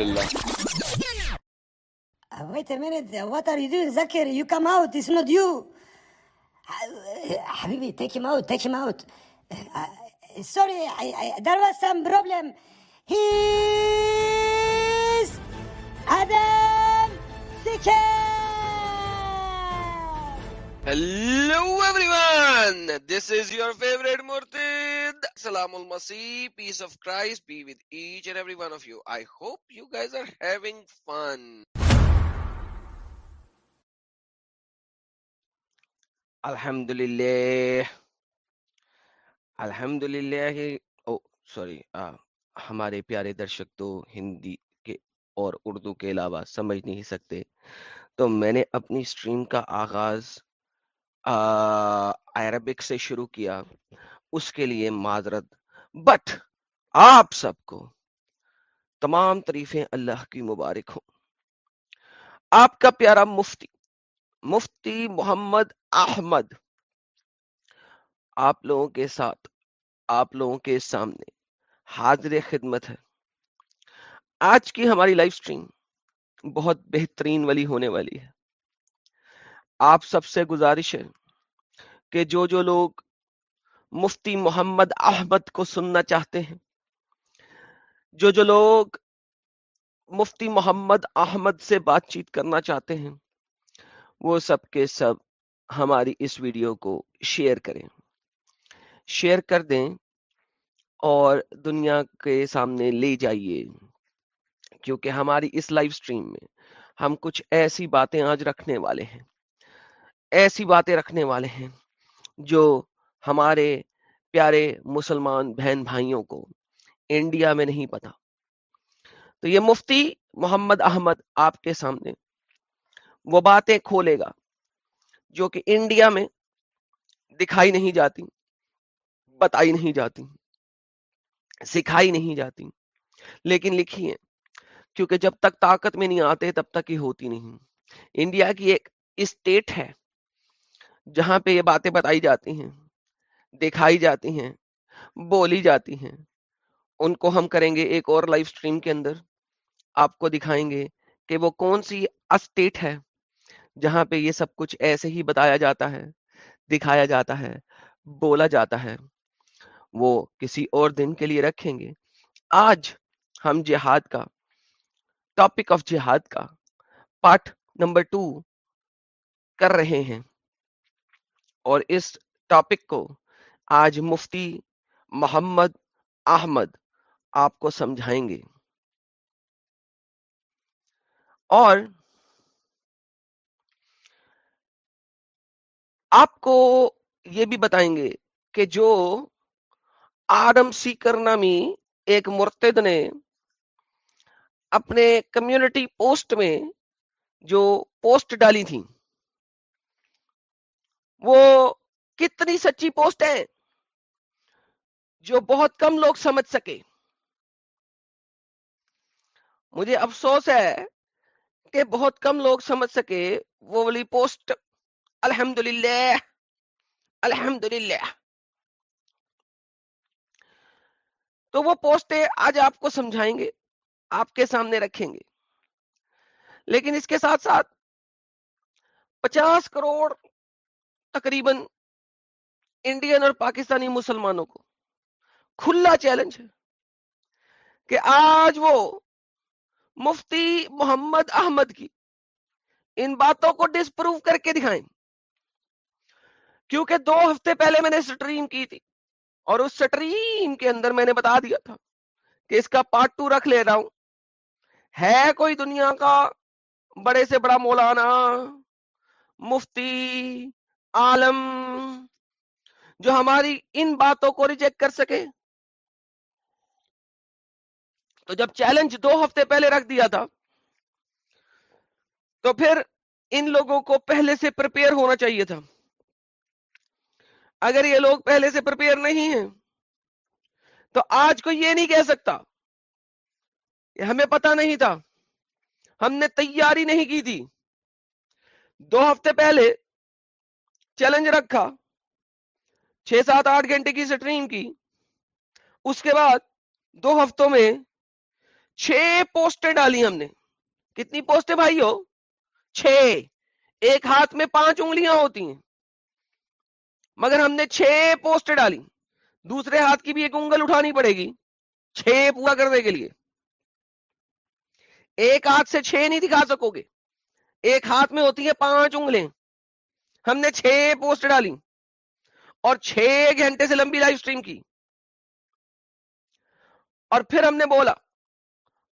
Alhamdulillah. Wait a minute. What are you doing, Zakir? You come out. It's not you. Habibi, take him out. Take him out. Uh, sorry, I, I, there was some problem. He's Adam Zakir. الحمد للہ sorry ہمارے پیارے درشک تو ہندی کے اور اردو کے علاوہ سمجھ نہیں سکتے. تو میں نے اپنی اسٹریم کا آغاز عربک سے شروع کیا، اس کے لیے معذرت۔ بٹ آپ سب کو تمام تعریفیں اللہ کی مبارک ہوں۔ آپ کا پیارا مفتی مفتی محمد احمد، آپ لوگوں کے ساتھ، آپ لوگوں کے سامنے حاضر خدمت ہے۔ آج کی ہماری لائف سٹریم بہت بہترین والی ہونے والی ہے۔ آپ سب سے گزارش ہے کہ جو جو لوگ مفتی محمد احمد کو سننا چاہتے ہیں، جو جو لوگ مفتی محمد احمد سے بات چیت کرنا چاہتے ہیں، وہ سب کے سب ہماری اس ویڈیو کو شیئر کریں۔ شیئر کر دیں اور دنیا کے سامنے لے جائیے، کیونکہ ہماری اس لائف سٹریم میں ہم کچھ ایسی باتیں آج رکھنے والے ہیں۔ ایسی باتیں رکھنے والے ہیں جو ہمارے پیارے مسلمان بہن بھائیوں کو انڈیا میں نہیں پتا۔ تو یہ مفتی محمد احمد آپ کے سامنے وہ باتیں کھولے گا جو کہ انڈیا میں دکھائی نہیں جاتی، بتائی نہیں جاتی، سکھائی نہیں جاتی۔ لیکن لکھی ہے کیونکہ جب تک طاقت میں نہیں آتے تب تک ہی ہوتی نہیں۔ انڈیا کی ایک اسٹیٹ ہے۔ جہاں پہ یہ باتیں بتائی جاتی ہیں، دکھائی جاتی ہیں، بولی جاتی ہیں۔ ان کو ہم کریں گے ایک اور لائف سٹریم کے اندر۔ آپ کو دکھائیں گے کہ وہ کون سی اسٹیٹ ہے جہاں پہ یہ سب کچھ ایسے ہی بتایا جاتا ہے، دکھایا جاتا ہے، بولا جاتا ہے۔ وہ کسی اور دن کے لیے رکھیں گے۔ آج ہم جہاد کا ٹاپک آف جہاد کا پارٹ نمبر ٹو کر رہے ہیں۔ اور اس ٹاپک کو آج مفتی محمد احمد آپ کو سمجھائیں گے۔ اور آپ کو یہ بھی بتائیں گے کہ جو آدم سیکر نامی ایک مرتد نے اپنے کمیونٹی پوسٹ میں جو پوسٹ ڈالی تھی وہ کتنی سچی پوسٹ ہے جو بہت کم لوگ سمجھ سکے۔ مجھے افسوس ہے کہ بہت کم لوگ سمجھ سکے وہ والی پوسٹ۔ الحمدللہ۔ الحمدللہ۔ تو وہ پوسٹیں آج آپ کو سمجھائیں گے، آپ کے سامنے رکھیں گے۔ لیکن اس کے ساتھ ساتھ پچاس کروڑ تقریباً انڈین اور پاکستانی مسلمانوں کو۔ کھلا چیلنج ہے کہ آج وہ مفتی محمد احمد کی ان باتوں کو ڈسپروو کر کے دکھائیں۔ کیونکہ دو ہفتے پہلے میں نے سٹریم کی تھی اور اس سٹریم کے اندر میں نے بتا دیا تھا کہ اس کا پارٹ ٹو رکھ لے رہا ہوں۔ ہے کوئی دنیا کا بڑے سے بڑا مولانا، مفتی عالم جو ہماری ان باتوں کو ریجیکٹ کر سکے۔ تو جب چیلنج دو ہفتے پہلے رکھ دیا تھا، تو پھر ان لوگوں کو پہلے سے پریپیئر ہونا چاہیے تھا۔ اگر یہ لوگ پہلے سے پریپیئر نہیں ہیں، تو آج کو یہ نہیں کہہ سکتا کہ ہمیں پتا نہیں تھا۔ ہم نے تیاری نہیں کی تھی۔ دو ہفتے پہلے چیلنج رکھا چھ سات آٹھ گھنٹے کی سٹریم کی. اس کے بعد دو ہفتوں میں چھ پوسٹیں ڈالی ہم نے. کتنی پوسٹیں بھائی ہو چھ. ایک ہاتھ میں پانچ انگلیاں ہوتی ہیں. مگر ہم نے چھ پوسٹ ڈالی. دوسرے ہاتھ کی بھی ایک انگل اٹھانی پڑے گی. چھ پورا کرنے کے لیے. ایک ہاتھ سے چھ نہیں دکھا سکو گے. ایک ہاتھ میں ہوتی ہے پانچ انگلیں. ہم نے چھ پوسٹ ڈالی اور چھ گھنٹے سے لمبی لائف سٹریم کی۔ اور پھر ہم نے بولا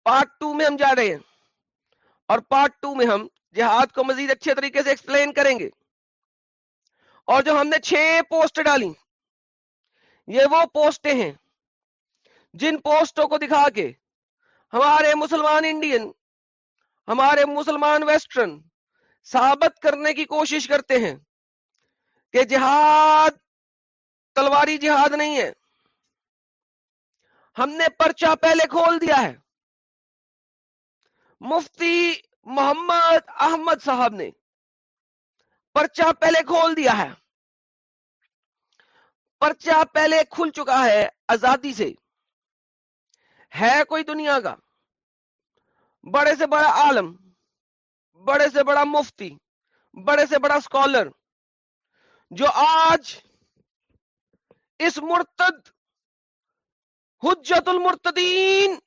پارٹ ٹو میں ہم جا رہے ہیں۔ اور پارٹ ٹو میں ہم جہاد کو مزید اچھے طریقے سے ایکسپلین کریں گے۔ اور جو ہم نے چھ پوسٹ ڈالی، یہ وہ پوسٹیں ہیں جن پوسٹوں کو دکھا کے ہمارے مسلمان انڈین ہمارے مسلمان ویسٹرن ثابت کرنے کی کوشش کرتے ہیں کہ جہاد، تلواری جہاد نہیں ہے۔ ہم نے پرچہ پہلے کھول دیا ہے۔ مفتی محمد احمد صاحب نے پرچہ پہلے کھول دیا ہے۔ پرچہ پہلے کھل چکا ہے آزادی سے۔ ہے کوئی دنیا کا؟ بڑے سے بڑا عالم۔ بڑے سے بڑا مفتی، بڑے سے بڑا اسکالر جو آج اس مرتد، حجت المرتدین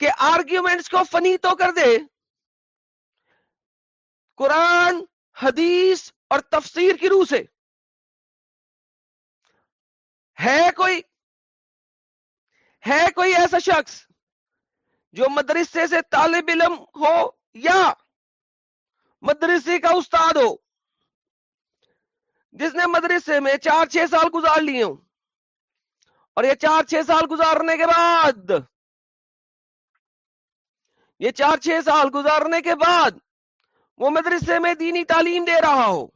کہ آرگیومنٹس کو فنی تو کر دے۔ قرآن، حدیث اور تفسیر کی روح سے۔ ہے کوئی ہے کوئی ایسا شخص جو مدرسے سے طالب علم ہو یا مدرسے کا استاد ہو، جس نے مدرسے میں چار چھ سال گزار لیے ہوں۔ اور یہ چار چھ سال گزارنے کے بعد، یہ چار چھ سال گزارنے کے بعد وہ مدرسے میں دینی تعلیم دے رہا ہو۔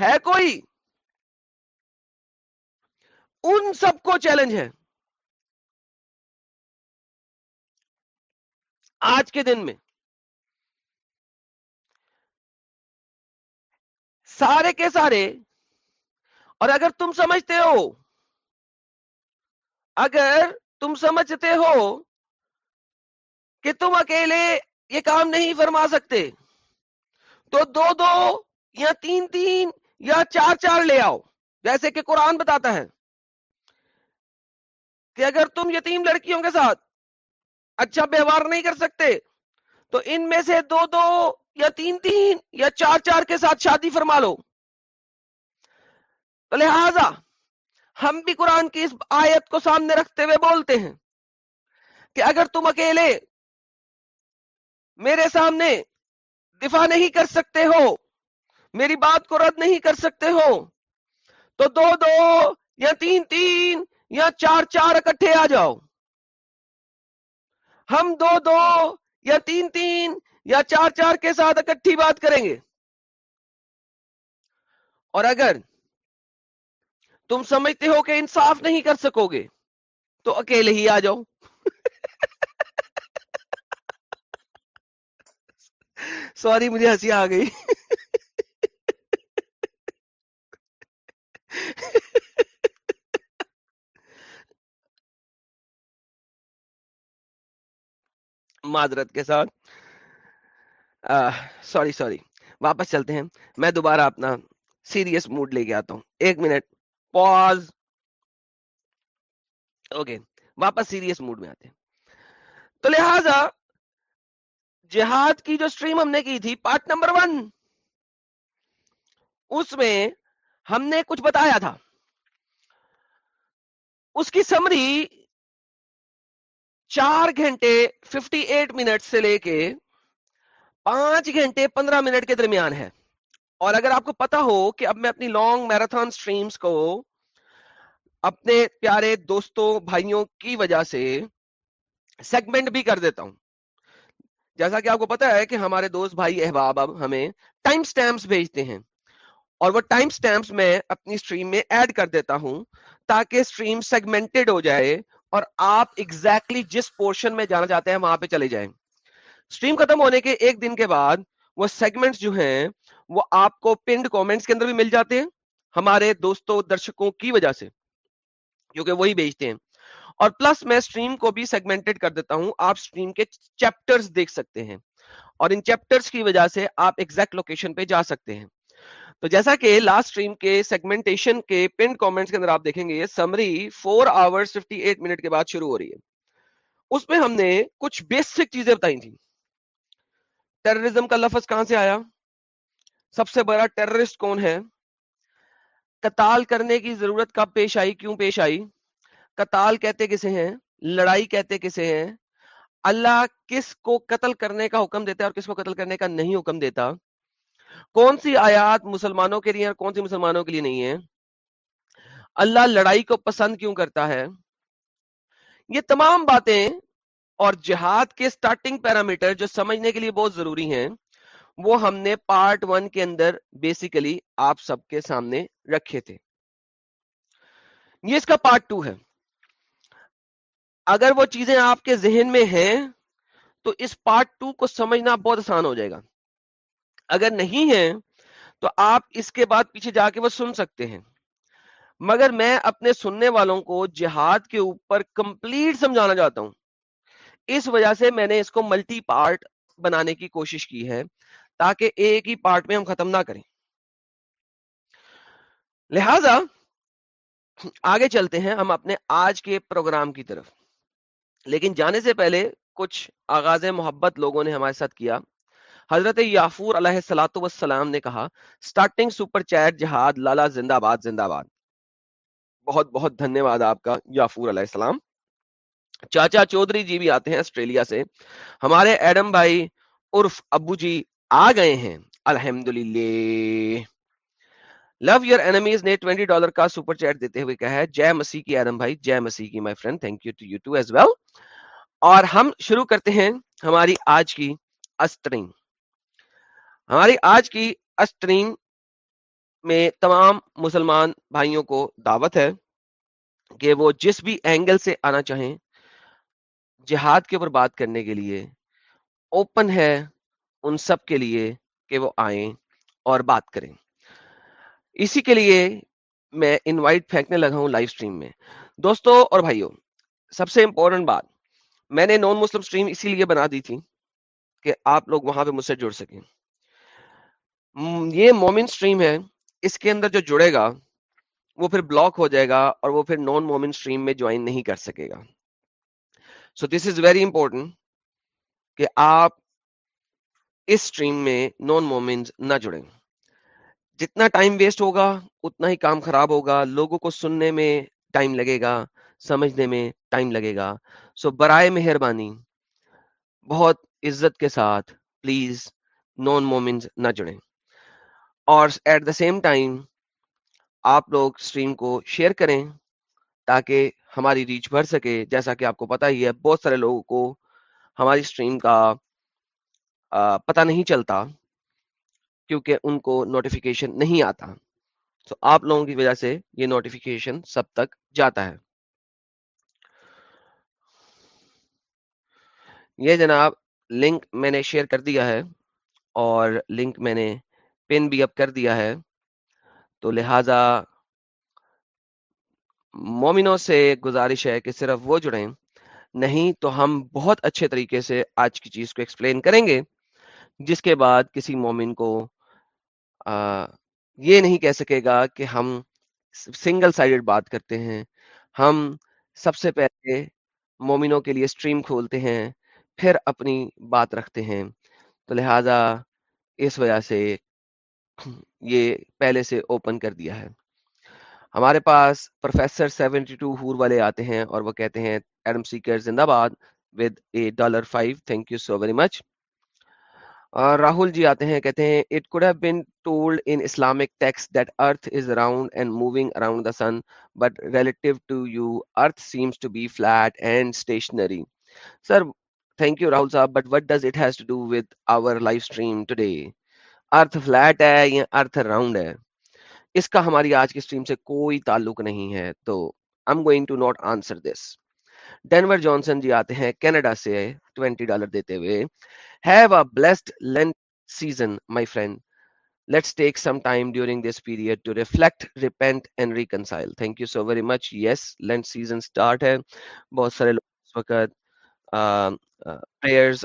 ہے کوئی؟ ان سب کو چیلنج ہے۔ آج کے دن میں۔ سارے کے سارے، اور اگر تم سمجھتے ہو، اگر تم سمجھتے ہو کہ تم اکیلے یہ کام نہیں فرما سکتے، تو دو دو یا تین تین یا چار چار لے آؤ، جیسے کہ قرآن بتاتا ہے کہ اگر تم یتیم لڑکیوں کے ساتھ اچھا ویوہار نہیں کر سکتے۔ تو ان میں سے دو دو یا تین تین یا چار چار کے ساتھ شادی فرما لو۔ تو لہذا ہم بھی قرآن کی اس آیت کو سامنے رکھتے ہوئے بولتے ہیں کہ اگر تم اکیلے میرے سامنے دفاع نہیں کر سکتے ہو، میری بات کو رد نہیں کر سکتے ہو، تو دو دو یا تین تین یا چار چار اکٹھے آ جاؤ۔ ہم دو دو یا تین تین یا چار چار کے ساتھ اکٹھی بات کریں گے۔ اور اگر تم سمجھتے ہو کہ انصاف نہیں کر سکو گے، تو اکیلے ہی آ جاؤ۔ سوری مجھے ہنسی آ گئی۔ معذرت کے ساتھ۔ Sorry sorry. واپس چلتے ہیں۔ میں دوبارہ اپنا سیریس موڈ لے کے آتا ہوں۔ ایک منٹ۔ Pause okay. واپس سیریس موڈ میں آتے ہیں۔ تو لہذا، جہاد کی جو سٹریم ہم نے کی تھی، پارٹ نمبر ون، اس میں ہم نے کچھ بتایا تھا۔ اس کی سمری چار گھنٹے ففٹی ایٹ منٹ سے لے کے پانچ گھنٹے پندرہ منٹ کے درمیان ہے۔ اور اگر آپ کو پتا ہو کہ اب میں اپنی لانگ میراتھن سٹریمز کو اپنے پیارے دوستوں، بھائیوں کی وجہ سے سیگمنٹ بھی کر دیتا ہوں۔ جیسا کہ آپ کو پتا ہے کہ ہمارے دوست بھائی احباب اب ہمیں ٹائم سٹیمپس بھیجتے ہیں۔ اور وہ ٹائم سٹیمپس میں اپنی سٹریم میں ایڈ کر دیتا ہوں تاکہ سٹریم سیگمنٹڈ ہو جائے۔ اور آپ ایگزیکٹلی exactly جس پورشن میں جانا چاہتے ہیں وہاں پہ چلے جائیں۔ سٹریم ختم ہونے کے ایک دن کے بعد وہ سیگمنٹس جو ہیں وہ آپ کو پنڈ کومنٹس کے اندر بھی مل جاتے ہیں ہمارے دوستوں، درشکوں کی وجہ سے کیونکہ وہی بیچتے ہیں۔ اور پلس میں اسٹریم کو بھی سیگمنٹڈ کر دیتا ہوں، آپ اسٹریم کے چیپٹرز دیکھ سکتے ہیں۔ اور ان چیپٹرز کی وجہ سے آپ ایگزیکٹ لوکیشن پہ جا سکتے ہیں۔ تو جیسا کہ لاسٹ اسٹریم کے سیگمنٹیشن کے پنڈ کامنٹس کے اندر آپ دیکھیں گے summary four hour fifty eight minute کے بعد شروع ہو رہی ہے۔ اس میں ہم نے کچھ بیسک چیزیں بتائی تھیں۔ ٹیررزم کا لفظ کہاں سے آیا؟ سب سے بڑا ٹیررسٹ کون ہے؟ قتال کرنے کی ضرورت کب پیش آئی؟ کیوں پیش آئی؟ قتال کہتے کسے ہیں؟ لڑائی کہتے کسے ہیں؟ اللہ کس کو قتل کرنے کا حکم دیتا ہے اور کس کو قتل کرنے کا نہیں حکم دیتا؟ کون سی آیات مسلمانوں کے لیے اور کون سی مسلمانوں کے لیے نہیں ہے اللہ لڑائی کو پسند کیوں کرتا ہے؟ یہ تمام باتیں اور جہاد کے سٹارٹنگ پیرامیٹر جو سمجھنے کے لیے بہت ضروری ہیں، وہ ہم نے پارٹ ون کے اندر بیسیکلی آپ سب کے سامنے رکھے تھے۔ یہ اس کا پارٹ ٹو ہے۔ اگر وہ چیزیں آپ کے ذہن میں ہیں، تو اس پارٹ ٹو کو سمجھنا بہت آسان ہو جائے گا۔ اگر نہیں ہے تو آپ اس کے بعد پیچھے جا کے وہ سن سکتے ہیں۔ مگر میں اپنے سننے والوں کو جہاد کے اوپر کمپلیٹ سمجھانا چاہتا ہوں۔ اس وجہ سے میں نے اس کو ملٹی پارٹ بنانے کی کوشش کی ہے تاکہ ایک ہی پارٹ میں ہم ختم نہ کریں۔ لہذا آگے چلتے ہیں ہم اپنے آج کے پروگرام کی طرف۔ لیکن جانے سے پہلے کچھ آغاز محبت لوگوں نے ہمارے ساتھ کیا۔ حضرت یافور علیہ السلاۃ والسلام نے کہا سٹارٹنگ سپر چیٹ جہاد لالا زندہ باد زندہ باد بہت بہت دھنیہ واد آپ کا یافور علیہ السلام۔ چاچا چودھری جی بھی آتے ہیں آسٹریلیا سے۔ ہمارے ایڈم بھائی عرف ابو جی آ گئے ہیں۔ الحمد للہ لو یور اینمیز نے 20 ڈالر کا سپر چیٹ دیتے ہوئے کہا ہے، جے مسیح کی ایڈم بھائی، جے مسیح کی my friend thank you to you too as well اور ہم شروع کرتے ہیں ہماری آج کی استرین ہماری آج کی استرین میں تمام مسلمان بھائیوں کو دعوت ہے کہ وہ جس بھی اینگل سے آنا چاہیں، جہاد کے اوپر بات کرنے کے لیے اوپن ہے ان سب کے لیے کہ وہ آئیں اور بات کریں۔ اسی کے لیے میں انوائٹ پھینکنے لگا ہوں لائیو سٹریم میں۔ دوستو اور بھائیوں سب سے امپورٹنٹ بات، میں نے نان مسلم سٹریم اسی لیے بنا دی تھی کہ آپ لوگ وہاں پہ مجھ سے جڑ سکیں۔ یہ مومن سٹریم ہے، اس کے اندر جو جڑے گا، وہ پھر بلاک ہو جائے گا اور وہ پھر نان مومن سٹریم میں جوائن نہیں کر سکے گا۔ سو دس از ویری امپورٹنٹ کہ آپ اس اسٹریم میں نان مومنٹ نہ جڑیں۔ جتنا ٹائم ویسٹ ہوگا، اتنا ہی کام خراب ہوگا۔ لوگوں کو سننے میں ٹائم لگے گا، سمجھنے میں ٹائم لگے گا۔ سو برائے مہربانی، بہت عزت کے ساتھ پلیز نان مومنٹ نہ جڑیں۔ اور ایٹ دا سیم ٹائم آپ لوگ اسٹریم کو شیئر کریں تاکہ ہماری ریچ بڑھ سکے۔ جیسا کہ آپ کو پتا ہی ہے، بہت سارے لوگوں کو ہماری اسٹریم کا پتا نہیں چلتا کیونکہ ان کو نوٹیفیکیشن نہیں آتا۔ تو آپ لوگوں کی وجہ سے یہ نوٹیفیکیشن سب تک جاتا ہے۔ یہ جناب لنک میں نے شیئر کر دیا ہے اور لنک میں نے پن بھی اب کر دیا ہے۔ تو لہذا مومنوں سے گزارش ہے کہ صرف وہ جڑیں۔ نہیں تو ہم بہت اچھے طریقے سے آج کی چیز کو ایکسپلین کریں گے، جس کے بعد کسی مومن کو یہ نہیں کہہ سکے گا کہ ہم سنگل سائڈڈ بات کرتے ہیں۔ ہم سب سے پہلے مومنوں کے لیے سٹریم کھولتے ہیں، پھر اپنی بات رکھتے ہیں۔ تو لہذا اس وجہ سے یہ پہلے سے اوپن کر دیا ہے۔ ہمارے پاس پروفیسر سیونٹی ٹو ہور والے آتے ہیں اور وہ کہتے ہیں، ایڈم سیکر زندہ باد with a dollar five thank you so very much Rahul ji آتے ہیں، کہتے ہیں it could have been told in Islamic texts that earth is around and moving around the sun but relative to you earth seems to be flat and stationary sir thank you Rahul صاحب but what does it has to do with our life stream today earth flat ہے یا ارتھ round ہے اس کا ہماری آج کی stream سے کوئی تعلق نہیں ہے تو am going to not answer this Denver Johnson ji آتے ہیں کینیڈا سے 20 ڈالر دیتے ہوئے۔ Have a blessed land season my friend let's take some time during this period to reflect repent and reconcile. Thank you so very much. Yes lent season start hai bahut sare log is waqt uh, uh, prayers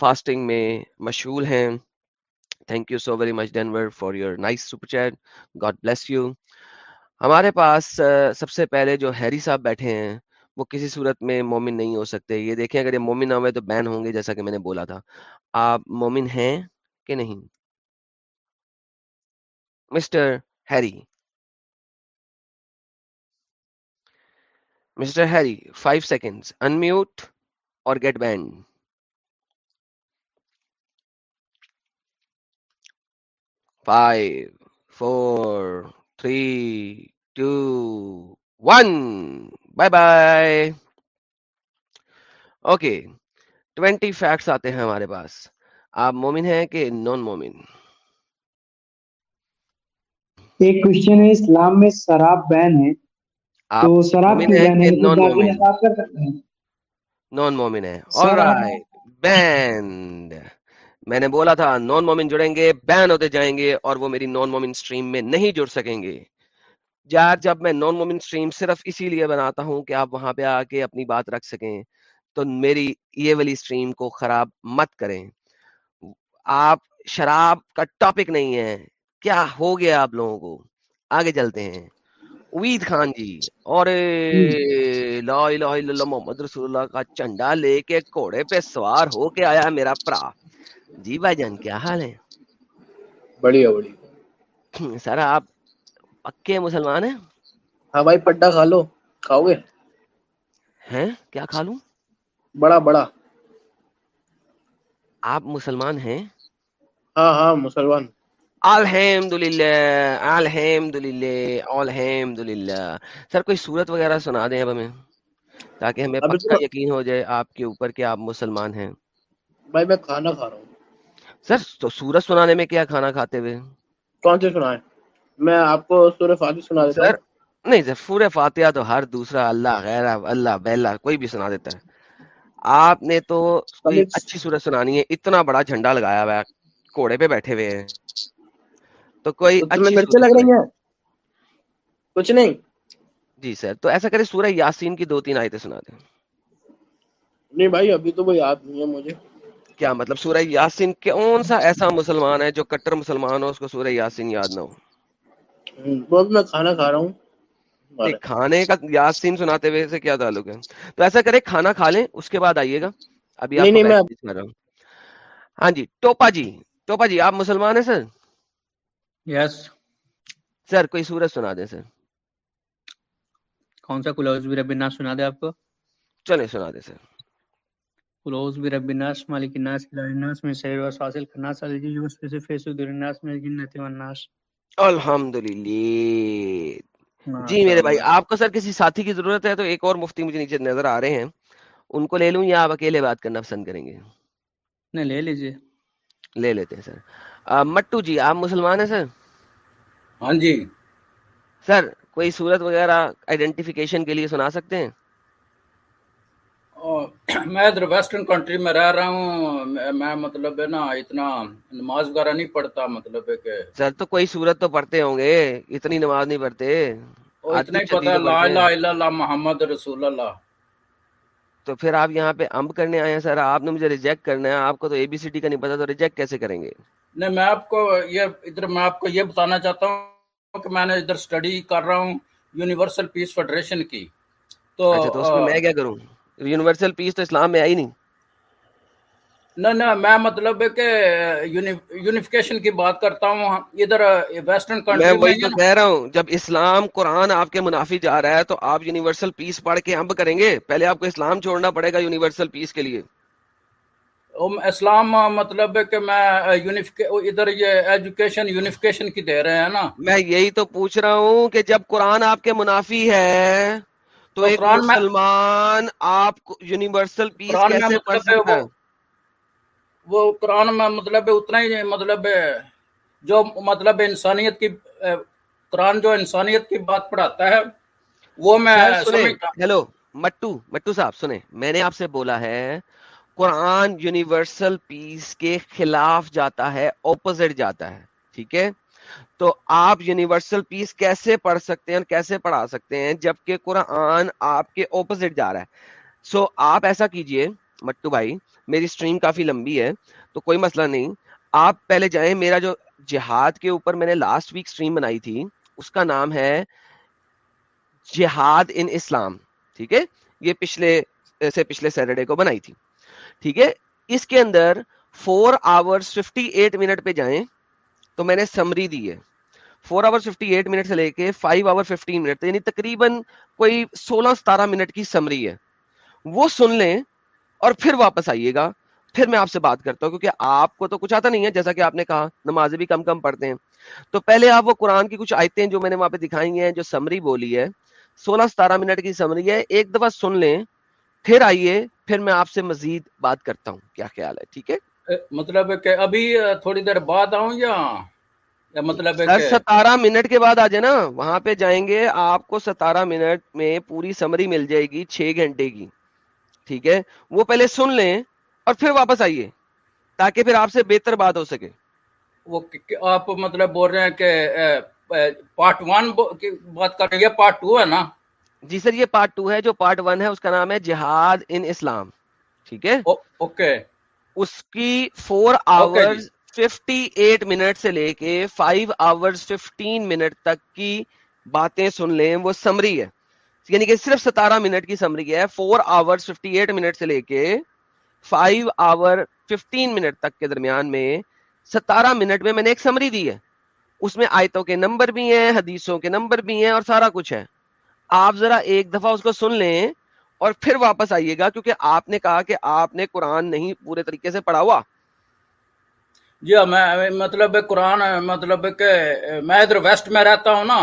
fasting thank you so very much Denver for your nice super chat God bless you ہمارے پاس سب سے پہلے جو Harry صاحب بیٹھے ہیں، وہ کسی صورت میں مومن نہیں ہو سکتے۔ یہ دیکھیں، اگر یہ مومن نہ ہوئے تو بین ہوں گے، جیسا کہ میں نے بولا تھا۔ آپ مومن ہیں کہ نہیں؟ Mister Harry mister Harry five second unmute or get banned five, four, three, two, one. Bye bye. Okay twenty facts آتے ہیں ہمارے پاس آپ مومن ہیں کہ نان مومن ایک کوشچن ہے اسلام میں شراب بین ہے تو شراب کی بین ہے نان مومن ہے اور رائٹ بینڈ میں نے بولا تھا نان مومن جڑیں گے بین ہوتے جائیں گے اور وہ میری نان مومن سٹریم میں نہیں جڑ سکیں گے۔ یار جب میں نان مومن سٹریم صرف اسی لیے بناتا ہوں کہ آپ وہاں پہ آ کے اپنی بات رکھ سکیں، تو میری یہ والی سٹریم کو خراب مت کریں۔ آپ، شراب کا ٹاپک نہیں ہے۔ کیا ہو گیا آپ لوگوں کو؟ آگے چلتے ہیں۔ اوید خان جی اور لا الہ الا اللہ محمد رسول اللہ کا چنڈا لے کے کوڑے پہ سوار ہو کے آیا میرا پرا۔ جی بھائی جان کیا حال ہے؟ بڑھیا بڑھیا۔ سر آپ پکے مسلمان ہیں؟ ہاں بھائی پڈا کھا لو۔ کھاؤ گے؟ ہیں؟ کیا کھا لوں؟ بڑا بڑا۔ آپ مسلمان ہیں؟ ہاں ہاں مسلمان۔ الحمد للہ الحمد للہ الحمد للہ سر کوئی صورت وغیرہ سنا دیں اب ہمیں تاکہ ہمیں پکا یقین ہو جائے آپ کے اوپر کہ آپ مسلمان ہیں۔ بھائی میں کھانا کھا رہا ہوں۔ سر تو سورج سنانے میں کیا کھانا کھاتے ہوئے؟ کون سے سنا میں آپ کو سورہ فاتح سنا دیتا سر نہیں سر سورہ فاتحہ تو ہر دوسرا اللہ غیر اللہ بہلا کوئی بھی سنا دیتا ہے۔ آپ نے تو اچھی سورج سنانی ہے اتنا بڑا جھنڈا لگایا ہوا ہے کوڑے پہ بیٹھے ہوئے ہیں۔ تو کوئی اچھی لگ رہی ہیں؟ کچھ نہیں۔ جی سر تو ایسا کریں سورہ یاسین کی دو تین آیتیں سنا دیں۔ نہیں بھائی ابھی تو وہ یاد نہیں ہے مجھے۔ کیا مطلب سورہ یاسین کون سا ایسا مسلمان ہے جو کٹر مسلمان ہو اس کو سورہ یاسین یاد نہ ہو؟ میں کھانا کھا رہا ہوں۔ کھانے کا یاسین سناتے ہوئے سے کیا تعلق ہے؟ تو ایسا کرے کھانا کھا لیں اس کے بعد آئیے گا۔ ابھی ہاں جی ٹوپا جی ٹوپا جی آپ مسلمان ہیں سر؟ یس۔ سر کوئی سورج سنا دیں سر۔ کون سا کلاس بھی رب سنا دیں آپ کو؟ چلیں سنا دیں سر۔ خلوص برب الناس مالک الناس الہ الناس من سیر و حاصل کرنا سال جی یوس پہ سے دور الناس میں جنت و الناس الحمدللہ۔ جی میرے بھائی آپ کو سر کسی ساتھی کی ضرورت ہے تو ایک اور مفتی مجھے نیچے نظر آ رہے ہیں۔ ان کو لے لوں یا آپ اکیلے بات کرنا پسند کریں گے؟ نہیں لے لیجیے۔ لے لیتے ہیں سر۔ مٹو جی آپ مسلمان ہیں سر؟ ہاں جی۔ سر کوئی صورت وغیرہ آئیڈینٹیفیکیشن کے لیے سنا سکتے ہیں؟ میں ادھر ویسٹرن کنٹری میں رہ رہا ہوں میں مطلب ہے نا اتنا نماز وغیرہ نہیں پڑھتا مطلب ہے کہ سر تو کوئی صورت تو پڑھتے ہوں گے اتنی نماز نہیں پڑھتے۔ اتنا ہی پتہ لا الہ الا اللہ محمد رسول اللہ۔ تو پھر آپ یہاں پہ امب کرنے آئے ہیں سر آپ نے مجھے ریجیکٹ کرنا ہے آپ کو تو اے بی سی ڈی کا نہیں پتا تو ریجیکٹ کیسے کریں گے؟ نہیں میں آپ کو یہ ادھر میں آپ کو یہ بتانا چاہتا ہوں کہ میں نے ادھر اسٹڈی کر رہا ہوں یونیورسل پیس فیڈریشن کی۔ تو اچھا، میں کیا کروں؟ یونیورسل پیس تو اسلام میں آئی نہیں۔ نہ نہ میں مطلب ہے کہ یونیفیکیشن کی بات کرتا ہوں۔ ادھر ویسٹرن کنٹری میں وہی تو کہہ رہا ہوں جب اسلام قرآن آپ کے منافی جا رہا ہے تو آپ یونیورسل پیس پڑھ کے ہم کریں گے۔ پہلے آپ کو اسلام چھوڑنا پڑے گا یونیورسل پیس کے لیے۔ اسلام مطلب ہے کہ میں ادھر یہ ایجوکیشن یونیفیکیشن کی دے رہے ہیں نا۔ میں یہی تو پوچھ رہا ہوں کہ جب قرآن آپ کے منافی ہے تو ایک مسلمان آپ کو یونیورسل پیس کیسے پڑھ مطلب سکتا ہے؟ وہ قرآن میں مطلب اتنا ہی مطلب جو مطلب انسانیت کی قرآن جو انسانیت کی بات پڑھاتا ہے وہ میں ہیلو مٹو مٹو صاحب سنیں میں نے آپ سے بولا ہے قرآن یونیورسل پیس کے خلاف جاتا ہے اپوزٹ جاتا ہے ٹھیک ہے؟ تو آپ یونیورسل پیس کیسے پڑھ سکتے ہیں اور کیسے پڑھا سکتے ہیں جبکہ قرآن آپ کے اپوزٹ جا رہا ہے؟ سو so, آپ ایسا کیجیے مٹو بھائی میری سٹریم کافی لمبی ہے تو کوئی مسئلہ نہیں۔ آپ پہلے جائیں میرا جو جہاد کے اوپر میں نے لاسٹ ویک سٹریم بنائی تھی اس کا نام ہے جہاد ان اسلام ٹھیک ہے؟ یہ پچھلے سے پچھلے سیٹرڈے کو بنائی تھی ٹھیک ہے؟ اس کے اندر four hours fifty eight minute پہ جائیں۔ تو میں نے سمری دی ہے۔ Four hour fifty eight minute سے لے کے فائیو آور ففٹین منٹ یعنی تقریباً کوئی سولہ ستارہ منٹ کی سمری ہے۔ وہ سن لیں اور پھر واپس آئیے گا۔ پھر میں آپ سے بات کرتا ہوں کیونکہ آپ کو تو کچھ آتا نہیں ہے، جیسا کہ آپ نے کہا، نمازیں بھی کم کم پڑھتے ہیں۔ تو پہلے آپ وہ قرآن کی کچھ آیتیں جو میں نے وہاں پہ دکھائی ہیں، جو سمری بولی ہے، سولہ ستارہ منٹ کی سمری ہے۔ ایک دفعہ سن لیں، پھر آئیے، پھر میں آپ سے مزید بات کرتا ہوں۔ کیا خیال ہے؟ ٹھیک ہے؟ مطلب کہ ابھی تھوڑی دیر بعد آؤں یا مطلب ستارہ منٹ کے بعد آ جائے نا وہاں پہ جائیں گے آپ کو ستارہ منٹ میں پوری سمری مل جائے گی چھ گھنٹے کی۔ ٹھیک ہے؟ وہ پہلے سن لیں اور پھر واپس آئیے تاکہ پھر آپ سے بہتر بات ہو سکے۔ وہ آپ مطلب بول رہے ہیں کہ پارٹ ون کی بات کر رہے ہیں پارٹ ٹو ہے نا؟ جی سر یہ پارٹ ٹو ہے جو پارٹ ون ہے اس کا نام ہے جہاد ان اسلام۔ ٹھیک ہے؟ اوکے۔ اس کی four hour fifty eight minute سے لے کے فائیو آور ففٹین منٹ تک کی باتیں سن لیں وہ سمری ہے۔ یعنی کہ صرف ستارہ منٹ کی سمری ہے۔ Four hour fifty eight minute سے لے کے فائیو آور ففٹین منٹ تک کے درمیان میں ستارہ منٹ میں میں نے ایک سمری دی ہے۔ اس میں آیتوں کے نمبر بھی ہیں حدیثوں کے نمبر بھی ہیں اور سارا کچھ ہے۔ آپ ذرا ایک دفعہ اس کو سن لیں۔ اور پھر واپس آئیے گا کیونکہ آپ نے کہا کہ آپ نے قرآن نہیں پورے طریقے سے پڑھا ہوا۔ جی میں مطلب قرآن مطلب کہ میں ادھر ویسٹ میں رہتا ہوں نا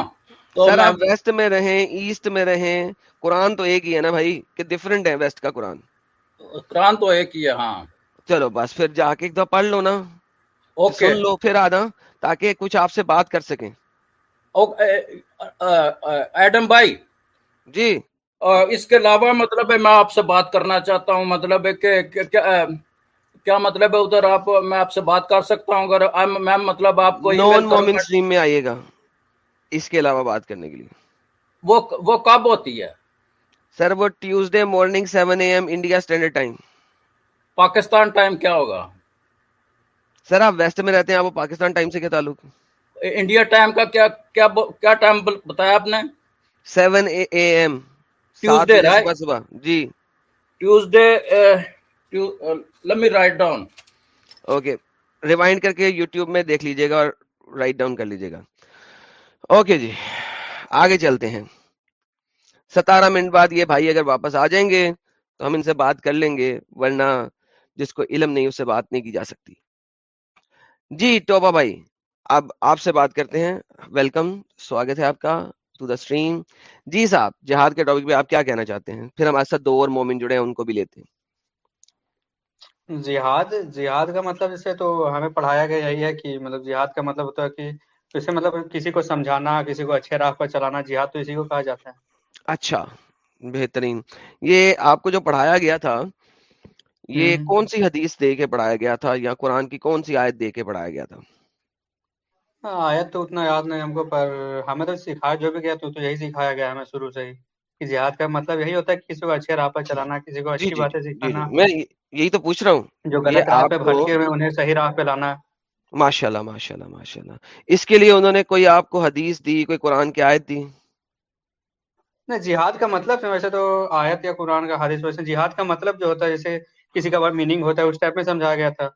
تو سر آپ ویسٹ میں رہیں ایسٹ میں رہیں قرآن تو ایک ہی ہے نا بھائی کہ ڈفرنٹ ہے ویسٹ کا قرآن۔ قرآن تو ایک ہی ہے ہاں۔ چلو بس پھر جا کے ایک دفعہ پڑھ لو نا۔ اوکے۔ سن لو پھر آنا تاکہ کچھ آپ سے بات کر سکیں۔ ایڈم بھائی۔ جی۔ اس کے علاوہ مطلب میں آپ سے بات کرنا چاہتا ہوں مطلب کہ کیا مطلب ہے ادھر آپ میں آپ سے بات کر سکتا ہوں؟ اگر میں مطلب آپ کو نان مومن اسٹریم میں آئیے گا۔ اس کے علاوہ بات کرنے کے لیے۔ وہ وہ کب ہوتی ہے؟ سر وہ Tuesday morning seven A M India standard time. Pakistan time کیا ہوگا؟ سر آپ ویسٹ میں رہتے ہیں آپ کو پاکستان ٹائم سے کیا تعلق؟ انڈیا ٹائم کا کیا کیا کیا ٹائم بتایا آپ نے؟ Seven A M. ٹیوزڈے صبح صبح۔ جی۔ Tuesday let me right down okay rewind کر کے یوٹیوب میں دیکھ لیجیے گا اور رائٹ ڈاؤن کر لیجیے گا۔ اوکے جی۔ آگے چلتے ہیں۔ ستارہ منٹ بعد یہ بھائی اگر واپس آ جائیں گے تو ہم ان سے بات کر لیں گے ورنہ جس کو علم نہیں اس سے بات نہیں کی جا سکتی۔ جی ٹوبا بھائی۔ اب آپ سے بات کرتے ہیں۔ ویلکم سواگت ہے آپ کا۔ ٹو دا اسٹریم جی صاحب جہاد کے ٹاپک پہ آپ کیا کہنا چاہتے ہیں؟ پھر ہمارے ساتھ دو اور مومن جڑے ہیں ان کو بھی لیتے ہیں۔ جہاد جہاد کا مطلب جیسے تو ہمیں پڑھایا گیا یہی ہے کہ مطلب جہاد کا مطلب ہوتا ہے کہ اسے مطلب کسی کو سمجھانا کسی کو اچھے راہ پر چلانا جہاد تو اسی کو کہا جاتا ہے۔ اچھا بہترین۔ یہ آپ کو جو پڑھایا گیا تھا یہ کون سی حدیث دے کے پڑھایا گیا تھا یا قرآن کی کون سی آیت دے کے پڑھایا گیا تھا؟ آیت تو اتنا یاد نہیں ہم کو پر ہمیں تو سکھایا جو بھی گیا تو یہی سکھایا گیا ہمیں شروع سے ہی کہ جہاد کا مطلب یہی ہوتا ہے کہ کسی کو اچھے راہ پر چلانا کسی کو اچھی باتیں سکھانا۔ میں یہی تو پوچھ رہا ہوں۔ جو غلط راہ پہ بھٹکے ہوئے انہیں صحیح راہ پہ لانا۔ ماشاء اللہ ماشاء اللہ ماشاء اللہ اس کے لیے انہوں نے کوئی آپ کو حدیث دی کوئی قرآن کی آیت دی؟ نہیں جہاد کا مطلب ویسے تو آیت یا قرآن کا حدیث ویسے جہاد کا مطلب جو ہوتا ہے جیسے کسی کا میننگ ہوتا ہے اس ٹائپ میں سمجھایا گیا تھا۔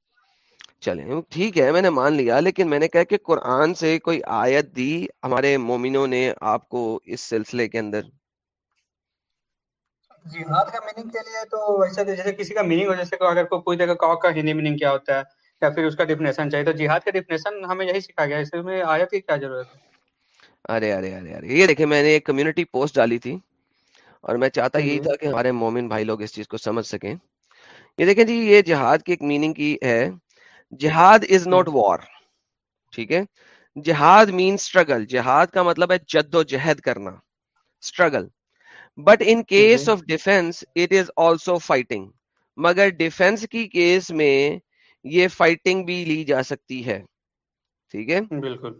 چلیں۔ ٹھیک ہے میں نے مان لیا لیکن میں نے کہا کہ قرآن سے کوئی آیت دی ہمارے مومنوں نے آپ کو اس سلسلے کے اندر؟ جہاد کا میننگ کے لیے تو جیسے کسی کا میننگ ہو جیسے اگر کوئی پوچھے گا کا ہندی میننگ کیا ہوتا ہے یا پھر اس کا ڈیفینیشن چاہیے تو جہاد کا ڈیفینیشن ہمیں یہی سکھا گیا اس میں آیت کی کیا ضرورت ہے؟ ارے ارے ارے ارے یہ دیکھیں میں نے ایک کمیونٹی پوسٹ ڈالی تھی اور میں چاہتا یہی تھا کہ ہمارے مومن بھائی لوگ اس چیز کو سمجھ سکیں۔ یہ دیکھیں جی یہ جہاد کی ایک میننگ کی ہے۔ جہاد از ناٹ وار ٹھیک ہے؟ جہاد مین اسٹرگل جہاد کا مطلب ہے جد و جہد کرنا struggle but in case of defence it is also fighting مگر ڈیفenس کی کیس میں یہ فائٹنگ بھی لی جا سکتی ہے۔ ٹھیک ہے؟ بالکل۔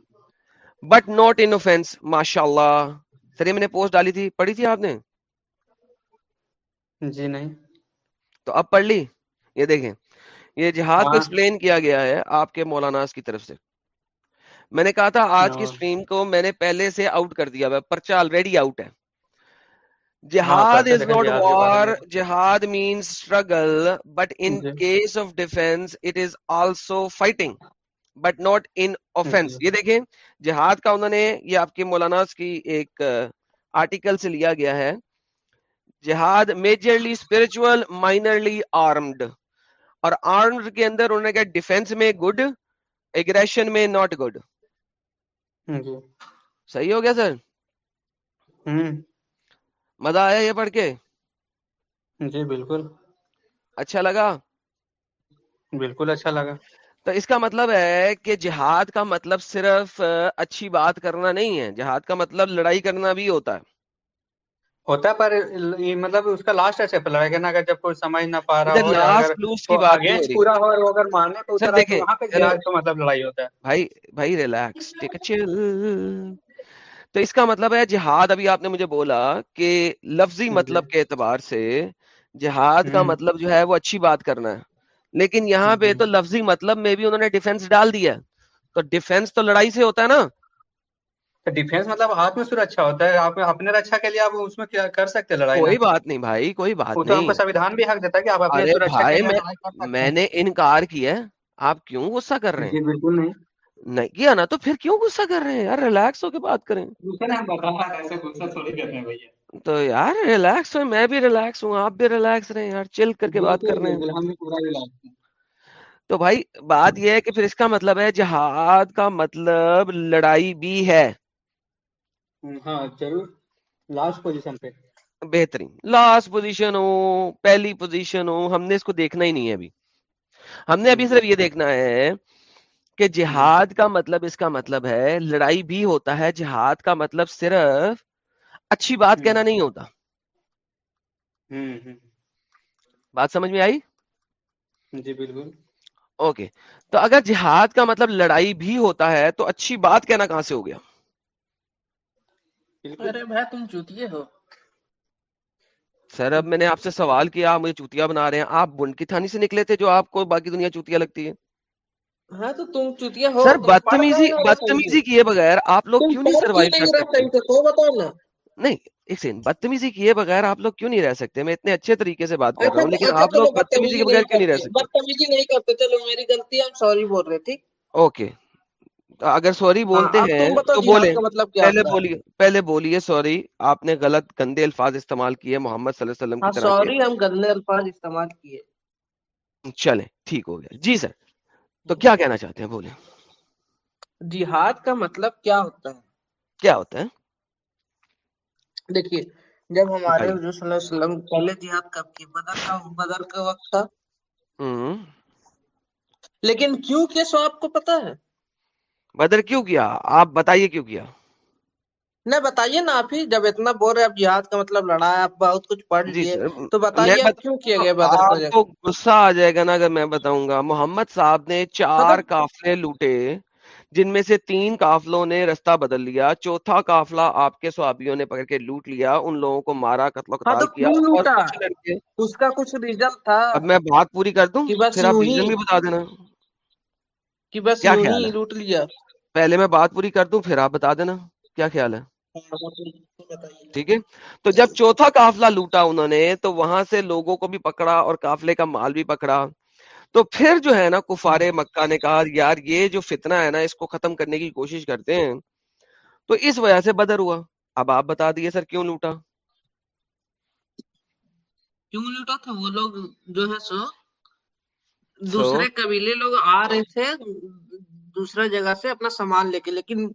بٹ ناٹ ان اوفینس ماشاء اللہ سر میں نے پوسٹ ڈالی تھی پڑھی تھی آپ نے؟ جی نہیں۔ تو اب پڑھ لی۔ یہ دیکھیں۔ یہ جہاد کو ہاں۔ ایکسپلین کیا گیا ہے آپ کے مولانا کی طرف سے میں نے کہا تھا آج کی ہاں۔ اسٹریم کو میں نے پہلے سے آؤٹ کر دیا پرچہ آلریڈی آؤٹ ہے جہاد پرچہ از not jihad war. Jihad means struggle but in. Case of defence it is also fighting but not in offence جی۔ یہ دیکھیں جہاد کا انہوں نے یہ آپ کے مولانا کی ایک آرٹیکل سے لیا گیا ہے جہاد میجرلی اسپرچل مائنرلی آرمڈ اور آرمڈ کے اندر انہوں نے کہا ڈیفenس میں گڈ ایگریشن میں ناٹ گڈ جی۔ صحیح ہو گیا سر؟ مزہ آیا یہ پڑھ کے؟ جی بالکل۔ اچھا لگا؟ بالکل اچھا لگا۔ تو اس کا مطلب ہے کہ جہاد کا مطلب صرف اچھی بات کرنا نہیں ہے۔ جہاد کا مطلب لڑائی کرنا بھی ہوتا ہے۔ ہوتا ہے پر مطلب اس کا لاسٹ ایسے لڑے گا نا اگر جب کوئی سمجھ نہ پا رہا ہو لاسٹ لوس کی بات رہی۔ پورا ہو اور اگر مانے تو سر دیکھیں تو وہاں پہ جہاد کا مطلب لڑائی ہوتا ہے۔ بھائی بھائی ریلیکس ٹیک چل تو اس کا مطلب ہے جہاد ابھی آپ نے مجھے بولا کہ لفظی مطلب کے اعتبار سے جہاد کا۔ مطلب جو ہے وہ اچھی بات کرنا ہے۔ لیکن یہاں پہ۔ تو لفظی مطلب میں بھی انہوں نے ڈیفenس ڈال دیا تو ڈیفenس تو لڑائی سے ہوتا ہے نا۔ ڈیفینس مطلب آتم سرکشا ہوتا ہے آپ اپنے رکشا کے لیے آپ اس میں کیا کر سکتے لڑائی کوئی بات نہیں بھائی کوئی بات نہیں کو سویدھان بھی حق دیتا ہے کہ آپ اپنے لیے میں میں نے انکار کیا ہے۔ آپ کیوں غصہ کر رہے ہیں؟ جی بالکل نہیں۔ نہیں کیا نا تو پھر کیوں غصہ کر رہے ہیں؟ یار ریلیکس ہو کے بات کریں۔ تو یار ریلیکس ہو میں بھی ریلیکس ہوں آپ بھی ریلیکس رہے یار چل کر کے بات کر رہے ہیں۔ تو بھائی بات یہ ہے کہ پھر اس کا مطلب ہے جہاد کا مطلب لڑائی بھی ہے۔ ہاں ضرور. لاسٹ پوزیشن پہ. بہترین. لاسٹ پوزیشن ہو پہلی پوزیشن ہو ہم نے اس کو دیکھنا ہی نہیں ہے ابھی. ہم نے ابھی صرف یہ دیکھنا ہے کہ جہاد کا مطلب اس کا مطلب ہے لڑائی بھی ہوتا ہے جہاد کا مطلب صرف اچھی بات کہنا نہیں ہوتا. بات سمجھ میں آئی؟ جی بالکل. اوکے تو اگر جہاد کا مطلب لڑائی بھی ہوتا ہے تو اچھی بات کہنا کہاں سے ہو گیا؟ ارے بھائی تم چوتیے ہو۔ سر اب میں نے آپ سے سوال کیا آپ مجھے چوتیا بنا رہے ہیں۔ آپ بنڈ کی تھانی سے نکلے تھے جو آپ کو باقی دنیا چوتیا لگتی ہے ہاں تو تم چوتیا ہو۔ سر بدتمیزی بدتمیزی کیے بغیر آپ لوگ کیوں نہیں سروائو کر نہیں سکتے؟ بتاؤ نا۔ ایک سیکنڈ بدتمیزی کیے بغیر آپ لوگ کیوں نہیں رہ سکتے؟ میں اتنے اچھے طریقے سے بات کر رہا ہوں لیکن آپ لوگ بدتمیزی کے بغیر کیوں نہیں رہ سکتے؟ بدتمیزی نہیں کرتے۔ چلو میری غلطی ہم سوری بول رہے ٹھیک؟ اوکے اگر سوری ہاں بولتے ہیں تو بولیں۔ کا مطلب پہلے بولیے پہلے بولیے سوری آپ نے غلط گندے الفاظ استعمال کیے محمد صلی اللہ علیہ وسلم ہاں کی طرح سوری ہم گندے الفاظ استعمال کیے۔ چلیں ٹھیک ہو گیا۔ جی سر تو کیا کہنا چاہتے ہیں؟ بولیں۔ جہاد کا مطلب کیا ہوتا ہے؟ کیا ہوتا ہے؟ دیکھیے جب ہمارے حضور صلی اللہ علیہ وسلم پہلے جہاد کب کی؟ بدر کا بدر کا وقت تھا۔ لیکن کیوں کیا سو آپ کو پتا ہے؟ بدر کیوں کیا؟ آپ بتائیے کیوں کیا؟ نہیں بتائیے نا آپ ہی جب اتنا بول رہے آپ جہاد کا مطلب لڑایا آپ بہت کچھ پڑھ جی لیے۔ سر تو بتائیے کیوں کیا گیا بدر کو غصہ آ جائے گا نا اگر میں بتاؤں گا۔ محمد صاحب نے چار قافلے لوٹے جن میں سے تین قافلوں نے رستہ بدل لیا چوتھا قافلہ آپ کے صحابیوں نے پکڑ کے لوٹ لیا ان لوگوں کو مارا قتل و ہاں قتال کیا اس کا کچھ ریزن تھا۔ اب میں بات پوری کر دوں پھر آپ ریزن بھی بتا دینا۔ کہ بس ہے؟ لوٹ لیا۔ پہلے میں بات پوری کر دوں پھر آپ بتا دینا کیا خیال ہے؟ ٹھیک ہے؟ تو جب چوتھا قافلہ لوٹا انہوں نے تو وہاں سے لوگوں کو بھی پکڑا اور قافلے کا مال بھی پکڑا۔ تو پھر جو ہے نا کفار مکہ نے کہا یار یہ جو فتنہ ہے نا اس کو ختم کرنے کی کوشش کرتے ہیں۔ تو اس وجہ سے بدر ہوا۔ اب آپ بتا دیے سر کیوں لوٹا؟ کیوں لوٹا تھا؟ وہ لوگ جو ہے سو؟ دوسرے قبیلے لوگ آ رہے تھے۔ دوسرا جگہ سے اپنا سامان لے کے لیکن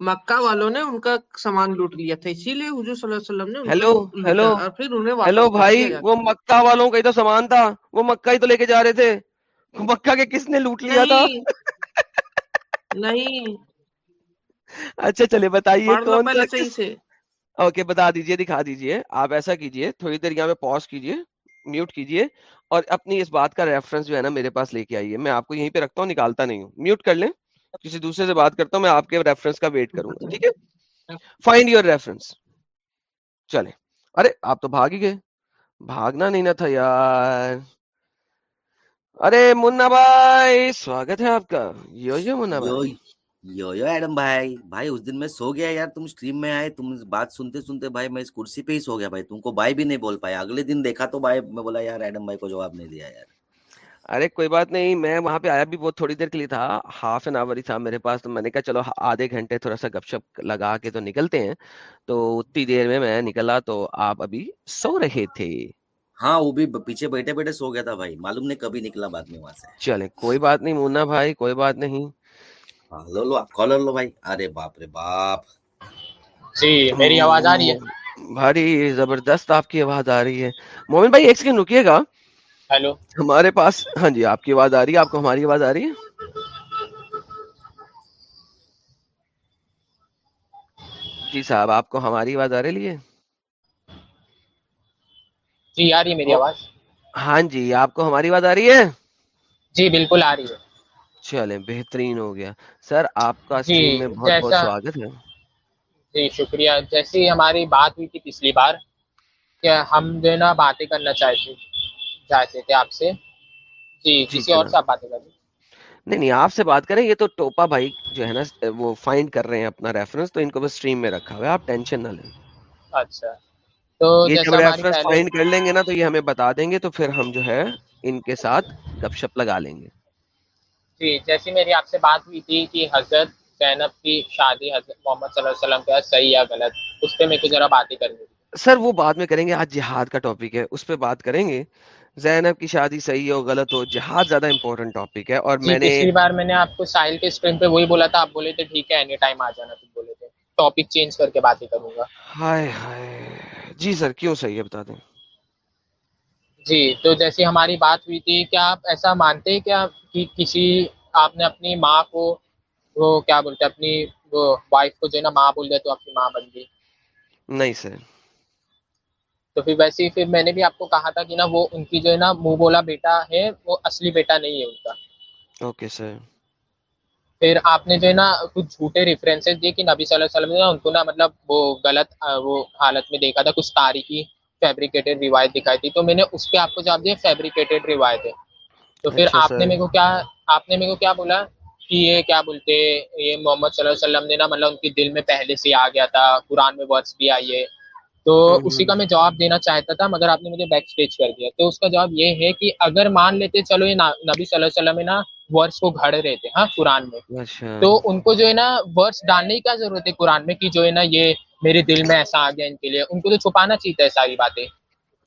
مکہ والوں نے ان کا سامان لوٹ لیا تھا اسی لیے حضور صلی اللہ علیہ وسلم نے ہیلو ہیلو اور پھر انہیں ہیلو بھائی وہ مکہ والوں کا ہی تو سامان تھا وہ مکہ ہی تو لے کے جا رہے تھے۔ مکہ کے کس نے لوٹ لیا تھا؟ نہیں۔ اچھا چلے بتائیے کون اوکے بتا دیجیے دکھا دیجیے آپ ایسا کیجیے تھوڑی دیر یہاں پہ پاز کیجیے میوٹ کیجیے۔ اور اپنی اس بات کا ریفرنس جو ہے نا میرے پاس لے کے آئیے۔ میں آپ کو یہیں پہ رکھتا ہوں، نکالتا نہیں ہوں۔ میوٹ کر لیں۔ کسی دوسرے سے بات کرتا ہوں، میں آپ کے ریفرنس کا ویٹ کروں گا، ٹھیک ہے؟ فائنڈ یور ریفرنس چلیں۔ ارے، آپ تو بھاگ ہی گئے۔ بھاگنا نہیں نہ تھا یار۔ ارے، منا بھائی، سواگت ہے آپ کا۔ یو یو منا بھائی۔ یو ایڈم بھائی بھائی اس دن میں سو گیا یار تم اسٹریم میں آئے تم بات سنتے سنتے بھائی میں اس کرسی پہ ہی سو گیا بھائی تم کو بھائی بھی نہیں بول پایا۔ اگلے دن دیکھا تو بھائی میں بولا یار ایڈم بھائی کو جواب نہیں دیا یار۔ ارے کوئی بات نہیں میں وہاں پہ آیا بھی بہت تھوڑی دیر کے لیے تھا ہاف این آور ہی تھا میرے پاس تو میں نے کہا چلو آدھے گھنٹے تھوڑا سا گپ شپ لگا کے تو نکلتے ہیں۔ تو اتنی دیر میں میں نکلا تو آپ ابھی سو رہے تھے۔ ہاں وہ بھی پیچھے بیٹھے بیٹھے سو گیا تھا بھائی معلوم نہیں کبھی نکلا بعد میں وہاں سے۔ چلیں کوئی بات نہیں مونا بھائی کوئی بات نہیں۔ ہاں لو لو کالر لو بھائی ارے باپ رے باپ جی میری آواز آ رہی ہے بھاری زبردست آپ کی آواز آ رہی ہے مومن بھائی ایک سیکنڈ رکیے گا ہیلو ہمارے پاس ہاں جی آپ کی آواز آ رہی ہے آپ کو ہماری آواز آ رہی ہے جی صاحب آپ کو ہماری آواز آ رہی ہے جی آ رہی ہے میری آواز ہاں جی آپ کو ہماری آواز آ رہی ہے جی بالکل آ رہی ہے چلیں بہترین ہو گیا۔ سر آپ کا جی اسٹریم میں بہت بہت سواگت ہے۔ جی شکریہ۔ جیسی ہماری بات ہوئی تھی پچھلی بار کہ ہم جو ہے نا باتیں کرنا چاہتے چاہتے تھے آپ سے۔ جی جی کسی اور سے آپ باتیں کریں؟ نہیں نہیں آپ سے بات کریں یہ تو ٹوپا بھائی جو ہے نا وہ فائنڈ کر رہے ہیں اپنا ریفرنس تو ان کو بس اسٹریم میں رکھا ہوا ہے آپ ٹینشن نہ لیں۔ اچھا۔ تو یہ جب ریفرنس فائنڈ کر لیں گے نا تو یہ ہمیں بتا دیں گے تو پھر ہم جو ہے ان کے ساتھ گپ شپ لگا لیں گے۔ جی جیسی میری آپ سے بات ہوئی تھی کہ حضرت زینب کی شادی حضرت محمد صلی اللہ علیہ وسلم کے صحیح یا غلط اس پہ میرے کو ذرا باتیں کرنی سر وہ بعد میں کریں گے آج جہاد کا ٹاپک ہے اس پہ بات کریں گے۔ زینب کی شادی صحیح ہو غلط ہو جہاد زیادہ امپورٹنٹ ٹاپک ہے اور جی میں نے پچھلی بار میں نے آپ کو ساحل کے اسٹریم پہ وہی بولا تھا آپ بولے تھے ٹھیک ہے اینی ٹائم آ جانا تم بولے تھے۔ ٹاپک چینج کر کے باتیں کروں گا۔ ہائے ہائے۔ جی سر کیوں صحیح ہے بتا دیں؟ جی تو جیسی ہماری بات ہوئی تھی کیا آپ ایسا مانتے ہیں کیا کہ کسی آپ نے اپنی ماں کو وہ کیا بولتے اپنی وہ وائف کو جو ہے نا ماں بول دیا تو آپ کی ماں بن گئی؟ نہیں سر۔ تو پھر ویسے ہی پھر میں نے بھی آپ کو کہا تھا کہ نا وہ ان کی جو ہے نا منہ بولا بیٹا ہے وہ اصلی بیٹا نہیں ہے ان کا۔ Okay sir. پھر آپ نے جو ہے نا کچھ جھوٹے ریفرنسز دیے کہ نبی صلی اللہ علیہ وسلم نے ان کو نا مطلب وہ غلط وہ حالت میں دیکھا تھا کچھ تاریخی فیبریکیٹڈ روایت دکھائی تھی تو میں نے اس پہ آپ کو جواب دیا فیبریکیٹڈ روایت ہے۔ تو پھر اچھا آپ نے میرے کو کیا آپ نے میرے کو کیا بولا کہ یہ کیا بولتے یہ محمد صلی اللہ علیہ وسلم نے نا مطلب ان کے دل میں پہلے سے آ گیا تھا قرآن میں ورڈس بھی آئی ہے۔ تو ہوں اسی کا میں جواب دینا چاہتا تھا مگر آپ نے مجھے بیک اسٹیج کر دیا۔ تو اس کا جواب یہ ہے کہ اگر مان لیتے چلو یہ نبی صلی اللہ علیہ وسلم ہے نا ورڈس کو گھڑ رہے تھے ہاں قرآن میں۔ اچھا۔ تو ان کو جو ہے نا ورڈس ڈالنے کی کیا ضرورت ہے قرآن میں کہ جو ہے نا یہ میرے دل میں ایسا آ گیا ان کے لیے۔ ان کو تو چھپانا چاہیے تھا ساری باتیں۔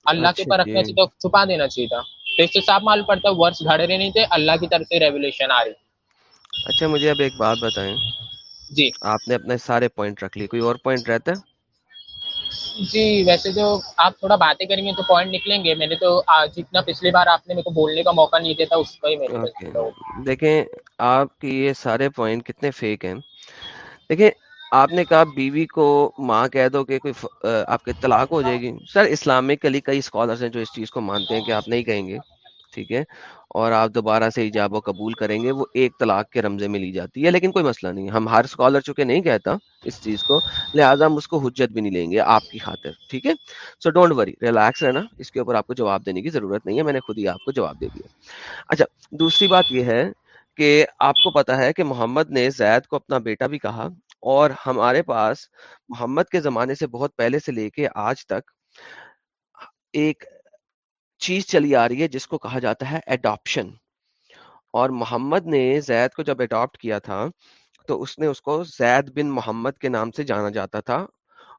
اللہ کے اوپر رکھنا چاہیے تو چھپا دینا چاہیے تھا۔ تو اس سے صاف معلوم پڑتا ہے ورڈس گھڑ رہے نہیں تھے اللہ کی طرف سے ریولیشن آ رہی۔ اچھا مجھے اب ایک بات بتائیں۔ جی۔ آپ نے اپنے سارے پوائنٹ رکھ لیے کوئی اور پوائنٹ رہتا ہے؟ جی ویسے جو آپ تھوڑا باتیں کریں گے تو پوائنٹ نکلیں گے۔ میں نے تو جتنا پچھلی بار آپ نے میرے کو بولنے کا موقع نہیں دیا تھا اس کا ہی میں دیکھیں آپ کی یہ سارے پوائنٹ کتنے فیک ہیں۔ دیکھیں آپ نے کہا بیوی کو ماں کہہ دو کہ کوئی آپ کے طلاق ہو جائے گی۔ سر اسلامکلی کئی اسکالرس ہیں جو اس چیز کو مانتے ہیں کہ آپ نہیں کہیں گے۔ ٹھیک ہے، اور آپ دوبارہ سے ایجاب و قبول کریں گے، وہ ایک طلاق کے رمزے میں لی جاتی ہے، لیکن کوئی مسئلہ نہیں ہم ہر اسکالر چونکہ نہیں کہتا اس چیز کو، لہٰذا ہم اس کو حجت بھی نہیں لیں گے آپ کی خاطر، ٹھیک ہے؟ سو ڈونٹ وری ریلیکس رہنا، اس کے اوپر آپ کو جواب دینے کی ضرورت نہیں ہے، میں نے خود ہی آپ کو جواب دے دیا۔ اچھا دوسری بات یہ ہے کہ آپ کو پتا ہے کہ محمد نے زید کو اپنا بیٹا بھی کہا، اور ہمارے پاس محمد کے زمانے سے بہت پہلے سے لے کے آج تک ایک چیز چلی آ رہی ہے جس کو کہا جاتا ہے اڈاپشن اور محمد نے زید کو جب اڈاپٹ کیا تھا، تو اس نے اس کو زید بن محمد کے نام سے جانا جاتا تھا۔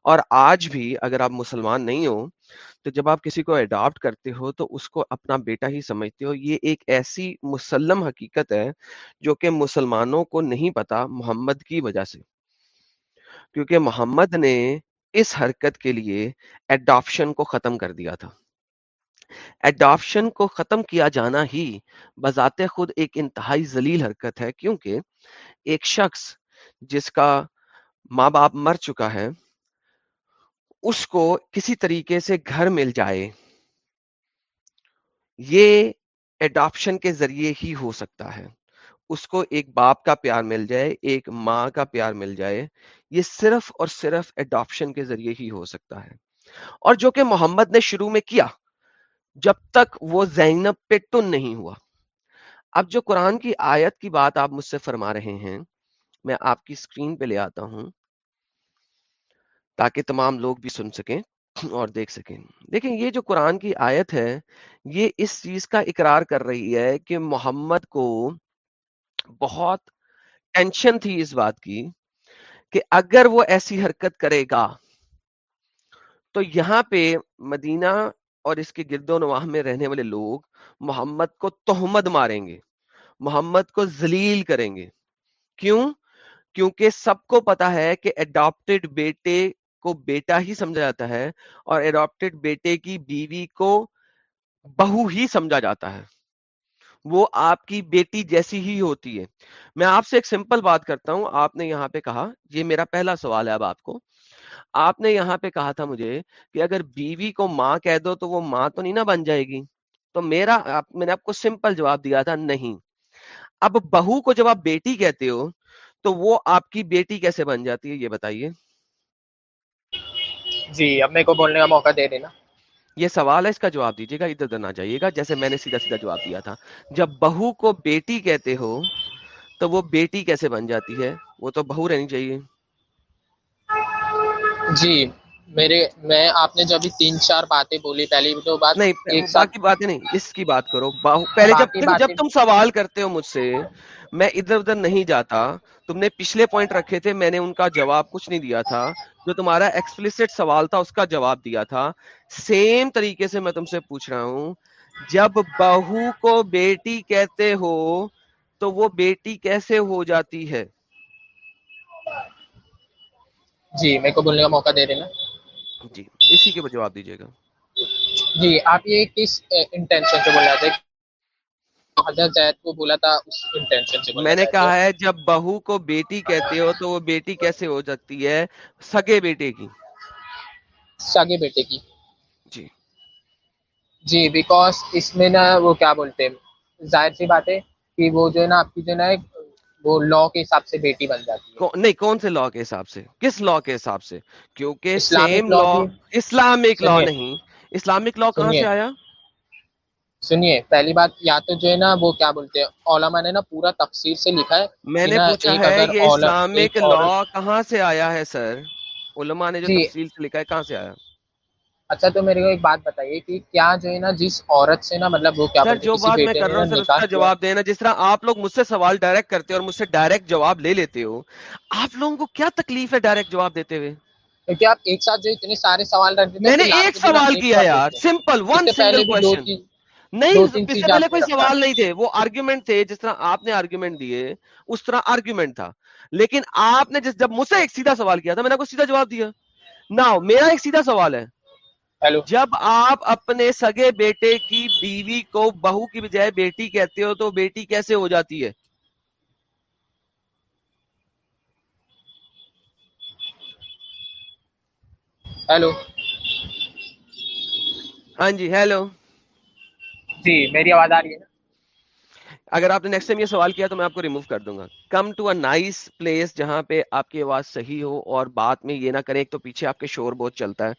اور آج بھی اگر آپ مسلمان نہیں ہو، تو جب آپ کسی کو اڈاپٹ کرتے ہو، تو اس کو اپنا بیٹا ہی سمجھتے ہو۔ یہ ایک ایسی مسلم حقیقت ہے جو کہ مسلمانوں کو نہیں پتا محمد کی وجہ سے۔ کیونکہ محمد نے اس حرکت کے لیے اڈاپشن کو ختم کر دیا تھا۔ اڈاپشن کو ختم کیا جانا ہی بذات خود ایک انتہائی ذلیل حرکت ہے، کیونکہ ایک شخص جس کا ماں باپ مر چکا ہے، اس کو کسی طریقے سے گھر مل جائے۔ یہ ایڈاپشن کے ذریعے ہی ہو سکتا ہے۔ اس کو ایک باپ کا پیار مل جائے، ایک ماں کا پیار مل جائے، یہ صرف اور صرف ایڈاپشن کے ذریعے ہی ہو سکتا ہے۔ اور جو کہ محمد نے شروع میں کیا جب تک وہ زینب پہ ٹن نہیں ہوا۔ اب جو قرآن کی آیت کی بات آپ مجھ سے فرما رہے ہیں، میں آپ کی اسکرین پہ لے آتا ہوں تاکہ تمام لوگ بھی سن سکیں اور دیکھ سکیں۔ دیکھیں، یہ جو قرآن کی آیت ہے، یہ اس چیز کا اقرار کر رہی ہے کہ محمد کو بہت ٹینشن تھی اس بات کی کہ اگر وہ ایسی حرکت کرے گا تو یہاں پہ مدینہ اور اس کے گرد و نواح میں رہنے والے لوگ محمد کو تہمت ماریں گے، محمد کو ذلیل کریں گے۔ کیوں؟ کیونکہ سب کو پتا ہے کہ اڈاپٹڈ بیٹے کو بیٹا ہی سمجھا جاتا ہے اور اڈاپٹڈ بیٹے کی بیوی کو بہو ہی سمجھا جاتا ہے۔ وہ آپ کی بیٹی جیسی ہی ہوتی ہے۔ میں آپ سے ایک سمپل بات کرتا ہوں، آپ نے یہاں پہ کہا، یہ میرا پہلا سوال ہے اب آپ کو۔ آپ نے یہاں پہ کہا تھا مجھے کہ اگر بیوی کو ماں کہہ دو تو وہ ماں تو نہیں نہ بن جائے گی۔ تو میرا میں نے آپ کو سمپل جواب دیا تھا نہیں۔ اب بہو کو جب آپ بیٹی کہتے ہو تو وہ آپ کی بیٹی کیسے بن جاتی ہے یہ بتائیے؟ جی اب میرے کو بولنے کا موقع دے دینا۔ یہ سوال ہے اس کا جواب دیجیے گا ادھر ادھر نہ جائیے گا جیسے میں نے سیدھا سیدھا جواب دیا تھا۔ جب بہو کو بیٹی کہتے ہو تو وہ بیٹی کیسے بن جاتی ہے؟ وہ تو بہو رہنی چاہیے۔ جی میرے میں آپ نے جو ابھی تین چار باتیں بولی پہلی تو بات نہیں ایک باقی باتیں نہیں اس کی بات کرو۔ پہلے جب جب تم سوال کرتے ہو مجھ سے میں ادھر ادھر نہیں جاتا۔ تم نے پچھلے پوائنٹ رکھے تھے میں نے ان کا جواب کچھ نہیں دیا تھا۔ جو تمہارا ایکسپلسٹ سوال تھا اس کا جواب دیا تھا۔ سیم طریقے سے میں تم سے پوچھ رہا ہوں۔ جب بہو کو بیٹی کہتے ہو تو وہ بیٹی کیسے ہو جاتی ہے؟ جی میرے کو بولنے کا موقع دے دینا جی اسی کے جواب دیجیے گا۔ جی آپ یہ کس انٹینشن سے بول رہے تھے حضرت زید کو بولا تھا اس انٹینشن سے بولا میں نے کہا ہے جب بہو کو بیٹی کہتے ہو تو وہ بیٹی کیسے ہو سکتی ہے؟ سگے بیٹے کی۔ ساگے بیٹے کی۔ جی۔ جی بیکاز اس میں نا وہ کیا بولتے ہیں ظاہر سی بات ہے کہ وہ جو ہے نا آپ کی جو ہے نا ایک وہ لا کے حساب سے بیٹی بن جاتی ہے۔ نہیں کون سے لا کے حساب سے؟ کس لا کے حساب سے؟ کیونکہ سیم لا اسلامک لا۔ نہیں۔ اسلامک لا کہاں۔ سے آیا؟ سنیے پہلی بات یا تو جو ہے نا وہ کیا بولتے ہیں علماء نے نا پورا تفسیر سے لکھا ہے میں کہ نے پوچھا ہے عورت- اسلامک لا کہاں سے آیا ہے سر؟ علماء نے جو جی۔ تفصیل سے لکھا ہے کہاں سے آیا؟ اچھا تو میرے کو ایک بات بتائیے کہ کیا جو ہے نا جس عورت سے نا مطلب وہ کیا سر جو بات میں کر رہا ہوں سر اس کا جواب دینا جس طرح آپ لوگ مجھ سے سوال ڈائریکٹ کرتے ہو اور مجھ سے ڈائریکٹ جواب لے لیتے ہو آپ لوگوں کو کیا تکلیف ہے ڈائریکٹ جواب دیتے ہوئے؟ کیونکہ آپ ایک ساتھ جو اتنے سارے سوال رکھ دیتے ہیں میں نے ایک سوال کیا یار۔ سمپل ون سنگل کوشچن نہیں اس سے پہلے کوئی سوال نہیں تھے وہ آرگیومنٹ تھے جس طرح آپ نے آرگیومنٹ دیے اس طرح آرگیومنٹ تھا۔ لیکن آپ نے جس جب مجھ سے ایک سیدھا سوال کیا تھا میں نے کو سیدھا جواب دیا۔ نا میرا ایک سیدھا سوال ہے۔ ہیلو۔ جب آپ اپنے سگے بیٹے کی بیوی کو بہو کی بجائے بیٹی کہتے ہو تو بیٹی کیسے ہو جاتی ہے؟ ہیلو۔ ہاں جی ہیلو۔ جی میری آواز آ رہی ہے نا؟ اگر آپ نے نیکسٹ ٹائم یہ سوال کیا تو میں آپ کو ریموو کر دوں گا۔ Come to a nice place جہاں پہ آپ کی آواز صحیح ہو اور بات میں یہ نہ کریں ایک تو پیچھے آپ کے شور بہت چلتا ہے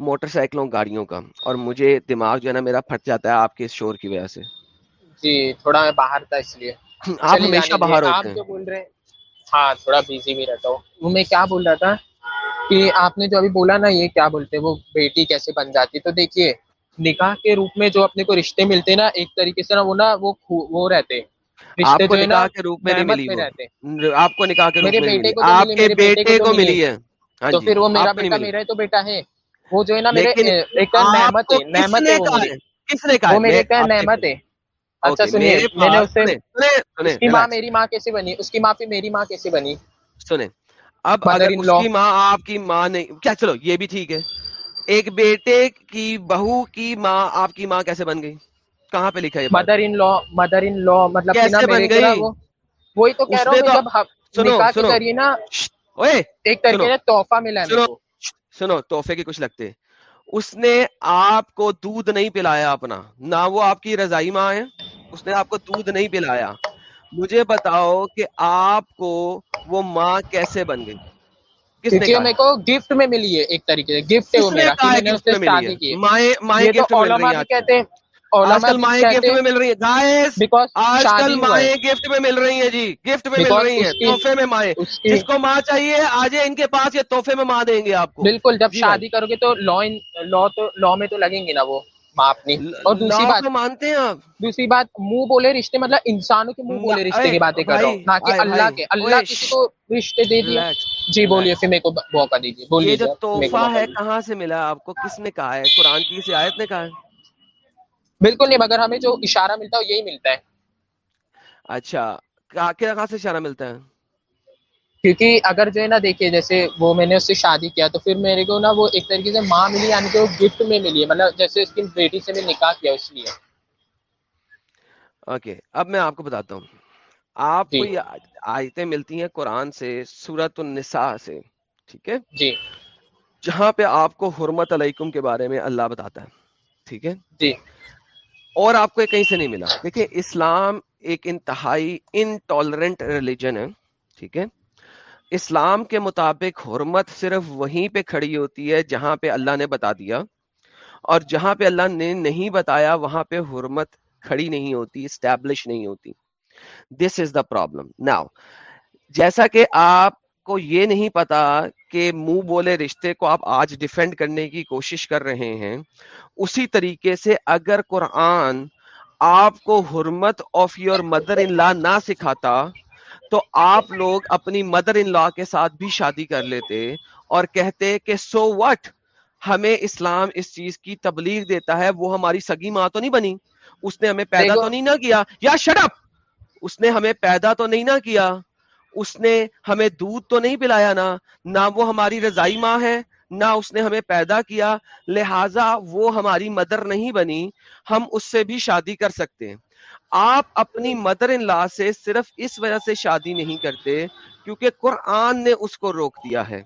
موٹر سائیکلوں گاڑیوں کا اور مجھے دماغ جو ہے نا میرا پھٹ جاتا ہے آپ کے اس شور کی وجہ سے۔ جی تھوڑا میں باہر تھا اس لیے۔ آپ ہمیشہ دیجیے باہر ہوتے ہیں۔ جو بول رہے ہیں ہاں تھوڑا بزی بھی رہتا ہوں۔ وہ میں کیا بول رہا تھا کہ آپ نے جو ابھی بولا نا یہ کیا بولتے وہ بیٹی کیسے بن جاتی تو دیکھیے نکاح کے روپ میں جو اپنے کو رشتے ملتے نا ایک طریقے سے نا وہ نا وہ وہ رہتے آپ کو نکاح کے روپ میں نہیں ملی آپ کو نکاح کے میرے بیٹے کو آپ کے بیٹے کو ملی ہے۔ ہاں تو جی پھر وہ میرا بیٹا میرا تو بیٹا ہے۔ وہ جو ہے نا میرے ایک نعمت ہے کس نعمت نے ہے کہا میری ہے؟ کس نے کہا وہ میرے ایک نعمت ہے۔ اچھا سنیے میں نے اس کی ماں میری ماں کیسے بنی؟ اس کی ماں پھر میری ماں کیسے بنی؟ سنیں اب اگر اس کی ماں آپ کی ماں نہیں کیا چلو یہ بھی ٹھیک ہے۔ ایک بیٹے کی بہو کی ماں آپ کی ماں کیسے بن گئی؟ کہاں پہ لکھا ہے mother in law mother in لا مطلب کیسے بن گئی؟ وہ۔ وہی تو کہہ رہا ہوں سنو سنو۔ نا اوئے ایک طریقے سے تحفہ ملا ہے سنو تحفے کے کچھ لگتے۔ اس نے آپ کو دودھ نہیں پلایا اپنا نہ وہ آپ کی رضائی ماں ہے اس نے آپ کو دودھ نہیں پلایا۔ مجھے بتاؤ کہ آپ کو وہ ماں کیسے بن گئی؟ کیونکہ میرے کو گفٹ میں ملی ہے ایک طریقے سے گفٹ ہے وہ میرا ہے میں نے اس گفٹ سے شادی کی ہے؟ ہے مائیں مائیں یہ گفٹ مل علماء رہی ہیں آج کہتے ہیں آج کل مائیں گفٹ میں مل رہی ہیں۔ گائز آج کل ہے۔ مائیں گفٹ میں مل رہی ہیں جی۔ گفٹ میں مل رہی ہیں تحفے میں مائیں۔ جس کو ماں چاہیے آجے ان کے پاس یہ تحفے میں ماں دیں گے آپ کو۔ بالکل جب جی شادی کرو گے تو لا لا تو لا میں تو لگیں گے نا وہ۔ ماں اپنی۔ اور دوسری بات مانتے ہیں آپ۔ دوسری بات منہ بولے رشتے مطلب انسانوں کے منہ نہ بولے رشتے کی باتیں کر رہا ہوں بھائی نہ کہ اللہ کے۔ اللہ کسی کو رشتے دے دیے۔ جی بولیے پھر میرے کو موقع دیجیے۔ بول یہ جو لیجیے پھر میرے کو تحفہ ہے کہاں سے ملا آپ کو؟ کس نے کہا ہے؟ قرآن کی کسی آیت نے کہا ہے؟ بالکل نہیں مگر ہمیں جو اشارہ ملتا ہے یہی ملتا ہے۔ اچھا کہاں سے اشارہ ملتا ہے؟ کیونکہ اگر جو ہے نا دیکھیے جیسے وہ میں نے اس سے شادی کیا تو پھر میرے کو نا وہ ایک طریقے سے ماں ملی یعنی کہ وہ گفٹ میں ملی ہے۔ مطلب جیسے اس کی بیٹی سے میں نکاح کیا اس لیے۔ اوکے اب میں آپ کو بتاتا ہوں۔ آپ جی۔ کو یہ آیتیں ملتی ہیں قرآن سے سورت النساء سے ٹھیک ہے؟ جی۔ جہاں پہ آپ کو حرمت علیکم کے بارے میں اللہ بتاتا ہے ٹھیک ہے؟ جی۔ اور آپ کو یہ کہیں سے نہیں ملا؟ دیکھیں اسلام ایک انتہائی انٹالرنٹ ریلیجن ہے ٹھیک ہے؟ اسلام کے مطابق حرمت صرف وہیں پہ کھڑی ہوتی ہے جہاں پہ اللہ نے بتا دیا، اور جہاں پہ اللہ نے نہیں بتایا وہاں پہ حرمت کھڑی نہیں ہوتی اسٹیبلش نہیں ہوتی۔ دس از دا پرابلم ناؤ جیسا کہ آپ کو یہ نہیں پتا کہ منہ بولے رشتے کو آپ آج ڈیفینڈ کرنے کی کوشش کر رہے ہیں، اسی طریقے سے اگر قرآن آپ کو hurmat of your mother in law نہ سکھاتا تو آپ لوگ اپنی مدر ان لا کے ساتھ بھی شادی کر لیتے اور کہتے کہ سو وٹ ہمیں اسلام اس چیز کی تبلیغ دیتا ہے وہ ہماری سگی ماں تو نہیں بنی۔ اس نے ہمیں پیدا تو نہیں نہ کیا۔ یا شڑپ اس نے ہمیں پیدا تو نہیں نہ کیا۔ اس نے ہمیں دودھ تو نہیں پلایا نا۔ نہ وہ ہماری رضائی ماں ہے نہ اس نے ہمیں پیدا کیا۔ لہذا وہ ہماری مدر نہیں بنی۔ ہم اس سے بھی شادی کر سکتے۔ ہیں آپ اپنی مدر ان لا سے صرف اس وجہ سے شادی نہیں کرتے کیونکہ قرآن نے اس کو روک دیا ہے۔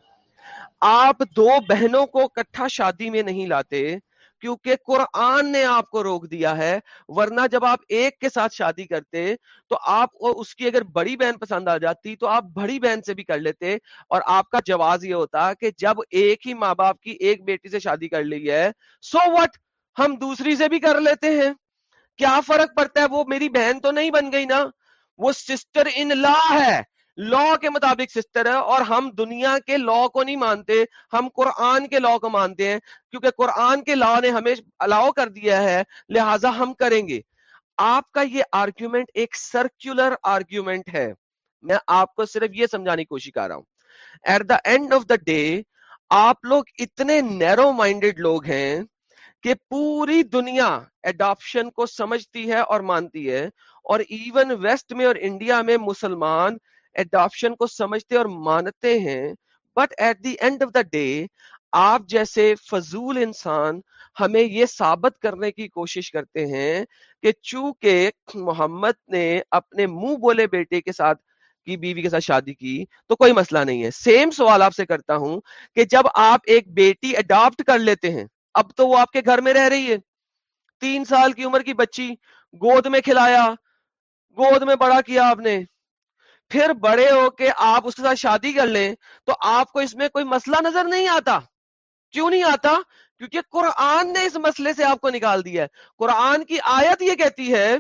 آپ دو بہنوں کو کٹھا شادی میں نہیں لاتے کیونکہ قرآن نے آپ کو روک دیا ہے۔ ورنہ جب آپ ایک کے ساتھ شادی کرتے تو آپ کو اس کی اگر بڑی بہن پسند آ جاتی تو آپ بڑی بہن سے بھی کر لیتے اور آپ کا جواز یہ ہوتا کہ جب ایک ہی ماں باپ کی ایک بیٹی سے شادی کر لی ہے سو وٹ ہم دوسری سے بھی کر لیتے ہیں۔ کیا فرق پڑتا ہے؟ وہ میری بہن تو نہیں بن گئی نا۔ وہ سسٹر ان لا ہے۔ لا کے مطابق سسٹر ہے اور ہم دنیا کے لا کو نہیں مانتے۔ ہم قرآن کے لا کو مانتے ہیں۔ کیونکہ قرآن کے لا نے ہمیں الاؤ کر دیا ہے۔ لہٰذا ہم کریں گے۔ آپ کا یہ آرگیومنٹ ایک سرکولر آرگیومنٹ ہے۔ میں آپ کو صرف یہ سمجھانے کی کوشش کر رہا ہوں۔ At the end of the day آپ لوگ اتنے نیرو مائنڈیڈ لوگ ہیں۔ کہ پوری دنیا اڈاپشن کو سمجھتی ہے اور مانتی ہے اور ایون ویسٹ میں اور انڈیا میں مسلمان اڈاپشن کو سمجھتے اور مانتے ہیں but at the end of the day آپ جیسے فضول انسان ہمیں یہ ثابت کرنے کی کوشش کرتے ہیں کہ چونکہ محمد نے اپنے منہ بولے بیٹے کے ساتھ کی بیوی کے ساتھ شادی کی، تو کوئی مسئلہ نہیں ہے۔ سیم سوال آپ سے کرتا ہوں کہ جب آپ ایک بیٹی اڈاپٹ کر لیتے ہیں اب تو وہ آپ کے گھر میں رہ رہی ہے۔ تین سال کی عمر کی بچی، گود میں کھلایا، گود میں بڑا کیا آپ نے۔ پھر بڑے ہو کے آپ اس کے ساتھ شادی کر لیں تو آپ کو اس میں کوئی مسئلہ نظر نہیں آتا۔ کیوں نہیں آتا؟ کیونکہ قرآن نے اس مسئلے سے آپ کو نکال دیا ہے۔ قرآن کی آیت یہ کہتی ہے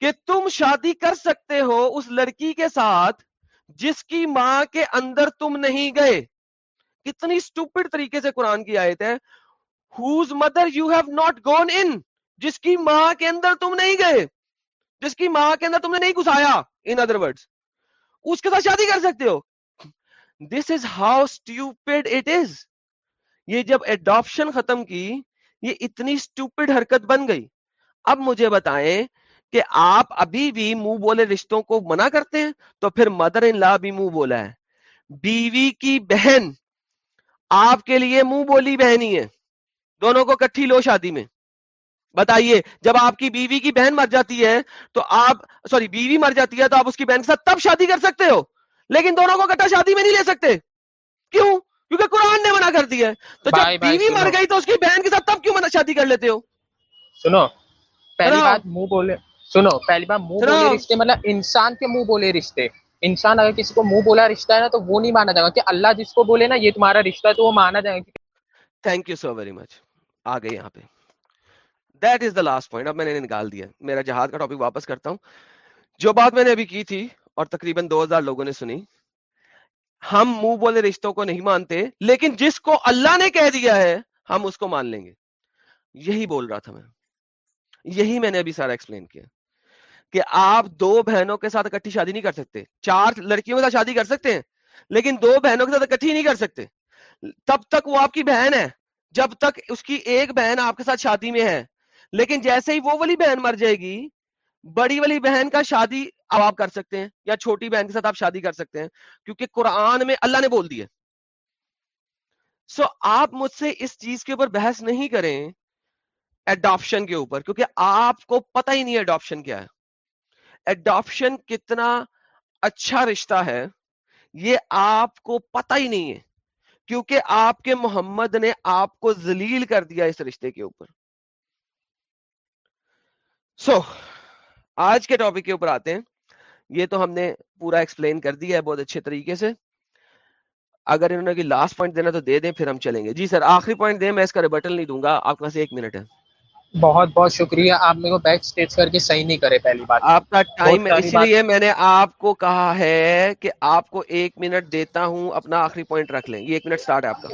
کہ تم شادی کر سکتے ہو اس لڑکی کے ساتھ جس کی ماں کے اندر تم نہیں گئے۔ کتنی اسٹوپڈ طریقے سے قرآن کی آیت ہے۔ Whose mother you have not gone in جس کی ماں کے اندر تم نہیں گئے، جس کی ماں کے اندر تم نے نہیں گھسایا ان ادر ورڈ اس کے ساتھ شادی کر سکتے ہو۔ This is how stupid it is یہ جب ایڈاپشن ختم کی، یہ اتنی اسٹوپڈ حرکت بن گئی۔ اب مجھے بتائیں کہ آپ ابھی بھی منہ بولے رشتوں کو منع کرتے ہیں، تو پھر مدر ان لا بھی منہ بولا ہے۔ بیوی کی بہن، آپ کے لیے منہ بولی بہن ہی ہے۔ دونوں کو کٹھی لو شادی میں۔ بتائیے جب آپ کی بیوی کی بہن مر جاتی ہے تو آپ سوری بیوی مر جاتی ہے تو آپ اس کی بہن کے ساتھ تب شادی کر سکتے ہو۔ لیکن دونوں کو کٹا شادی میں نہیں لے سکتے۔ کیوں؟ کیونکہ قرآن نے منع کر دیا ہے۔ تو جب بھائی بیوی مر سنو۔ گئی تو اس کی بہن کے ساتھ تب کیوں شادی کر لیتے ہو؟ سنو پہلی بات منہ بولے۔ سنو پہلی بات منہ بولے رشتے مطلب انسان کے منہ بولے رشتے۔ انسان اگر کسی کو منہ بولا رشتہ ہے نا تو وہ نہیں مانا جائے گا کہ اللہ جس کو بولے نا یہ تمہارا رشتہ ہے تو وہ مانا جائے۔ گا thank you so very much آ گئے یہاں پہ۔ That is the last point اب میں نے نکال دیا۔ میرا جہاد کا ٹاپک واپس کرتا ہوں۔ جو بات میں نے ابھی کی تھی اور تقریباً دو ہزار لوگوں نے سنی، ہم منہ بولے رشتوں کو نہیں مانتے، لیکن جس کو اللہ نے کہہ دیا ہے، ہم اس کو مان لیں گے۔ یہی بول رہا تھا میں۔ یہی میں نے ابھی سارا ایکسپلین کیا۔ کہ آپ دو بہنوں کے ساتھ اکٹھی شادی نہیں کر سکتے۔ چار لڑکیوں کے ساتھ شادی کر سکتے ہیں، لیکن دو بہنوں کے ساتھ اکٹھی نہیں کر سکتے۔ تب تک وہ آپ کی بہن ہے۔ جب تک اس کی ایک بہن آپ کے ساتھ شادی میں ہے۔ لیکن جیسے ہی وہ والی بہن مر جائے گی، بڑی والی بہن کا شادی اب آپ کر سکتے ہیں یا چھوٹی بہن کے ساتھ آپ شادی کر سکتے ہیں، کیونکہ قرآن میں اللہ نے بول دیا سو آپ مجھ سے اس چیز کے اوپر بحث نہیں کریں ایڈاپشن کے اوپر، کیونکہ آپ کو پتہ ہی نہیں ایڈاپشن کیا ہے۔ ایڈاپشن کتنا اچھا رشتہ ہے، یہ آپ کو پتہ ہی نہیں ہے۔ کیونکہ آپ کے محمد نے آپ کو ذلیل کر دیا اس رشتے کے اوپر۔ سو so, آج کے ٹاپک کے اوپر آتے ہیں۔ یہ تو ہم نے پورا ایکسپلین کر دیا ہے بہت اچھے طریقے سے۔ اگر انہوں نے لاسٹ پوائنٹ دینا تو دے دیں پھر ہم چلیں گے۔ جی سر آخری پوائنٹ دیں میں اس کا ریبٹل نہیں دوں گا۔ آپ کے پاس ایک منٹ ہے۔ بہت بہت شکریہ آپ میرے کو بیک اسٹیج کر کے صحیح نہیں کرے پہلی بات۔ آپ کا ٹائم اسی بات۔ لیے میں نے آپ کو کہا ہے کہ آپ کو ایک منٹ دیتا ہوں اپنا آخری پوائنٹ رکھ لیں۔ یہ ایک منٹ سٹارٹ ہے آپ کا۔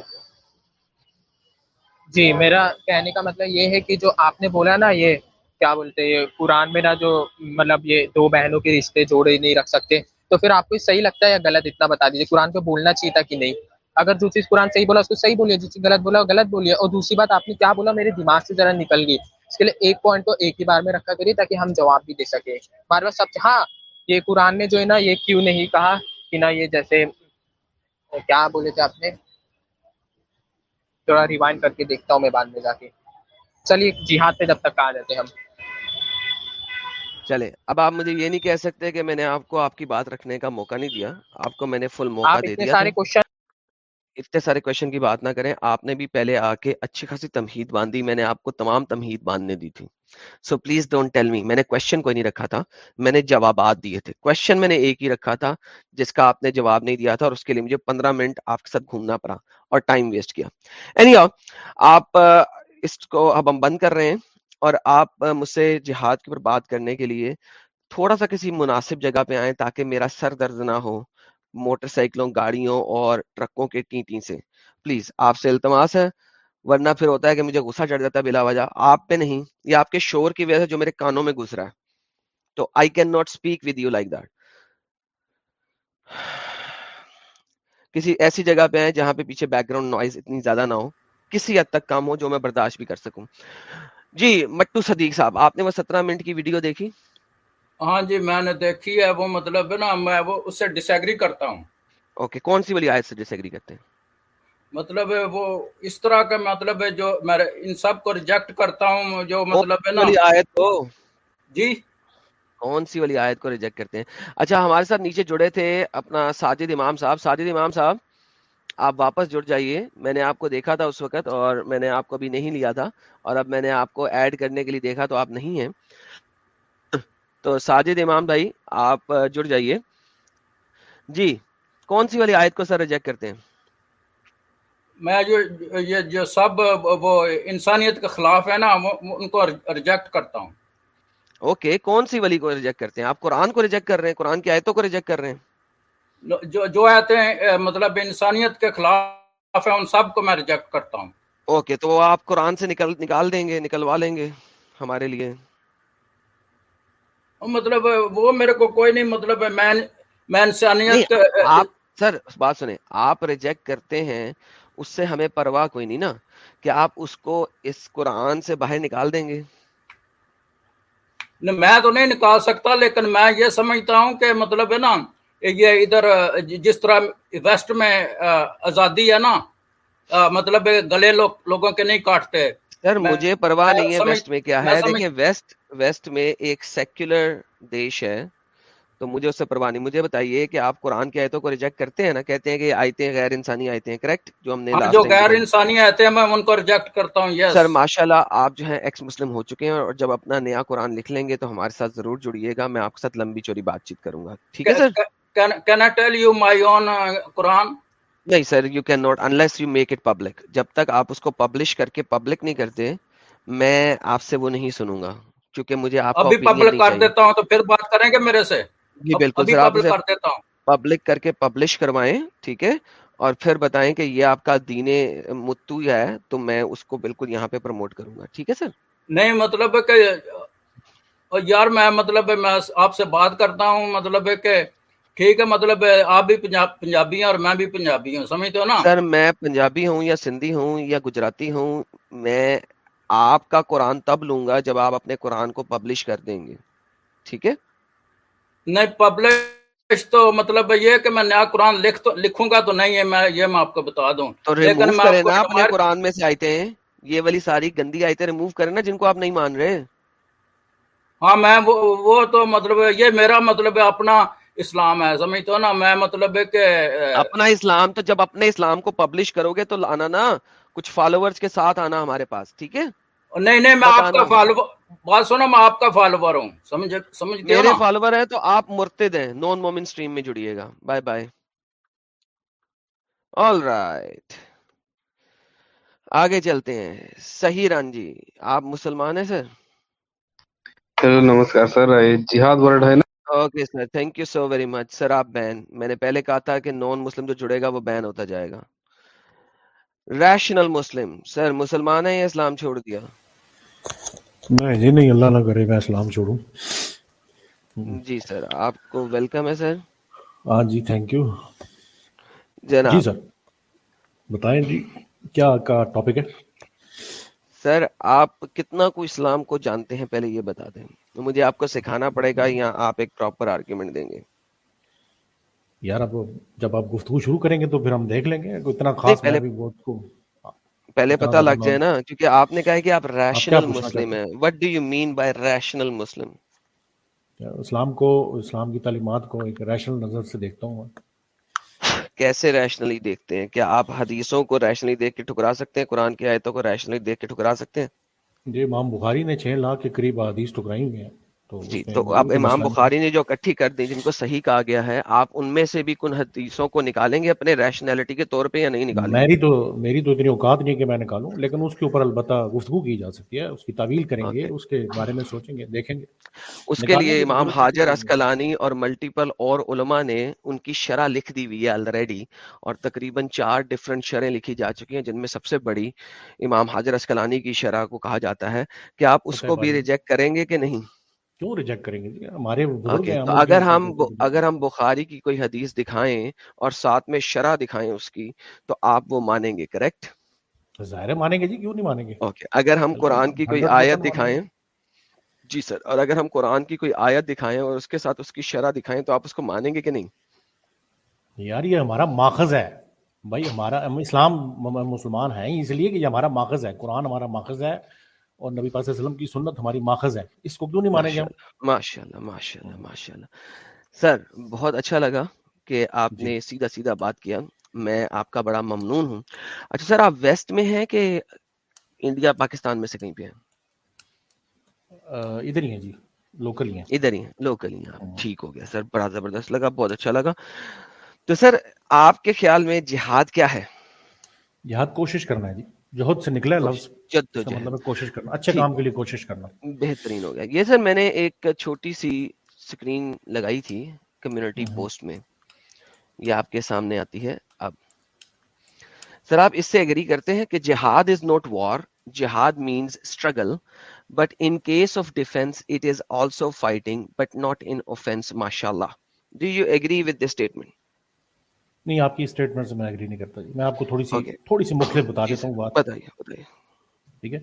جی میرا کہنے کا مطلب یہ ہے کہ جو آپ نے بولا نا یہ کیا بولتے ہیں قرآن میں نا جو مطلب یہ دو بہنوں کے رشتے جوڑے نہیں رکھ سکتے تو پھر آپ کو صحیح لگتا ہے یا غلط؟ اتنا بتا دیجیے قرآن پہ بولنا چاہیے تھا کہ نہیں؟ اگر جو چیز قرآن صحیح بولا اس کو صحیح بولیے جو چیز غلط بولا غلط بولیے۔ اور دوسری بات آپ نے کیا بولا؟ میرے دماغ سے ذرا نکل گئی۔ اس کے لیے ایک پوائنٹ تو ایک ہی بار میں رکھا کریے تاکہ ہم جواب بھی دے سکیں۔ بار بار سب ہاں یہ قرآن نے جو ہے نا یہ کیوں نہیں کہا کہ نا یہ جیسے کیا بولے تھے آپ نے؟ تھوڑا ریوائنڈ کر کے دیکھتا ہوں میں بعد میں جا کے۔ چلیے جہاد پہ جب تک آ جاتے ہم۔ چلے اب آپ مجھے یہ نہیں کہہ سکتے کہ میں نے آپ کو آپ کی بات رکھنے کا موقع نہیں دیا۔ آپ کو میں نے فل موقع دے دیا سارے کوشچن اتنے سارے کوشچن کی بات نہ کریں، آپ نے بھی پہلے آ کے اچھی خاصی تمہید باندھی، میں نے آپ کو تمام تمہید باندھنے دی تھی۔ So please don't tell me میں نے کوشچن کوئی نہیں رکھا تھا، میں نے جوابات دیے تھے۔ کوشچن میں نے ایک ہی رکھا تھا، جس کا آپ نے جواب نہیں دیا تھا، اور اس کے لیے مجھے پندرہ منٹ آپ کے ساتھ گھومنا پڑا اور ٹائم ویسٹ کیا۔ اینی آپ اس کو اب ہم بند کر رہے ہیں، اور آپ مجھ سے جہاد کے اوپر بات کرنے کے لیے تھوڑا سا کسی مناسب جگہ پہ آئیں تاکہ میرا سر درد نہ ہو۔ موٹر سائیکلوں، گاڑیوں اور ٹرکوں کے ٹی ٹی سے۔ پلیز، آپ سے التماس ہے، ورنہ پھر ہوتا ہے کہ مجھے غصہ چڑھ جاتا ہے بلا وجہ۔ آپ پہ نہیں، یہ آپ کے شور کی وجہ سے جو میرے کانوں میں گزرا ہے۔ تو I can not speak with you like that کسی ایسی جگہ پہ آئے جہاں پہ پیچھے بیک گراؤنڈ نوائز اتنی زیادہ نہ ہو، کسی حد تک کام ہو جو میں برداشت بھی کر سکوں۔ جی مٹو صدیق صاحب، آپ نے وہ سترہ منٹ کی ویڈیو دیکھی؟ ہاں جی میں نے دیکھی ہے وہ مطلب ہے نا میں وہ اس سے ڈس ایگری کرتا ہوں۔ اوکے کون سی والی آیت سے ڈس ایگری کرتے ہیں؟ مطلب وہ اس طرح کا مطلب ہے جو میں ان سب کو ریجیکٹ کرتا ہوں جو مطلب ہے نا۔ والی آیت کو؟ جی۔ کون سی والی آیت کو ریجیکٹ کرتے ہیں؟ اچھا ہمارے ساتھ نیچے جڑے تھے اپنا ساجد امام صاحب۔ ساجد امام صاحب آپ واپس جڑ جائیے۔ میں نے آپ کو دیکھا تھا اس وقت اور میں نے آپ کو ابھی نہیں لیا تھا اور اب میں نے آپ کو ایڈ کرنے کے لیے دیکھا تو آپ نہیں ہیں۔ تو ساجد امام بھائی آپ جڑ جائیے۔ جی کون سی والی آیت کو سر ریجیکٹ کرتے ہیں؟ میں جو یہ جو سب وہ انسانیت کے خلاف ہے نا وہ ان کو ریجیکٹ کرتا ہوں۔ اوکے کون سی ولی کو ریجیکٹ کرتے ہیں؟ آپ قرآن کو ریجیکٹ کر رہے ہیں قرآن کی آیتوں کو ریجیکٹ کر رہے ہیں؟ جو جو آتے ہیں مطلب انسانیت کے خلاف ہے ان سب کو میں ریجیکٹ کرتا ہوں۔ اوکے تو آپ قرآن سے نکل نکال دیں گے نکلوا لیں گے ہمارے لیے۔ مطلب وہ میرے کو کوئی نہیں مطلب میں میں انسانیت آپ سر بات سنیں آپ ریجیکٹ کرتے ہیں اس سے ہمیں پرواہ کوئی نہیں نا کہ آپ اس کو اس قرآن سے باہر نکال دیں گے۔ میں تو نہیں نکال سکتا لیکن میں یہ سمجھتا ہوں کہ مطلب ہے نا یہ ادھر جس طرح ویسٹ میں آزادی ہے نا مطلب گلے لوگ لوگوں کے نہیں کاٹتے۔ سر مجھے پرواہ نہیں ہے ویسٹ میں کیا ہے۔ دیکھیں ویسٹ ویسٹ میں ایک سیکولر دیش ہے تو مجھے اس سے پرواہ نہیں۔ مجھے بتائیے کہ آپ قرآن کی آیتوں کو ریجیکٹ کرتے ہیں نا؟ کہتے ہیں کہ آیتیں غیر انسانی آیتیں ہیں کریکٹ جو ہم نے ہاں جو غیر انسانی آتے ہیں میں ان کو ریجیکٹ کرتا ہوں۔ یس سر ماشاء اللہ آپ جو ہے ایکس مسلم ہو چکے ہیں اور جب اپنا نیا قرآن لکھ لیں گے تو ہمارے ساتھ ضرور جڑیے گا۔ میں آپ کے ساتھ لمبی چوری بات چیت کروں گا۔ ٹھیک ہے sir? Can I tell you my own Quran? نہیں sir you can not unless you make it public جب تک آپ اس کو پبلش کر کے پبلک نہیں کرتے میں آپ سے وہ نہیں سنوں گا کیونکہ مجھے آپ ابھی opinion پبلک کر دیتا ہوں تو پھر بات کریں گے میرے سے۔ جی بالکل سر آپ پبلک کر کے پبلش کروائیں ٹھیک ہے؟ اور پھر بتائیں کہ یہ آپ کا دین متو ہے تو میں اس کو بالکل یہاں پہ پروموٹ کروں گا ٹھیک ہے سر؟ نہیں مطلب کہ یار میں مطلب میں آپ سے بات کرتا ہوں مطلب ہے کہ ٹھیک ہے مطلب آپ بھی پنجاب پنجابی ہیں اور میں بھی پنجابی ہوں سمجھتے ہو نا سر میں پنجابی ہوں یا سندھی ہوں یا گجراتی ہوں میں آپ کا قرآن تب لوں گا جب آپ اپنے قرآن کو پبلش کر دیں گے ٹھیک ہے نہیں پبلش تو مطلب یہ کہ میں نیا قرآن لکھ تو لکھوں گا تو نہیں ہے میں یہ میں آپ کو بتا دوں تو لیکن میں آپ اپنے قرآن میں سے آیتیں یہ والی ساری گندی آیتیں ریموو کریں نا جن کو آپ نہیں مان رہے ہاں میں وہ تو مطلب یہ میرا مطلب ہے اپنا اسلام ہے سمجھتے ہو نا؟ میں مطلب ہے کہ اپنا اسلام تو جب اپنے اسلام کو پبلش کرو گے تو آنا نا کچھ فالوورز کے ساتھ آنا ہمارے پاس ٹھیک ہے؟ نہیں نہیں میں آپ کا۔ فالوور بات سنو میں آپ کا فالوور ہوں سمجھ سمجھتے ہو میرے فالوور ہیں تو آپ مرتد ہیں نان مومن سٹریم میں جڑیے گا۔ بائے بائے آل رائٹ آگے چلتے ہیں۔ صحیح ران جی آپ مسلمان ہیں سر؟ ہیلو نمسکار سر جہاد ورڈ ہے نا؟ Okay sir thank you so very much sir آپ بین میں نے پہلے کہا تھا کہ نان مسلم جو جڑے گا وہ بین ہوتا جائے گا۔ ریشنل مسلم سر مسلمان ہیں یا اسلام چھوڑ دیا؟ نہیں جی نہیں اللہ نہ کرے میں اسلام چھوڑوں۔ جی سر آپ کو ویلکم ہے سر؟ ہاں جی تھینک یو جناب۔ جی سر بتائیں جی کیا کا ٹاپک ہے؟ سر آپ کتنا کو اسلام کو جانتے ہیں؟ پہلے یہ بتا دیں۔ مجھے آپ کو سکھانا پڑے گا یا آپ ایک پراپر آرگیومنٹ دیں گے؟ یار اب جب آپ گفتگو شروع کریں گے تو پھر ہم دیکھ لیں گے۔ اتنا خاص پہلے- پہلے پتہ لگ جائے نا کیونکہ آپ نے کہا ہے کہ آپ ریشنل مسلم ہیں؟ What do you mean by rational Muslim اسلام کو اسلام کی تعلیمات کو ایک ریشنل نظر سے دیکھتا ہوں کیسے ریشنلی دیکھتے ہیں؟ کیا آپ حدیثوں کو ریشنلی دیکھ کے ٹھکرا سکتے ہیں؟ قرآن کی آیتوں کو ریشنلی دیکھ کے ٹھکرا سکتے ہیں؟ جی امام بخاری نے چھ لاکھ کے قریب حدیث ٹکرائی ہوئی ہیں۔ جی تو اب امام۔ بخاری نے جو اکٹھی کر دی جن کو صحیح کہا گیا ہے آپ ان میں سے بھی کن حدیثوں کو نکالیں گے اپنے ریشنلٹی کے طور پہ یا نہیں نکالیں گے میری تو میری تو اتنی اوقات نہیں کہ میں نکالوں لیکن اس کے اوپر البتہ گفتگو کی جا سکتی ہے اس کی تعویل کریں گے. اس کے بارے میں سوچیں گے دیکھیں گے اس کے لیے امام حاجر۔ اسکلانی اور ملٹیپل اور علماء نے ان کی شرح لکھ دی ہوئی ہے آلریڈی اور تقریباً چار ڈفرنٹ شرح لکھی جا چکی ہیں جن میں سب سے بڑی امام حاجر اسکلانی کی شرح کو کہا جاتا ہے کہ آپ اس کو بھی۔ ریجیکٹ کریں گے کہ نہیں کیوں ریجیکٹ کریں گے؟ جی ہمارے ہیں تو اگر ہم کو اگر ہم بخاری کی کوئی حدیث دکھائیں اور ساتھ میں شرح دکھائیں اس کی تو آپ وہ مانیں گے کریکٹ ظاہر مانیں گے جی کیوں نہیں مانیں گے؟ اوکے اگر ہم قرآن کی کوئی 100% آیت۔ دکھائیں جی سر اور اگر ہم قرآن کی کوئی آیت دکھائیں اور اس کے ساتھ اس کی شرح دکھائیں تو آپ اس کو مانیں گے کہ نہیں؟ یار یہ ہمارا ماخذ ہے۔ بھائی ہمارا ہم اسلام مسلمان ہیں اس لیے کہ یہ ہمارا ماخذ ہے۔ قرآن ہمارا ماخذ ہے۔ اور نبی پاک صلی اللہ علیہ وسلم کی سنت ہماری ماخذ ہے۔ اس کو کیوں نہیں مانیں گے ماشاء اللہ ماشاء اللہ ماشاء اللہ سر بہت اچھا لگا کہ آپ جی۔ نے سیدھا سیدھا بات کیا۔ میں آپ کا بڑا ممنون ہوں۔ اچھا سر آپ ویسٹ میں ہیں کہ انڈیا پاکستان میں سے کہیں پہ ہیں؟ ادھر ہی ہیں جی لوکل ہی ہیں۔ ادھر ہی ہیں لوکل ہی ہیں۔ ہاں۔ ٹھیک ہو گیا سر بڑا زبردست لگا بہت اچھا لگا۔ تو سر آپ کے خیال میں جہاد کیا ہے؟ جہاد کوشش کرنا ہے جی۔ جہد سے نکلا لفظ جد کا مطلب ہے کوشش کرنا اچھے ٹھیک کام کے لیے کوشش کرنا۔ بہترین ہو گیا۔ یہ سر میں نے ایک چھوٹی سی سکرین لگائی تھی کمیونٹی۔ پوسٹ میں۔ یہ آپ کے سامنے آتی ہے۔ اب سر آپ اس سے ایگری کرتے ہیں کہ جہاد is not war jihad means struggle but in case of defence it is also fighting but not in offence ماشاء اللہ do you agree with this statement نہیں آپ کی اسٹیٹمنٹ سے میں ایگری نہیں کرتا جی۔ میں آپ کو تھوڑی سی. تھوڑی سی مختلف بتا دیتا ہوں بات۔ بتائیے بتائیے۔ ٹھیک ہے۔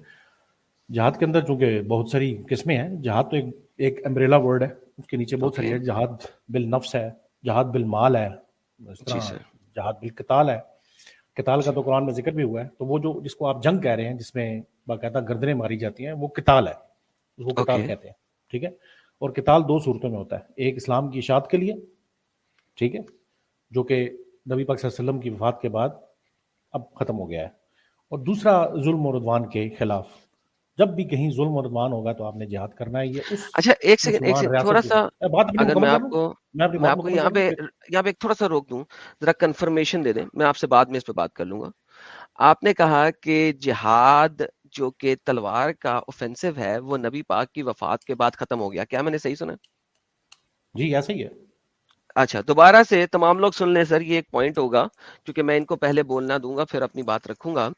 جہاد کے اندر چونکہ بہت ساری قسمیں ہیں جہاد تو ایک ایک امبریلا ورڈ ہے۔ اس کے نیچے بہت ساری. ہے۔ جہاد بالنفس ہے جہاد بالمال ہے اس جی طرح سر۔ جہاد بالقتال ہے۔ قتال کا تو قرآن میں ذکر بھی ہوا ہے۔ تو وہ جو جس کو آپ جنگ کہہ رہے ہیں جس میں باقاعدہ گردنیں ماری جاتی ہیں وہ قتال ہے۔ اس کو قتال. کہتے ہیں۔ ٹھیک ہے؟ اور کتال دو صورتوں میں ہوتا ہے۔ ایک اسلام کی اشاعت کے لیے ٹھیک ہے؟ جو کہ نبی پاک صلی اللہ علیہ وسلم کی وفات کے بعد اب ختم ہو گیا ہے۔ اور دوسرا ظلم و ردوان کے خلاف جب بھی کہیں ظلم و ردوان ہوگا تو آپ نے جہاد کرنا ہے۔ یہ اچھا ایک سیکنڈ ایک سیکنڈ تھوڑا سا اگر میں آپ کو میں آپ کو یہاں پہ یہاں پہ ایک تھوڑا سا روک دوں۔ ذرا کنفرمیشن دے دیں۔ میں آپ سے بعد میں اس پہ بات کر لوں گا۔ آپ نے کہا کہ جہاد جو کہ تلوار کا اوفینسو ہے وہ نبی پاک کی وفات کے بعد ختم ہو گیا۔ کیا میں نے صحیح سنا؟ جی ایسا ہی ہے۔ اچھا دوبارہ سے تمام لوگ سن لیں سر یہ ایک پوائنٹ ہوگا کیونکہ میں ان کو پہلے بولنا دوں گا پھر اپنی بات رکھوں گا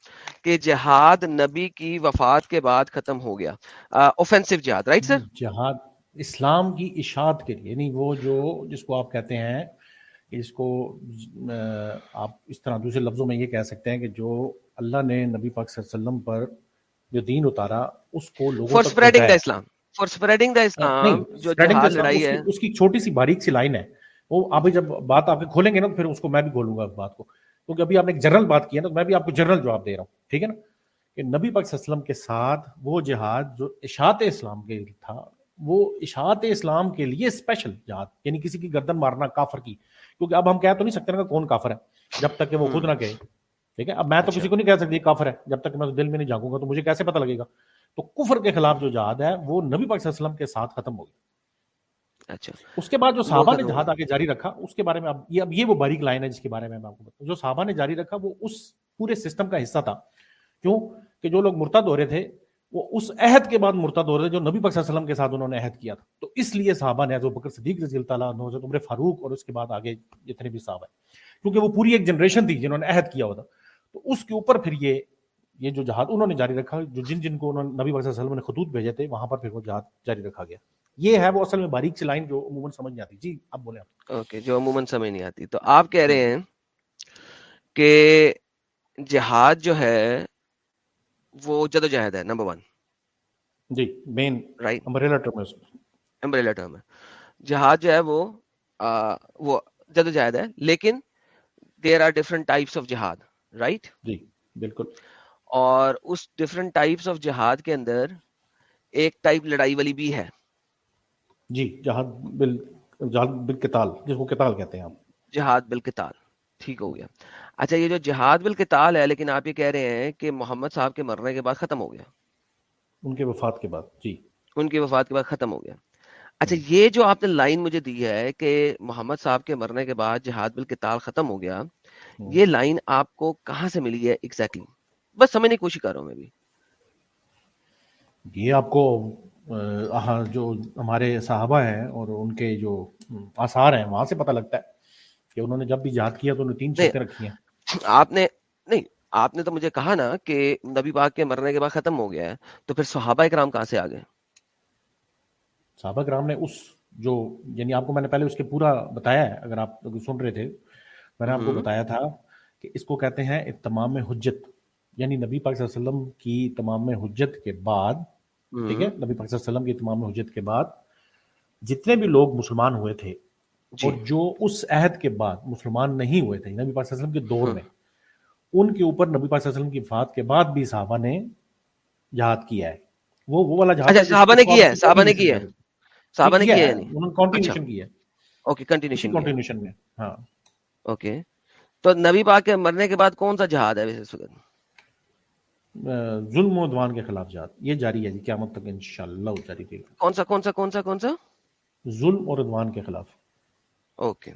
کہ جہاد نبی کی وفات کے بعد ختم ہو گیا۔ اوفینسو جہاد رائٹ سر جہاد اسلام کی اشاعت کے لیے یعنی وہ جو جس کو آپ کہتے ہیں جس کو آپ اس طرح دوسرے لفظوں میں یہ کہہ سکتے ہیں کہ جو اللہ نے نبی پاک صلی اللہ علیہ وسلم پر جو دین اتارا اس کو لوگوں فار تک spreading the Islam for spreading the Islam جو جہاد لڑائی اس ہے۔ اس کی چھوٹی سی باریک سی لائن ہے۔ وہ آپ جب بات آپ کے کھولیں گے نا تو پھر اس کو میں بھی کھولوں گا اس بات کو۔ کیونکہ ابھی آپ نے ایک جنرل بات کی ہے نا تو میں بھی آپ کو جنرل جواب دے رہا ہوں ٹھیک ہے نا؟ کہ نبی پاک صلی اللہ علیہ وسلم کے ساتھ وہ جہاد جو اشاعت اسلام کے تھا وہ اشاعت اسلام کے لیے اسپیشل جہاد یعنی کسی کی گردن مارنا کافر کی۔ کیونکہ اب ہم کہہ تو نہیں سکتے نا کہ کون کافر ہے جب تک کہ وہ خود نہ کہے ٹھیک ہے؟ اب میں تو اچھا۔ کسی کو نہیں کہہ سکتی کافر ہے جب تک میں دل میں نہیں جھانکوں گا تو مجھے کیسے پتہ لگے گا؟ تو کفر کے خلاف جو جہاد ہے وہ نبی پاک صلی اللہ علیہ وسلم کے ساتھ ختم ہو گیا۔ اچھا۔ اس کے بعد جو صحابہ نے جہاد آگے جاری رکھا اس کے بارے میں اب یہ اب یہ وہ باریک لائن ہے جس کے بارے میں میں آپ کو بتاؤں۔ جو صحابہ نے جاری رکھا وہ اس پورے سسٹم کا حصہ تھا۔ کیوں؟ کہ جو لوگ مرتد ہو رہے تھے وہ اس عہد کے بعد مرتد ہو رہے تھے جو نبی پاک صلی اللہ علیہ وسلم کے ساتھ انہوں نے عہد کیا تھا۔ تو اس لیے صحابہ نے حضرت بکر صدیق رضی اللہ تعالیٰ عنہ حضرت عمر فاروق اور اس کے بعد آگے جتنے بھی صحابہ ہیں۔ کیونکہ وہ پوری ایک جنریشن تھی جنہوں نے عہد کیا ہوا تھا تو اس کے اوپر پھر یہ یہ جو جہاد انہوں نے جاری رکھا جو جن جن کو انہوں نے نبی پاک صلی اللہ علیہ وسلم نے خطوط بھیجے تھے وہاں پر پھر وہ جہاد جاری رکھا گیا۔ یہ ہے وہ اصل میں باریک سی لائن جو عموماً سمجھ نہیں آتی۔ جی اب بولیں آپ۔ اوکے جو عموماً سمجھ نہیں آتی۔ تو آپ کہہ رہے ہیں کہ جہاد جو ہے وہ جد و جہد ہے نمبر ون۔ جی مین رائٹ امبریلا ٹرم ہے اس میں۔ امبریلا ٹرم ہے۔ جہاد جو ہے وہ وہ جد و جہد ہے لیکن there are different types of jihad right جی بالکل۔ اور اس ڈفرنٹ ٹائپس آف جہاد کے اندر ایک ٹائپ لڑائی والی بھی ہے۔ جی جہاد بال جہاد بالقتال جس کو قتال کہتے ہیں آپ جہاد بالقتال ٹھیک ہو گیا۔ اچھا یہ جو جہاد بالقتال ہے لیکن آپ یہ کہہ رہے ہیں کہ محمد صاحب کے مرنے کے بعد ختم ہو گیا۔ ان کے وفات کے بعد جی۔ ان کی وفات کے بعد ختم ہو گیا۔ اچھا یہ جو آپ نے لائن مجھے دی ہے کہ محمد صاحب کے مرنے کے بعد جہاد بالقتال ختم ہو گیا۔ یہ لائن آپ کو کہاں سے ملی ہے ایگزیکٹلی بس سمجھنے کی کوشش کر رہا ہوں میں بھی۔ یہ آپ کو جو ہمارے صحابہ ہیں اور ان کے جو آثار ہیں وہاں سے پتہ لگتا ہے کہ انہوں نے جب بھی جہاد کیا تو انہوں نے تین شرطیں رکھی ہیں۔ آپ نے نہیں آپ نے تو مجھے کہا نا کہ نبی پاک کے مرنے کے بعد ختم ہو گیا ہے تو پھر صحابہ کرام کہاں سے آ گئے؟ صحابہ کرام نے اس جو یعنی آپ کو میں نے پہلے اس کے پورا بتایا ہے اگر آپ سن رہے تھے میں نے آپ کو بتایا تھا کہ اس کو کہتے ہیں تمام حجت یعنی نبی پاک صلی اللہ علیہ وسلم کی تمام حجت کے بعد ٹھیک ہے؟ نبی پاک صلی اللہ علیہ وسلم کی تمام حجت کے بعد جتنے بھی لوگ مسلمان ہوئے تھے جی۔ اور جو اس عہد کے بعد مسلمان نہیں ہوئے تھے نبی پاک صلی اللہ علیہ وسلم کے دور ہوں میں ان کے اوپر نبی پاک صلی اللہ علیہ وسلم کی وفات کے بعد بھی صحابہ نے جہاد کیا ہے۔ وہ وہ والا جہاد اچھا صحابہ نے کیا ہے؟ صحابہ نے کیا ہے؟ صحابہ نے کیا ہے؟ نہیں انہوں نے اچھا۔ کنٹینیوشن کیا ہے۔ اوکے کنٹینیوشن کنٹینیوشن میں ہاں۔ اوکے تو نبی پاک کے مرنے کے بعد کون سا جہاد ہے ویسے اس وقت؟ اہ، ظلم و عدوان کے خلاف جہاد یہ جاری ہے جی قیامت تک انشاءاللہ جاری رہے گا۔ کون سا کون سا کون سا کون سا؟ ظلم اور عدوان کے خلاف۔ اوکے۔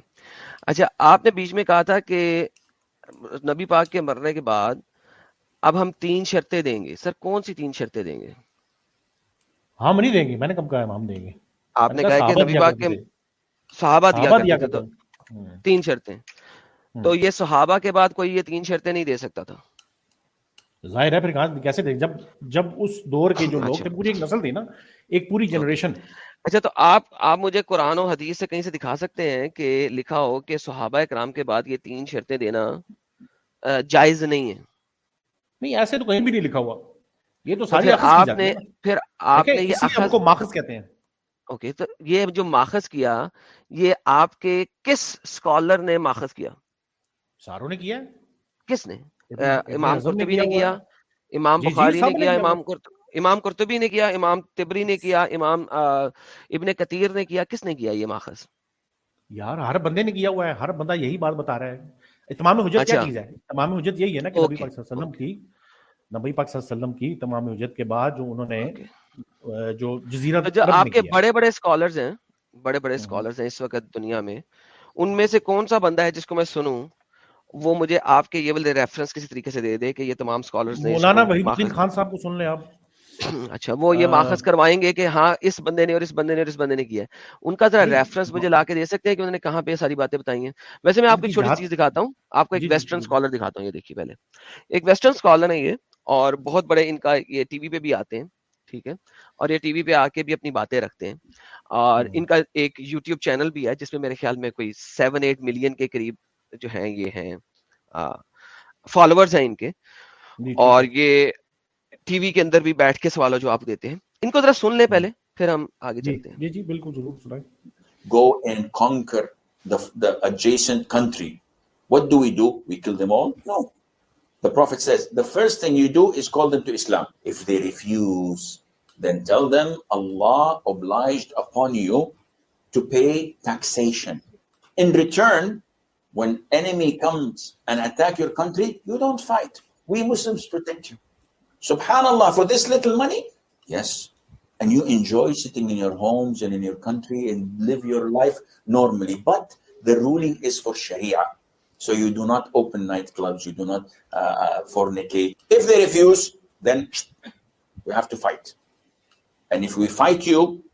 اچھا آپ نے بیچ میں کہا تھا کہ نبی پاک کے مرنے کے بعد اب ہم تین شرطیں دیں گے۔ سر کون سی تین شرطیں دیں گے؟ ہم نہیں دیں گے۔ میں نے کب کہا ہم دیں گے؟ آپ نے کہا کہ نبی پاک کے صحابہ دیا کرتے تین شرطیں۔ تو یہ صحابہ کے بعد کوئی یہ تین شرطیں نہیں دے سکتا تھا؟ ظاہر ہے پھر کہاں کیسے دیں جب جب اس دور کے جو لوگ اچھا۔ تھے پوری ایک نسل تھی نا ایک پوری اوکے جنریشن۔ اچھا تو آپ آپ مجھے قرآن و حدیث سے کہیں سے دکھا سکتے ہیں کہ لکھا ہو کہ صحابہ کرام کے بعد یہ تین شرطیں دینا جائز نہیں ہے نہیں ایسے تو کہیں بھی نہیں لکھا ہوا۔ یہ تو ساری آپ نے پھر آپ نے یہ ہم اخذ کو ماخذ کہتے ہیں۔ اوکے تو یہ جو ماخذ کیا یہ آپ کے کس اسکالر نے ماخذ کیا؟ ساروں نے کیا کس نے؟ امام قرطبی نے کیا؟ امام جی جی بخاری نے کیا امام امام قرطبی نے کیا امام تبری نے کیا امام ابن کثیر نے کیا کس نے کیا یہ ماخذ؟ یار ہر بندے نے کیا ہوا ہے ہر بندہ یہی بات بتا رہا ہے۔ تمام حجت کیا اچھا۔ چیز ہے؟ تمام حجت یہی ہے نا کہ نبی پاک صلی اللہ علیہ وسلم کی نبی پاک صلی اللہ علیہ وسلم کی تمام حجت کے بعد جو انہوں نے جو جزیرہ عرب آپ کے بڑے بڑے اسکالرز ہیں بڑے بڑے۔ اسکالرز ہیں اس وقت دنیا میں۔ ان میں سے کون سا بندہ ہے جس کو میں سنوں؟ وہ مجھے آپ کے یہ والے ریفرنس کسی طریقے سے دے دے کہ یہ تمام اسکالرز نے مولانا وحید الدین خان صاحب کو سن لیں آپ۔ اچھا وہ یہ ماخذ کروائیں گے کہ ہاں اس بندے نے اور اس بندے نے اور اس بندے نے کیا ہے۔ ان کا ذرا ریفرنس مجھے لا کے دے سکتے ہیں کہ انہوں نے کہاں پہ یہ ساری باتیں بتائی ہیں۔ ویسے میں آپ کو جی ایک چھوٹی سی چیز دکھاتا ہوں۔ آپ کو ایک جی جی ویسٹرن جی۔ اسکالر دکھاتا ہوں یہ دیکھیے پہلے۔ ایک ویسٹرن اسکالر ہے یہ اور بہت بڑے ان کا یہ ٹی وی پہ بھی آتے ہیں ٹھیک ہے؟ اور یہ ٹی وی پہ آ کے بھی اپنی باتیں رکھتے ہیں۔ اور ان کا ایک یوٹیوب چینل بھی ہے جس میں میرے خیال میں کوئی سیون ایٹ ملین کے قریب جو ہیں یہ ہیں فالوورز ہیں ان کے جی اور ہے یہ ٹی وی کے اندر بھی بیٹھ کے سوال و جواب دیتے ہیں ان کو ذرا سن لیں پہلے پھر ہم آگے جی چلتے ہیں جی جی بالکل ضرور سنائیں go and conquer the, the adjacent country. What do we do? We kill them all? No. The Prophet says the first thing you do is call them to Islam. If they refuse, then tell them Allah obliged upon you to pay taxation. In return, when enemy comes and attack your country, you don't fight. We Muslims protect you. Subhanallah, for this little money? Yes. And you enjoy sitting in your homes and in your country and live your life normally. But the ruling is for Sharia. So you do not open nightclubs, you do not uh, fornicate. If they refuse, then we have to fight. And if we fight you,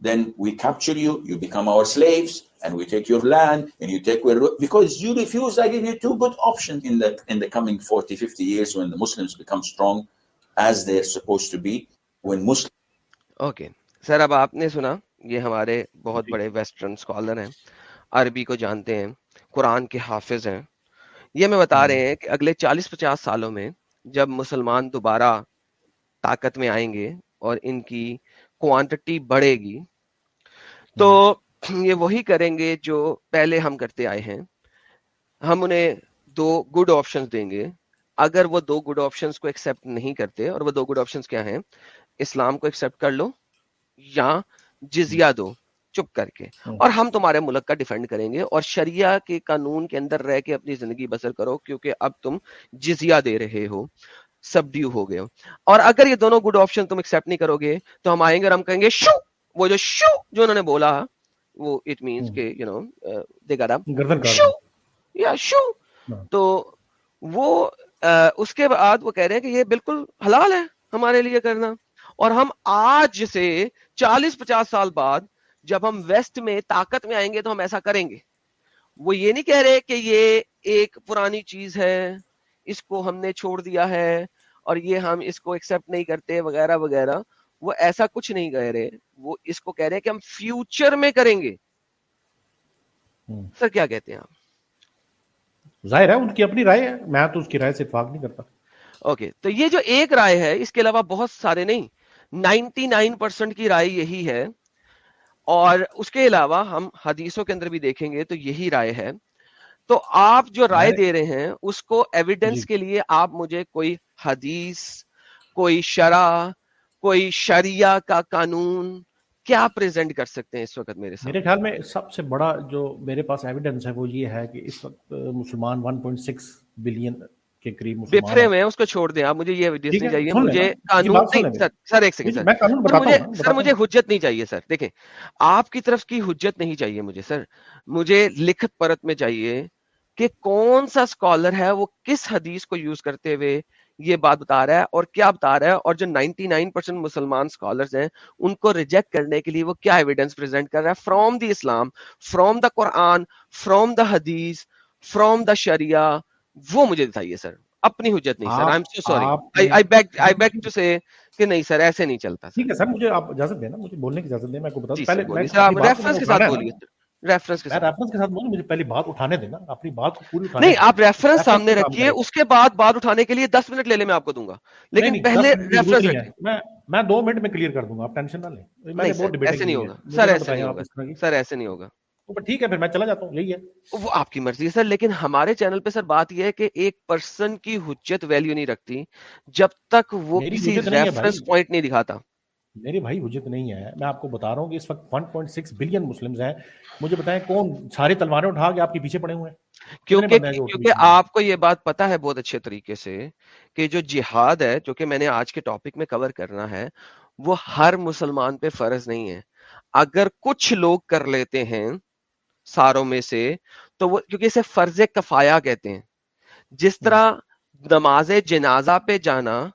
then we capture you, you become our slaves, and we take your land, and you take where, because you refuse, I give you two good options in the in the coming 40, 50 years when the Muslims become strong as they're supposed to be. When Muslims okay sir اب آپ نے سنا یہ ہمارے بہت جی بڑے western scholar ہیں عربی کو جانتے ہیں قرآن کے حافظ ہیں یہ میں بتا رہے ہیں کہ اگلے چالیس پچاس سالوں میں جب مسلمان دوبارہ طاقت میں آئیں گے اور ان کی کوانٹٹی بڑھے گی تو یہ وہی کریں گے جو پہلے ہم کرتے آئے ہیں۔ ہم انہیں دو گڈ آپشنز دیں گے۔ اگر وہ دو گڈ آپشنز کو ایکسیپٹ نہیں کرتے اور وہ دو گڈ آپشنز کیا ہیں؟ اسلام کو ایکسیپٹ کر لو یا جزیہ دو چپ کر کے۔ اور ہم تمہارے ملک کا ڈیفینڈ کریں گے اور شریعہ کے قانون کے اندر رہ کے اپنی زندگی بسر کرو کیونکہ اب تم جزیہ دے رہے ہو۔ سبڈیو ہو گئے ہو۔ اور اگر یہ دونوں گڈ آپشن تم ایکسیپٹ نہیں کرو گے تو ہم آئیں گے اور ہم کہیں گے شو! وہ جو شو جو انہوں نے بولا وہ اٹ مینس کہ you know they got show یا شو۔ ہاں، تو وہ اس کے بعد وہ کہہ رہے ہیں کہ یہ بالکل حلال ہے ہمارے لیے کرنا۔ اور ہم آج سے چالیس پچاس سال بعد جب ہم ویسٹ میں طاقت میں آئیں گے تو ہم ایسا کریں گے۔ وہ یہ نہیں کہہ رہے کہ یہ ایک پرانی چیز ہے اس کو ہم نے چھوڑ دیا ہے اور یہ ہم اس کو ایکسپٹ نہیں کرتے وغیرہ وغیرہ۔ وہ ایسا کچھ نہیں کہہ رہے وہ اس کو کہہ رہے ہیں کہ ہم فیوچر میں کریں گے۔ سر کیا کہتے ہیں آپ؟ ظاہر ہے ان کی اپنی رائے ہے۔ میں تو اس کی رائے سے اتفاق نہیں کرتا۔ اوکے تو یہ جو ایک رائے ہے اس کے علاوہ بہت سارے نہیں نائنٹی نائن پرسینٹ کی رائے یہی ہے۔ اور اس کے علاوہ ہم حدیثوں کے اندر بھی دیکھیں گے تو یہی رائے ہے۔ تو آپ جو رائے دے رہے ہیں اس کو جی۔ ایویڈنس کے لیے آپ مجھے کوئی حدیث کوئی شرع کوئی شریعہ کا قانون کیا پریزنٹ کر سکتے ہیں اس وقت میرے میرے سامنے؟ خیال میں سب سے بڑا جو میرے پاس ایویڈنس ہے وہ یہ ہے کہ اس وقت مسلمان 1.6 بلین کے قریب مسلمان بفرے میں اس کو چھوڑ دیں آپ مجھے یہ ایویڈنس نہیں چاہیے مجھے قانون نہیں سر ایک سیکنڈ جی سر۔ مجھے سر مجھے حجت نہیں چاہیے سر۔ دیکھیں آپ کی طرف کی حجت نہیں چاہیے مجھے سر۔ مجھے لکھت پرت میں چاہیے کہ کون سا اسکالر ہے وہ کس حدیث کو یوز کرتے ہوئے یہ بات بتا رہا ہے اور کیا بتا رہا ہے اور جو 99% پرسینٹ مسلمان اسکالرز ہیں ان کو ریجیکٹ کرنے کے لیے وہ کیا ایویڈنس پریزنٹ کر رہا ہے؟ From the Islam from the Quran from the hadith from the شریعہ وہ مجھے بتائیے سر اپنی حجت نہیں سر آئی آپ am so sorry I beg I beg to say کہ نہیں سر ایسے نہیں چلتا سر ٹھیک ہے سر۔ مجھے آپ اجازت دیں نا مجھے بولنے کی اجازت دیں میں کو بتا جی دوں سر پہلے سر ریفرنس میں کے ساتھ بولیے ریفرنس کے ریفرنس کے ساتھ پہلی بات اٹھانے دینا اپنی بات کو پوری نہیں آپ ریفرنس سامنے رکھیے اس کے بعد بات اٹھانے کے لیے دس منٹ لے لے میں آپ کو دوں گا۔ لیکن پہلے ریفرنس میں دو منٹ میں کلیئر کر دوں گا آپ ٹینشن نہ لیں۔ ایسے نہیں ہوگا۔ سر ایسے نہیں ہوگا۔ سر ایسے نہیں ہوگا۔ ٹھیک ہے وہ آپ کی مرضی ہے۔ سر لیکن ہمارے چینل پہ سر بات یہ ہے کہ ایک پرسن کی حجت ویلیو نہیں رکھتی جب تک وہ کسی ریفرنس پوائنٹ نہیں دکھاتا۔ میرے بھائی حجت نہیں ہے میں آپ کو بتا رہا ہوں کہ اس وقت 1.6 بلین مسلمز ہیں۔ مجھے بتائیں کون سارے تلواریں اٹھا کے آپ کے پیچھے پڑے ہوئے ہیں؟ کیونکہ کیونکہ آپ کو یہ بات پتا ہے بہت اچھے طریقے سے کہ جو جہاد ہے جو کہ میں نے آج کے ٹاپک میں کور کرنا ہے وہ ہر مسلمان پہ فرض نہیں ہے۔ اگر کچھ لوگ کر لیتے ہیں ساروں میں سے تو وہ کیونکہ اسے فرض کفایا کہتے ہیں۔ جس ہاں۔ طرح نماز جنازہ پہ جانا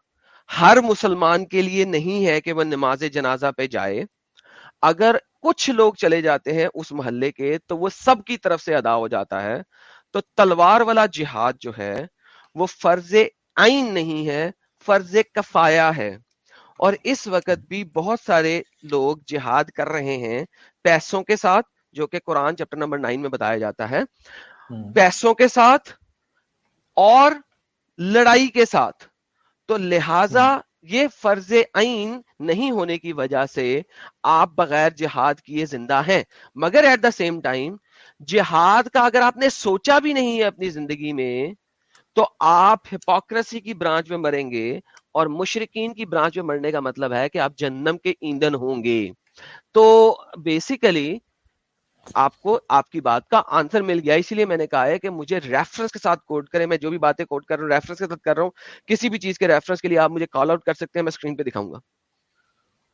ہر مسلمان کے لیے نہیں ہے کہ وہ نماز جنازہ پہ جائے۔ اگر کچھ لوگ چلے جاتے ہیں اس محلے کے تو وہ سب کی طرف سے ادا ہو جاتا ہے۔ تو تلوار والا جہاد جو ہے وہ فرض آئین نہیں ہے فرض کفایا ہے۔ اور اس وقت بھی بہت سارے لوگ جہاد کر رہے ہیں پیسوں کے ساتھ جو کہ قرآن چیپٹر نمبر نائن میں بتایا جاتا ہے۔ پیسوں کے ساتھ اور لڑائی کے ساتھ۔ تو لہذا یہ فرض عین نہیں ہونے کی وجہ سے آپ بغیر جہاد کیے زندہ ہیں۔ مگر ایٹ دا سیم ٹائم جہاد کا اگر آپ نے سوچا بھی نہیں ہے اپنی زندگی میں تو آپ ہپوکریسی کی برانچ میں مریں گے اور مشرقین کی برانچ میں مرنے کا مطلب ہے کہ آپ جنم کے ایندھن ہوں گے۔ تو بیسیکلی آپ کو آپ کی بات کا آنسر مل گیا اسی لیے میں نے کہا ہے کہ مجھے ریفرنس کے ساتھ کوٹ کریں میں جو بھی باتیں کوٹ کر رہا ہوں ریفرنس کے ساتھ کر رہا ہوں کسی بھی چیز کے ریفرنس کے لیے آپ مجھے کال آؤٹ کر سکتے ہیں میں اسکرین پہ دکھاؤں گا۔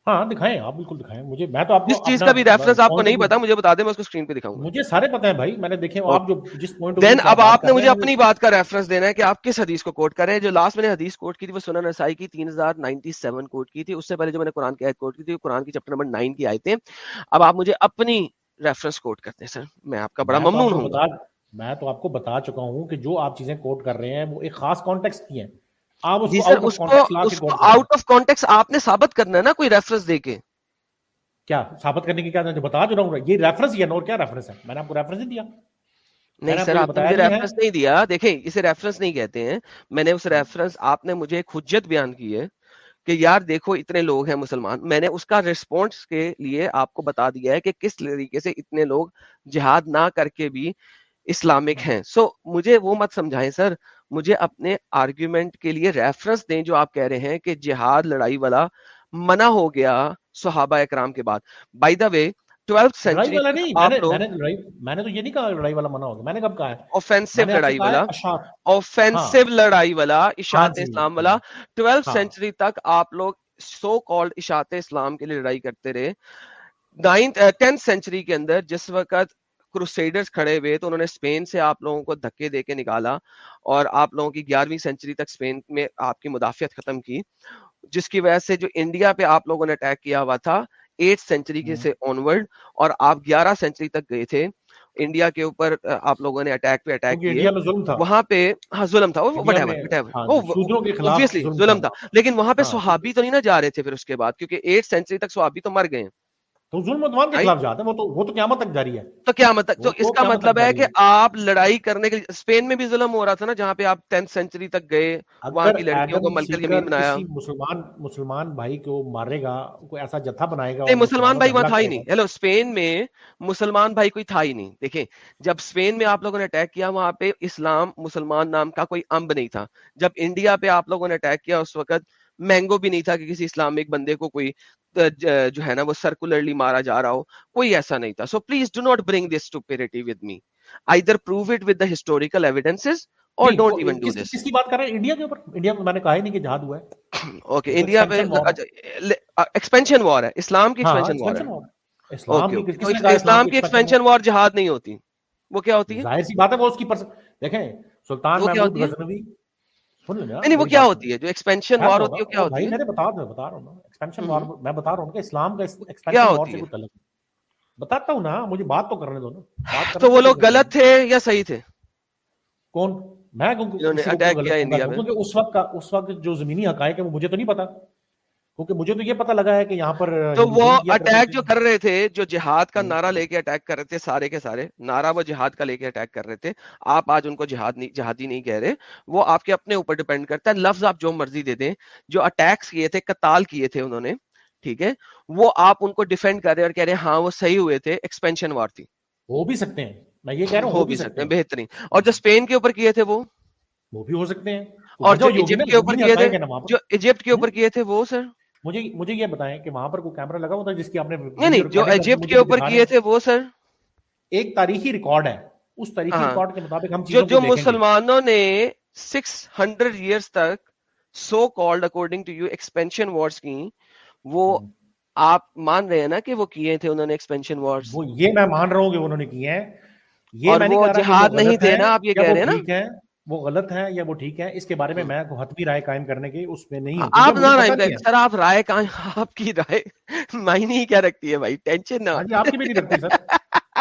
ہاں دکھائیں آپ بالکل دکھائیں مجھے میں تو آپ جس چیز کا بھی ریفرنس آپ کو نہیں پتا مجھے بتا دیں میں اس کو اسکرین پہ دکھاؤں مجھے سارے بھائی میں نے دیکھے آپ جو جس پوائنٹ دین اب آپ نے مجھے اپنی بات کا ریفرنس دینا ہے کہ آپ کس حدیث کو کوٹ کریں جو لاسٹ میں نے حدیث کوٹ کی تھی وہ کی 3097 کوٹ کی تھی۔ اس سے پہلے جو میں نے قرآن کی آیت کوٹ کی تھی قرآن کی چیپٹر نمبر کی اب آپ مجھے اپنی ریفرنس کوٹ کرتے ہیں سر. میں آپ کا بڑا ممنون ہوں۔ میں تو آپ کو بتا چکا ہوں کہ جو آپ چیزیں کوٹ کر رہے ہیں وہ ایک خاص کانٹیکس کی ہیں۔ جی اس کو آؤٹ آف کانٹیکس آپ نے ثابت کرنا ہے نا کوئی ریفرنس دے کے۔ کیا؟ ثابت کرنے کی کیا جو بتا جو رہا ہوں یہ ریفرنس یا نور کیا ریفرنس ہے؟ میں نے آپ کو ریفرنس دیا۔ نہیں سر آپ نے مجھے ریفرنس نہیں دیا۔ دیکھیں اسے ریفرنس نہیں کہتے ہیں۔ میں نے اس ہاں۔ ریفرنس آپ نے مجھے ایک حجت بیان کی ہے۔ کہ یار دیکھو اتنے لوگ ہیں مسلمان۔ میں نے اس کا ریسپونس کے لیے آپ کو بتا دیا ہے کہ کس طریقے سے اتنے لوگ جہاد نہ کر کے بھی اسلامک ہیں۔ سو so, مجھے وہ مت سمجھائیں سر۔ مجھے اپنے آرگیومنٹ کے لیے ریفرنس دیں جو آپ کہہ رہے ہیں کہ جہاد لڑائی والا منع ہو گیا صحابہ اکرام کے بعد۔ بائی دا وے اسلام والا ٹویلتھ سینچری تک آپ لوگ سو کالڈ اسلام کے لیے لڑائی کرتے رہے ٹینتھ سینچری کے اندر جس وقت کروسیڈرز کھڑے ہوئے تو انہوں نے اسپین سے آپ لوگوں کو دھکے دے کے نکالا اور آپ لوگوں کی گیارہویں سینچری تک اسپین میں آپ کی مدافعت ختم کی جس کی وجہ سے جو انڈیا پہ آپ لوگوں نے اٹیک کیا ہوا تھا ایٹ سینچری کے سے آنورڈ اور آپ گیارہ سینچری تک گئے تھے۔ انڈیا کے اوپر آپ لوگوں نے اٹیک پہ اٹیک کیے۔ وہاں پہ ہاں ظلم تھا۔ ظلم تھا۔ لیکن وہاں پہ صحابی تو نہیں نہ جا رہے تھے پھر اس کے بعد کیونکہ ایٹ سینچری تک صحابی تو مر گئے۔ ہیں تو ظلم عدوان کے خلاف جاتا ہے وہ تو وہ تو قیامت تک جاری ہے۔ تو قیامت تک تو اس کا مطلب ہے کہ آپ لڑائی کرنے کے اسپین میں بھی ظلم ہو رہا تھا نا جہاں پہ آپ 10th سنچری تک گئے وہاں کی لڑکیوں کو ملکل یمین بنایا۔ مسلمان مسلمان بھائی کو مارے گا کوئی ایسا جتھا بنائے گا نہیں مسلمان بھائی وہاں تھا ہی نہیں۔ ہیلو اسپین میں مسلمان بھائی کوئی تھا ہی نہیں۔ دیکھیں جب اسپین میں آپ لوگوں نے اٹیک کیا وہاں پہ اسلام مسلمان نام کا کوئی امب نہیں تھا۔ جب انڈیا پہ آپ لوگوں نے اٹیک کیا اس وقت مینگو بھی نہیں تھا کہ کسی اسلامک بندے کو کوئی جو ہے نا وہ سرکولرلی مارا جا رہا ہو کوئی ایسا نہیں تھا۔ So please do not bring this to parity with me either prove it with the historical evidences اور ڈونٹ ایون ڈو دس کس کی بات کر رہے ہیں؟ انڈیا کے اوپر؟ انڈیا میں نے کہا ہی نہیں کہ جہاد ہوا ہے۔ اوکے انڈیا میں ایکسپینشن اچھا، وار ہے۔ اسلام کی ہاں، ایکسپینشن وار ہے۔ اسلام کی ایکسپینشن وار جہاد نہیں ہوتی۔ وہ کیا ہوتی ہے؟ ظاہر سی بات ہے وہ اس کی دیکھیں سلطان محمود غزنوی نہیں وہ کیا ہوتی ہے؟ جو ایکسپینشن وار ہوتی ہے کیا ہوتی ہے؟ بتا رہا ہوں ایکسپینشن وار میں بتا رہا ہوں کہ اسلام کا ایکسپینشن وار سے بتاتا ہوں نا مجھے بات تو کرنے دو نا۔ تو وہ لوگ غلط تھے یا صحیح تھے؟ کون؟ میں اس وقت کا اس وقت جو زمینی حقائق ہے وہ مجھے تو نہیں پتا۔ کیونکہ مجھے تو یہ پتا لگا ہے کہ یہاں پر تو وہ اٹیک جو کر رہے تھے جو جہاد کا نعرہ لے کے اٹیک کر رہے تھے سارے کے سارے نعرہ وہ جہاد کا لے کے اٹیک کر رہے تھے۔ آپ آج ان کو جہاد نہیں جہادی نہیں کہہ رہے۔ وہ آپ کے اپنے اوپر ڈیپینڈ کرتا ہے۔ لفظ آپ جو مرضی دے دیں۔ جو اٹیکس کیے تھے قتال کیے تھے انہوں نے ٹھیک ہے؟ وہ آپ ان کو ڈیفینڈ کر رہے اور کہہ رہے ہیں ہاں وہ صحیح ہوئے تھے۔ ایکسپینشن وار تھی۔ ہو بھی سکتے ہیں۔ میں یہ کہہ رہا ہوں ہو بھی سکتے ہیں بہترین۔ اور جو اسپین کے اوپر کیے تھے وہ؟ وہ بھی ہو سکتے ہیں۔ اور جو ایجپٹ کے اوپر کیے تھے جو ایجپٹ کے اوپر کیے تھے وہ سر؟ مجھے مجھے یہ بتائیں کہ وہاں پر کوئی کیمرہ لگا ہوتا ہے جس کی آپ نے نہیں جو ایجپٹ کے اوپر کیے تھے وہ سر۔ ایک تاریخی ریکارڈ ہے۔ اس تاریخی ہاں۔ ریکارڈ کے مطابق ہم جو جو مسلمانوں نے 600 ایئرس تک so called according to you expansion wars کی وہ آپ مان رہے ہیں نا کہ وہ کیے تھے انہوں نے ایکسپینشن وارز یہ میں مان رہا ہوں کہ انہوں نے کیے ہیں۔ یہ جہاد نہیں تھے نا آپ یہ کہہ رہے ہیں نا؟ وہ غلط ہے یا وہ ٹھیک ہے اس کے بارے میں ہاں۔ میں حتمی رائے قائم کرنے کے اس میں نہیں آپ نہ رائے قائم سر آپ رائے قائم آپ کی رائے میں نہیں کیا رکھتی ہے بھائی؟ ٹینشن نہ۔ ہاں جی، آپ کی بھی نہیں رکھتی سر۔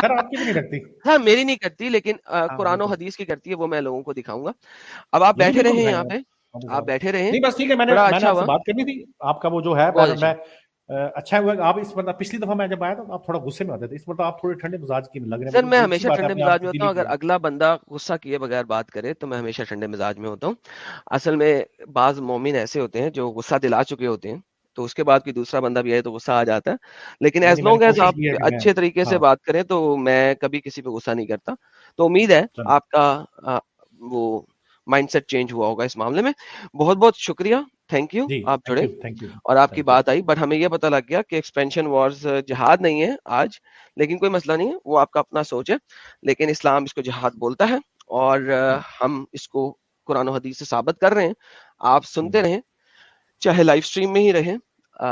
سر آپ کی بھی نہیں رکھتی۔ ہاں میری نہیں کرتی لیکن ہاں، قرآن و حدیث کی کرتی ہے وہ میں لوگوں کو دکھاؤں گا۔ اب آپ بیٹھے رہے ہیں یہاں پہ۔ آپ بیٹھے رہے ہیں۔ بس ٹھیک ہے میں نے اچھا بات کرنی تھی۔ آپ کا وہ جو ہے میں اچھا۔ اچھا ہوا آپ اس مرتبہ پچھلی دفعہ میں جب آیا تھا آپ تھوڑا غصے میں آتے تھے اس مرتبہ آپ تھوڑے ٹھنڈے مزاج کی لگ رہے ہیں سر میں ہمیشہ ٹھنڈے مزاج میں ہوتا ہوں۔ اگر اگلا بندہ غصہ کیے بغیر بات کرے تو میں ہمیشہ ٹھنڈے مزاج میں ہوتا ہوں۔ اصل میں بعض مومن ایسے ہوتے ہیں جو غصہ دلا چکے ہوتے ہیں تو اس کے بعد کوئی دوسرا بندہ بھی آئے تو غصہ آ جاتا ہے۔ لیکن ایز لانگ ایز آپ اچھے طریقے سے ہاں۔ بات کریں تو میں کبھی کسی پہ غصہ نہیں کرتا۔ تو امید ہے آپ کا وہ مائنڈ سیٹ چینج ہوا ہوگا اس معاملے میں۔ بہت بہت شکریہ۔ تھینک یو آپ جڑے۔ اور آپ کی بات آئی بٹ ہمیں یہ پتا لگ گیا کہ ایکسپینشن وارز جہاد نہیں ہے آج لیکن کوئی مسئلہ نہیں ہے وہ آپ کا اپنا سوچ ہے۔ لیکن اسلام اس کو جہاد بولتا ہے اور ہم اس کو قرآن و حدیث سے ثابت کر رہے ہیں۔ آپ سنتے رہیں چاہے لائف اسٹریم میں ہی رہیں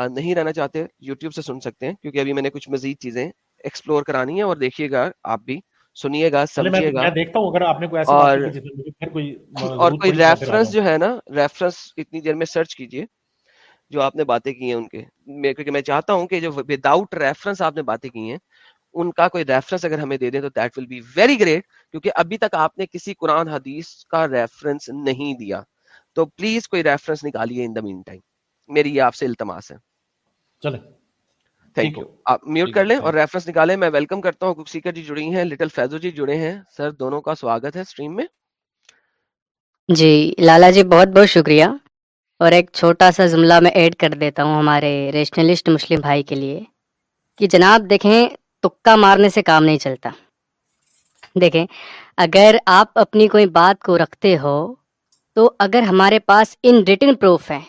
نہیں رہنا چاہتے یوٹیوب سے سن سکتے ہیں کیونکہ ابھی میں نے کچھ مزید چیزیں ایکسپلور کرانی ہے اور دیکھیے گا آپ بھی۔ سنیے گا سمجھیے گا۔ اور کوئی ریفرنس جو ہے نا ریفرنس اتنی دیر میں سرچ کیجیے جو آپ نے باتیں کی ہیں ان کے۔ کیونکہ میں چاہتا ہوں کہ جو ود آؤٹ ریفرنس آپ نے باتیں کی ہیں ان کا کوئی ریفرنس اگر ہمیں دے دیں تو that will be very great کیونکہ ابھی تک آپ نے کسی قرآن حدیث کا ریفرنس نہیں دیا۔ تو پلیز کوئی ریفرنس نکالیے ان دا مین ٹائم میری یہ آپ سے التماس ہے۔ چلے میوٹ کر لیں اور ریفرنس نکالیں میں ویلکم کرتا ہوں کک سیکر جی جڑی ہیں لٹل فیضو جی جڑے ہیں سر دونوں کا سواگت ہے سٹریم میں جی لالا جی بہت بہت شکریہ اور ایک چھوٹا سا جملہ میں ایڈ کر دیتا ہوں ہمارے ریشنلسٹ مسلم بھائی کے لیے کہ جناب دیکھیں تکا مارنے سے کام نہیں چلتا دیکھیں اگر آپ اپنی کوئی بات کو رکھتے ہو تو اگر ہمارے پاس ان ریٹن پروف ہیں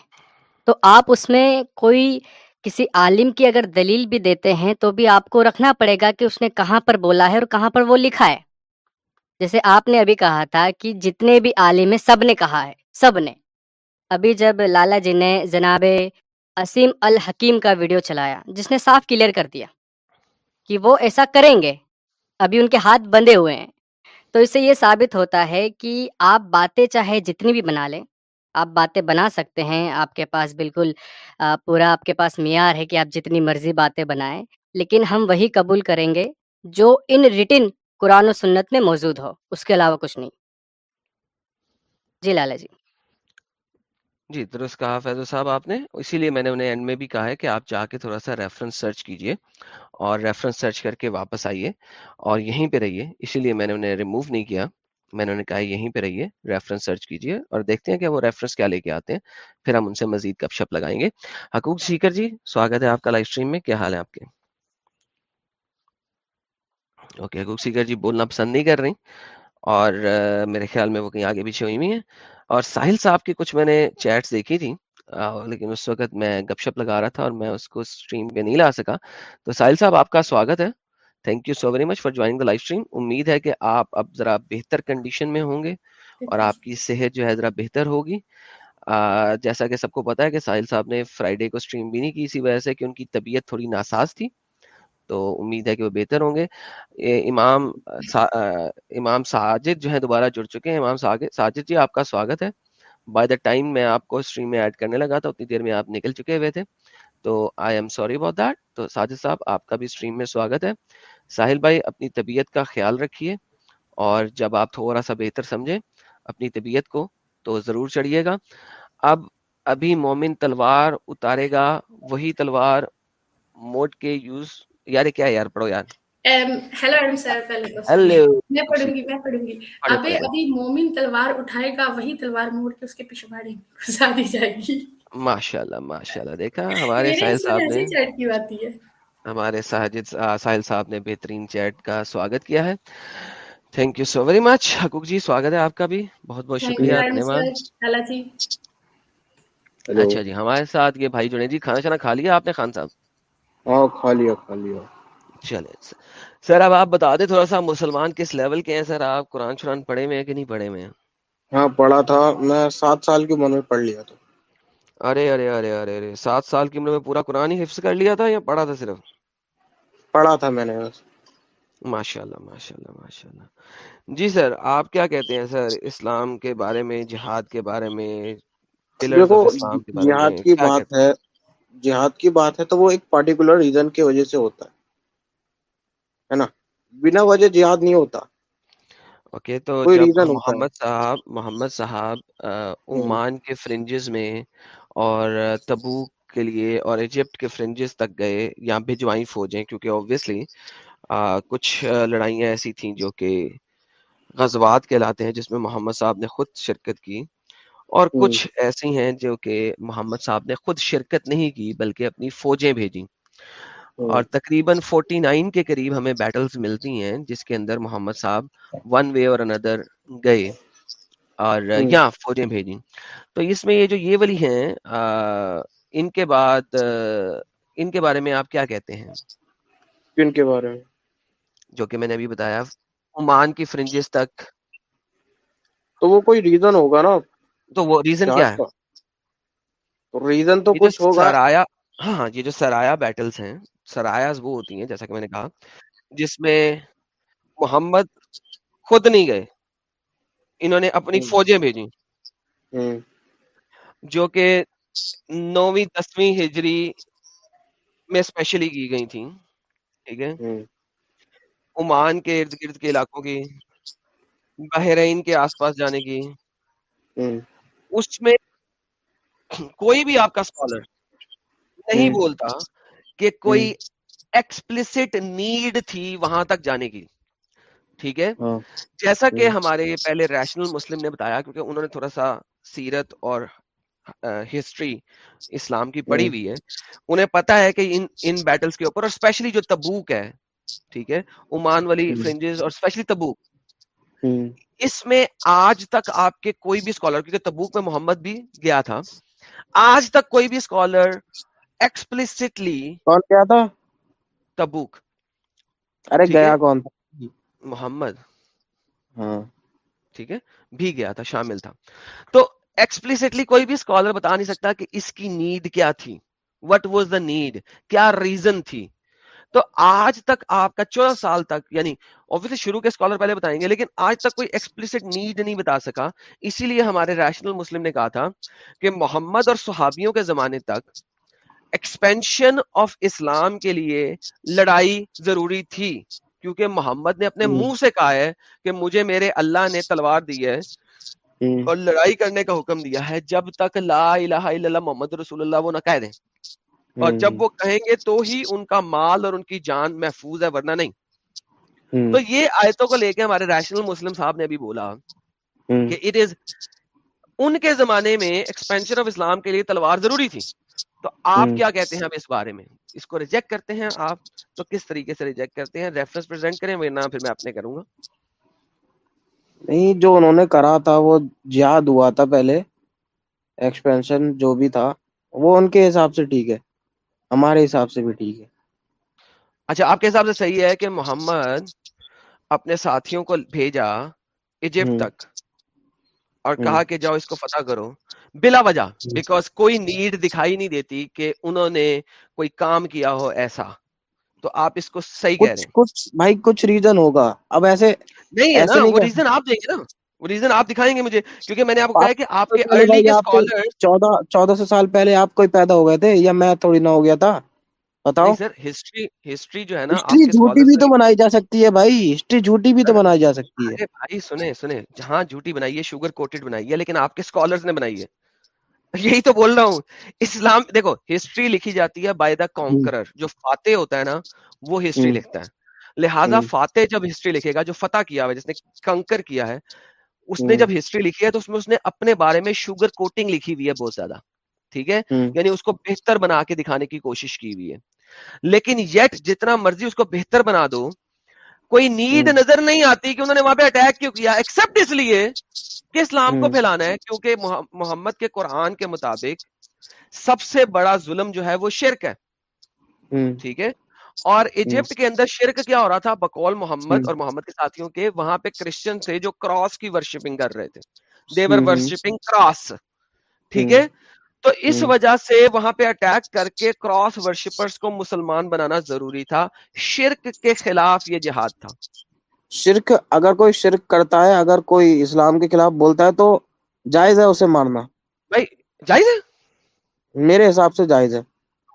تو آپ اس میں کوئی کسی عالم کی اگر دلیل بھی دیتے ہیں تو بھی آپ کو رکھنا پڑے گا کہ اس نے کہاں پر بولا ہے اور کہاں پر وہ لکھا ہے۔ جیسے آپ نے ابھی کہا تھا کہ جتنے بھی عالم ہیں سب نے کہا ہے، سب نے۔ ابھی جب لالا جی نے جناب اسیم الحکیم کا ویڈیو چلایا، جس نے صاف کلیئر کر دیا کہ وہ ایسا کریں گے، ابھی ان کے ہاتھ بندھے ہوئے ہیں۔ تو اس سے یہ ثابت ہوتا ہے کہ آپ باتیں چاہے جتنی بھی بنا لیں آپ باتیں بنا سکتے ہیں، آپ کے پاس بالکل پورا آپ کے پاس معیار ہے کہ آپ جتنی مرضی باتیں بنائیں، لیکن ہم وہی قبول کریں گے جو ان ریٹن قرآن و سنت میں موجود ہو، اس کے علاوہ کچھ نہیں۔ جی لالا جی۔ جی درست کہا فیضو صاحب آپ نے، اسی لیے میں نے انہیں اینڈ میں بھی کہا ہے کہ آپ جا کے تھوڑا سا ریفرنس سرچ کیجیے اور ریفرنس سرچ کر کے واپس آئیے اور یہیں پہ رہیے، اسی لیے میں نے انہیں ریموو نہیں کیا۔ میں نے کہا یہیں پہ رہیے ریفرنس سرچ کیجیے اور دیکھتے ہیں کہ وہ ریفرنس کیا لے کے آتے ہیں۔ پھر ہم ان سے مزید گپ شپ لگائیں گے۔ حقوق سیکر جی سواگت ہے آپ کا لائف اسٹریم میں۔ کیا حال ہے آپ کے؟ اوکے حقوق سیکر جی بولنا پسند نہیں کر رہی اور میرے خیال میں وہ کہیں آگے پیچھے ہوئی ہوئی ہیں۔ اور ساحل صاحب کی کچھ میں نے چیٹس دیکھی تھی لیکن اس وقت میں گپ شپ لگا رہا تھا اور میں اس کو اسٹریم پہ نہیں لا سکا۔ تو ساحل صاحب، آپ کا سواگت ہے۔ Thank you so very much for joining the life stream امید ہے کہ آپ اب ذرا بہتر کنڈیشن میں ہوں گے اور آپ کی صحت جو ہے ذرا بہتر ہوگی۔ جیسا کہ سب کو پتا ہے کہ ساحل صاحب نے فرائیڈے کو اسٹریم بھی نہیں کی اسی وجہ سے کہ ان کی طبیعت تھوڑی ناساز تھی، تو امید ہے کہ وہ بہتر ہوں گے۔ امام امام ساجد جو ہیں دوبارہ جڑ چکے ہیں۔ امام ساجد جی آپ کا سواگت ہے۔ بائی دا ٹائم میں آپ کو اسٹریم میں ایڈ کرنے لگا تھا، اتنی دیر میں آپ نکل چکے ہوئے تھے۔ تو I am sorry about that تو ساجد صاحب، آپ کا بھی اسٹریم میں سواگت ہے۔ ساحل بھائی اپنی طبیعت کا خیال رکھیے اور جب آپ تھوڑا سا بہتر سمجھیں اپنی طبیعت کو تو ضرور چڑھیے گا۔ اب ابھی مومن تلوار اتارے گا وہی تلوار موٹ کے یوز یار کیا یار پڑھو یار۔ اٹھائے گا وہی تلوار ماشاء اللہ ماشاء اللہ دیکھا ہمارے ہمارے ساجد ساحل صاحب نے بہترین چیٹ کا سواگت کیا ہے۔ Thank you so very much حقوق جی سواگت ہے آپ کا بھی۔ بہت بہت شکریہ اچھا جی ہمارے ساتھ یہ بھائی جڑے جی کھانا شانا کھا لیا آپ نے خان صاحب؟ ہاں، کھا سر۔ اب آپ بتا دیں تھوڑا سا مسلمان کس لیول کے ہیں سر؟ آپ قرآن شران پڑھے میں ہیں کہ نہیں پڑھے میں ہیں؟ ہاں پڑھا تھا میں سات سال کی عمر میں پڑھ لیا تھا۔ ارے ارے ارے ارے ارے سات سال کی عمر میں پورا قرآن ہی حفظ کر لیا تھا یا پڑھا تھا صرف؟ پڑھا تھا میں نے ماشاء اللہ ماشاء اللہ ماشاء اللہ جی سر آپ کیا کہتے ہیں سر؟ اسلام کے بارے میں جہاد کے بارے میں دیکھو جہاد کی بات ہے جہاد کی بات ہے تو وہ ایک پارٹیکولر ریزن کی وجہ سے ہوتا ہے نا؟ بنا وجہ جہاد نہیں ہوتا۔ اوکے تو محمد صاحب محمد صاحب عمان کے فرنجز میں اور تبوک کے لیے اور ایجپٹ کے فرنجز تک گئے یا بھجوائی فوجیں کیونکہ اوبویسلی کچھ لڑائیاں ایسی تھیں جو کہ غزوات کہلاتے ہیں جس میں محمد صاحب نے خود شرکت کی۔ اور کچھ ایسی ہیں جو کہ محمد صاحب نے خود شرکت نہیں کی بلکہ اپنی فوجیں بھیجی اور تقریباً فورٹی نائن کے قریب ہمیں بیٹلز ملتی ہیں جس کے اندر محمد صاحب ون وے اور اندر گئے۔ اور یہاں فوجیں بھیجی تو اس میں یہ جو یہ والی ہیں ان کے بعد ان کے بارے میں آپ کیا کہتے ہیں؟ کن کے بارے میں؟ جو کہ میں نے ابھی بتایا عمان کی فرنجز تک۔ تو وہ کوئی ریزن ہوگا نا؟ تو وہ ریزن کیا ہے؟ ریزن تو کچھ ہوگا۔ سرایا ہاں ہاں یہ جو سرایا بیٹلز ہیں سرایاز وہ ہوتی ہیں جیسا کہ میں نے کہا جس میں محمد خود نہیں گئے۔ انہوں نے اپنی فوجیں بھیجی جو کہ نویں دسویں ہجری میں اسپیشلی کی گئی تھیں۔ ٹھیک ہے۔ عمان کے ارد گرد کے علاقوں کی بحرین کے آس پاس جانے کی۔ اس میں کوئی بھی آپ کا اسکالر نہیں بولتا کہ کوئی ایکسپلسٹ نیڈ تھی وہاں تک جانے کی۔ ٹھیک ہے؟ جیسا کہ ہمارے پہلے ریشنل مسلم نے بتایا کیونکہ انہوں نے تھوڑا سا سیرت اور ہسٹری اسلام کی پڑھی ہوئی ہے۔ انہیں پتا ہے کہ ان ان بیٹلز کے اوپر اور اسپیشلی جو تبوک ہے ٹھیک ہے؟ عمان والی فرنجز اور اسپیشلی تبوک۔ اس میں آج تک آپ کے کوئی بھی اسکالر کیونکہ تبوک میں محمد بھی گیا تھا آج تک کوئی بھی اسکالر ایکسپلسٹلی کون کیا تھا؟ تبوک۔ ارے گیا کون تھا؟ محمد۔ ہاں۔ ٹھیک ہے؟ بھی گیا تھا شامل تھا۔ تو ایکسپلسٹلی کوئی بھی اسکالر بتا نہیں سکتا کہ اس کی نیڈ کیا تھی۔ وٹ واز دا نیڈ کیا ریزن تھی؟ تو آج تک آپ کا چودہ سال تک یعنی اوبیسلی شروع کے اسکالر پہلے بتائیں گے لیکن آج تک کوئی ایکسپلسٹ نیڈ نہیں بتا سکا۔ اسی لیے ہمارے ریشنل مسلم نے کہا تھا کہ محمد اور صحابیوں کے زمانے تک ایکسپینشن آف اسلام کے لیے لڑائی ضروری تھی۔ کیونکہ محمد نے اپنے منہ سے کہا ہے کہ مجھے میرے اللہ نے تلوار دی ہے اور لڑائی کرنے کا حکم دیا ہے۔ جب تک لا الہ الا اللہ محمد رسول اللہ وہ نہ کہہ دیں۔ اور جب وہ کہیں گے تو ہی ان کا مال اور ان کی جان محفوظ ہے ورنہ نہیں۔ تو یہ آیتوں کو لے کے ہمارے ریشنل مسلم صاحب نے بھی بولا کہ اٹ از ان کے زمانے میں ایکسپینشن آف اسلام کے لیے تلوار ضروری تھی۔ تو آپ کیا کہتے ہیں اس بارے میں؟ اس کو ریجیکٹ کرتے ہیں آپ؟ تو کس طریقے سے ریجیکٹ کرتے ہیں؟ ریفرنس پریزنٹ کریں ورنہ پھر میں اپنے کروں گا۔ نہیں جو انہوں نے کرا تھا وہ جہاد ہوا تھا پہلے۔ ایکسپینشن جو بھی تھا وہ ان کے حساب سے ٹھیک ہے۔ ہمارے حساب سے بھی ٹھیک ہے۔ اچھا آپ کے حساب سے صحیح ہے کہ محمد اپنے ساتھیوں کو بھیجا ایجپٹ تک اور کہا کہ جاؤ اس کو فتح کرو۔ بلا وجہ بیکاز کوئی نیڈ دکھائی نہیں دیتی کہ انہوں نے کوئی کام کیا ہو ایسا۔ تو آپ اس کو صحیح کہہ رہے ہیں۔ کچھ بھائی کچھ ریزن ہوگا۔ اب ایسے نہیں ہے نا وہ ریزن آپ دیں گے نا۔ وہ ریزن آپ دکھائیں گے مجھے۔ کیونکہ میں نے آپ کو کہا کہ آپ کے ارلی کے اسکالر چودہ چودہ سو سال پہلے آپ کوئی پیدا ہو گئے تھے یا میں تھوڑی نہ ہو گیا تھا؟ بتاؤ؟ سر ہسٹری ہسٹری جو ہے نا ہسٹری جھوٹی بھی تو بنائی جا سکتی ہے بھائی۔ ہسٹری جھوٹی بھی تو بنائی جا سکتی ہے۔ بھائی سنیں سنیں۔ جہاں جھوٹی بنائی ہے شوگر کوٹڈ بنائی ہے لیکن آپ کے اسکالرز نے بنائی ہے۔ یہی تو بول رہا ہوں۔ اسلام دیکھو ہسٹری لکھی جاتی ہے بائی دا کانکرر جو فاتح ہوتا ہے نا وہ ہسٹری لکھتا ہے۔ لہٰذا فاتح جب ہسٹری لکھے گا جو فتح کیا ہوا جس نے کنکر کیا ہے اس نے جب ہسٹری لکھی ہے تو اس میں اس نے اپنے بارے میں شوگر کوٹنگ لکھی ہوئی ہے بہت زیادہ۔ ٹھیک ہے؟ یعنی اس کو بہتر بنا کے دکھانے کی کوشش کی ہوئی ہے۔ لیکن یٹ جتنا مرضی اس کو بہتر بنا دو کوئی نیڈ نظر نہیں آتی کہ انہوں نے وہاں پہ اٹیک کیوں کیا ایکسپٹ اس لیے کہ اسلام کو پھیلانا ہے کیونکہ مح- محمد کے قرآن کے مطابق سب سے بڑا ظلم جو ہے وہ شرک ہے۔ ٹھیک ہے؟ اور ایجپٹ کے اندر شرک کیا ہو رہا تھا؟ بقول محمد اور محمد کے ساتھیوں کے وہاں پہ کرسچن تھے جو کراس کی ورشپنگ کر رہے تھے۔ دیور ورشپنگ کراس ٹھیک ہے؟ تو اس وجہ سے وہاں پہ اٹیک کر کے کراس ورشپرز کو مسلمان بنانا ضروری تھا۔ شرک کے خلاف یہ جہاد تھا۔ شرک اگر کوئی شرک کرتا ہے اگر کوئی اسلام کے خلاف بولتا ہے تو جائز ہے اسے مارنا بھائی جائز ہے؟ میرے حساب سے جائز ہے۔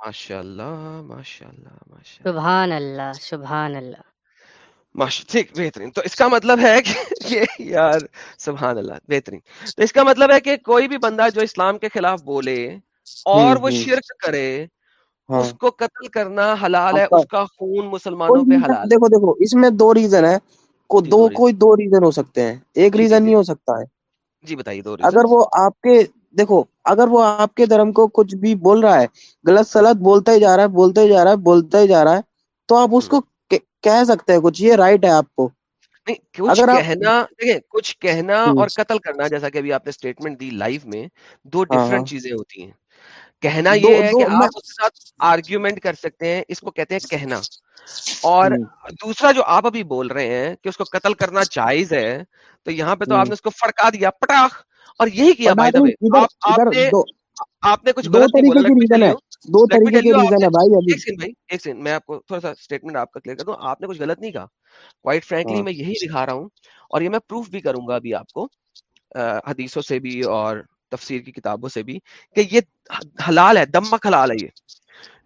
ماشاء اللہ ماشاء اللہ ماشاء سبحان اللہ سبحان اللہ۔ ٹھیک بہترین۔ تو اس کا مطلب ہے کہ یہ یار سبحان اللہ بہترین۔ تو اس کا مطلب ہے کہ کوئی بھی بندہ جو اسلام کے خلاف بولے اور وہ شرک کرے ہاں۔ اس کو قتل کرنا حلال ہے کا اس کا خون مسلمانوں پہ ریزن حلال دیکھو دیکھو اس میں دو ریزن ہے کو جی دو ریزن کوئی دو ریزن ہو سکتے ہیں۔ ایک جی جی ریزن جی۔ نہیں ہو سکتا ہے۔ جی بتائیے دو ریزن اگر وہ آپ کے دیکھو اگر وہ آپ کے دھرم کو کچھ بھی بول رہا ہے غلط سلط بولتا ہی جا رہا ہے بولتا ہی جا رہا ہے بولتا ہی جا رہا ہے تو آپ اس کو کہہ سکتے ہیں کچھ یہ رائٹ ہے آپ کو۔ نہیں کچھ کہنا دیکھیں کچھ کہنا ہوں، اور قتل کرنا جیسا کہ ابھی آپ نے اسٹیٹمنٹ دی لائف میں دو ہاں ہاں۔ ڈفرنٹ چیزیں ہوتی ہیں۔ کہنا یہ ہے کہ آپ اس کے ساتھ آرگیومنٹ کر سکتے ہیں اس کو کہتے ہیں کہنا۔ اور دوسرا جو آپ ابھی بول رہے ہیں کہ اس کو قتل کرنا جائز ہے تو یہاں پہ تو آپ۔ نے اس کو فڑکا دیا پٹاخ۔ اور یہی کیا آپ نے کچھ غلط نہیں بولا دو طریقے آپ ریزن ہے بھائی ابھی ایک سیکنڈ بھائی ایک سیکنڈ میں آپ کو تھوڑا سا اسٹیٹمنٹ آپ کا کلیئر کر دوں۔ آپ نے کچھ غلط نہیں کہا۔ کوائٹ فرینکلی ہاں۔ میں یہی دکھا رہا ہوں اور یہ میں پروف بھی کروں گا ابھی آپ کو حدیثوں سے بھی اور تفسیر کی کتابوں سے بھی کہ یہ حلال ہے دمک حلال ہے یہ۔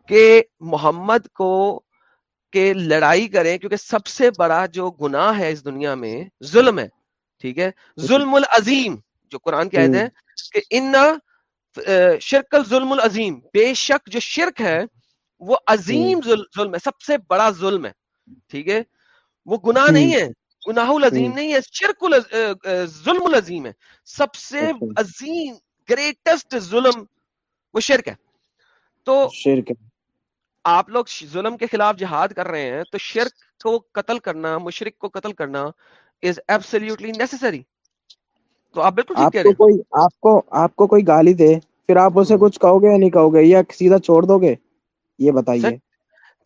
کہ محمد کو کہ لڑائی کریں کیونکہ سب سے بڑا جو گناہ ہے اس دنیا میں ظلم ہے ٹھیک ہے؟ ظلم العظیم جو قرآن کی آیت ہوں، ہے کہ ان شرک الظلم العظیم۔ بے شک جو شرک ہے وہ عظیم ظل- ظلم ہے سب سے بڑا ظلم ہے۔ ٹھیک ہے؟ وہ گناہ ہوں، نہیں ہے گناہ العظیم ہوں، نہیں ہے شرک ظلم العظیم ہے۔ سب سے اچھا۔ عظیم گریٹسٹ ظلم وہ شرک ہے۔ تو شرک آپ لوگ ظلم کے خلاف جہاد کر رہے ہیں تو شرک کو قتل کرنا مشرک کو قتل کرنا از ایبسلیوٹلی نیسسری تو آپ بالکل ٹھیک آپ کہہ کو رہے کوئی آپ کو آپ کو کوئی گالی دے پھر آپ اسے کچھ کہو گے یا نہیں کہو گے یا سیدھا چھوڑ دو گے؟ یہ بتائیے۔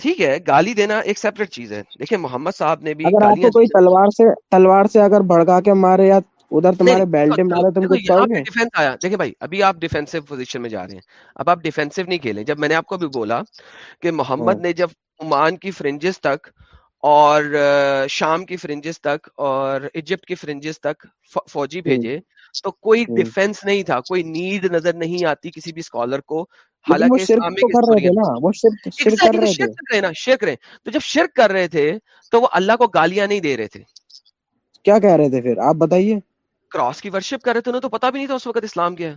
ٹھیک ہے گالی دینا ایک سیپریٹ چیز ہے۔ دیکھیں محمد صاحب نے بھی اگر آپ کو کوئی تلوار سے تلوار سے اگر بھڑکا کے مارے یا ادھر تمہارے چلو مارے تم کچھ کہو گے؟ ڈیفینس آیا۔ دیکھیں بھائی ابھی آپ ڈیفینسو پوزیشن میں جا رہے ہیں۔ اب آپ ڈیفینسو نہیں کھیلیں۔ جب میں نے آپ کو بھی بولا کہ ہاں۔ محمد نے جب عمان کی فرنجز تک اور شام کی فرنجز تک اور ایجپٹ کی فرنجز تک فوجی ہوں، بھیجے۔ تو کوئی۔ ڈیفینس نہیں تھا کوئی نیڈ نظر نہیں آتی کسی بھی اسکالر کو۔ حالانکہ شرک رہے تو جب شرک کر رہے تھے تو وہ اللہ کو گالیاں نہیں دے رہے تھے۔ کیا کہہ رہے تھے پھر؟ آپ بتائیے۔ کراس کی ورشپ کر رہے تھے انہیں تو پتا بھی نہیں تھا اس وقت اسلام کیا ہے۔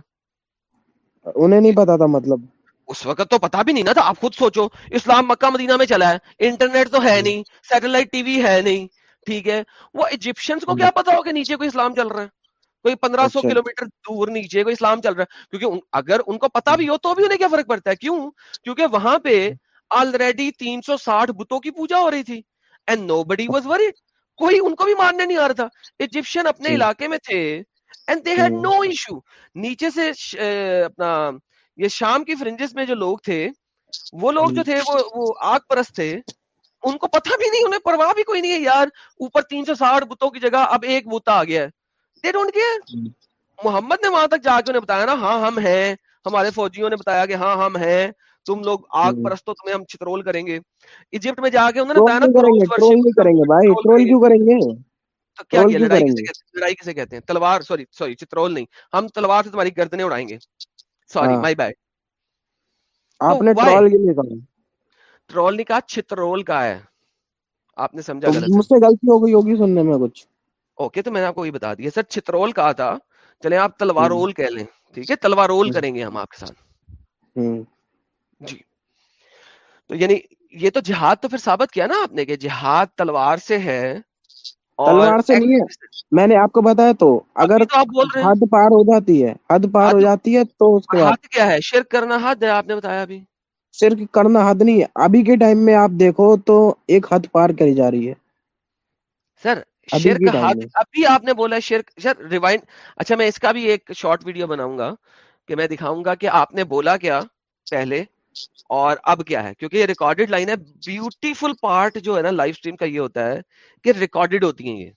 انہیں نہیں پتا تھا مطلب۔ اس وقت تو پتا بھی نہیں نا تھا آپ خود سوچو اسلام مکہ مدینہ میں چلا ہے انٹرنیٹ تو ہے نہیں سیٹلائٹ ٹی وی ہے نہیں ٹھیک ہے وہ ایجپشنس کو کیا پتا ہو کہ نیچے کوئی اسلام چل رہا ہے؟ کوئی پندرہ سو اچھا۔ کلو میٹر دور نیچے کوئی اسلام چل رہا ہے کیونکہ اگر ان کو پتا بھی ہو تو بھی انہیں کیا فرق پڑتا ہے؟ کیوں؟ کیونکہ وہاں پہ آلریڈی تین سو ساٹھ بتوں کی پوجا ہو رہی تھی and nobody was worried کوئی ان کو بھی ماننے نہیں آ رہا تھا۔ ایجپشن اپنے ہوں، علاقے میں تھے and they had no issue نیچے سے اپنا یہ شام کی فرنجز میں جو لوگ تھے وہ لوگ جو تھے وہ وہ آگ پرست تھے۔ ان کو پتہ بھی نہیں انہیں پرواہ بھی کوئی نہیں ہے یار اوپر تین سو ساٹھ بتوں کی جگہ اب ایک بت آ گیا ہے۔ دے ڈونٹ کیئر محمد نے وہاں تک جا کے انہیں بتایا نا ہاں ہم ہیں۔ ہمارے فوجیوں نے بتایا کہ ہاں ہم ہیں۔ تم لوگ آگ ہوں۔ پرستو تمہیں ہم چترول کریں گے۔ ایجپٹ میں جا کے انہوں نے بتایا نا کریں گے؟ بھائی؟ ٹرول کیوں کریں گے؟ کیا لڑائی کسے کہتے ہیں؟ لڑائی کسے کہتے ہیں؟ تلوار سوری سوری چترول نہیں۔ ہم تلوار سے تمہاری گردنیں اڑائیں گے۔ سوری مائی بیڈ آپ نے ٹرول کے لیے کہا۔ ٹرول نہیں کہا چترول کا ہے۔ آپ نے سمجھا غلط مجھ سے غلطی ہو گئی ہوگی سننے میں کچھ۔ اوکے تو میں نے آپ کو یہ بتا دیا۔ سر چترول کہا تھا۔ چلیں آپ تلوارول کہہ لیں۔ ٹھیک ہے؟ تلوارول کریں گے ہم آپ کے ساتھ۔ جی۔ تو یعنی یہ تو جہاد تو پھر ثابت کیا نا آپ نے کہ جہاد تلوار سے ہے۔ تلوار سے نہیں ہے۔ میں نے آپ کو بتایا تو اگر حد پار ہو جاتی ہے۔ حد پار ہو جاتی ہے تو اس کے بعد۔ کیا ہے؟ شرک کرنا حد ہے آپ نے بتایا ابھی۔ شرک کرنا حد نہیں ہے۔ ابھی کے ٹائم میں آپ دیکھو تو ایک حد پار کری جا رہی ہے۔ سر شرک حد ابھی آپ نے بولا شرک۔ سر ریوائنڈ اچھا میں اس کا بھی ایک شارٹ ویڈیو بناؤں گا کہ میں دکھاؤں گا کہ آپ نے بولا کیا پہلے۔ اور اب کیا ہے؟ کیونکہ یہ ریکارڈڈ لائن ہے بیوٹیفل پارٹ جو ہے نا لائف اسٹریم کا یہ ہوتا ہے کہ ریکارڈڈ ہوتی ہیں یہ۔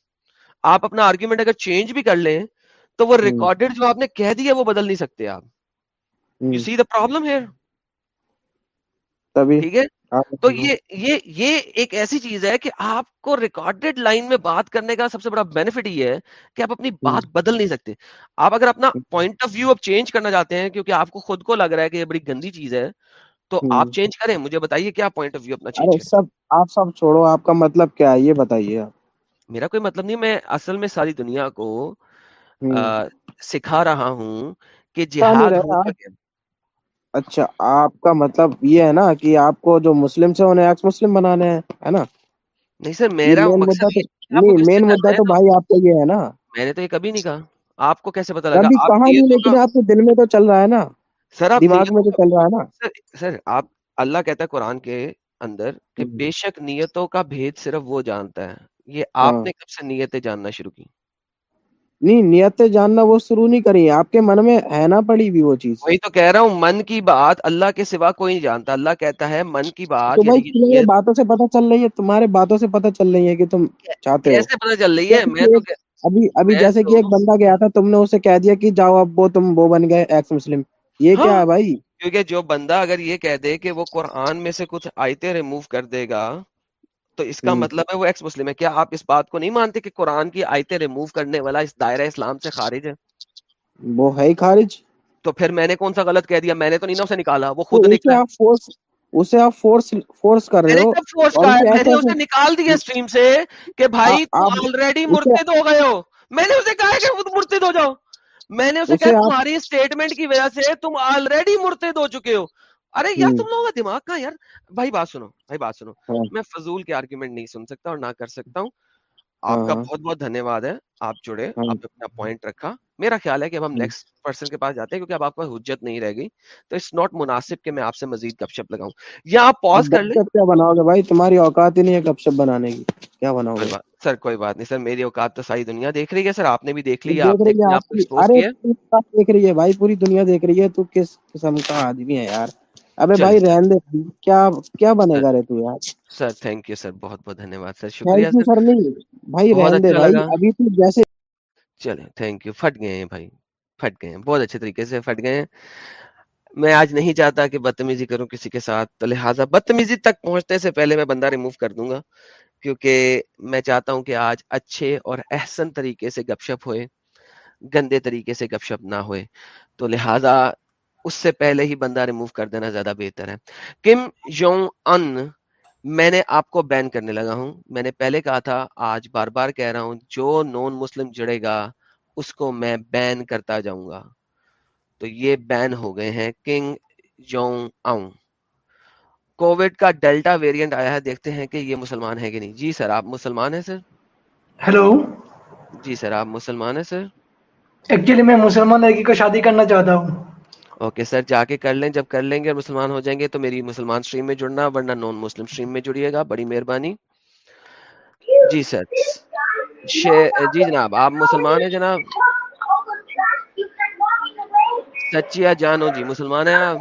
آپ اپنا آرگیومنٹ اگر چینج بھی کر لیں تو وہ ہوں۔ ریکارڈڈ جو آپ نے کہہ دیا وہ بدل نہیں سکتے آپ۔ یو سی دا پرابلم ہے ٹھیک ہے؟ تو یہ یہ یہ ایک ایسی چیز ہے کہ آپ کو ریکارڈڈ لائن میں بات کرنے کا سب سے بڑا بینیفٹ یہ ہے کہ آپ اپنی بات بدل نہیں سکتے۔ آپ اگر اپنا پوائنٹ آف ویو اب چینج کرنا چاہتے ہیں کیونکہ آپ کو خود کو لگ رہا ہے کہ یہ بڑی گندی چیز ہے تو آپ چینج کریں مجھے بتائیے کیا پوائنٹ آف ویو اپنا چینج سب آپ سب چھوڑو آپ کا مطلب کیا ہے؟ یہ بتائیے آپ۔ میرا کوئی مطلب نہیں میں اصل میں ساری دنیا کو سکھا رہا ہوں کہ جہاد اچھا آپ کا مطلب یہ ہے نا کہ آپ کو جو مسلم سے انہیں ایکس مسلم بنانے ہیں ہے نا؟ نہیں سر میرا مین مدعا تو بھائی آپ کا یہ ہے نا۔ میں نے تو یہ کبھی نہیں کہا۔ آپ کو کیسے پتا لگا؟ کہا نہیں لیکن آپ کے دل میں تو چل رہا ہے نا۔ سر آپ دماغ میں کا چل رہا ہے نا۔ سر سر آپ اللہ کہتا ہے قرآن کے اندر کہ بے شک نیتوں کا بھید صرف وہ جانتا ہے۔ یہ ہاں۔ آپ نے کب سے نیتیں جاننا شروع کی؟ نہیں نیتیں جاننا وہ شروع نہیں کری آپ کے من میں ہے نا پڑی بھی وہ چیز۔ وہی تو کہہ رہا ہوں من کی بات اللہ کے سوا کوئی نہیں جانتا۔ اللہ کہتا ہے من کی بات یعنی باتوں سے پتہ چل رہی ہے تمہارے باتوں سے پتہ چل رہی ہے کہ تم چاہتے ہو۔ کیسے پتہ چل رہی ہے؟ میں تو ابھی ابھی جیسے کہ ایک بندہ گیا تھا تم نے اسے کہہ دیا کہ جاؤ اب وہ تم وہ بن گئے ایکس مسلم۔ یہ کیا ہاں ہے بھائی؟ کیونکہ جو بندہ اگر یہ کہہ دے کہ وہ قرآن میں سے کچھ آیتیں ریموو کر دے گا تو اس کا مطلب ہے وہ ایکس مسلم ہے۔ کیا آپ اس بات کو نہیں مانتے کہ قرآن کی آیتیں ریموو کرنے والا اس دائرہ اسلام سے خارج ہے؟ وہ ہے ہی خارج۔ تو پھر میں نے کون سا غلط کہہ دیا؟ میں نے تو نہیں نا اسے نکالا وہ خود نکلا۔ فورس اسے آپ فورس فورس کر رہے ہو۔ فورس اور کہا ہے اسے میں ایسے نے اسے نکال دیا اسٹریم سے کہ بھائی آلریڈی مرتد ہو گئے ہو۔ میں نے اسے کہا کہ خود مرتد ہو جاؤ۔ میں نے اسے کہا تمہاری اسٹیٹمنٹ کی وجہ سے تم آلریڈی مرتد ہو چکے ہو۔ ارے یار تم لوگوں کا دماغ کہاں یار؟ بھائی بات سنو بھائی بات سنو۔ ہاں۔ میں فضول کے آرگیومنٹ نہیں سن سکتا اور نہ کر سکتا ہوں۔ آپ کا ہاں بہت بہت دھنیہ واد ہے آپ جڑے ہاں۔ آپ نے اپنا پوائنٹ رکھا۔ میرا خیال ہے کہ اب ہم۔ نیکسٹ پرسن کے پاس جاتے ہیں کیونکہ اب آپ کا حجت نہیں رہ گئی۔ تو اٹس ناٹ مناسب کہ میں آپ سے مزید گپ شپ لگاؤں۔ یا آپ پاز کر لیں۔ کیا بناؤ گے بھائی؟ تمہاری اوقات ہی نہیں ہے گپ شپ بنانے کی۔ کیا بناؤ گے؟ سر کوئی بات نہیں سر میری اوقات تو ساری دنیا دیکھ رہی ہے۔ سر آپ نے بھی دیکھ آپ نے رہی ہے آپ بات دیکھ رہی ہے بھائی پوری دنیا دیکھ رہی ہے۔ تو کس قسم کا آدمی ہے یار؟ ابے بھائی رہن دے۔ کیا کیا بنے گا رے تو یار؟ Sir thank you sir. بہت بہت دھنیہ واد سر شکریہ سر۔ نہیں۔ بھائی رہن دے۔ اچھا بھائی لگا۔ ابھی تو جیسے چلے تھینک یو پھٹ گئے ہیں بھائی، پھٹ گئے ہیں، بہت اچھے طریقے سے پھٹ گئے ہیں۔ میں آج نہیں چاہتا کہ بدتمیزی کروں کسی کے ساتھ تو لہٰذا بدتمیزی تک پہنچنے سے پہلے میں بندہ ریموو کر دوں گا، کیونکہ میں چاہتا ہوں کہ آج اچھے اور احسن طریقے سے گپ شپ ہوئے، گندے طریقے سے گپ شپ نہ ہوئے۔ تو لہٰذا اس سے پہلے ہی بندہ ریموو کر دینا زیادہ بہتر ہے۔ کم یونگ ان میں نے آپ کو بین کرنے لگا ہوں۔ میں نے پہلے کہا تھا آج بار بار کہہ رہا ہوں جو نان مسلم جڑے گا اس کو میں بین کرتا جاؤں گا۔ تو یہ بین ہو گئے ہیں کنگ یونگ اون کووڈ کا ڈیلٹا ویریئنٹ آیا ہے دیکھتے ہیں کہ یہ مسلمان ہے کہ نہیں۔ جی سر آپ مسلمان ہیں سر؟ ہیلو جی سر آپ مسلمان ہیں سر؟ ایکچولی میں مسلمان لڑکی کو شادی کرنا چاہتا ہوں۔ اوکے سر جا کے کر لیں۔ جب کر لیں گے اور مسلمان ہو جائیں گے تو میری مسلمان اسٹریم میں جڑنا ورنہ نان مسلم اسٹریم میں جڑیے گا۔ بڑی مہربانی۔ جی سر۔ جی جناب آپ مسلمان ہیں جناب؟ سچیا جانو؟ جی مسلمان ہیں آپ؟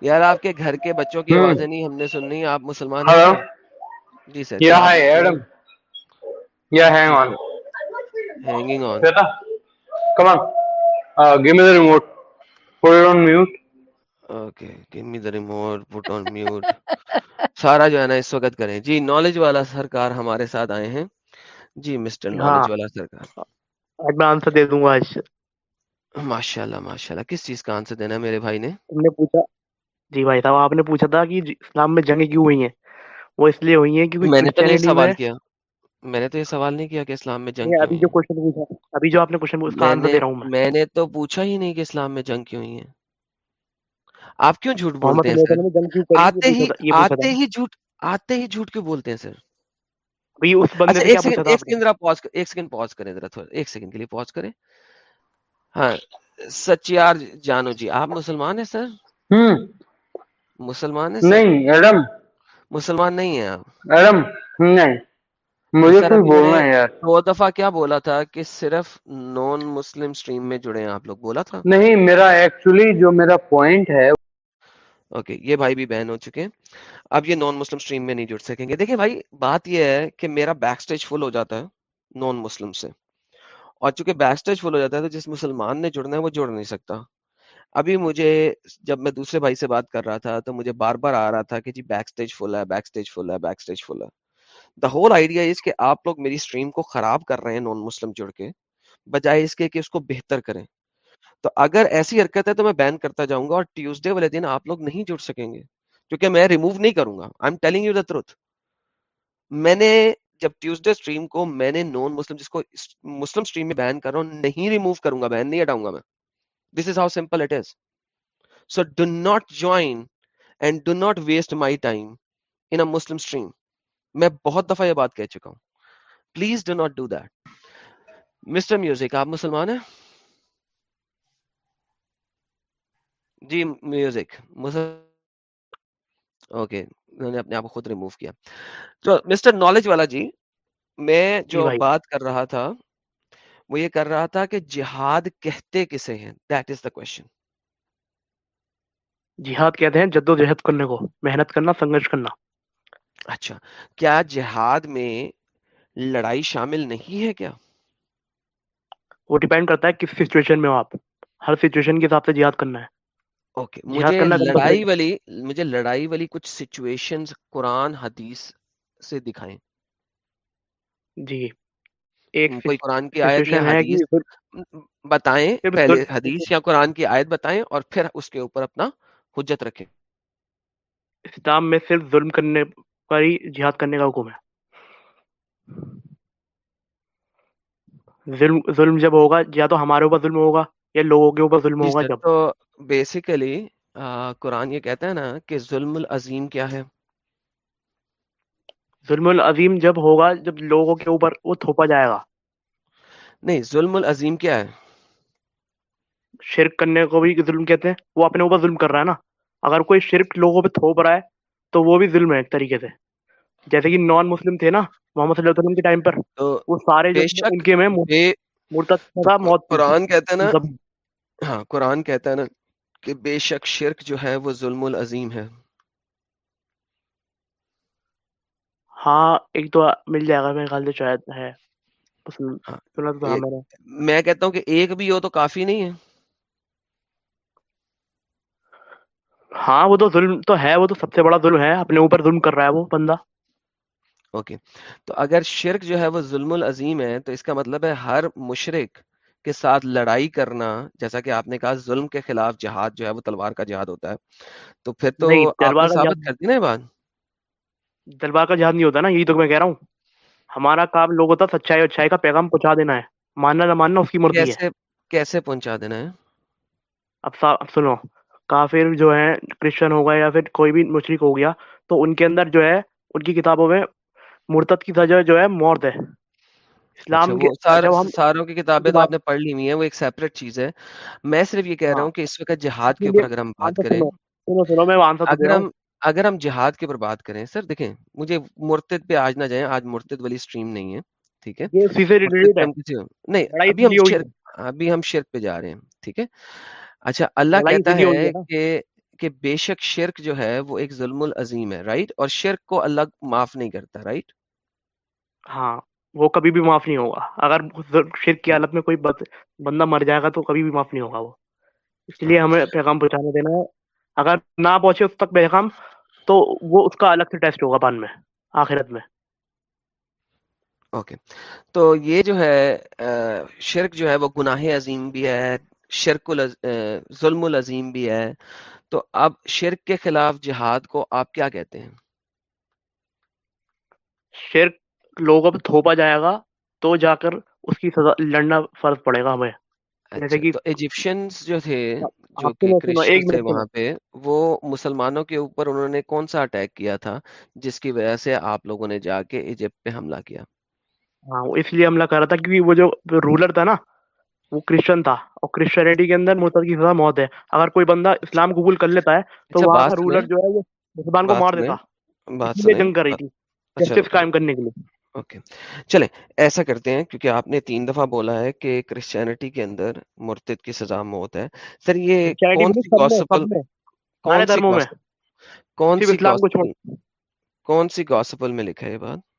یار آپ کے گھر کے بچوں کی آوازیں نہیں ہم نے سننی آپ مسلمان ہیں؟ جی sir. Hanging on. Uh, give me the remote. Put it on mute. Okay give me the remote. Put on mute. سارا جو ہے نا اس وقت کریں جی نالج والا سرکار ہمارے ساتھ آئے ہیں جی مسٹر نالج والا سرکار میں آنسر دے دوں گا آج ماشاء اللہ ماشاء اللہ کس چیز کا آنسر دینا ہے میرے بھائی نے تم نے پوچھا جی بھائی صاحب آپ نے پوچھا تھا کہ اسلام میں جنگیں کیوں ہوئی ہیں وہ اس لیے ہوئی ہیں کیونکہ میں نے تو نہیں سوال کیا میں نے تو یہ سوال نہیں کیا کہ اسلام میں جنگ ابھی جو کوشچن پوچھا ابھی جو آپ نے میں نے تو پوچھا ہی نہیں کہ اسلام میں جنگ کیوں ہی ہے۔ آپ کیوں جھوٹ بولتے ہیں آتے ہی آتے ہی جھوٹ آتے ہی جھوٹ کیوں بولتے ہیں سر؟ اچھا، ایک سیکنڈ کے لیے ہاں سچیار جانو جی آپ مسلمان ہیں سر؟ مسلمان نہیں ہے مسلمان نہیں ہیں آپ۔ مجھے کوئی بولنا ہے یار۔ دو دفعہ کیا بولا تھا کہ صرف نون مسلم سٹریم میں جڑے ہیں آپ لوگ بولا تھا؟ نہیں میرا ایکچولی جو میرا پوائنٹ ہے اوکے یہ بھائی بھی بین ہو چکے اب یہ نون مسلم سٹریم میں نہیں جڑ سکیں گے۔ دیکھیں بھائی بات یہ ہے کہ میرا بیک سٹیج فل ہو جاتا ہے نون مسلم سے۔ اور چونکہ بیک سٹیج فل ہو جاتا ہے تو جس مسلمان نے جڑنا ہے وہ جڑ نہیں سکتا۔ ابھی مجھے جب میں دوسرے بھائی سے بات کر رہا تھا تو مجھے بار بار آ رہا تھا کہ جی بیک سٹیج فل ہے بیک سٹیج فل ہے بیک سٹیج فل ہے۔ دا ہول آئیڈیا اس کہ آپ لوگ میری اسٹریم کو خراب کر رہے ہیں نان مسلم جڑ کے، بجائے اس کے کہ اس کو بہتر کریں۔ تو اگر ایسی حرکت ہے تو میں بین کرتا جاؤں گا اور ٹیوزڈے والے دن آپ لوگ نہیں جڑ سکیں گے۔ کیونکہ میں ریموو نہیں کروں گا۔ I am telling you the truth میں نے جب ٹیوزڈے اسٹریم کو میں نے نان مسلم جس کو مسلم اسٹریم میں بین کر رہا ہوں، نہیں ریموو کروں گا بین نہیں ہٹاؤں گا میں۔ This is how simple it is so do not join and do not waste my time in a Muslim stream میں بہت دفعہ یہ بات کہہ چکا ہوں۔ Please do not do that mister music آپ مسلمان ہیں؟ جی میوزک اوکے انہوں نے اپنے آپ کو خود ریمو کیا۔ تو مسٹر نالج والا جی میں جو جی بات کر رہا تھا وہ یہ کر رہا تھا کہ جہاد کہتے کسے ہیں؟ دیٹ از دا کوشچن جہاد کہتے ہیں جدوجہد کرنے کو محنت کرنا سنگرش کرنا۔ اچھا کیا جہاد میں لڑائی شامل نہیں ہے کیا؟ وہ ڈیپینڈ کرتا ہے کس سچویشن میں ہو آپ۔ ہر سچویشن کے حساب سے جہاد کرنا ہے۔ اوکے مجھے لڑائی والی مجھے لڑائی والی کچھ قرآن حدیث سے دکھائیں۔ جی۔ کوئی قرآن کی آیت بتائیں پہلے حدیث یا قرآن کی آیت بتائیں اور پھر اس کے اوپر اپنا حجت رکھیں۔ اسلام میں صرف ظلم کرنے پر ہی جہاد کرنے کا حکم ہے۔ ظلم ظلم جب ہوگا یا تو ہمارے اوپر ظلم ہوگا یا لوگوں کے اوپر ظلم جی ہوگا جب۔ تو بیسیکلی قرآن یہ کہتا ہے نا کہ ظلم العظیم کیا ہے؟ ظلم العظیم جب ہوگا جب لوگوں کے اوپر وہ تھوپا جائے گا۔ نہیں ظلم العظیم کیا ہے؟ شرک کرنے کو بھی ظلم کہتے ہیں وہ اپنے اوپر ظلم کر رہا ہے نا۔ اگر کوئی شرک لوگوں پہ تھوپ رہا ہے تو وہ بھی ظلم ہے ایک طریقے سے۔ جیسے کہ نان مسلم تھے نا محمد صلی اللہ علیہ وسلم کے ٹائم پر وہ سارے جو ان کے میں مرتد موت قرآن کہتا ہے نا ہاں قرآن کہتا ہے نا کہ بے شک شرک جو ہے وہ ظلم العظیم ہے۔ ہاں ایک تو مل جائے گا میرے خیال سے شاید ہے۔ ہاں، میں کہتا ہوں کہ ایک بھی ہو تو کافی نہیں ہے۔ ہاں وہ تو ظلم تو ہے وہ تو سب سے بڑا ظلم ہے اپنے اوپر ظلم کر رہا ہے وہ بندہ۔ اوکے۔ تو اگر شرک جو ہے وہ ظلم العظیم ہے تو اس کا مطلب ہے ہر مشرق کے ساتھ لڑائی کرنا جیسا کہ آپ نے کہا ظلم کے خلاف جہاد جو ہے وہ تلوار کا جہاد ہوتا ہے۔ تو پھر تو ثابت کرتی نا بات؟ تلوار کا جہاد نہیں ہوتا نا یہی تو میں کہہ رہا ہوں۔ ہمارا کام لوگ ہوتا سچائی اچھائی کا پیغام پہنچا دینا ہے۔ ماننا نہ ماننا اس کی مرضی ہے۔ کیسے پہنچا دینا ہے؟ اب سنو۔ کافر جو ہیں کرسچن ہو گئے یا پھر کوئی بھی مشرک ہو گیا تو ان کے اندر جو ہے ان کی کتابوں میں مرتد کی سزا جو ہے موت ہے۔ اسلام اچھا، کے ساروں کی کتابیں تو آپ نے پڑھ لی ہوئی ہیں وہ ایک سیپریٹ چیز ہے۔ میں صرف یہ کہہ رہا ہوں کہ اس وقت جہاد کے اوپر اگر ہم بات کریں اگر ہم اگر ہم جہاد کے اوپر بات کریں سر دیکھیں مجھے مرتد پہ آج نہ جائیں آج مرتد والی سٹریم نہیں ہے ٹھیک ہے؟ نہیں ابھی ہم ابھی ہم شرک پہ جا رہے ہیں ٹھیک ہے؟ اچھا اللہ کہتا ہے کہ کہ بے شک شرک جو ہے وہ ایک ظلم العظیم ہے رائٹ اور شرک کو اللہ معاف نہیں کرتا رائٹ ہاں وہ کبھی بھی معاف نہیں ہوگا۔ اگر شرک کی حالت میں کوئی بندہ مر جائے گا تو کبھی بھی معاف نہیں ہوگا وہ۔ اس لیے ہمیں پیغام پہنچانے دینا ہے۔ اگر نہ پہنچے اس تک پیغام تو وہ اس کا الگ سے ٹیسٹ ہوگا بان میں آخرت میں۔ اوکے۔ تو یہ جو ہے شرک جو ہے وہ گناہ عظیم بھی ہے شرک ظلم العظیم بھی ہے۔ تو اب شرک کے خلاف جہاد کو آپ کیا کہتے ہیں؟ شرک لوگوں پہ تھوپا جائے گا تو جا کر اس کی سزا لڑنا فرض پڑے گا ہمیں۔ جیسے اچھا، کہ جو تھے ہاں، جو تھے وہاں پہ وہ مسلمانوں کے اوپر انہوں نے کون سا اٹیک کیا تھا جس کی وجہ سے آپ لوگوں نے جا کے ایجپٹ پہ حملہ کیا؟ ہاں اس لیے حملہ کر رہا تھا کیونکہ وہ جو رولر تھا نا وہ کرسچن تھا اور کرسچینٹی کے اندر مرتد کی سزا موت ہے۔ اگر کوئی بندہ اسلام قبول کر لیتا ہے تو اچھا، وہاں کا رولر جو ہے وہ مسلمان کو مار دیتا۔ جنگ کر رہی تھی۔ اچھا، جسٹس قائم کرنے کے لیے۔ اوکے۔ چلیں ایسا کرتے ہیں کیونکہ آپ نے تین دفعہ بولا ہے کہ کرسچینٹی کے اندر مرتد کی سزا موت ہے۔ سر یہ کون سی گوسپل کون سی گوسپل میں لکھا ہے یہ بات؟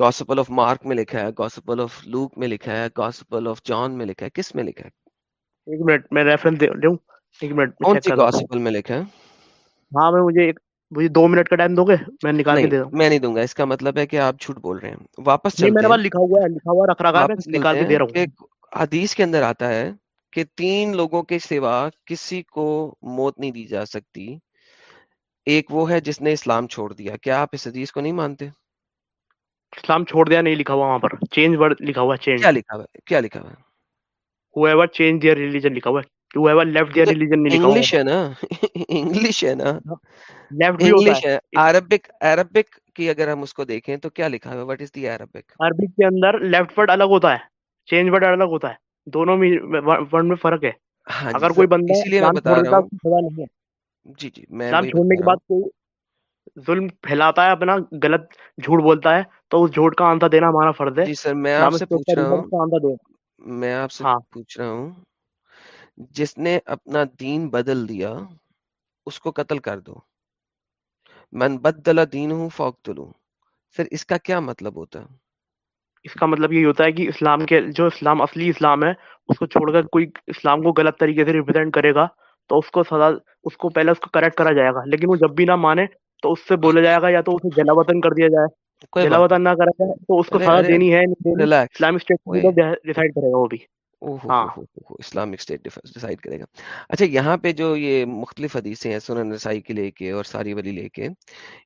گوسپل آف مارک میں لکھا ہے گوسپل آف لوک میں لکھا ہے گوسپل آف جان میں لکھا ہے کس میں لکھا ہے؟ ایک منٹ میں ریفرنس دوں ایک منٹ کون سی گوسپل میں لکھا ہے؟ ہاں میں مجھے مجھے دو منٹ کا ٹائم دو گے؟ میں نکال کے دے میں نہیں دوں گا اس کا مطلب ہے کہ آپ جھوٹ بول رہے ہیں۔ واپس چلتے ہیں۔ لکھا ہوا ہے لکھا ہوا رکھ میں نکال کے دے رہا ہوں۔ حدیث کے اندر آتا ہے کہ تین لوگوں کے سوا کسی کو موت نہیں دی جا سکتی۔ ایک وہ ہے جس نے اسلام چھوڑ دیا۔ کیا آپ اس حدیث کو نہیں مانتے؟ اسلام چھوڑ دیا نہیں لکھا ہوا وہاں پر. چینج ورڈ لکھا ہوا چینج کیا لکھا ہوا کیا لکھا ہوا whoever change their religion لکھا ہوا whoever left their religion نہیں لکھا ہوا انگلش ہے نا؟ انگلش ہے نا؟ Left بھی انگلش ہے. عربک عربک کی اگر ہم اس کو دیکھیں تو کیا لکھا ہوا what is the arabic? Arabic کے اندر left ورڈ الگ ہوتا ہے. چینج ورڈ الگ ہوتا ہے. دونوں میں ورڈ میں فرق ہے. ہاں جی اگر کوئی بندہ اسی لیے میں بتا رہا ہوں۔ جی جی میں اسلام چھوڑنے کے بعد کوئی ظلم پھیلاتا ہے اپنا غلط جھوٹ بولتا ہے تو اس جھوٹ کا آندھا دینا ہمارا فرض ہے۔ جی سر میں آپ سے پوچھ رہا ہوں۔ میں آپ سے ہاں۔ پوچھ رہا ہوں جس نے اپنا دین بدل دیا اس کو قتل کر دو۔ من بدل دین ہوں فوقتلو سر اس کا کیا مطلب ہوتا؟ ہے اس کا مطلب یہ ہوتا ہے کہ اسلام کے جو اسلام اصلی اسلام ہے اس کو چھوڑ کر کوئی اسلام کو غلط طریقے سے ریپرزینٹ کرے گا تو اس کو سزا اس کو پہلے اس کو کریکٹ کرا جائے گا۔ لیکن وہ جب بھی نہ مانے تو اس سے بولا جائے گا یا تو اسے جلا وطن کر دیا جائے۔ جلا وطن نہ کرا جائے تو اس کو سزا دینی ہے اسلامک اسٹیٹ ڈیسائیڈ کرے گا وہ بھی۔ ہاں۔ اسلامک اسٹیٹ ڈیسائیڈ کرے گا۔ اچھا یہاں پہ جو یہ مختلف حدیثیں ہیں سنن رسائی کے لے کے اور ساری ولی لے کے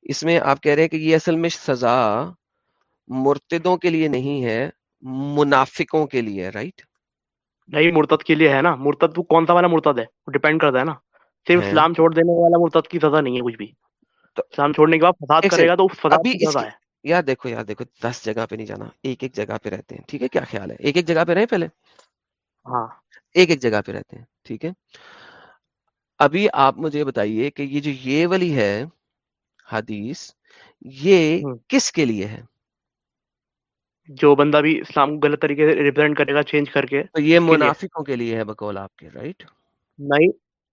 اس میں آپ کہہ رہے ہیں کہ یہ اصل میں سزا مرتدوں کے لیے نہیں ہے منافقوں کے لیے رائٹ نہیں مرتد کے لیے ہے نا۔ مرتد کون سا والا مرتد ہے؟ ڈیپینڈ کرتا ہے نا۔ صرف اسلام چھوڑ دینے والا مرتد کی سزا نہیں ہے کچھ بھی۔ اسلام چھوڑنے کے بعد فساد کرے گا تو فساد ابھی یار دیکھو یار دیکھو دس جگہ پہ نہیں جانا ایک ایک جگہ پہ رہتے ہیں ٹھیک ہے؟ کیا خیال ہے؟ ایک ایک جگہ پہ رہے پہلے؟ ہاں۔ ایک ایک جگہ پہ رہتے ہیں ٹھیک ہے؟ ابھی آپ مجھے بتائیے کہ یہ جو یہ والی ہے حدیث یہ کس کے لیے ہے؟ جو بندہ بھی اسلام کو غلط طریقے سے ریپرزینٹ کرے گا چینج کر کے یہ منافقوں کے لیے ہے بقول آپ کے رائٹ نہیں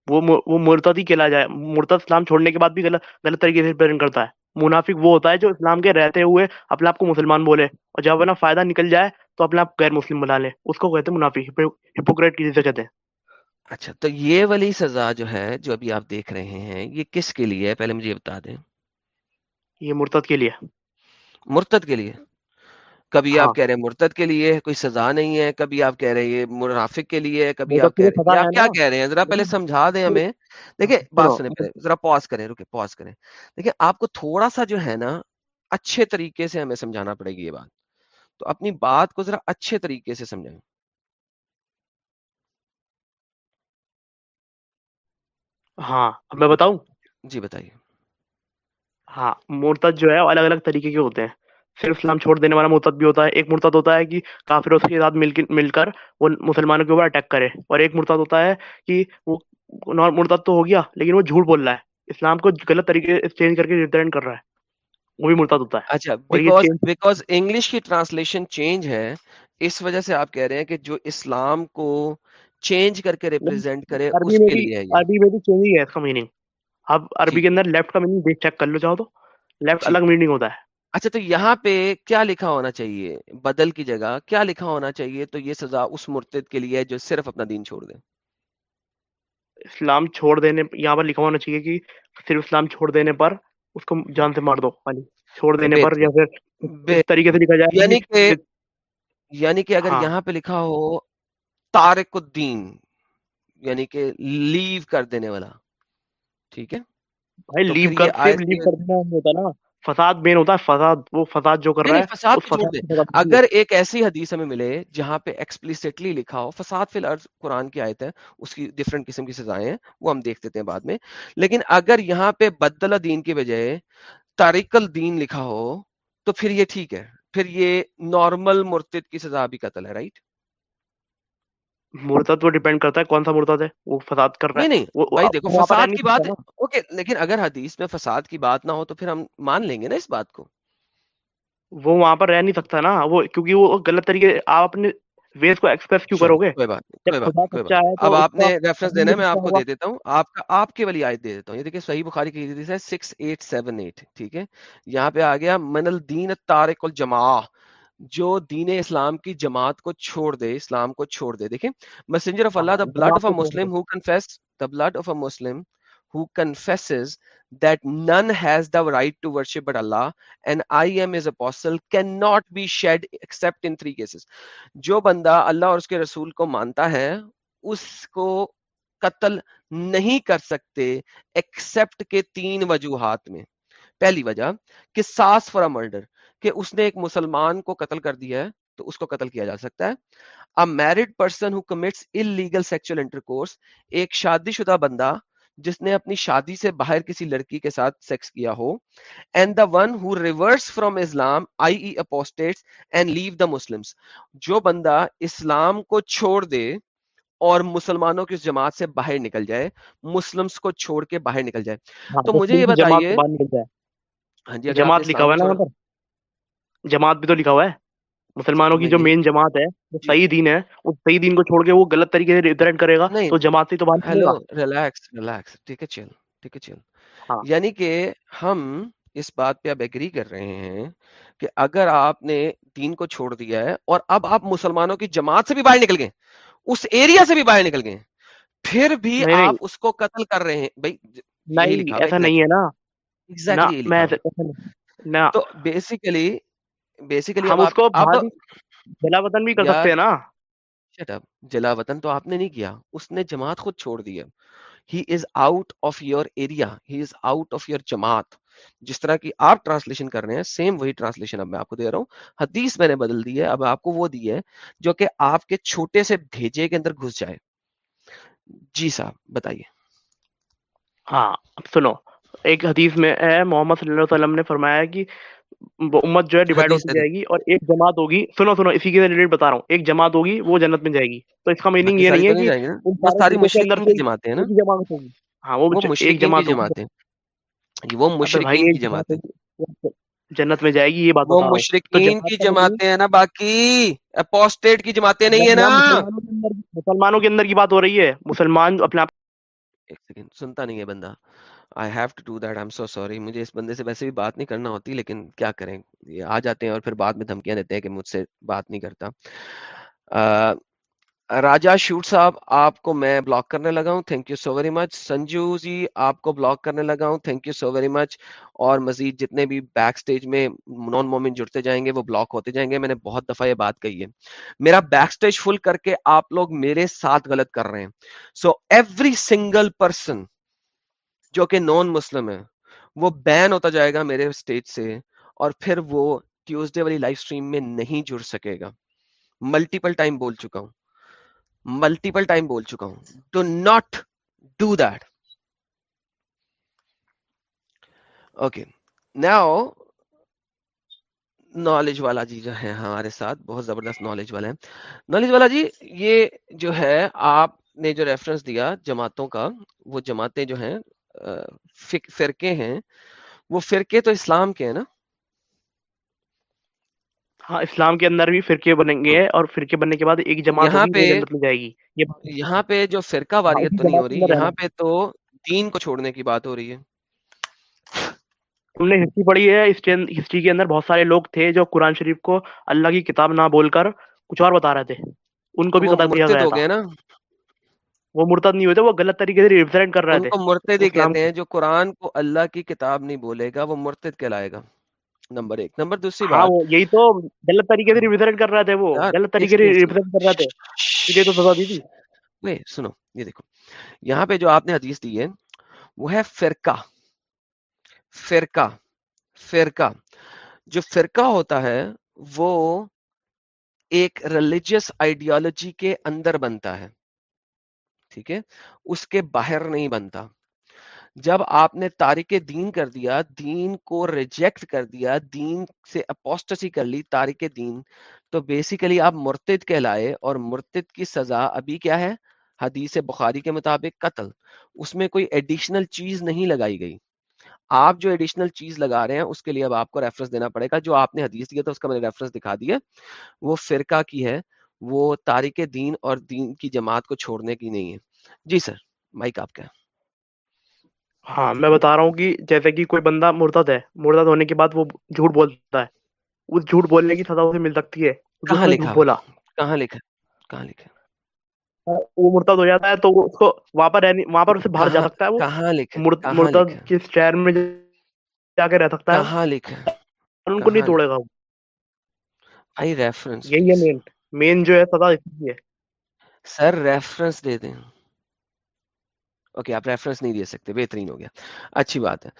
وہ وہ مرتد ہی کہلا جائے۔ مرتد اسلام چھوڑنے کے بعد بھی غلط غلط طریقے سے بیان کرتا ہے۔ منافق وہ ہوتا ہے جو اسلام کے رہتے ہوئے اپنے آپ کو مسلمان بولے اور جب اپنا فائدہ نکل جائے تو اپنے آپ غیر مسلم بلا لے۔ اس کو کہتے ہیں منافق ہپوکریٹ کی جسے کہتے ہیں۔ اچھا تو یہ والی سزا جو ہے جو ابھی آپ دیکھ رہے ہیں یہ کس کے لیے ہے؟ پہلے مجھے بتا دیں۔ یہ مرتد کے لیے۔ مرتد کے لیے؟ کبھی آپ ہاں۔ کہہ رہے ہیں مرتد کے لیے کوئی سزا نہیں ہے کبھی آپ کہہ رہے ہیں یہ مرافق کے لیے کبھی آپ کہہ رہے ہیں۔ کیا کہہ رہے ہیں؟ ذرا پہلے ہاں۔ سمجھا دیں ہمیں۔ دیکھیں ہاں، بات سنیں پہلے۔ ذرا پاز کریں رکے پاز کریں۔ دیکھیں آپ کو تھوڑا سا جو ہے نا اچھے طریقے سے ہمیں سمجھانا پڑے گی یہ بات۔ تو اپنی بات کو ذرا اچھے طریقے سے سمجھائیں۔ ہاں میں بتاؤں؟ جی بتائیے۔ ہاں مرتد جو ہے الگ الگ طریقے کے ہوتے ہیں۔ صرف اسلام چھوڑ دینے والا مرتد بھی ہوتا ہے ایک مرتد ہوتا ہے کہ کافر اس کے ساتھ مل مل کر وہ مسلمانوں کے اوپر اٹیک کرے۔ اور ایک مرتد ہوتا ہے کہ وہ مرتد تو ہو گیا لیکن وہ جھوٹ بول رہا ہے۔ اسلام کو غلط طریقے چینج کر کے ریٹرن کر رہا ہے۔ وہ بھی مرتد ہوتا ہے۔ اچھا بیکاز انگلش کی ٹرانسلیشن چینج ہے اس وجہ سے آپ کہہ رہے ہیں کہ جو اسلام کو چینج کر کے ریپرزینٹ کرے اس کے لیے عربی میں بھی چینج ہی ہے اس کا میننگ اب عربی جی۔ کے اندر لیفٹ کا میننگ چیک کر لو چاہو تو۔ لیفٹ جی۔ الگ میننگ ہوتا ہے۔ اچھا تو یہاں پہ کیا لکھا ہونا چاہیے؟ بدل کی جگہ کیا لکھا ہونا چاہیے؟ تو یہ سزا اس مرتد کے لیے جو صرف اپنا دین چھوڑ دے۔ اسلام چھوڑ دینے یہاں پر لکھا ہونا چاہیے کہ صرف اسلام چھوڑ دینے پر اس کو جان سے مار دو۔ خالی چھوڑ دینے پر یا پھر طریقے سے لکھا جائے یعنی کہ یعنی کہ اگر ہاں۔ یہاں پہ لکھا ہو تارک الدین یعنی کہ لیو کر دینے والا ٹھیک ہے؟ بھائی لیو کر دینا ہوتا نا۔ فساد مین ہوتا ہے فساد وہ فساد جو کر رہا ہے فساد چھوڑ اگر ایک ایسی حدیث ہمیں ملے جہاں پہ ایکسپلیسٹلی لکھا ہو فساد فی الارض قرآن کی آیت ہے اس کی ڈفرنٹ قسم کی سزائیں ہیں وہ ہم دیکھ دیتے ہیں بعد میں۔ لیکن اگر یہاں پہ بدل دین کے بجائے تاریک الدین لکھا ہو تو پھر یہ ٹھیک ہے۔ پھر یہ نارمل مرتد کی سزا بھی قتل ہے رائٹ مرتد وہ ڈیپینڈ کرتا ہے کون سا مرتد ہے؟ وہ فساد کر رہا نہیں ہے۔ نہیں وہ بھائی دیکھو فساد نہیں کی بات اوکے لیکن اگر حدیث میں فساد کی بات نہ ہو تو پھر ہم مان لیں گے نا اس بات کو۔ وہ وہاں پر رہ نہیں سکتا نا۔ وہ کیونکہ وہ غلط طریقے آپ اپنے ویز کو ایکسپریس کیوں کرو گے؟ کوئی بات نہیں کوئی بات نہیں کوئی بات نہیں۔ اب آپ نے ریفرنس دینا ہے میں آپ کو دے دیتا ہوں۔ آپ کا آپ کے والی آیت دے دیتا ہوں۔ یہ دیکھیں صحیح بخاری کی حدیث ہے سکس ایٹ سیون ایٹ ٹھیک ہے؟ یہاں پہ آ گیا من الدین تارک الجماع جو دین اسلام کی جماعت کو چھوڑ دے اسلام کو چھوڑ دے۔ دیکھیں messenger of Allah the blood of a Muslim who confess the blood of a Muslim who confess that none has the right to worship but Allah and I am is apostle can not be shed except in three cases جو بندہ اللہ اور اس کے رسول کو مانتا ہے اس کو قتل نہیں کر سکتے ایکسپٹ کے تین وجوہات میں۔ پہلی وجہ کہ ساس فرا مرڈر کہ اس نے ایک مسلمان کو قتل کر دیا ہے تو اس کو قتل کیا جا سکتا ہے۔ A married person who commits illegal sexual intercourse ایک شادی شدہ بندہ جس نے اپنی شادی سے باہر کسی لڑکی کے ساتھ سیکس کیا ہو and the one who reverse from Islam i e apostates and leave the Muslims جو بندہ اسلام کو چھوڑ دے اور مسلمانوں کی اس جماعت سے باہر نکل جائے مسلمس کو چھوڑ کے باہر نکل جائے۔ ہاں تو مجھے یہ مسلم بتائیے ہاں جی جماعت لکھا ہوا ہے نا چھوڑا وہاں پر جماعت بھی تو لکھا ہوا ہے۔ مسلمانوں تو کی جو مین جماعت ہے جو جی۔ صحیح دین ہے اس صحیح دین کو چھوڑ کے وہ غلط طریقے سے ریپرزینٹ کرے گا تو جماعت سے تو ہیلو گا ریلیکس ریلیکس ٹھیک ہے چل ٹھیک ہے چل ہاں۔ یعنی کہ ہم اس بات پہ اب ایگری کر رہے ہیں کہ اگر آپ نے دین کو چھوڑ دیا ہے اور اب آپ مسلمانوں کی جماعت سے بھی باہر نکل گئے اس ایریا سے بھی باہر نکل گئے پھر بھی آپ اس کو قتل کر رہے ہیں۔ بھائی یہی نہیں ایسا نہیں ہے نا۔ ایگزیکٹلی تو بیسیکلی بیسیکلی ہم اس کو جلا وطن بھی کر سکتے ہیں نا۔ شٹ اپ جلا وطن تو آپ نے نہیں کیا اس نے جماعت خود چھوڑ دی ہے۔ He is out of your area he is out of your jamaat. جس طرح کی آپ ٹرانسلیشن کر رہے ہیں سیم وہی ٹرانسلیشن اب میں آپ کو دے رہا ہوں۔ حدیث میں نے بدل دی ہے اب آپ کو وہ دی ہے جو کہ آپ کے چھوٹے سے بھیجے کے اندر گھس جائے۔ جی صاحب بتائیے۔ ہاں اب سنو ایک حدیث میں ہے محمد صلی اللہ علیہ وسلم نے فرمایا کہ وہ امت جو ہے ڈیوائڈ ہوتی جائے گی اور ایک جماعت ہوگی۔ سنو سنو اسی کے ریلیٹڈ بتا رہا ہوں۔ ایک جماعت ہوگی وہ جنت میں جائے گی۔ تو اس کا میننگ یہ نہیں ہے کہ ساری مشرقین کی جماعتیں ہیں نا۔ ہاں وہ ایک جماعت جماعتیں وہ مشرقین کی جماعتیں۔ ہوگی۔ وہ جنت میں جائے گی یہ بات وہ مشرقین کی جماعتیں ہیں نا باقی۔ اپوسٹیٹ کی جماعتیں نہیں ہے نا۔ مسلمانوں کے اندر کی بات ہو رہی ہے۔ مسلمان اپنے آپ ایک سیکنڈ سنتا نہیں ہے بندہ۔ I have to do that I am so sorry مجھے اس بندے سے ویسے بھی بات نہیں کرنا ہوتی، لیکن کیا کریں؟ یہ آ جاتے ہیں اور پھر بعد میں دھمکیاں دیتے ہیں کہ مجھ سے بات نہیں کرتا۔ راجا شوٹ صاحب، آپ کو میں بلاک کرنے لگا ہوں thank you so very much Sanju ji آپ کو بلاک کرنے لگا ہوں thank you so very much اور مزید جتنے بھی بیک سٹیج میں نان مومن جڑتے جائیں گے، وہ بلاک ہوتے جائیں گے۔ میں نے بہت دفعہ یہ بات کہی ہے۔ میرا بیک سٹیج فل کر کے آپ لوگ میرے ساتھ غلط کر رہے ہیں۔ سو ایوری سنگل پرسن جو کہ نان مسلم ہے، وہ بین ہوتا جائے گا میرے سٹیج سے اور پھر وہ ٹیوزڈے والی لائف سٹریم میں نہیں جڑ سکے گا۔ ملٹیپل ٹائم بول چکا ہوں۔ ملٹیپل ٹائم بول چکا ہوں۔ Do not do that okay now knowledge والا جی جو ہے ہمارے ساتھ بہت زبردست نالج والے ہیں نالج والا جی یہ جو ہے آپ نے جو ریفرنس دیا جماعتوں کا، وہ جماعتیں جو ہیں فرقے ہیں۔ وہ فرقے تو اسلام کے ہیں نا۔ ہاں اسلام کے اندر بھی فرقے بنیں گے اور فرقے بننے کے بعد ایک جماعت یہاں پہ جائے گی۔ یہاں پہ جو فرقہ ہاں واریت تو نہیں ہو رہی یہاں پہ تو دین کو چھوڑنے کی بات ہو رہی ہے۔ تم نے ہسٹری پڑھی ہے ہسٹری کے اندر بہت سارے لوگ تھے جو قرآن شریف کو اللہ کی کتاب نہ بول کر کچھ اور بتا رہے تھے۔ ان کو بھی قتل کیا گیا نا۔ وہ مرتد نہیں ہوتے وہ غلط طریقے سے ریپرزینٹ کر تھے۔ کو مرتد ہی کہتے ہیں جو قرآن کو اللہ کی کتاب نہیں بولے گا وہ مرتد کہلائے گا۔ نمبر ایک۔ نمبر دوسری ہاں بات۔ یہی تو غلط طریقے سے ریپرزینٹ کر رہے تھے وہ۔ غلط طریقے سے ریپرزینٹ کر رہے تھے۔ لیے تو سزا دی تھی۔ وے سنو یہ دیکھو۔ یہاں پہ جو آپ نے حدیث دی ہے وہ ہے فرقہ۔ فرقہ فرقہ۔ جو فرقہ ہوتا ہے وہ ایک ریلیجیس آئیڈیالوجی کے اندر بنتا ہے۔ ٹھیک ہے، اس کے باہر نہیں بنتا۔ جب آپ نے تارک دین کر دیا، دین کو ریجیکٹ کر دیا، دین سے اپوسٹسی کر لی تارک دین، تو بیسیکلی آپ مرتد کہلائے اور مرتد کی سزا ابھی کیا ہے؟ حدیث بخاری کے مطابق قتل۔ اس میں کوئی ایڈیشنل چیز نہیں لگائی گئی۔ آپ جو ایڈیشنل چیز لگا رہے ہیں، اس کے لیے اب آپ کو ریفرنس دینا پڑے گا۔ جو آپ نے حدیث دیا تھا اس کا میں نے ریفرنس دکھا دیا۔ وہ فرقہ کی ہے۔ وہ تارک دین اور دین کی جماعت کو چھوڑنے کی نہیں ہے۔ جی سر مائک آپ کا ہاں میں بتا رہا ہوں کہ جیسے کہ کوئی بندہ مرتد ہے مرتد ہونے کے بعد وہ جھوٹ بولتا ہے۔ اس جھوٹ بولنے کی سزا اسے مل سکتی ہے۔ کہاں لکھا؟ بولا۔ کہاں لکھا؟ کہاں لکھا؟ وہ مرتد ہو جاتا ہے تو اس کو وہاں پر وہاں پر اسے باہر جا سکتا ہے۔ وہ کہاں لکھا؟ مرتد کس شہر میں جا کے رہ سکتا ہے۔ کہاں لکھا؟ ان کو نہیں توڑے گا وہ۔ I reference. یہی ہے مین مین جو ہے سزا اسی ہے۔ سر ریفرنس دے دیں۔ اوکے آپ ریفرنس نہیں دے سکتے بہترین ہو گیا۔ اچھی بات ہے۔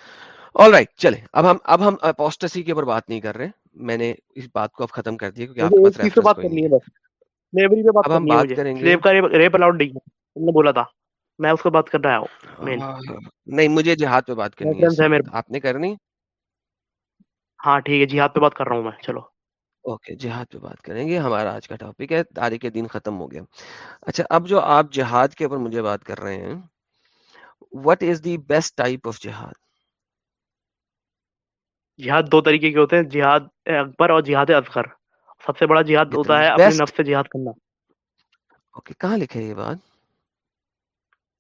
آل رائٹ چلے اب ہم اب ہم اپوسٹسی کے اوپر بات نہیں کر رہے۔ میں نے اس بات کو اب ختم کر دیا کیونکہ آپ کے پاس ریفرنس بات کرنی ہے سلیوری پہ بات اب ہم کرنی ہے کریں گے۔ سلیو کا ریپ الاؤڈ نہیں ہے۔ ہم نے بولا تھا۔ میں اس کو بات کر رہا ہوں نہیں مجھے جہاد پہ بات کرنی ہے۔ آپ نے کرنی؟ ہاں ٹھیک ہے جہاد پہ بات کر رہا ہوں میں۔ چلو۔ اوکے جہاد پہ بات کریں گے ہمارا آج کا ٹاپک ہے تاریخ دین ختم ہو گیا۔ اچھا اب جو آپ جہاد کے اوپر مجھے بات کر رہے ہیں what is the best type of jihad جہاد دو طریقے کے ہوتے ہیں جہاد اکبر اور جہاد اصغر۔ سب سے بڑا جہاد ہوتا ہے اپنے نفس سے جہاد کرنا۔ اوکے کہاں لکھے یہ بات؟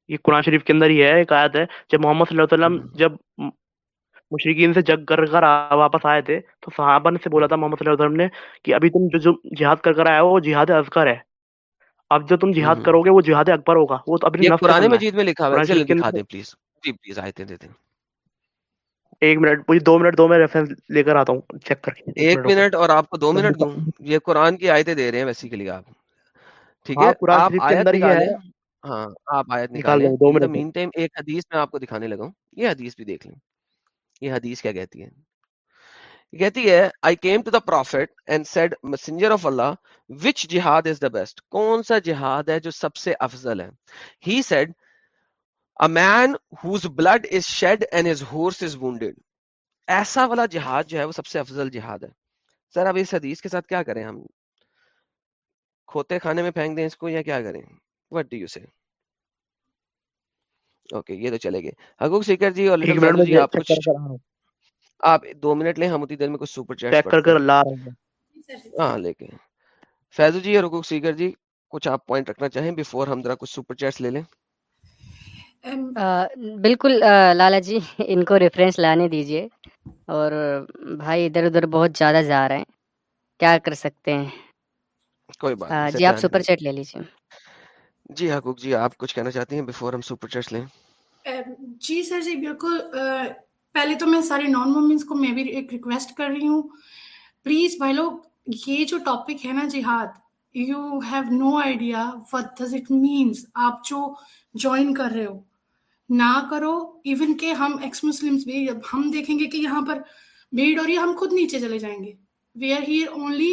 یہ قرآن شریف کے اندر ہی ہے ایک آیت ہے جب محمد صلی اللہ علیہ وسلم جب مشرقین سے جگ کر کر واپس آئے تھے۔ تو صحابہ نے سے بولا تھا محمد صلی اللہ علیہ وسلم نے کہ ابھی تم جو جہاد کر کر آئے ہو وہ جہاد اصغر ہے۔ اب جو تم جہاد کرو گے وہ جہاد اکبر ہوگا۔ وہ تو اپنی قرآن ہے۔ مجید میں لکھا ہوا ہے۔ کے دکھا دیں پلیز۔ جی پلیز آیتیں دے دیں۔ ایک منٹ مجھے دو منٹ دو میں ریفرنس لے کر آتا ہوں۔ چیک کر کے۔ ایک منٹ اور آپ کو دو منٹ دوں۔ یہ قرآن کی آیتیں دے رہے ہیں بیسیکلی آپ۔ ٹھیک ہے؟ ہاں قرآن آپ کے آیت ہے۔ نکالیں۔ ہاں آپ آیت نکال نکالیں۔ دو منٹ۔ مین ٹائم ایک حدیث میں آپ کو دکھانے لگا ہوں۔ یہ حدیث بھی دیکھ لیں۔ یہ حدیث کیا کہتی ہے؟ یہ کہتی ہے I came to the prophet and said messenger of Allah which jihad is the best کون سا جہاد ہے جو سب سے افضل ہے he said a man whose blood is shed and his horse is wounded ایسا والا جہاد جو ہے وہ سب سے افضل جہاد ہے۔ سر اب اس حدیث کے ساتھ کیا کریں ہم؟ کھوتے کھانے میں پھینک دیں اس کو یا کیا کریں؟ What do you say okay یہ تو چلے گئے۔ حقوق سیکر جی اور جی آپ دو منٹ لیں ہم اتنی دیر میں کچھ سپر چیک کر کر لا ہاں لے کے۔ فیضو جی اور حقوق سیکر جی کچھ آپ پوائنٹ رکھنا چاہیں بیفور ہم ذرا کچھ سپر چیٹس لے لیں؟ بالکل لالا جی ان کو ریفرنس لانے دیجیے اور بھائی ادھر ادھر بہت زیادہ جا رہے ہیں۔ کیا کر سکتے ہیں؟ کوئی بات جی آپ سپر چیٹ لے لیجیے جی حقوق جی آپ کچھ کہنا چاہتی ہیں بیفور ہم سپر چیٹس لیں؟ جی سر جی بالکل پہلے تو میں سارے نان مومنس کو میں بھی ایک ریکویسٹ کر رہی ہوں۔ پلیز بھائی لوگ، یہ جو ٹاپک ہے نا جہاد you have no idea what does it mean آپ جو جوائن کر رہے ہو، نہ کرو۔ ایون کہ ہم ایکس مسلمس بھی جب ہم دیکھیں گے کہ یہاں پر بھیڑ ہو رہی ہے ہم خود نیچے چلے جائیں گے۔ We are here only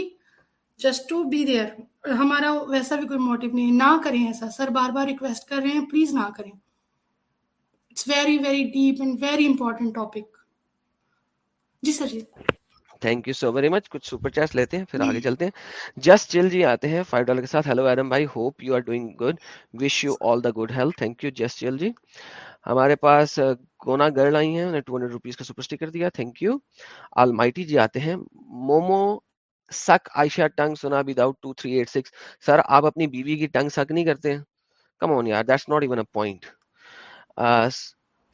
just to be there ہمارا ویسا بھی کوئی موٹیو نہیں ہے۔ نہ کریں ایسا۔ سر بار بار ریکویسٹ کر رہے ہیں۔ پلیز نہ کریں۔ It's very very deep and very important topic G sir G. Thank you so very much کچھ سپر چیٹس لیتے ہیں پھر آگے چلتے ہیں۔ جسٹ چل جی آتے ہیں۔ فائیو ڈالر کے ساتھ۔ ہیلو ایڈم بھائی hope you are doing good wish you all the good health thank you just chill جی ہمارے پاس گونا گرل آئی ہیں۔ انہیں ٹو ہنڈریڈ روپیز کا سپر اسٹیکر دیا۔ تھینک یو آل مائٹی جی آتے ہیں۔ مومو سک عائشہ ٹنگ سنا without two three eight six sir آپ اپنی بیوی کی ٹنگ سک نہیں کرتے ہیں کم آن یار that's not even a point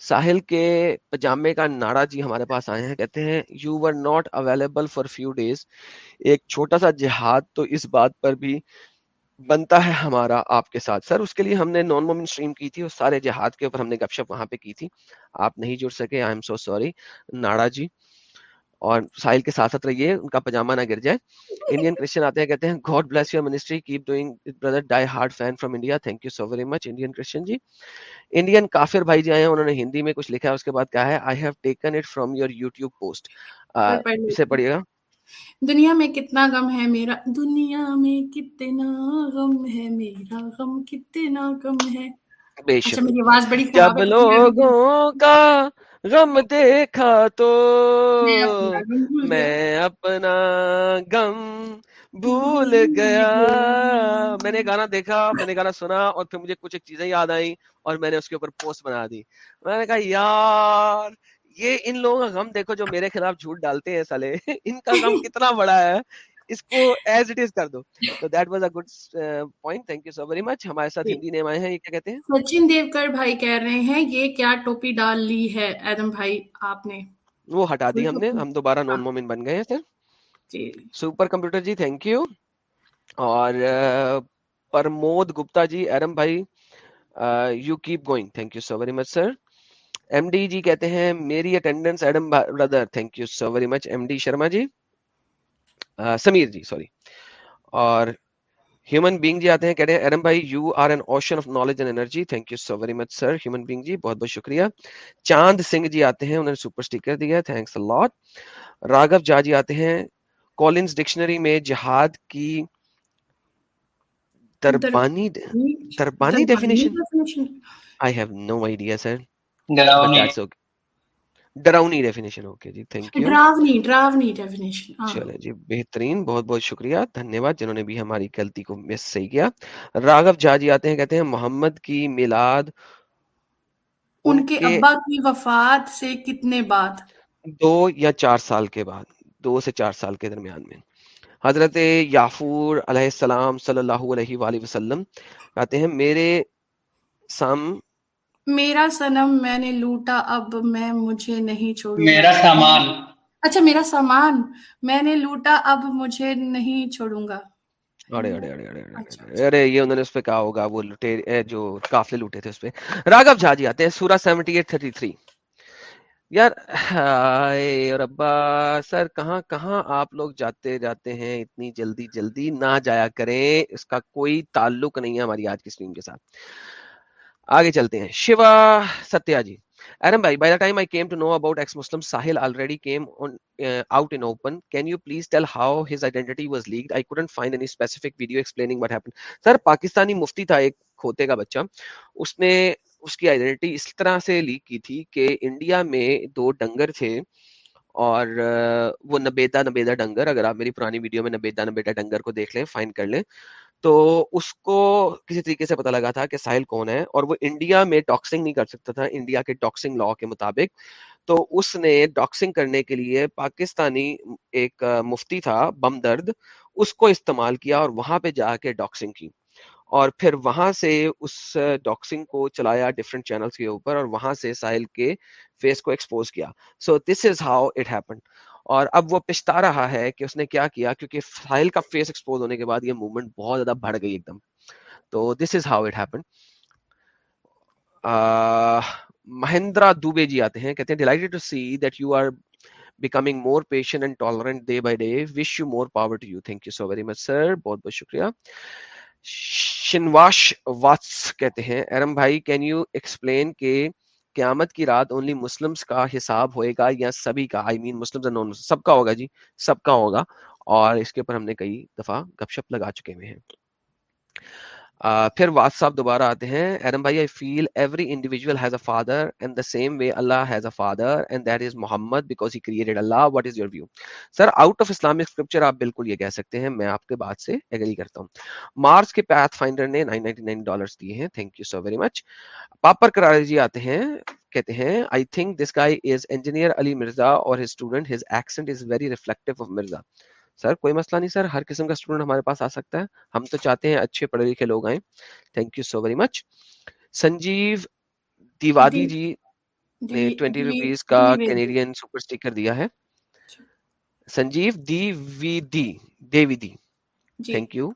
Sahil کے پجامے کا ناڑا جی ہمارے پاس آئے ہیں کہتے ہیں you were not available for few days ایک چھوٹا سا جہاد تو اس بات پر بھی بنتا ہے ہمارا آپ کے ساتھ سر اس کے لیے ہم نے نان مومن اسٹریم کی تھی اور سارے جہاد کے اوپر ہم نے گپ شپ وہاں پہ کی تھی آپ نہیں جڑ سکے آئی ایم سو سوری ناڑا جی اور ساحل کے ساتھ ساتھ رہیے ان کا پجامہ نہ گر جائے۔ انڈین کرسچن آتے ہیں کہتے ہیں God bless your ministry keep doing brother die hard fan from India thank you so very much Indian Christian G Indian کافر بھائی جی آئے ہیں انہوں نے ہندی میں کچھ لکھا ہے اس کے بعد کیا ہے I have taken it from your YouTube post اسے پڑھیے گا۔ دنیا میں کتنا غم ہے میرا دنیا میں کتنا غم ہے میرا غم کتنا غم ہے۔ بے شک۔ جب لوگوں کا غم دیکھا تو میں اپنا غم بھول گیا۔ میں نے گانا دیکھا میں نے گانا سنا اور پھر مجھے کچھ ایک چیزیں یاد آئیں اور میں نے اس کے اوپر پوسٹ بنا دی۔ میں نے کہا یار یہ ان لوگوں کا غم دیکھو جو میرے خلاف جھوٹ ڈالتے ہیں سالے۔ ان کا غم کتنا بڑا ہے۔ اس کو ایز اٹ از کر دو۔ تو that was a good point thank you so very much ہمارے ساتھ جی۔ ہندی نیم آئے ہیں یہ کیا کہتے ہیں؟ سچن دیوکر بھائی کہہ رہے ہیں یہ کیا ٹوپی ڈال لی ہے ایدم بھائی آپ نے؟ وہ ہٹا دی ہم نے۔ ہم دوبارہ ہاں۔ نون مومن بن گئے ہیں sir. G. Super computer ji thank you اور uh, پرمود گپتا جی ایرم بھائی you keep going thank you so very much sir M D ji کہتے ہیں میری attendance Adam brother thank you so very much M D Sharma ji. Sameer ji sorry اور human being ji آتے ہیں کہہ رہے ہیں ارم بھائی you are an ocean of knowledge and energy thank you so very much sir human being ji بہت بہت شکریہ. چاند سنگھ جی آتے ہیں انہوں نے سپر اسٹیکر دیا تھینکس لاٹ راگو جا جی آتے ہیں کالنس ڈکشنری میں جہاد کی تربانی تربانی definition I have no idea sir ڈراؤنی definition okay جی تھینک یو ڈراونی ڈراونی ڈیفینیشن چلیں جی بہترین بہت بہت شکریہ دھنیہ واد جنہوں نے بھی ہماری غلطی کو مس صحیح کیا راغب جا جی آتے ہیں کہتے ہیں محمد کی میلاد ان کے ابا کی وفات سے کتنے بعد دو یا چار سال کے بعد دو سے چار سال کے درمیان میں۔ حضرت یافور علیہ السلام صلی اللہ علیہ وآلہ وسلم کہتے ہیں میرے سام میرا سنم میں نے لوٹا اب میں مجھے نہیں چھوڑوں میرا سامان۔ اچھا میرا سامان میں نے لوٹا اب مجھے نہیں چھوڑوں گا۔ یار سر کہاں کہاں آپ لوگ جاتے جاتے ہیں؟ اتنی جلدی جلدی نہ جایا کریں۔ اس کا کوئی تعلق نہیں ہے ہماری آج کی اسٹریم کے ساتھ۔ آگے چلتے ہیں۔ شیوا ستیا جی۔ ارم بھائی by the time I came to know about ex Muslim Sahil already came out in open can you please tell how his identity was identity I leaked? Find any specific video specific what happen sir Pakistani مفتی تھا ایک کھوتے کا بچہ اس نے اس کی identity اس طرح سے leak کی تھی کہ انڈیا میں دو ڈنگر تھے اور uh, وہ نبیدا نبیدا ڈنگر، اگر آپ میری پرانی ویڈیو میں نبیدا نبیدا ڈنگر کو دیکھ لیں، فائن کر لیں۔ تو اس کو کسی طریقے سے پتہ لگا تھا کہ ساحل کون ہے اور وہ انڈیا میں ٹاکسنگ نہیں کر سکتا تھا، انڈیا کے ٹاکسنگ لا کے مطابق۔ تو اس نے ڈاکسنگ کرنے کے لیے پاکستانی ایک مفتی تھا، بم درد، اس کو استعمال کیا اور وہاں پہ جا کے ڈاکسنگ کی۔ اور پھر وہاں سے اس ڈاکسنگ کو چلایا ڈفرینٹ چینلز کے اوپر اور وہاں سے ساحل کے فیس کو ایکسپوز کیا۔ So this is how it happen اور اب وہ پچھتا رہا ہے کہ اس نے کیا کیا، کیونکہ فائل کا فیس ایکسپوز ہونے کے بعد یہ موومنٹ بہت زیادہ بڑھ گئی ایک دم۔ تو this is how it happen Mahendra Dubey ji آتے ہیں، کہتے ہیں delighted to see that you are becoming more patient and tolerant day by day wish you more power to you thank you so very much sir بہت بہت شکریہ۔ شنواش واتس کہتے ہیں ارم بھائی کین یو ایکسپلین کہ قیامت کی رات اونلی مسلمس کا حساب ہوئے گا یا سبھی کا آئی مین مسلم سب کا ہوگا جی سب کا ہوگا اور اس کے اوپر ہم نے کئی دفعہ گپ شپ لگا چکے ہوئے ہیں۔ پھر واد صاحب دوبارہ آتے ہیں۔ ایرم بھائی I feel every individual has a father and the same way Allah has a father and that is Muhammad because he created Allah what is your view sir out of Islamic scripture آپ بالکل یہ کہہ سکتے ہیں، میں آپ کے بات سے ایگری کرتا ہوں۔ مارس کے پیتھ فائنڈر نے 999 ڈالرز دیے ہیں۔ Thank you so very much pauper کرار جی آتے ہیں، کہتے ہیں I think this guy is engineer Ali Mirza اور his student his accent is very reflective of Mirza sir کوئی مسئلہ نہیں سر ہر قسم کا اسٹوڈنٹ ہمارے پاس آ سکتا ہے ہم تو چاہتے ہیں اچھے پڑھے لکھے لوگ آئیں thank you so very much Sanjeev Dwivedi ji نے ٹوینٹی روپیز کا کینیڈین سپر اسٹیکر دیا ہے سنجیو دیوی دی تھینک یو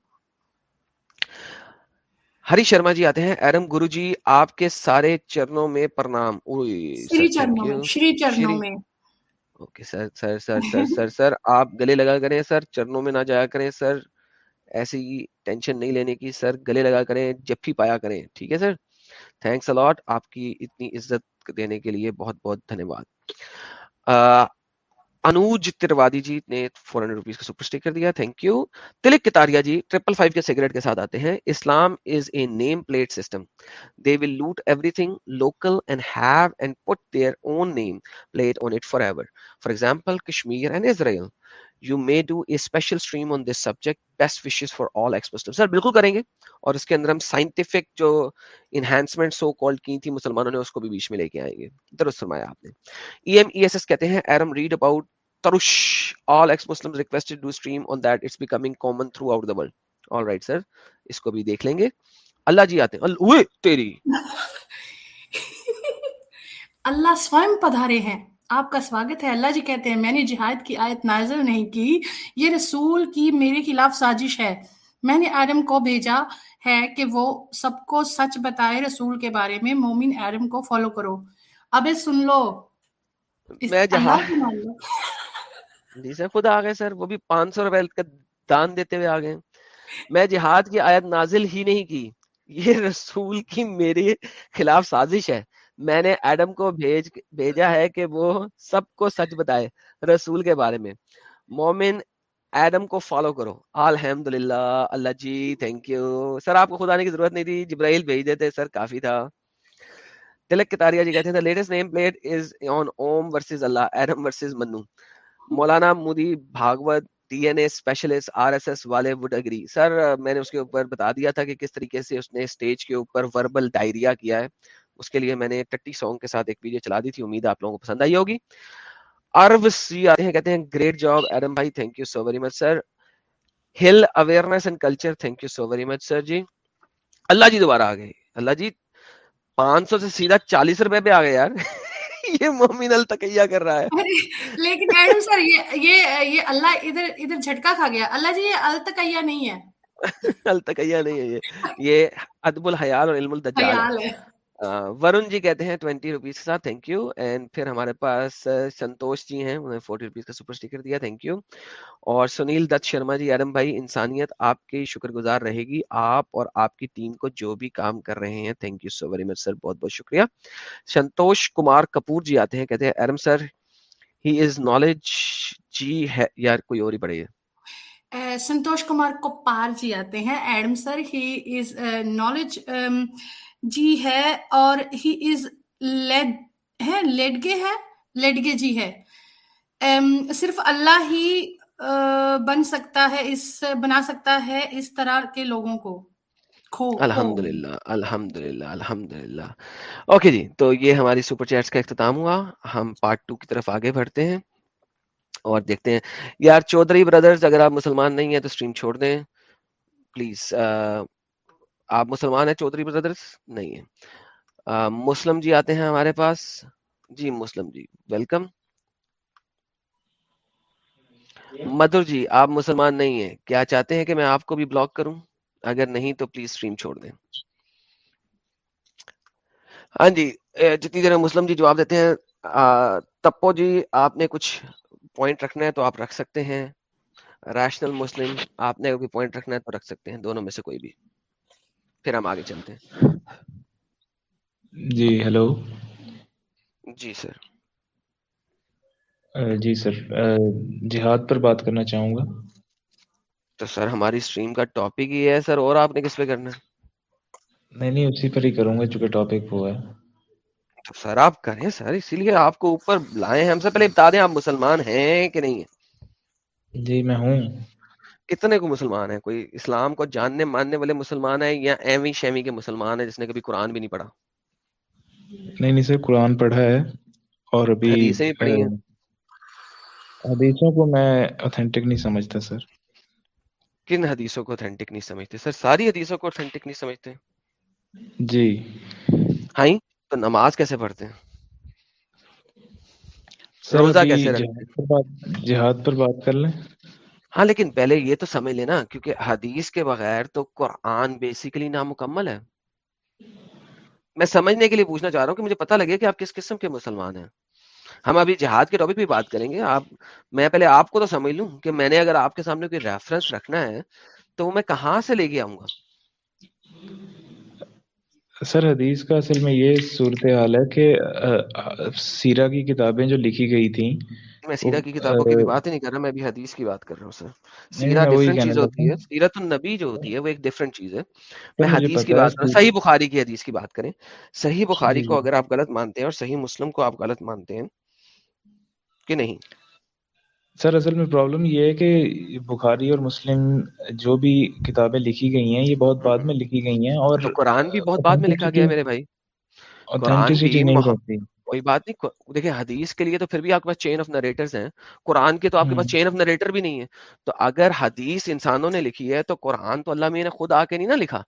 ہری شرما جی آتے ہیں ایرم گرو جی آپ کے سارے چرنوں میں پرنام شری چرنوں میں اوکے سر سر سر سر سر سر آپ گلے لگا کریں سر چرنوں میں نہ جایا کریں سر ایسی ٹینشن نہیں لینے کی سر گلے لگا کریں جب بھی پایا کریں ٹھیک ہے سر تھینکس الاٹ آپ کی اتنی عزت دینے کے لیے بہت بہت دھنیہ واد انوج تروادی جی نے فور ہنڈریڈ روپیز کا سپر اسٹیکر دیا thank you Tilak Kataria ji triple five کے سگریٹ کے ساتھ آتے ہیں. اسلام is a name plate system they will loot everything local and have and put their own name plate on it forever for example Kashmir and Israel you may do a special stream on this subject best wishes for all expert sir بالکل کریں گے. اور اس کے اندر ہم scientific جو enhancement سو کال کی تھی، مسلمانوں نے اس کو بھی بیچ میں لے کے آئیں گے. درست فرمایا آپ نے. E M E S S کہتے ہیں. Eram read about Tarush, all ex-Muslims requested to stream on that. It's becoming common throughout the world. All right, sir. Isko bhi dekh lenge. Allah ji aate. Allah, uwe, teri. Allah اللہ padhare hai. آپ کا سواگت ہے اللہ جی کہتے ہیں میں نے جہاد کی آیت نازل نہیں کی یہ رسول کی میرے خلاف سازش ہے میں نے آرم کو بھیجا ہے کہ وہ سب کو سچ بتائے رسول کے بارے میں مومن آرم کو فالو کرو ابے سن لو میں جہاد جی سر خود آ سر، وہ بھی پانچ سو روپئے کا دان دیتے ہوئے آ گئے میں جہاد کی آیت نازل ہی نہیں کی۔ یہ رسول کی میرے خلاف سازش ہے۔ میں نے ایڈم کو بھیج، بھیجا ہے کہ وہ سب کو سچ بتائے رسول کے بارے میں۔ مومن، ایڈم کو فالو کرو۔ الحمد للہ اللہ جی تھینک یو سر، آپ کو خود آنے کی ضرورت نہیں تھی۔ جبرائیل بھیج دیتے سر، کافی تھا۔ تلک کتاریا جی کہتے ہیں latest name plate is on Om versus Allah Adam versus Manu Maulana Modi Bhagwat D N A specialist R S S والے وڈ اگری سر میں نے اس کے اوپر بتا دیا تھا کہ کس طریقے سے اس نے اسٹیج کے اوپر وربل ڈائریا کیا ہے. اس کے لیے میں نے ٹٹی سانگ کے ساتھ ایک ویڈیو چلا دی تھی. امید آپ لوگوں کو پسند آئی ہوگی. ارو سی آتے ہیں، کہتے ہیں گریٹ جاب ایڈم بھائی thank you so very much sir hill awareness and culture thank you so very much sir جی اللہ جی دوبارہ آ گئے. اللہ جی پانچ سو سے سیدھا چالیس روپے پہ آ گئے یار. یہ مومن التقیہ کر رہا ہے۔ لیکن ایڈم سر یہ یہ اللہ ادھر ادھر جھٹکا کھا گیا۔ اللہ جی یہ التقیہ نہیں ہے۔ التقیہ نہیں ہے یہ یہ ادب الحیال اور علم الدجال۔ ہے۔ ورن جی کہتے ہیں ٹوینٹی روپیز کے ساتھ تھینک یو اینڈ پھر ہمارے پاس سنتوش جی ہیں، انہوں نے فورٹی روپیز کا سپر اسٹیکر دیا تھینک یو اور سنیل دت شرما جی ایڈم بھائی، انسانیت آپ کی شکر گزار رہے گی، آپ اور آپ کی ٹیم کو جو بھی کام کر رہے ہیں thank you so very much sir بہت بہت شکریہ. سنتوش کمار کپور جی آتے ہیں، کہتے ہیں Adam sir he is knowledge جی ہے، یار کوئی اور ہی پڑے سنتوش کمار کپار جی آتے ہیں Adam sir he is knowledge جی ہے اور ہی از لیڈ ہے لیڈ گے ہے لیڈ گے جی ہے۔ صرف اللہ ہی بن سکتا ہے، اس، بنا سکتا ہے اس طرح کے لوگوں کو۔ الحمد للہ الحمد للہ الحمد للہ اوکے جی تو یہ ہماری سپر چیٹس کا اختتام ہوا۔ ہم پارٹ ٹو کی طرف آگے بڑھتے ہیں اور دیکھتے ہیں۔ یار چودھری بردرز اگر آپ مسلمان نہیں ہیں تو سٹریم چھوڑ دیں۔ پلیز آپ مسلمان ہیں چودھری بردرس نہیں ہے۔ مسلم جی آتے ہیں ہمارے پاس؟ جی مسلم جی ویلکم۔ مدر جی آپ مسلمان نہیں ہیں۔ کیا چاہتے ہیں کہ میں آپ کو بھی بلاک کروں؟ اگر نہیں تو پلیز اسٹریم چھوڑ دیں۔ ہاں جی جتنی دیر مسلم جی جواب دیتے ہیں تپو جی آپ نے کچھ پوائنٹ رکھنا ہے تو آپ رکھ سکتے ہیں۔ ریشنل مسلم آپ نے کوئی پوائنٹ رکھنا ہے تو رکھ سکتے ہیں، دونوں میں سے کوئی بھی۔ پھر ہم آگے چلتے ہیں۔ جی ہلو جی سر۔ جی سر۔ جہاد پر بات کرنا چاہوں گا۔ تو سر ہماری سٹریم کا ٹاپک ہی ہے سر اور آپ نے کس پہ کرنا ہے؟ نہیں نہیں اسی پر ہی کروں گا چونکہ ٹاپک وہ ہے۔ تو سر آپ کریں سر اسی لیے آپ کو اوپر لائے ہیں ہم سے پہلے بتا دیں آپ مسلمان ہیں کہ نہیں ہیں؟ جی میں ہوں۔ کتنے کو مسلمان ہیں کوئی اسلام کو جاننے ماننے والے مسلمان ہیں یا ایمی شیمی کے مسلمان ہیں جس نے کبھی قرآن بھی نہیں پڑھا؟ نہیں نہیں سر قرآن پڑھا ہے اور ابھی حدیثیں پڑھی ہیں۔ حدیثوں کو میں اوتھینٹک نہیں سمجھتا سر۔ کن حدیثوں کو اوتھینٹک نہیں سمجھتے؟ سر ساری حدیثوں کو اوتھینٹک نہیں سمجھتے؟ جی۔ ہائی تو نماز کیسے پڑھتے ہیں؟ روزہ کیسے جہاد پر بات کر لیں۔ ہاں لیکن پہلے یہ تو سمجھ لینا کیونکہ حدیث کے بغیر تو قرآن بیسیکلی نامکمل ہے۔ میں سمجھنے کے لیے پوچھنا چاہ رہا ہوں کہ مجھے پتا لگے کہ آپ کس قسم کے مسلمان ہیں۔ ہم ابھی جہاد کے ٹاپک بھی بات کریں گے۔ آپ، میں پہلے آپ کو تو سمجھ لوں کہ میں نے اگر آپ کے سامنے کوئی ریفرنس رکھنا ہے تو وہ میں کہاں سے لے کے آؤں گا؟ سر، حدیث کا اصل میں یہ صورتحال ہے کہ سیرہ کی کتابیں جو لکھی گئی تھیں میں سیرہ کی کتابوں کی بھی بات ہی نہیں کر رہا میں بھی حدیث کی بات کر رہا ہوں سر۔ سیرہ ڈفرینٹ چیز ہوتی ہے۔ سیرت النبی جو ہوتی ہے وہ ایک ڈفرینٹ چیز ہے۔ میں حدیث کی بات کر صحیح بخاری کی حدیث کی بات کریں۔ صحیح بخاری کو اگر آپ غلط مانتے ہیں اور صحیح مسلم کو آپ غلط مانتے ہیں کہ نہیں؟ سر اصل میں پرابلم یہ ہے کہ بخاری اور مسلم جو بھی کتابیں لکھی گئی ہیں یہ بہت بعد میں لکھی گئی ہیں اور قرآن بھی بہت بعد میں لکھا گیا میرے بھائی۔ قرآن بھی کوئی بات نہیں دیکھیں حدیث کے لیے تو پھر بھی آپ کے پاس چین آف نریٹرز ہیں۔ قرآن کے تو آپ کے پاس چین آف نریٹر بھی نہیں ہے۔ تو اگر حدیث انسانوں نے لکھی ہے تو قرآن تو اللہ میاں نے خود آ کے نہیں نا لکھا۔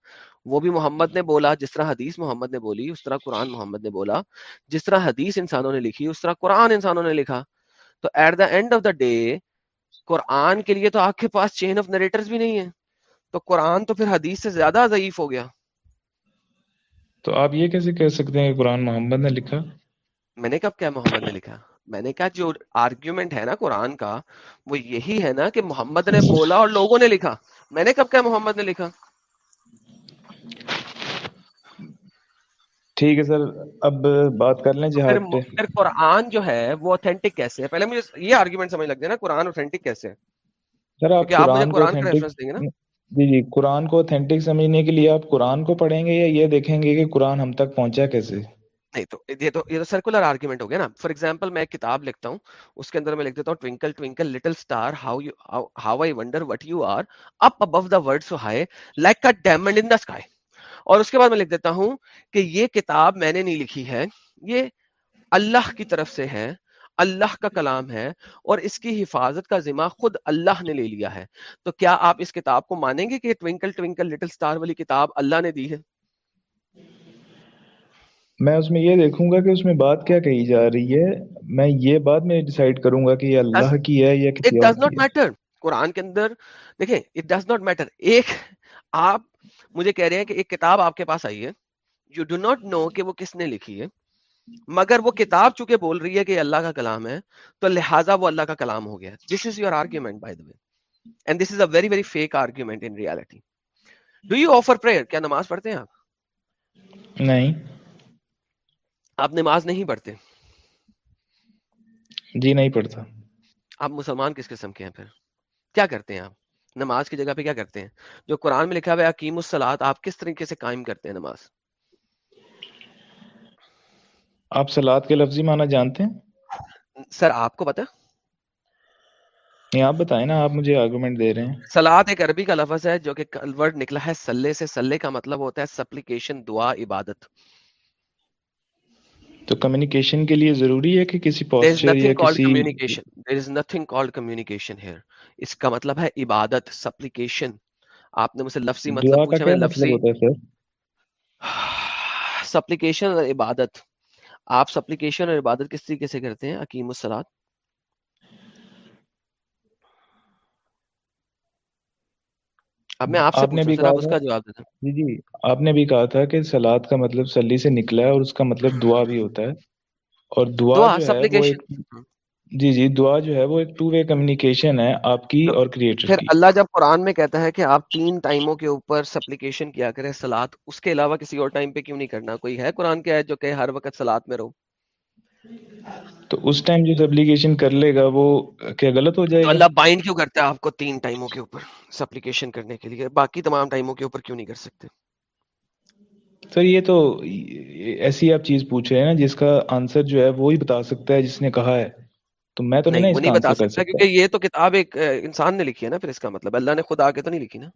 وہ بھی محمد نے بولا جس طرح حدیث محمد نے بولی اس طرح قرآن محمد نے بولا۔ جس طرح حدیث انسانوں نے لکھی اس طرح قرآن انسانوں نے لکھا۔ تو at the end of the day قرآن کے لیے تو آپ کے پاس چین آف نریٹرز بھی نہیں ہے۔ تو قرآن تو پھر حدیث سے زیادہ ضعیف ہو گیا۔ تو آپ یہ کیسے کہہ سکتے ہیں کہ قرآن محمد نے لکھا؟ میں نے کب کیا محمد نے لکھا؟ میں نے کہا جو آرگیومنٹ ہے نا قرآن کا وہ یہی ہے نا کہ محمد نے بولا اور لوگوں نے لکھا۔ میں نے کب کیا محمد نے لکھا؟ ٹھیک ہے سر اب بات کر لیں جہاد پہ۔ پھر قرآن جو ہے وہ اوتھینٹک کیسے ہے؟ پہلے مجھے یہ آرگیومنٹ سمجھ لگ جائے نا قرآن اوتھینٹک کیسے ہے؟ سر آپ کیونکہ آپ مجھے قرآن کا ریفرنس دیں گے نا۔ جی جی قرآن کو اوتھینٹک سمجھنے کے لیے آپ قرآن کو پڑھیں گے یا یہ دیکھیں گے کہ قرآن ہم تک پہنچا کیسے؟ نہیں تو یہ تو یہ تو سرکولر آرگیومنٹ ہو گیا نا فار ایگزامپل میں ایک کتاب لکھتا ہوں اس کے اندر میں لکھ دیتا ہوں twinkle twinkle little star how you how I wonder what you are up above the world so high like a diamond in the sky اور اس کے بعد میں لکھ دیتا ہوں کہ یہ کتاب میں نے نہیں لکھی ہے یہ اللہ کی طرف سے ہے اللہ کا کلام ہے اور اس کی حفاظت کا ذمہ خود اللہ نے لے لیا ہے تو کیا آپ اس کتاب کو مانیں گے کہ ٹوینکل ٹوینکل لٹل اسٹار والی کتاب اللہ نے دی ہے میں اس میں یہ دیکھوں گا کہ اس میں بات کیا کہی جا رہی ہے۔ میں یہ بعد میں ڈیسائیڈ کروں گا کہ یہ اللہ کی ہے یا کسی ڈز ناٹ میٹر قرآن کے اندر دیکھیں اٹ ڈز ناٹ میٹر ایک آپ مجھے کہہ رہے ہیں کہ ایک کتاب آپ کے پاس آئی ہے۔ یو ڈو ناٹ نو کہ وہ کس نے لکھی ہے۔ مگر وہ کتاب چونکہ بول رہی ہے کہ یہ اللہ کا کلام ہے تو لہٰذا وہ اللہ کا کلام ہو گیا۔ This is your argument by the way and this is a very very fake argument in reality do you offer prayer کیا نماز پڑھتے ہیں آپ؟ نہیں۔ آپ نماز نہیں پڑھتے؟ جی نہیں پڑھتا۔ آپ مسلمان کس قسم کے ہیں پھر؟ کیا کرتے ہیں آپ؟ نماز کی جگہ پہ کیا کرتے ہیں؟ جو قرآن میں لکھا ہوا ہے عقیم الصلاۃ آپ کس طریقے سے قائم کرتے ہیں نماز؟ آپ سلاد کے لفظی معنی جانتے ہیں؟ سر آپ کو پتا نہیں آپ بتائیں نا آپ مجھے آرگومنٹ دے رہے ہیں۔ سلاد ایک عربی کا لفظ ہے جو کہ ورڈ نکلا ہے سلے سے سلے کا مطلب ہوتا ہے سپلیکیشن دعا عبادت۔ تو کمیونیکیشن کے لیے ضروری ہے کہ کسی پوسچر یا کسی communication. There is nothing called communication here. اس کا مطلب ہے عبادت سپلیکیشن آپ نے مجھ سے لفظی مطلب پوچھا میں لفظی سپلیکیشن اور عبادت. آپ سپلیکیشن اور عبادت کس طریقے سے کرتے ہیں؟ عقیم السلاد اب میں آپ سے نے بھی کہا اس کا جواب دیتے جی جی آپ نے بھی کہا تھا کہ سلاد کا مطلب سلی سے نکلا ہے اور اس کا مطلب دعا بھی ہوتا ہے۔ اور دعا جو ہے جی جی دعا جو ہے وہ ایک ٹو وے کمیونیکیشن ہے آپ کی اور کریٹر پھر اللہ جب قرآن میں کہتا ہے کہ آپ تین ٹائموں کے اوپر سپلیکیشن کیا کریں سلاد اس کے علاوہ کسی اور ٹائم پہ کیوں نہیں کرنا؟ کوئی ہے قرآن کے ہے جو کہ ہر وقت سلاد میں رہو؟ تو اس ٹائم جو سپلیکیشن کر لے گا وہ کیا غلط ہو جائے گا؟ اللہ بائنڈ کیوں کرتا ہے آپ کو تین ٹائموں کے اوپر سپلیکیشن کرنے کے لیے؟ باقی تمام ٹائموں کے اوپر کیوں نہیں کر سکتے؟ سر یہ تو ایسی آپ چیز پوچھ رہے ہیں نا جس کا آنسر جو ہے وہی بتا سکتا ہے جس نے کہا ہے۔ تو میں تو نہیں بتا سکتا کیونکہ یہ تو کتاب ایک انسان نے لکھی ہے نا پھر اس کا مطلب۔ اللہ نے خود آ کے تو نہیں لکھی نا۔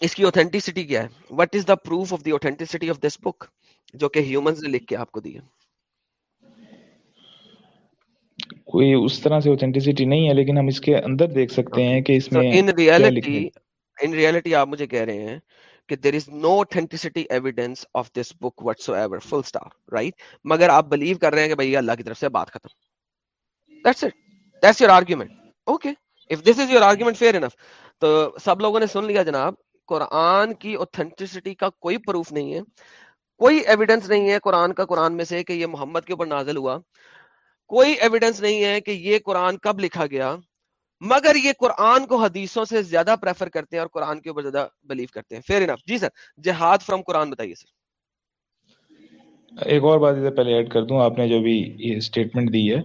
اس کی اوتھینٹسٹی کیا ہے؟ What is the proof of the authenticity of this book جو کہ ہیومنز نے لکھ کے آپ کو دی ہے۔ کوئی اس طرح سے اوتھینٹسٹی نہیں ہے لیکن ہم اس کے اندر دیکھ سکتے ہیں کہ اس میں ان ریالٹی ان ریالٹی آپ مجھے کہہ رہے ہیں کہ there is no authenticity evidence of this book whatsoever full star right مگر آپ بلیو کر رہے ہیں کہ بھائی اللہ کی طرف سے بات ختم۔ That's it that's your argument okay if this is your argument fair enough تو سب لوگوں نے سن لیا جناب قرآن کی اوتھینٹسٹی کا کوئی پروف نہیں ہے۔ کوئی ایویڈنس نہیں ہے قرآن کا قرآن میں سے کہ یہ محمد کے اوپر نازل ہوا۔ کوئی ایویڈنس نہیں ہے کہ یہ قرآن کب لکھا گیا۔ مگر یہ قرآن کو حدیثوں سے زیادہ پریفر کرتے ہیں اور قرآن کے اوپر زیادہ بلیو کرتے ہیں۔ فیئر انف جی سر جہاد فرام قرآن بتائیے سر ایک اور بات ادھر پہلے ایڈ کر دوں۔ آپ نے جو بھی یہ اسٹیٹمنٹ دی ہے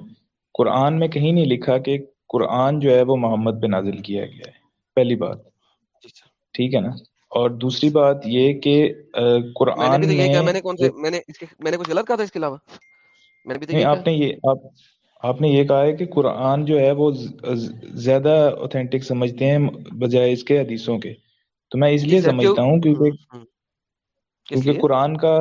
قرآن میں کہیں نہیں لکھا کہ قرآن جو ہے وہ محمد پہ نازل کیا گیا ہے۔ پہلی بات۔ جی ٹھیک ہے نا؟ اور دوسری بات یہ کہ آ، میں نے قرآن کہا میں نے کون سے ایک- میں نے اس کے میں نے کچھ غلط کہا تھا اس کے علاوہ؟ میں نے بھی تو نہیں یہی آپ نے یہ آپ آپ نے یہ کہا ہے کہ قرآن جو ہے وہ زیادہ اوتھینٹک سمجھتے ہیں بجائے اس کے حدیثوں کے۔ تو میں اس جی لیے سمجھتا ہوں کیونکہ کیونکہ قرآن کا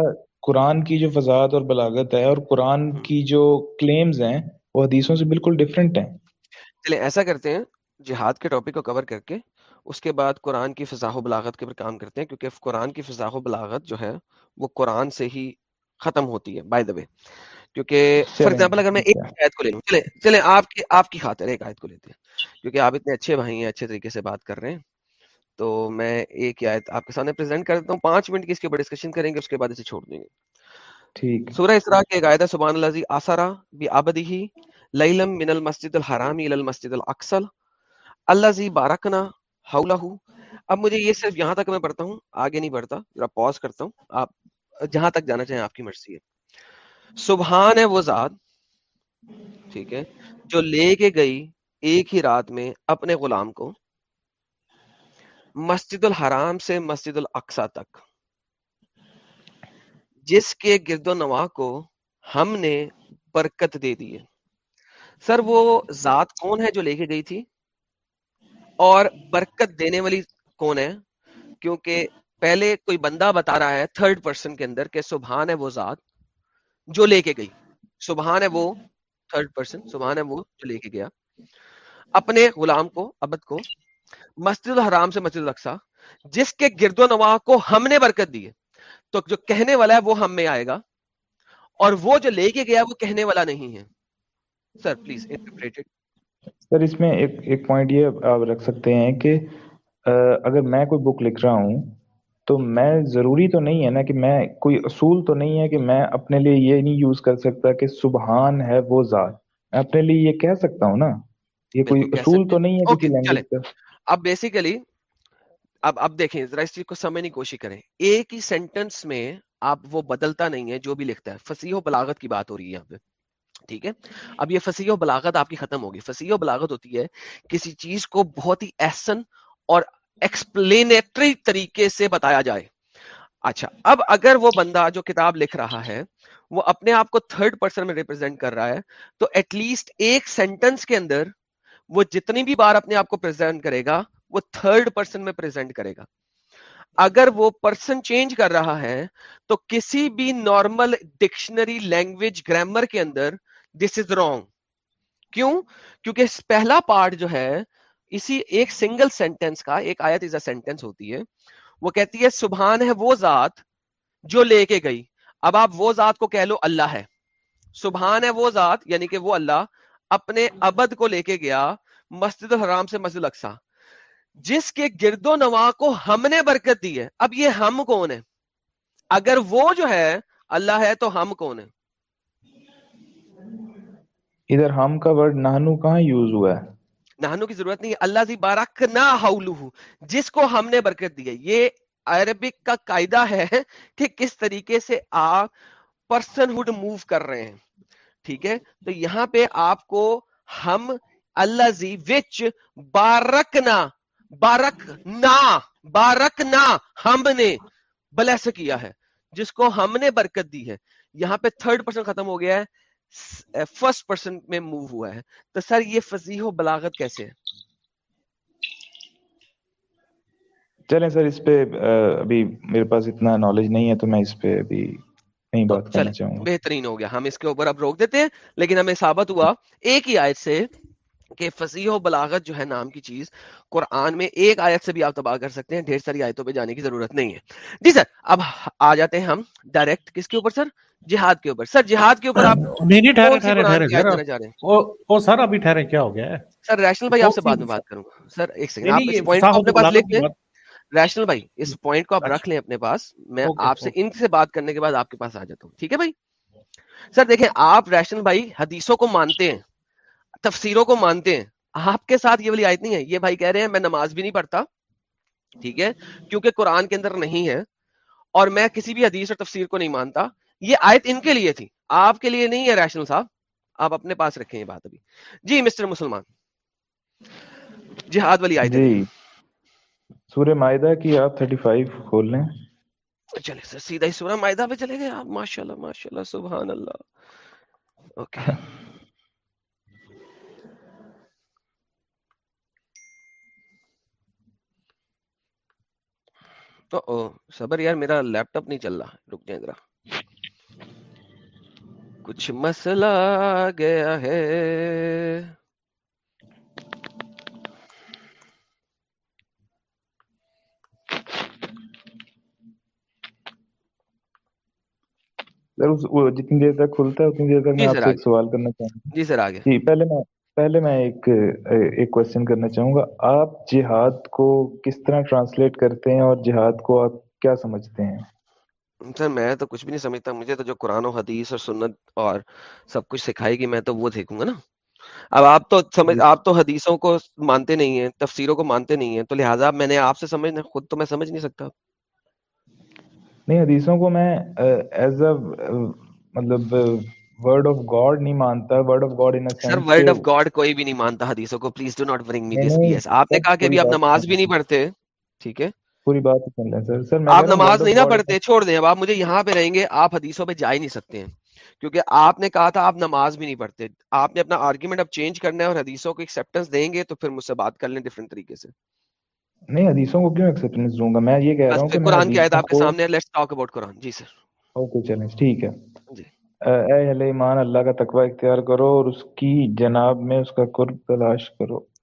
قرآن کی جو فضاحت اور بلاغت ہے اور قرآن۔ کی جو کلیمز ہیں وہ حدیثوں سے بالکل ڈفرینٹ ہیں۔ چلیں ایسا کرتے ہیں جہاد کے ٹاپک کو کور کر کے اس کے بعد قرآن کی فضاح و بلاغت کے اوپر کام کرتے ہیں کیونکہ قرآن کی فضاح و بلاغت جو ہے وہ قرآن سے ہی ختم ہوتی ہے بائی دا وے کیونکہ فار ایگزامپل اگر میں ایک آیت کو لے لوں چلیں چلیں آپ کی آپ کی خاطر ایک آیت کو لیتے ہیں کیونکہ آپ اتنے اچھے بھائی ہیں اچھے طریقے سے بات کر رہے ہیں۔ تو میں ایک آیت آپ کے سامنے پریزنٹ کر دیتا ہوں پانچ منٹ کی اس کے اوپر ڈسکشن کریں گے اس کے بعد اسے چھوڑ دیں گے۔ ٹھیک۔ سورہ اسراء کی ایک آیت ہے سبحان اللہ آسرا بی آبدی لیلم من المسجد الحرام الى المسجد الاقصى اللہ بارکنا حولہ اب مجھے یہ صرف یہاں تک میں پڑھتا ہوں، آگے نہیں پڑھتا ذرا پاز کرتا ہوں۔ آپ جہاں تک جانا چاہیں، آپ کی مرضی ہے۔ سبحان ہے وہ ذات، ٹھیک ہے، جو لے کے گئی ایک ہی رات میں اپنے غلام کو مسجد الحرام سے مسجد الاقصی تک۔ جس کے گرد و نواح کو ہم نے برکت دے دی ہے۔ سر، وہ ذات کون ہے جو لے کے گئی تھی؟ اور برکت دینے والی کون ہے؟ کیونکہ پہلے کوئی بندہ بتا رہا ہے تھرڈ پرسن کے اندر کہ سبحان ہے وہ ذات جو لے کے گئی۔ سبحان ہے وہ تھرڈ پرسن سبحان ہے وہ جو لے کے گیا۔ اپنے غلام کو عبد کو، مسجد الحرام سے مسجد الاقصی، جس کے گرد و نواح کو ہم نے برکت دی ہے، تو جو کہنے والا ہے وہ ہم میں آئے گا۔ اور وہ جو لے کے گیا وہ کہنے والا نہیں ہے۔ سر پلیز انٹرپریٹڈ سر اس میں ایک ایک پوائنٹ یہ آپ رکھ سکتے ہیں کہ آ، اگر میں کوئی بک لکھ رہا ہوں تو میں ضروری تو نہیں ہے نا کہ میں کوئی اصول تو نہیں ہے کہ میں اپنے لیے یہ نہیں یوز کر سکتا کہ سبحان ہے وہ ذات۔ میں اپنے لیے یہ کہہ سکتا ہوں نا۔ یہ کوئی بالکل کہہ اصول سکتے تو ہیں نہیں ہے اوکے کسی لینگویج کا۔ اب بیسیکلی اب اب دیکھیں ذرا اس چیز کو سمجھنے کی کوشش کریں۔ ایک ہی سینٹنس میں آپ وہ بدلتا نہیں ہے جو بھی لکھتا ہے۔ فصیح و بلاغت کی بات ہو رہی ہے یہاں پہ۔ ٹھیک ہے؟ اب یہ فصیح و بلاغت آپ کی ختم ہوگی۔ فصیح و بلاغت ہوتی ہے کسی چیز کو بہت ہی احسن اور ایکسپلینیٹری طریقے سے بتایا جائے۔ اچھا اب اگر وہ بندہ جو کتاب لکھ رہا ہے، وہ اپنے آپ کو تھرڈ پرسن میں ریپرزینٹ کر رہا ہے، تو ایٹ لیسٹ ایک سینٹنس کے اندر وہ جتنی بھی بار اپنے آپ کو پریزنٹ کرے گا، وہ تھرڈ پرسن میں پریزنٹ کرے گا۔ اگر وہ پرسن چینج کر رہا ہے، تو کسی بھی نارمل ڈکشنری لینگویج گرامر کے اندر دس از رانگ کیوں؟ کیونکہ پہلا پارٹ جو ہے، اسی ایک سنگل سینٹینس کا، ایک آیت از اے سینٹینس ہوتی ہے۔ وہ کہتی ہے، سبحان ہے وہ ذات جو لے کے گئی۔ اب آپ وہ ذات کو کہہ لو، اللہ ہے۔ سبحان ہے وہ ذات یعنی کہ وہ اللہ، اپنے ابد کو لے کے گیا، مسجد الحرام سے مسجد الاقصی۔ جس کے گرد و نواح کو ہم نے برکت دی ہے۔ اب یہ ہم کون ہے اگر وہ جو ہے، اللہ ہے تو ہم کون ہے ادھر ہم کا ورڈ نانو کہاں یوز ہوا ہے؟ نہانو کی ضرورت نہیں ہے اللہ زی بارک نہ جس کو ہم نے برکت دی ہے۔ یہ عربک کا قاعدہ ہے کہ کس طریقے سے آپ پرسن ہوڈ موو کر رہے ہیں۔ ٹھیک ہے؟ تو یہاں پہ آپ کو ہم، اللہ زی وچ بارکنا بارک نا بارک نا ہم نے بلیس کیا ہے، جس کو ہم نے برکت دی ہے۔ یہاں پہ تھرڈ پرسن ختم ہو گیا ہے۔ فرسٹ پرسن میں موو ہوا ہے۔ تو سر یہ فضیح و بلاغت کیسے ہے؟ چلیں سر اس پہ آ، ابھی میرے پاس اتنا نالج نہیں ہے تو میں اس پہ ابھی نہیں بات کرنا چاہوں گا۔ بہترین ہو گیا۔ ہم اس کے اوپر اب روک دیتے ہیں لیکن ہمیں ثابت ہوا ایک ہی آیت سے کہ فصیح و بلاغت جو ہے نام کی چیز قرآن میں ایک آیت سے بھی آپ تباہ کر سکتے ہیں۔ ڈھیر ساری آیتوں پہ جانے کی ضرورت نہیں ہے۔ جی سر اب آ جاتے ہیں ہم ڈائریکٹ کس کے اوپر سر؟ جہاد کے اوپر۔ سر جہاد کے اوپر آپ نہیں نہیں ٹھہرے ٹھہرے ٹھہرے سر ابھی ٹھہرے کیا ہو گیا ہے؟ سر ریشنل بھائی آپ سے بعد میں بات کروں۔ گا سر ایک سیکنڈ آپ نہیں اس یہ پوائنٹ کو فصاحت اپنے و پاس لکھ لیں۔ ریشنل بھائی اس پوائنٹ کو آپ اچھا۔ رکھ لیں اپنے پاس۔ میں آپ سے ان سے بات کرنے کے بعد آپ کے پاس آ جاتا ہوں۔ ٹھیک ہے بھائی؟ سر دیکھیں آپ ریشنل بھائی حدیثوں کو مانتے ہیں تفسیروں کو مانتے ہیں۔ آپ کے ساتھ یہ والی آیت نہیں ہے۔ یہ بھائی کہہ رہے ہیں میں نماز بھی نہیں پڑھتا۔ ٹھیک ہے؟ کیونکہ قرآن کے اندر نہیں ہے۔ اور میں کسی بھی حدیث اور تفسیر کو نہیں مانتا۔ یہ آیت ان کے لیے تھی۔ آپ کے لیے نہیں ہے ریشنل صاحب۔ آپ اپنے پاس رکھیں یہ بات ابھی۔ جی مسٹر مسلمان۔ جہاد والی آیت جی سورہ معاہدہ کی آپ 35 کھول لیں۔ چلے سر سیدھا ہی سورہ معاہدہ پہ چلے گئے آپ۔ ماشاءاللہ ماشاءاللہ سبحان اللہ۔ اوکے۔ او صبر یار میرا لیپ ٹاپ نہیں چل رہا۔ رک جائیں ذرا۔ کچھ مسئلہ گیا ہے۔ جتنی دیر تک کھلتا ہے اتنی دیر تک جی میں آپ سر سے ایک سوال کرنا چاہوں گا۔ جی سر آگے۔ جی پہلے میں پہلے میں ایک ایک کوشچن کرنا چاہوں گا۔ آپ جہاد کو کس طرح ٹرانسلیٹ کرتے ہیں اور جہاد کو آپ کیا سمجھتے ہیں؟ سر میں تو کچھ بھی نہیں سمجھتا مجھے تو جو قرآن و حدیث اور سنت اور سب کچھ سکھائے گی میں تو وہ دیکھوں گا نا۔ اب آپ تو سمجھ آپ تو حدیثوں کو مانتے نہیں ہیں تفسیروں کو مانتے نہیں ہیں تو لہٰذا میں نے آپ سے سمجھنا خود تو میں سمجھ نہیں سکتا۔ نہیں حدیثوں کو میں ایز اے مطلب ورڈ آف گاڈ نہیں مانتا word of God in sir word of God کوئی بھی نہیں مانتا حدیثوں کو please do not bring me this B نہیں ایس آپ نے کہا کہ ابھی آپ نماز بھی نہیں پڑھتے ٹھیک ہے؟ پوری بات سن لیں سر۔ سر آپ نماز نہیں نہ پڑھتے چھوڑ دیں۔ اب آپ مجھے یہاں پہ رہیں گے آپ حدیثوں پہ جا ہی نہیں سکتے ہیں۔ کیونکہ آپ نے کہا تھا آپ نماز بھی نہیں پڑھتے۔ آپ نے اپنا آرگیومنٹ اب چینج کرنا ہے اور حدیثوں کو ایکسیپٹنس دیں گے تو پھر مجھ سے بات کر لیں ڈفرنٹ طریقے سے۔ نہیں حدیثوں کو کیوں ایکسیپٹنس دوں گا؟ میں یہ کہہ رہا ہوں کہ قرآن کی آیت آپ کے سامنے لیٹس ٹاک اباؤٹ قرآن۔ جی سر۔ اوکے چلیں ٹھیک ہے۔ جی۔ اے اہل ایمان اللہ کا تقوی اختیار کرو اور اس کی جناب میں اس کا قرب تلاش کرو۔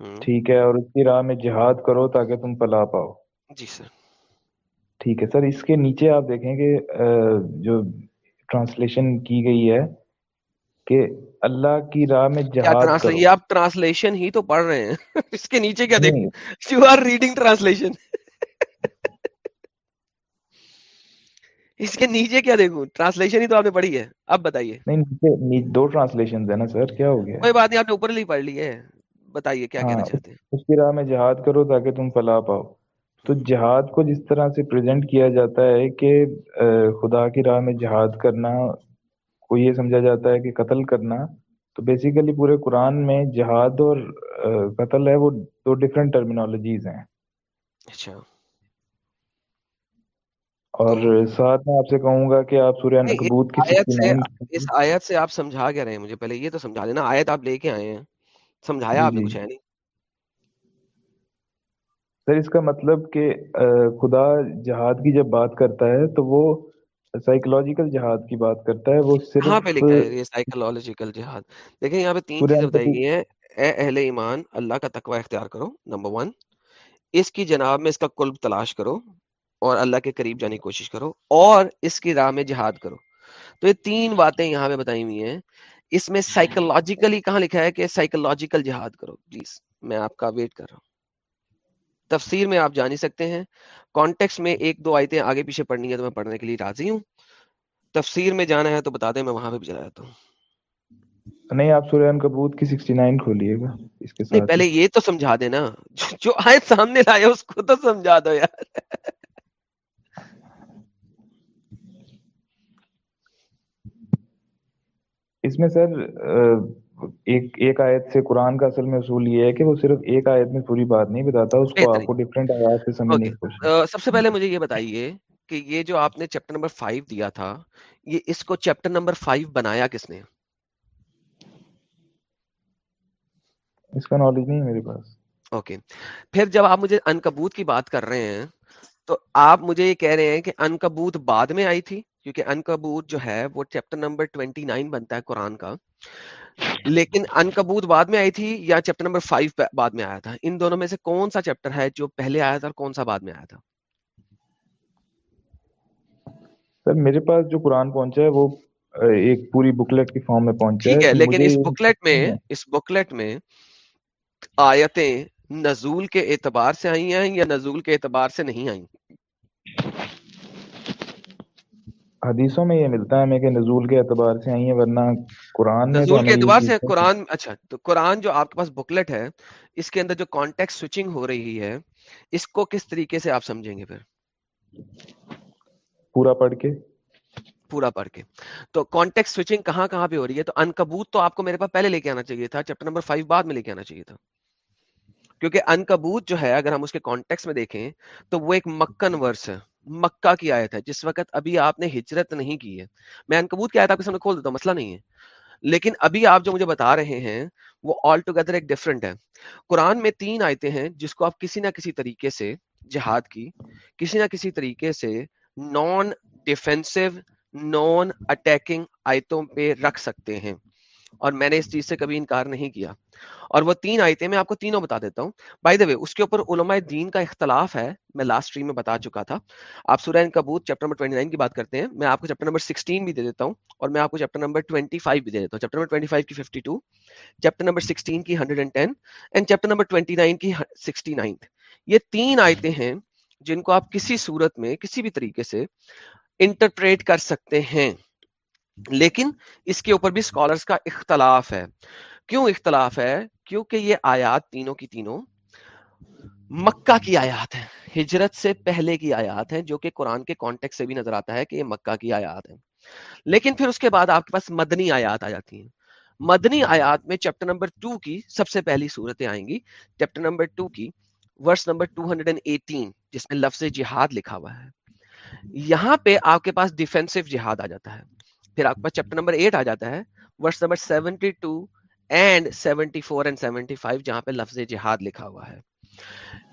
ٹھیک ہے اور اس کی راہ میں جہاد کرو تاکہ تم پلا پاؤ۔ جی سر۔ ٹھیک ہے سر اس کے نیچے آپ دیکھیں کہ جو ٹرانسلیشن کی گئی ہے کہ اللہ کی راہ میں جہاد یہ آپ ٹرانسلیشن ہی تو پڑھ رہے ہیں۔ اس کے نیچے کیا دیکھوں نہیں۔ یو آر ریڈنگ ٹرانسلیشن اس کے نیچے کیا دیکھوں؟ ٹرانسلیشن ہی تو آپ نے پڑھی ہے۔ اب بتائیے۔ نہیں دو ٹرانسلیشن ہے نا سر کیا ہو گیا؟ کوئی بات نہیں آپ نے اوپر لی پڑھ لی ہے۔ بتائیے کیا ہاں کہنا اس چاہتے ہیں؟ اس کی راہ میں جہاد کرو تاکہ تم فلاح پاؤ۔ تو جہاد کو جس طرح سے پریزنٹ کیا جاتا ہے کہ خدا کی راہ میں جہاد کرنا کو یہ سمجھا جاتا ہے کہ قتل کرنا تو بیسیکلی پورے قرآن میں جہاد اور قتل ہے وہ دو ڈفرینٹ ٹرمینالوجیز ہیں۔ اچھا۔ اور ساتھ میں آپ سے کہوں گا کہ آپ سورہ انکبوت کی اس آیت سے 69 اس آیت سے آپ سمجھا کیا رہے ہیں؟ مجھے پہلے یہ تو سمجھا دینا آیت آپ لے کے آئے ہیں۔ سمجھایا جی آپ نے جی۔ کچھ ہے نہیں؟ سر اس کا مطلب کہ خدا جہاد کی جب بات کرتا ہے تو وہ سائیکولوجیکل جہاد کی بات کرتا ہے وہ کہاں پہ صرف لکھا ہے یہ سائیکولوجیکل جہاد؟ دیکھیں یہاں پہ تین چیزیں بتائی گئی ہیں۔ اے اہل ایمان اللہ کا تقوی اختیار کرو نمبر ون۔ اس کی جناب میں اس کا قلب تلاش کرو اور اللہ کے قریب جانے کی کوشش کرو اور اس کی راہ میں جہاد کرو۔ تو یہ تین باتیں یہاں پہ بتائی ہوئی ہیں۔ اس میں سائیکولوجیکلی کہاں لکھا ہے کہ سائیکولوجیکل جہاد کرو؟ پلیز میں آپ کا ویٹ کر رہا ہوں۔ تفسیر میں آپ جان ہی سکتے ہیں۔ کانٹیکس میں ایک دو آیتیں آگے پیچھے پڑھنی ہے تو میں پڑھنے کے لیے راضی ہوں۔ تفسیر میں جانا ہے تو بتا دیں میں وہاں پہ بھی چلا جاتا ہوں۔ نہیں آپ سورہ انکبوت کی 69 کھولیے گا۔ اس کے نہیں ساتھ پہلے ہی یہ تو سمجھا دینا۔ جو آیت سامنے لائے اس کو تو سمجھا دو یار۔ اس میں سر ایک ایک آیت سے قرآن کا اصل میں اصول یہ ہے کہ وہ صرف ایک آیت میں پوری بات نہیں بتاتا اس کو آپ کو ڈفرینٹ آیات سے سمجھنے کی سب سے پہلے مجھے یہ بتائیے کہ یہ جو آپ نے چیپٹر نمبر فائیو دیا تھا یہ اس کو چیپٹر نمبر فائیو بنایا کس نے؟ اس کا نالج نہیں میرے پاس۔ اوکے پھر جب آپ مجھے انکبوت کی بات کر رہے ہیں تو آپ مجھے یہ کہہ رہے ہیں کہ انکبوت بعد میں آئی تھی؟ کیونکہ انکبوت جو ہے وہ چیپٹر نمبر 29 بنتا ہے قرآن کا۔ لیکن انکبوت بعد میں آئی تھی یا چیپٹر نمبر 5 بعد میں آیا تھا؟ ان دونوں میں سے کون سا چیپٹر ہے جو پہلے آیا تھا اور کون سا بعد میں آیا تھا؟ سر میرے پاس جو قرآن پہنچا ہے وہ ایک پوری بکلیٹ کی فارم میں پہنچا ہے لیکن اس بکلیٹ میں ہے اس بکلیٹ میں آیتیں نزول کے اعتبار سے آئی ہیں یا نزول کے اعتبار سے نہیں آئی؟ حدیثوں میں یہ ملتا ہے ہمیں کہ نزول کے اعتبار سے آئی ہیں ورنہ قرآن نزول کے اعتبار سے قرآن اچھا تو قرآن جو آپ کے پاس بکلٹ ہے اس کے اندر جو کانٹیکس سوچنگ ہو رہی ہے اس کو کس طریقے سے آپ سمجھیں گے پھر؟ پورا پڑھ کے۔ پورا پڑھ کے۔ تو کانٹیکس سوچنگ کہاں کہاں پہ ہو رہی ہے؟ تو انکبوت تو آپ کو میرے پاس پہلے لے کے آنا چاہیے تھا چیپٹر نمبر فائیو بعد میں لے کے آنا چاہیے تھا۔ کیونکہ انکبوت جو ہے اگر ہم اس کے کانٹیکس میں دیکھیں تو وہ ایک مکن ورس ہے۔ مکہ کی آیت ہے، جس وقت ابھی آپ نے ہجرت نہیں کی ہے۔ میں انکبوت کی آیت آپ کے سامنے کھول دیتا ہوں، مسئلہ نہیں ہے۔ لیکن ابھی آپ جو مجھے بتا رہے ہیں، وہ آل ٹوگیدر ایک ڈفرنٹ ہے۔ قرآن میں تین آیتیں ہیں جس کو آپ کسی نہ کسی طریقے سے جہاد کی، کسی نہ کسی طریقے سے نان ڈیفینسو نان اٹیکنگ آیتوں پہ رکھ سکتے ہیں۔ اور میں نے اس چیز سے کبھی انکار نہیں کیا۔ اور وہ تین آیتیں میں آپ کو تینوں بتا دیتا ہوں۔ بائی دا وے اس کے اوپر علماء دین کا اختلاف ہے۔ میں لاسٹ اسٹریم میں بتا چکا تھا۔ آپ سورہ ان کبوت چیپٹر نمبر 29 کی بات کرتے ہیں۔ میں آپ کو چیپٹر نمبر 16 بھی دے دیتا ہوں اور میں آپ کو چیپٹر نمبر 25 بھی دے دیتا ہوں۔ چیپٹر نمبر 25 کی 52 چیپٹر نمبر 16 کی 110 اینڈ چیپٹر نمبر 29 کی 69 یہ تین آیتیں ہیں جن کو آپ کسی صورت میں کسی بھی طریقے سے انٹرپریٹ کر سکتے ہیں۔ لیکن اس کے اوپر بھی اسکالرس کا اختلاف ہے۔ کیوں اختلاف ہے؟ کیونکہ یہ آیات تینوں کی تینوں مکہ کی آیات ہے ہجرت سے پہلے کی آیات ہیں، جو کہ قرآن کے کانٹیکٹ سے بھی نظر آتا ہے کہ یہ مکہ کی آیات ہے لیکن پھر اس کے بعد آپ کے پاس مدنی آیات آ جاتی ہیں۔ مدنی آیات میں چیپٹر نمبر ٹو کی سب سے پہلی صورتیں آئیں گی۔ چیپٹر نمبر ٹو کی ورس نمبر 218 جس میں لفظ جہاد لکھا ہوا ہے۔ یہاں پہ آپ کے پاس ڈیفینسو جہاد آ جاتا ہے۔ پھر آپ کا چیپٹر نمبر ایٹ آ جاتا ہے verse number seventy two and seventy four and seventy five جہاں پہ لفظ جہاد لکھا ہوا ہے۔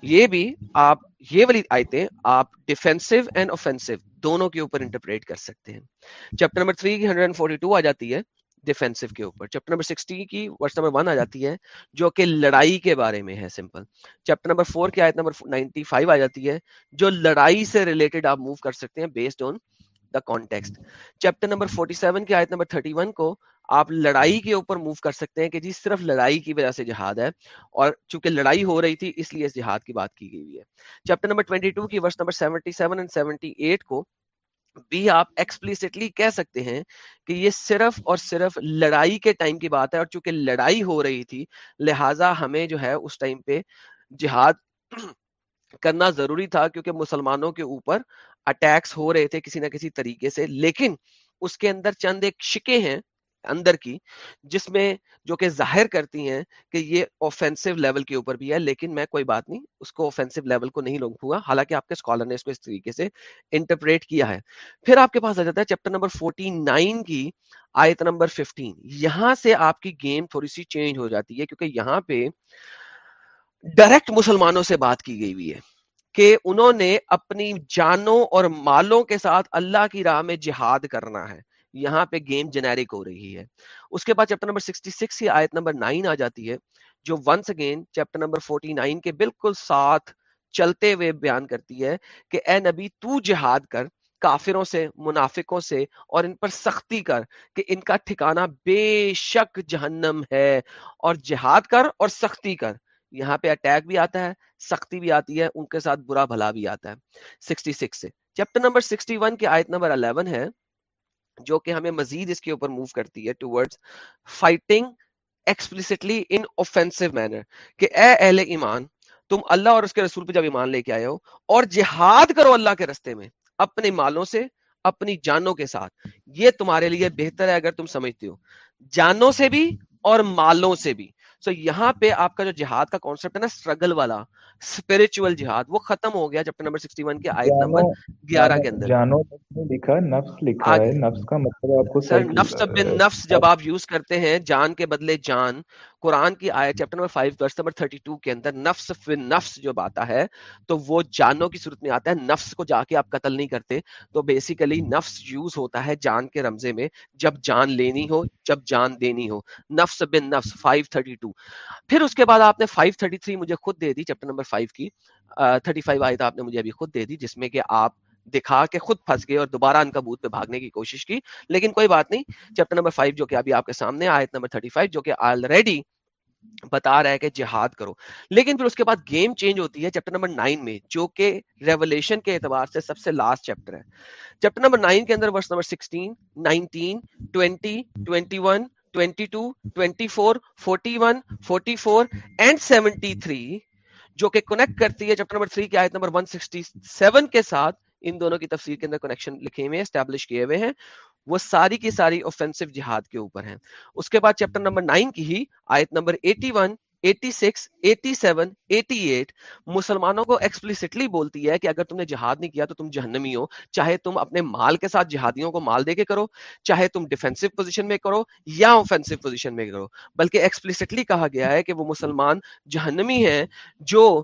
یہ بھی آپ، یہ والی آیتیں آپ ڈیفینسو اینڈ اوفینسو دونوں کے اوپر انٹرپریٹ کر سکتے ہیں۔ چیپٹر نمبر 3 کی 142 آ جاتی ہے ڈیفینسو کے اوپر۔ چیپٹر نمبر 60 کی ورس نمبر 1 آ جاتی ہے جو کہ لڑائی کے بارے میں ہے سمپل چیپٹر نمبر 4 کی آیت نمبر 95 آ جاتی ہے جو لڑائی سے ریلیٹڈ آپ موو کر سکتے ہیں based on the context chapter number 47 کی آیت نمبر 31 کو آپ لڑائی کے اوپر موو کر سکتے ہیں کہ جی صرف لڑائی کی وجہ سے جہاد ہے اور چونکہ لڑائی ہو رہی تھی اس لیے اس جہاد کی بات کی گئی ہے۔ چیپٹر نمبر 22 کی ورس نمبر 77 اینڈ 78 کو بھی آپ ایکسپلیسٹلی کہہ سکتے ہیں کہ یہ صرف اور صرف لڑائی کے ٹائم کی بات ہے اور چونکہ لڑائی ہو رہی تھی، لہٰذا ہمیں جو ہے اس ٹائم پہ جہاد کرنا ضروری تھا کیونکہ مسلمانوں کے اوپر اٹیکس ہو رہے تھے کسی نہ کسی طریقے سے، لیکن اس کے اندر چند ایک شکے ہیں اندر کی، جس میں جو کہ ظاہر کرتی ہیں کہ یہ اوفینسو لیول کے اوپر بھی ہے، لیکن میں کوئی بات نہیں، اس کو اوفینسو لیول کو نہیں لوگوں گا۔ حالانکہ آپ کے اسکالر نے اس کو اس طریقے سے انٹرپریٹ کیا ہے۔ پھر آپ کے پاس آ جاتا ہے چیپٹر نمبر 49 کی آیت نمبر 15 یہاں سے آپ کی گیم تھوڑی سی چینج ہو جاتی ہے، کیونکہ یہاں پہ ڈائریکٹ مسلمانوں سے بات کی گئی ہوئی ہے۔ کہ انہوں نے اپنی جانوں اور مالوں کے ساتھ اللہ کی راہ میں جہاد کرنا ہے۔ یہاں پہ گیم جنیرک ہو رہی ہے۔ اس کے بعد چیپٹر نمبر 66 ہی آیت نمبر 9 آ جاتی ہے، جو ونس اگین چیپٹر نمبر 49 کے بالکل ساتھ چلتے ہوئے بیان کرتی ہے کہ اے نبی تو جہاد کر، کافروں سے، منافقوں سے اور ان پر سختی کر کہ ان کا ٹھکانہ بے شک جہنم ہے اور جہاد کر اور سختی کر۔ یہاں پہ اٹیک بھی آتا ہے، سختی بھی آتی ہے، ان کے ساتھ برا بھلا بھی آتا ہے۔ 66 سے۔ چیپٹر نمبر 61 کے آیت نمبر 11 ہے، جو کہ ہمیں مزید اس کے اوپر موو کرتی ہے towards fighting explicitly in offensive manner کہ اے اہل ایمان، تم اللہ اور اس کے رسول پہ جب ایمان لے کے آئے ہو اور جہاد کرو اللہ کے رستے میں اپنے مالوں سے، اپنی جانوں کے ساتھ، یہ تمہارے لیے بہتر ہے اگر تم سمجھتے ہو۔ جانوں سے بھی اور مالوں سے بھی۔ سو یہاں پہ آپ کا جو جہاد کا کانسیپٹ ہے نا اسٹرگل والا اسپرچل جہاد وہ ختم ہو گیا چیپٹر نمبر 61 کے آئی نمبر 11 کے اندر۔ جانو لکھا نفس لکھا ہے۔ نفس کا مطلب آپ کو نفس جب آپ یوز کرتے ہیں جان کے بدلے جان قرآن کی آئے chapter number five verse number 32 کے اندر نفس فی نفس جو آتا ہے تو وہ جانوں کی صورت میں آتا ہے نفس کو جا کے آپ قتل نہیں کرتے۔ تو بیسیکلی نفس یوز ہوتا ہے جان کے رمزے میں جب جان لینی ہو جب جان دینی ہو۔ نفس بن نفس 532 پھر اس کے بعد آپ نے 533 مجھے خود دے دی چیپٹر نمبر فائیو کی uh, 35 آیت آپ نے مجھے ابھی خود دے دی جس میں کہ آپ دکھا کے خود پھنس گئے اور دوبارہ ان کا بوتھ پہ بھاگنے کی کوشش کی۔ لیکن کوئی بات نہیں، چیپٹر نمبر 5 جو کہ ابھی آپ کے سامنے، آیت نمبر 35 جو کہ آلریڈی بتا رہا ہے کہ جہاد کرو۔ لیکن پھر اس کے بعد گیم چینج ہوتی ہے چیپٹر نمبر 9 میں، جو کہ ریولیشن کے اعتبار سے سب سے لاسٹ چیپٹر ہے۔ چیپٹر نمبر 9 کے اندر ورس نمبر 16 19 20 21 22 24 41 44 اینڈ 73 جو کہ کنیکٹ کرتی ہے چیپٹر نمبر 3 کی آیت نمبر 167 کے ساتھ۔ ان دونوں کی تفسیر کے اندر کنیکشن لکھے ہوئے اسٹیبلش کیے ہوئے ہیں۔ وہ ساری کی ساری اوفینسو جہاد کے اوپر ہیں۔ اس کے بعد چیپٹر نمبر نائن کی ہی آیت number eighty one eighty six eighty seven eighty eight مسلمانوں کو ایکسپلسٹلی بولتی ہے کہ اگر تم نے جہاد نہیں کیا تو تم جہنمی ہو۔ چاہے تم اپنے مال کے ساتھ جہادیوں کو مال دے کے کرو چاہے تم ڈیفینسو پوزیشن میں کرو یا اوفینسو پوزیشن میں کرو۔ بلکہ ایکسپلسٹلی کہا گیا ہے کہ وہ مسلمان جہنمی ہیں جو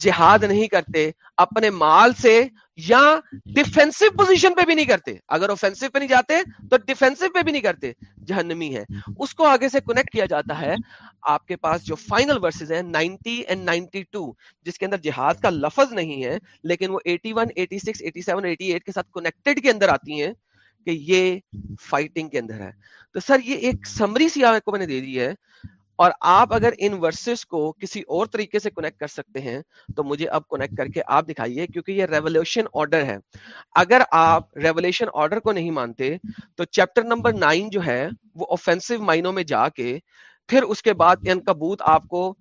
جہاد نہیں کرتے، اپنے مال سے یا ڈیفینسو پوزیشن پہ بھی نہیں کرتے۔ اگر اوفینسو پہ نہیں جاتے تو ڈیفینسو پہ بھی نہیں کرتے، جہنمی ہے اس کو آگے سے کنیکٹ کیا جاتا ہے آپ کے پاس جو فائنل ورسز ہیں، نائنٹی اینڈ نائنٹی ٹو، جس کے اندر جہاد کا لفظ نہیں ہے، لیکن وہ eighty one eighty six eighty seven eighty eight کے ساتھ کنیکٹڈ کے اندر آتی ہیں کہ یہ فائٹنگ کے اندر ہے۔ تو سر یہ ایک سمری سی آپ کو میں نے دے دی ہے۔ اور آپ اگر ان ورسز کو کسی اور طریقے سے کنیکٹ کر سکتے ہیں، تو مجھے اب کنیکٹ کر کے آپ دکھائیے، کیونکہ یہ ریولیوشن آرڈر ہے۔ اگر آپ ریولیوشن آرڈر کو نہیں مانتے، تو چیپٹر نمبر نائن جو ہے، وہ اوفینسو مائنوں میں جا کے، پھر اس کے بعد ان کبوت آپ کو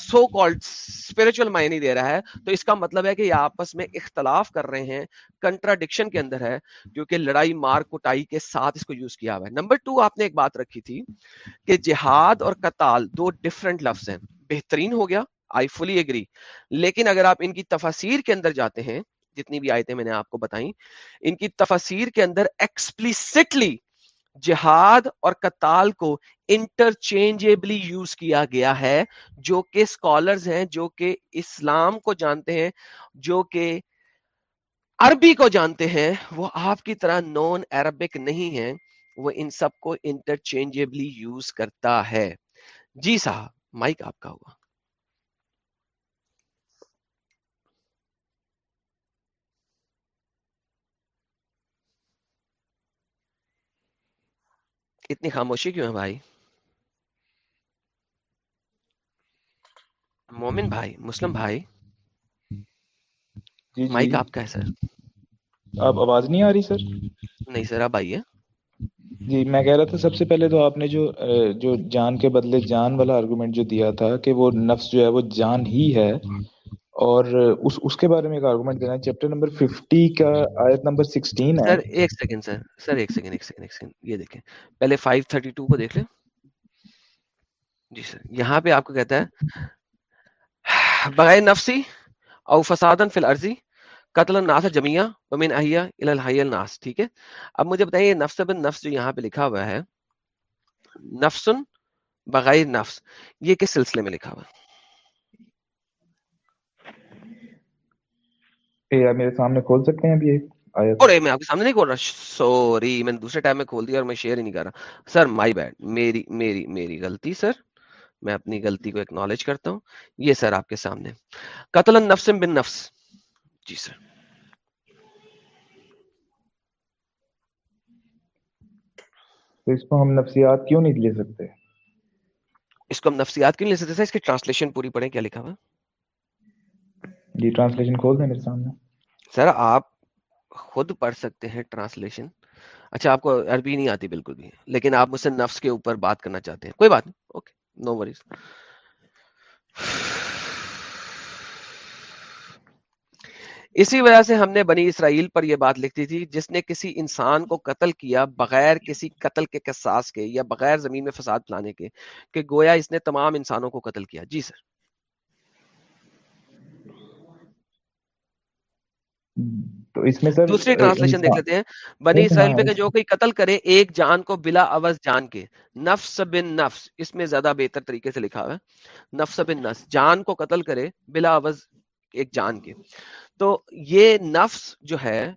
سو کالڈ اسپرچل معنی دے رہا ہے۔ تو اس کا مطلب ہے کہ یہ آپس میں اختلاف کر رہے ہیں کنٹراڈکشن کے اندر ہے کیونکہ لڑائی، مار، کٹائی کے ساتھ اس کو یوز کیا ہوا ہے۔ نمبر ٹو آپ نے ایک بات رکھی تھی کہ جہاد اور قتال دو ڈفرنٹ لفظ ہیں۔ بہترین ہو گیا آئی فلی اگری لیکن اگر آپ ان کی تفاصیر کے اندر جاتے ہیں، جتنی بھی آیتیں میں نے آپ کو بتائیں، ان کی تفاصیر کے اندر ایکسپلسٹلی جہاد اور قتال کو انٹرچینجبلی یوز کیا گیا ہے، جو کہ اسکالرز ہیں، جو کہ اسلام کو جانتے ہیں، جو کہ عربی کو جانتے ہیں۔ وہ آپ کی طرح نون عربک نہیں ہیں، وہ ان سب کو انٹرچینجبلی یوز کرتا ہے۔ جی صاحب مائک آپ کا ہوا۔ اتنی خاموشی کیوں ہے بھائی؟ مومن بھائی مسلم بھائی؟ جی مائک جی آپ کا ہے سر۔ اب آواز نہیں آ رہی سر؟ نہیں سر اب آئیے۔ جی میں کہہ رہا تھا سب سے پہلے تو آپ نے جو جو جان کے بدلے جان والا آرگومنٹ جو دیا تھا کہ وہ نفس جو ہے وہ جان ہی ہے اور اس اس کے بارے میں ایک آرگومنٹ دینا ہے چیپٹر نمبر ففٹی کا آیت نمبر سکسٹین ہے۔ سر ایک سیکنڈ سر سر ایک سیکنڈ ایک سیکنڈ ایک سیکنڈ یہ دیکھیں۔ پہلے 532 کو دیکھ لیں۔ جی سر یہاں پہ آپ کو کہتا ہے، بغیر نفسی او فسادن فی الارضی قتل الناس جميعا ومن احیا الى الحي الناس، ٹھیک ہے؟ اب مجھے بتائیے یہ نفس بن نفس جو یہاں پہ لکھا ہوا ہے نفسن بغیر نفس، یہ کس سلسلے میں لکھا ہوا ہے؟ اے، آپ میرے سامنے کھول سکتے ہیں آیت اور میں آپ کے سامنے نہیں کھول رہا سوری میں نے دوسرے ٹائم میں کھول دیا اور میں شیئر ہی نہیں کر رہا۔ سر مائی بیڈ میری میری میری غلطی سر میں اپنی غلطی کو ایکنالج کرتا ہوں۔ یہ سر آپ کے سامنے۔ قتل النفس بن نفس۔ جی سر تو اس کو ہم نفسیات کیوں نہیں لے سکتے؟ اس کو ہم نفسیات کیوں لے سکتے؟ سر اس کی ٹرانسلیشن پوری پڑھیں کیا لکھا ہوا؟ جی ٹرانسلیشن کھول دیں میرے سامنے۔ سر، آپ خود پڑھ سکتے ہیں ٹرانسلیشن اچھا آپ کو عربی نہیں آتی بالکل بھی، لیکن آپ مجھ سے نفس کے اوپر بات کرنا چاہتے ہیں۔ کوئی بات نہیں، اوکے نو وریز اسی وجہ سے ہم نے بنی اسرائیل پر یہ بات لکھ دی تھی، جس نے کسی انسان کو قتل کیا بغیر کسی قتل کے قصاص کے یا بغیر زمین میں فساد پلانے کے، کہ گویا اس نے تمام انسانوں کو قتل کیا۔ جی سر۔ تو اس میں سر دوسری ٹرانسلیشن دیکھ لیتے ہیں۔ بنی اسرائیل پہ جو کوئی قتل کرے ایک جان کو بلا عوض جان کے۔ نفس بن نفس اس میں زیادہ بہتر طریقے سے لکھا ہوا ہے۔ نفس بن نفس جان کو قتل کرے بلا عوض ایک جان کے۔ تو یہ نفس جو ہے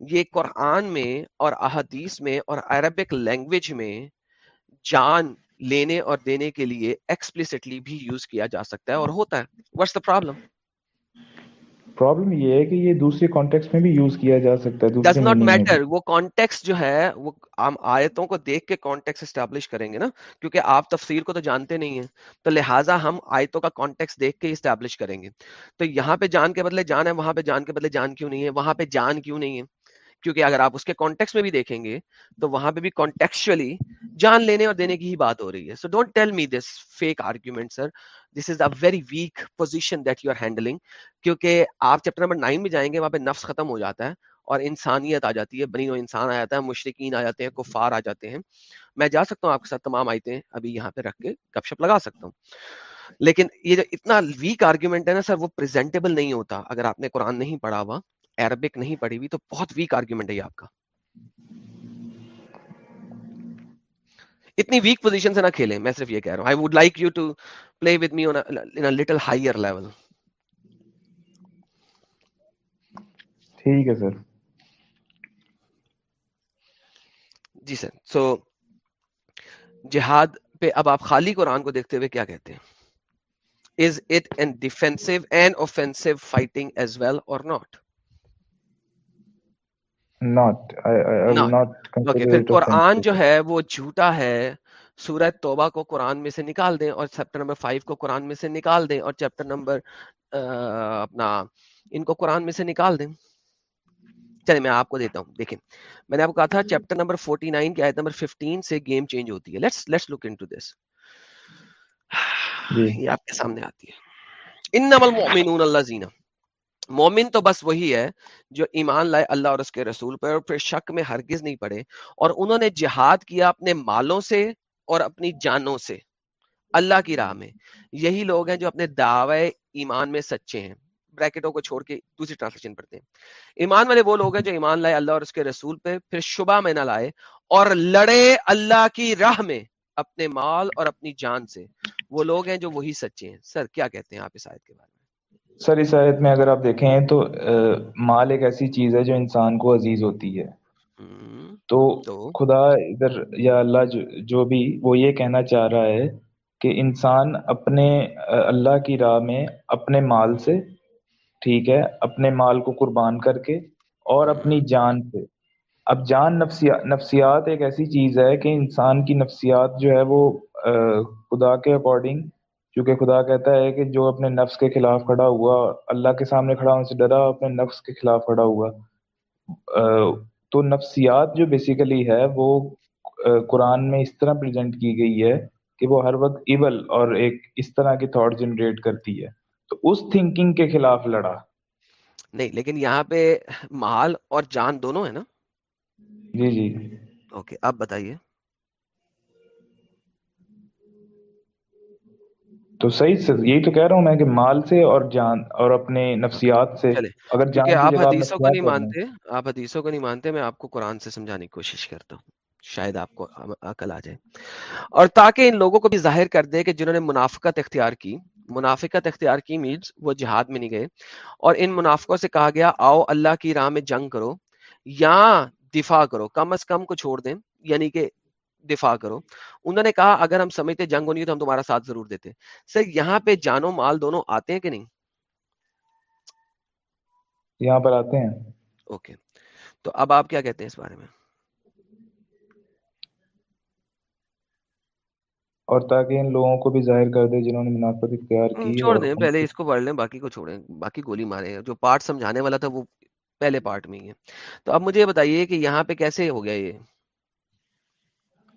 یہ قرآن میں اور احادیث میں اور عربک لینگویج میں جان لینے اور دینے کے لیے ایکسپلسٹلی بھی یوز کیا جا سکتا ہے اور ہوتا ہے۔ واٹس دا پرابلم پرابلم یہ ہے کہ یہ دوسرے کانٹیکس میں بھی یوز کیا جا سکتا ہے ڈز ناٹ میٹر وہ کانٹیکس جو ہے وہ ہم آیتوں کو دیکھ کے کانٹیکس اسٹیبلش کریں گے نا کیونکہ آپ تفسیر کو تو جانتے نہیں ہیں۔ تو لہٰذا ہم آیتوں کا کانٹیکس دیکھ کے اسٹیبلش کریں گے۔ تو یہاں پہ جان کے بدلے جان ہے وہاں پہ جان کے بدلے جان کیوں نہیں ہے؟ وہاں پہ جان کیوں نہیں ہے؟ کیونکہ اگر آپ اس کے کانٹیکس میں بھی دیکھیں گے تو وہاں پہ بھی کانٹیکچولی جان لینے اور دینے کی ہی بات ہو رہی ہے. So don't tell me this fake argument sir this is a very weak position that you are handling کیونکہ آپ چیپٹر نمبر نائن میں جائیں گے، وہاں پہ نفس ختم ہو جاتا ہے اور انسانیت آ جاتی ہے، بنی و انسان آ جاتا ہے مشرقین آ جاتے ہیں، کفار آ جاتے ہیں. میں جا سکتا ہوں آپ کے ساتھ، تمام آیتیں ابھی یہاں پہ رکھ کے گپ شپ لگا سکتا ہوں. لیکن یہ جو اتنا ویک آرگیومنٹ ہے نا سر وہ پریزنٹیبل نہیں ہوتا اگر آپ نے قرآن نہیں پڑھا ہوا. عربک نہیں پڑھی ہوئی تو بہت ویک آرگیومنٹ ہے یہ آپ کا۔ اتنی ویک پوزیشن سے نہ کھیلیں میں صرف یہ کہہ رہا ہوں۔ I would like you to play with me little higher level ٹھیک ہے سر۔ جی سر سو جہاد پہ اب آپ خالی قرآن کو دیکھتے ہوئے کیا کہتے ہیں؟ Is it an defensive and offensive fighting as well اور not not. I, I, I will not. consider okay, پھر it قرآن. جو ہے وہ جھوٹا ہے سورہ توبہ کو قرآن میں سے نکال دیں اور چیپٹر نمبر فائیو کو قرآن میں سے نکال دیں اور چیپٹر نمبر اپنا ان کو قرآن میں سے نکال دیں چلے میں آپ کو دیتا ہوں دیکھیں میں نے آپ کو کہا تھا چیپٹر نمبر 49 کی آیت نمبر 15 سے گیم چینج ہوتی ہے let's let's look into this یہ آپ کے سامنے آتی ہے انما المؤمنون الذین مومن تو بس وہی ہے جو ایمان لائے اللہ اور اس کے رسول پر، اور پھر شک میں ہرگز نہیں پڑے۔ اور انہوں نے جہاد کیا اپنے مالوں سے اور اپنی جانوں سے۔ اللہ کی راہ میں۔ یہی لوگ ہیں جو اپنے دعوے ایمان میں سچے ہیں۔ بریکٹوں کو چھوڑ کے دوسری ٹرانسلیشن پڑھتے ہیں ایمان والے وہ لوگ ہیں جو ایمان لائے اللہ اور اس کے رسول پہ، پھر شبہ میں نہ لائے، اور لڑے اللہ کی راہ میں اپنے مال اور اپنی جان سے۔ وہ لوگ ہیں جو وہی سچے ہیں۔ سر، کیا کہتے ہیں آپ اس آیت کے بارے میں؟ سر اس آیت میں اگر آپ دیکھیں تو مال ایک ایسی چیز ہے جو انسان کو عزیز ہوتی ہے۔ تو خدا ادھر یا اللہ جو, بھی وہ یہ کہنا چاہ رہا ہے کہ انسان اپنے اللہ کی راہ میں اپنے مال سے ٹھیک ہے اپنے مال کو قربان کر کے اور اپنی جان سے۔ اب جان نفسیات نفسیات ایک ایسی چیز ہے کہ انسان کی نفسیات جو ہے وہ خدا کے اکارڈنگ کیونکہ خدا کہتا ہے کہ جو اپنے نفس کے خلاف کھڑا ہوا اللہ کے سامنے کھڑا ہونے سے ڈرا اپنے نفس کے خلاف کھڑا ہوا۔ تو نفسیات جو بیسیکلی ہے وہ قرآن میں اس طرح پریزنٹ کی گئی ہے کہ وہ ہر وقت ایول اور ایک اس طرح کی تھاٹ جنریٹ کرتی ہے۔ تو اس تھنکنگ کے خلاف لڑا۔ نہیں لیکن یہاں پہ مال اور جان دونوں ہے نا؟ جی جی۔ اوکے اب بتائیے۔ تو صحیح سے یہی تو کہہ رہا ہوں میں کہ مال سے اور جان اور اپنے نفسیات سے اگر جان آپ حدیثوں کو نہیں مانتے آپ حدیثوں کو نہیں مانتے میں آپ کو قرآن سے سمجھانے کی کوشش کرتا ہوں۔ شاید آپ کو عقل آ جائے۔ اور تاکہ ان لوگوں کو بھی ظاہر کر دے کہ جنہوں نے منافقت اختیار کی منافقت اختیار کی میڈز وہ جہاد میں نہیں گئے۔ اور ان منافقوں سے کہا گیا آؤ اللہ کی راہ میں جنگ کرو یا دفاع کرو کم از کم کو چھوڑ دیں۔ یعنی کہ دفاع کرو۔ انہوں نے کہا اگر ہم سمجھتے جنگ ہونی تو ہم تمہارا ساتھ ضرور دیتے۔ سر یہاں پہ جانو مال دونوں آتے ہیں کہ نہیں؟ یہاں پر آتے ہیں۔ اوکے۔ تو اب آپ کیا کہتے ہیں اس بارے میں؟ اور تاکہ ان لوگوں کو بھی ظاہر کر دے جنہوں نے منافقت اختیار کی چھوڑ دیں پہلے اس کو پڑھ لیں باقی کو چھوڑیں باقی گولی مارے جو پارٹ سمجھانے والا تھا وہ پہلے پارٹ میں ہی ہے۔ تو اب مجھے بتائیے کہ یہاں پہ کیسے ہو گیا یہ؟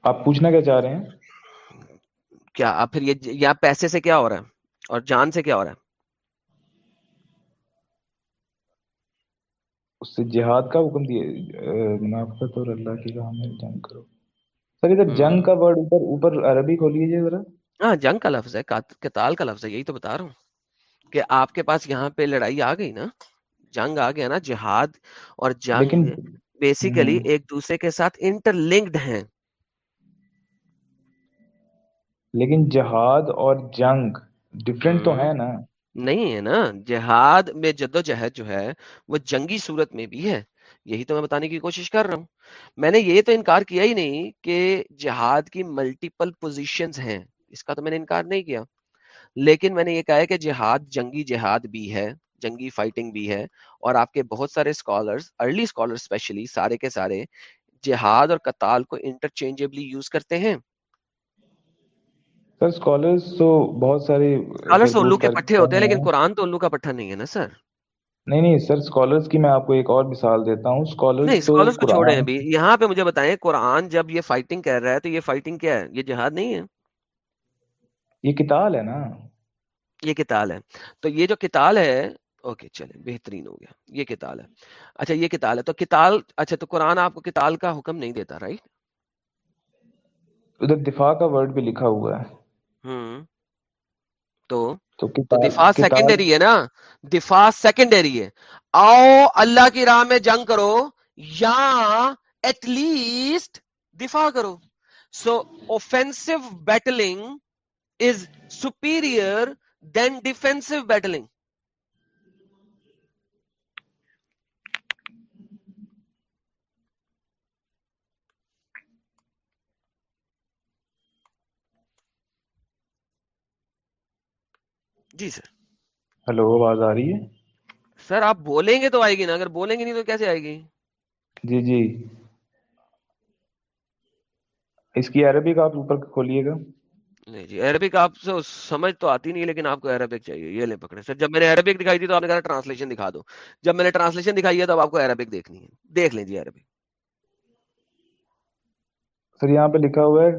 آپ پوچھنا کیا چاہ رہے ہیں؟ کیا آپ پھر یہ یہاں پیسے سے کیا ہو رہا ہے اور جان سے کیا ہو رہا ہے؟ اس سے جہاد کا حکم دیا منافقت اور اللہ کی راہ میں جنگ کرو۔ سر ادھر جنگ کا ورڈ اوپر اوپر عربی کھولیے ذرا۔ ہاں جنگ کا لفظ ہے کتال کا لفظ ہے یہی تو بتا رہا ہوں۔ کہ آپ کے پاس یہاں پہ لڑائی آ گئی نا جنگ آ گیا نا جہاد اور جنگ بیسیکلی ایک دوسرے کے ساتھ انٹر لنکڈ ہیں۔ لیکن جہاد اور جنگ ڈفرینٹ تو ہے نا۔ نہیں ہے نا۔ جہاد میں جد و جہد جو ہے وہ جنگی صورت میں بھی ہے۔ یہی تو میں بتانے کی کوشش کر رہا ہوں۔ میں نے یہ تو انکار کیا ہی نہیں کہ جہاد کی ملٹیپل پوزیشنز ہیں۔ اس کا تو میں نے انکار نہیں کیا۔ لیکن میں نے یہ کہا ہے کہ جہاد جنگی جہاد بھی ہے جنگی فائٹنگ بھی ہے۔ اور آپ کے بہت سارے اسکالرس ارلی اسکالر اسپیشلی سارے کے سارے جہاد اور قتال کو انٹرچینجبلی یوز کرتے ہیں۔ سر اسکالرس تو بہت سارے اسکالرس الو کے پٹھے ہوتے ہیں لیکن قرآن تو الو کا پٹھا نہیں ہے نا سر؟ نہیں نہیں سر اسکالرس کی میں آپ کو ایک اور مثال دیتا ہوں۔ اسکالرس نہیں اسکالرس کو چھوڑے ابھی۔ یہاں پہ مجھے بتائیں قرآن جب یہ فائٹنگ کر رہا ہے تو یہ فائٹنگ کیا ہے؟ یہ جہاد نہیں ہے؟ یہ کتال ہے نا۔ یہ کتال ہے۔ تو یہ جو کتال ہے اوکے چلے بہترین ہو گیا۔ یہ کتال ہے۔ اچھا یہ کتال ہے۔ تو کتال اچھا تو قرآن آپ کو کتال کا حکم نہیں دیتا رائٹ ادھر دفاع کا ورڈ بھی لکھا ہوا ہے۔ ہوں۔ تو تو دفاع سیکنڈری ہے نا؟ دفاع سیکنڈری ہے۔ آؤ اللہ کی راہ میں جنگ کرو یا ایٹ لیسٹ دفاع کرو۔ So offensive battling is superior than defensive battling G sir. Hello آواز آ رہی ہے؟ سر آپ بولیں گے تو آئے گی نا۔ اگر بولیں گے نہیں تو کیسے آئے گی؟ جی جی۔ اس کی عربک آپ اوپر کھولیے گا۔ نہیں جی عربک آپ سے سمجھ تو آتی نہیں لیکن آپ کو عربک چاہیے۔ یہ لیں پکڑے سر جب میں نے عربک دکھائی تھی تو آپ نے کہا ٹرانسلیشن دکھا دو۔ جب میں نے ٹرانسلیشن دکھائی ہے تو آپ کو عربک دیکھنی ہے۔ دیکھ لیں جی عربک۔ سر یہاں پہ لکھا ہوا ہے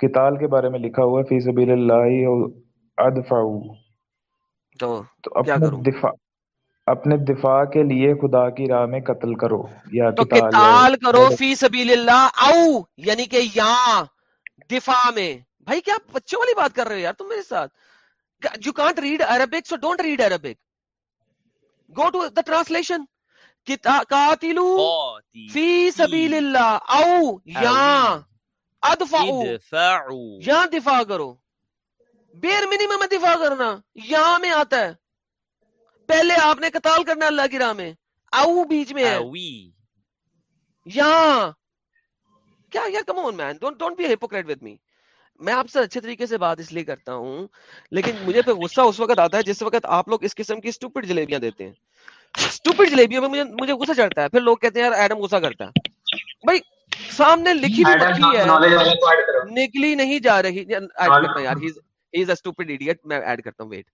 کتال کے بارے میں لکھا ہوا ہے فی سبیل اللہ ادفعو تو تو کیا اپنے کروں؟ دفاع اپنے دفاع کے لیے خدا کی راہ میں قتل کرو یا تو قتال قتال کرو فی سبیل اللہ او یعنی کہ یہاں دفاع میں۔ بھائی کیا بچوں والی بات کر رہے ہو یار تم میرے ساتھ؟ You can't read Arabic so don't read Arabic go to the translation قاتلو فی سبیل اللہ او یہاں ادفعو۔ یہاں دفاع کرو۔ بیر منیمم دفاع کرنا یہاں میں آتا ہے۔ پہلے آپ نے قتال کرنا اللہ کی راہ میں۔ او بیچ میں ہے۔ یہاں۔ کیا یار come on man don't don't be hypocrite with me میں آپ سے اچھے طریقے سے بات اس لیے کرتا ہوں لیکن مجھے پہ غصہ اس وقت آتا ہے جس وقت آپ لوگ اس قسم کی اسٹوپڈ جلیبیاں دیتے ہیں۔ اسٹوپڈ جلیبیوں میں مجھے مجھے غصہ چڑھتا ہے۔ پھر لوگ کہتے ہیں یار ایڈم غصہ کرتا ہے۔ بھائی سامنے لکھی بھی ہے۔ نکلی نہیں جا رہی۔ یار از اے اسٹوپڈ ایڈیٹ میں ایڈ کرتا ہوں ویٹ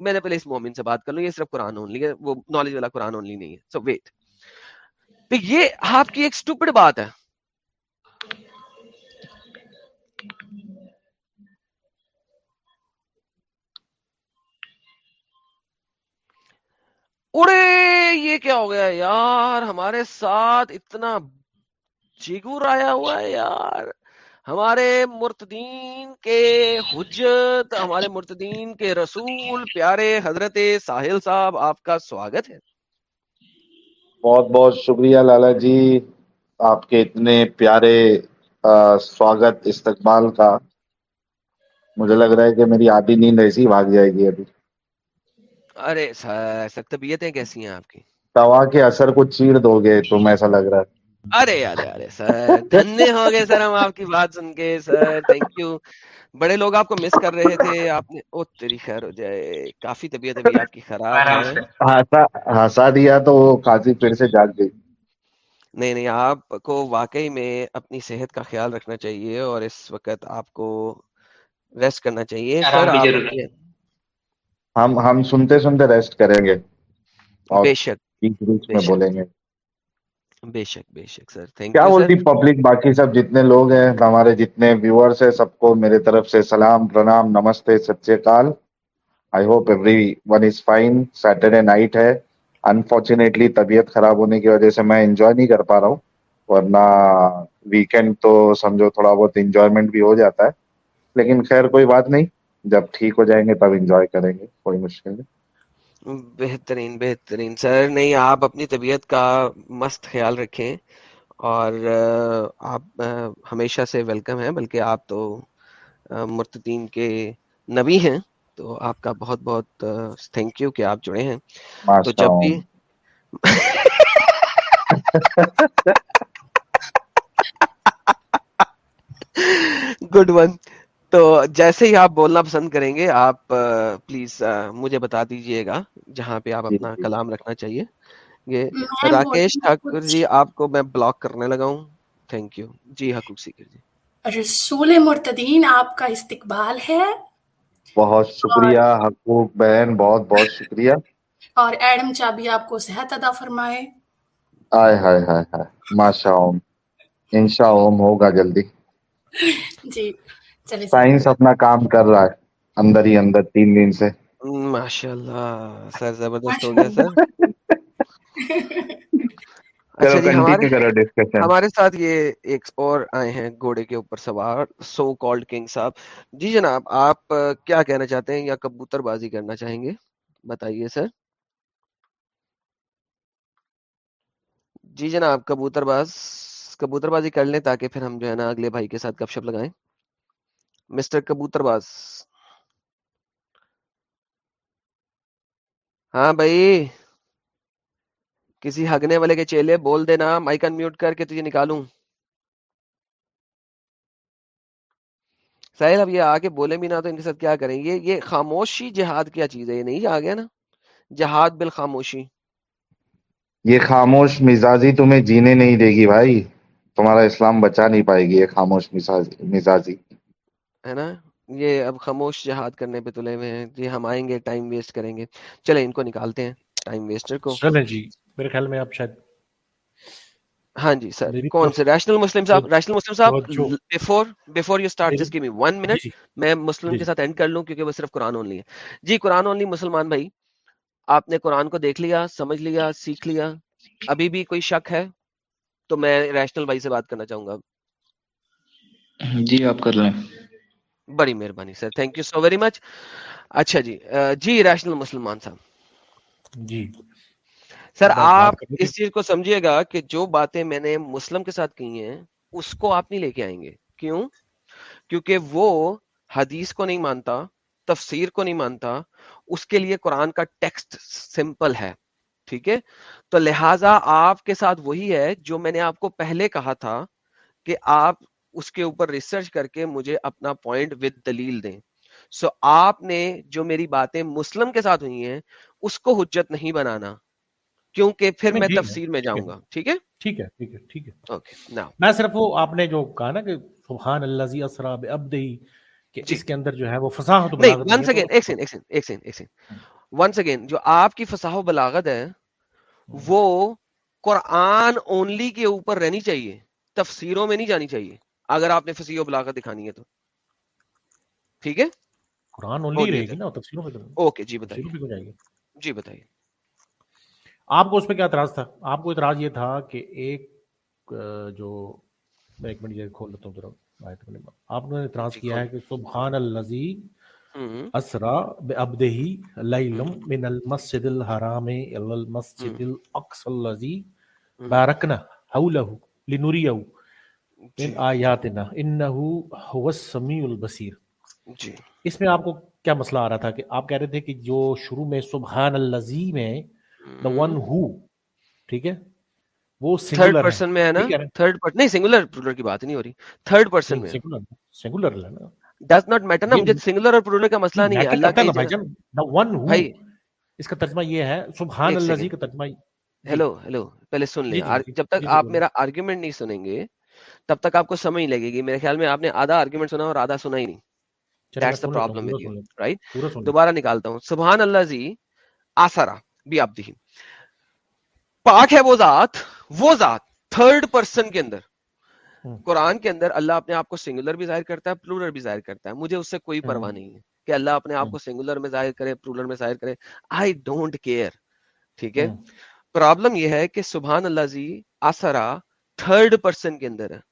میں نے پہلے اس مومن سے بات کر لوں یہ صرف قرآن اونلی ہے، وہ نالج والا قرآن اونلی نہیں ہے. سو ویٹ تو یہ آپ کی ایک اسٹوپڈ بات ہے. اڑے، یہ کیا ہو گیا یار؟ ہمارے ساتھ اتنا جگور آیا ہوا ہے یار. ہمارے مرتدین کے حجت ہمارے مرتدین کے رسول پیارے حضرت ساحل صاحب آپ کا سواگت ہے۔ بہت بہت شکریہ لالا جی آپ کے اتنے پیارے سواگت استقبال کا۔ مجھے لگ رہا ہے کہ میری آدھی نیند ایسی بھاگ جائے گی ابھی۔ ارے سر طبیعتیں کیسی ہیں آپ کی؟ دوا کے اثر کو چیر دو گے تم ایسا لگ رہا ہے۔ ارے ارے ارے سر دھنیہ ہو گئے سر ہم آپ کی بات سن کے سر تھینک یو بڑے لوگ آپ کو مس کر رہے تھے آپ نے او تیری خیر ہو جائے کافی طبیعت ابھی آپ کی خراب ہے۔ ہنسا دیا تو وہ پھر سے جاگ گئی۔ نہیں نہیں آپ کو واقعی میں اپنی صحت کا خیال رکھنا چاہیے اور اس وقت آپ کو ریسٹ کرنا چاہیے۔ سر ہم ہم سنتے سنتے ریسٹ کریں گے۔ اور بے شک۔ بولیں گے۔ بے شک بے شک سر تھینک کیا بولتی پبلک باقی سب جتنے لوگ ہیں ہمارے جتنے ویورز ہیں سب کو میرے طرف سے سلام پرنام نمستے ست کال۔ I hope everyone is fine Saturday night ہے۔ انفارچونیٹلی طبیعت خراب ہونے کی وجہ سے میں انجوائے نہیں کر پا رہا ہوں۔ ورنہ ویکینڈ تو سمجھو تھوڑا بہت انجوائمنٹ بھی ہو جاتا ہے۔ لیکن خیر کوئی بات نہیں۔ جب ٹھیک ہو جائیں گے تب انجوائے کریں گے۔ کوئی مشکل نہیں۔ بہترین بہترین۔ سر نہیں آپ اپنی طبیعت کا مست خیال رکھیں اور آپ ہمیشہ سے ویلکم ہیں بلکہ آپ تو مرتدین کے نبی ہیں۔ تو آپ کا بہت بہت تھینک یو کہ آپ جڑے ہیں۔ تو جب بھی گڈ ون تو جیسے ہی آپ بولنا پسند کریں گے آپ پلیز مجھے بتا دیجیے گا جہاں پہ آپ اپنا جی۔ کلام رکھنا چاہیے۔ یہ میں راکیش ٹھاکر جی آپ کو میں بلاک کرنے لگا ہوں۔ تھینک یو جی حقوق سیکر جی۔ رسول مرتدین آپ کا استقبال ہے۔ بہت اور شکریہ حقوق بہن بہت بہت شکریہ۔ اور ایڈم چابی آپ کو صحت ادا فرمائے۔ آئے ہائے ہائے ہائے۔ ماشاء اوم انشاء اوم ہوگا جلدی۔ جی۔ سائنس اپنا کام کر رہا ہے اندر ہی اندر تین دن سے۔ ماشاء اللہ سر زبردست ہو گیا سر۔ اچھا جی، ہمارے ساتھ یہ ایک اور آئے ہیں گھوڑے کے اوپر سوار سو کالڈ کنگ صاحب۔ جی جناب آپ کیا کہنا چاہتے ہیں یا کبوتر بازی کرنا چاہیں گے؟ بتائیے سر۔ جی جناب کبوتر باز کبوتر بازی کر لیں تاکہ پھر ہم جو ہے نا اگلے بھائی کے ساتھ گپ شپ لگائیں۔ مسٹر کبوتر باز۔ ہاں بھائی۔ کسی ہگنے والے کے چیلے بول دینا، مائک میوٹ کر کے تجھے نکالوں۔ سہیل اب یہ آ کے بولے بھی نہ تو ان کے ساتھ کیا کریں گے؟ یہ خاموشی جہاد کیا چیز ہے؟ یہ نہیں آ گیا نا؟ جہاد بالخاموشی یہ خاموش مزاجی تمہیں جینے نہیں دے گی بھائی۔ تمہارا اسلام بچا نہیں پائے گی یہ خاموش مزاجی۔ ہے نا؟ یہ اب خاموش جہاد کرنے پہ تلے ہوئے ہیں۔ جی ہم آئیں گے ٹائم ویسٹ کریں گے۔ چلیں ان کو نکالتے ہیں ٹائم ویسٹر کو۔ چلیں جی میرے خیال میں آپ شاید ہاں جی سر۔ کون سے؟ ریشنل مسلم صاحب ریشنل مسلم صاحب before before you start just give me 1 minute میں مسلم جی۔ کے ساتھ اینڈ کر لوں کیونکہ وہ صرف قران اونلی ہے۔ جی قران اونلی مسلمان بھائی آپ نے قران کو دیکھ لیا سمجھ لیا سیکھ لیا۔ ابھی بھی کوئی شک ہے؟ تو میں ریشنل بھائی سے بات کرنا چاہوں گا۔ جی آپ کر لیں۔ بڑی مہربانی sir. Thank you so very much اچھا جی. جی ریشنل مسلمان صاحب. جی. سر آپ اس چیز کو سمجھیے گا کہ جو باتیں میں نے مسلم کے ساتھ کی ہیں اس کو آپ نہیں لے کے آئیں گے. کیوں؟ کیونکہ وہ حدیث کو نہیں مانتا تفسیر کو نہیں مانتا اس کے لیے قرآن کا ٹیکسٹ سمپل ہے. ٹھیک ہے؟ تو لہٰذا آپ کے ساتھ وہی ہے جو میں نے آپ کو پہلے کہا تھا کہ آپ اس کے اوپر ریسرچ کر کے مجھے اپنا پوائنٹ ود دلیل دیں۔ سو so, آپ نے جو میری باتیں مسلم کے ساتھ ہوئی ہیں اس کو حجت نہیں بنانا۔ کیونکہ پھر میں جی، جی، تفسیر میں جاؤں گا۔ ٹھیک ہے؟ ٹھیک ہے ٹھیک ہے ٹھیک ہے۔ اوکے نا میں صرف وہ آپ نے جو کہا نا کہ سبحان اللہ زی اسرا بعبدی کہ جی۔ اس کے اندر جو ہے وہ فصاح تو نہیں ونس اگین ایک سیکنڈ ایک سیکنڈ ایک سیکنڈ ایک سیکنڈ ونس اگین جو آپ کی فصاح و بلاغت ہے ہاں۔ وہ قرآن اونلی کے اوپر رہنی چاہیے تفسیروں میں نہیں جانی چاہیے۔ اگر آپ نے فصیح و بلاغت دکھانی ہے تو۔ ٹھیک ہے؟ قرآن اونلی رہے گی نا تفسیروں پہ اوکے جی بتائیے۔ بھی ہو جائے گی۔ جی بتائیے۔ آپ کو اس پہ کیا اعتراض تھا؟ آپ کو اعتراض یہ تھا کہ ایک جو میں ایک منٹ یہ کھول لیتا ہوں ذرا آپ نے اعتراض جی، کیا ہے کہ سبحان الزی اسرا بعبده لیلا من المسجد الحرام الى المسجد الاقصى الذي بارکنا حوله لنريه جی۔ ان آیاتنا البصیر۔ جی۔ اس میں آپ کو کیا مسئلہ آ رہا تھا کہ آپ کہہ رہے تھے کہ جو شروع میں سبحان اللذی میں دا ون ہو ٹھیک ہے؟ وہ تھرڈ پرسن میں ہے نا؟ تھرڈ پرسن نہیں سنگولر پلورل کی بات نہیں ہو رہی۔ تھرڈ پرسن میں سنگولر ہے نا۔ ڈز ناٹ میٹر نا مجھے سنگولر اور پلورل کا مسئلہ نہیں ہے۔ اللہ کا بھائی جان دا ون ہو اس کا ترجمہ یہ ہے سبحان اللذی کا ترجمہ۔ جی۔ ہیلو ہیلو پہلے سن لیں۔ جی، جب تک آپ میرا آرگیومنٹ نہیں سنیں گے تب تک آپ کو سمجھ لگے گی۔ میرے خیال میں آپ نے آدھا آرگیومنٹ سنا اور آدھا سنا ہی نہیں۔ دوبارہ نکالتا ہوں۔ سبحان اللہ جی آسارا بھی آپ دیکھیں پاک ہے وہ ذات وہ ذات تھرڈ پرسن کے اندر۔ قرآن کے اندر اللہ اپنے آپ کو سنگولر بھی ظاہر کرتا ہے پلورل بھی ظاہر کرتا ہے۔ مجھے اس سے کوئی پرواہ نہیں ہے کہ اللہ اپنے آپ کو سنگولر میں ظاہر کرے پلورل میں ظاہر کرے۔ آئی ڈونٹ کیئر ٹھیک ہے؟ پرابلم یہ ہے کہ سبحان اللہ جی آسرا تھرڈ پرسن کے اندر ہے۔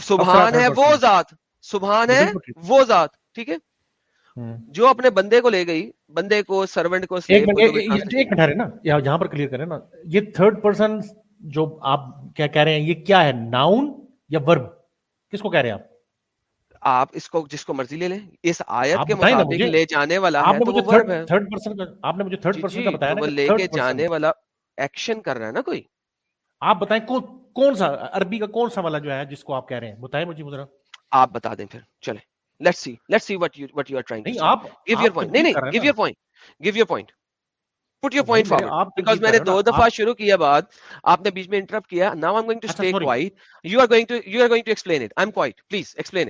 سبحان ہے وہ ذات سبحان ہے وہ ذات ٹھیک ہے؟ جو اپنے بندے کو لے گئی بندے کو سروینٹ کو نا یہاں پر کلیئر کریں نا یہ تھرڈ پرسن جو آپ کیا کہہ رہے ہیں یہ کیا ہے؟ ناؤن یا ورب کس کو کہہ رہے ہیں آپ؟ آپ اس کو جس کو مرضی لے لیں۔ اس آیت کے مطابق لے جانے والا ہے تو وہ ورب ہے۔ آپ نے مجھے تھرڈ پرسن جی- جی، کا بتایا لے کے جانے والا ایکشن کر رہا ہے نا کوئی؟ آپ بتائیں کون سا عربی کا کون سا والا جو ہے جس کو آپ کہہ رہے ہیں؟ بتائیں مجھے ذرا۔ آپ بتا دیں پھر چلیں۔ Let's see let's see what you what you are trying نہیں آپ گیو یور پوائنٹ نہیں نہیں give your point give your point. Put your point. Forward because میں نے دو دفعہ شروع کیا بعد آپ نے بیچ میں انٹرپٹ کیا. Now I am going to stay quiet you are going to you are going to explain it I am quiet please explain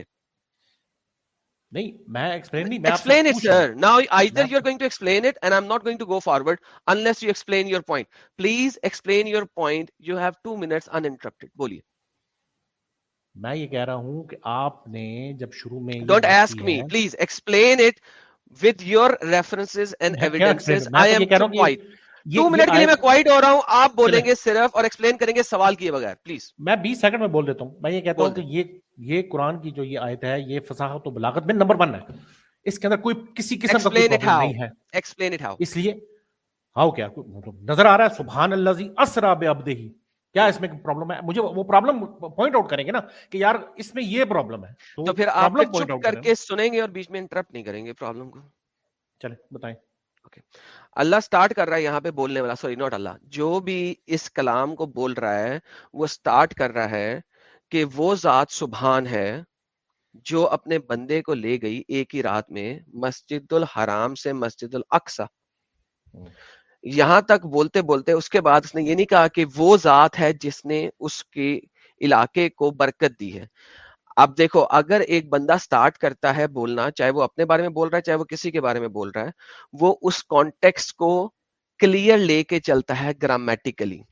صرف اور ایکسپلین سیکنڈ میں بول دیتا ہوں۔ میں یہ کہتا ہوں کہ یہ یہ قرآن کی جو یہ آیت ہے یہ فصاحت و بلاغت میں نمبر ون ہے۔ اس کے اندر کوئی کسی قسم کا کوئی نہیں ہے۔ ایکسپلین اٹ ہاؤ اس لیے ہاؤ کیا؟ نظر آ رہا ہے سبحان اللہ زی اسرا بے عبدہ کیا اس میں پرابلم ہے؟ مجھے وہ پرابلم پوائنٹ آؤٹ کریں گے نا کہ یار اس میں یہ پرابلم ہے۔ تو پھر آپ چپ کر کے سنیں گے اور بیچ میں انٹرپٹ نہیں کریں گے پرابلم کو۔ چلیں بتائیں۔ اللہ سٹارٹ کر رہا ہے یہاں پہ بولنے والا سوری نوٹ اللہ۔ جو بھی اس کلام کو بول رہا ہے وہ سٹارٹ کر رہا ہے۔ کہ وہ ذات سبحان ہے جو اپنے بندے کو لے گئی ایک ہی رات میں مسجد الحرام سے مسجد الاقصا یہاں تک بولتے بولتے اس کے بعد اس نے یہ نہیں کہا کہ وہ ذات ہے جس نے اس کے علاقے کو برکت دی ہے۔ اب دیکھو اگر ایک بندہ سٹارٹ کرتا ہے بولنا چاہے وہ اپنے بارے میں بول رہا ہے چاہے وہ کسی کے بارے میں بول رہا ہے وہ اس کانٹیکس کو کلیئر لے کے چلتا ہے گرامیٹیکلی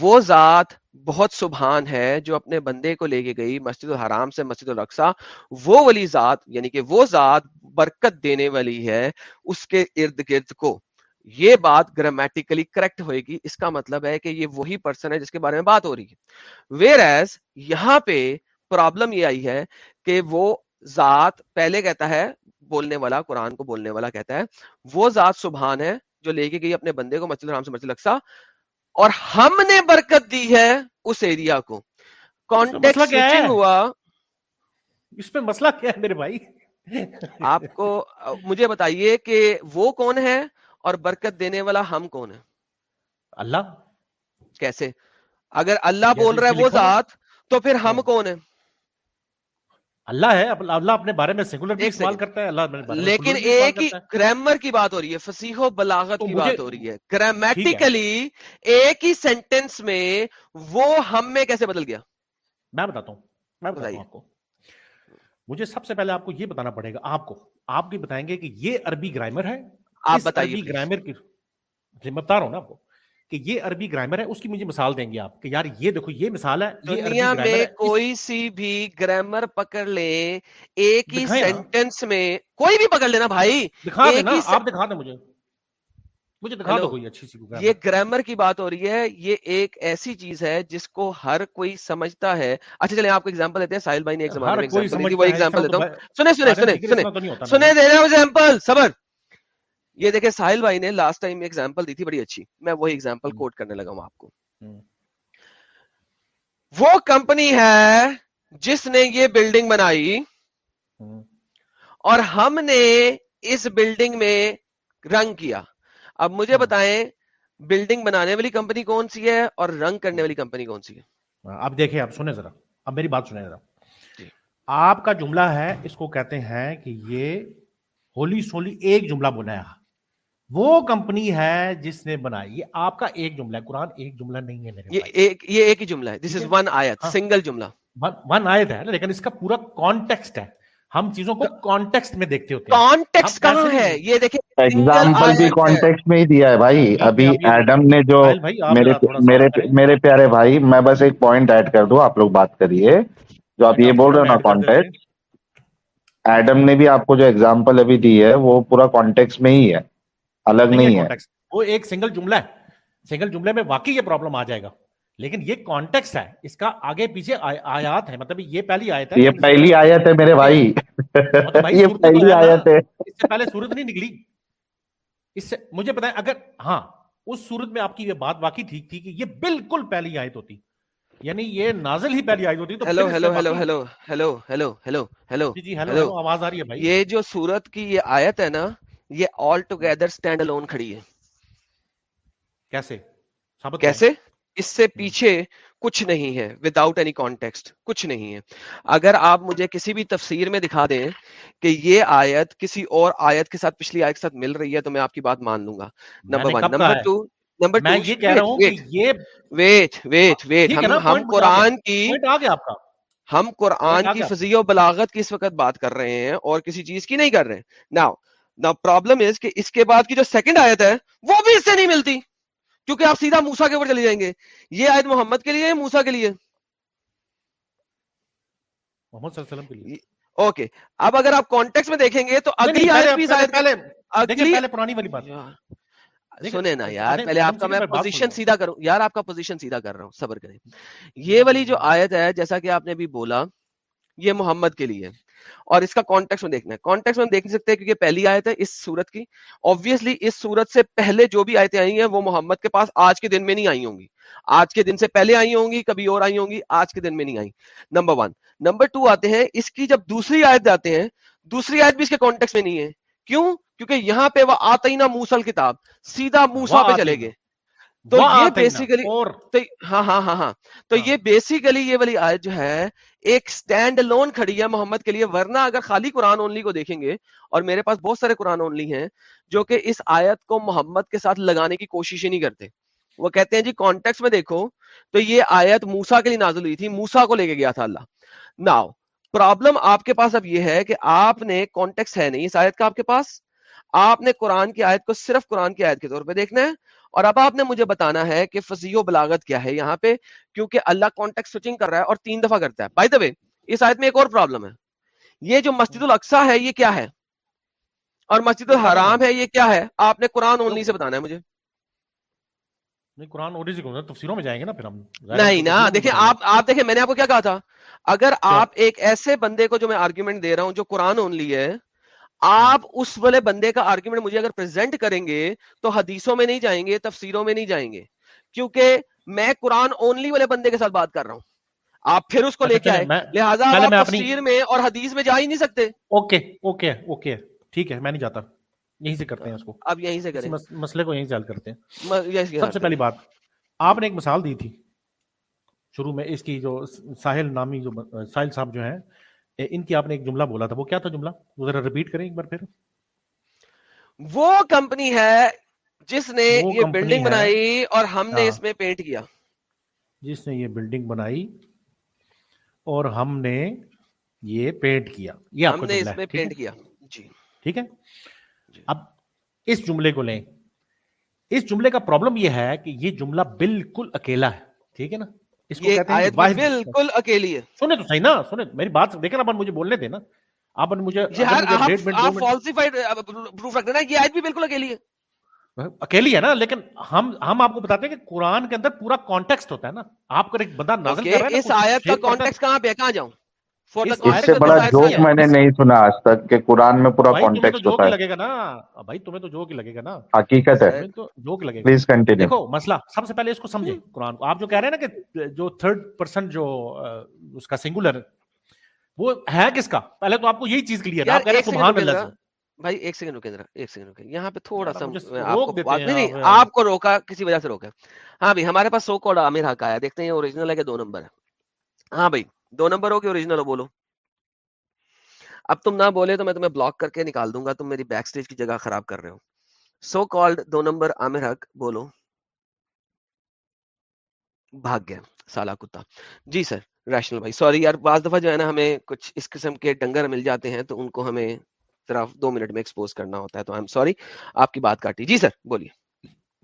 وہ ذات بہت سبحان ہے جو اپنے بندے کو لے کے گئی مسجد الحرام سے مسجد الرقصہ وہ والی ذات یعنی کہ وہ ذات برکت دینے والی ہے اس کے ارد گرد کو۔ یہ بات گرامیٹیکلی کریکٹ ہوئے گی اس کا مطلب ہے کہ یہ وہی پرسن ہے جس کے بارے میں بات ہو رہی ہے۔ ویئر ایز یہاں پہ پرابلم یہ آئی ہے کہ وہ ذات پہلے کہتا ہے، بولنے والا، قرآن کو بولنے والا کہتا ہے۔ وہ ذات سبحان ہے جو لے کے گئی اپنے بندے کو مسجد الحرام سے مسجد الاقصی اور ہم نے برکت دی ہے اس ایریا کو۔ کانٹیکٹ ہوا۔ اس میں مسئلہ کیا ہے میرے بھائی؟ آپ کو مجھے بتائیے کہ وہ کون ہے اور برکت دینے والا ہم کون ہے اللہ۔ کیسے؟ اگر اللہ بول رہا ہے وہ ذات تو پھر ہم کون ہیں؟ اللہ ہے اللہ اپنے بارے میں سیکولر بھی استعمال کرتا ہے اللہ لیکن ایک ہی گرامر کی بات ہو رہی ہے فصیح و بلاغت کی بات ہو رہی ہے۔ گرامیٹیکلی ایک ہی سینٹینس میں وہ ہم میں کیسے بدل گیا؟ میں بتاتا ہوں میں بتائیے۔ آپ کو۔ مجھے سب سے پہلے آپ کو یہ بتانا پڑے گا آپ کو آپ بھی بتائیں گے کہ یہ عربی گرامر ہے آپ بتائیے گرامر کی بتا رہا ہوں نا آپ کو۔ کہ یہ عربی گرامر ہے اس کی مجھے مثال دیں گے آپ کہ یار یہ دیکھو یہ مثال ہے دنیا میں کوئی سی بھی گرامر پکڑ لے ایک ہی سینٹینس میں کوئی بھی پکڑ لینا بھائی دکھا دینا آپ دکھا دیں مجھے۔ مجھے دکھا دو کوئی اچھی سی یہ گرامر کی بات ہو رہی ہے یہ ایک ایسی چیز ہے جس کو ہر کوئی سمجھتا ہے۔ اچھا چلے آپ کو ایگزامپل دیتے ہیں ساحل بھائی نے ایک زمانے میں ایگزامپل دیتا ہوں۔ سنے سنے سنے سنے سنے دے رہے ہیں ایگزامپل صبر۔ یہ دیکھیں ساحل بھائی نے لاسٹ ٹائم ایگزامپل دی تھی بڑی اچھی۔ میں وہی ایگزامپل کوٹ کرنے لگا ہوں آپ کو۔ وہ کمپنی ہے جس نے یہ بلڈنگ بنائی اور ہم نے اس بلڈنگ میں رنگ کیا۔ اب مجھے بتائیں بلڈنگ بنانے والی کمپنی کون سی ہے اور رنگ کرنے والی کمپنی کون سی ہے؟ اب دیکھیں آپ سنیں ذرا۔ اب میری بات سنیں ذرا۔ آپ کا جملہ ہے اس کو کہتے ہیں کہ یہ ہولی سولی ایک جملہ بنایا۔ وہ کمپنی ہے جس نے بنائی۔ یہ آپ کا ایک جملہ ہے۔ قرآن ایک جملہ نہیں ہے میرے یہ ایک یہ ایک ہی جملہ ہے۔ دس از ون آیت سنگل جملہ۔ ون آیت ہے لیکن اس کا پورا کانٹیکسٹ ہے۔ ہم چیزوں کو کانٹیکسٹ میں دیکھتے ہوتے ہیں۔ کانٹیکسٹ کہاں ہے؟ یہ دیکھیں ایگزامپل بھی کانٹیکسٹ میں ہی دیا ہے بھائی۔ ابھی ایڈم نے جو میرے میرے میرے پیارے بھائی میں بس ایک پوائنٹ ایڈ کر دوں آپ لوگ بات کریے۔ جو آپ یہ بول رہے ہو نا کانٹیکٹ ایڈم نے بھی آپ کو جو ایگزامپل ابھی دی ہے وہ پورا کانٹیکس میں ہی ہے۔ الگ نہیں ہے۔ وہ ایک سنگل جملہ ہے۔ سنگل جملے میں واقعی یہ پرابلم آ جائے گا۔ لیکن یہ کانٹیکس ہے اس کا آگے پیچھے آیات ہے مطلب یہ پہلی آیت ہے۔ یہ پہلی آیت ہے میرے بھائی۔ یہ پہلی آیت ہے۔ اس سے پہلے صورت نہیں نکلی۔ اس سے مجھے بتائیں اگر ہاں اس صورت میں آپ کی یہ بات واقعی ٹھیک تھی کہ یہ بالکل پہلی آیت ہوتی۔ یعنی یہ نازل ہی پہلی آیت ہوتی تو hello hello hello hello hello hello hello hello جی ہیلو آواز آ رہی ہے بھائی۔ یہ جو صورت کی یہ آیت ہے نا یہ آل ٹوگیدر اسٹینڈ الون کھڑی ہے۔ کیسے؟ کیسے؟ اس سے پیچھے کچھ نہیں ہے وداؤٹ اینی کانٹیکسٹ کچھ نہیں ہے۔ اگر آپ مجھے کسی بھی تفسیر میں دکھا دیں کہ یہ آیت کسی اور آیت کے ساتھ پچھلی آیت کے ساتھ مل رہی ہے تو میں آپ کی بات مان لوں گا۔ Number one number two number wait wait wait ہم قرآن کی ہم قرآن کی فضی و بلاغت کی اس وقت بات کر رہے ہیں اور کسی چیز کی نہیں کر رہے۔ ہیں ناؤ دا پرابلم از کہ اس کے بعد کی جو سیکنڈ آیت ہے وہ بھی اس سے نہیں ملتی کیونکہ آپ سیدھا موسا کے اوپر چلے جائیں گے۔ یہ آیت محمد کے لیے ہے موسا کے لیے؟ محمد صلی اللہ علیہ وسلم کے لیے۔ اوکے اب اگر آپ کانٹیکس میں دیکھیں گے تو اگلی آیت بھی ظاہر پہلے اگلی پہلے پرانی والی بات۔ سنیں نا یار پہلے آپ کا میں پوزیشن سیدھا کروں۔ یار آپ کا پوزیشن سیدھا کر رہا ہوں صبر کریں۔ یہ والی جو آیت ہے جیسا کہ آپ نے بھی بولا یہ محمد کے لیے۔ اور اس کا کانٹیکس میں دیکھنا ہے۔ کانٹیکس میں دیکھ سکتے ہیں کیونکہ پہلی آیت ہے اس سورت کی۔ آبویسلی اس سورت سے پہلے جو بھی آیتیں آئی ہیں وہ محمد کے پاس آج کے دن میں نہیں آئی ہوں گی۔ آج کے دن سے پہلے آئی ہوں گی کبھی اور آئی ہوں گی آج کے دن میں نہیں آئی۔ نمبر ون نمبر ٹو آتے ہیں اس کی جب دوسری آیت آتے ہیں دوسری آیت بھی اس کے کانٹیکس میں نہیں ہے۔ کیوں؟ کیونکہ یہاں پہ وہ آتا ہی نا موسل کتاب سیدھا موسا پہ چلے گئے۔ تو یہ بیسیکلی ہاں ہاں ہاں ہاں۔ تو یہ بیسیکلی یہ والی آیت جو ہے ایک سٹینڈ لون کھڑی ہے محمد کے لیے ورنہ اگر خالی قرآن اونلی کو دیکھیں گے اور میرے پاس بہت سارے قرآن اونلی ہیں جو کہ اس آیت کو محمد کے ساتھ لگانے کی کوشش ہی نہیں کرتے۔ وہ کہتے ہیں جی کانٹیکس میں دیکھو تو یہ آیت موسا کے لیے نازل ہوئی تھی موسا کو لے کے گیا تھا اللہ۔ ناؤ پرابلم آپ کے پاس اب یہ ہے کہ آپ نے کانٹیکس ہے نہیں اس آیت کا آپ کے پاس۔ آپ نے قرآن کی آیت کو صرف قرآن کی آیت کے طور پہ دیکھنا ہے اور اب آپ نے مجھے بتانا ہے کہ فضیح و بلاغت کیا ہے یہاں پہ کیونکہ اللہ کانٹیکٹ سوچنگ کر رہا ہے اور تین دفعہ کرتا ہے۔ بائی دا وے اس آیت میں ایک اور پرابلم ہے۔ یہ جو مسجد الاقسا ہے یہ کیا ہے؟ اور مسجد الحرام ہے یہ کیا ہے؟ آپ نے قرآن اونلی سے بتانا ہے مجھے۔ قرآن میں جائیں گے نا پھر ہم۔ نہیں نہ دیکھیں آپ آپ دیکھیں میں نے آپ کو کیا کہا تھا؟ اگر آپ ایک ایسے بندے کو جو میں آرگیومنٹ دے رہا ہوں جو قرآن اونلی ہے آپ اس والے بندے کا آرگیومنٹ مجھے اگر پریزنٹ کریں گے تو حدیثوں میں نہیں جائیں گے تفسیروں میں نہیں جائیں گے۔ کیونکہ میں قرآن اونلی والے بندے کے ساتھ بات کر رہا ہوں۔ آپ پھر اس کو اچھا، لے کے آئے۔ لہٰذا تفسیر میں اور حدیث میں جا ہی نہیں سکتے۔ Okay okay okay. ٹھیک ہے میں نہیں جاتا۔ یہیں سے کرتے ہیں اس کو۔ اب یہیں سے کریں۔ مسئلے کو یہیں سے حل کرتے ہیں۔ سب سے پہلی بات آپ نے ایک مثال دی تھی۔ شروع میں اس کی جو ساحل نامی جو ساحل صاحب جو ہیں ان کی آپ نے ایک جملہ بولا تھا وہ کیا تھا جملہ؟ وہ ذرا ریپیٹ کریں ایک بار پھر۔ وہ کمپنی ہے جس نے یہ بلڈنگ بنائی اور ہم نے ہاں۔ اس میں پینٹ کیا۔ جس نے یہ بلڈنگ بنائی اور ہم نے یہ پینٹ کیا۔ یہ ہم نے اس میں پینٹ کیا۔ جی۔ ٹھیک ہے؟ اب اس جملے کو لیں۔ اس جملے کا پرابلم یہ ہے کہ یہ جملہ بالکل اکیلا ہے۔ ٹھیک ہے نا؟ اس کو کہتے ہیں بالکل اکیلی ہے۔ سنے تو صحیح نا سنے میری بات دیکھیں مجھے بولنے دیں نا۔ آپ مجھے آپ جی، فالسیفائیڈ پروف رکھ دینا یہ آیت بھی بالکل اکیلی ہے۔ اکیلی ہے نا لیکن ہم ہم آپ کو بتاتے ہیں کہ قرآن کے اندر پورا کانٹیکسٹ ہوتا ہے نا۔ آپ کا ایک بندہ نازل کر رہا ہے اس آیت کا کانٹیکسٹ کہاں پہ کہاں جاؤں؟ اس سے بڑا جوک میں نے نہیں سنا آج تک کہ قرآن میں پورا کانٹیکٹ ہوتا ہے۔ لگے گا نا۔ بھائی تمہیں تو جو لگے گا نا۔ حقیقت ہے۔ جوک لگے گا۔ پلیز کنٹینیو دیکھو مسئلہ سب سے پہلے اس کو سمجھے قرآن کو۔ آپ جو کہہ رہے ہیں نا کہ جو تھرڈ پرسن جو اس کا سنگولر وہ ہے کس کا؟ پہلے تو آپ کو یہی چیز کلیئر آپ کہہ رہے ہیں سبحان اللہ بھائی ایک سیکنڈ ذرا ایک سیکنڈ یہاں پہ تھوڑا سا آپ کو روکا کسی وجہ سے روکا ہاں بھائی ہمارے پاس سو کوڈ عامر حق آیا۔ دیکھتے ہیں اوریجنل ہے کہ دو نمبر ہے۔ ہاں بھائی دو نمبر ہو کہ اوریجنل ہو بولو۔ اب تم نہ بولے تو میں تمہیں بلاک کر کے نکال دوں گا تم میری بیک سٹیج کی جگہ خراب کر رہے ہو۔ سو کالڈ دو نمبر عامر حق بولو۔ بھاگ گیا سالا کتا۔ جی سر ریشنل بھائی سوری یار بعض دفعہ جو ہے نا ہمیں کچھ اس قسم کے ڈنگر مل جاتے ہیں تو ان کو ہمیں صرف دو منٹ میں ایکسپوز کرنا ہوتا ہے۔ تو آئی ایم سوری آپ کی بات کاٹی۔ جی سر بولیے۔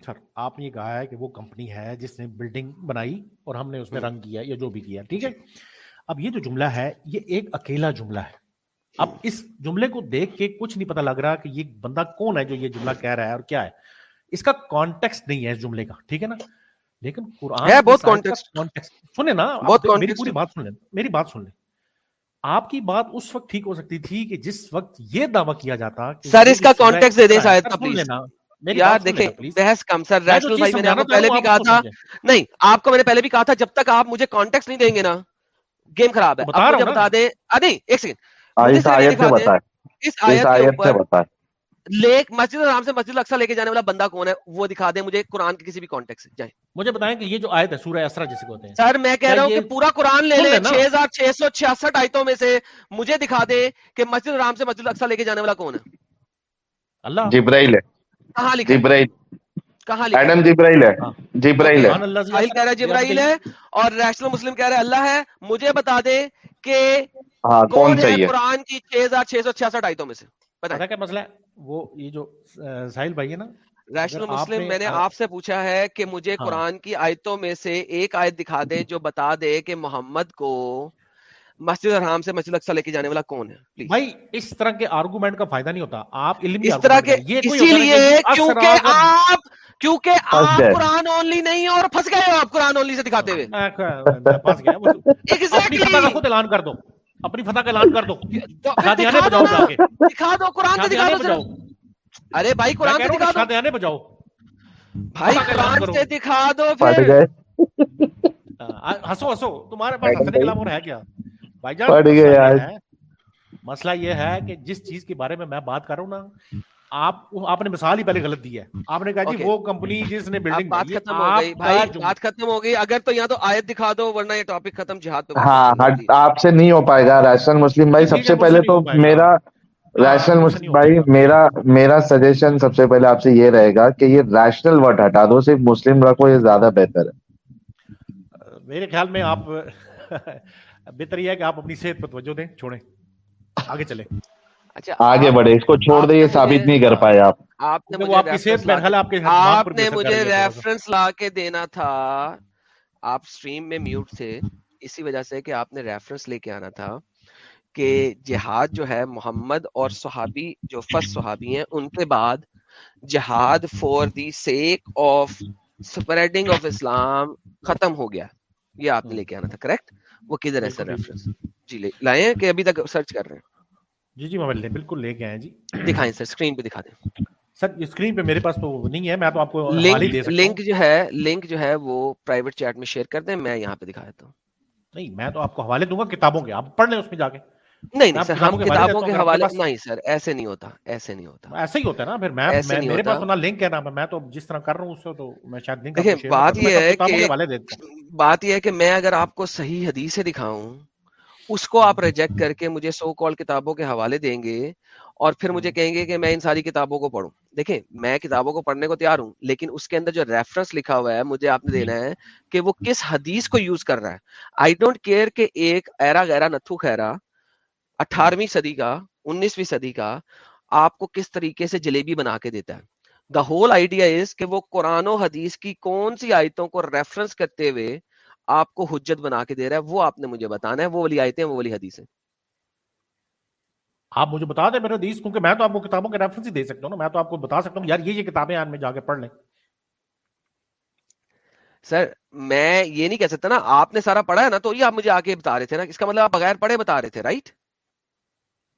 سر آپ نے کہا ہے کہ وہ کمپنی ہے جس نے بلڈنگ بنائی اور ہم نے اس میں رنگ کیا یا جو بھی کیا ٹھیک ہے؟ اب یہ جو جملہ ہے یہ ایک اکیلا جملہ ہے۔ اب اس جملے کو دیکھ کے کچھ نہیں پتا لگ رہا کہ یہ بندہ کون ہے جو یہ جملہ کہہ رہا ہے اور کیا ہے۔ اس کا کانٹیکس نہیں ہے اس جملے کا ٹھیک ہے نا؟ لیکن قرآن بہت سنیں نا میری پوری بات سن لیں میری بات سن لیں۔ آپ کی بات اس وقت ٹھیک ہو سکتی تھی کہ جس وقت یہ دعویٰ کیا جاتا سر اس کا کانٹیکس دے دیں شاید پلیز یار دیکھیں بحث کم۔ سر ریشنل بھائی میں نے آپ کو پہلے بھی کہا تھا نہیں آپ کو میں نے پہلے بھی کہا تھا جب تک آپ مجھے کانٹیکس نہیں دیں گے نا۔ گیم خراب ہے۔ بتا مجھے بتا دے نہیں ایک سیکنڈ۔ ہاں، اس آیت سے بتائے لیک مسجد الحرام سے مسجد الاقصی لے کے جانے والا بندہ کون ہے؟ وہ دکھا دیں مجھے قرآن کے کسی بھی کانٹیکٹ سے۔ جائیں مجھے بتائیں کہ یہ جو آیت ہے سورہ اسرا جسے کہتے ہیں۔ سر میں کہہ رہا ہوں کہ پورا قرآن لے لیں۔ 6666 آیتوں میں سے مجھے دکھا دیں کہ مسجد الحرام سے مسجد الاقصی لے کے جانے والا کون ہے۔ اللہ۔ جبرائیل ہے۔ کہاں لکھا جبرائیل۔ کہاں ایڈم جبرائیل ہے ہاں۔ جبرائیل ہے۔ ساحل کہہ رہا ہے جبرائیل ہے اور مسلم کہہ رہا ہے اللہ ہے مجھے بتا دے کہ ہاں، کون قرآن کی چھ ہزار چھ سو چھیاسٹھ آیتوں میں سے؟ کیا مسئلہ ہے؟ وہ یہ جو ساحل بھائی ہے نا ریشنل مسلم میں نے ہاں۔ آپ سے پوچھا ہے کہ مجھے قرآن کی آیتوں میں سے ایک آیت دکھا دے جو بتا دے کہ محمد کو مسجد حرام سے مسجد اقصا لے کے جانے والا کون ہے؟ پلیز بھائی اس طرح کے آرگومنٹ کا فائدہ نہیں ہوتا۔ آپ علمی اس طرح کے اسی لیے کہ کیونکہ آپ کیونکہ آپ۔ قرآن اونلی نہیں اور پھنس گئے ہو آپ قرآن اونلی سے دکھاتے ہوئے۔ اپنی فتح کا خود اعلان کر دو۔ اپنی فتح کا اعلان کر دو۔ دکھا دو قرآن سے دکھا دو ارے بھائی قرآن سے دکھا دو۔ شادیانے بجاؤ۔ بھائی قرآن سے دکھا دو پھر۔ گئے۔ ہنسو ہنسو۔ تمہارے پاس ہنسنے کے علاوہ ہے کیا؟ بھائی جان پڑ مسئلہ گئے یہ آج ہے مسئلہ یہ ہے کہ جس چیز کے بارے میں میں بات کر رہا ہوں نا آپ آپ نے مثال ہی پہلے غلط دی ہے۔ آپ نے کہا جی وہ کمپنی جس نے بلڈنگ بات ختم ہو گئی۔ بھائی بات ختم ہو گئی۔ اگر تو یا تو آیت دکھا دو ورنہ یہ ٹاپک ختم جہاد بات ہاں آپ سے نہیں ہو پائے گا۔ ریشنل مسلم بھائی اچھا سب ہے سے پہلے تو میرا ہاں ریشنل مسلم بھائی میرا میرا سجیشن سب سے پہلے آپ سے یہ رہے گا کہ یہ ریشنل ورڈ ہٹا دو صرف مسلم رکھو یہ زیادہ بہتر ہے۔ میرے خیال میں آپ بہتر یہ ہے کہ آپ اپنی صحت پر توجہ دیں چھوڑیں۔ آگے چلیں۔ اچھا آگے بڑھے اس کو چھوڑ دے یہ ثابت نہیں کر پائے آپ۔ آپ نے وہ آپ کی صحت کے آپ کے آپ نے مجھے ریفرنس لا کے دینا تھا۔ آپ سٹریم میں میوٹ تھے اسی وجہ سے کہ آپ نے ریفرنس لے کے آنا تھا کہ جہاد جو ہے محمد اور صحابی جو فرسٹ صحابی ہیں ان کے بعد جہاد for the sake of spreading of Islam ختم ہو گیا۔ یہ آپ نے لے کے آنا تھا کریکٹ وہ کدھر ہے سر ریفرنس جی لے لائے ہیں کہ ابھی تک سرچ کر رہے ہیں؟ جی جی موبائل بالکل لے کے آئے جی۔ دکھائیں سر اسکرین پہ دکھا دیں۔ سر اسکرین پہ میرے پاس تو نہیں ہے میں تو آپ کو لنک جو ہے لنک جو ہے وہ پرائیویٹ چیٹ میں شیئر کر دیں میں یہاں پہ دکھا دیتا ہوں۔ نہیں میں تو آپ کو حوالے دوں گا کتابوں کے آپ پڑھ لیں اس میں جا کے۔ نہیں سر ہم کتابوں کے حوالے نہیں سر ایسے نہیں ہوتا ایسے نہیں ہوتا۔ ایسا ہی ہوتا ہے نا پھر میں ایسے میرے پاس نہ لنک ہے نا میں تو جس طرح کر رہا ہوں اس سے تو میں شاید لنک دیکھیں بات یہ ہے کہ بات یہ ہے کہ میں اگر آپ کو صحیح حدیث سے دکھاؤں اس کو آپ ریجیکٹ کر کے مجھے سو کال کتابوں کے حوالے دیں گے اور پھر مجھے کہیں گے کہ میں ان ساری کتابوں کو پڑھوں۔ دیکھیں میں کتابوں کو پڑھنے کو تیار ہوں لیکن اس کے اندر جو ریفرنس لکھا ہوا ہے مجھے آپ نے دینا ہے کہ وہ کس حدیث کو یوز کر رہا ہے۔ آئی ڈونٹ کیئر کہ ایک ایرا گہرا نتھو خیرا اٹھارہویں صدی کا انیسویں صدی کا آپ کو کس طریقے سے جلیبی بنا کے دیتا ہے؟ دا ہول آئیڈیا از کہ وہ قرآن و حدیث کی کون سی آیتوں کو ریفرنس کرتے ہوئے آپ کو حجت بنا کے دے رہا ہے وہ آپ نے مجھے بتانا ہے وہ والی آیتیں وہ والی حدیث آپ مجھے بتا دیں میرے حدیث کیونکہ میں تو آپ کو کتابوں کے ریفرنس ہی دے سکتا ہوں نا میں تو آپ کو بتا سکتا ہوں یار یہ یہ کتابیں آن میں جا کے پڑھ لیں۔ سر میں یہ نہیں کہہ سکتا نا آپ نے سارا پڑھا ہے نا تو یہ آپ مجھے آگے بتا رہے تھے نا اس کا مطلب آپ بغیر پڑھے بتا رہے تھے رائٹ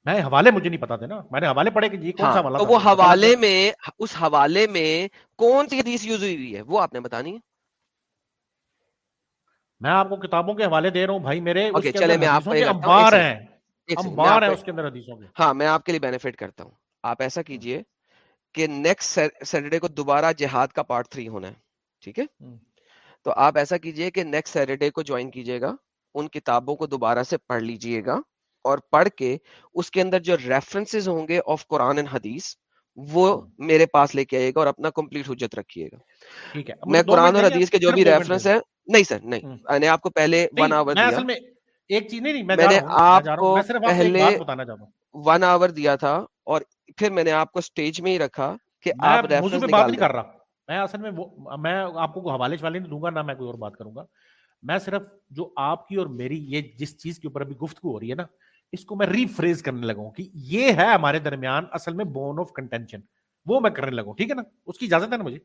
میں حوالے مجھے نہیں پتا تھے نا۔ میں نے حوالے پڑھے کہ یہ کون سا ہاں حوالہ تھا۔ وہ حوالے میں اس حوالے میں کون سی حدیث یوز ہوئی ہوئی ہے؟ وہ آپ نے بتانی ہے؟ میں آپ کو کتابوں کے حوالے دے رہا ہوں بھائی میرے چلے میں آپ سیکنڈ ہیں آپ ہیں اس کے اندر حدیثوں کے۔ ہاں میں آپ کے لیے بینیفٹ کرتا ہوں۔ آپ ایسا کیجیے کہ نیکسٹ سیٹرڈے کو دوبارہ جہاد کا پارٹ تھری ہونا ہے ٹھیک ہے؟ تو آپ ایسا کیجیے کہ نیکسٹ سیٹرڈے کو جوائن کیجیے گا ان کتابوں کو دوبارہ سے پڑھ لیجیے گا۔ اور پڑھ کے اس کے اندر جو ریفرنسز ہوں گے آف قرآن اینڈ حدیث وہ میرے پاس لے کے آئیے گا اور اپنا کمپلیٹ حجت رکھیے گا۔ میں قرآن اور حدیث کے جو بھی ریفرنس ہے نہیں سر نہیں۔ ہوں۔ میں نے آپ کو پہلے ون آور دیا۔ میں ایک چیز نہیں نہیں میں میں جا نے آپ کو پہلے ون آور دیا تھا اور پھر میں نے آپ کو سٹیج میں ہی رکھا کہ آپ ریفرنس نکال کر رہا۔ میں اصل میں میں آپ کو حوالے والے نہیں دوں گا نہ میں کوئی اور بات کروں گا۔ میں صرف جو آپ کی اور میری یہ جس چیز کے اوپر ابھی گفتگو ہو رہی ہے نا اس کو میں ری فریز کرنے لگا ہوں کہ یہ ہے ہمارے درمیان اصل میں بون آف کنٹینشن وہ میں کرنے لگا ہوں ٹھیک ہے نا؟ اس کی اجازت ہے نا مجھے؟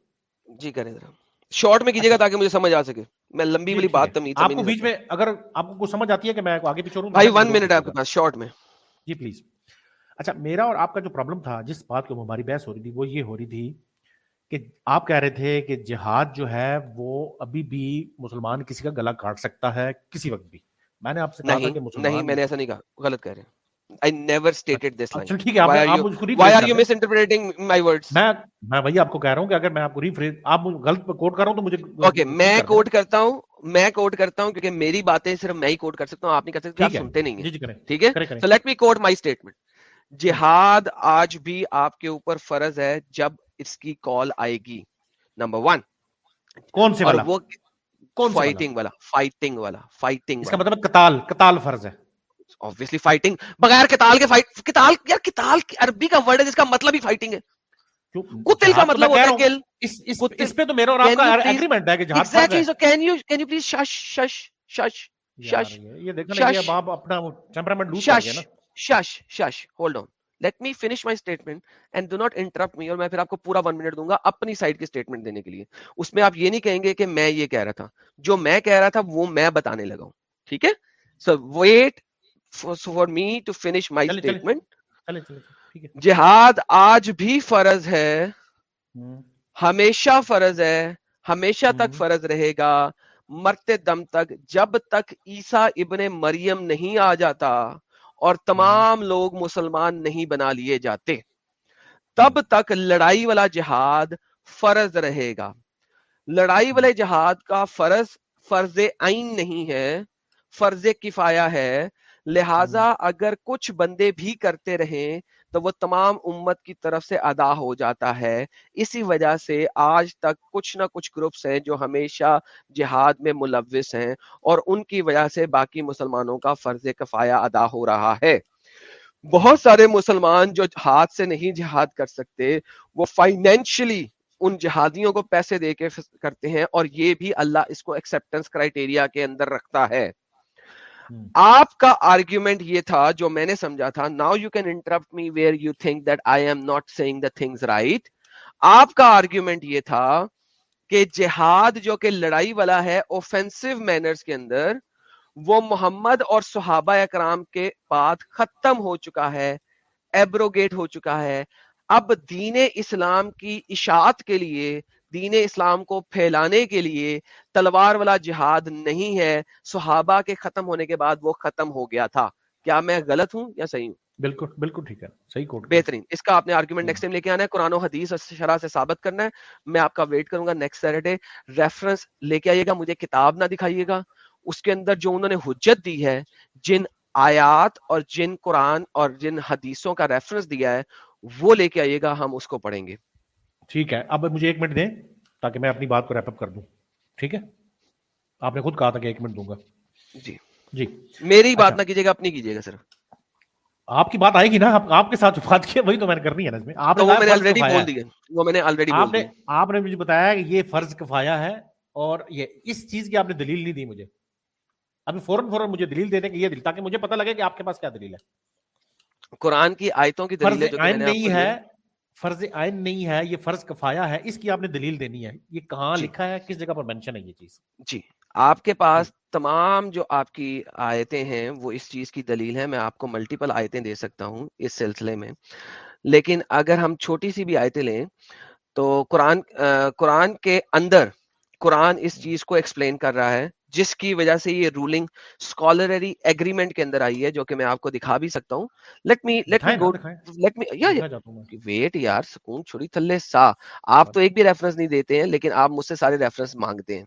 جی کریں ذرا۔ شارٹ میں کیجیے گا اچھا۔ تاکہ مجھے سمجھ آ سکے۔ میں لمبی والی بات تمیز آپ کو بیچ میں اگر آپ کو سمجھ آتی ہے کہ میں آگے پیچھے ہوں بھائی ون منٹ آپ کے پاس شارٹ میں۔ جی پلیز اچھا میرا اور آپ کا جو پرابلم تھا جس بات کو ہماری بحث ہو رہی تھی وہ یہ ہو رہی تھی کہ آپ کہہ رہے تھے کہ جہاد جو ہے وہ ابھی بھی مسلمان کسی کا گلا کاٹ سکتا ہے کسی وقت بھی۔ میں نے آپ سے کہا تھا کہ نہیں میں نے ایسا نہیں کہا غلط کہہ رہے ہیں۔ I never stated this line. چل ٹھیک ہے آپ Why are you مجھ کو why ریفریز are کر you دیں۔ misinterpreting my words? میں میں وہی آپ کو کہہ رہا ہوں کہ اگر میں آپ کو ریفریز آپ غلط کوٹ کر رہا ہوں تو مجھے اوکے میں کوٹ کرتا ہوں میں کوٹ کرتا ہوں کیونکہ میری باتیں صرف میں ہی کوٹ کر سکتا ہوں آپ نہیں کر سکتے آپ سنتے نہیں جی ہیں۔ جی کریں۔ ٹھیک ہے؟ سو لیٹ می کوٹ مائی اسٹیٹمنٹ جہاد آج بھی آپ کے اوپر فرض ہے جب اس کی کال آئے گی نمبر ون کون سے والا؟ وہ فائٹنگ مطلب؟ والا فائٹنگ والا فائٹنگ اس کا مطلب قتال قتال فرض ہے۔ Obviously فائٹنگ بغیر قتال کے فائٹ قتال یار قتال عربی کا ورڈ ہے جس کا مطلب ہی فائٹنگ ہے۔ قتل کا مطلب ہوتا ہے کل۔ اس اس اس پہ تو میرا اور آپ کا ایگریمنٹ ہے کہ جہاد exactly so can you can you please شش شش شش شش یہ دیکھنا یہ اب اپنا ٹیمپرامنٹ لوز کر گیا نا۔ شش شش hold on let me finish my statement and do not interrupt me اور میں پھر آپ کو پورا ون منٹ دوں گا اپنی سائڈ کی اسٹیٹمنٹ دینے کے لیے۔ اس میں آپ یہ نہیں کہیں گے کہ میں یہ کہہ رہا تھا۔ جو میں کہہ رہا تھا وہ میں بتانے لگا ہوں۔ ٹھیک ہے؟ So wait for me to finish my statement جہاد آج بھی فرض ہے۔ ہمیشہ فرض ہے۔ ہمیشہ تک فرض رہے گا۔ مرتے دم تک جب تک عیسیٰ ابن مریم نہیں آ جاتا اور ہاں۔ تمام لوگ مسلمان نہیں بنا لیے جاتے۔ تب ہاں۔ تک لڑائی والا جہاد فرض رہے گا۔ لڑائی والے جہاد کا فرض فرض عین نہیں ہے فرض کفایا ہے۔ لہذا ہاں۔ اگر کچھ بندے بھی کرتے رہیں تو وہ تمام امت کی طرف سے ادا ہو جاتا ہے۔ اسی وجہ سے آج تک کچھ نہ کچھ گروپس ہیں جو ہمیشہ جہاد میں ملوث ہیں اور ان کی وجہ سے باقی مسلمانوں کا فرض کفایہ ادا ہو رہا ہے۔ بہت سارے مسلمان جو ہاتھ سے نہیں جہاد کر سکتے، وہ فائنینشلی ان جہادیوں کو پیسے دے کے کرتے ہیں اور یہ بھی اللہ اس کو ایکسپٹنس کرائٹیریا کے اندر رکھتا ہے۔ Hmm. آپ کا آرگیومنٹ یہ تھا جو میں نے سمجھا تھا now you can interrupt me where you think that I am not seeing the things right آپ کا آرگیومنٹ یہ تھا کہ جہاد جو کہ لڑائی والا ہے اوفینسو مینرز کے اندر، وہ محمد اور صحابہ اکرام کے بعد ختم ہو چکا ہے ایبروگیٹ ہو چکا ہے۔ اب دین اسلام کی اشاعت کے لیے دین اسلام کو پھیلانے کے لیے تلوار والا جہاد نہیں ہے صحابہ کے ختم ہونے کے بعد وہ ختم ہو گیا تھا۔ کیا میں غلط ہوں یا صحیح ہوں؟ بالکل بالکل ٹھیک ہے صحیح کوٹ۔ بہترین۔ اس کا آپ نے نیکسٹ ٹائم لے کے آنا ہے قرآن و حدیث اور شرح سے ثابت کرنا ہے۔ میں آپ کا ویٹ کروں گا نیکسٹ سیٹرڈے ریفرنس لے کے آئیے گا مجھے کتاب نہ دکھائیے گا۔ اس کے اندر جو انہوں نے حجت دی ہے جن آیات اور جن قرآن اور جن حدیثوں کا ریفرنس دیا ہے وہ لے کے آئیے گا ہم اس کو پڑھیں گے۔ ٹھیک ہے اب مجھے ایک منٹ دیں تاکہ میں اپنی بات کو ریپ اپ کر دوں۔ ٹھیک ہے؟ آپ نے خود کہا تھا کہ ایک منٹ دوں گا۔ جی۔ جی۔ میری بات اچھا۔ نہ کیجیے گا اپنی کیجیے گا سر۔ آپ کی بات آئے گی نا آپ کے ساتھ بات کی وہی تو میں نے کرنی ہے نا اس میں۔ آپ نے آپ نے مجھے بتایا کہ یہ فرض کفایا ہے اور یہ اس چیز کی آپ نے دلیل نہیں دی مجھے۔ ابھی فوراً فوراً مجھے دلیل دے دیں کہ یہ دل تاکہ مجھے پتا لگے کہ آپ کے پاس کیا دلیل ہے۔ قرآن کی آیتوں کی دلیل نہیں ہے فرض آئین نہیں ہے یہ فرض کفایا ہے اس کی آپ نے دلیل دینی ہے۔ یہ کہاں جی۔ لکھا ہے کس جگہ پر مینشن ہے یہ چیز؟ جی۔ آپ کے پاس جی۔ تمام جو آپ کی آیتیں ہیں وہ اس چیز کی دلیل ہے میں آپ کو ملٹیپل آیتیں دے سکتا ہوں اس سلسلے میں۔ لیکن اگر ہم چھوٹی سی بھی آیتیں لیں تو قرآن قرآن کے اندر قرآن اس چیز کو ایکسپلین کر رہا ہے جس کی وجہ سے یہ رولنگ اسکالرری ایگریمنٹ کے اندر آئی ہے جو کہ میں آپ کو دکھا بھی سکتا ہوں۔ Let me let me go let me wait یار سکون چھڑی تھلے سا۔ آپ تو ایک بھی ریفرنس نہیں دیتے ہیں لیکن آپ مجھ سے سارے ریفرنس مانگتے ہیں۔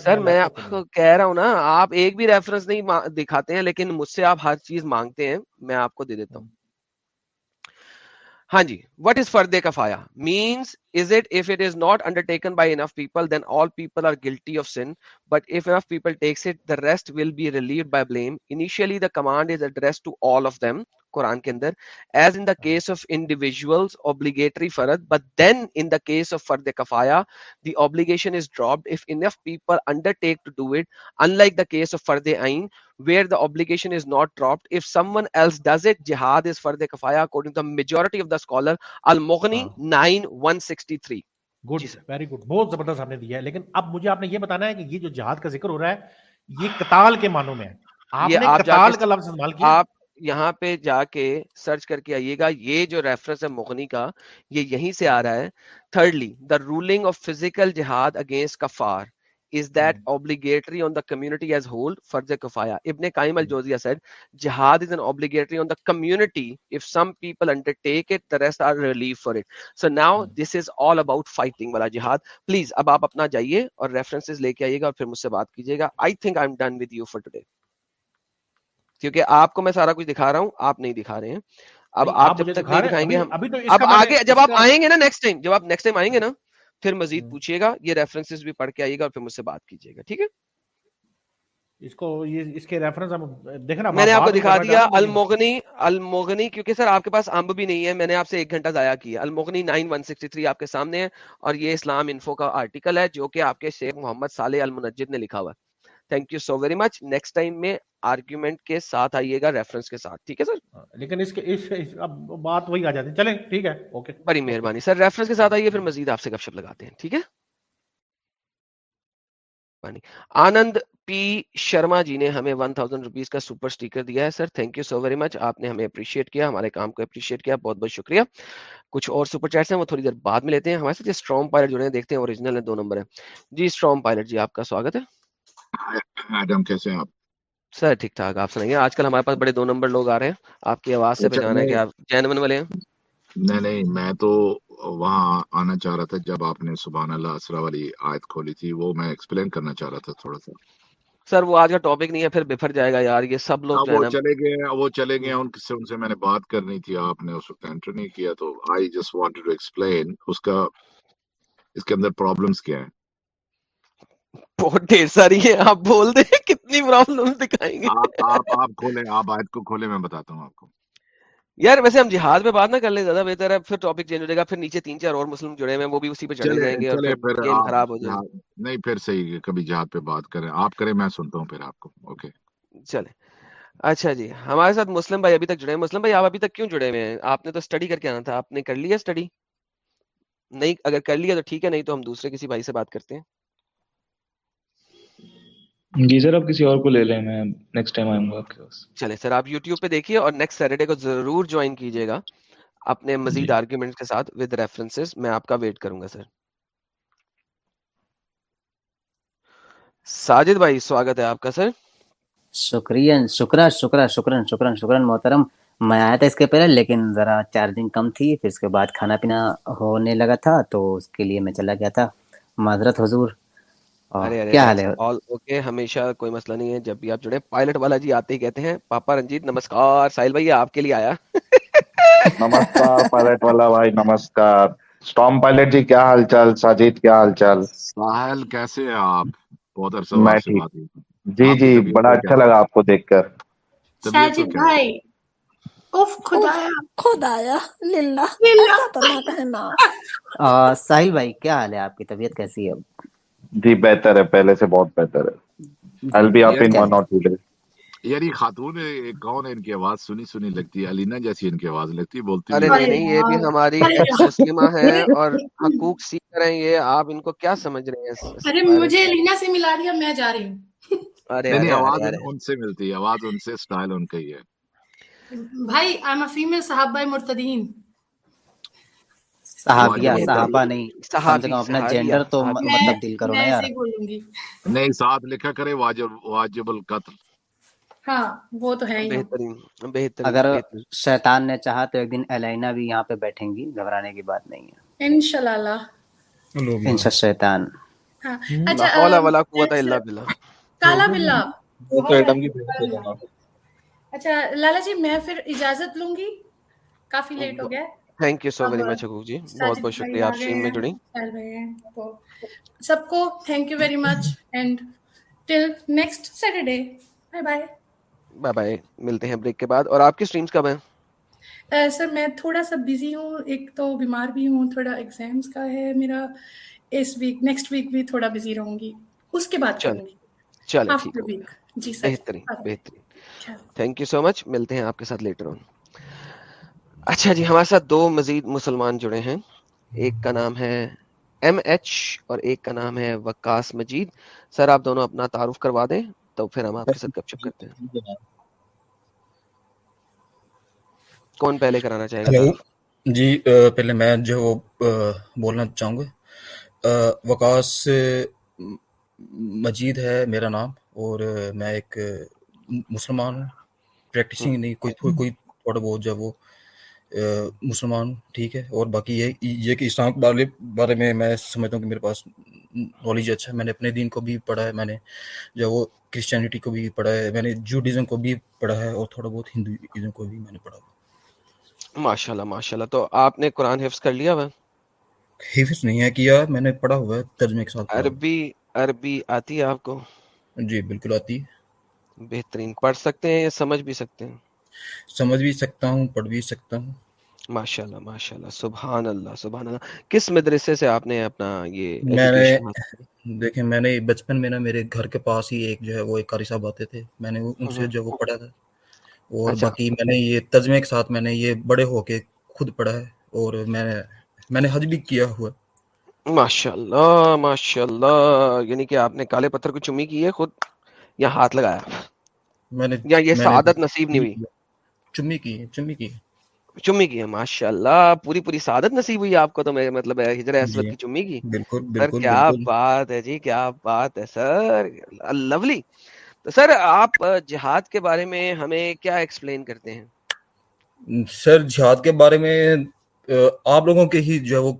سر میں آپ کو۔ کہہ رہا ہوں نا آپ ایک بھی ریفرنس نہیں دکھاتے ہیں لیکن مجھ سے آپ ہر چیز مانگتے ہیں میں آپ کو دے دیتا ہوں۔ ہاں جی what is فردے kifaya means is it if it is not undertaken by enough people then all people are guilty of sin but if enough people takes it the rest will be relieved by blame initially the command is address to all of them Quran کے اندر as in the case of individual obligatory fard but then in the case of fard kifaya the obligation is dropped if enough people undertake to do it in like the case of fard ain where the obligation is not dropped if someone else does it jihad is fard kifaya according to the majority of the scholar المغنی 9163 good very good بہت زبردست آپ نے دیا ہے۔ لیکن اب مجھے آپ نے یہ بتانا ہے کہ یہ جو جہاد کا ذکر ہو رہا ہے یہ قتال کے معنوں میں ہے۔ آپ نے قتال کا لفظ استعمال کیا۔ یہاں پہ جا کے سرچ کر کے آئیے گا یہ جو ریفرنس ہے مغنی کا یہ یہیں سے آ رہا ہے thirdly the ruling of physical jihad against kuffar is that hmm. obligatory on the community as whole for the kafaya ibn qaim al jawziya said jihad is an obligatory on the community if some people undertake it the rest are relief for it so now hmm. this is all about fighting wala jihad please ab aap apna jaiye aur references leke aayega aur fir mujhse baat kijiyega i think i'm done with you for today کیونکہ آپ کو میں سارا کچھ دکھا رہا ہوں آپ نہیں دکھا رہے ہیں۔ اب آپ جب تک نہیں دکھائیں گے ہم اب آگے جب آپ آئیں گے نا نیکسٹ ٹائم جب آپ نیکسٹ ٹائم آئیں گے نا پھر مزید پوچھیے گا یہ ریفرنس بھی پڑھ کے آئیے گا اور پھر مجھ سے بات کیجیے گا ٹھیک ہے؟ اس کو یہ اس کے ریفرنس ہم میں نے آپ کو دکھا دیا المغنی المغنی کیونکہ سر آپ کے پاس امب بھی نہیں ہے میں نے آپ سے ایک گھنٹہ ضائع کیا۔ المغنی 9163 آپ کے سامنے ہے اور یہ اسلام انفو کا آرٹیکل ہے جو کہ آپ کے شیخ محمد صالح المنجد نے لکھا ہوا ہے۔ Thank you so very much next time میں آرگیومنٹ کے ساتھ آئیے گا ریفرنس کے ساتھ. ٹھیک ہے سر؟ ہاں، لیکن اس کے اس اب بات وہی آ جاتی ہے. چلیں ٹھیک ہے. اوکے بڑی مہربانی. سر ریفرنس کے ساتھ آئیے پھر مزید آپ سے گپ شپ لگاتے ہیں. ٹھیک ہے؟ آنند پی شرما جی نے ہمیں 1000 روپیز کا سپر سٹیکر دیا ہے sir. Thank you so very much آپ نے ہمیں اپریشیٹ کیا ہمارے کام کو اپریشیٹ کیا. بہت بہت شکریہ. کچھ اور سپر چیٹس ہیں وہ تھوڑی دیر بعد میں لیتے ہیں. ہمارے ساتھ اسٹرانگ پائلٹ جو ہیں دیکھتے ہیں اوریجنل ہیں دو نمبر ہیں. جی اسٹرانگ پائلٹ جی آپ کا سواگت ہے. کیسے آپ؟ سر ٹھیک ٹھاک آپ سنائیے آج کل ہمارے پاس بڑے دو نمبر لوگ آ رہے ہیں آپ کی آواز سے اچھا، پہچانا ہے کہ آپ جینون والے ہیں؟ نہیں نہیں میں تو وہاں آنا چاہ رہا تھا جب آپ نے سبحان اللہ اسرا والی آیت کھولی تھی وہ میں ایکسپلین کرنا چاہ رہا تھا تھوڑا سا۔ سر وہ آج کا ٹاپک نہیں ہے پھر بفر جائے گا یار یہ سب لوگ ہاں، وہ چلے گئے وہ چلے گئے ان سے ان سے میں نے بات کرنی تھی آپ نے اس وقت انٹر نہیں کیا تو I just want to explain اس کا اس کے اندر پرابلمس کیا ہیں۔ بہت ڈھیر ساری ہے آپ بول دیں کتنی پرابلم دکھائیں گے۔ آپ کھولیں آپ آیت کو کھولیں میں بتاتا ہوں آپ کو۔ یار ویسے ہم جہاد پہ بات نہ کر لیں زیادہ بہتر ہے پھر ٹاپک چینج ہو جائے گا پھر نیچے تین چار اور مسلم جڑے ہیں وہ بھی اسی پہ جائیں گے اور خراب ہو جائے نہیں پھر صحیح کبھی جہاد پہ بات کریں۔ آپ کریں میں سنتا ہوں پھر آپ کو۔ اوکے۔ اچھا جی ہمارے ساتھ مسلم بھائی ابھی تک جڑے ہیں۔ مسلم بھائی آپ ابھی تک کیوں جڑے ہوئے ہیں؟ آپ نے تو اسٹڈی کر کے آنا تھا آپ نے کر لیا اسٹڈی نہیں اگر کر لیا تو ٹھیک ہے نہیں تو ہم دوسرے کسی بھائی سے بات کرتے ہیں۔ جی سر آپ کسی اور کو لے لیں میں نیکسٹ ٹائم آؤں گا آپ کے پاس۔ چلے سر آپ یوٹیوب پہ دیکھیے اور نیکسٹ سیٹرڈے کو ضرور جوائن کیجیے گا۔ اپنے مزید جی۔ آرگیومنٹ کے ساتھ ود ریفرنس میں آپ کا ویٹ کروں گا سر۔ ساجد بھائی سواگت ہے آپ کا سر۔ شکریہ شکرا شکرا شکرن شکرن شکرن محترم۔ میں آیا تھا اس کے پہلے لیکن ذرا چارجنگ کم تھی پھر اس کے بعد کھانا پینا ہونے لگا تھا تو اس کے لیے میں چلا گیا تھا۔ معذرت حضور۔ ہمیشہ کوئی مسئلہ نہیں ہے۔ جب بھی آپ جڑے پائلٹ والا جی آتے ہی کہتے ہیں پاپا رنجیت نمسکار۔ ساحل بھائی آپ کے لیے آیا۔ نمسکار پائلٹ والا بھائی نمسکار۔ پائلٹ جی کیا حال چال؟ کیا حال چال؟ ساحل کیسے ہیں آپ؟ بہت جی جی بڑا اچھا لگا آپ کو دیکھ کر۔ بھائی ساحل بھائی کیا حال ہے؟ آپ کی طبیعت کیسی ہے؟ جی بہتر ہے پہلے سے بہت بہتر ہے۔ I'll be up in one or two days. یعنی خاتون کون ہے؟ ان کی آواز سنی سنی لگتی ہے علینا جیسی ان کی آواز لگتی بولتی ارے نہیں۔ یہ بھی ہماری مسلمہ ہے اور حقوق سیکھ رہے ہیں یہ آپ ان کو کیا سمجھ رہے ہیں؟ ارے مجھے علینا سے ملا دیا میں جا رہی ہوں۔ ارے آواز ان سے ملتی ہے آواز ان سے سٹائل ان کا ہی ہے۔ بھائی آئی ایم ا فیمیل صاحب مرتدین صحابہ نہیں تو مطلب لکھا کرے واجب القتل ہاں وہ تو ہے بہترین اگر شیطان نے چاہا تو ایک دن الائنا بھی یہاں پہ بیٹھیں گی گھبرانے کی بات نہیں ہے۔ انشاءاللہ۔ انشاء شیطان۔ ہاں، اولا اچھا، ولا قوت الا بالله کالا اچھا لالا جی میں پھر اجازت لوں گی؟ کافی لیٹ ہو گیا۔ Thank you so very much حقوق جی بہت بہت شکریہ آپ ٹیم میں جڑی۔ سب کو thank you very much and till next Saturday bye bye bye ملتے ہیں بریک کے بعد۔ اور آپ کی سٹریمز کب ہیں؟ سر میں تھوڑا سا بزی ہوں ایک تو بیمار بھی ہوں تھوڑا ایگزامز کا ہے میرا۔ اس ویک نیکسٹ ویک بھی تھوڑا بزی رہوں گی۔ اس کے بعد چلیں چلیں ٹھیک ہے۔ جی سر۔ بہترین بہترین۔ تھینک یو سو مچ ملتے ہیں آپ کے ساتھ لیٹر آن اچھا جی ہمارے ساتھ دو مزید مسلمان جڑے ہیں۔ ایک کا نام ہے ایم ایچ اور ایک کا نام ہے وکاس مجید۔ سر، آپ دونوں اپنا تعارف کروا دیں تو پھر ہم آپ کے ساتھ گپ شپ کرتے ہیں۔ کون پہلے کرانا چاہیں گے جی پہلے میں جو وہ بولنا چاہوں گا۔ وکاس مجید ہے میرا نام اور میں ایک مسلمان ہوں۔ پریکٹسنگ نہیں کوئی کوئی تھوڑا بہت جو وہ مسلمان ہوں ٹھیک ہے؟ اور باقی یہ یہ کہ اسلام کے بارے میں میں سمجھتا ہوں کہ میرے پاس نالج اچھا ہے۔ میں نے اپنے دین کو بھی پڑھا ہے میں نے جو وہ کرسچینٹی کو بھی پڑھا ہے میں نے جوڈیزم کو بھی پڑھا ہے اور تھوڑا بہت ہندوازم کو بھی میں نے پڑھا ماشاء اللہ ماشاء اللہ تو آپ نے قرآن حفظ کر لیا ہوا؟ حفظ نہیں ہے کیا میں نے پڑھا ہوا ہے ترجمے کے ساتھ عربی عربی آتی ہے آپ کو؟ جی بالکل آتی ہے۔ بہترین پڑھ سکتے ہیں یا سمجھ بھی سکتے ہیں؟ سمجھ بھی سکتا ہوں پڑھ بھی سکتا ہوں۔ ماشاء اللہ ماشاء اللہ سبحان اللہ سبحان اللہ کس مدرسے سے آپ نے اپنا یہ میں نے دیکھیں میں نے بچپن میں نا میرے گھر کے پاس ہی ایک جو ہے وہ ایک قاری صاحب آتے تھے۔ میں نے ان سے ہوں، جو وہ پڑھا تھا۔ اور اچھا۔ باقی میں نے یہ ترجمے کے ساتھ میں نے یہ بڑے ہو کے خود پڑھا ہے۔ اور میں نے میں نے حج بھی کیا ہوا۔ ماشاء اللہ ماشاء اللہ یعنی کہ آپ نے کالے پتھر کو چمی کی ہے خود یا ہاتھ لگایا؟ میں نے یا یہ سعادت نصیب نہیں ہوئی؟ چمی کی ہے چمی کی ہے چمی کی ہے ماشاء اللہ پوری پوری سعادت نصیب ہوئی آپ کو تو میں مطلب ہے ہجر اسود کی چمی کی بالکل سر بالکل کیا بات ہے جی کیا بات ہے سر لولی۔ تو سر آپ جہاد کے بارے میں ہمیں کیا ایکسپلین کرتے ہیں؟ سر جہاد کے بارے میں آپ لوگوں کے ہی جو ہے وہ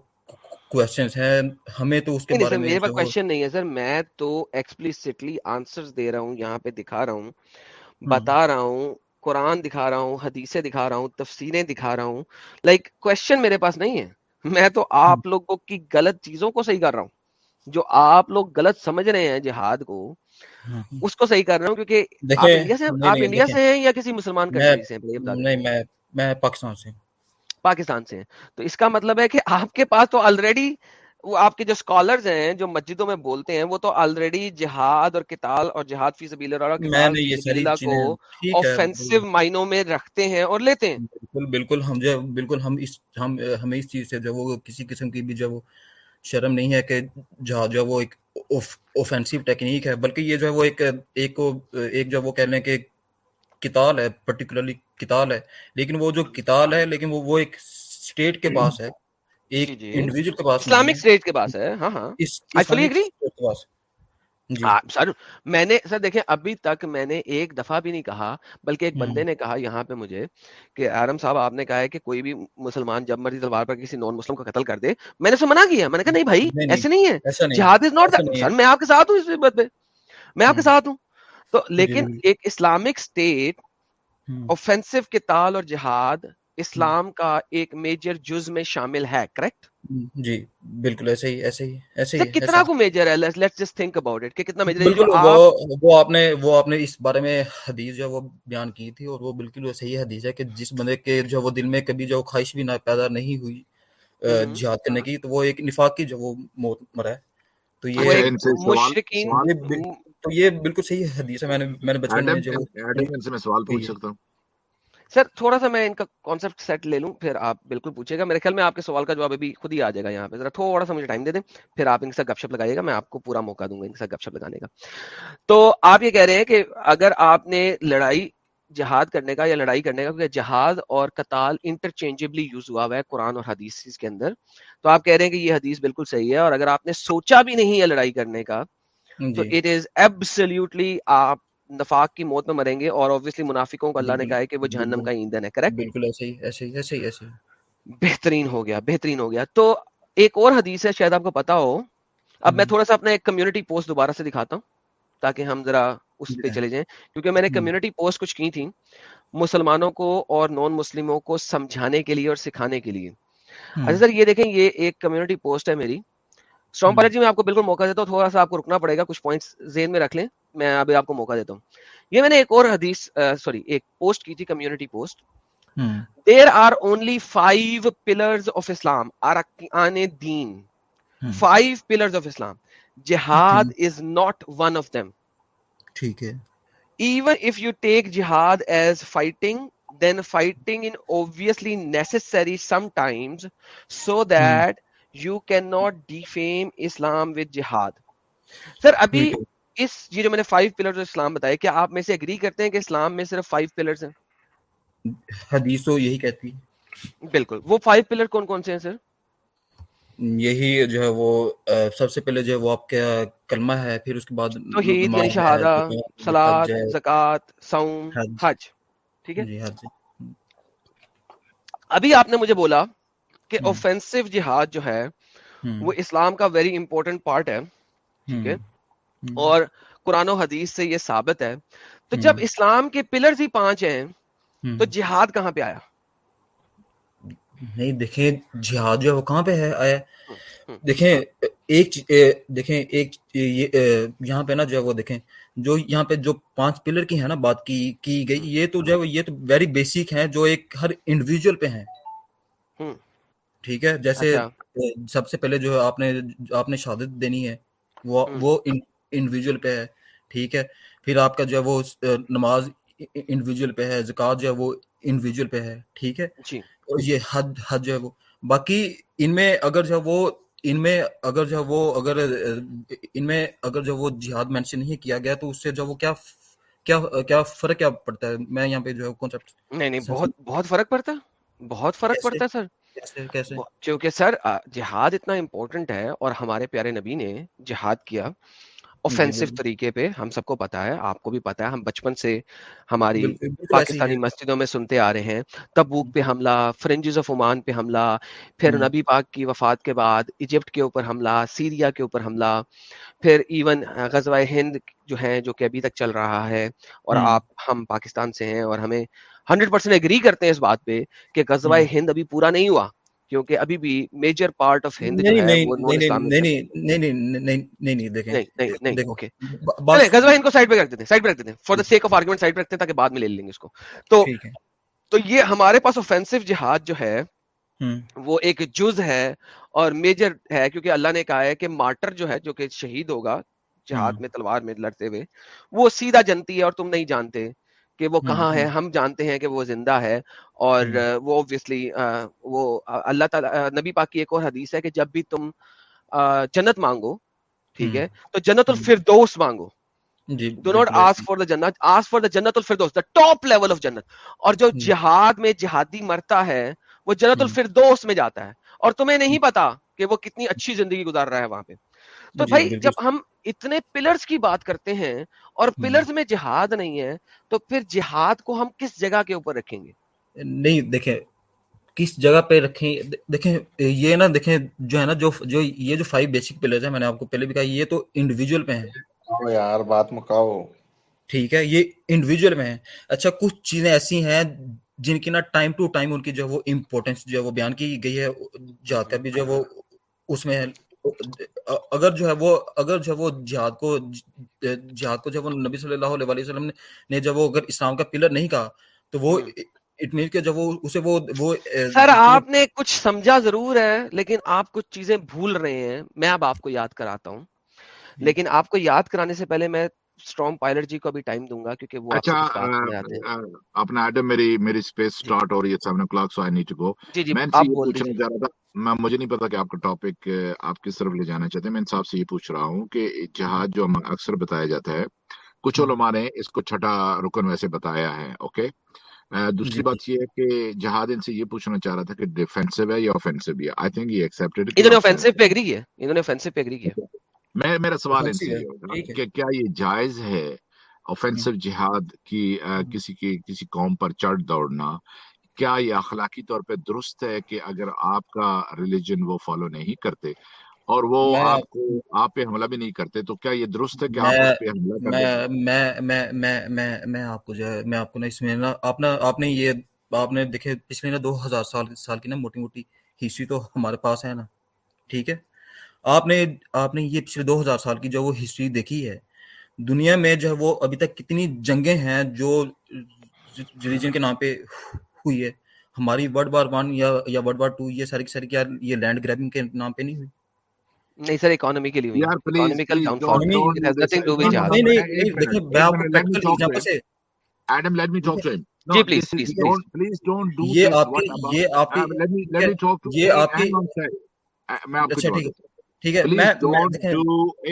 کوشچنس ہیں۔ ہمیں تو اس کے بارے میں میرے پاس کوشچن نہیں ہے سر۔ میں تو ایکسپلیسٹلی آنسرز دے رہا ہوں یہاں پہ دکھا رہا ہوں، بتا رہا ہوں قرآن دکھا رہا ہوں حدیثیں دکھا رہا ہوں تفسیریں دکھا رہا ہوں۔ لائک کوشچن میرے پاس نہیں ہے۔ میں تو آپ لوگوں کی غلط چیزوں کو صحیح کر رہا ہوں۔ جو آپ لوگ غلط سمجھ رہے ہیں جہاد کو ہوں۔ اس کو صحیح کر رہا ہوں کیونکہ آپ انڈیا سے آپ انڈیا ہیں یا کسی مسلمان کنٹری سے ہیں میں پاکستان سے۔ پاکستان سے ہیں۔ تو اس کا مطلب ہے کہ آپ کے پاس تو آلریڈی وہ آپ کے جو اسکالرز ہیں جو مسجدوں میں بولتے ہیں وہ تو آلریڈی جہاد اور قتال اور جہاد فی سبیل اللہ اور کو اوفینسو معنوں میں رکھتے ہیں اور لیتے ہیں۔ بالکل بالکل ہم جو بالکل ہم اس ہم ہمیں اس چیز سے جو وہ کسی قسم کی بھی جو وہ شرم نہیں ہے کہ جہاں جو وہ ایک اوفینسو ٹیکنیک ہے بلکہ یہ جو ہے وہ ایک ایک ایک جو وہ کہہ لیں کہ کتال ہے پرٹیکولرلی کتال ہے۔ لیکن وہ جو کتال ہے لیکن وہ وہ ایک اسٹیٹ کے پاس ہے۔ ایک جی جی۔ انڈیویجول کے پاس اسلامک اسٹیٹ کے پاس ہے ہاں ہاں۔ آئی فلی کے جی۔ سر میں نے سر دیکھیں ابھی تک میں نے ایک دفعہ بھی نہیں کہا بلکہ ایک بندے نے کہا یہاں پہ مجھے کہ آرم صاحب آپ نے کہا ہے کہ کوئی بھی مسلمان جب مرضی تلوار پر کسی نان مسلم کو قتل کر دے میں نے اسے منع کیا میں نے کہا نہیں بھائی ایسے نہیں ہے۔ جہاد از ناٹ نہیں سر میں آپ کے ساتھ ہوں اس بات پہ۔ میں آپ کے ساتھ ہوں۔ تو جی لیکن جی۔ ایک اسلامک اسٹیٹ اوفینسو قتال اور جہاد اسلام کا ایک میجر جز میں شامل ہے کریکٹ جی بالکل ایسے ہی ایسے ہی ایسے ہی کتنا کو میجر ہے؟ Let's just think about it کہ کتنا میجر ہے؟ بالکل وہ آپ وہ آپ نے وہ آپ نے اس بارے میں حدیث جو ہے وہ بیان کی تھی اور وہ بالکل وہ صحیح حدیث ہے کہ جس بندے کے جو وہ دل میں کبھی جو خواہش بھی نہ پیدا نہیں ہوئی جہاد کرنے کی تو وہ ایک نفاق کی جو وہ موت مرا ہے۔ تو یہ مشرقین بال- تو یہ بالکل صحیح حدیث ہے میں نے میں نے بچپن میں جو میں سوال کہی پوچھ سکتا ہوں۔ سر تھوڑا سا میں ان کا کانسیپٹ سیٹ لے لوں پھر آپ بالکل پوچھے گا۔ میرے خیال میں آپ کے سوال کا جواب ابھی خود ہی آ جائے گا یہاں پہ۔ ذرا تھوڑا سا مجھے ٹائم دے دیں پھر آپ ان کے ساتھ گپ شپ لگائیے گا میں آپ کو پورا موقع دوں گا ان کے ساتھ گپ شپ لگانے کا۔ تو آپ یہ کہہ رہے ہیں کہ اگر آپ نے لڑائی جہاد کرنے کا یا لڑائی کرنے کا کیونکہ جہاد اور قتال انٹرچینجبلی یوز ہوا ہوا ہے قرآن اور حدیث کے اندر۔ تو آپ کہہ رہے ہیں کہ یہ حدیث بالکل صحیح ہے اور اگر آپ نے سوچا بھی نہیں ہے لڑائی کرنے کا تو جی اٹ از ایبسلیوٹلی آپ نفاق کی موت میں مریں گے اور obviously منافقوں کو جی اللہ نے بال- کہا ہے کہ وہ جہنم بالکل کا ایندھن ہے کریکٹ بالکل ایسے ہی ایسے ہی ایسے ہی ایسے ہی۔ بہترین ہو گیا بہترین ہو گیا۔ تو ایک اور حدیث ہے شاید آپ کو پتا ہو۔ اب میں تھوڑا سا اپنا ایک کمیونٹی پوسٹ دوبارہ سے دکھاتا ہوں تاکہ ہم ذرا اس پہ چلے جائیں۔ کیونکہ میں نے کمیونٹی پوسٹ کچھ کی تھی مسلمانوں کو اور نان مسلموں کو سمجھانے کے لیے اور سکھانے کے لیے۔ اچھا سر یہ دیکھیں یہ ایک کمیونٹی پوسٹ ہے میری۔ اسٹرانگ ہوں پائلٹ جی میں آپ کو بالکل موقع دیتا ہوں تھوڑا سا آپ کو رکنا پڑے گا کچھ پوائنٹس ذہن میں رکھ لیں میں ابھی آپ کو موقع دیتا ہوں۔ یہ میں نے ایک اور حدیث سوری ایک پوسٹ کی تھی community post there are only five pillars of Islam ارکان دین۔ Five pillars of Islam jihad is not one of them ٹھیک ہے۔ Even if you take jihad as fighting then fighting in obviously necessary sometimes so ہوں that you cannot defame islam with jihad. سر ابھی اس یہ جو میں نے five pillars اسلام بتایا کیا آپ میں سے اگری کرتے ہیں کہ اسلام میں صرف فائیو پلرز ہیں؟ حدیث تو یہی کہتی بالکل۔ وہ فائیو پلر کون کون سے ہیں سر یہی جو ہے وہ سب سے پہلے جو ہے وہ آپ کا کلمہ ہے پھر اس کے بعد توحید یعنی شہادہ ہے زکوٰۃ سوم حج۔ ٹھیک ہے؟ جی حج۔ ابھی آپ نے مجھے بولا کہ اوفینسو جہاد جو ہے وہ اسلام کا ویری امپورٹنٹ پارٹ ہے ٹھیک ہے؟ اور قرآن و حدیث سے یہ ثابت ہے۔ تو جب اسلام کے پلرز ہی پانچ ہیں تو جہاد کہاں پہ آیا؟ نہیں دیکھیں جہاد جو ہے وہ کہاں پہ ہے؟ آیا۔ دیکھیں ایک دیکھیں ایک یہاں پہ نا جو ہے وہ دیکھیں جو یہاں پہ جو پانچ پلر کی ہے نا بات کی کی گئی یہ تو جو ہے یہ تو ویری بیسک ہیں جو ایک ہر انڈیویجول پہ ہیں۔ ٹھیک ہے؟ جیسے اچھا۔ سب سے پہلے جو ہے آپ نے آپ نے شہادت دینی ہے وہ وہ انڈیویجول پہ ہے ٹھیک ہے؟ پھر آپ کا جو ہے وہ نماز انڈیویجول پہ ہے زکوٰۃ جو ہے وہ انڈیویجول پہ ہے ٹھیک ہے؟ جی۔ اور یہ حد حد جو ہے وہ۔ باقی ان میں اگر جو ہے وہ ان میں اگر جو ہے وہ اگر ان میں اگر جو وہ جہاد مینشن نہیں کیا گیا تو اس سے جو وہ کیا کیا کیا فرق کیا پڑتا ہے؟ میں یہاں پہ جو ہے کانسیپٹ نہیں نہیں بہت بہت فرق پڑتا ہے۔ بہت فرق پڑتا ہے سر۔ کیونکہ سر جہاد اتنا امپورٹنٹ ہے اور ہمارے پیارے نبی نے جہاد کیا جی اوفینسو بالکل طریقے پہ ہم سب کو پتا ہے آپ کو بھی پتا ہے ہم بچپن سے ہماری پاکستانی مسجدوں میں سنتے آ رہے ہیں تبوک پہ جی حملہ فرنجز آف عمان پہ حملہ پھر نبی پاک کی وفات کے بعد ایجپٹ کے اوپر حملہ سیریا کے اوپر حملہ پھر ایون غزوہ ہند جو ہے جو کہ ابھی تک چل رہا ہے اور آپ ہم پاکستان سے ہیں اور ہمیں ہنڈریڈ پرسینٹ اگری کرتے ہیں اس بات پہ کہ غزوہ ہند ابھی پورا نہیں ہوا کیونکہ ابھی بھی میجر پارٹ آف ہند غزوہ ہند کو سائڈ پہ رکھ دیتے ہیں سائڈ پہ رکھ دیتے ہیں۔ For the sake of argument side پہ رکھتے ہیں تاکہ بعد میں لے لیں گے اس کو۔ تو تو یہ ہمارے پاس اوفینسو جہاد جو ہے وہ ایک جز ہے اور میجر ہے کیونکہ اللہ نے کہا ہے کہ مارٹر جو ہے جو کہ شہید ہوگا جہاد میں تلوار میں لڑتے ہوئے وہ سیدھا جنتی ہے اور تم نہیں جانتے۔ کہ وہ کہاں ہے ہم جانتے ہیں کہ وہ زندہ ہے اور وہ آ، وہ اللہ تعالیٰ نبی پاک کی ایک اور حدیث ہے کہ جب بھی تم جنت مانگو ٹھیک ہے تو جنت الفردوس مانگو۔ Do not ask for the jannat for the جنت الفردوس دا ٹاپ لیول آف جنت۔ اور جو جہاد میں جہادی مرتا ہے وہ جنت الفردوس میں جاتا ہے۔ اور تمہیں نہیں پتا کہ وہ کتنی اچھی زندگی گزار رہا ہے وہاں پہ۔ تو جی بھائی جب ہم اتنے پلرز کی بات کرتے ہیں اور پلرز میں جہاد نہیں ہے تو پھر جہاد کو ہم کس جگہ کے اوپر رکھیں گے؟ نہیں دیکھیں کس جگہ پہ رکھیں؟ دیکھیں یہ نا دیکھیں جو ہے نا جو جو یہ جو فائیو بیسک پلرز ہیں میں نے آپ کو پہلے بھی کہا یہ تو انڈیویجول پہ ہیں۔ یار بات مکاؤ۔ ٹھیک ہے یہ انڈیویجول میں ہیں۔ اچھا کچھ چیزیں ایسی ہیں جن کی نا ٹائم ٹو ٹائم ان کی جو ہے وہ امپورٹنس جو ہے وہ بیان کی گئی ہے جہاد کا بھی جو ہے وہ اس میں ہے۔ اگر جو ہے وہ اگر جو ہے وہ جہاد کو جہاد کو ہے وہ نبی صلی اللہ علیہ وسلم نے نے جب وہ اگر اسلام کا پلر نہیں کہا تو وہ اٹ مین کہ جب وہ اسے وہ وہ سر آپ نے کچھ سمجھا ضرور ہے لیکن آپ کچھ چیزیں بھول رہے ہیں۔ میں اب آپ کو یاد کراتا ہوں۔ لیکن آپ کو یاد کرانے سے پہلے میں اسٹرانگ پائلٹ جی کو بھی ٹائم دوں گا کیونکہ وہ اچھا اپنا ایڈم میری میری اسپیس سٹارٹ ہو رہی ہے seven o'clock so I need to go جی جی آپ بول تھا میں مجھے نہیں پتا کہ آپ کا ٹاپک آپ کس طرف لے جانا چاہتے ہیں میں ان صاحب سے یہ پوچھ رہا ہوں کہ جہاد جو ہم اکثر بتایا جاتا ہے کچھ علماء نے اس کو چھٹا رکن ویسے بتایا ہے اوکے دوسری بات یہ ہے کہ جہاد ان سے یہ پوچھنا چاہ رہا تھا کہ ڈیفینسو ہے یا آفینسو ہے آئی تھنک یہ ایکسپٹیڈ انہوں نے اوفینسو پہ اگری کیا انہوں نے اوفینسو پہ اگری کیا میں میرا سوال اوفینسو سے ہے کہ کیا یہ جائز ہے اوفینسو جہاد کی آ، کسی کی کسی قوم پر چڑھ دوڑنا کیا یہ اخلاقی طور پہ درست ہے کہ اگر آپ کا ریلیجن وہ فالو نہیں کرتے اور وہ آپ کو آپ پہ حملہ بھی نہیں کرتے تو کیا یہ درست ہے کہ آپ پہ حملہ میں میں آپ کو جو ہے میں آپ کو نا اس میں نا آپ نا آپ نے یہ آپ نے دیکھے پچھلے نا دو ہزار سال سال کی نا موٹی موٹی ہسٹری تو ہمارے پاس ہے نا ٹھیک ہے؟ آپ نے آپ نے یہ پچھلے دو ہزار سال کی جو وہ ہسٹری دیکھی ہے دنیا میں جو ہے وہ ابھی تک کتنی جنگیں ہیں جو ریلیجن کے نام پہ ہوئی ہے۔ ہماری ورلڈ وار ون یا یا ورلڈ وار ٹو یہ ساری کی ساری کیا یہ لینڈ گریبنگ کے نام پہ نہیں ہوئی۔ نہیں سر اکانومی کے لیے ہوئی۔ یار please economical please down fall don't it don't has do this nothing to with no jihad نہیں نہیں ایک نہیں منٹ دیکھیں میں ایک آپ کو minute let me practical talk to example ہم سے۔ Adam let me talk to him G no please this is please please don't please don't do یہ آپ کی اباؤٹ یہ آپ کی let me let me talk to یہ آپ کی ہینگ آن سیکنڈ میں آپ کو اچھا ٹھیک ہے۔ ٹھیک ہے میں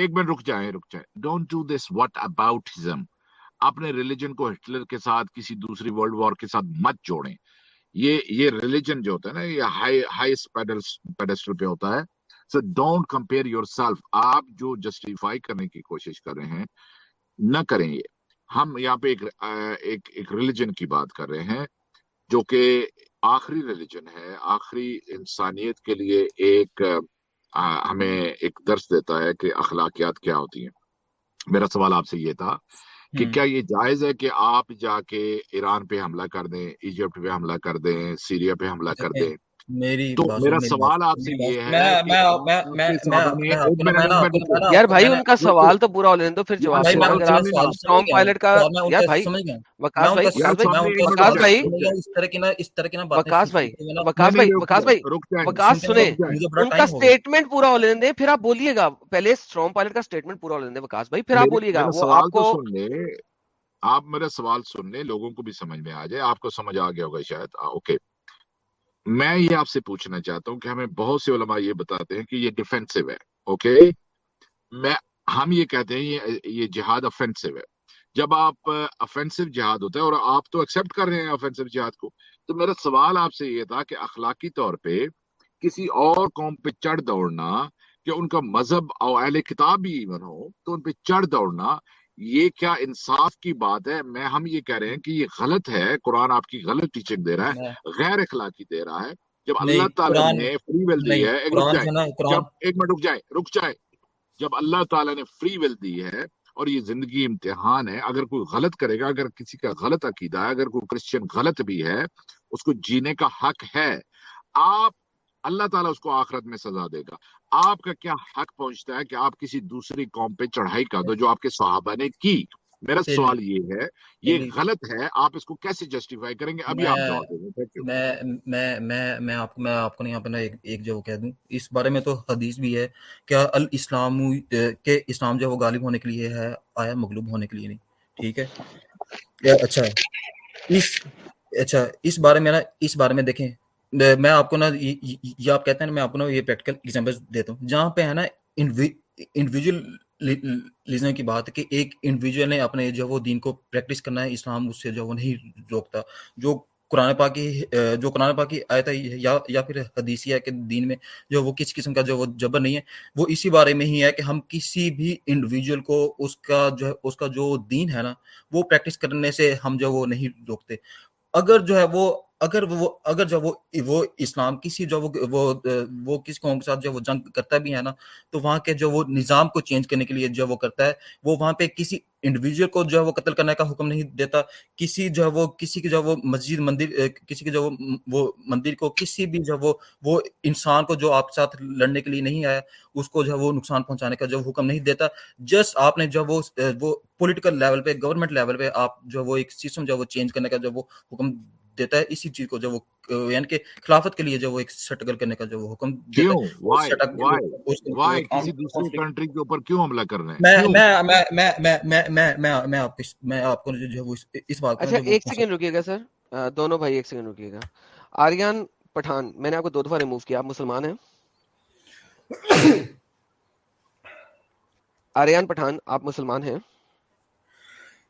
ایک منٹ رک جائیں رک جائیں۔ ڈونٹ ڈو دس واٹ اپنے ریلیجن کو ہٹلر کے ساتھ کسی دوسری ورلڈ وار کے ساتھ مت جوڑیں۔ یہ یہ ریلیجن جو ہوتا ہے نا یہ ہائی ہائیسٹ پیڈسٹل پہ ہوتا ہے۔ So don't compare yourself آپ جو جسٹیفائی کرنے کی کوشش کر رہے ہیں نہ کریں یہ۔ ہم یہاں پہ ایک ایک ایک ریلیجن کی بات کر رہے ہیں جو کہ آخری ریلیجن ہے آخری انسانیت کے لیے ایک ہمیں ایک درس دیتا ہے کہ اخلاقیات کیا ہوتی ہیں۔ میرا سوال آپ سے یہ تھا کہ کیا یہ جائز ہے کہ آپ جا کے ایران پہ حملہ کر دیں ایجپٹ پہ حملہ کر دیں سیریا پہ حملہ کر دیں؟ میرا سوال آپ سے یہ ہے یار بھائی ان کا سوال تو پورا ہو دو پھر جواب پائلٹ کا وکاس بھائی وکاس بھائی وکاس بھائی وکاس بھائی وکاس سنے ان کا پورا پھر آپ بولیے گا۔ پہلے اسٹرانگ پائلٹ کا اسٹیٹمنٹ پورا ہو دیں وکاس بھائی پھر آپ بولیے گا آپ کو آپ میرا سوال سن لیں لوگوں کو بھی سمجھ میں آ جائے آپ کو سمجھ آ گیا ہوگا شاید اوکے میں یہ آپ سے پوچھنا چاہتا ہوں کہ ہمیں بہت سے علماء یہ بتاتے ہیں کہ یہ ڈیفینسو ہے اوکے میں، ہم یہ کہتے ہیں یہ جہاد افینسو ہے۔ جب آپ افینسو جہاد ہوتا ہے اور آپ تو ایکسپٹ کر رہے ہیں افینسو جہاد کو، تو میرا سوال آپ سے یہ تھا کہ اخلاقی طور پہ کسی اور قوم پہ چڑھ دوڑنا، کہ ان کا مذہب اور اہل کتاب بھی ایون ہو، تو ان پہ چڑھ دوڑنا یہ کیا انصاف کی بات ہے؟ میں ہم یہ کہہ رہے ہیں کہ یہ غلط ہے قرآن آپ کی غلط ٹیچنگ دے رہا ہے غیر اخلاقی دے رہا ہے۔ جب اللہ تعالیٰ نے فری ویل دی ہے ایک منٹ رک جائے رک جائے۔ جب اللہ تعالیٰ نے فری ویل دی ہے اور یہ زندگی امتحان ہے اگر کوئی غلط کرے گا اگر کسی کا غلط عقیدہ ہے اگر کوئی کرسچن غلط بھی ہے اس کو جینے کا حق ہے۔ آپ اللہ تعالیٰ اس کو آخرت میں سزا دے گا۔ آپ کا کیا حق پہنچتا ہے کہ آپ کسی دوسری قوم پہ چڑھائی کر دو جو آپ کے صحابہ نے کی؟ میرا سوال یہ ہے یہ غلط ہے آپ اس کو کیسے جسٹیفائی کریں گے؟ ابھی آپ میں میں آپ میں آپ کو یہاں پہ ایک جو کہہ دوں۔ اس بارے میں تو حدیث بھی ہے کیا الاسلام کے اسلام جو وہ غالب ہونے کے لیے ہے آیا مغلوب ہونے کے لیے نہیں۔ ٹھیک ہے؟ اچھا اس اچھا اس بارے میں نا اس بارے میں دیکھیں۔ میں آپ کو نا یہ آپ کہتے ہیں میں آپ کو نا یہ پریکٹیکل ایگزامپل دیتا ہوں۔ جہاں پہ ہے نا انڈیویجول کی بات کہ ایک انڈیویجل نے اپنے جو وہ دین کو پریکٹس کرنا ہے، اسلام اس سے جو وہ نہیں روکتا۔ جو قرآن پاکی جو قرآن پاکی کی آیت ہے، یا یا پھر ہے کہ دین میں جو وہ کس قسم کا جو وہ جبر نہیں ہے۔ وہ اسی بارے میں ہی ہے کہ ہم کسی بھی انڈیویجول کو اس کا جو ہے اس کا جو دین ہے نا، وہ پریکٹس کرنے سے ہم جو وہ نہیں روکتے۔ اگر جو ہے وہ اگر وہ اگر جب وہ وہ اسلام کسی جو وہ وہ کس قوم کے ساتھ جو وہ جنگ کرتا بھی ہے نا، تو وہاں کے جو وہ نظام کو چینج کرنے کے لیے جو وہ کرتا ہے، وہ وہاں پہ کسی انڈیویجول کو جو ہے وہ قتل کرنے کا حکم نہیں دیتا۔ کسی جو ہے وہ کسی کی جو وہ مسجد، مندر، کسی کی جو وہ مندر کو کسی بھی جو وہ وہ انسان کو جو آپ کے ساتھ لڑنے کے لیے نہیں آیا، اس کو جو ہے وہ نقصان پہنچانے کا جو حکم نہیں دیتا۔ جسٹ آپ نے جو وہ وہ پولیٹیکل لیول پہ گورنمنٹ لیول پہ آپ جو وہ ایک سسٹم جو وہ چینج کرنے کا جو وہ حکم دیتا ہے اسی چیز کو جب وہ یعنی کہ خلافت کے لیے جو وہ ایک سٹگل کرنے کا جو وہ حکم دیتا ہے کسی دوسری کنٹری کے اوپر کیوں حملہ کر رہے ہیں؟ میں میں میں میں میں میں میں آپ میں آپ کو جو وہ اس بات اچھا ایک سیکنڈ رکیے گا سر۔ دونوں بھائی ایک سیکنڈ رکیے گا۔ آریان پٹھان میں نے آپ کو دو دفعہ ریموو کیا آپ مسلمان ہیں؟ آریان پٹھان آپ مسلمان ہیں؟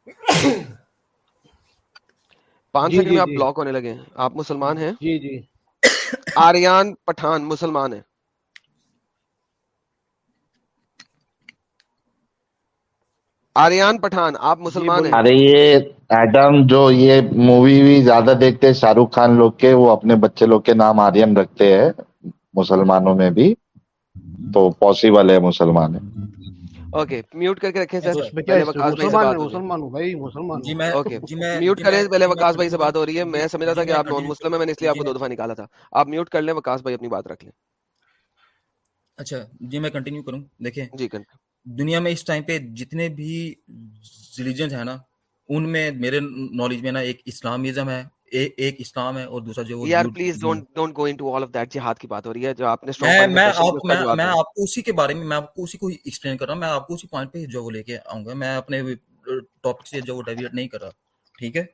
پانچ جی، سیکنڈ جی، میں آپ جی۔ بلاک ہونے لگے آپ مسلمان ہیں؟ جی جی۔ آریان پٹھان مسلمان ہیں۔ آریان پٹھان آپ مسلمان ہیں؟ ارے یہ ایڈم جو یہ مووی بھی زیادہ دیکھتے ہیں شاہ رخ خان لوگ کے وہ اپنے بچے لوگ کے نام آریان رکھتے ہیں مسلمانوں میں بھی۔ تو پوسیبل ہے مسلمان ہے اوکے میوٹ کر کے رکھیں سر. میں جی، میوٹ جی، جی، کریں پہلے بھائی سے بات ہو رہی ہے. میں تھا کہ آپ نان مسلم میں نے اس لیے آپ کو دو دفعہ نکالا تھا۔ آپ میوٹ کر لیں وکاس بھائی اپنی بات رکھ لیں۔ اچھا جی میں کنٹینیو کروں۔ دیکھیں جی دنیا میں اس ٹائم پہ جتنے بھی ریلیجنز ہیں نا ان میں میرے نالج میں نا ایک اسلامزم ہے۔ ایک اسلام ہے اور دوسرا جو جہاد کی بات ہو رہی ہے جو آپ نے میں آپ کو اسی کے بارے میں میں آپ کو اسی کو ایکسپلین کر رہا ہوں۔ میں آپ کو اسی پوائنٹ پہ جو وہ لے کے آؤں گا۔ میں اپنے ٹاپک سے جو وہ نہیں کر رہا۔ ٹھیک ہے؟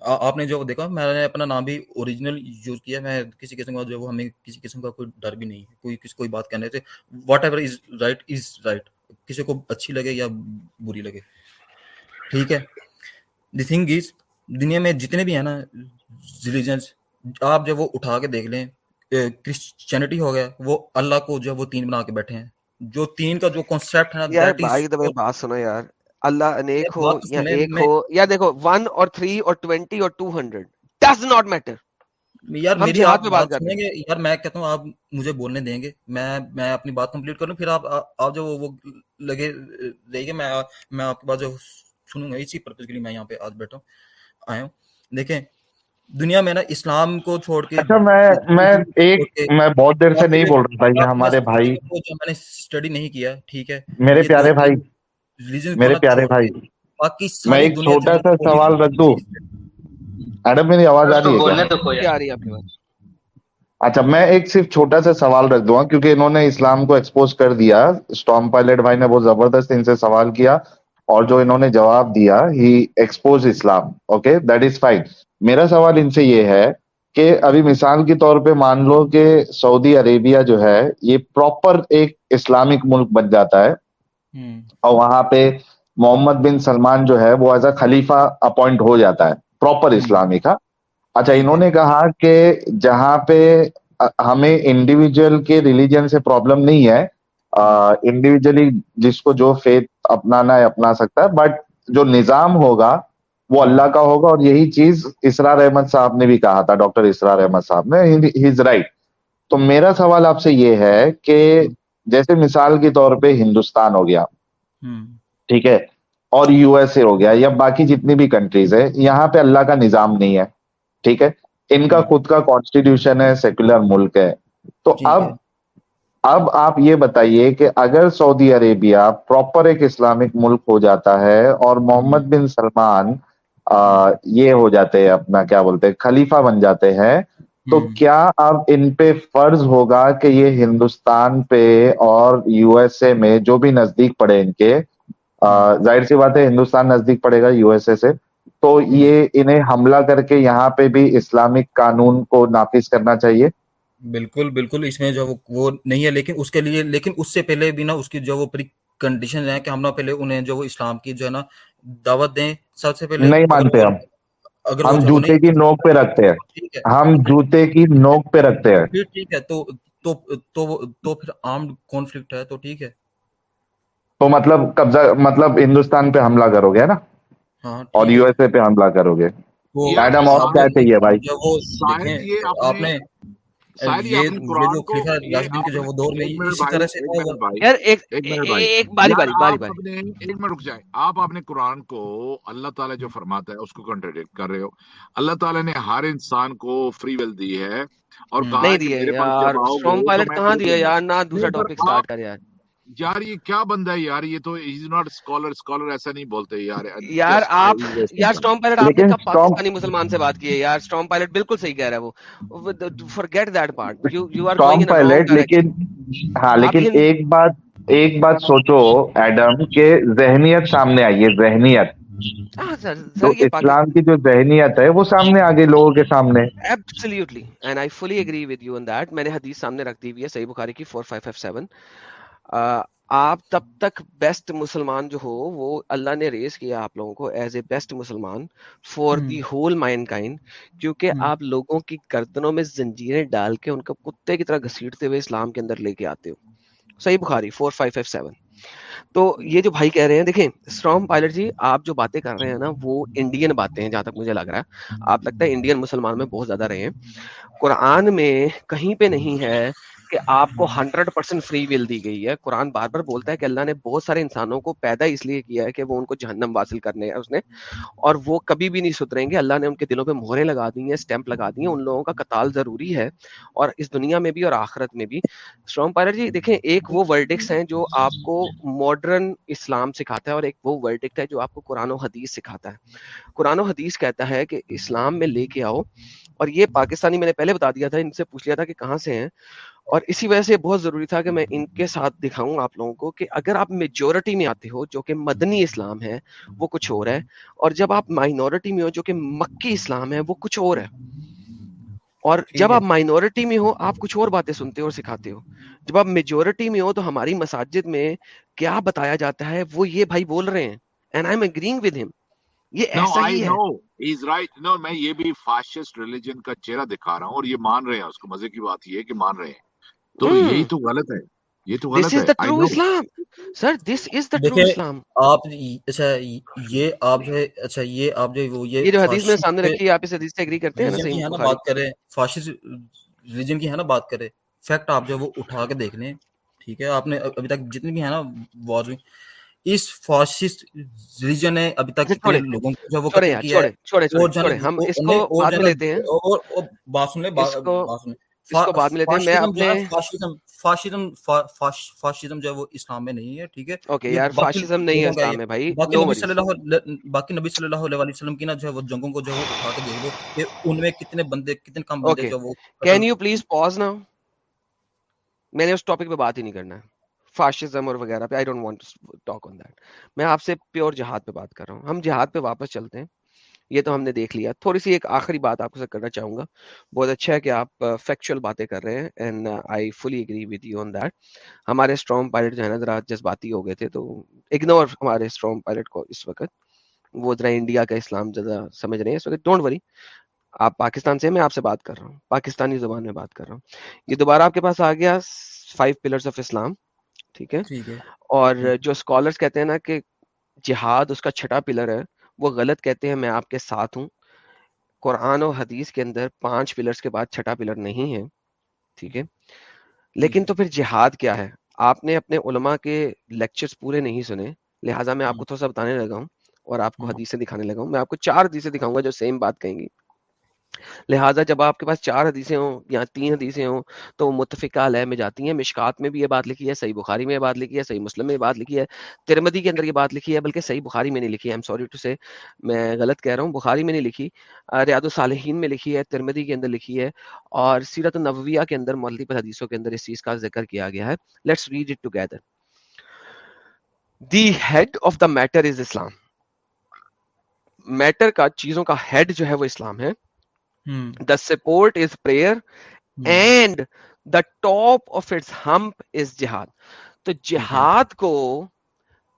آپ نے جو دیکھا میں نے اپنا نام بھی اوریجنل یوز کیا میں کسی قسم کا جو ہمیں کسی قسم کا کوئی ڈر بھی نہیں ہے۔ کوئی کسی کوئی بات کرنے سے۔ Whatever is right is right کسی کو اچھی لگے یا بری لگے۔ ٹھیک ہے؟ دی تھنگ از دنیا میں جتنے بھی ہیں نا ریلیجنس آپ جب وہ اٹھا کے دیکھ لیں کرسچینٹی ہو گیا وہ اللہ کو جو وہ تین بنا کے بیٹھے ہیں۔ جو تین کا جو کانسیپٹ ہے بات سنو یار۔ اللہ انیک ہو یا ایک ہو یا دیکھو 1 اور 3 اور 20 اور 200 ڈز ناٹ میٹر یار میری آپ بات کریں گے؟ یار میں کہتا ہوں آپ مجھے بولنے دیں گے۔ میں میں اپنی بات کمپلیٹ کروں پھر آپ آپ جو وہ لگے رہے گے میں میں آپ کے پاس جو سنوں گا اسی پرپز کے لیے میں یہاں پہ آج بیٹھا ہوں آیا ہوں۔ دیکھیں دنیا میں نا اسلام کو چھوڑ کے اچھا میں میں ایک میں بہت دیر سے نہیں بول رہا تھا یہ ہمارے بھائی جو میں نے اسٹڈی نہیں کیا ٹھیک ہے؟ میرے پیارے بھائی میرے پیارے بھائی میں ایک چھوٹا سا سوال رکھ دوں۔ ایڈم میری آواز آ رہی ہے اچھا میں ایک صرف چھوٹا سا سوال رکھ دوں گا کیونکہ انہوں نے اسلام کو ایکسپوز کر دیا۔ اسٹام پائلٹ بھائی نے بہت زبردست ان سے سوال کیا اور جو انہوں نے جواب دیا ہی expose Islam okay that is fine میرا سوال ان سے یہ ہے کہ ابھی مثال کے طور پہ مان لو کہ سعودی عربیہ جو ہے یہ پراپر ایک اسلامک ملک بن جاتا ہے۔ اور وہاں پہ محمد بن سلمان جو ہے وہ ایز اے خلیفہ اپوائنٹ ہو جاتا ہے۔ پراپر اسلامی کا۔ اچھا انہوں نے کہا کہ جہاں پہ ہمیں انڈیویجل کے ریلیجن سے پرابلم نہیں ہے انڈیویجلی جس کو جو فیتھ اپنانا ہے اپنا سکتا ہے بٹ جو نظام ہوگا وہ اللہ کا ہوگا اور یہی چیز اسرار احمد صاحب نے بھی کہا تھا ڈاکٹر اسرار احمد صاحب نے ہز رائٹ۔ تو میرا سوال آپ سے یہ ہے کہ جیسے مثال کے طور پہ ہندوستان ہو گیا ٹھیک ہے اور یو ایس اے ہو گیا یا باقی جتنی بھی کنٹریز ہے یہاں پہ اللہ کا نظام نہیں ہے ٹھیک ہے۔ ان کا خود کا کانسٹیٹیوشن ہے سیکولر ملک ہے۔ تو اب اب آپ یہ بتائیے کہ اگر سعودی عربیہ پراپر ایک اسلامک ملک ہو جاتا ہے اور محمد بن سلمان یہ ہو جاتے ہیں اپنا کیا بولتے ہیں خلیفہ بن جاتے ہیں۔ تو کیا اب ان پہ فرض ہوگا کہ یہ ہندوستان پہ اور یو ایس اے میں جو بھی نزدیک پڑے ان کے ظاہر سی بات ہے ہندوستان نزدیک پڑے گا یو ایس اے سے۔ تو یہ انہیں حملہ کر کے یہاں پہ بھی اسلامک قانون کو نافذ کرنا چاہیے۔ بالکل بالکل اس میں جو وہ نہیں ہے لیکن اس کے لیے لیکن اس سے پہلے بھی نا اس کی جو وہ پری کنڈیشن ہے کہ ہم نا پہلے انہیں جو وہ اسلام کی جو ہے نا دعوت دیں۔ سب سے پہلے نہیں مانتے ہم. اگر ہم جوتے کی نوک پہ رکھتے ہیں. ہم جوتے کی نوک پہ رکھتے ہیں. ٹھیک ہے تو تو تو تو پھر آرمڈ کانفلکٹ ہے تو ٹھیک ہے۔ تو مطلب قبضہ مطلب ہندوستان پہ حملہ کرو گے نا؟ اور یو ایس اے پہ حملہ کرو گے۔ میڈم اور کیا چاہیے بھائی؟ آپ نے آپ اپنے قرآن کو اللہ تعالیٰ جو فرماتا ہے اس کو کنٹریڈکٹ کر رہے ہو۔ اللہ تعالیٰ نے ہر انسان کو فری ول دی ہے اور کہاں دیے یار؟ نہ دوسرا ٹاپک سٹارٹ کر یار یہ کیا بندہ ہے یار؟ یہ تو از ناٹ اسکالر اسکالر ایسا نہیں بولتے یار۔ یار آپ یار اسٹرانگ پائلٹ آپ نے کب پاکستانی مسلمان سے بات کی ہے یار؟ اسٹرانگ پائلٹ بالکل صحیح کہہ رہا ہے وہ۔ Forget that part you you are going in pilot لیکن ہاں لیکن ایک بات ایک بات سوچو ایڈم کہ ذہنیت سامنے آئی ہے ذہنیت۔ تو اسلام کی جو ذہنیت ہے وہ سامنے آ گئی لوگوں کے سامنے۔ Absolutely and I fully agree with you in that میں نے حدیث سامنے رکھ دی ہوئی ہے صحیح بخاری کی 4557 آپ تب تک بیسٹ مسلمان جو ہو وہ اللہ نے ریز کیا آپ لوگوں کو ایز اے بیسٹ مسلمان for the whole mankind کیونکہ آپ لوگوں کی گردنوں میں زنجیریں ڈال کے ان کو کتے کی طرح گھسیٹتے ہوئے اسلام کے اندر لے کے آتے ہو۔ Sahih Bukhari four five five seven تو یہ جو بھائی کہہ رہے ہیں دیکھیں اسٹرانگ پائلٹ جی آپ جو باتیں کر رہے ہیں نا وہ انڈین باتیں ہیں جہاں تک مجھے لگ رہا ہے۔ آپ لگتا ہے انڈین مسلمان میں بہت زیادہ رہے ہیں۔ قرآن میں کہیں پہ نہیں ہے کہ آپ کو ہنڈریڈ پرسینٹ فری ول دی گئی ہے۔ قرآن بار بار بولتا ہے کہ اللہ نے بہت سارے انسانوں کو پیدا اس لیے کیا ہے کہ وہ ان کو جہنم حاصل کرنے ہے اس نے۔ اور وہ کبھی بھی نہیں سدریں گے۔ اللہ نے ان کے دلوں پہ مہریں لگا دی ہیں اسٹیمپ لگا دی ہیں۔ ان لوگوں کا قتال ضروری ہے اور اس دنیا میں بھی اور آخرت میں بھی۔ اسٹرانگ پائلٹ جی دیکھیں ایک وہ ورڈکس ہیں جو آپ کو ماڈرن اسلام سکھاتا ہے اور ایک وہ ورڈکٹ ہے جو آپ کو قرآن و حدیث سکھاتا ہے۔ قرآن و حدیث کہتا ہے کہ اسلام میں لے کے آؤ۔ اور یہ پاکستانی میں نے پہلے بتا دیا تھا، ان سے پوچھ لیا تھا کہ کہاں سے ہیں۔ اور اسی وجہ سے بہت ضروری تھا کہ میں ان کے ساتھ دکھاؤں آپ لوگوں کو کہ اگر آپ میجورٹی میں آتے ہو جو کہ مدنی اسلام ہے وہ کچھ اور ہے اور جب آپ مائنورٹی میں ہو جو کہ مکی اسلام ہے وہ کچھ اور ہے۔ اور جب آپ مائنورٹی میں ہو آپ کچھ اور باتیں سنتے ہو اور سکھاتے ہو۔ جب آپ میجورٹی میں ہو تو ہماری مساجد میں کیا بتایا جاتا ہے وہ یہ بھائی بول رہے ہیں۔ And I am agreeing with him یہ ایسا ہی ہے۔ میں یہ بھی فاسسٹ ریلیجن کا چہرہ دکھا رہا ہوں اور یہ مان رہے ہیں اس کو مزے کی بات یہ ہے کہ مان رہے ہیں۔ تو یہی تو غلط ہے اچھا، یہ تو غلط ہے۔ True Islam sir this is the true Islam آپ اچھا یہ آپ جو ہے اچھا یہ آپ جو یہ جو حدیث میں سامنے رکھی ہے آپ اس حدیث سے کرتے ہیں نا بات کریں۔ ریلیجن کی ہے نا بات کریں۔ فیکٹ آپ جو وہ اٹھا کے دیکھ لیں ٹھیک ہے آپ نے ابھی تک جتنی بھی ہے نا وار اس فاشسٹ ریلیجن نے ابھی تک اچھا، لوگوں کو جو وہ کیا ہے۔ ہم اس کو بعد میں لیتے ہیں۔ اور بات سن لیں بات سن لیں۔ کو بعد میں لیتے ہیں۔ میں اپنے جو ہے وہ اسلام میں نہیں ہے ٹھیک ہے؟ اوکے یار نہیں ہے اسلام میں بھائی باقی نبی صلی اللہ باقی نبی صلی اللہ علیہ وسلم کی نا جو ہے وہ جنگوں کو جو ہے اٹھا کے دیکھ لو کہ ان میں کتنے بندے کتنے کم بندے جو وہ can you please pause now میں نے اس ٹاپک پہ بات ہی نہیں کرنا۔ ہے فاشزم اور وغیرہ پہ I don't want talk on that میں آپ سے پیور جہاد پہ بات کر رہا ہوں۔ ہم جہاد پہ واپس چلتے ہیں۔ یہ تو ہم نے دیکھ لیا۔ تھوڑی سی ایک آخری بات آپ کو کرنا چاہوں گا۔ بہت اچھا ہے کہ آپ فیکچوئل باتیں کر رہے ہیں and I fully agree with you on that ہمارے اسٹرانگ پائلٹ جو ہے نا ذرا جذباتی ہو گئے تھے تو اگنور ہمارے اسٹرانگ پائلٹ کو اس وقت۔ وہ ذرا انڈیا کا اسلام زیادہ سمجھ رہے ہیں اس وقت۔ ڈونٹ وری آپ پاکستان سے میں آپ سے بات کر رہا ہوں۔ پاکستانی زبان میں بات کر رہا ہوں۔ یہ دوبارہ آپ کے پاس آ گیا فائیو پلرس آف اسلام ٹھیک ہے؟ اور جو اسکالرس کہتے ہیں نا کہ جہاد اس کا چھٹا پلر ہے۔ وہ غلط کہتے ہیں میں آپ کے ساتھ ہوں۔ قرآن اور حدیث کے اندر پانچ پلرز کے بعد چھٹا پلر نہیں ہے ٹھیک ہے؟ لیکن جی۔ تو پھر جہاد کیا ہے؟ آپ نے اپنے علماء کے لیکچرز پورے نہیں سنے لہٰذا میں آپ ہاں۔ کو تھوڑا سا بتانے لگا ہوں اور آپ کو ہاں۔ حدیثیں دکھانے لگا ہوں۔ میں آپ کو چار حدیثیں دکھاؤں گا جو سیم بات کہیں گی۔ لہٰذا جب آپ کے پاس چار حدیثیں ہوں یا تین حدیثیں ہوں تو وہ متفقہ علیہ میں جاتی ہیں۔ مشکات میں بھی یہ بات لکھی ہے، صحیح بخاری میں یہ بات لکھی ہے، صحیح مسلم میں یہ بات لکھی ہے۔ ترمدی کے اندر یہ بات لکھی ہے، بلکہ صحیح بخاری میں نہیں لکھی ہے۔ ایم سوری ٹو سے میں غلط کہہ رہا ہوں، بخاری میں نہیں لکھی۔ ریاض الصالحین میں لکھی ہے ترمدی کے اندر لکھی ہے اور سیرت النویہ کے اندر ملتیپل حدیثوں کے اندر اس چیز کا ذکر کیا گیا ہے۔ Let's read it together the head of the matter is Islam matter کا، چیزوں کا ہیڈ جو ہے وہ اسلام ہے۔ The support is prayer and the top of its hump is jihad تو جہاد کو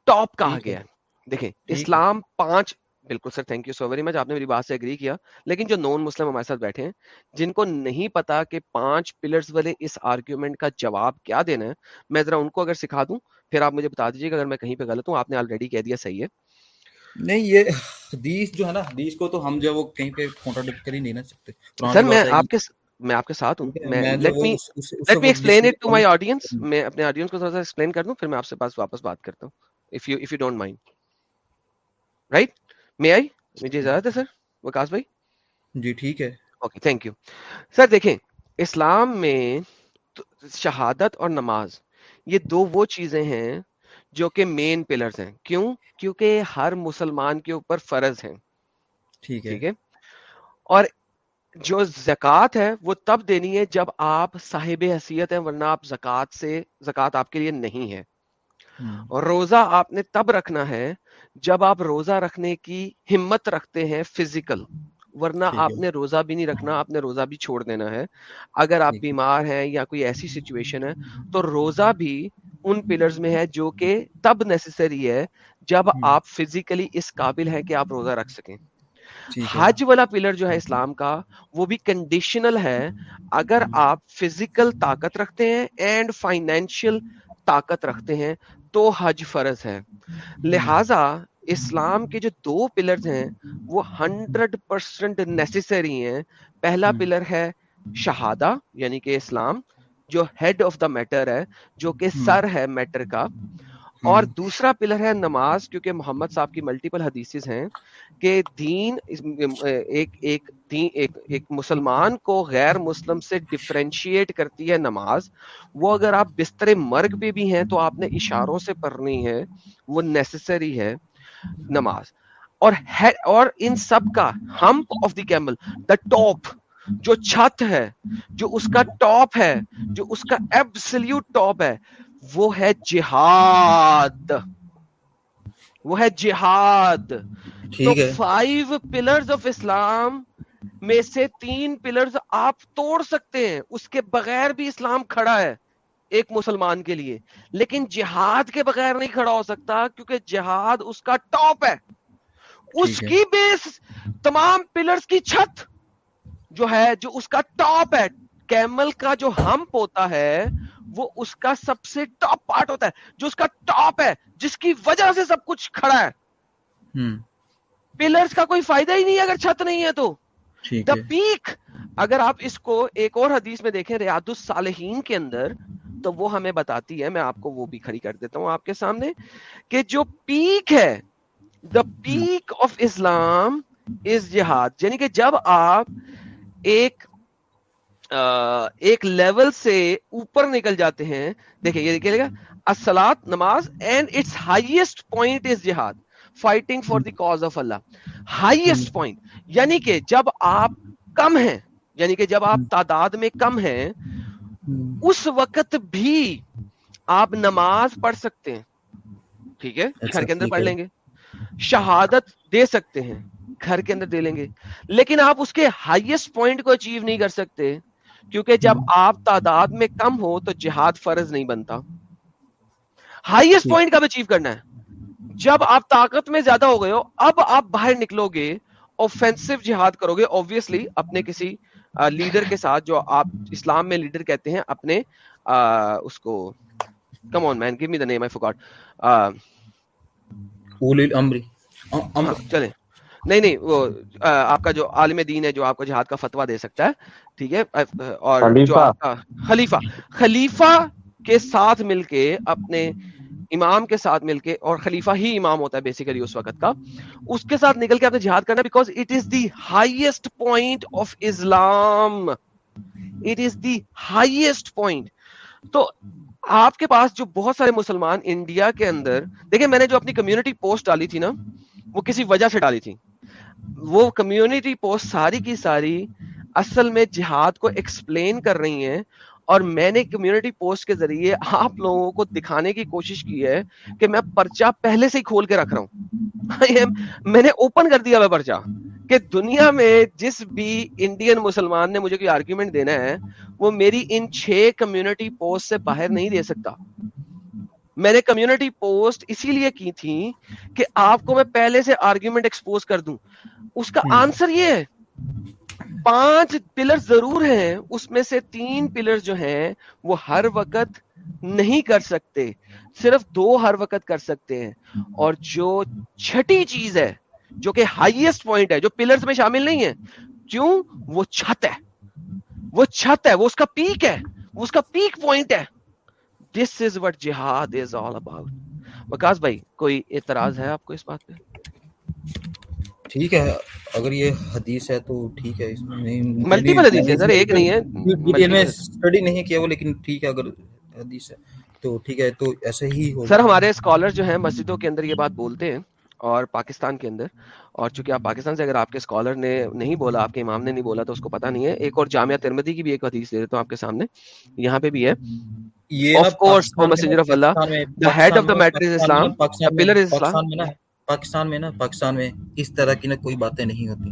ٹاپ کہا گیا دیکھیں اسلام پانچ بالکل sir thank you so very much آپ نے میری بات سے اگری کیا۔ لیکن جو نان مسلم ہمارے ساتھ بیٹھے ہیں جن کو نہیں پتا کہ پانچ پلرز والے اس آرگیومنٹ کا جواب کیا دینا ہے میں ذرا ان کو اگر سکھا دوں پھر آپ مجھے بتا دیجیے کہ اگر میں کہیں پہ غلط ہوں۔ آپ نے آلریڈی کہہ دیا صحیح ہے۔ نہیں یہ حدیث جو ہے نا حدیث کو تو ہم جو وہ کہیں پہ کانٹراڈکٹ کر ہی نہیں نہ سکتے۔ سر میں آپ کے میں آپ کے ساتھ ہوں۔ میں let me let me explain it to my audience میں اپنے آڈینس کو تھوڑا سا ایکسپلین کر دوں پھر میں آپ سے پاس واپس بات کرتا ہوں۔ If you if you don't mind right me I مجھے اجازت ہے سر؟ وکاس بھائی؟ جی ٹھیک ہے۔ اوکے تھینک یو سر دیکھیں اسلام میں شہادت اور نماز یہ دو وہ چیزیں ہیں جو کہ مین پلرز ہیں۔ کیوں؟ کیونکہ ہر مسلمان کے اوپر فرض ہیں۔ ٹھیک ہے۔ اور جو زکوٰۃ ہے وہ تب دینی ہے جب آپ صاحب حیثیت ہیں ورنہ آپ زکوٰۃ سے زکوٰۃ آپ کے لیے نہیں ہے۔ اور روزہ آپ نے تب رکھنا ہے جب آپ روزہ رکھنے کی ہمت رکھتے ہیں فزیکل ورنہ آپ نے روزہ بھی نہیں رکھنا آپ نے روزہ بھی چھوڑ دینا ہے۔ اگر آپ بیمار ہیں یا کوئی ایسی سچویشن ہے تو روزہ بھی ان پلرز میں ہے جو کہ تب نیسسری ہے جب آپ فزیکلی اس قابل ہیں کہ آپ روزہ رکھ سکیں۔ حج والا پلر جو ہے اسلام کا وہ بھی کنڈیشنل ہے۔ اگر آپ فزیکل طاقت رکھتے ہیں اینڈ فائنینشیل طاقت رکھتے ہیں تو حج فرض ہے۔ لہذا اسلام کے جو دو پلرز ہیں وہ ہنڈریڈ پرسینٹ نیسسری ہیں۔ پہلا پلر ہے شہادہ یعنی کہ اسلام جو ہیڈ آف دا میٹر ہے جو کہ سر ہے میٹر کا۔ اور دوسرا پلر ہے نماز کیونکہ محمد صاحب کی ملٹیپل حدیثز ہیں کہ دین ایک ایک دین ایک ایک مسلمان کو غیر مسلم سے ڈفرینشیٹ کرتی ہے نماز۔ وہ اگر آپ بستر مرگ پہ بھی ہیں تو آپ نے اشاروں سے پڑھنی ہے وہ نیسسری ہے۔ نماز۔ اور اور ان سب کا hump of the camel the top جو چھت ہے جو اس کا ٹاپ ہے جو اس کا ایبسلیوٹ ٹاپ ہے وہ ہے جہاد۔ وہ ہے جہاد۔ فائیو پلرز آف اسلام میں سے تین پلرز آپ توڑ سکتے ہیں اس کے بغیر بھی اسلام کھڑا ہے۔ ایک مسلمان کے لیے۔ لیکن جہاد کے بغیر نہیں کھڑا ہو سکتا کیونکہ جہاد اس کا ٹاپ ہے۔ اس کی بیس تمام پلرز کی چھت جو ہے جو اس کا ٹاپ ہے کیمل کا جو ہمپ ہوتا ہے وہ اس کا سب سے ٹاپ پارٹ ہوتا ہے۔ جو اس کا ٹاپ ہے جس کی وجہ سے سب کچھ کھڑا ہے۔ پلرز کا کوئی فائدہ ہی نہیں اگر چھت نہیں ہے تو۔ دا پیک اگر آپ اس کو ایک اور حدیث میں دیکھیں ریاض الصالحین کے اندر تو وہ ہمیں بتاتی ہے، میں آپ کو وہ بھی کھڑی کر دیتا ہوں آپ کے سامنے، کہ جو پیک ہے دا پیک آف اسلام از جہاد یعنی کہ جب آپ ایک ایک لیول سے اوپر نکل جاتے ہیں، دیکھیں یہ دیکھیے گا اصلاط نماز and its highest point is jihad fighting for the cause of Allah highest point یعنی کہ جب آپ کم ہیں یعنی کہ جب آپ تعداد میں کم ہیں اس وقت بھی آپ نماز پڑھ سکتے ہیں۔ ٹھیک ہے؟ اچھا، گھر کے اندر پڑھ۔ لیں گے۔ شہادت دے سکتے ہیں۔ گھر کے اندر دے لیں گے۔ لیکن آپ اس کے ہائیسٹ پوائنٹ کو اچیو نہیں کر سکتے کیونکہ جب آپ تعداد میں کم ہو تو جہاد فرض نہیں بنتا۔ ہائیسٹ پوائنٹ کب اچیو کرنا ہے؟ جب آپ طاقت میں زیادہ ہو گئے ہو اب آپ باہر نکلو گے اوفینسو جہاد کرو گے اوبیسلی اپنے کسی لیڈر کے ساتھ جو آپ اسلام میں لیڈر کہتے ہیں اپنے اس کو کم آن مین گیو می دا نیم آئی فورگاٹ اولی الامر چلیں۔ نہیں نہیں وہ آپ کا جو عالم دین ہے جو آپ کو جہاد کا فتوا دے سکتا ہے ٹھیک ہے؟ اور جو۔ آپ کا خلیفہ خلیفہ کے ساتھ مل کے اپنے امام کے ساتھ مل کے، اور خلیفہ ہی امام ہوتا ہے بیسیکلی اس وقت کا۔ اس کے ساتھ نکل کے آپ نے جہاد کرنا because it is the highest point of Islam it is the highest point تو آپ کے پاس جو بہت سارے مسلمان انڈیا کے اندر، دیکھیں میں نے جو اپنی کمیونٹی پوسٹ ڈالی تھی نا، وہ کسی وجہ سے ڈالی تھی۔ وہ کمیونٹی پوسٹ ساری کی ساری اصل میں جہاد کو ایکسپلین کر رہی ہیں اور میں نے کمیونٹی پوسٹ کے ذریعے آپ لوگوں کو دکھانے کی کوشش کی ہے کہ میں پرچہ پہلے سے ہی کھول کے رکھ رہا ہوں۔ میں نے اوپن کر دیا وہ پرچہ کہ دنیا میں جس بھی انڈین مسلمان نے مجھے کوئی آرگیومنٹ دینا ہے وہ میری ان چھ کمیونٹی پوسٹ سے باہر نہیں دے سکتا۔ میں نے کمیونٹی پوسٹ اسی لیے کی تھی کہ آپ کو میں پہلے سے آرگیومنٹ ایکسپوز کر دوں۔ اس کا آنسر یہ ہے پانچ پلر ضرور ہیں، اس میں سے تین پلر جو ہیں، وہ ہر وقت نہیں کر سکتے، صرف دو ہر وقت کر سکتے ہیں۔ اور جو چھٹی چیز ہے، جو کہ ہائیسٹ پوائنٹ ہے، جو پلرز میں شامل نہیں ہے کیوں؟ وہ چھت ہے۔ وہ چھت ہے، وہ اس کا پیک ہے، وہ اس کا پیک پوائنٹ ہے۔ دس از وٹ جہاد از آل اباؤٹ وکاس بھائی، کوئی اعتراض ہے آپ کو اس بات پہ؟ ٹھیک ہے اگر یہ حدیث ہے تو ٹھیک ہے اس میں ملٹیپل حدیث ہے سر ایک نہیں ہے میں اسٹڈی نہیں کیا وہ لیکن ٹھیک ہے اگر حدیث ہے تو ٹھیک ہے تو ایسے ہی ہو سر ہمارے اسکالر جو ہیں مسجدوں کے اندر یہ بات بولتے ہیں اور پاکستان کے اندر۔ اور چونکہ آپ پاکستان سے اگر آپ کے اسکالر نے نہیں بولا آپ کے امام نے نہیں بولا تو اس کو پتا نہیں ہے۔ ایک اور جامعہ ترمدی کی بھی ایک حدیث دے دیتا ہوں آپ کے سامنے یہاں پہ بھی ہے۔ یہ of course messenger of Allah the head of the matter is Islam pillar is Islam Pakistan میں نا پاکستان میں اس طرح کی نا کوئی باتیں نہیں ہوتی۔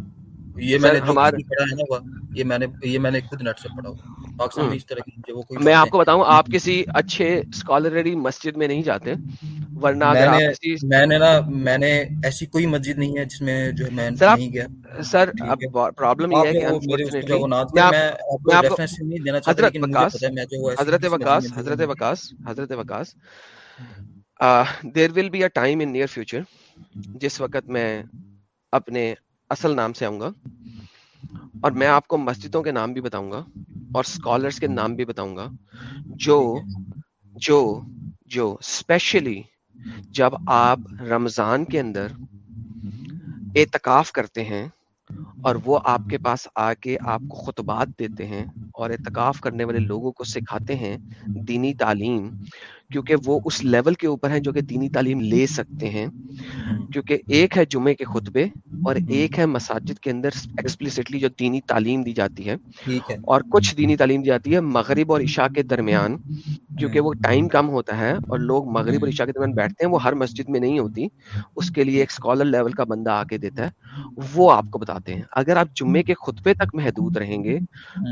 یہ میں نے پڑھا ہے نا یہ میں نے یہ میں نے خود نیٹ سے پڑھا ہوا۔ پاکستان میں اس طرح کی وہ کوئی میں آپ کو بتاؤں آپ کسی اچھے اسکالرری مسجد میں نہیں جاتے ورنہ میں نے کسی میں نے نا میں نے ایسی کوئی مسجد نہیں ہے جس میں جو میں نہیں گیا۔ سر اب پرابلم یہ ہے کہ میں آپ کو ریفرنس نہیں دینا چاہتا حضرت لیکن مجھے وکاس ہے میں جو حضرت وکاس حضرت Vikas there will be a time in near future جس وقت میں اپنے اصل نام سے آؤں گا اور میں آپ کو مسجدوں کے نام بھی بتاؤں گا اور اسکالرس کے نام بھی بتاؤں گا جو جو جو اسپیشلی جب آپ رمضان کے اندر اعتکاف کرتے ہیں اور وہ آپ کے پاس آ کے آپ کو خطبات دیتے ہیں اور اعتکاف کرنے والے لوگوں کو سکھاتے ہیں دینی تعلیم کیونکہ وہ اس لیول کے اوپر ہیں جو کہ دینی تعلیم لے سکتے ہیں۔ کیونکہ ایک ہے جمعے کے خطبے اور ایک ہے مساجد کے اندر ایکسپلسٹلی جو دینی تعلیم دی جاتی ہے۔ اور کچھ دینی تعلیم دی جاتی ہے مغرب اور عشاء کے درمیان کیونکہ وہ ٹائم کم ہوتا ہے اور لوگ مغرب اور عشاء کے درمیان بیٹھتے ہیں وہ ہر مسجد میں نہیں ہوتی۔ اس کے لیے ایک اسکالر لیول کا بندہ آ کے دیتا ہے وہ آپ کو بتاتے ہیں۔ اگر آپ جمعے کے خطبے تک محدود رہیں گے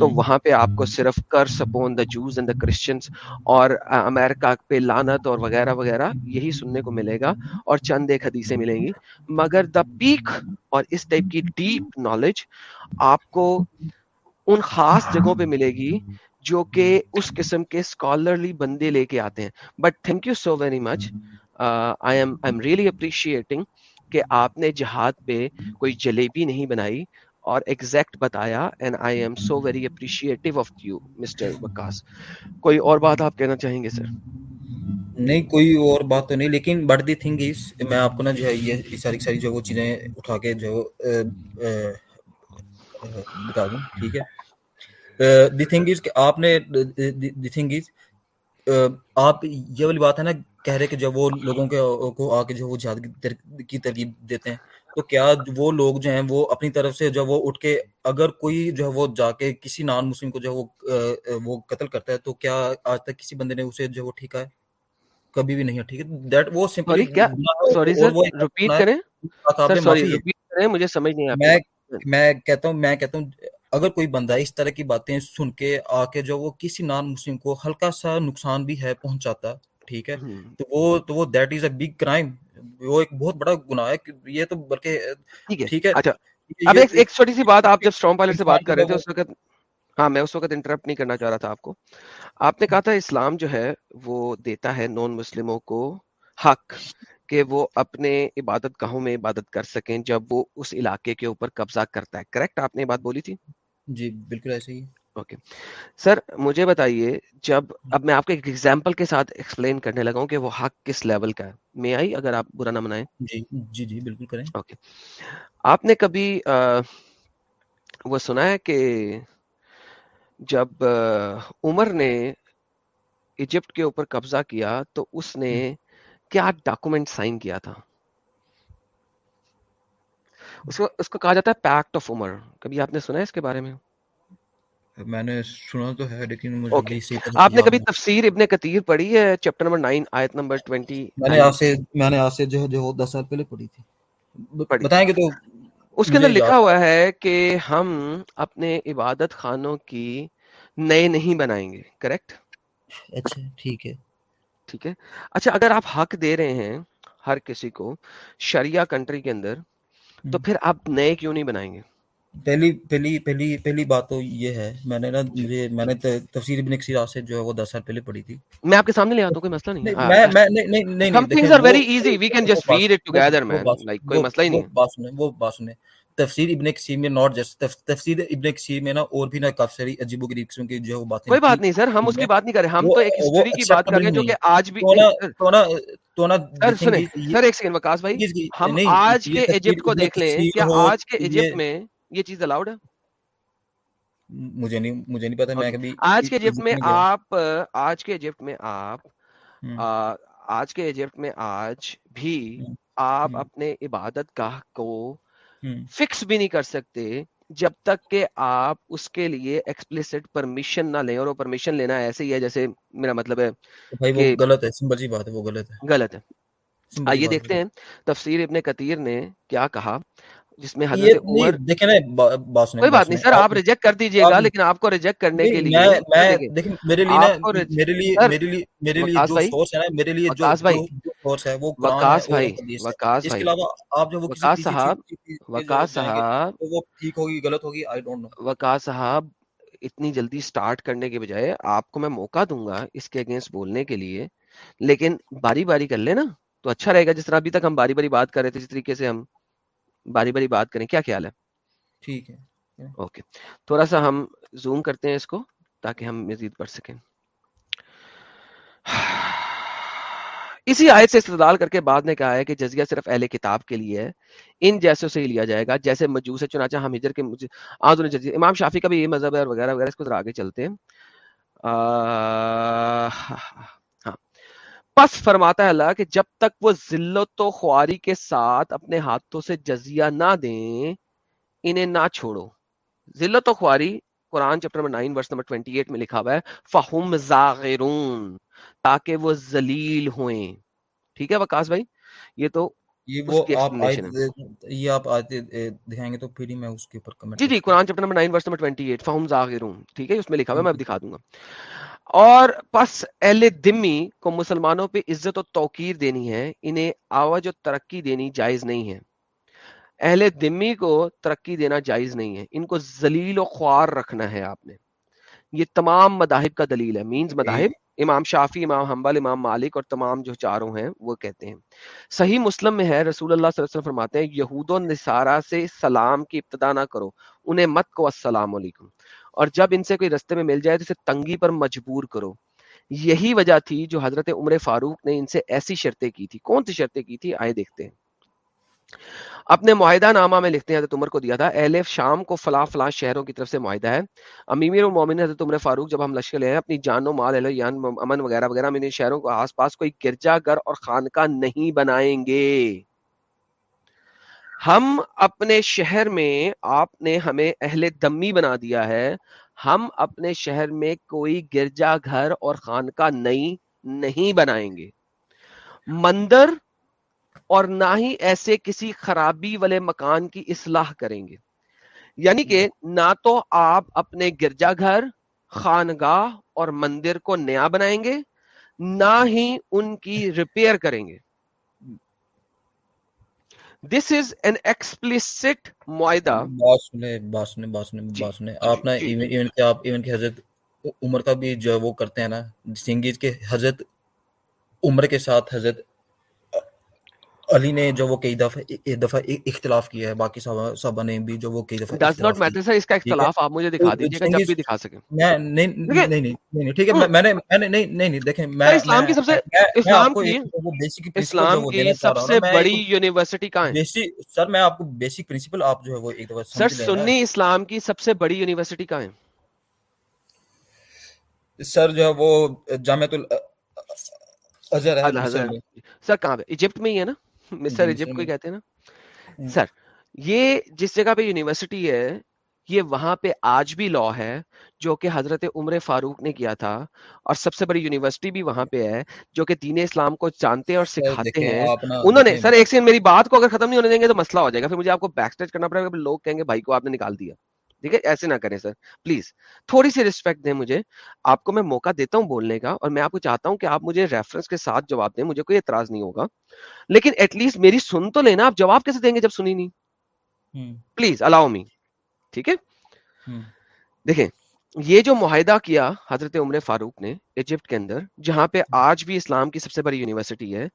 تو وہاں پہ آپ کو صرف curse upon the Jews and the Christians اور امریکہ پہ لانت اور وغیرہ وغیرہ، یہی سننے کو ملے گا اور چند ایک حدیثیں ملیں گی۔ مگر دا پیک اور اس ٹائپ کی ڈیپ نالج آپ کو ان خاص جگہوں پہ ملے گی جو کہ اس قسم کے اسکالرلی بندے لے کے آتے ہیں۔ But thank you so very much I am I am really appreciating کہ آپ نے جہاد پہ کوئی جلیبی نہیں بنائی۔ اور ایگزیکٹ بتایا and I am so very appreciative of you Mr Vikas کوئی اور بات آپ کہنا چاہیں گے سر نہیں کوئی اور بات تو نہیں لیکن بٹ دی تھنگ از میں آپ کو نا جو ہے یہ ساری ساری جو وہ چیزیں اٹھا کے جو بتا دوں ٹھیک ہے؟ دی تھنگ از کہ آپ نے دی تھنگ از آپ یہ والی بات ہے نا کہہ رہے کہ جب وہ لوگوں کے کو آ کے جو وہ جہاد کی ترغیب دیتے ہیں۔ تو کیا وہ لوگ جو ہیں وہ اپنی طرف سے جو وہ اٹھ کے اگر کوئی جو ہے وہ جا کے کسی نان مسلم کو جو وہ وہ قتل کرتا ہے تو کیا آج تک کسی بندے نے اسے جو وہ ٹھیکا ہے؟ کبھی بھی نہیں ہے ٹھیک ہے؟ دیٹ وہ سمپلی کیا؟ سوری سر ریپیٹ کریں؟ سر سوری ریپیٹ کریں مجھے سمجھ نہیں میں میں کہتا ہوں میں کہتا ہوں اگر کوئی بندہ اس طرح کی باتیں سن کے آ کے جو وہ کسی نان مسلم کو ہلکا سا نقصان بھی ہے پہنچاتا ٹھیک ہے؟ تو وہ تو وہ that is a big crime وہ ایک بہت بڑا گناہ ہے یہ تو بلکہ ٹھیک ہے۔ اچھا اب ایک ایک چھوٹی سی بات آپ جب اسٹرانگ پائلٹ سے بات کر رہے تھے اس وقت ہاں میں اس وقت انٹرپٹ نہیں کرنا چاہ رہا تھا آپ کو۔ آپ نے کہا تھا اسلام جو ہے وہ دیتا ہے نان مسلموں کو حق کہ وہ اپنے عبادت گاہوں میں عبادت کر سکیں جب وہ اس علاقے کے اوپر قبضہ کرتا ہے۔ کریکٹ آپ نے بات بولی تھی؟ جی بالکل ایسے ہی۔ اوکے۔ سر مجھے بتائیے جب اب میں آپ کو ایک ایگزامپل کے ساتھ ایکسپلین کرنے لگا ہوں کہ وہ حق کس لیول کا ہے۔ میں آئی اگر آپ برا نہ منائیں۔ جی جی جی بالکل کریں۔ اوکے۔ آپ نے کبھی وہ سنا ہے کہ جب عمر نے ایجپٹ کے اوپر قبضہ کیا تو اس نے کیا ڈاکومنٹ سائن کیا تھا؟ اس کو اس کو کہا جاتا ہے پیکٹ آف عمر کبھی آپ نے سنا ہے اس کے بارے میں؟ میں نے سنا تو ہے لیکن آپ نے کبھی تفسیر ابن کثیر پڑھی ہے چیپٹر نمبر 9 آیت نمبر 20 میں نے آپ سے میں نے آپ سے جو جو 10 سال پہلے پڑھی تھی۔ بتائیں گے تو اس کے اندر لکھا ہوا ہے کہ ہم اپنے عبادت خانوں کی نئے نہیں بنائیں گے کریکٹ اچھا ٹھیک ہے۔ ٹھیک ہے۔ اچھا اگر آپ حق دے رہے ہیں ہر کسی کو شریعہ کنٹری کے اندر تو پھر آپ نئے کیوں نہیں بنائیں گے؟ پہلی پہلی پہلی پہلی بات تو یہ ہے میں نے نا مجھے میں نے تفسیر ابن کثیر سے جو ہے وہ 10 سال پہلے پڑھی تھی۔ میں آپ کے سامنے لے آتا ہوں کوئی مسئلہ نہیں میں میں نہیں نہیں some things are very easy we can just read it together man like کوئی مسئلہ ہی نہیں بات سنیں وہ بات سنیں۔ تفسیر ابن کثیر میں ناٹ جسٹ تفسیر ابن کثیر میں نا اور بھی نا کافی ساری عجیب و غریب قسم کی جو باتیں کوئی بات نہیں سر ہم اس کی بات نہیں کر رہے۔ ہم تو ایک ہسٹری کی بات کر رہے ہیں جو کہ آج بھی تو نا تو نا سر ایک سیکنڈ وکاس بھائی ہم آج کے ایجپٹ کو دیکھ لیں کیا آج کے ایجپٹ میں یہ چیز الاؤڈ ہے؟ مجھے نہیں مجھے نہیں پتا میں کبھی آج کے ایجپٹ میں آپ آج کے ایجپٹ میں آپ آج کے ایجپٹ میں آج بھی آپ اپنے عبادت گاہ کو فکس بھی نہیں کر سکتے جب تک کہ آپ اس کے لیے ایکسپلسٹ پرمیشن نہ لیں اور وہ پرمیشن لینا ایسے ہی ہے جیسے میرا مطلب ہے بھائی وہ غلط ہے سمپل سی بات ہے وہ غلط ہے۔ غلط ہے۔ آئیے دیکھتے ہیں۔ تفسیر ابن کثیر نے کیا کہا؟ جس میں حضرت عمر دیکھیں نا بات کوئی بات نہیں سر آپ ریجیکٹ کر دیجیے گا لیکن آپ کو ریجیکٹ کرنے کے لیے میں دیکھیں میرے لیے میرے لیے میرے لیے میرے لیے جو سورس ہے نا میرے لیے جو سورس ہے وہ وقاص بھائی وقاص اس کے علاوہ آپ جو وقاص صاحب وقاص صاحب۔ وہ ٹھیک ہوگی غلط ہوگی آئی ڈونٹ نو وقاص صاحب اتنی جلدی سٹارٹ کرنے کے بجائے آپ کو میں موقع دوں گا اس کے اگینسٹ بولنے کے لیے۔ لیکن باری باری کر لیں نا تو اچھا رہے گا جس طرح ابھی تک ہم باری باری بات کر رہے تھے جس طریقے سے ہم باری باری بات کریں کیا خیال ہے؟ ٹھیک ہے۔ اوکے۔ تھوڑا سا ہم زوم کرتے ہیں اس کو تاکہ ہم مزید پڑھ سکیں۔ اسی آیت سے استدلال کر کے بعد نے کہا ہے کہ جزیہ صرف اہل کتاب کے لیے ہے ان جیسوں سے ہی لیا جائے گا جیسے مجوس چنانچہ ہم ہجر کے آدھون جزیہ امام شافی کا بھی یہ مذہب ہے وغیرہ وغیرہ اس کو ذرا آگے چلتے ہیں۔ ہاں پس فرماتا ہے اللہ کہ جب تک وہ ذلت و خواری کے ساتھ اپنے ہاتھوں سے جزیہ نہ دیں انہیں نہ چھوڑو۔ ذلت و خواری قرآن چپٹر نمبر 9 ورس نمبر 28 میں لکھا ہوا ہے فہم زاغرون تاکہ وہ ذلیل ہوئیں۔ ٹھیک ہے وکاس بھائی؟ یہ تو یہ وہ آپ یہ آپ آتے دکھائیں گے تو پھر ہی میں اس کے اوپر کمنٹ جی جی Quran chapter number 9 verse number 28 فہم زاغرون۔ ٹھیک ہے اس میں لکھا ہوا ہے میں اب دکھا دوں گا۔ اور پس اہل دمی کو مسلمانوں پہ عزت و توقیر دینی ہے انہیں آواز و ترقی دینی جائز نہیں ہے۔ اہل دمی کو ترقی دینا جائز نہیں ہے۔ ان کو ذلیل و خوار رکھنا ہے آپ نے۔ یہ تمام مذاہب کا دلیل ہے۔ مینز مذاہب۔ امام شافی امام حنبل امام مالک اور تمام جو چاروں ہیں وہ کہتے ہیں۔ صحیح مسلم میں ہے رسول اللہ صلی اللہ علیہ وسلم فرماتے ہیں یہود و نصارہ سے سلام کی ابتدا نہ کرو انہیں مت کو السلام علیکم۔ اور جب ان سے کوئی رستے میں مل جائے تو اسے تنگی پر مجبور کرو۔ یہی وجہ تھی جو حضرت عمر فاروق نے ان سے ایسی شرطیں کی تھی۔ کون سی شرطیں کی تھی؟ آئے دیکھتے ہیں۔ اپنے معاہدہ نامہ میں لکھتے ہیں، حضرت عمر کو دیا تھا، اہل شام کو فلاں فلاں شہروں کی طرف سے معاہدہ ہے۔ امیمیر و مومن حضرت عمر فاروق جب ہم لشکر لے ہیں اپنی جان و مال یان، امن وغیرہ وغیرہ میں شہروں کو آس پاس کوئی گرجا گھر اور خانقاہ نہیں بنائیں گے۔ ہم اپنے شہر میں آپ نے ہمیں اہل دمی بنا دیا ہے۔ ہم اپنے شہر میں کوئی گرجا گھر اور خانقاہ نئی نہیں بنائیں گے۔ مندر اور نہ ہی ایسے کسی خرابی والے مکان کی اصلاح کریں گے۔ یعنی کہ نہ تو آپ اپنے گرجا گھر خانگاہ اور مندر کو نیا بنائیں گے، نہ ہی ان کی ریپیئر کریں گے۔ دس از این ایکسپلسٹ معاہدہ آپ نا ایون کہ آپ ایون کہ حضرت عمر کا بھی جو وہ کرتے ہیں نا۔ سنگیز کے حضرت عمر کے ساتھ حضرت علی نے جو وہ کئی دفعہ ایک دفعہ اختلاف کیا ہے باقی صحابہ نے بھی جو وہ کئی دفعہ ڈز ناٹ میٹر سر اس کا اختلاف آپ مجھے دکھا دیجیے گا جب بھی دکھا سکیں۔ میں نہیں نہیں نہیں ٹھیک ہے میں نے میں نے نہیں نہیں نہیں دیکھیں میں اسلام کی سب سے اسلام کی اسلام کی سب سے بڑی یونیورسٹی کہاں ہے؟ سر میں آپ کو بیسک پرنسپل آپ جو ہے وہ ایک دفعہ سر سنی اسلام کی سب سے بڑی یونیورسٹی کہاں ہے؟ سر جو ہے وہ جامعۃ الازہر ہے سر کہاں پہ ایجپٹ میں ہی ہے نا؟ مصر ایجپٹ کو کہتے ہیں نا سر یہ جس جگہ پہ یونیورسٹی ہے یہ وہاں پہ آج بھی لا ہے جو کہ حضرت عمر فاروق نے کیا تھا اور سب سے بڑی یونیورسٹی بھی وہاں پہ ہے جو کہ دین اسلام کو جانتے اور سکھاتے ہیں۔ انہوں نے سر ایک سے میری بات کو اگر ختم نہیں ہونے دیں گے تو مسئلہ ہو جائے گا پھر مجھے آپ کو بیک اسٹیج کرنا پڑے گا لوگ کہیں گے بھائی کو آپ نے نکال دیا۔ ٹھیک ہے ایسے نہ کریں سر۔ پلیز تھوڑی سی ریسپیکٹ دیں مجھے۔ آپ کو میں موقع دیتا ہوں بولنے کا اور میں آپ کو چاہتا ہوں کہ آپ مجھے ریفرنس کے ساتھ جواب دیں مجھے کوئی اعتراض نہیں ہوگا۔ لیکن ایٹ لیسٹ میری سن تو لینا آپ جواب کیسے دیں گے جب سنی نہیں؟ پلیز الاؤ می ٹھیک ہے؟ دیکھیں یہ جو معاہدہ کیا حضرت عمر فاروق نے ایجپٹ کے اندر جہاں پہ آج بھی اسلام کی سب سے بڑی یونیورسٹی ہے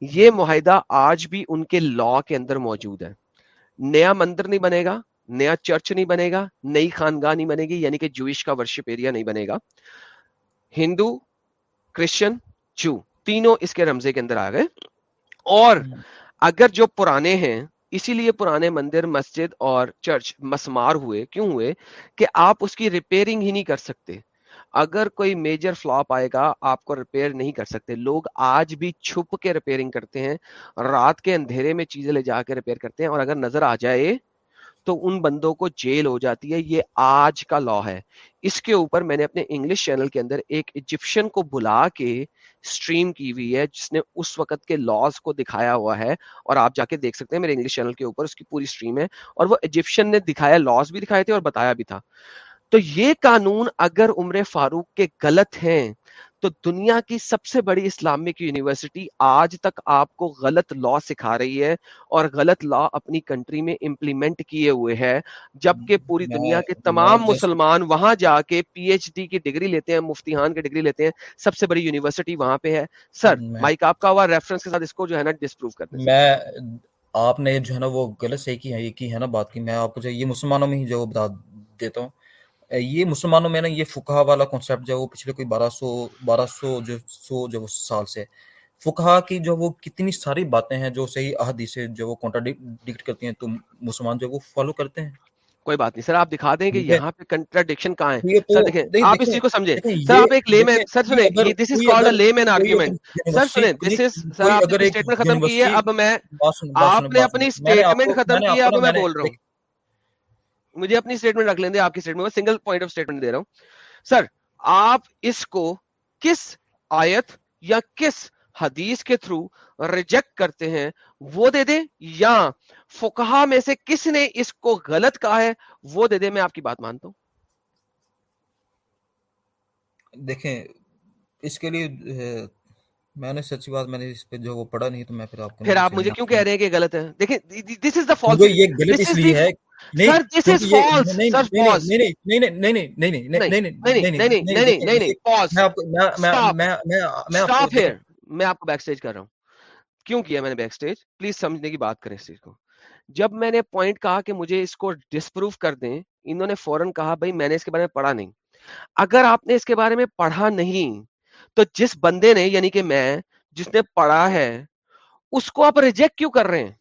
یہ معاہدہ آج بھی ان کے لا کے اندر موجود ہے۔ نیا مندر نہیں بنے گا نیا چرچ نہیں بنے گا نئی خانگاہ نہیں بنے گی یعنی کہ جوئش کا ورشپ ایریا نہیں بنے گا۔ ہندو کرسچن جو تینوں اس کے رمزے کے اندر آ گئے۔ اور اگر جو پرانے ہیں اسی لیے پرانے مندر مسجد اور چرچ مسمار ہوئے کیوں ہوئے؟ کہ آپ اس کی ریپیئرنگ ہی نہیں کر سکتے۔ اگر کوئی میجر فلاپ آئے گا آپ کو ریپیئر نہیں کر سکتے۔ لوگ آج بھی چھپ کے ریپیئرنگ کرتے ہیں رات کے اندھیرے میں چیزیں لے جا کے ریپیئر کرتے ہیں۔ اور اگر نظر آ جائے تو ان بندوں کو جیل ہو جاتی ہے، یہ آج کا لا ہے۔ اس کے اوپر میں نے اپنے انگلش چینل کے اندر ایک ایجپشن کو بلا کے سٹریم کی ہوئی ہے، جس نے اس وقت کے لاز کو دکھایا ہوا ہے۔ اور آپ جا کے دیکھ سکتے ہیں میرے انگلش چینل کے اوپر، اس کی پوری سٹریم ہے۔ اور وہ ایجپشن نے دکھایا لاز بھی دکھائے تھے اور بتایا بھی تھا۔ تو یہ قانون اگر عمر فاروق کے غلط ہیں تو دنیا کی سب سے بڑی اسلامک یونیورسٹی آج تک آپ کو غلط لا سکھا رہی ہے اور غلط لا اپنی کنٹری میں امپلیمنٹ کیے ہوئے ہے جبکہ پوری دنیا کے تمام مسلمان وہاں جا کے پی ایچ ڈی کی ڈگری لیتے ہیں مفتیحان کی ڈگری لیتے ہیں سب سے بڑی یونیورسٹی وہاں پہ ہے۔ سر مائک آپ کا ہوا ریفرنس کے ساتھ اس کو جو ہے نا ڈسپروو کرتے میں آپ نے جو ہے نا وہ غلط صحیح کی ہے یہ کی ہے نا بات کی میں آپ کو یہ مسلمانوں میں ہی جو بتا دیتا ہوں۔ یہ مسلمانوں میں نا یہ فکہ والا کانسیپٹ جو ہے وہ پچھلے کوئی بارہ سو بارہ سو جو سو جو سال سے فکہ کی جو وہ کتنی ساری باتیں ہیں جو صحیح احادیث سے جو وہ کانٹراڈکٹ کرتی ہیں تو مسلمان جو وہ فالو کرتے ہیں۔ کوئی بات نہیں سر آپ دکھا دیں کہ یہاں پہ کنٹراڈکشن کہاں ہے؟ سر دیکھیں آپ اس چیز کو سمجھیں۔ سر آپ ایک لے مین سر سنیں دس از کالڈ اے لے مین آرگیومنٹ سر سنیں دس از سر آپ نے اسٹیٹمنٹ ختم کی ہے اب میں آپ نے اپنی اسٹیٹمنٹ ختم کی ہے اب میں بول رہا ہوں۔ مجھے اپنی اسٹیٹمنٹ رکھ لیں دے آپ کی اسٹیٹمنٹ میں سنگل پوائنٹ آف اسٹیٹمنٹ دے رہا ہوں۔ سر آپ اس کو کس آیت یا کس حدیث کے تھرو ریجیکٹ کرتے ہیں وہ دے دیں یا فکہ میں سے کس نے اس کو غلط کہا ہے وہ دے دیں؟ میں آپ کی بات مانتا ہوں۔ دیکھیں، اس کے لیے میں نے سچی بات میں نے اس پہ جو وہ پڑھا نہیں تو میں پھر آپ کو پھر آپ مجھے کیوں کہہ رہے ہیں کہ غلط ہے؟ دیکھیں دس از دا فالس یہ غلط اس لیے ہے میں آپ کو بیک کر رہا ہوں۔ کیوں کیا میں نے بیک اسٹیج پلیز سمجھنے کی بات کریں اس چیز کو۔ جب میں نے پوائنٹ کہا کہ مجھے اس کو ڈسپرو کر دیں انہوں نے فوراً کہا بھائی میں نے اس کے بارے میں پڑھا نہیں۔ اگر آپ نے اس کے بارے میں پڑھا نہیں تو جس بندے نے یعنی کہ میں جس نے پڑھا ہے، اس کو آپ ریجیکٹ کیوں کر رہے ہیں؟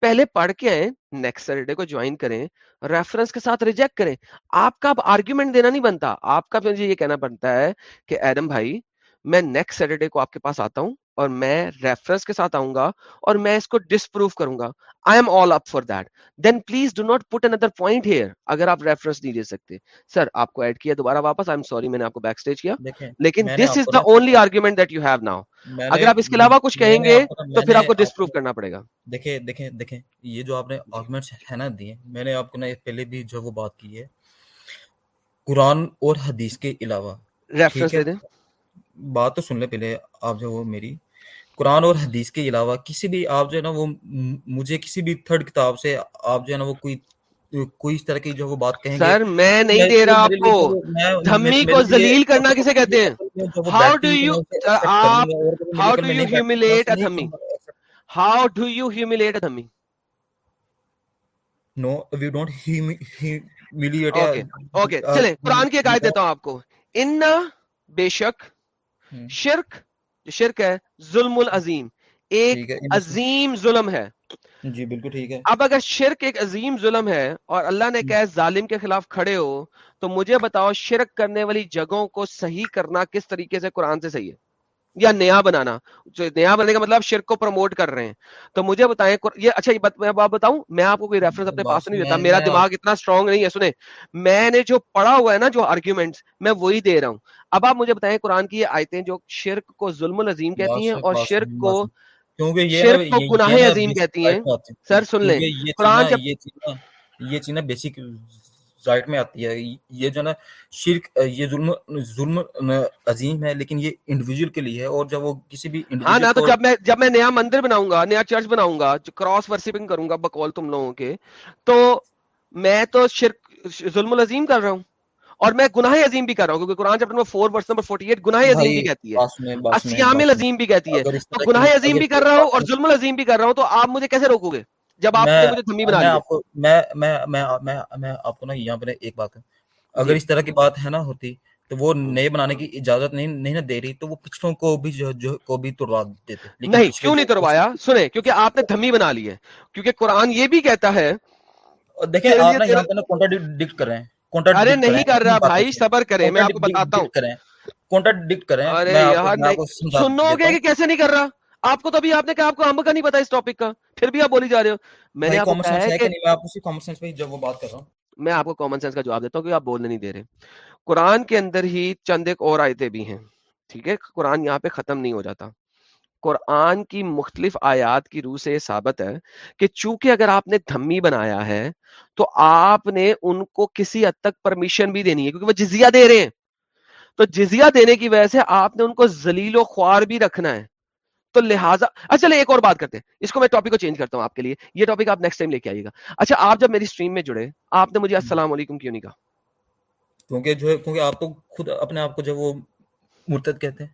پہلے پڑھ کے آئے نیکسٹ سیٹرڈے کو جوائن کریں ریفرنس کے ساتھ ریجیکٹ کریں۔ آپ کا اب آرگیومنٹ دینا نہیں بنتا۔ آپ کا مجھے یہ کہنا بنتا ہے کہ ایڈم بھائی، میں نیکسٹ سیٹرڈے کو آپ کے پاس آتا ہوں۔ اور میں ریفرنس کے ساتھ آؤں گا اور میں اس کو ڈسپروو کروں گا۔ I am all up for that then please do not put another point here اگر آپ ریفرنس نہیں دے سکتے۔ سر آپ کو ایڈ کیا دوبارہ واپس؟ آئی ایم سوری میں نے آپ کو بیک اسٹیج کیا لیکن this is the only argument that you have now اگر آپ اس کے علاوہ کچھ کہیں گے تو پھر آپ کو ڈسپروو کرنا پڑے گا۔ دیکھیں دیکھیں دیکھیں یہ جو آپ نے آرگیومنٹس ہے نا دیے میں نے آپ کو نا پہلے بھی جو وہ بات کی ہے۔ قرآن اور حدیث کے علاوہ ریفرنس دے دیں۔ بات تو سن لیں پہلے آپ جو وہ میری قرآن اور حدیث کے علاوہ کسی بھی آپ جو ہے نا وہ مجھے کسی بھی تھرڈ کتاب سے آپ جو ہے نا وہ کوئی کوئی اس طرح کی جو وہ بات کہیں سر میں نہیں دے رہا آپ کو دھمی کو ذلیل کرنا کسے کہتے ہیں ہاؤ ڈو یو آپ how do you humiliate dhimmi how do you humiliate a dhimmi no we don't humiliate okay okay چلیں قرآن کی ایک آیت دیتا ہوں آپ کو ان بے شک شرک جو شرک ہے ظلم العظیم۔ ایک عظیم ظلم ہے۔ جی بالکل ٹھیک ہے۔ اب اگر شرک ایک عظیم ظلم ہے اور اللہ نے جی۔ کہا ظالم کے خلاف کھڑے ہو تو مجھے بتاؤ شرک کرنے والی جگہوں کو صحیح کرنا کس طریقے سے قرآن سے صحیح ہے؟ یا نیا بنانا۔ جو نیا بنانے کا مطلب شرک کو پروموٹ کر رہے ہیں۔ تو مجھے بتائیں یہ اچھا یہ بات میں آپ بتاؤں میں آپ کو کوئی ریفرنس اپنے پاس نہیں دیتا۔ میرا دماغ اتنا اسٹرانگ نہیں ہے سنیں۔ میں نے جو پڑھا ہوا ہے نا جو آرگیومنٹس میں وہی دے رہا ہوں۔ اب آپ مجھے بتائیں قرآن کی یہ آیتیں جو شرک کو ظلم العظیم کہتی ہیں اور شرک کو شرک کو گناہ عظیم کہتی ہیں۔ سر سن لیں۔ قرآن یہ چیز نا بیسک ظاہر میں آتی ہے۔ یہ جو نا شرک یہ ظلم ظلم عظیم ہے لیکن یہ انڈیویجول کے لیے ہے اور جب وہ کسی بھی ہاں تو جب میں جب میں نیا مندر بناؤں گا نیا چرچ بناؤں گا کراس ورسپنگ کروں گا بقول تم لوگوں کے تو میں تو شرک ظلم العظیم کر رہا ہوں اور میں گناہ عظیم بھی کر رہا ہوں کیونکہ قرآن چیپٹر میں فور ورس نمبر 48 گناہ عظیم بھی کہتی ہے۔ اسیام العظیم بھی کہتی ہے۔ تو گناہ عظیم بھی کر رہا ہوں اور ظلم العظیم بھی کر رہا ہوں تو آپ مجھے کیسے روکو گے؟ جب آپ نے مجھے دھمی بنا لیا۔ میں آپ کو نا یہاں پر ایک بات اگر جی۔ اس طرح کی بات ہے نا ہوتی تو وہ نئے بنانے کی اجازت نہیں نہیں دے رہی تو وہ پچھلوں کو بھی جو, جو کو بھی تروا دیتے۔ نہیں کیوں نہیں تروایا سنیں کیونکہ آپ نے دھمی بنا لی ہے۔ کیونکہ قرآن یہ بھی کہتا ہے دیکھیں آپ نے یہاں پہ نا کانٹراڈکٹ کر رہے ہیں۔ ارے نہیں کر رہا بھائی صبر کریں۔ میں آپ کو بتاتا ہوں۔ کانٹراڈکٹ کریں ارے یار سنو گے کہ کیسے نہیں کر رہا؟ آپ کو تو ابھی آپ نے کہا آپ کو امب کا نہیں پتا اس ٹاپک کا۔ پھر بھی آپ بولی جا رہے ہو۔ میں نے میں آپ کو کامن سینس کا جواب دیتا ہوں کہ آپ بولنے نہیں دے رہے۔ قرآن کے اندر ہی چند ایک اور آیتیں بھی ہیں ٹھیک ہے؟ قرآن یہاں پہ ختم نہیں ہو جاتا۔ قرآن کی مختلف آیات کی روح سے یہ ثابت ہے کہ چونکہ اگر آپ نے دھمی بنایا ہے تو آپ نے ان کو کسی حد تک پرمیشن بھی دینی ہے کیونکہ وہ جزیہ دے رہے ہیں۔ تو جزیہ دینے کی وجہ سے آپ نے ان کو ذلیل و خوار بھی رکھنا ہے۔ تو لہٰذا۔ اچھا ایک اور بات کرتے ہیں۔ اس کو میں ٹاپک کو چینج کرتا ہوں آپ کے لیے۔ یہ ٹاپک آپ نیکسٹ ٹائم لے کے آئیے گا۔ اچھا آپ جب میری اسٹریم میں جڑے آپ نے مجھے السلام علیکم کیوں نہیں کہا؟ کیونکہ جو ہے کیونکہ آپ کو خود اپنے آپ کو جو وہ مرتد کہتے ہیں۔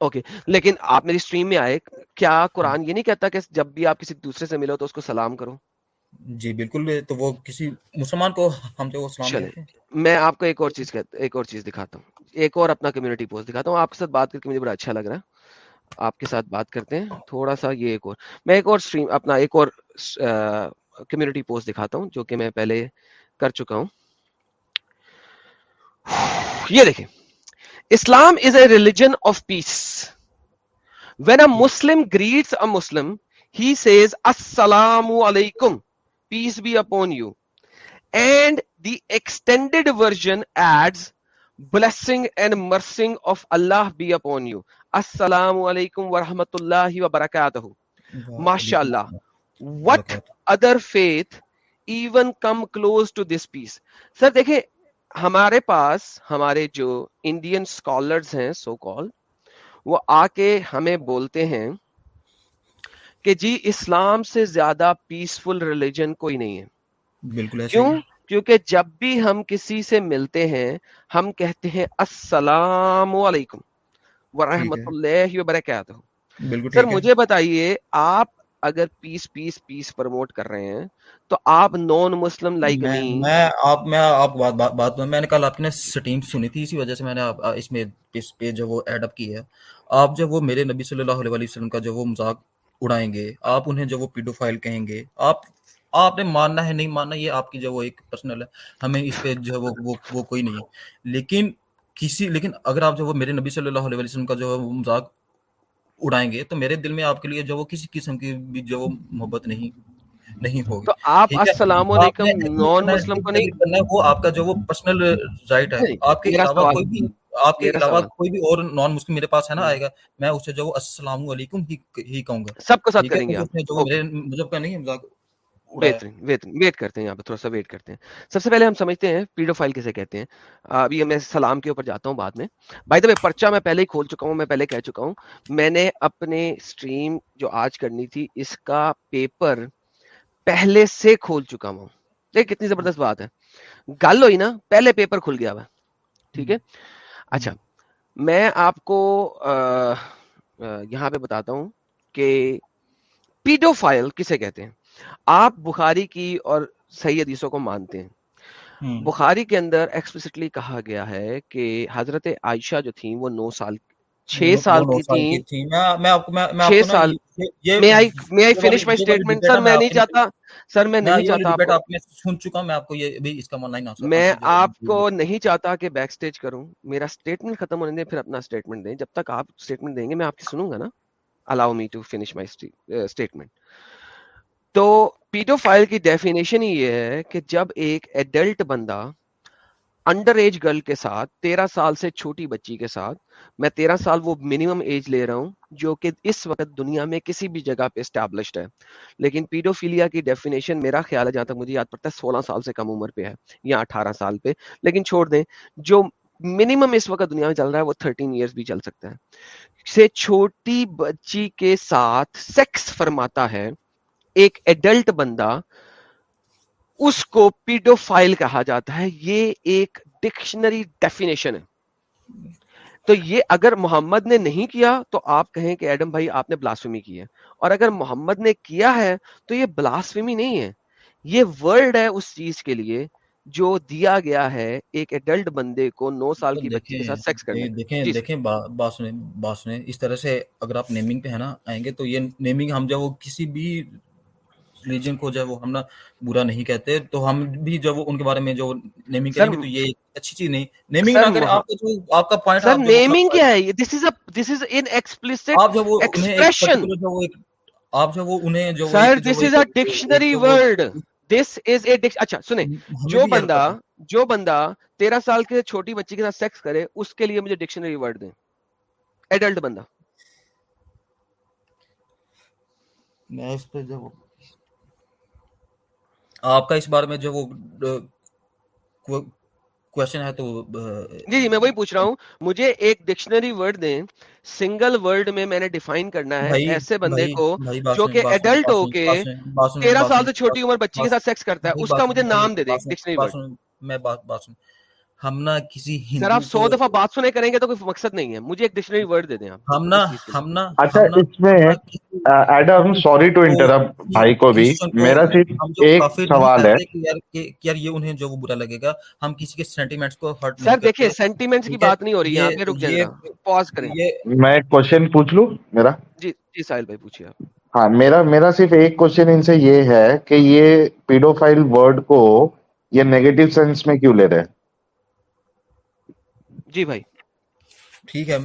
اوکے لیکن آپ میری اسٹریم میں آئے کیا قرآن یہ نہیں کہتا کہ جب بھی آپ کسی دوسرے سے ملو تو اس کو سلام کرو؟ جی بالکل تو وہ کسی مسلمان کو ہم جو سلام میں آپ کو ایک اور چیز ایک اور چیز دکھاتا ہوں۔ ایک اور اپنا کمیونٹی پوسٹ دکھاتا ہوں۔ آپ کے ساتھ بات کر کے مجھے بڑا اچھا لگ رہا ہے۔ آپ کے ساتھ بات کرتے ہیں۔ تھوڑا سا یہ ایک اور، میں ایک اور سٹریم اپنا ایک اور کمیونٹی پوسٹ دکھاتا ہوں، جو کہ میں پہلے کر چکا ہوں۔ یہ دیکھیں۔ Islam is a religion of peace when a Muslim greets a Muslim he says السلام علیکم peace be upon you and the extended version adds blessing and mercy of Allah be upon you. السلام علیکم ورحمۃ اللہ وبرکاتہ ماشاء اللہ what other faith even come close to this peace sir دیکھیں ہمارے پاس ہمارے جو انڈین اسکالرز ہیں سو so کال وہ آ کے ہمیں بولتے ہیں کہ جی اسلام سے زیادہ پیسفل ریلیجن کوئی نہیں ہے۔ بالکل کیوں؟ کیونکہ جب بھی ہم کسی سے ملتے ہیں ہم کہتے ہیں السلام علیکم۔ ورحمۃ اللہ وبرکاتہ۔ سر مجھے بتائیے آپ اگر پیس پیس پیس پروموٹ کر رہے ہیں تو آپ نان مسلم لائک میں می میں آپ میں آپ بات بات میں نے کل آپ نے سٹیم سنی تھی اسی وجہ سے میں نے اس میں اس پہ جو وہ ایڈ اپ کی ہے۔ آپ جب وہ میرے نبی صلی اللہ علیہ وسلم کا جو وہ مذاق اڑائیں گے آپ انہیں جو وہ پیڈو فائل کہیں گے آپ آپ نے ماننا ہے نہیں ماننا یہ آپ کی جو وہ ایک پرسنل ہے ہمیں اس پہ جو ہے وہ کوئی نہیں لیکن کسی لیکن اگر آپ جو وہ میرے نبی صلی اللہ علیہ وسلم کا جو ہے مذاق اڑائیں گے تو میرے دل میں آپ کے لیے جو وہ کسی قسم کی بھی جو وہ محبت نہیں نہیں ہوگی۔ تو آپ السلام علیکم نان مسلم کو نہیں کرنا ہے وہ آپ کا جو وہ پرسنل رائٹ ہے۔ آپ کے علاوہ کوئی بھی آپ کے علاوہ کوئی بھی اور نان مسلم میرے پاس ہے نا آئے گا۔ میں اسے جو السلام علیکم ہی کہوں گا۔ سب کو ساتھ کریں گے جو میرے مذہب کا نہیں مذاق۔ بہترین بہترین ویٹ کرتے ہیں یہاں پہ، تھوڑا سا ویٹ کرتے ہیں۔ سب سے پہلے ہم سمجھتے ہیں پیڈو فائل کسے کہتے ہیں۔ ابھی میں سلام کے اوپر جاتا ہوں بعد میں۔ بائی دا پرچا میں پہلے ہی کھول چکا ہوں، میں پہلے کہہ چکا ہوں۔ میں نے اپنے اسٹریم جو آج کرنی تھی، اس کا پیپر پہلے سے کھول چکا ہوں۔ دیکھ کتنی زبردست بات ہے۔ گل ہوئی نا، پہلے پیپر کھل گیا ہوا۔ ٹھیک ہے؟ اچھا میں آپ کو یہاں پہ بتاتا ہوں کہ پیڈو فائل کسے کہتے ہیں؟ آپ بخاری کی اور صحیح حدیثوں کو مانتے ہیں۔ بخاری کے اندر ایکسپلسٹلی کہا گیا ہے کہ حضرت عائشہ جو تھیں وہ نو سال چھ سال کی تھیں۔ تھی چھ سال۔ میں آئی فنش مائی اسٹیٹمنٹ سر میں نہیں چاہتا۔ سر میں نہیں چاہتا سن چکا میں آپ کو یہ بھی اس کا لائن میں آپ کو نہیں چاہتا کہ بیک سٹیج کروں۔ میرا اسٹیٹمنٹ ختم ہونے دیں پھر اپنا اسٹیٹمنٹ دیں۔ جب تک آپ اسٹیٹمنٹ دیں گے میں آپ کی سنوں گا نا۔ Allow me to finish my statement تو پیڈو فائل کی ڈیفینیشن ہی یہ ہے کہ جب ایک ایڈلٹ بندہ انڈر ایج گرل کے ساتھ، تیرہ سال سے چھوٹی بچی کے ساتھ، میں تیرہ سال وہ منیمم ایج لے رہا ہوں، جو کہ اس وقت دنیا میں کسی بھی جگہ پہ اسٹیبلشڈ ہے۔ لیکن پیڈوفیلیا کی ڈیفینیشن میرا خیال ہے جہاں تک مجھے یاد پڑتا ہے، سولہ سال سے کم عمر پہ ہے یا اٹھارہ سال پہ۔ لیکن چھوڑ دیں، جو منیمم اس وقت دنیا میں چل رہا ہے، وہ تھرٹین ایئرس بھی چل سکتا ہے۔ سے چھوٹی بچی کے ساتھ سیکس فرماتا ہے ایک ایڈلٹ بندہ اس کو پیڈو فائل کہا جاتا ہے یہ ایک ڈکشنری ڈیفینیشن ہے۔ تو یہ اگر محمد نے نہیں کیا تو آپ کہیں کہ ایڈم بھائی آپ نے بلاسفمی کی ہے۔ اور اگر محمد نے کیا ہے تو یہ بلاسفمی نہیں ہے۔ یہ ورڈ ہے اس چیز کے لیے جو دیا گیا ہے ایک ایڈلٹ بندے کو نو سال کی بچی کے ساتھ سیکس کرنے دیکھیں جی۔ دیکھیں با- بات سنیں بات سنیں۔ اس طرح سے اگر آپ نیمنگ پہ ہے نا آئیں گے تو یہ نیمنگ ہم جب وہ کسی بھی ریجن کو جو وہ ہم برا نہیں کہتے تو ہم بھی جب ان کے بارے میں جو نیمنگ کریں گے تو یہ اچھی چیز نہیں۔ نیمنگ نہ کریں آپ کا جو آپ کا پوائنٹ سر نیمنگ کیا ہے؟ This is this is in explicit آپ جو وہ ایکسپریشن آپ جو وہ انہیں جو سر this is a dictionary word this is اے اچھا سنیں۔ جو بندہ جو بندہ تیرہ سال کے چھوٹی بچی کے ساتھ سیکس کرے اس کے لیے مجھے ڈکشنری ورڈ دیں۔ ایڈلٹ بندہ۔ میں اس پہ وہ آپ کا اس بارے میں جو وہ کوشچن ہے تو جی جی میں وہی پوچھ رہا ہوں۔ مجھے ایک ڈکشنری ورڈ دیں۔ سنگل ورڈ میں میں نے ڈیفائن کرنا ہے ایسے بندے کو جو کہ ایڈلٹ ہو کے تیرہ سال سے چھوٹی عمر بچی کے ساتھ سیکس کرتا ہے اس کا مجھے نام دے دیں ڈکشنری ورڈ میں بات بات سنیں ہم نہ کسی سر آپ ہندو سو دفعہ بات سنے کریں گے تو کوئی مقصد نہیں ہے۔ مجھے ایک ڈکشنری ورڈ دے دیں آپ۔ ہم نہ لیے ہم نہ اچھا اس میں ایڈم سوری ٹو انٹرپٹ کسی بھائی کو بھی۔ میرا صرف ایک سوال ہے۔ کہ یار کہ کہ یار یہ انہیں جو وہ برا لگے گا۔ ہم کسی کے سینٹیمنٹس کو ہرٹ نہیں سر دیکھیے کرتے سینٹیمنٹس کی ہے؟ بات نہیں ہو رہی یہ پہ رک جائیں پاز کریں۔ میں ایک کوشچن پوچھ لوں؟ میرا؟ جی جی ساحل بھائی پوچھیے آپ۔ ہاں میرا میرا صرف ایک کوشچن ان سے یہ ہے کہ یہ پیڈوفائل ورڈ کو یہ نیگیٹو سینس میں کیوں لے رہے ہیں؟ جی بھائی۔ ٹھیک ہے۔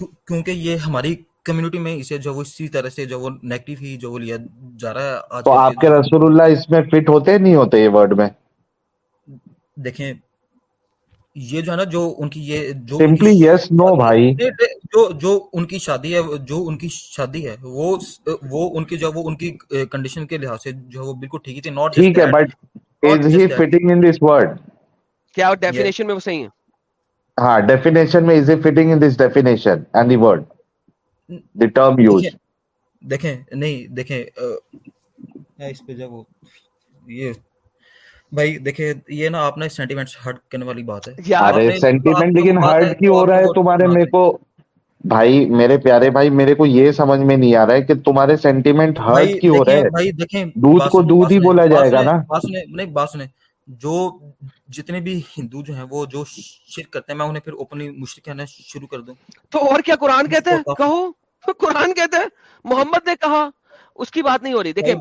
کیونکہ یہ ہماری کمیونٹی میں اسے جو وہ اسی طرح سے جو وہ نیگیٹو ہی جو وہ لیا جا رہا ہے تو آپ کے رسول اللہ اس میں فٹ ہوتے نہیں ہوتے یہ ورڈ میں؟ دیکھیں یہ جو ہے نا جو ان کی یہ جو سمپلی یس نو شادی ہے بھائی جو جو ان کی شادی ہے جو ان کی شادی ہے وہ وہ ان کی جو وہ ان کی کنڈیشن کے لحاظ سے جو ہے وہ بالکل ٹھیک ہی تھی۔ ناٹ ٹھیک ہے but is he fitting in this word کیا ڈیفینیشن میں وہ صحیح ہے ہاں ڈیفینیشن میں is fitting in this definition and the word the term use دیکھیں نہیں دیکھیں اس پہ جب یہ بھائی دیکھیں یہ نا آپ نے سینٹیمنٹس ہرٹ کرنے والی بات ہے۔ یار سینٹیمنٹ لیکن ہرٹ کی ہو رہا ہے؟ تمہارے میرے کو بھائی میرے پیارے بھائی میرے کو یہ سمجھ میں نہیں آ رہا ہے کہ تمہارے سینٹیمنٹ ہرٹ کی ہو رہا ہے؟ دودھ کو دودھ ہی بولا جائے گا نا؟ بات سنے نہیں بات جو جتنے بھی ہندو جو ہیں وہ جو شرک کرتے ہیں میں انہیں پھر اوپنلی مشرک کہنا شروع کر دوں۔ تو اور کیا قرآن کہتے ہیں؟ کہو۔ قرآن کہتے ہیں محمد نے کہا اس کی بات نہیں ہو رہی۔ دیکھیں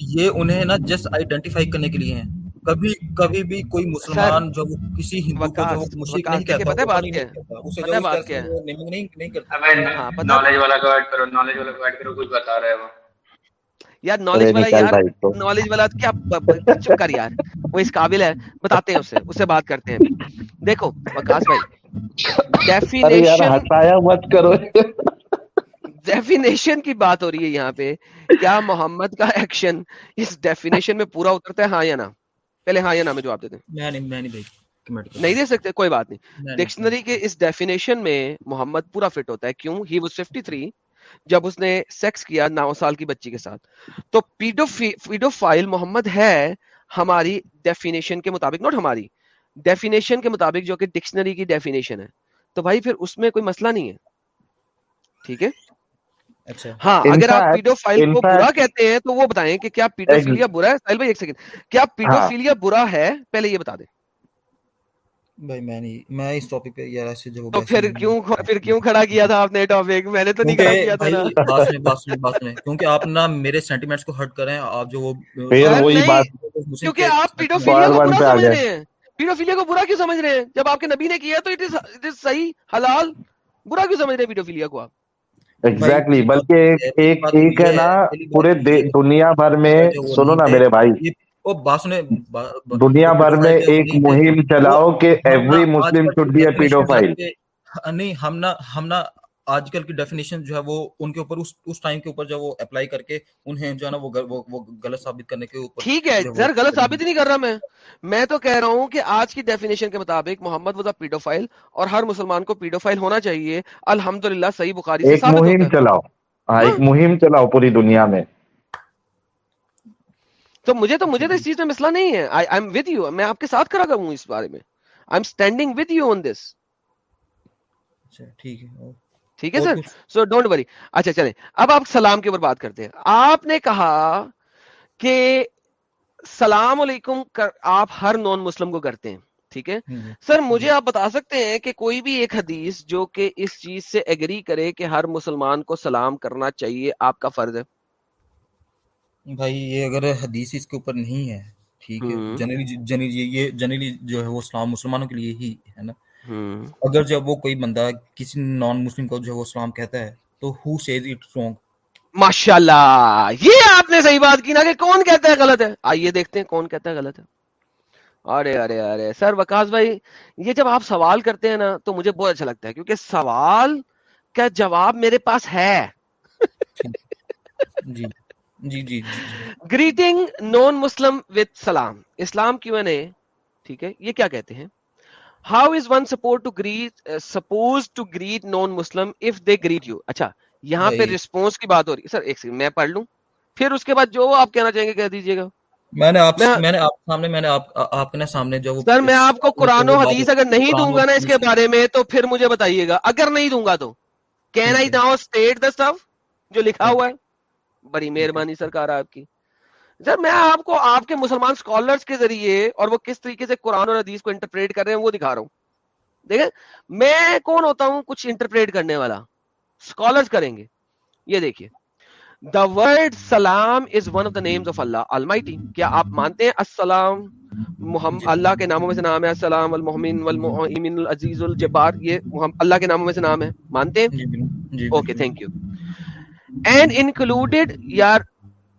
یہ انہیں نا جسٹ آئیڈینٹیفائی کرنے کے لیے ہیں۔ کبھی کبھی بھی کوئی مسلمان جو کسی ہندو کو جو مشرک نہیں کہتا پتہ بات کیا ہے؟ اسے جو اس کا ہے؟ نہیں کرتا۔ نالج والا کو ایڈ کرو نالج والا کو ایڈ کرو کچھ بتا رہا ہے وہ۔ یار نالج والا یار نالج والا کیا چپ کر یار۔ وہ اس قابل ہے۔ بتاتے ہیں اسے اس بات کرتے ہیں۔ دیکھو وکاس بھائی ڈیفینیشن ہٹایا مت کرو۔ ڈیفینیشن کی بات ہو رہی ہے یہاں پہ۔ کیا محمد کا ایکشن اس ڈیفینیشن میں پورا اترتا ہے؟ ہاں یا نہ؟ پہلے ہاں یا نہ میں جواب دیتے ہیں نہیں دے سکتے کوئی بات نہیں۔ ڈکشنری کے اس ڈیفینیشن میں محمد پورا فٹ ہوتا ہے۔ کیوں؟ ہی واز 53 جب اس نے سیکس کیا نو سال کی بچی کے ساتھ۔ تو پیٹو پیڈو فائل محمد ہے ہماری ڈیفینیشن کے مطابق نوٹ ہماری ڈیفینیشن کے مطابق جو کہ ڈکشنری کی ڈیفینیشن ہے۔ تو بھائی پھر اس میں کوئی مسئلہ نہیں ہے۔ ٹھیک ہے؟ اچھا۔ ہاں اگر آپ پیڈوفائل کو برا کہتے ہیں تو وہ بتائیں کہ کیا پیڈوفیلیا برا ہے۔ ساحل بھائی ایک سیکنڈ کیا پیڈوفیلیا برا ہے؟ پہلے یہ بتا دیں۔ بھائی میں نہیں میں اس ٹاپک پہ یار ایسے جب پھر کیوں پھر کیوں کھڑا کیا تھا آپ نے ٹاپک میں نے تو نہیں کھڑا کیا تھا کیونکہ آپ میرے سینٹیمنٹس کو آپ جو وہ پھر وہی بات کیونکہ آپ کو برا سمجھ رہے ہیں۔ کو برا کیوں سمجھ رہے ہیں؟ جب آپ کے نبی نے کیا تو اٹ از اٹ از صحیح حلال برا کیوں سمجھ رہے ہیں کو آپ؟ ایگزیکٹلی بلکہ ایک ایک ہے۔ نا پورے دنیا بھر میں سنو نا میرے بھائی۔ دنیا بھر میں ایک مہم چلاؤ کہ every Muslim should be a paedophile نہیں ہم نہ ہم نہ آج کل کی ڈیفینیشن جو ہے وہ ان کے اوپر اس ٹائم کے اوپر جو وہ اپلائی کر کے انہیں جو ہے نا وہ غلط ثابت کرنے کے اوپر ٹھیک ہے سر غلط ثابت نہیں کر رہا میں۔ میں تو کہہ رہا ہوں کہ آج کی ڈیفینیشن کے مطابق محمد وزا پیڈوفائل اور ہر مسلمان کو پیڈوفائل ہونا چاہیے۔ الحمدللہ صحیح بخاری سے ایک مہم چلاؤ۔ ہاں، ایک ہاں۔ مہم چلاؤ پوری دنیا میں۔ تو مجھے تو مجھے تو اس جی۔ چیز میں مسئلہ نہیں ہے۔ I, ایم ود میں آپ کے ساتھ کرا کروں اس بارے میں۔ I am standing with you on this ٹھیک ہے۔ ٹھیک ہے سر؟ سو ڈونٹ وری اچھا چلے اب آپ سلام کے اوپر بات کرتے ہیں۔ آپ نے کہا کہ سلام علیکم آپ ہر نان مسلم کو کرتے ہیں ٹھیک ہے؟ جی۔ سر مجھے جی۔ آپ بتا سکتے ہیں کہ کوئی بھی ایک حدیث جو کہ اس چیز سے ایگری کرے کہ ہر مسلمان کو سلام کرنا چاہیے آپ کا فرض ہے۔ بھائی یہ اگر حدیث اس کے اوپر نہیں ہے ٹھیک ہے جنرلی جی، جنرلی یہ جنرلی جو ہے وہ اسلام مسلمانوں کے لیے ہی ہے نا۔ اگر جب وہ کوئی بندہ کسی نان مسلم کو جو ہے وہ اسلام کہتا ہے تو ہو سیز اٹ رونگ ماشاء یہ آپ نے صحیح بات کی نا کہ کون کہتا ہے غلط ہے۔ آئیے دیکھتے ہیں کون کہتا ہے غلط ہے۔ ارے ارے ارے سر وکاس بھائی یہ جب آپ سوال کرتے ہیں نا تو مجھے بہت اچھا لگتا ہے کیونکہ سوال کا جواب میرے پاس ہے۔ جی۔ جی جی گریٹنگ نان مسلم وتھ سلام اسلام کیو این اے ٹھیک ہے یہ کیا کہتے ہیں؟ How is one support to greet suppose to greet non Muslim if they greet you اچھا یہاں پہ ریسپونس کی بات ہو رہی ہے۔ سر ایک سیکنڈ میں پڑھ لوں۔ پھر اس کے بعد جو آپ کہنا چاہیں گے کہہ دیجیے گا۔ میں نے آپ کو قرآن و حدیث اگر نہیں دوں گا نا اس کے بارے میں تو پھر مجھے بتائیے گا۔ اگر نہیں دوں گا تو۔ Can I now state the سب جو لکھا ہوا ہے؟ بڑی مہربانی سرکار آپ کی۔ سر میں آپ کو آپ کے مسلمان اسکالرس کے ذریعے اور وہ کس طریقے سے قرآن اور حدیث کو انٹرپریٹ کر رہے ہیں وہ دکھا رہا ہوں۔ دیکھیں میں کون ہوتا ہوں کچھ انٹرپریٹ کرنے والا؟ اسکالرس کریں گے۔ یہ دیکھیے۔ The word salam is one of the names of Allah almighty کیا آپ مانتے ہیں السلام؟ محمد اللہ کے ناموں میں سے نام ہے السلام المحمن والمؤمن العزیز الجبار۔ یہ اللہ کے ناموں میں سے نام ہے۔ مانتے ہیں؟ Okay thank you and included یار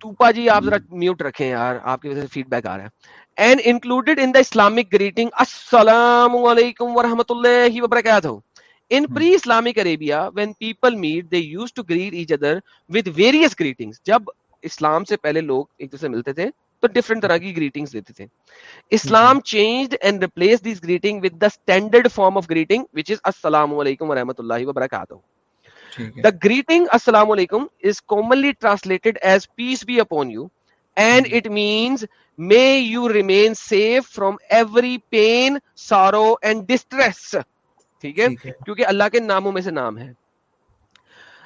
ٹوپا جی آپ ذرا میوٹ رکھیں یار آپ کی وجہ سے فیڈ بیک آ رہا ہے and included in the Islamic greeting السلام علیکم ورحمۃ اللہ وبرکاتہ in pre Islamic Arabia when people meet they use to greet each other with various greetings جب اسلام سے پہلے لوگ ایک دوسرے ملتے تھے تو ڈفرینٹ طرح کی گریٹنگز دیتے تھے Islam changed and replace these greeting with the standard form of greeting which is السلام علیکم ورحمۃ اللہ وبرکاتہ دا گریٹنگ السلام علیکم is commonly translated as peace be upon you and it means may you remain safe from every pain sorrow and distress. ٹھیک ہے؟ کیونکہ اللہ کے ناموں میں سے نام ہے۔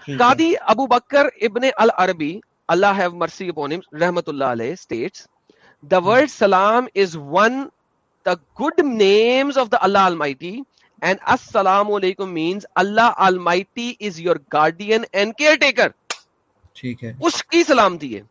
قادی ابو بکر ابن العربی اللہ ہیو مرسی اپون ہم رحمت اللہ علیہ states the word salam is one the good names of the Allah almighty Almighty and assalamu alaikum means Allah Almighty is your guardian and caretaker. ٹھیک ہے۔ اس کی سلامتی ہے۔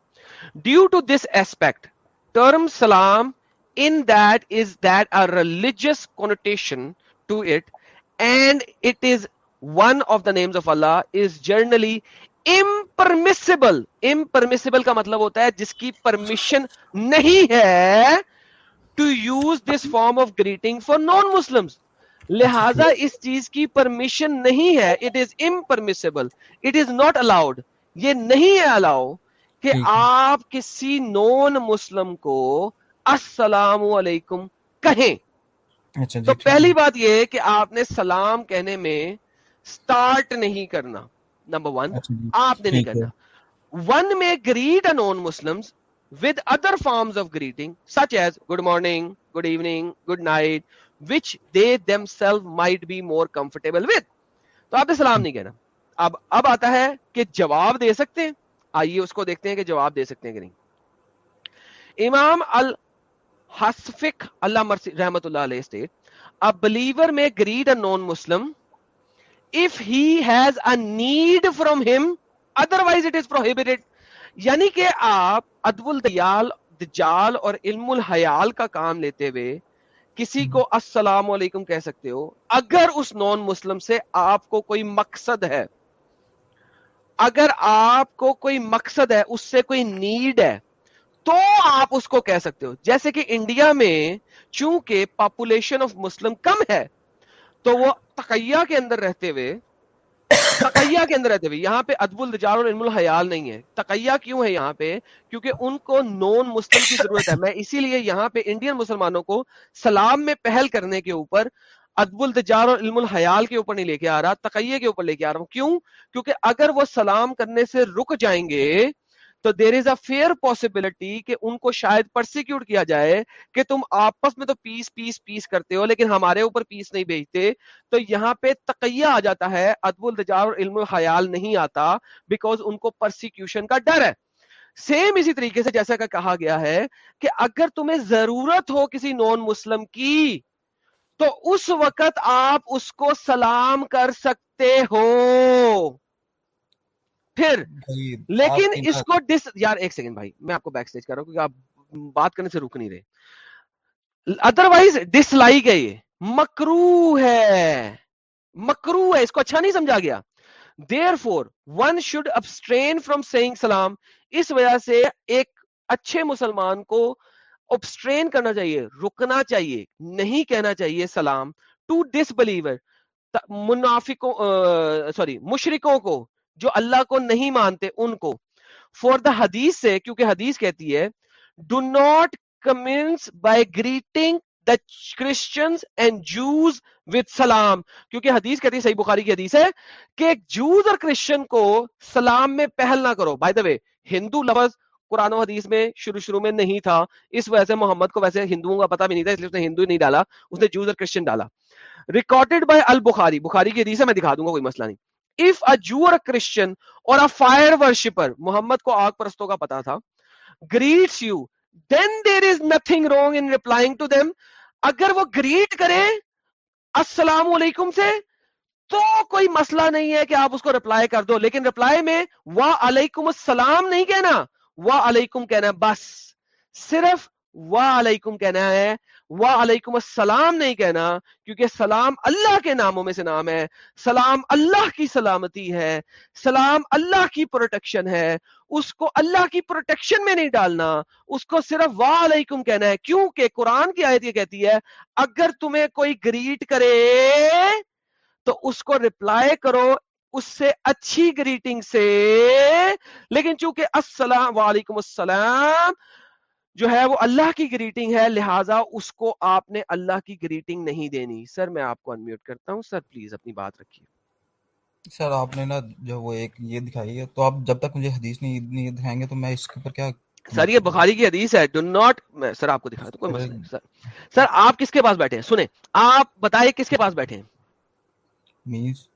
Due to this aspect term salam in that is that a religious connotation to it and it is one of the names of Allah is generally impermissible impermissible کا مطلب ہوتا ہے جس کی پرمیشن نہیں ہے to use this form of greeting for non Muslim لہذا اس چیز کی پرمیشن نہیں ہے it is impermissible it is not allowed یہ نہیں ہے الاؤ کہ آپ کسی نون مسلم کو السلام علیکم کہیں۔ اچھا تو پہلی بات یہ کہ آپ نے سلام کہنے میں سٹارٹ نہیں کرنا نمبر ون آپ نے نہیں کرنا۔ One may greet a non Muslim with other forms of greeting such as good morning good evening good night which they them self might be more comfortable with تو آپ نے سلام نہیں کہنا۔ اب اب آتا ہے کہ جواب دے سکتے ہیں۔ آئیے اس کو دیکھتے ہیں کہ جواب دے سکتے ہیں کہ نہیں۔ امام الحسفک، اللہ مرسی، رحمت اللہ علیہ state a believer may greet a non Muslim if he has a need from him otherwise it is prohibited یعنی کہ آپ ادب الدیال، دجال اور علم الحیال کا کام لیتے ہوئے کسی کو السلام علیکم کہہ سکتے ہو۔ اگر اس نان مسلم سے آپ کو کوئی مقصد ہے اگر آپ کو کوئی مقصد ہے اس سے کوئی نیڈ ہے تو آپ اس کو کہہ سکتے ہو۔ جیسے کہ انڈیا میں چونکہ پاپولیشن آف مسلم کم ہے تو وہ تقیہ کے اندر رہتے ہوئے تقیہ کے اندر رہتے ہوئے یہاں پہ ادب الجار اور علم الحیال نہیں ہے۔ تقیہ کیوں ہے یہاں پہ؟ کیونکہ ان کو نون مسلم کی ضرورت ہے۔ میں اسی لیے یہاں پہ انڈین مسلمانوں کو سلام میں پہل کرنے کے اوپر ادب الدجار اور علم الحیال کے اوپر نہیں لے کے آ رہا، تقیہ کے اوپر لے کے آ رہا ہوں۔ کیوں؟ کیونکہ اگر وہ سلام کرنے سے رک جائیں گے تو there is a fair possibility کہ ان کو شاید پرسیکیوٹ کیا جائے کہ تم آپس میں تو پیس پیس پیس کرتے ہو لیکن ہمارے اوپر پیس نہیں بھیجتے، تو یہاں پہ تقیہ آ جاتا ہے ادب الدجار اور علم الحیال نہیں آتا بیکاز ان کو پرسیکیوشن کا ڈر ہے۔ سیم اسی طریقے سے جیسا کہ کہا گیا ہے کہ اگر تمہیں ضرورت ہو کسی نان مسلم کی، تو اس وقت آپ اس کو سلام کر سکتے ہو۔ پھر لیکن اس کو ڈس یار ایک سیکنڈ بھائی میں آپ کو بیک سٹیج کر رہا ہوں کیونکہ آپ بات کرنے سے رک نہیں رہے۔ ادر وائز ڈس لائی گئی مکرو ہے۔ مکرو ہے اس کو اچھا نہیں سمجھا گیا۔ Therefore one should abstain from saying salam اس وجہ سے ایک اچھے مسلمان کو ابسٹرین کرنا چاہیے رکنا چاہیے نہیں کہنا چاہیے سلام۔ ٹو ڈس بلیور منافقوں سوری مشرکوں کو جو اللہ کو نہیں مانتے، ان کو۔ فور دا حدیث سے، کیونکہ حدیث کہتی ہے do not commence by greeting the Christians and Jews with salam کیونکہ حدیث کہتی ہے، صحیح بخاری کی حدیث ہے کہ جوز اور کرسچن کو سلام میں پہل نہ کرو۔ بائی دا وے ہندو لفظ قرآن و حدیث میں شروع شروع میں نہیں تھا۔ اس وجہ سے محمد کو ویسے ہندوؤں کا پتہ بھی نہیں تھا، اس لیے اس نے ہندو نہیں ڈالا، اس نے جوز اور کرسچن ڈالا۔ ریکارڈیڈ بائی البخاری بخاری کی حدیث ہے، میں دکھا دوں گا، کوئی مسئلہ نہیں۔ If a Jew or a Christian or a fire worshipper محمد کو آگ پرستوں کا پتا تھا greets you then there is nothing wrong in replying to them. اگر وہ گریٹ کرے السلام علیکم سے تو کوئی مسئلہ نہیں ہے کہ آپ اس کو رپلائی کر دو لیکن رپلائی میں وا علیکم السلام نہیں کہنا وا علیکم کہنا بس صرف وا علیکم کہنا ہے وا علیکم السلام نہیں کہنا، کیونکہ سلام اللہ کے ناموں میں سے نام ہے، سلام اللہ کی سلامتی ہے، سلام اللہ کی پروٹیکشن ہے۔ اس کو اللہ کی پروٹیکشن میں نہیں ڈالنا، اس کو صرف وا علیکم کہنا ہے۔ کیونکہ قرآن کی آیت یہ کہتی ہے، اگر تمہیں کوئی گریٹ کرے، تو اس کو رپلائی کرو، اس سے اچھی گریٹنگ سے۔ لیکن چونکہ السلام علیکم السلام جو ہے وہ اللہ کی گریٹنگ ہے لہٰذا اس کو آپ نے اللہ کی گریٹنگ نہیں دینی۔ سر میں آپ کو انمیوٹ کرتا ہوں۔ سر پلیز اپنی بات رکھیے۔ سر آپ نے نا جو وہ ایک یہ دکھائی ہے تو آپ جب تک مجھے حدیث نہیں دکھائیں گے تو میں اس کے اوپر کیا سر یہ بخاری کی حدیث ہے۔ ڈو ناٹ سر آپ کو دکھا دوں کوئی مسئلہ نہیں۔ سر سر آپ کس کے پاس بیٹھے ہیں؟ سنیں۔ آپ بتائیں کس کے پاس بیٹھے ہیں؟ مینس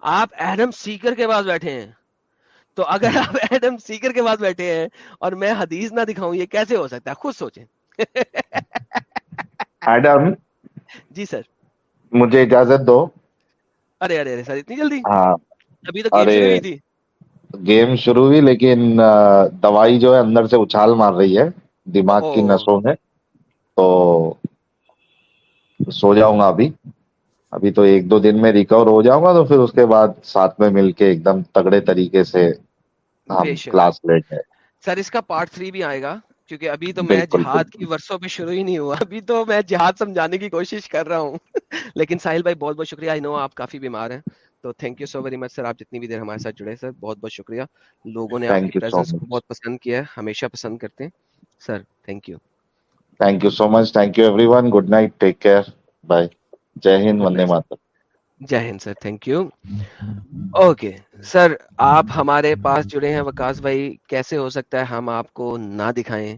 آپ ایڈم سیکر کے پاس بیٹھے ہیں۔ تو اگر آپ ایڈم سیکر کے پاس بیٹھے ہیں اور میں حدیث نہ دکھاؤں یہ کیسے ہو سکتا ہے؟ خود سوچیں۔ Adam ji sir. مجھے اجازت دو۔ ارے ارے ارے سر اتنی جلدی؟ ہاں۔ ابھی تو گیم شروع ہوئی تھی۔ گیم شروع ہوئی لیکن دوائی جو ہے اندر سے اچھال مار رہی ہے دماغ کی نسوں میں۔ تو سو جاؤں گا ابھی۔ ابھی تو ایک دو دن میں ریکور ہو جاؤں گا تو پھر اس کے بعد ساتھ میں مل کے ایک دم تگڑے طریقے سے ہم کلاس لیں گے سر اس کا پارٹ تھری بھی آئے گا کیونکہ ابھی تو میں جہاد کی ورسوں پہ شروع ہی نہیں ہوا۔ ابھی تو میں جہاد سمجھانے کی کوشش کر رہا ہوں۔ لیکن ساحل بھائی بہت بہت شکریہ۔ آئی نو آپ کافی بیمار ہیں تو thank you so very much sir آپ جتنی بھی دیر ہمارے ساتھ جڑے سر بہت بہت شکریہ۔ لوگوں نے آپ کی پریزنس کو بہت پسند کیا ہے ہمیشہ پسند کرتے ہیں۔ Sir thank you thank you so much thank you everyone good night take care bye Jai Hind Vande Mataram Jai Hind sir thank you okay sir آپ ہمارے پاس جڑے ہیں وکاس بھائی کیسے ہو سکتا ہے ہم آپ کو نہ دکھائیں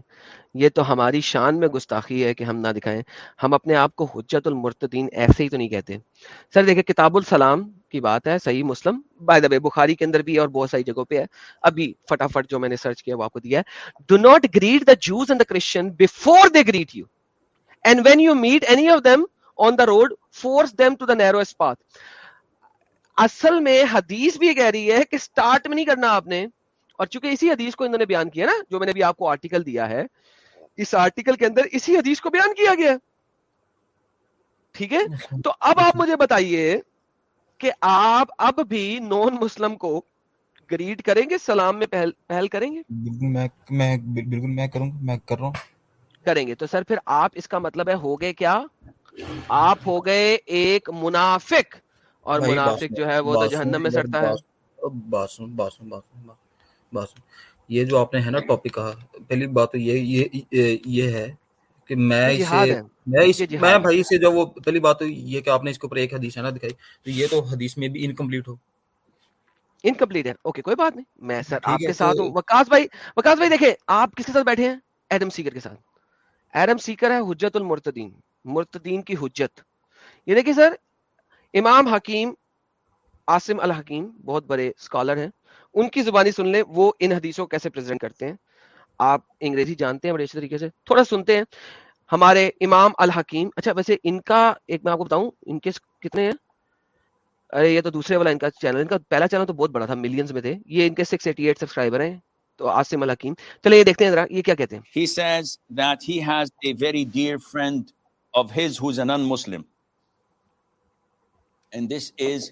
یہ تو ہماری شان میں گستاخی ہے کہ ہم نہ دکھائیں ہم اپنے آپ کو حجت المرتدین ایسے ہی تو نہیں کہتے سر دیکھیں کتاب السلام کی بات ہے صحیح مسلم بائی دا وے بخاری کے اندر بھی ہے اور بہت ساری جگہوں پہ ہے ابھی فٹافٹ جو میں نے سرچ کیا وہ آپ کو دیا ہے do not greet the Jews and the Christian before they greet you and when you meet any of them on the road force them to the narrowest path اصل میں حدیث بھی کہہ رہی ہے کہ سٹارٹ میں نہیں کرنا آپ نے. اور چونکہ اسی حدیث کو انہوں نے بیان کیا نا جو میں نے بھی آپ کو آرٹیکل دیا ہے اس آرٹیکل کے اندر اسی حدیث کو بیان کیا گیا. ہے ٹھیک ہے؟ تو اب آپ مجھے بتائیے کہ آپ اب بھی نون مسلم کو گریٹ کریں گے سلام میں پہل, پہل کریں گے؟ بالکل میں میں بالکل میں کروں میں کر رہا ہوں۔ کریں گے۔ تو سر پھر آپ اس کا مطلب ہے ہو گئے کیا؟ آپ ہو گئے ایک منافق اور منافق جو ہے وہ تو جہنم میں سڑتا ہے۔ یہ جو آپ نے ہے نا ٹاپک کہا پہلی بات تو یہ یہ ہے کہ میں اسے میں اس میں بھائی سے جو وہ پہلی بات تو یہ کہ آپ نے اس کے اوپر ایک حدیث ہے نا دکھائی تو یہ تو حدیث میں بھی انکمپلیٹ ہو۔ انکمپلیٹ ہے۔ اوکے کوئی بات نہیں۔ میں سر آپ کے ساتھ ہوں۔ وکاس بھائی وکاس بھائی دیکھیں آپ کس کے ساتھ بیٹھے ہیں؟ ایڈم سیکر کے ساتھ۔ ایڈم سیکر ہے حجت المرتدین۔ مرتدین کی حجت۔ یہ دیکھیں سر، امام حکیم، عاصم الحکیم بہت بڑے اسکالر ہیں۔ ان کی زبانی سن لیں، وہ ان حدیثوں کو کیسے پریزنٹ کرتے ہیں؟ آپ انگریزی جانتے ہیں بڑے اچھے طریقے سے، تھوڑا سنتے ہیں۔ ہمارے امام الحکیم اچھا ویسے ان کا ایک میں آپ کو بتاؤں، ان کے کتنے ہیں؟ ارے، یہ تو دوسرے والا ان کا چینل ان کا پہلا چینل تو بہت بڑا تھا ملینز میں تھے۔ یہ ان کے سکس ایٹی ایٹ سبسکرائبر ہیں، تو عاصم الحکیم۔ چلے، یہ دیکھتے ہیں ذرا، یہ کیا کہتے ہیں؟ He says that he has a very dear friend of his who's a non Muslim. And this is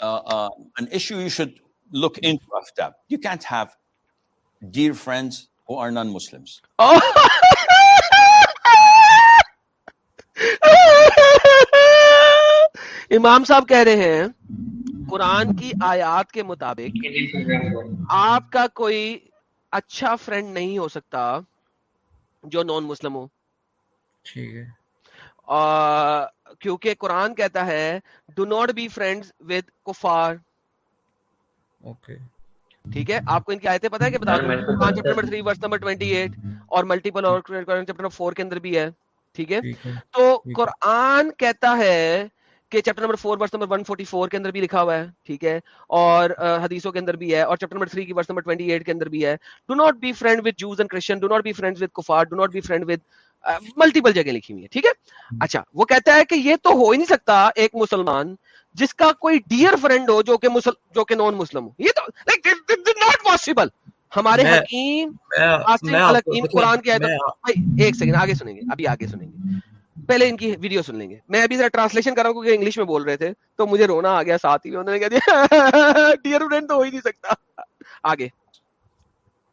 uh, uh, an issue you should look into after. You can't have dear friends who are non Muslims. امام صاحب کہہ رہے ہیں قرآن کی آیات کے مطابق آپ کا کوئی اچھا فرینڈ نہیں ہو سکتا جو نان مسلم ہو ٹھیک ہے۔ کیونکہ قرآن کہتا ہے do not be friends with کفار اوکے۔ ٹھیک ہے؟ آپ کو ان کی آیتیں پتہ ہے کہ بتا دوں قرآن چیپٹر نمبر 3 ورس نمبر 28 اور ملٹیپل اور قرآن چیپٹر نمبر 4 کے اندر بھی ہے۔ ٹھیک ہے؟ تو قرآن کہتا ہے کہ چیپٹر نمبر 4 ورس نمبر 144 کے اندر بھی لکھا ہوا ہے۔ ٹھیک ہے؟ اور حدیثوں کے اندر بھی ہے اور چیپٹر نمبر 3 کی ورس نمبر 28 کے اندر بھی ہے۔ Do not be friend with Jews and Christian do not be friends with کفار do not be friend with multiple جگہ لکھی ہوئی ہے ٹھیک ہے؟ اچھا وہ کہتا ہے کہ یہ تو ہو ہی نہیں سکتا ایک مسلمان جس کا کوئی ڈیئر فرینڈ ہو جو کہ مسل جو کہ نان مسلم ہو۔ یہ تو ناٹ پاسبل ہمارے حکیم قرآن بھائی ایک سیکنڈ آگے سنیں گے ابھی آگے سنیں گے۔ پہلے ان کی ویڈیو سن لیں گے۔ میں ابھی ذرا ٹرانسلیشن کر رہا ہوں کیونکہ انگلش میں بول رہے تھے تو مجھے رونا آ گیا ساتھ ہی میں انہوں نے کہہ دیا ڈیئر فرینڈ تو ہو ہی نہیں سکتا۔ آگے۔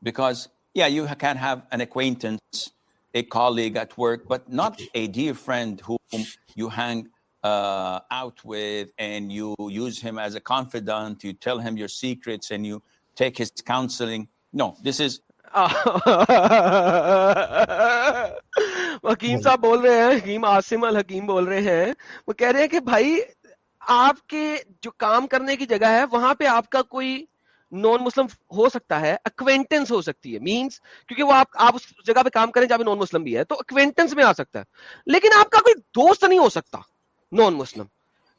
Because, yeah, you can have an acquaintance, a colleague at work, but not a dear friend whom you hang uh, out with and you use him as a confidant, you tell him your secrets and you take his counseling. No, this is حکیم صاحب بول رہے ہیں حکیم عاصم الحکیم بول رہے ہیں وہ کہہ رہے ہیں کہ بھائی آپ کے جو کام کرنے کی جگہ ہے وہاں پہ آپ کا کوئی نان مسلم ہو سکتا ہے اکوینٹنس ہو سکتی ہے۔ مینس کیونکہ وہ آپ آپ اس جگہ پہ کام کریں جہاں پہ نان مسلم بھی ہے تو اکوینٹنس میں آ سکتا ہے۔ لیکن آپ کا کوئی دوست نہیں ہو سکتا نان مسلم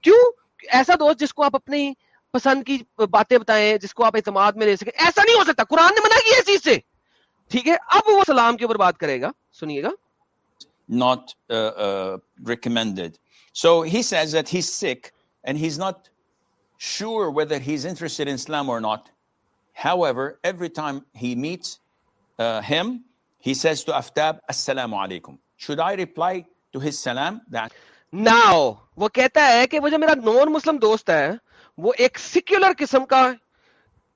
کیوں؟ ایسا دوست جس کو آپ اپنی پسند کی باتیں بتائیں جس کو آپ اعتماد میں لے سکیں ایسا نہیں ہو سکتا۔ قرآن نے منع کیا اس چیز سے۔ ٹھیک ہے؟ اب وہ سلام کے اوپر بات کرے گا۔ سنیے گا۔ Not uh, uh, recommended. So he says that he's sick and he's not sure whether he's interested in Islam or not. However, every time he meets uh, him, he says to Aftab, Assalamu alaikum. Should I reply to his salam? That now وہ کہتا ہے کہ وہ جو میرا نان مسلم دوست ہے وہ ایک سیکولر قسم کا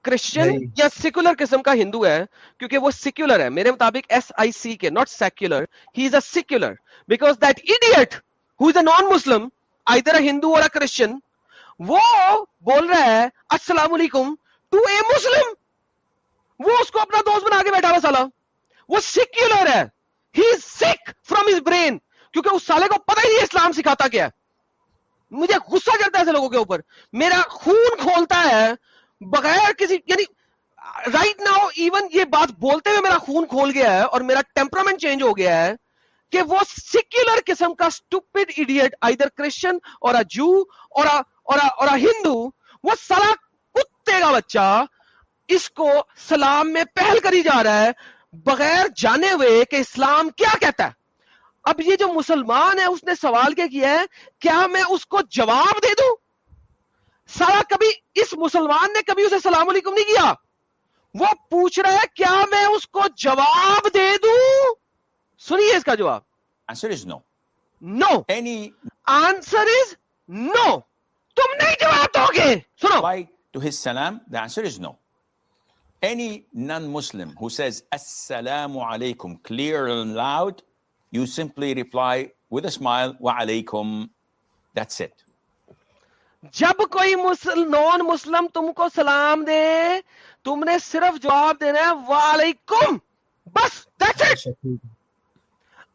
کرسچن یا سیکولر قسم کا ہندو ہے کیونکہ وہ سیکولر ہے میرے مطابق ایس آئی سی کے not secular he is a secular because that idiot who is a non Muslim either a Hindu or Christian وہ بول رہا ہے السلام علیکم ٹو اے مسلم، وہ اس کو اپنا دوست بنا کے بیٹھا ہوا سالا۔ وہ سیکولر ہے۔ ہی از سک فرام ہز برین کیونکہ اس سالے کو پتہ ہی نہیں اسلام سکھاتا کیا ہے۔ مجھے غصہ چڑھتا ہے ایسے لوگوں کے اوپر۔ میرا خون کھولتا ہے۔ بغیر کسی یعنی رائٹ ناؤ ایون یہ بات بولتے ہوئے میرا خون کھول گیا ہے اور میرا ٹیمپرامنٹ چینج ہو گیا ہے کہ وہ سیکولر قسم کا اسٹوپڈ ایڈیٹ ادھر کرسچن اور جو اور ہندو وہ سلا کتے کا بچہ اس کو سلام میں پہل کری جا رہا ہے بغیر جانے ہوئے کہ اسلام کیا کہتا ہے۔ اب یہ جو مسلمان ہے اس نے سوال کیا کیا ہے کیا میں اس کو جواب دے دوں؟ سارا کبھی اس مسلمان نے کبھی اسے سلام علیکم نہیں کیا۔ وہ پوچھ رہا ہے کیا میں اس کو جواب دے دوں؟ سنیے اس کا جواب۔ Is no. No Any answer is no تم نہیں جواب دو گے۔ سنو۔ Reply to his salam, the answer is no. Any non-Muslim who says Assalamu alaikum clear and loud, you simply reply with a smile, wa alaikum. That's it. جب کوئی نان مسلم تم کو سلام دے تم نے صرف جواب دینا ہے وعلیکم بس that's it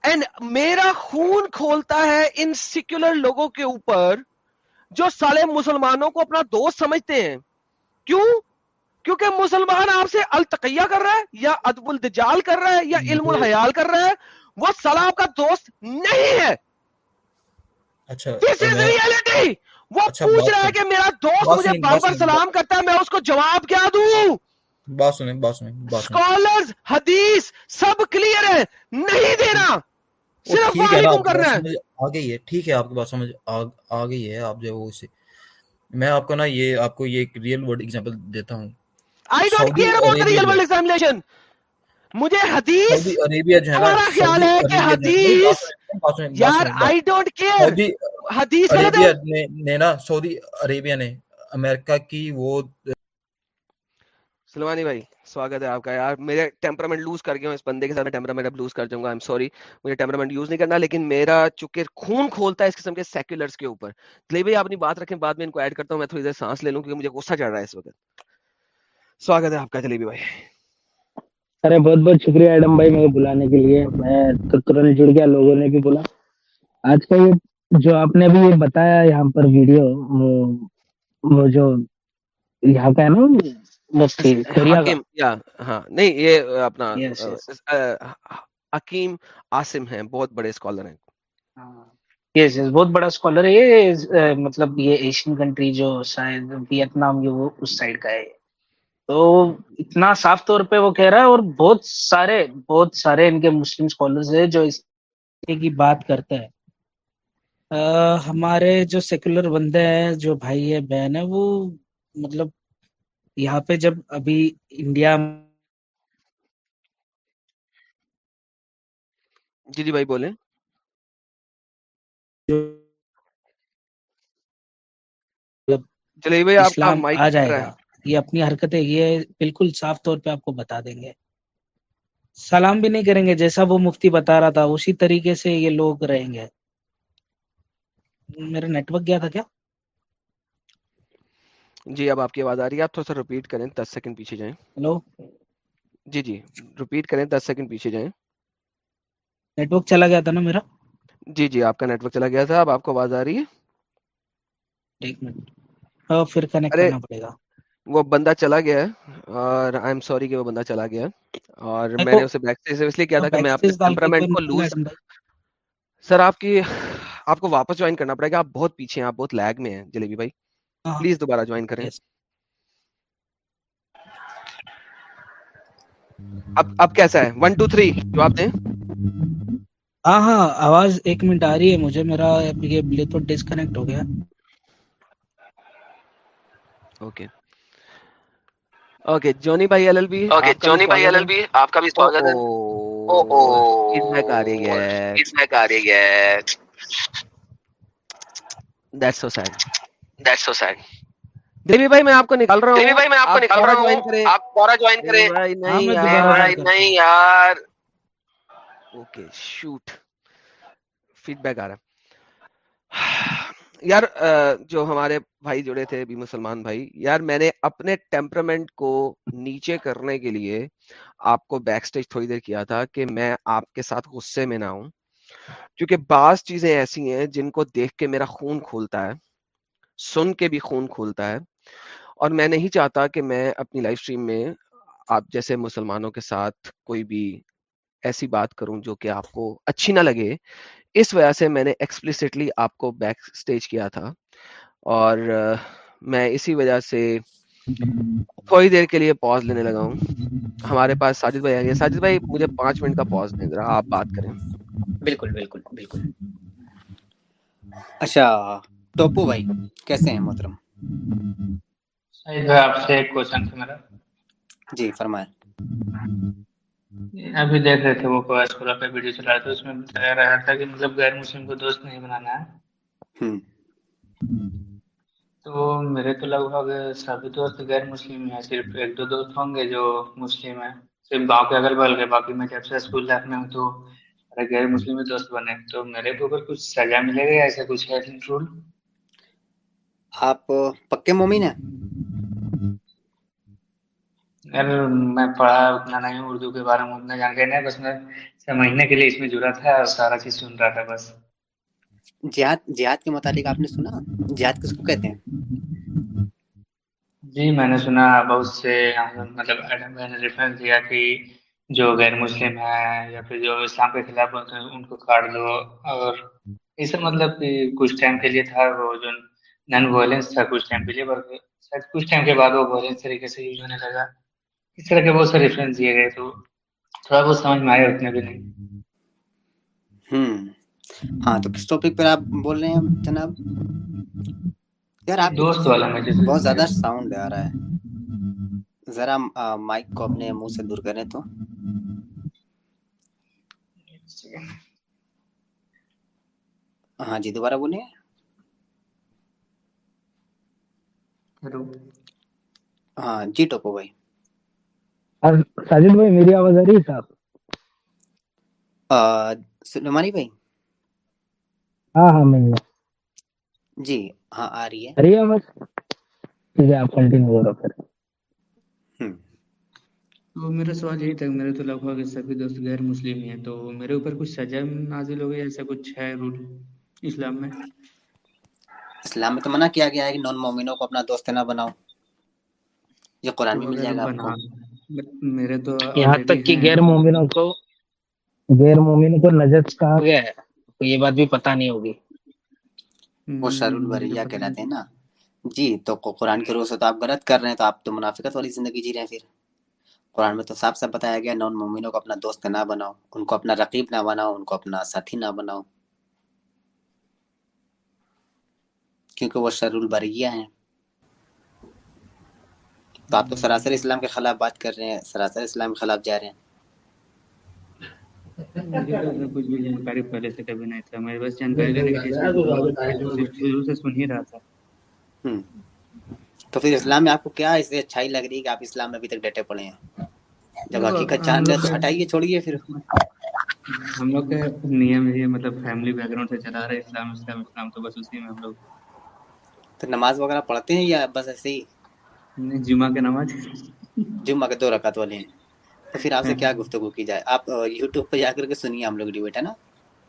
اینڈ میرا خون کھولتا ہے ان سیکولر لوگوں کے اوپر جو سالے مسلمانوں کو اپنا دوست سمجھتے ہیں۔ کیوں؟ کیونکہ مسلمان آپ سے التقیہ کر رہا ہے یا ادب الدجال کر رہا ہے یا علم الحیال کر رہا ہے وہ سلا آپ کا دوست نہیں ہے۔ اچھا. وہ اچھا، پوچھ رہا ہے۔ کہ میرا دوست مجھے بار بار سلام کرتا ہے میں اس کو جواب کیا دوں؟ بات سنیں بات سنیں اسکالرز حدیث سب کلیئر ہے نہیں دینا۔ صرف ٹھیک ہے آپ کی کرنا بات ہے۔ سمجھ آ گئی ہے ٹھیک ہے آپ کی بات سمجھ آ آ گئی ہے آپ جو ہے وہ اسے۔ میں آپ کو نا یہ آپ کو یہ ایک ریئل ورڈ ایگزامپل دیتا ہوں۔ I don't care about real world examination مجھے حدیث ہمارا خیال ہے کہ حدیث یار آئی ڈونٹ کیئر حدیث نے نا سعودی عربیہ نے امریکہ کی وہ سلمانی بھائی، سواگت ہے آپ کا۔ یار، میرے ٹیمپرامنٹ لوز کر گیا ہوں، اس بندے کے ساتھ میں ٹیمپرامنٹ اب لوز کر جاؤں گا۔ آئی سوری مجھے ٹیمپرامنٹ یوز نہیں کرنا، لیکن میرا چونکہ خون کھولتا ہے اس قسم کے سیکولرز کے اوپر دلی بھائی آپ اپنی بات رکھیں، بعد میں ان کو ایڈ کرتا ہوں، میں تھوڑی دیر سانس لے لوں کیونکہ مجھے غصہ چڑھ رہا ہے اس وقت۔ سواگت ہے آپ کا، جلیبی بھائی۔ ارے، بہت بہت شکریہ ایڈم بھائی میرے بلانے کے لیے۔ میں تو ترنت جڑ گیا، لوگوں نے بھی بولا۔ آج کا یہ جو آپ نے ابھی بتایا یہاں پر ویڈیو وہ جو یہاں کا ہے نا ہاں نہیں یہ اپنا. حکیم عاصم ہیں بہت بڑے اسکالر ہیں۔ یس یس بہت بڑا اسکالر ہے یہ مطلب یہ ایشین کنٹری جو شاید ویتنام یہ وہ اس سائڈ کا ہے۔ تو اتنا صاف طور پہ وہ کہہ رہا ہے اور بہت سارے بہت سارے ان کے مسلم اسکالرز ہیں جو اس کی بات کرتے ہیں آ، ہمارے جو سیکولر بندے ہیں جو بھائی ہے بہن ہے وہ مطلب یہاں پہ جب ابھی انڈیا جی جی بھائی بولیں۔ جلیبی بھائی آپ کا اسلام مائک آ جائے گا۔ یہ اپنی حرکتیں یہ بالکل صاف طور پہ آپ کو بتا دیں گے۔ سلام بھی نہیں کریں گے جیسا وہ مفتی بتا رہا تھا اسی طریقے سے یہ لوگ رہیں گے۔ میرا نیٹ ورک گیا تھا کیا؟ جی اب آپ کی آواز آ رہی ہے آپ تھوڑا سا ریپیٹ کریں دس سیکنڈ پیچھے جائیں۔ ہلو؟ جی جی ریپیٹ کریں دس سیکنڈ پیچھے جائیں۔ نیٹورک چلا گیا تھا نا میرا؟ جی جی آپ کا نیٹورک چلا گیا تھا۔ اب آپ کو آواز آ رہی ہے؟ ہاں، وہ بندہ چلا گیا اور آئی ایم سوری کہ وہ بندہ چلا گیا اور میں نے اسے بیک لیے کیا تھا کہ ہاں، میں ٹیمپرامنٹ کو لوز سر آپ کی آپ کو واپس جوائن کرنا پڑے گا۔ آپ بہت پیچھے ہیں آپ بہت لیگ میں ہیں جلیبی بھائی۔ ہاں۔ پلیز دوبارہ جوائن کریں۔ اب اب کیسا ہے؟ ون ٹو تھری جواب دیں۔ ہاں ہاں آواز ایک منٹ آ رہی ہے مجھے میرا یہ ڈسکنیکٹ ہو گیا۔ اوکے اوکے جونی بھائی L L B okay Johnny بھائی ایل ایل بی آپ کا بھی سواگت ہے اس میں کاری اس میں کاری that's so sad that's so sad Devi بھائی میں آپ کو نکال رہا ہوں دیوی بھائی میں آپ کو نکال رہا ہوں آپ جوائن کریں نہیں یار اوکے شوٹ فیڈ بیک آ رہا یار جو ہمارے بھائی جڑے تھے بھی مسلمان بھائی یار میں نے اپنے ٹیمپرمنٹ کو نیچے کرنے کے لیے آپ کو بیک سٹیج تھوڑی دیر کیا تھا کہ میں آپ کے ساتھ غصے میں نہ ہوں کیونکہ بعض چیزیں ایسی ہیں جن کو دیکھ کے میرا خون کھولتا ہے سن کے بھی خون کھولتا ہے۔ اور میں نہیں چاہتا کہ میں اپنی لائف سٹریم میں آپ جیسے مسلمانوں کے ساتھ کوئی بھی ایسی بات کروں جو کہ آپ کو اچھی نہ لگے۔ اس وجہ سے میں نے ایکسپلسٹلی آپ کو بیک سٹیج کیا تھا۔ اور میں اسی وجہ سے تھوڑی دیر کے لیے پاز لینے لگا ہوں۔ ہمارے پاس ساجد بھائی آ گے ساجد بھائی، مجھے پانچ منٹ کا پاز دیں ذرا، آپ بات کریں۔ بالکل بالکل بالکل۔ اچھا۔ ٹوپو بھائی کیسے ہیں محترم؟ آپ سے ایک کوشچن تھا میرا۔ جی فرمائیں۔ ابھی دیکھ رہے تھے وہ کوائس کولا پہ ویڈیو چلا رہا تھا اس میں بتایا رہا تھا کہ مطلب غیر مسلم کو دوست نہیں بنانا ہے۔ تو میرے تو لگ بھگ سبھی دوست غیر مسلم ہیں صرف ایک دو دوست ہوں گے جو مسلم ہیں۔ صرف گاؤں اگل بغل کے باقی میں جب سے اسکول لائف میں ہوں تو غیر مسلم دوست بنے۔ تو میرے کو اگر کچھ سزا ملے گا ایسا کچھ ہے۔ رول آپ پکے مومن ہیں؟ میں پڑھا اتنا نہیں اردو کے بارے میں اتنا جانکاری نہیں بس میں سمجھنے کے لیے اس میں جڑا تھا اور سارا چیز سن رہا تھا بس۔ جہاد جہاد کے متعلق آپ نے سنا؟ جہاد کس کو کہتے ہیں؟ جی میں نے سنا بہت سے مطلب ایڈم بھائی نے ریفرنس دیا کہ جو غیر مسلم ہیں یا پھر جو اسلام کے خلاف ہوتے ہیں ان کو کاٹ دو اور یہ سب مطلب کچھ ٹائم کے لیے تھا وہ جو نان وائلنس تھا کچھ ٹائم پہلے بلکہ شاید کچھ ٹائم کے بعد وہ وائلنس طریقے سے یوز ہونے لگا۔ اس طرح کے بہت سارے ریفرنس دیے گئے تو تھوڑا بہت سمجھ میں آیا اتنے بھی نہیں۔ ہاں تو کس ٹاپک پر آپ بول رہے ہیں جناب؟ یار آپ دوست والا مجھے بہت زیادہ ساؤنڈ آ رہا ہے۔ ذرا مائک کو اپنے منہ سے دور کریں تو۔ ہاں جی دوبارہ بولیں ہیلو۔ ہاں جی ٹوپو بھائی۔ ساجد بھائی میری آواز آ رہی ہے صاحب؟ سلیمانی بھائی۔ ہاں ہاں میں جی ہاں آ رہی ہے۔ ارے آواز؟ ٹھیک ہے آپ کنٹینیو کرو پھر۔ تو میرا سوال یہی تھا میرے تو لگ بھگ سبھی دوست غیر مسلم ہیں تو میرے اوپر کچھ سزا نازل ہو گئی ایسا کچھ ہے رول اسلام میں؟ اسلام میں تو منع کیا گیا ہے کہ نان مومنوں کو اپنا دوست نہ بناؤ۔ یہ قرآن میں مل جائے گا آپ کو۔ میرے تو یہاں تک کہ غیر مومنوں کو غیر مومنوں کو نجس کہا گیا ہے۔ تو یہ بات بھی پتہ نہیں ہوگی۔ وہ شر البریہ کہلاتے ہیں نا۔ جی تو قرآن کے روح سے تو آپ غلط کر رہے ہیں تو آپ تو منافقت والی زندگی جی رہے ہیں پھر۔ قرآن میں تو صاف صاف بتایا گیا نان مومنوں کو اپنا دوست نہ بناؤ ان کو اپنا رقیب نہ بناؤ ان کو اپنا ساتھی نہ بناؤ۔ کیونکہ وہ شر البریہ ہیں۔ تو آپ تو سراسر اسلام کے خلاف بات کر رہے ہیں سراسر اسلام کے خلاف جا رہے ہیں۔ تو پھر اسلام میں آپ کو کیا اس سے اچھائی لگ رہی ہے کہ آپ اسلام میں ابھی تک ڈٹے پڑے ہیں؟ جب حقیقت چاند ہے تو ہٹائیے چھوڑیے پھر۔ ہم لوگ کا نیم یہ مطلب فیملی بیک گراؤنڈ سے چلا رہے اسلام اسلام اسلام تو بس اسی میں ہم لوگ تو نماز وغیرہ پڑھتے ہیں یا بس ایسے ہی؟ جمعہ کے نماز۔ جمعہ کے دو رکعت والے ہیں۔ تو پھر آپ سے ہاں۔ کیا گفتگو کی جائے؟ آپ یوٹیوب پہ جا کر کے سنیے ہم لوگ ڈیبیٹ ہے نا؟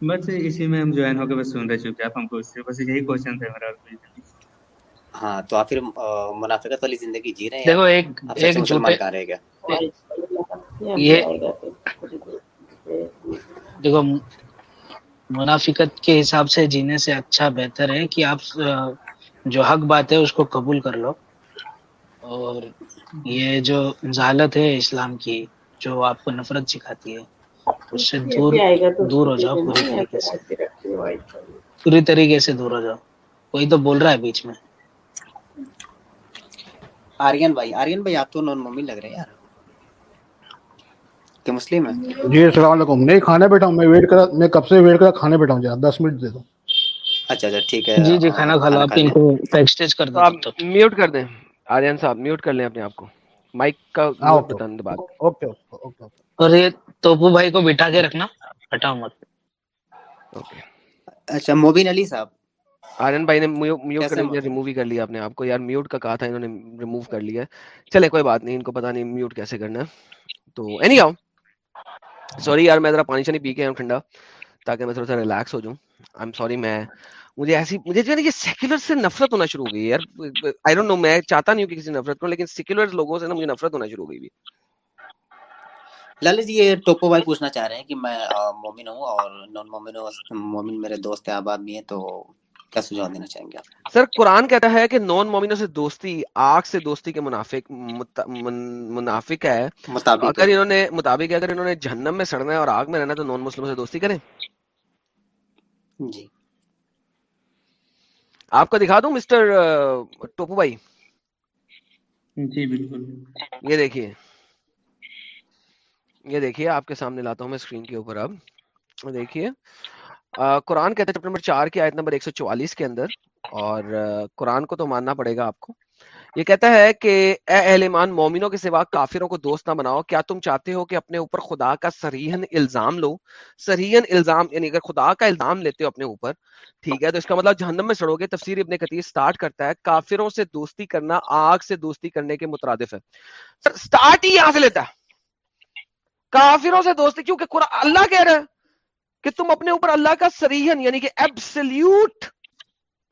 بس اسی میں ہم جوائن ہو کے بس سن رہے چکے آپ ہم کو بس یہی کوشچن تھا میرا ہاں تو آپ پھر منافقت والی زندگی جی رہے ہیں؟ دیکھو ایک ایک مسلمان کا رہے گا یہ دیکھو منافقت کے حساب سے جینے سے اچھا بہتر ہے کہ آپ جو حق بات ہے اس کو قبول کر لو۔ اور یہ جو جہالت ہے اسلام کی جو آپ کو نفرت سکھاتی ہے اس سے دور دور ہو جاؤ پوری طریقے سے۔ پوری طریقے سے دور ہو جاؤ۔ کوئی تو بول رہا ہے بیچ میں۔ آرین بھائی آرین بھائی آپ تو نون مومن لگ رہے ہیں یار۔ کہ مسلم ہے جی السلام علیکم۔ نہیں کھانے بیٹھا ہوں میں ویٹ کر میں کب سے ویٹ کر کھانے بیٹھا ہوں جناب دس منٹ دے دوں اچھا اچھا ٹھیک ہے۔ جی جی کھانا آپ ان کو کر دیں آپ میوٹ کر دیں۔ آریان صاحب میوٹ کر لیں اپنے آپ کو۔ مائک کا ہاں، اوکے اوکے اور یہ توپو بھائی کو بٹھا کے رکھنا مت۔ اچھا موبین علی صاحب۔ بھائی نے میوٹ کر لیا کر لیا آپ کو۔ یار میوٹ کا کہا تھا انہوں نے کر لیا۔ چلے کوئی بات نہیں ان کو نہیں میوٹ کیسے کرنا ہے۔ تو اینی سوری یار میں ذرا پانی شانی پی کے ٹھنڈا تاکہ میں تھوڑا سا ریلیکس ہو جاؤں۔ آئی ایم سوری میں مجھے ایسی مجھے جو ہے نا یہ سیکولر سے نفرت ہونا شروع ہو گئی یار۔ آئی ڈونٹ نو میں چاہتا نہیں ہوں کہ کسی نفرت کروں لیکن سیکولر لوگوں سے نا مجھے نفرت ہونا شروع ہو گئی بھی۔ للت یہ ٹوپو بھائی پوچھنا چاہ رہے ہیں کہ میں مومن ہوں اور نان مومن ہوں مومن میرے دوست ہیں اب آدمی ہیں تو کیا سجاؤ دینا چاہیں گے سر قرآن کہتا ہے کہ نان مومنوں سے دوستی آگ سے دوستی کے منافق منافق ہے۔ مطابق اگر انہوں نے مطابق اگر انہوں نے جہنم میں سڑنا ہے اور آگ میں رہنا تو نان مسلموں سے دوستی کریں۔ جی۔ آپ کو دکھا دوں مسٹر ٹوپو بھائی؟ جی بالکل۔ یہ دیکھیے۔ یہ دیکھیے آپ کے سامنے لاتا ہوں میں اسکرین کے اوپر اب۔ دیکھیے قرآن کہتے ہیں چیپٹر نمبر چار کی آیت نمبر ایک سو چوالیس کے اندر اور قرآن کو تو ماننا پڑے گا آپ کو۔ یہ کہتا ہے کہ اے اہل ایمان، مومنوں کے سوا کافروں کو دوست نہ بناؤ۔ کیا تم چاہتے ہو کہ اپنے اوپر خدا کا سریحن الزام لو؟ سریحن الزام یعنی اگر خدا کا الزام لیتے ہو اپنے اوپر، ٹھیک ہے، تو اس کا مطلب جہنم میں سڑو گے۔ تفسیر ابن قطیر سٹارٹ کرتا ہے، کافروں سے دوستی کرنا آگ سے دوستی کرنے کے مترادف ہے۔ سر، سٹارٹ ہی یہاں سے لیتا ہے۔ کافروں سے دوستی، کیونکہ اللہ کہہ رہا ہے کہ تم اپنے اوپر اللہ کا سریحن یعنی کہ ایبسلیوٹ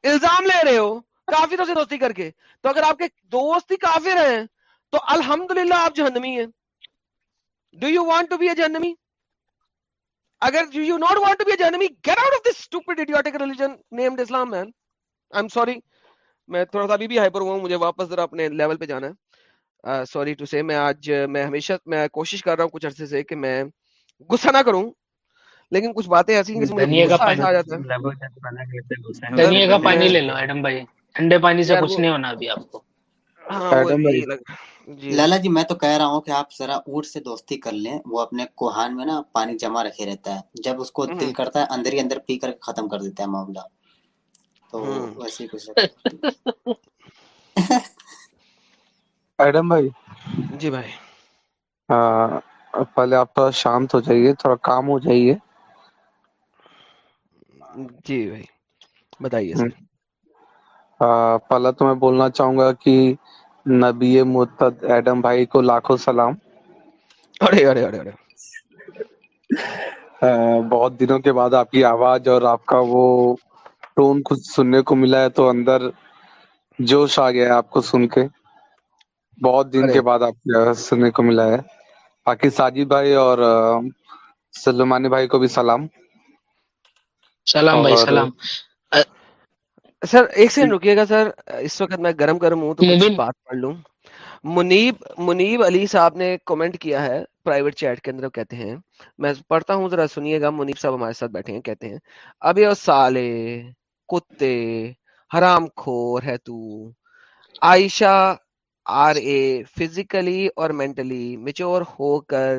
الزام لے رہے ہو۔ کافروں سے دوستی کر کے۔ تو اگر آپ کے دوست ہی کافر ہیں تو الحمدللہ آپ جہنمی ہیں۔ Do you want to be a جہنمی؟ اگر do you not want to be a جہنمی get out of this stupid idiotic religion named Islam man I am sorry میں تھوڑا سا ابھی بھی ہائپر ہوا ہوں مجھے واپس ذرا اپنے لیول پہ جانا ہے۔ سوری ٹو سے میں آج میں ہمیشہ میں کوشش کر رہا ہوں کچھ عرصے سے کہ میں غصہ نہ کروں۔ لیکن کچھ باتیں ایسی ہیں جس میں غصہ آ جاتا ہے۔ دنیا کا پانی لے لو ایڈم بھائی۔ ٹھنڈے پانی سے کچھ نہیں ہونا ابھی آپ کو۔ ہاں، جی۔ لالا جی میں تو کہہ رہا ہوں کہ آپ ذرا اونٹ سے دوستی کر لیں۔ وہ اپنے کوہان میں نا پانی جمع رکھے رہتا ہے۔ جب اس کو دل کرتا ہے اندر ہی اندر پی کر ختم کر دیتا ہے معاملہ۔ تو ویسے کچھ ایڈم بھائی۔ جی بھائی۔ پہلے آپ تھوڑا شانت ہو جائیے تھوڑا کام ہو جائیے۔ جی بھائی۔ بتائیے۔ سر پہلا تو میں بولنا چاہوں گا کہ نبی متد ایڈم بھائی کو لاکھوں سلام۔ ارے ارے ارے ارے۔ بہت دنوں کے بعد آپ کی آواز اور آپ کا وہ ٹون کچھ سننے کو ملا ہے تو اندر جوش آ گیا ہے آپ کو سن کے۔ بہت دن کے بعد آپ کی سننے کو ملا ہے۔ باقی ساجد بھائی اور سلمانی بھائی کو بھی سلام۔ سلام بھائی سلام۔ سر ایک جی۔ سیکنڈ رکیے گا سر اس وقت میں گرم گرم ہوں تو کچھ بات پڑھ لوں۔ منیب منیب علی صاحب نے کمنٹ کیا ہے پرائیویٹ چیٹ کے اندر کہتے ہیں میں پڑھتا ہوں ذرا سنیے گا منیب صاحب ہمارے ساتھ بیٹھے ہیں کہتے ہیں اب اور سالے کتے حرام خور ہے تو۔ عائشہ آر اے فزیکلی اور مینٹلی میچور ہو کر۔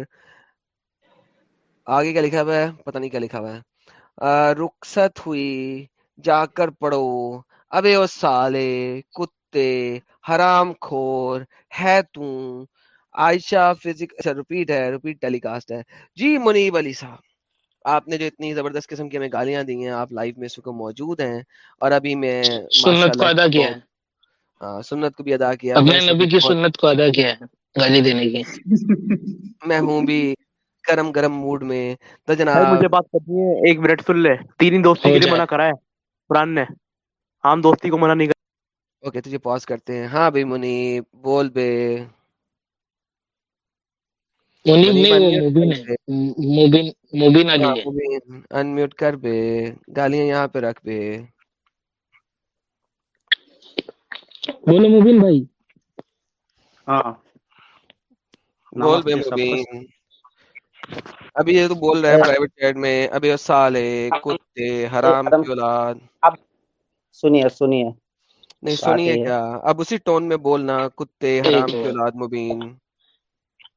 آگے کیا لکھا ہوا ہے؟ پتہ نہیں کیا لکھا ہوا ہے۔ رخصت ہوئی۔ جا کر پڑھو۔ ابے او سالے کتے حرام خور ہے تم عائشہ فزک اچھا ہے ریپیٹ ٹیلی کاسٹ ہے۔ جی منیب علی صاحب آپ نے جو اتنی زبردست قسم کی ہمیں گالیاں دی ہیں آپ لائف میں اس وقت موجود ہیں اور ابھی میں سنت کو ادا کیا ہاں سنت کو بھی ادا کیا۔ میں نبی کی سنت کو ادا کیا ہے گالی دینے کی۔ میں ہوں بھی کرم گرم موڈ میں۔ تو جناب مجھے بات کرنی ہے ایک منٹ سن لے۔ تین دوستوں کے لیے منع کرا ہے قرآن نے عام دوستی کو منع نہیں کر اوکے تجھے پاس کرتے ہیں۔ ہاں بھائی منی بول بے۔ انمیوٹ ہاں، کر بے۔ گالیاں یہاں پہ رکھ بے۔ بولو مبین بھائی۔ ہاں۔ بول بے مبین۔ ابھی یہ تو بول رہا ہے پرائیویٹ چیٹ میں ابھی سالے کتے حرام کی اولاد۔ اب سنیے سنیے۔ نہیں سنیے کیا؟ اب اسی ٹون میں بولنا کتے حرام کی اولاد مبین۔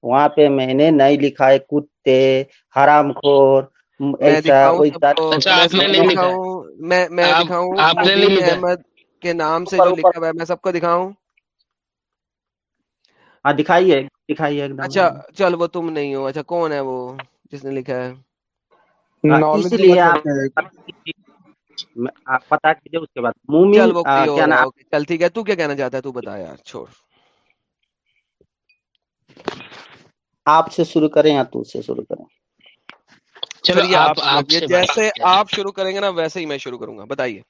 وہاں پہ میں نے نہیں لکھا ہے کتے حرام خور میں دکھاؤں احمد کے نام سے جو لکھا ہوا ہے میں سب کو دکھاؤں۔ ہاں دکھائیے۔ دکھائیے اچھا چل وہ تم نہیں ہو۔ اچھا کون ہے وہ جس نے لکھا ہے؟ آپ تو کیا کہنا چاہتا ہے؟ تو بتا یار چھوڑ۔ آپ سے شروع کریں یا تو سے شروع کریں؟ جیسے آپ شروع کریں گے نا ویسے ہی میں شروع کروں گا۔ بتائیے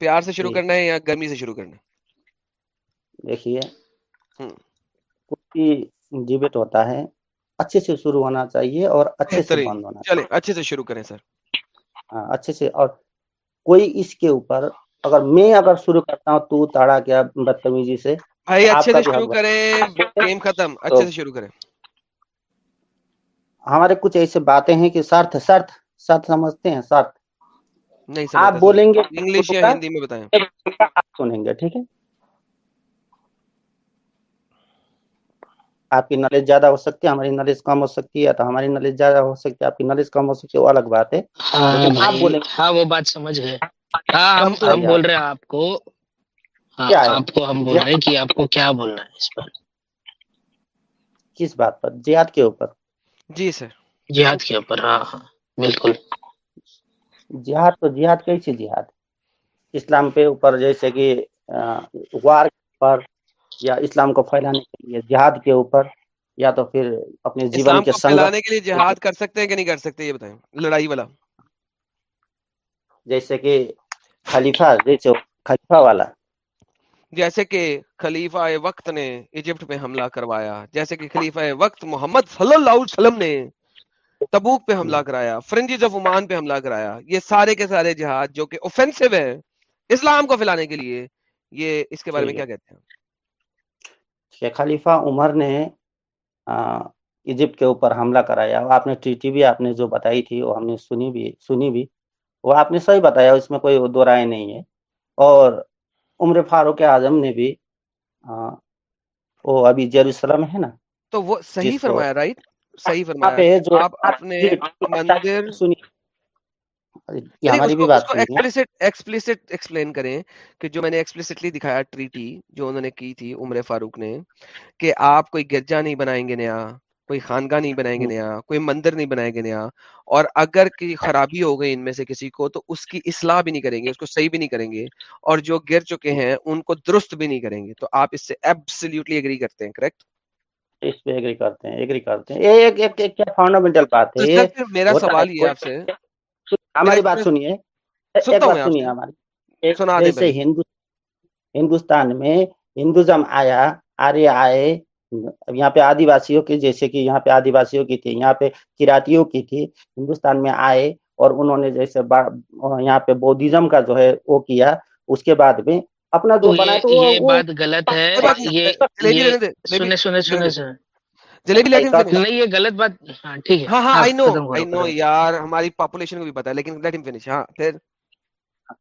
پیار سے شروع جی۔ کرنا ہے یا گرمی سے شروع کرنا ہے؟ دیکھیے۔ کوئی ڈیبیٹ ہوتا ہے اچھے سے شروع ہونا چاہیے اور اچھے سے بند ہونا چلے اچھے سے شروع کریں سر۔ ہاں اچھے سے۔ اور کوئی اس کے اوپر اگر میں اگر شروع کرتا ہوں تو تاڑا کیا بدتمیزی سے بھائی اچھے سے شروع کریں گیم ختم اچھے سے شروع کریں۔ ہمارے کچھ ایسے باتیں ہیں کہ سرت سرت سرت سمجھتے ہیں شرط آپ بولیں گے انگلش یا ہندی میں بتائیں۔ آپ سنیں گے ٹھیک ہے؟ آپ کی نالج زیادہ ہو سکتی ہے ہماری نالج کم ہو سکتی ہے تو ہماری نالج زیادہ ہو سکتی ہے آپ کی نالج کم ہو سکتی ہے وہ الگ بات ہے۔ ہاں, ہاں، وہ بات سمجھ گئے۔ ہاں ہم بول رہے ہیں آپ کو۔ ہاں، آپ کو ہم بول رہے ہیں کہ آپ کو کیا بولنا ہے اس پر۔ کس بات پر؟ جہاد کے اوپر۔ جی سر۔ جہاد کے اوپر ہاں ہاں بالکل۔ جہاد تو جہاد کیسی جہاد؟ اسلام پہ اوپر جیسے کہ وار پر یا اسلام کو پھیلانے کے لیے جہاد کے اوپر یا تو پھر اپنے جیون کے پھیلانے کے لیے جہاد کر سکتے ہیں کہ نہیں کر سکتے یہ بتائیں لڑائی والا؟ جیسے کہ خلیفہ جیسے خلیفہ والا۔ جیسے کہ خلیفہ وقت نے ایجپٹ پہ حملہ کروایا جیسے کہ خلیفہ وقت محمد صلی اللہ علیہ وسلم نے تبوک پہ حملہ کرایا فرنجز آف عمان پہ حملہ کرایا یہ سارے کے سارے جہاد جو کہ اوفینسو ہیں اسلام کو پھیلانے کے لیے یہ اس کے بارے میں کیا کہتے ہیں؟ کہ خلیفہ عمر نے ایجپٹ کے اوپر حملہ کرایا۔ آپ نے ٹریٹی بھی آپ نے جو بتائی تھی وہ ہم نے سنی بھی سنی بھی۔ وہ آپ نے صحیح بتایا اس میں کوئی دو رائے نہیں ہے۔ اور عمر فاروق اعظم نے بھی وہ ابھی جیروسلم ہے نا۔ تو وہ صحیح فرمایا رائٹ؟ صحیح فرمایا۔ آپ نے مندر سنی۔ یعنی جو میں نے دکھایا ٹریٹی جو انہوں نے کی تھی عمر فاروق نے کہ آپ کوئی گرجا نہیں بنائیں گے نیا کوئی خانگاہ نہیں بنائیں گے نیا کوئی مندر نہیں بنائیں گے نیا اور اگر کی خرابی ہو گئی ان میں سے کسی کو تو اس کی اصلاح بھی نہیں کریں گے اس کو صحیح بھی نہیں کریں گے اور جو گر چکے ہیں ان کو درست بھی نہیں کریں گے۔ تو آپ اس سے ایبسلیوٹلی اگری کرتے ہیں کریکٹ اس پہ اگری کرتے ہیں کرتے ہیں۔ ایک ایک کیا فاؤنڈامنٹل بات ہے؟ میرا سوال یہ آپ سے۔ ہماری بات سنیے ایک بات سنیے ہماری۔ جیسے ہندوستان میں ہندوزم آیا آریہ آئے یہاں پہ آدیواسیوں کے جیسے کہ یہاں پہ آدیواسیوں کی تھی یہاں پہ کراتیوں کی تھی ہندوستان میں آئے اور انہوں نے جیسے یہاں پہ بودھزم کا جو ہے وہ کیا اس کے بعد میں اپنا جو بنا یہ بات غلط ہے۔ یہ سنے سنے سنے سنے جلیبی نہیں۔ غلط بات ہاں، ٹھیک ہے۔ ہاں ہاں آئی نو آئی نو یار ہماری پاپولیشن کو بھی پتہ ہے لیکن لیٹ ہم فنش ہاں پھر۔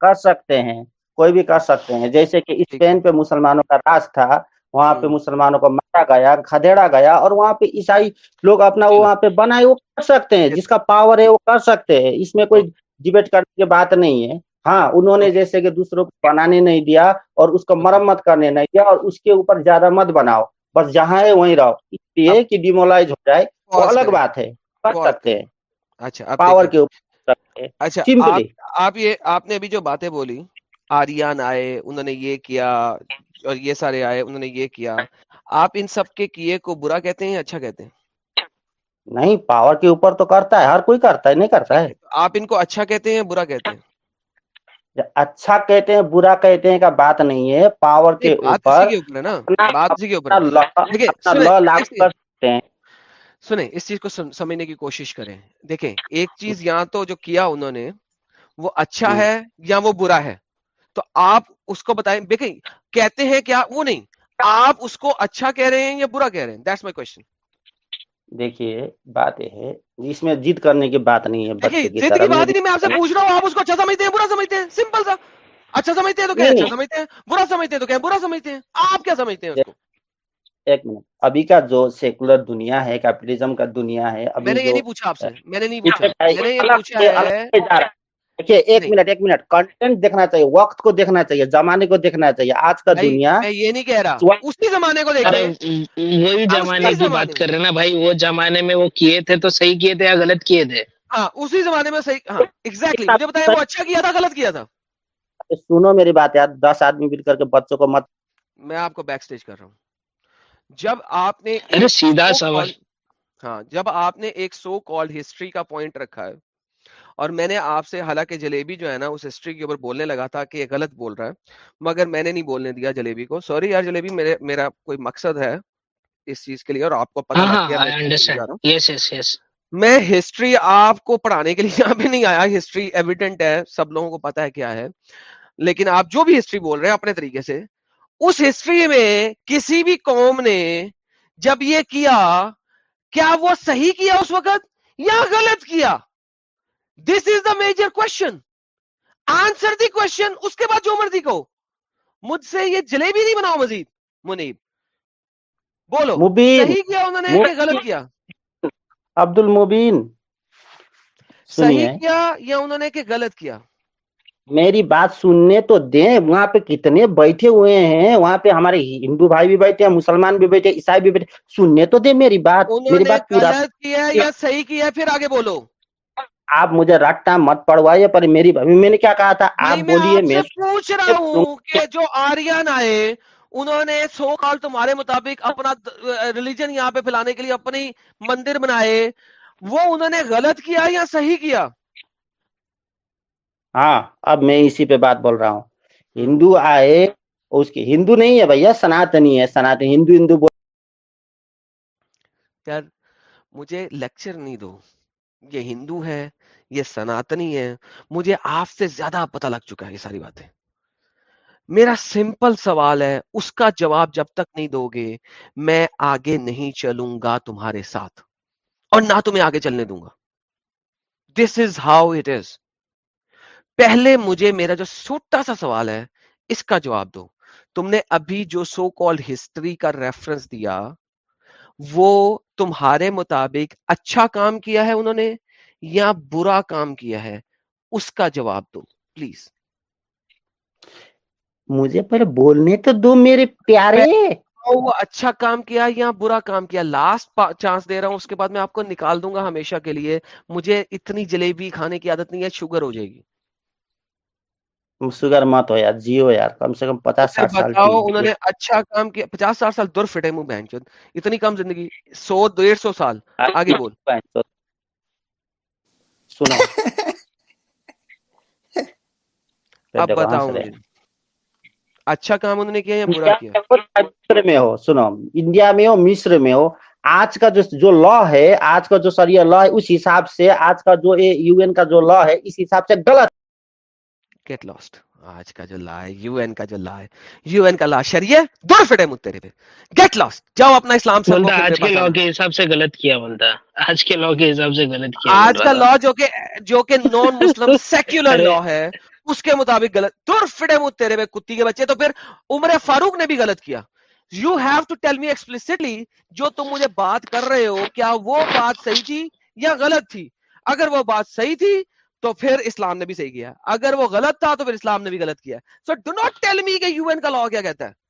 کر سکتے ہیں کوئی بھی کر سکتے ہیں۔ جیسے کہ اسپین پہ مسلمانوں کا راج تھا وہاں پہ ہاں۔ مسلمانوں کو مارا گیا کھدیڑا گیا اور وہاں پہ عیسائی لوگ اپنا جی۔ وہاں پہ بنائے وہ کر سکتے ہیں جس کا پاور ہے وہ کر سکتے ہیں۔ اس میں کوئی ہاں۔ ڈبیٹ کرنے کی بات نہیں ہے۔ ہاں انہوں نے جیسے کہ دوسروں کو بنانے نہیں دیا اور اس کو مرمت کرنے نہیں دیا اور اس کے اوپر زیادہ مت بناؤ۔ بس جہاں ہے وہیں رہو اس کہ ڈیمولائز ہو جائے وہ الگ بات ہے کر سکتے ہیں اچھا پاور کے اوپر اچھا آپ یہ آپ نے ابھی جو باتیں بولی آریان آئے انہوں نے یہ کیا اور یہ سارے آئے انہوں نے یہ کیا آپ ان سب کے کیے کو برا کہتے ہیں اچھا کہتے ہیں نہیں پاور کے اوپر تو کرتا ہے ہر کوئی کرتا ہے نہیں کرتا ہے آپ ان کو اچھا کہتے ہیں برا کہتے ہیں اچھا کہتے ہیں برا کہتے ہیں کا بات نہیں ہے۔ پاور کے اوپر سنیں اس چیز کو سمجھنے کی کوشش کریں۔ دیکھیں ایک چیز یا تو جو کیا انہوں نے وہ اچھا ہے یا وہ برا ہے۔ تو آپ اس کو بتائیں۔ دیکھیں کہتے ہیں کیا؟ وہ نہیں۔ ہاں۔ آپ اس کو اچھا کہہ رہے ہیں یا برا کہہ رہے ہیں؟ دیٹس مائی کوشچن دیکھیے بات یہ ہے اس میں جیت کرنے کی بات نہیں ہے بچے کی بات نہیں میں آپ سے پوچھ رہا ہوں آپ اس کو اچھا سمجھتے ہیں برا سمجھتے ہیں؟ سمپل سا۔ اچھا سمجھتے ہیں تو کہیں اچھا سمجھتے ہیں برا سمجھتے ہیں تو کہیں برا سمجھتے ہیں۔ آپ کیا سمجھتے ہیں ایک منٹ۔ ابھی کا جو سیکولر دنیا ہے کیپٹلزم کا دنیا ہے میں نے یہ نہیں پوچھا آپ سے میں نے نہیں پوچھا میں نے یہ پوچھا ہے۔ دیکھیے ایک منٹ ایک منٹ۔ کنٹینٹ دیکھنا چاہیے وقت کو دیکھنا چاہیے زمانے کو دیکھنا چاہیے آج کا دنیا۔ یہ نہیں کہہ رہا۔ اسی زمانے کو وہی زمانے کی بات کر رہے نا بھائی وہ زمانے میں وہ کیے تھے تو صحیح کیے تھے یا غلط کیے تھے؟ ہاں، اسی زمانے میں صحیح ہاں، ایگزیکٹلی بتایا وہ اچھا کیا تھا غلط کیا تھا؟ سنو میری بات یار دس آدمی مل کر کے بچوں کو مت میں آپ کو بیک سٹیج کر رہا ہوں۔ جب آپ نے سیدھا سوال۔ ہاں جب آپ نے ایک سو کال ہسٹری کا پوائنٹ رکھا ہے اور میں نے آپ سے حالانکہ جلیبی جو ہے نا اس ہسٹری کے اوپر بولنے لگا تھا کہ یہ غلط بول رہا ہے مگر میں نے نہیں بولنے دیا جلیبی کو۔ سوری یار جلیبی میرے میرا کوئی مقصد ہے اس چیز کے لیے اور آپ کو پتا ہاں، ہاں، ہاں، میں ہسٹری آپ کو پڑھانے کے لیے یہاں پہ نہیں آیا۔ ہسٹری ایویڈنٹ ہے سب لوگوں کو پتا ہے کیا ہے۔ لیکن آپ جو بھی ہسٹری بول رہے ہیں اپنے طریقے سے اس ہسٹری میں کسی بھی قوم نے جب یہ کیا کیا وہ صحیح کیا اس وقت یا غلط کیا؟ This is the major question answer the question اس کے بعد جو مرضی کو مجھ سے یہ جلیبی نہیں بناؤ مزید منیب بولو صحیح کیا انہوں نے کہ غلط کیا عبد المبین صحیح کیا یا انہوں نے کہ غلط کیا میری بات سننے تو دیں وہاں پہ کتنے بیٹھے ہوئے ہیں وہاں پہ ہمارے ہندو بھائی بھی بیٹھے ہیں مسلمان بھی بیٹھے عیسائی بھی بیٹھے سننے تو دیں میری بات میری بات پورا۔ کیا یا صحیح کیا پھر آگے بولو۔ آپ مجھے رٹنا مت پڑوائیے پر میری میں نے کیا کہا تھا؟ آپ بولیے میں پوچھ رہا ہوں کہ جو آریان آئے انہوں نے سو کال تمہارے مطابق اپنا ریلیجن یہاں پہ پھیلانے کے لیے اپنی مندر بنائے وہ انہوں نے غلط کیا یا صحیح کیا؟ ہاں اب میں اسی پہ بات بول رہا ہوں۔ ہندو آئے اس کی ہندو نہیں ہے بھیا سناتنی ہے سناتنی ہندو ہندو بول مجھے لیکچر نہیں دو۔ یہ ہندو ہے، یہ سناتنی ہے، مجھے آپ سے زیادہ پتہ لگ چکا ہے یہ ساری باتیں۔ میرا سمپل سوال ہے، اس کا جواب جب تک نہیں دو گے، میں آگے نہیں چلوں گا تمہارے ساتھ۔ اور نہ تمہیں آگے چلنے دوں گا۔ دس از ہاؤ اٹ از پہلے مجھے میرا جو چھوٹا سا سوال ہے، اس کا جواب دو۔ تم نے ابھی جو سو کال ہسٹری کا ریفرنس دیا وہ تمہارے مطابق اچھا کام کیا ہے انہوں نے یا برا کام کیا ہے؟ اس کا جواب دو پلیز۔ مجھے پر بولنے تو دو میرے پیارے۔ وہ اچھا کام کیا یا برا کام کیا؟ لاسٹ چانس دے رہا ہوں اس کے بعد میں آپ کو نکال دوں گا ہمیشہ کے لیے۔ مجھے اتنی جلیبی کھانے کی عادت نہیں ہے شوگر ہو جائے گی۔ سگر مت ہو یار جیو یار کم سے کم پچاس ساٹھ سال انہوں نے اچھا کام کیا پچاس ساٹھ سال دور فٹ ہے منہ بہن چود اتنی کم زندگی سو ڈیڑھ سو سال آگے بول۔ سنا اب بتاؤں مجھے۔ اچھا کام انہوں نے کیا یا برا کیا؟ مصر میں ہو سنو۔ انڈیا میں ہو مصر میں ہو۔ آج کا جو جو لا ہے آج کا جو سریہ لا ہے اس حساب سے آج کا جو یو این کا جو لا ہے اس حساب سے غلط۔ گیٹ لاسٹ آج کا جو لا ہے یو این کا جو لا ہے یو این کا لا شریع دور فٹے ہے پہ. گیٹ لاسٹ جاؤ اپنا اسلام سے بندہ آج کے لا کے حساب سے غلط کیا بندہ؟ آج کے لا کے حساب سے غلط کیا آج کا لا جو کہ جو کہ نان مسلم سیکولر لا ہے اس کے مطابق غلط. دور فٹے ہے پہ کتی کے بچے. تو پھر عمر فاروق نے بھی غلط کیا. You have to tell me explicitly جو تم مجھے بات کر رہے ہو کیا وہ بات صحیح تھی یا غلط تھی؟ اگر وہ بات صحیح تھی تو پھر اسلام نے بھی صحیح کیا۔ اگر وہ غلط تھا تو پھر اسلام نے بھی غلط کیا۔ So do not tell me کہ یو این کا لا کیا کہتا ہے۔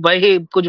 بھائی کچھ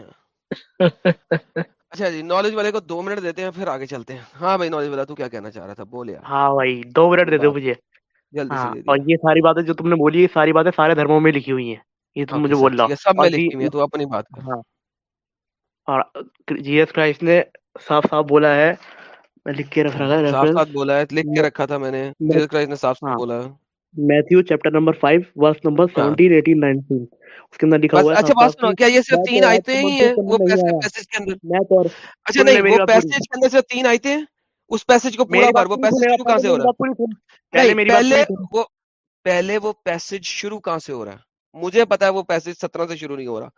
ہاں۔ اچھا جی نالج والے کو دو منٹ دیتے ہیں پھر آگے چلتے ہیں۔ ہاں بھائی نالج والا تو کیا کہنا چاہ رہا تھا؟ بولے ہاں بھائی دو منٹ دے دو مجھے۔ ہاں، اور یہ ساری باتیں جو تم نے بولی یہ ساری باتیں سارے دھرموں میں لکھی ہوئی ہیں۔ یہ تم مجھے بول رہا ہوں۔ سب میں لکھی ہوئی ہے تو اپنی بات ہاں۔ اور جیس کرائسٹ نے صاف صاف بولا ہے۔ میں لکھ کے رکھ رہا تھا بولا ہے لکھ کے رکھا تھا میں نے۔ جیس کرائسٹ نے صاف صاف ہاں۔ بولا ہے۔ Matthew chapter number five verse number ہاں۔ سیونٹین ایٹین نائنٹین اس کے اندر لکھا ہوا ہے اچھا بات سنو کیا یہ صرف تین آیتیں ہی ہیں وہ پیسج کے اندر۔ میں تو اور اچھا نہیں وہ پیسج کے اندر صرف تین آیتیں ہیں۔ اس پیسج کو پورا پڑھ وہ پیسج کہاں سے ہو رہا ہے؟ پہلے وہ پہلے وہ پیسج شروع کہاں سے ہو رہا ہے؟ مجھے پتا ہے وہ پیسج سترہ سے شروع نہیں ہو رہا۔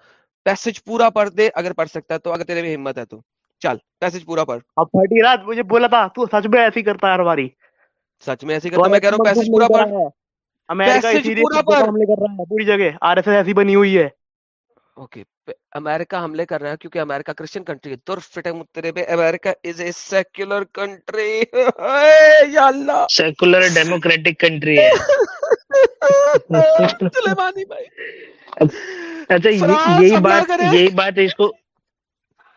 پیسج پورا پڑھ دے اگر پڑھ سکتا ہے تو اگر تیرے میں ہمت ہے تو۔ چل پیسج پورا پڑھ۔ اب تھرٹی رات مجھے بولا تھا تو سچ میں ایسی کرتا ہے ہر باری۔ سچ میں ایسے تو کرتا میں کہہ رہا ہوں پیسج پورا پڑھ۔ امریکہ اسی حملے کر رہا ہے پوری جگہ آر ایس ایس ایسی بنی ہوئی ہے اوکے امریکہ حملے کر رہا ہے کیونکہ امریکہ کرسچن کنٹری ہے تر فٹے مترے پہ امریکہ از اے سیکولر کنٹری یا اللہ سیکولر ڈیموکریٹک کنٹری ہے سلیمانی بھائی اچھا یہی بات یہی بات اس کو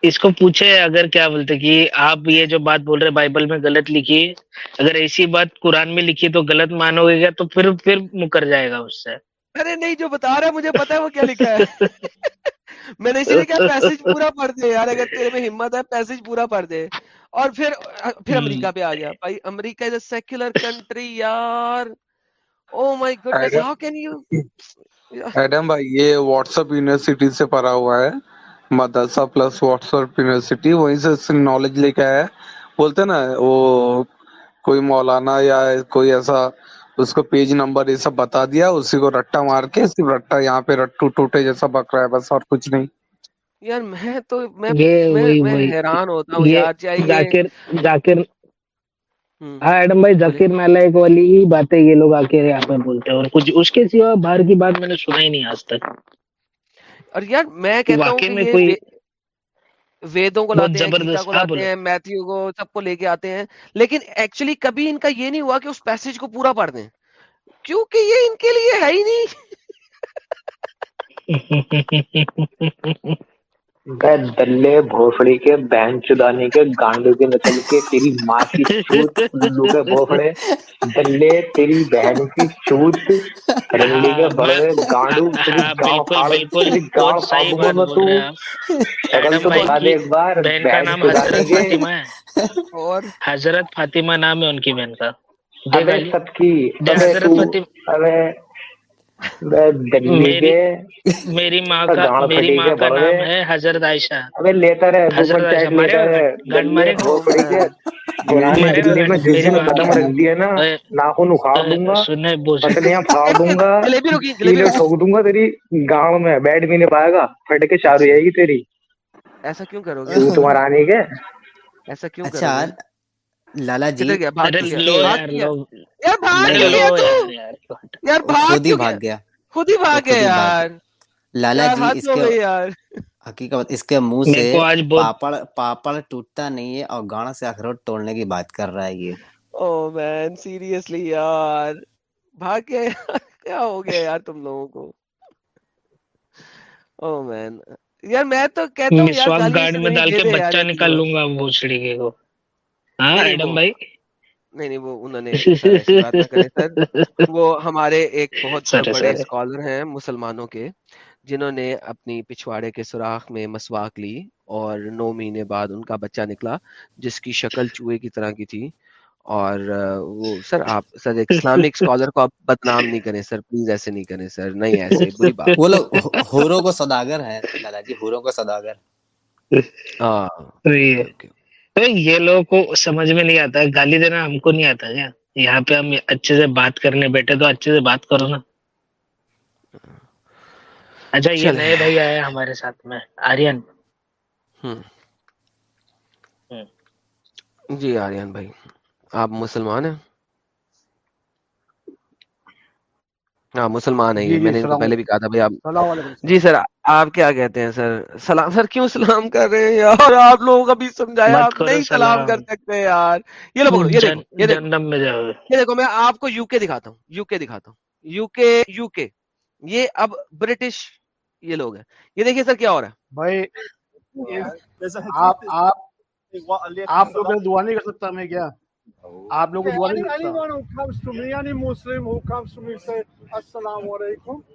اس کو پوچھے اگر کیا بولتے کہ آپ یہ جو بات بول رہے بائبل میں غلط لکھی اگر ایسی بات قرآن میں لکھی تو غلط مانو گے کیا؟ تو پھر پھر مکر جائے گا اس سے۔ ارے نہیں جو بتا رہا ہے مجھے پتا ہے وہ کیا لکھا ہے۔ میں نے اسی لیے کہا پیسج پورا پڑھ دے یار اگر تیرے میں ہمت ہے پیسج پورا پڑھ دے۔ اور پھر پھر امریکہ پہ آ جا بھائی امریکہ از اے سیکولر کنٹری یار۔ او my goodness how can you Adam بھائی یہ واٹس اپ یونیورسٹی سے پڑھا ہوا ہے۔ مدرسہ پلس واٹس ایپ یونیورسٹی وہیں سے نالج لے کے آیا ہے۔ بولتے ہیں نا وہ کوئی مولانا یا کوئی ایسا اس کو پیج نمبر یہ سب بتا دیا اسی کو رٹا مار کے صرف رٹا یہاں پہ رٹو ٹوٹے جیسا بک رہا ہے بس اور کچھ نہیں۔ یار میں تو میں حیران ہوتا ہوں یہ یار ذاکر ذاکر۔ ہاں ایڈم بھائی ذکیر نالائک والی ہی باتیں یہ لوگ آ کے یہاں پہ بولتے ہیں۔ اور کچھ اس کے سوا باہر کی بات میں نے سنا ہی نہیں آج تک۔ اور یار میں کہ کہتا ہوں کہ کوئی ویدوں کو لاتے ہیں گیتا کو لاتے ہیں میتھیو کو سب کو لے کے آتے ہیں۔ لیکن ایکچولی کبھی ان کا یہ نہیں ہوا کہ اس پیسج کو پورا پڑھ دیں۔ کیونکہ یہ ان کے لیے ہے ہی نہیں۔ دلے بھوسڑی کے بہن چدانی کے گانڈو کے نکل کے تیری ماں کی چوت الو کے بھوسڑے دلے تیری بہن کی چوت رنڈی کے بڑوے گانڈو تیری ہاں بالکل تیری گاڑ بہت پھاڑ صحیح دوں گا بات میں تو تو بتا کی دے ایک بار بہن کا نام حضرت کے فاطمہ ہے۔ اور؟ حضرت فاطمہ نام ہے ان کی بہن کا۔ ابے سب کی ابے میری ماں کا میری ماں کا نام ہے حضرت عائشہ۔ ابے لیتا رہے حضرت عائشہ مارے مارے ناخن اکھاڑ دوں گا پتلیاں پھاڑ دوں گا ٹھوک دوں گا تیری گاؤں میں بیٹھ بھی نہیں پائے گا پھٹ کے چارو اچھا جائے گی تیری۔ ایسا کیوں کرو گے؟ تمہارا آنے کے؟ ایسا کیوں کرو اچھا گے؟ لالا جی بھاگ گیا؟ خود ہی بھاگ گیا۔ یار۔ لالا جی اس کے حقیقت اس کے منہ سے پاپڑ پاپڑ ٹوٹتا نہیں ہے اور گاڑ سے اخروٹ توڑنے کی بات کر رہا ہے یہ۔ او مین سیریسلی یار۔ بھاگ گیا یار کیا ہو گیا یار تم لوگوں کو؟ او مین یار میں تو کہتا ہوں یار سے میں ڈال کے بچہ نکال لوں گا بھوسڑی کے کو ہاں نہیں نہیں وہ بھائی۔ نہیں نہیں وہ انہوں نے وہ ہمارے ایک بہت بڑے اسکالر ہیں مسلمانوں کے جنہوں نے اپنی پچھواڑے کے سوراخ میں مسواک لی اور نو مہینے بعد ان کا بچہ نکلا جس کی شکل چوہے کی طرح کی تھی۔ اور وہ سر آپ سر ایک اسلامک اسکالر کو آپ بدنام نہیں کریں سر پلیز ایسے نہیں کریں سر نہیں ایسے بری بات۔ وہ لوگ ہوروں کو سوداگر ہے لالا جی ہوروں کو سوداگر ہاں یہ لوگوں کو سمجھ میں نہیں آتا گالی دینا ہم کو نہیں آتا کیا؟ یہاں پہ ہم اچھے سے بات کرنے بیٹھے تو اچھے سے بات کرو نا۔ اچھا یہ نئے بھائی آئے ہیں ہمارے ساتھ میں آرین ہوں۔ جی آریان بھائی آپ مسلمان ہیں؟ ہاں مسلمان ہیں جی یہ جی میں نے پہلے بھی کہا تھا بھائی آپ السلام علیکم۔ جی سر آپ کیا کہتے ہیں سر؟ سلام سر کیوں سلام کر رہے ہیں یار؟ آپ لوگوں کا بھی سمجھایا آپ نہیں سلام کر سکتے یار۔ یہ لو یہ دیکھو میں آپ کو یو کے دکھاتا ہوں یو کے دکھاتا ہوں۔ یو کے یو کے۔ یہ اب برٹش یہ لوگ ہیں۔ یہ دیکھیے سر کیا ہو رہا ہے۔ آپ لوگ دعا نہیں کر سکتا میں کیا؟ آپ لوگ دعا نہیں کر سکتا۔ السلام علیکم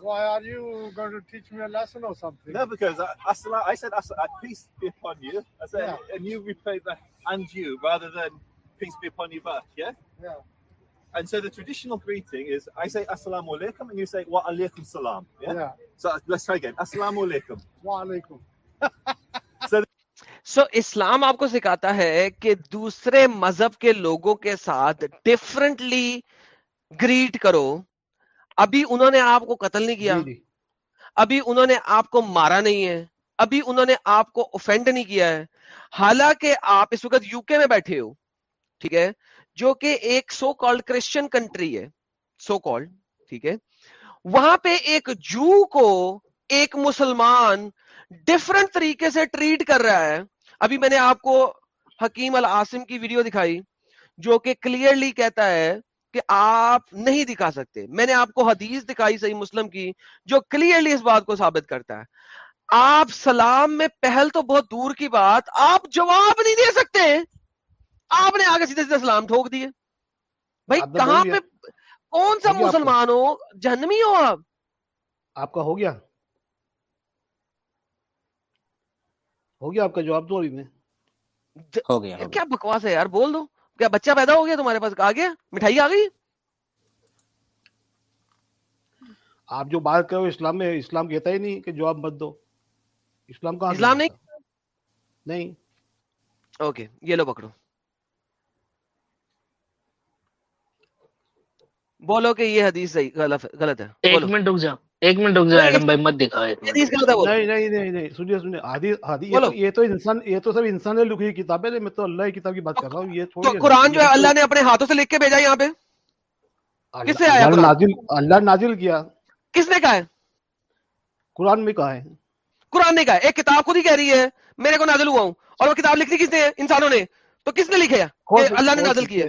Why are you going to teach me a lesson or something? No, because I, I, I said, I said, peace be upon you. I said, yeah. and you repay that, and you, rather than peace be upon you back, yeah? Yeah. And so the traditional greeting is I say assalamu alaikum and you say wa alaikum salam. Yeah? yeah. So let's try again. Assalamu alaikum. Wa alaikum. So so, اسلام آپ کو سکھاتا ہے کہ دوسرے مذہب کے لوگوں کے ساتھ ڈفرینٹلی گریٹ کرو ابھی انہوں نے آپ کو قتل نہیں کیا جی، جی۔ ابھی انہوں نے آپ کو مارا نہیں ہے ابھی انہوں نے آپ کو اوفینڈ نہیں کیا ہے۔ حالانکہ آپ اس وقت یو کے میں بیٹھے ہو ٹھیک ہے جو کہ ایک سو کالڈ کرسچن کنٹری ہے سو کالڈ ٹھیک ہے وہاں پہ ایک جو کو ایک مسلمان ڈفرنٹ طریقے سے ٹریٹ کر رہا ہے۔ ابھی میں نے آپ کو حکیم العاصم کی ویڈیو دکھائی جو کہ کلیئرلی کہتا ہے کہ آپ نہیں دکھا سکتے۔ میں نے آپ کو حدیث دکھائی صحیح مسلم کی جو کلیئرلی اس بات کو ثابت کرتا ہے۔ آپ سلام میں پہل تو بہت دور کی بات آپ جواب نہیں دے سکتے۔ آپ نے آگے سیدھے سیدھے سلام ٹھوک دیے۔ بھائی کہاں پہ کون سا مسلمان ہو؟ جہنمی ہو آپ؟ آپ کا ہو گیا۔ ہو گیا آپ کا جواب دو ابھی میں۔ کیا بکواس ہے یار؟ بول دو۔ کیا بچہ پیدا ہو گیا تمہارے پاس آ گیا مٹھائی آ گئی؟ آپ جو بات کرو اسلام میں اسلام کہتا ہی نہیں کہ جواب مت دو۔ اسلام کا اسلام نہیں؟ نہیں۔ اوکے یہ لو پکڑو۔ بولو کہ یہ حدیث صحیح غلط ہے۔ ایک منٹ رک جاؤ۔ ایک منٹ رک جائے ایڈم بھائی مت دکھا نہیں نہیں نہیں نہیں سنیے سنیے۔ حدیث حدیث یہ تو انسان یہ تو سب انسان نے لکھی کتاب ہے میں تو اللہ کی کتاب کی بات کر رہا ہوں یہ تو قرآن جو ہے اللہ نے اپنے ہاتھوں سے لکھ کے بھیجا یہاں پہ۔ کس سے آیا نازل اللہ نازل کیا۔ کس نے کہا ہے؟ قرآن میں کہا ہے۔ قرآن نے کہا ہے۔ ایک کتاب خود ہی کہہ رہی ہے میرے کو نازل ہوا ہوں۔ اور وہ کتاب لکھ دی کس نے؟ انسانوں نے۔ تو کس نے لکھا ہے اللہ نے نازل کیا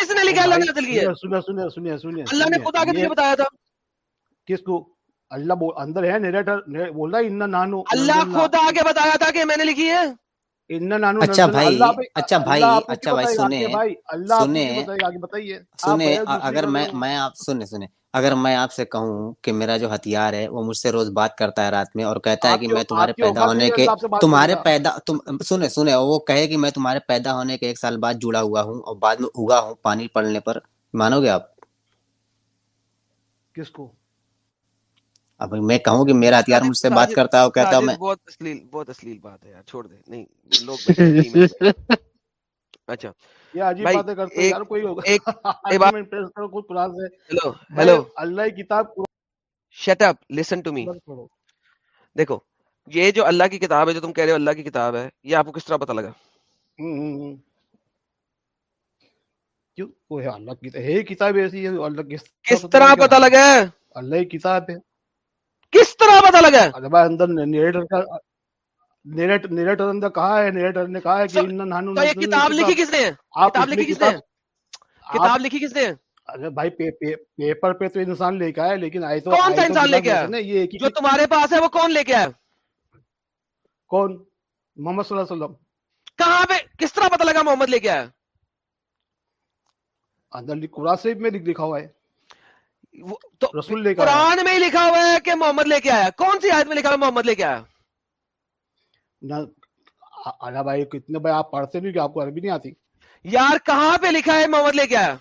کس نے لکھا اللہ نے نازل کیا اللہ نے خود آگے مجھے بتایا تھا۔ کس کو؟ اللہ بول اندر ہے نیریٹر بول رہا ہے ان نانو اللہ خود آگے بتایا تھا کہ میں نے لکھی ہے۔ ان نانو اچھا بھائی اچھا, اچھا بھائی اچھا بھائی سنے سنے بتائیے اگر میں میں آپ سنے سنے اگر میں آپ سے کہوں کہ میرا جو ہتھیار ہے وہ مجھ سے روز بات کرتا ہے رات میں اور کہتا ہے کہ میں تمہارے پیدا ہونے کے تمہارے پیدا سنے سنے وہ کہے کہ میں تمہارے پیدا ہونے کے ایک سال بعد جڑا ہوا ہوں اور بعد میں اگا ہوں پانی پڑنے پر۔ مانو گے آپ؟ کس کو؟ اب میں کہوں کہ میرا ہتھیار مجھ سے بات کرتا ہو کہتا ہوں میں بہت اسلیل بہت اسلیل بات ہے یار چھوڑ دے نہیں لوگ اچھا دیکھو یہ جو اللہ کی کتاب ہے جو تم کہہ رہے ہو اللہ کی کتاب ہے یہ آپ کو کس طرح پتا لگا؟ اللہ کی کتاب ایسی ہے کس طرح پتا لگا اللہ کی کتاب ہے۔ کس طرح پتا لگا؟ نیریٹر کہا ہے نیریٹر نے کہا ہے کہ کتاب لکھی کس نے؟ کتاب لکھی کس نے؟ کتاب لکھی کس نے؟ ارے بھائی پیپر پہ تو انسان لے کے آیا لیکن آئی تو کون سا انسان لے کے آیا؟ جو تمہارے پاس ہے وہ کون لے کے آیا؟ کون؟ محمد صلی اللہ علیہ وسلم۔ کہاں پہ؟ کس طرح پتہ لگا محمد لے کے آیا؟ اندر قرآن شریف میں لکھ لکھا ہوا ہے۔ تو قرآن میں لکھا ہوا ہے کہ محمد لے کے آیا۔ کون سی آیت میں لکھا ہوا محمد لے کے آیا؟ نہ بھائی کتنے بھائی آپ پڑھتے نہیں کہ آپ کو عربی نہیں آتی؟ یار کہاں پہ لکھا ہے محمد لے کے آیا؟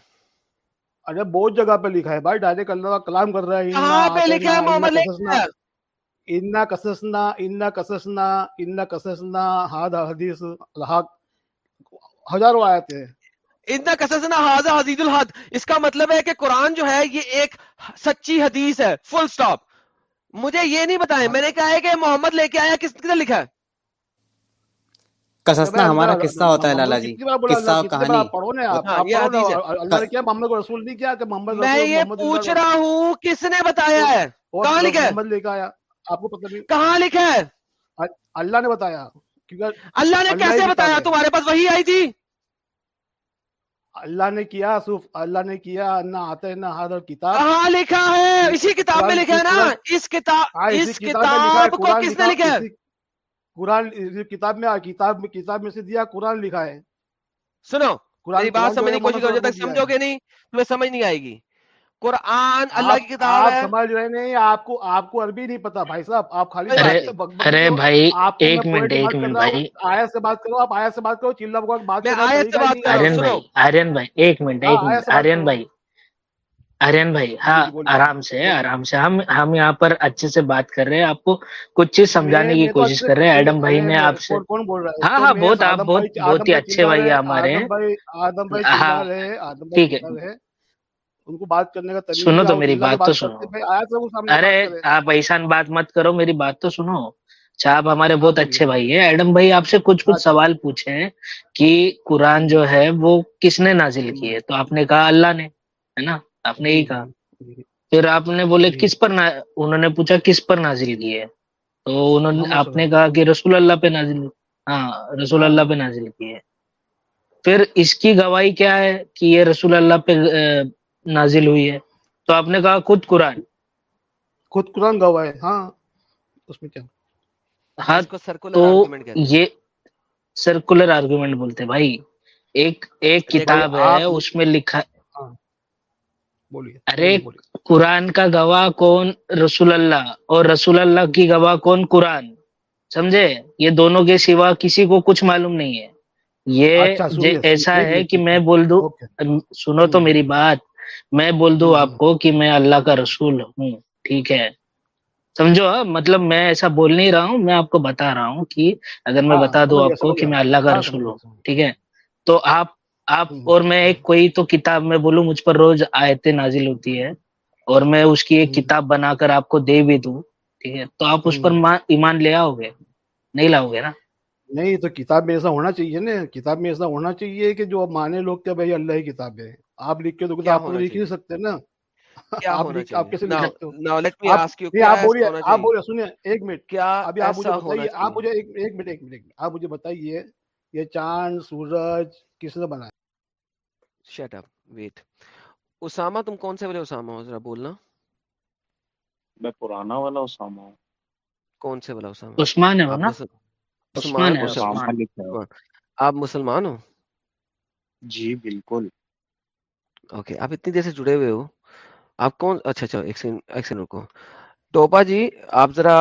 ارے بہت جگہ پہ لکھا ہے بھائی۔ ڈائریکٹ اللہ کا کلام کر رہا ہے۔ کہاں پہ لکھا ہے محمد لے کے آیا؟ انا قصصنا انا قصصنا انا قصصنا ہاد حدیث ہزاروں آیتیں۔ ہیں اتنا کسنا حاضہ حزید الحد۔ اس کا مطلب ہے کہ قرآن جو ہے یہ ایک سچی حدیث ہے۔ فل سٹاپ مجھے یہ نہیں بتائیں۔ ہاں۔ میں نے کہا ہے کہ محمد لے کے آیا کس نے لکھا ہے؟ قصصنا ہمارا قصہ ہوتا ہے لالا جی۔ قصہ کہانی۔ ہاں، میں یہ پوچھ رہا ہوں کس نے بتایا ہے؟ کہاں لکھا ہے؟ کہاں لکھا ہے؟ اللہ نے بتایا اللہ نے کیسے بتایا؟ تمہارے پاس وہی آئی تھی؟ اللہ نے کیا صرف اللہ نے کیا نہ آتے نہ حاضر کتاب۔ کہاں لکھا ہے؟ اسی کتاب میں لکھا ہے نا؟ اس کتاب ہاں، اس کتاب کو کس نے لکھا ہے قرآن کتاب میں کتاب میں کتاب میں سے دیا قرآن لکھا ہے۔ سنو قرآن بات سمجھنے کی کوشش مطلب کرو جب تک سمجھو گے نہیں؟ تمہیں سمجھ نہیں آئے گی۔ قرآن اللہ کی کتاب ہے۔ سمجھ رہے نہیں آپ کو آپ کو عربی نہیں پتا بھائی صاحب آپ خالی ارے بھائی ایک منٹ ایک منٹ بھائی۔ آیا سے بات کرو آپ آیا سے بات کرو چلنا بکواس بات میں آیا سے بات کر آرین بھائی آرین بھائی ایک منٹ ایک منٹ آرین بھائی ارین بھائی ہاں آرام سے آرام سے۔ ہم ہم یہاں پر اچھے سے بات کر رہے ہیں آپ کو کچھ چیز سمجھانے کی کوشش کر رہے ہیں۔ ایڈم بھائی نے آپ سے ہاں ہاں بہت آپ بہت بہت ہی اچھے بھائی ہمارے۔ ہاں۔ ٹھیک ہے۔ ان کو بات کرنے کا طریقہ سنو تو میری بات تو سنو۔ ارے آپ ایسان بات مت کرو میری بات تو سنو۔ اچھا ہمارے بہت اچھے بھائی ہیں۔ ایڈم بھائی آپ سے کچھ کچھ سوال پوچھے ہیں کہ قرآن جو ہے وہ کس نے نازل کیے تو آپ نے کہا اللہ نے ہے نا؟ آپ نے یہی کہا۔ پھر آپ نے بولے کس پر انہوں نے پوچھا کس پر نازل کیے تو انہوں نے آپ نے کہا کہ رسول اللہ پہ نازل ہاں رسول اللہ پہ نازل کیے پھر اس کی گواہی کیا ہے کہ یہ رسول اللہ پہ نازل ہوئی ہے۔ تو آپ نے کہا خود قرآن۔ خود قرآن گوا ہے۔ ہاں اس میں کیا؟ ہاں تو یہ سرکولر آرگومنٹ بولتے بھائی ایک ایک کتاب ہے اس میں لکھا ہاں۔ ارے قرآن کا گواہ کون؟ رسول اللہ۔ اور رسول اللہ کی گواہ کون؟ قرآن۔ سمجھے؟ یہ دونوں کے سوا کسی کو کچھ معلوم نہیں ہے۔ یہ اچھا، ایسا ہے کہ میں بول دوں۔ سنو تو میری بات۔ میں بول دوں آپ کو کہ میں اللہ کا رسول ہوں ٹھیک ہے؟ سمجھو؟ ہاں، مطلب میں ایسا بول نہیں رہا ہوں میں آپ کو بتا رہا ہوں کہ اگر میں ہاں، بتا دوں ہاں، آپ کو کہ میں اللہ کا رسول ہوں ٹھیک ہے؟ تو آپ آپ اور میں ایک کوئی تو کتاب میں بولوں مجھ پر روز آیتیں نازل ہوتی ہے اور میں اس کی ایک کتاب بنا کر آپ کو دے بھی دوں ٹھیک ہے؟ تو آپ اس پر ایمان لے آؤ گے نہیں لاؤ گے نا؟ نہیں تو کتاب میں ایسا ہونا چاہیے نا کتاب میں ایسا ہونا چاہیے کہ جو مانے لوگ کہ بھائی اللہ کی کتاب ہے۔ آپ لکھ کے آپ لکھ نہیں سکتے نا۔ اسامہ تم کون سے والے اسامہ ہو؟ ذرا بولنا۔ میں پرانا والا اسامہ ہوں۔ کون سے والا اسامہ؟ عثمان۔ آپ مسلمان ہو؟ جی بالکل۔ اوکے آپ اتنی دیر سے جڑے ہوئے ہو آپ کون اچھا اچھا ایک سیکنڈ رکو توبہ جی آپ ذرا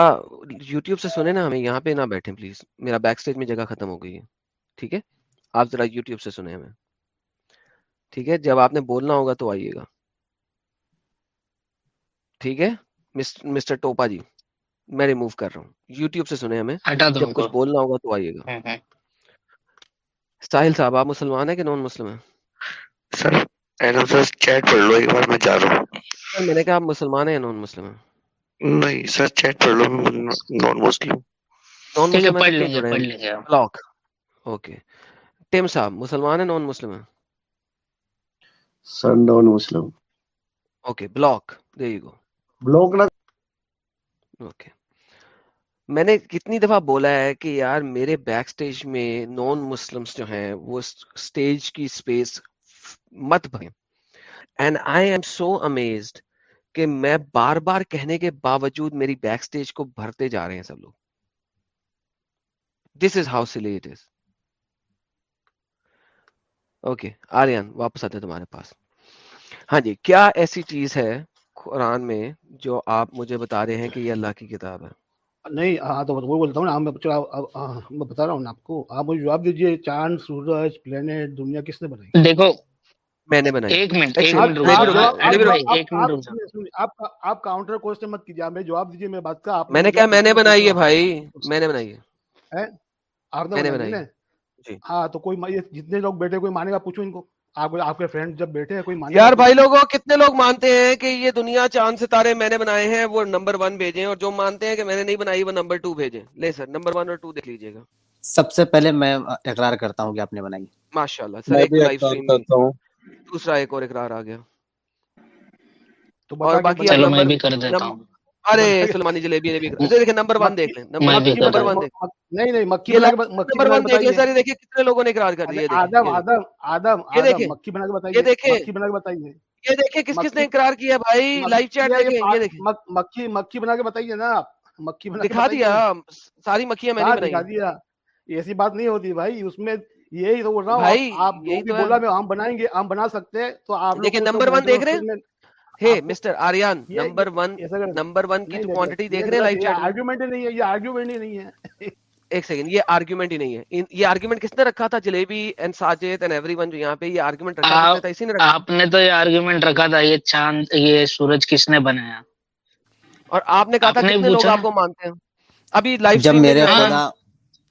یوٹیوب سے سنیں نا ہمیں یہاں پہ نہ بیٹھیں پلیز میرا بیک سٹیج میں جگہ ختم ہو گئی ہے ٹھیک ہے آپ ذرا یوٹیوب سے سنیں ہمیں ٹھیک ہے جب آپ نے بولنا ہوگا تو آئیے گا ٹھیک ہے مسٹر ٹوپا جی میں ریموو کر رہا ہوں یوٹیوب سے سنیں ہمیں جب کچھ بولنا ہوگا تو آئیے گا ساحل صاحب آپ مسلمان ہیں کہ نان مسلم ہیں اینم سر چیٹ پڑھ لو ایک بار میں جا رہا ہوں میں نے کہا آپ مسلمان ہیں مسلم ہیں نہیں سر چیٹ پڑھ لو مسلم مسلم پڑھ لیجیے پڑھ لیجیے بلاک اوکے ٹیم صاحب مسلمان ہیں مسلم ہیں sir Muslim okay block you go block نہ اوکے میں نے کتنی دفعہ بولا ہے کہ یار میرے بیک سٹیج میں نان مسلمز جو ہیں وہ سٹیج کی سپیس مت بھریں and I am so amazed کہ میں بار بار کہنے کے باوجود میری بیک سٹیج کو بھرتے جا رہے ہیں سب لوگ۔ This is how silly it is okay Aryan واپس آتے تمہارے پاس۔ ہاں جی کیا ایسی چیز ہے قرآن میں جو آپ مجھے بتا رہے ہیں کہ یہ اللہ کی کتاب ہے؟ نہیں ہاں تو وہ بولتا ہوں نا ہاں، میں بتا رہا ہوں نا آپ کو۔ آپ مجھے جواب دیجیے چاند سورج پلینٹ دنیا کس نے بنائی؟ دیکھو میں نے بنایا آپ کاؤنٹر کوشچن مت کیجیے آپ جواب دیجیے میں بات کا میں نے کہا میں نے بنائی ہے بھائی میں نے بنائی ہے۔ جی جی۔ ہاں تو کوئی جتنے لوگ بیٹھے کوئی مانے گا؟ پوچھو ان کو۔ آپ کے فرینڈ جب بیٹھے ہیں کوئی یار بھائی لوگوں کتنے لوگ مانتے ہیں کہ یہ دنیا چاند ستارے میں نے بنائے ہیں وہ نمبر ون بھیجے اور جو مانتے ہیں کہ میں نے نہیں بنائی وہ نمبر ٹو بھیجے لے سر نمبر ون اور ٹو دیکھ لیجیے گا۔ سب سے پہلے میں اقرار کرتا ہوں کہ آپ نے بنائی۔ ماشاء اللہ سر ایک لائف دوسرا ایک اور اقرار آ گیا۔ تو باقی ارے سلمانی جلیبی نے بھی نمبر دیکھ لیں۔ نمبر دیکھ نمبر دیکھ لیں دیکھیں کتنے لوگوں نے اقرار کر دیا یہ دیکھیں۔ کس کس نے اقرار کیا بھائی لائیو چیٹ دیکھیں بنا کے بتائیے نا آپ۔ دکھا دیا ساری مکھیاں میں نے ہاں، دکھا دیا۔ ایسی بات نہیں ہوتی بھائی اس میں یہی تو بول رہا ہوں آپ بولا میں ہم بنائیں گے ہم بنا سکتے ہیں تو آپ لیکن نمبر ون دیکھ رہے ہیں؟ Mister Aryan number one number one کی کوانٹٹی دیکھ رہے ہیں آرگیومنٹ نہیں ہے یہ آرگیومنٹ ہی نہیں ہے۔ ایک سیکنڈ یہ آرگیومنٹ ہی نہیں ہے۔ یہ آرگیومنٹ کس نے رکھا تھا؟ جلیبی ون جو یہاں پہ یہ آرگیومنٹ رکھا تھا آپ نے تو یہ آرگیومنٹ رکھا تھا یہ چاند یہ سورج کس نے بنایا؟ اور آپ نے کہا تھا کتنے لوگ آپ کو مانتے ہیں؟ ابھی لائف جب میرے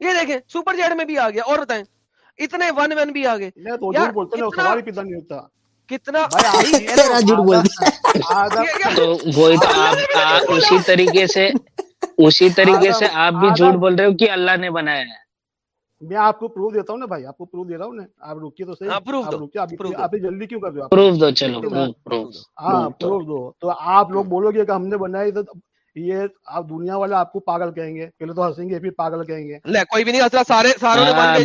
یہ دیکھیں سپر جیڈ میں بھی آ گیا اور بتائیں اتنے ون ون بھی آ گئے۔ اسی طریقے سے اسی طریقے سے آپ بھی جھوٹ بول رہے ہو کہ اللہ نے بنایا ہے۔ میں آپ کو پروف دیتا ہوں نا بھائی آپ کو پروف دے رہا ہوں نا۔ آپ روکیے تو صحیح۔ ہاں، آپ جلدی کیوں کر پروف دو چلو ہاں پروف دو۔ تو آپ لوگ بولو گے کہ ہم نے بنایا یہ آپ دنیا والے آپ کو پاگل کہیں گے پہلے تو ہنسیں گے پھر پاگل کہیں گے۔ لے کوئی بھی نہیں ہنس رہا سارے ساروں ہاں،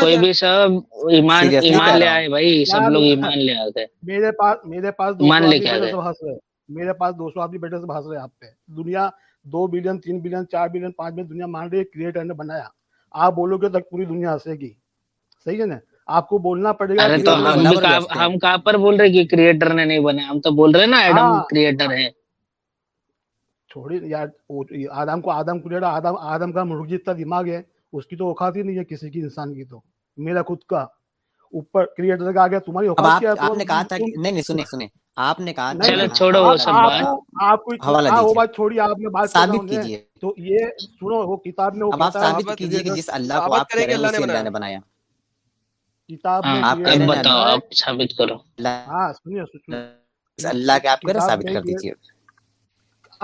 کوئی بھی سب ایمان ایمان لے آئے بھائی سب لوگ ایمان لے آتے ہیں۔ میرے پاس میرے پاس ایمان لے کے سب ہنس رہے۔ میرے پاس 200 آدمی بیٹھے سب ہنس رہے آپ پہ۔ دنیا دو بلین تین بلین چار بلین پانچ بلین دنیا مان رہی ہے کریٹر نے بنایا۔ آپ بولو گے تک پوری دنیا ہنسے گی۔ صحیح ہے نا؟ آپ کو بولنا پڑے گا ہم کہاں پر بول رہے کہ کریٹر نے نہیں بنایا؟ ہم تو بول رہے نا ایڈم ہاں۔ کریٹر ہے۔ چھوڑی یار آدم کو آدم کو آدم آدم کا مرغ جتنا دماغ ہے اس کی تو اوقات ہی نہیں ہے کسی کی انسان کی تو میرا خود کا اوپر کریٹر کا گیا تمہاری اوقات کیا آپ نے کہا تھا نہیں نہیں سنیں سنیں آپ نے کہا چلو چھوڑو وہ سب بات آپ کو وہ بات چھوڑی آپ نے بات ثابت کیجیے تو یہ سنو وہ کتاب میں اب آپ ثابت کیجیے کہ جس اللہ کو آپ کہہ رہے ہیں اللہ نے بنایا کتاب میں آپ بتاؤ آپ ثابت کرو ہاں سنیے اللہ کے آپ کہہ رہے ثابت کر دیجیے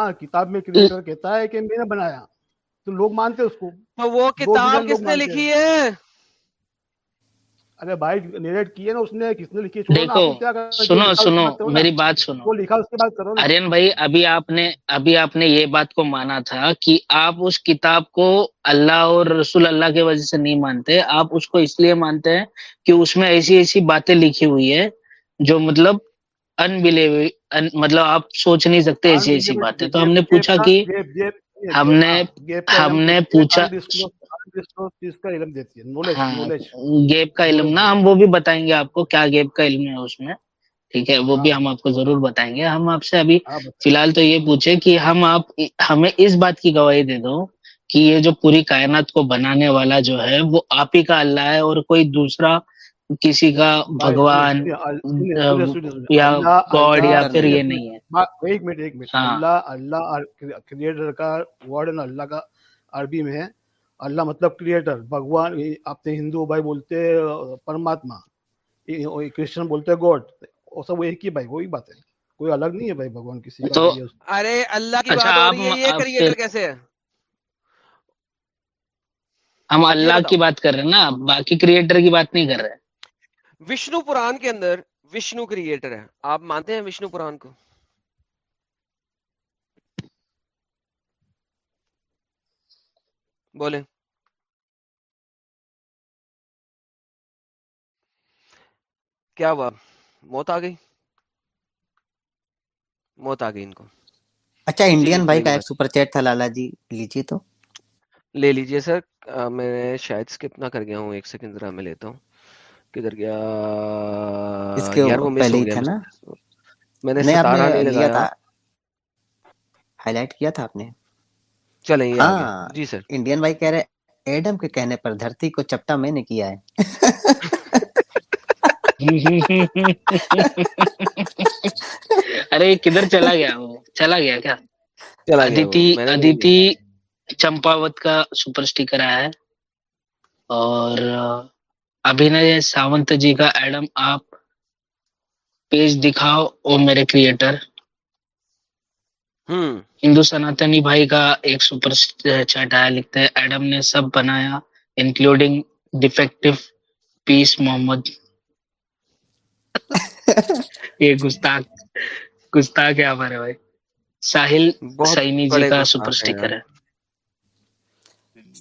ہاں کتاب میں کریٹر کہتا ہے کہ میں نے بنایا۔ تو لوگ مانتے اس کو۔ وہ کتاب کس نے لکھی ہے؟ ارے بھائی نیریٹ کیے نا اس نے کس نے لکھی دیکھو سنو سنو میری بات سنو۔ وہ لکھا اس کے بعد کرو ارین بھائی ابھی آپ نے ابھی آپ نے یہ بات کو مانا تھا کہ آپ اس کتاب کو اللہ اور رسول اللہ کے وجہ سے نہیں مانتے۔ آپ اس کو اس لیے مانتے ہیں کہ اس میں ایسی ایسی باتیں لکھی ہوئی ہے جو مطلب انبلیو مطلب آپ سوچ نہیں سکتے ایسی ایسی باتیں۔ تو ہم نے پوچھا کہ ہم نے ہم نے پوچھا ہاں، گیپ کا علم نا ہم وہ بھی بتائیں گے آپ کو کیا گیپ کا علم ہے اس میں۔ ٹھیک ہے وہ بھی ہم آپ کو ضرور بتائیں گے۔ ہم آپ سے ابھی فی الحال تو یہ پوچھے کہ ہم آپ ہمیں اس بات کی گواہی دے دو کہ یہ جو پوری کائنات کو بنانے والا جو ہے وہ آپ ہی کا اللہ ہے اور کوئی دوسرا کسی کا بھگوان یا گوڈ یا پھر یہ نہیں ہے۔ ایک منٹ ایک منٹ۔ ہاں۔ اللہ اللہ کریٹر کا ورڈ اللہ کا عربی میں ہے۔ اللہ مطلب کریٹر بھگوان اپنے ہندو بھائی بولتے پرماتما۔ کرسچن بولتے گوڈ۔ وہ سب ایک ہی بھائی وہی بات ہے۔ کوئی الگ نہیں ہے بھائی بھگوان کسی کا ارے اللہ کی اچھا، بات یہ کریٹر کیسے ہے؟ ہم اللہ کی بات کر رہے ہیں نا باقی کریٹر کی بات نہیں کر رہے۔ وشنو پران کے اندر وشنو کریٹر ہے آپ مانتے ہیں وشنو پران کو؟ بولیں۔ کیا ہوا؟ موت آ گئی؟ موت آ گئی ان کو۔ اچھا انڈین بھائی جی، کا جی۔ ایک سپر چیٹ تھا لالا جی لیجیے تو۔ لے لیجیے سر۔ میں شاید اسکپ نہ کر گیا ہوں ایک سیکنڈ ذرا میں لیتا ہوں۔ کدھر گیا؟ اس کے یار وہ پہلے ہی تھا نا۔ میں نے ستارہ نہیں لگایا۔ ہائی لائٹ کیا تھا آپ نے؟ چلیں یہ ہاں، جی سر۔ انڈین بھائی کہہ رہے ایڈم کے کہنے پر دھرتی کو چپٹا میں نے کیا ہے۔ ارے کدھر چلا گیا وہ؟ چلا گیا کیا؟ ادیتی ادیتی چمپاوت کا سپر سٹیکر آیا ہے۔ اور ابھینے ساونت جی کا ایڈم آپ پیج دکھاؤ او میرے کریٹر۔ ہندو سناتنی بھائی کا ایک سپر چیٹ آیا لکھتا ہے ایڈم نے سب بنایا انکلوڈنگ ڈیفیکٹو پیس محمد۔ یہ گستاخ گستاخ ہے ہمارے بھائی؟ ساحل سائنی جی کا سپر سٹیکر ہے۔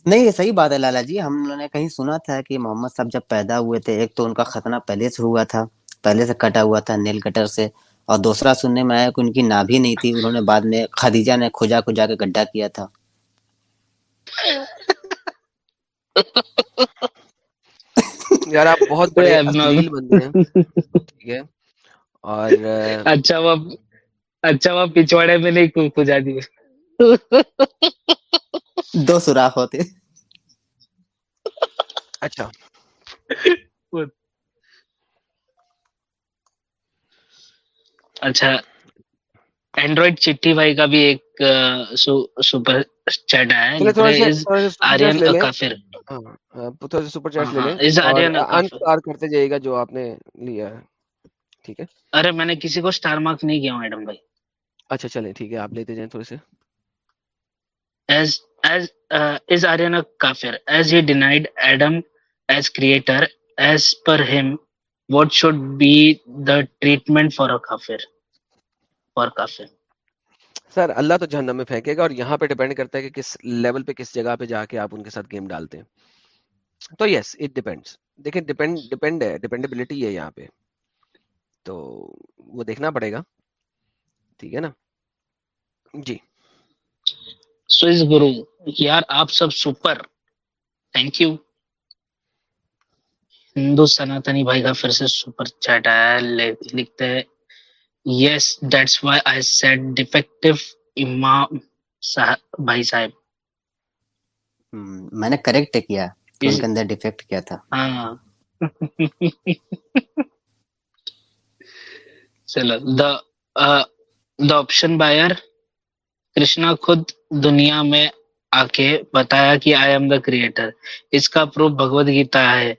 نہیں یہ صحیح بات ہے لالا جی۔ ہم نے کہیں سنا تھا کہ محمد صاحب جب پیدا ہوئے تھے ایک تو ان کا ختنہ پہلے سے ہوا تھا پہلے سے کٹا ہوا تھا نیل کٹر سے اور دوسرا سننے میں آیا کہ ان کی نابھی نہیں تھی انہوں نے بعد میں خدیجہ نے کھجا کھجا کے گڈھا کیا تھا۔ یار آپ بہت بڑے اور اچھا وہ اچھا وہ پچھواڑے میں نہیں کھجا دیے۔ دو سوراخ ہوتے اچھا۔ اچھا۔ اینڈرائڈ چٹھی بھائی کا بھی ایک سپر چیٹ آیا کافر تھوڑا سا سپر چیٹ لے لیں۔ ہاں، ہاں، کرتے جائے گا جو آپ نے لیا ہے۔ ارے میں نے کسی کو سٹار مارک نہیں کیا میڈم بھائی۔ اچھا چلیں ٹھیک ہے آپ لیتے جائیں تھوڑے سے۔ as as uh, is Aryan a kafir? As he denied Adam as creator as per him what should be the treatment for a kafir? For kafir. سر اللہ تو جہنم میں پھینکے گا اور یہاں پہ ڈیپینڈ کرتا ہے کہ کس لیول پہ کس جگہ پہ جا کے آپ ان کے ساتھ گیم ڈالتے ہیں۔ تو یس اٹ ڈیپینڈس دیکھیں ڈیپینڈ ڈیپینڈ ہے ڈیپینڈیبلٹی ہے یہاں پہ۔ تو وہ دیکھنا پڑے گا۔ ٹھیک ہے نا؟ جی۔ سوئس گرو۔ یار آپ سب super. Thank you Hindu Sanatani بھائی کا پھر سے سپر چیٹ آیا لکھتا ہے yes that's why I set de facto امام صاحب بھائی صاحب۔ میں نے کریکٹ کیا ان کے اندر ڈیفیکٹ کیا تھا۔ ہاں۔ چلو دا دا آپشن بائر کرشنا خود دنیا میں آ کے بتایا کہ آئی ایم دا کریٹر اس کا پروف بھگوت گیتا ہے۔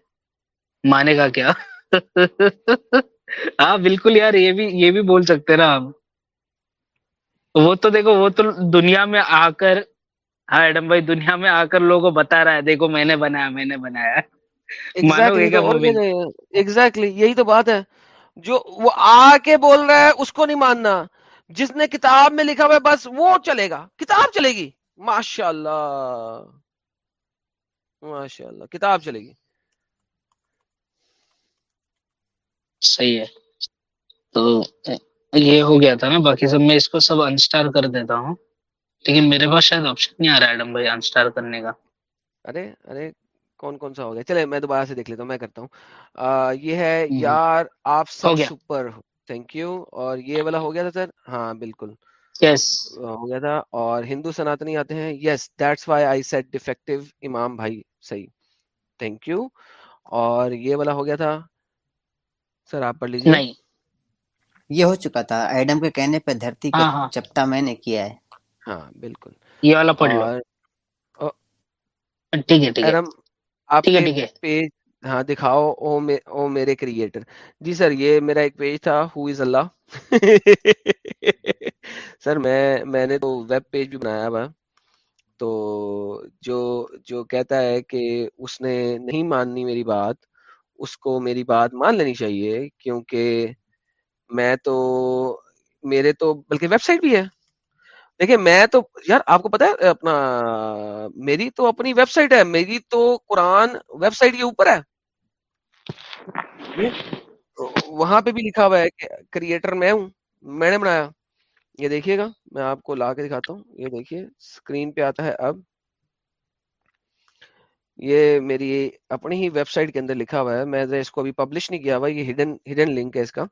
مانے گا کیا؟ ہاں بالکل یار یہ بھی یہ بھی بول سکتے نا ہم۔ وہ تو دیکھو وہ تو دنیا میں آ کر ہاں ایڈم بھائی دنیا میں آ کر لوگوں بتا رہا ہے دیکھو میں نے بنایا میں نے بنایا۔ ایگزیکٹلی یہی تو بات ہے۔ جو وہ آ کے بول رہا ہے اس کو نہیں ماننا۔ جس نے کتاب میں لکھا ہوا ہے بس وہ چلے گا۔ کتاب چلے گی۔ ماشاء اللہ ماشاء اللہ کتاب چلے گی۔ صحیح ہے۔ تو یہ ہو گیا تھا نا باقی سب میں اس کو سب انسٹار کر دیتا ہوں۔ لیکن میرے پاس شاید آپشن نہیں آ رہا ایڈم بھائی انسٹار کرنے کا۔ ارے ارے کون کون سا ہو گیا؟ چلے میں دوبارہ سے دیکھ لیتا ہوں میں کرتا ہوں۔ یہ ہے یار آپ سب سپر ہو۔ تھینک یو اور یہ والا ہو گیا تھا سر؟ ہاں بالکل۔ Yes. ہو گیا تھا۔ اور ہندو سناتنی آتے ہیں۔ Yes that's why I set de facto امام بھائی صحیح تھینک یو اور یہ والا ہو گیا تھا۔ سر آپ پڑھ لیجیے نہیں۔ یہ ہو چکا تھا۔ ایڈم کے کہنے پہ دھرتی کا ہاں، ہاں۔ چپتا میں نے کیا ہے۔ ہاں بالکل۔ یہ والا پڑھ لو۔ ٹھیک ہے ٹھیک ہے۔ پیج ہاں دکھاؤ او می, او میرے کریٹر جی سر یہ میرا ایک پیج تھا ہو از اللہ سر میں میں نے تو ویب پیج بھی بنایا ہوا۔ تو جو جو کہتا ہے کہ اس نے نہیں ماننی میری بات اس کو میری بات مان لینی چاہیے کیونکہ میں تو میرے تو بلکہ ویب سائٹ بھی ہے۔ دیکھیں میں تو یار آپ کو پتا ہے اپنا میری تو اپنی ویب سائٹ ہے میری تو قرآن ویب سائٹ کے اوپر ہے۔ وہاں پہ بھی لکھا ہوا ہے کہ کریٹر میں ہوں، میں نے بنایا۔ یہ دیکھیے گا، میں آپ کو لا کے دکھاتا ہوں۔ یہ دیکھیے اسکرین پہ آتا ہے اب۔ یہ میری اپنی ہی ویب سائٹ کے اندر لکھا ہوا ہے۔ میں اس کو ابھی پبلش نہیں کیا ہوا، یہ ہڈن ہڈن لنک ہے اس کا۔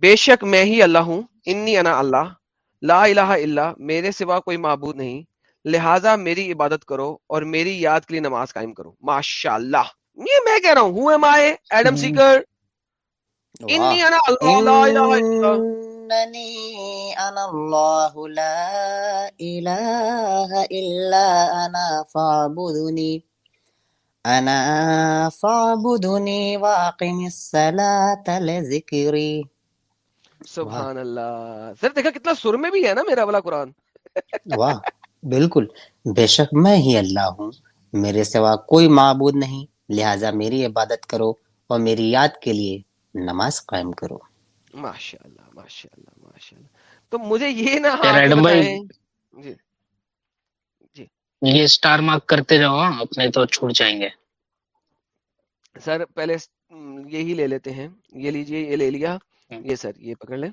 بے شک میں ہی اللہ ہوں۔ انی انا اللہ۔ لا الہ الا میرے سوا کوئی معبود نہیں۔ لہٰذا میری عبادت کرو اور میری یاد کے لیے نماز قائم کرو۔ ماشاء اللہ یہ میں کہہ رہا ہوں ہوں مائے ایڈم سیکر انی انا اللہ لا الہ الا اللہ إنني أنا الله لا إله إلا أنا فاعبدني أنا فاعبدني وأقم الصلاة لذكري سبحان اللہ سر دیکھا کتنا سر میں بھی ہے نا میرا والا قرآن واہ بالکل بے شک میں ہی اللہ ہوں میرے سوا کوئی معبود نہیں لہٰذا میری عبادت کرو اور میری یاد کے لیے نماز قائم کرو۔ ماشاء اللہ ماشاء اللہ ماشاء اللہ تو مجھے یہ نہ ایڈم بھائی جی۔ یہ اسٹار مارک کرتے رہو ہاں، اپنے تو چھوٹ جائیں گے۔ سر پہلے یہی لے لیتے ہیں۔ یہ لیجیے یہ لے لیا۔ یہ سر یہ پکڑ لیں۔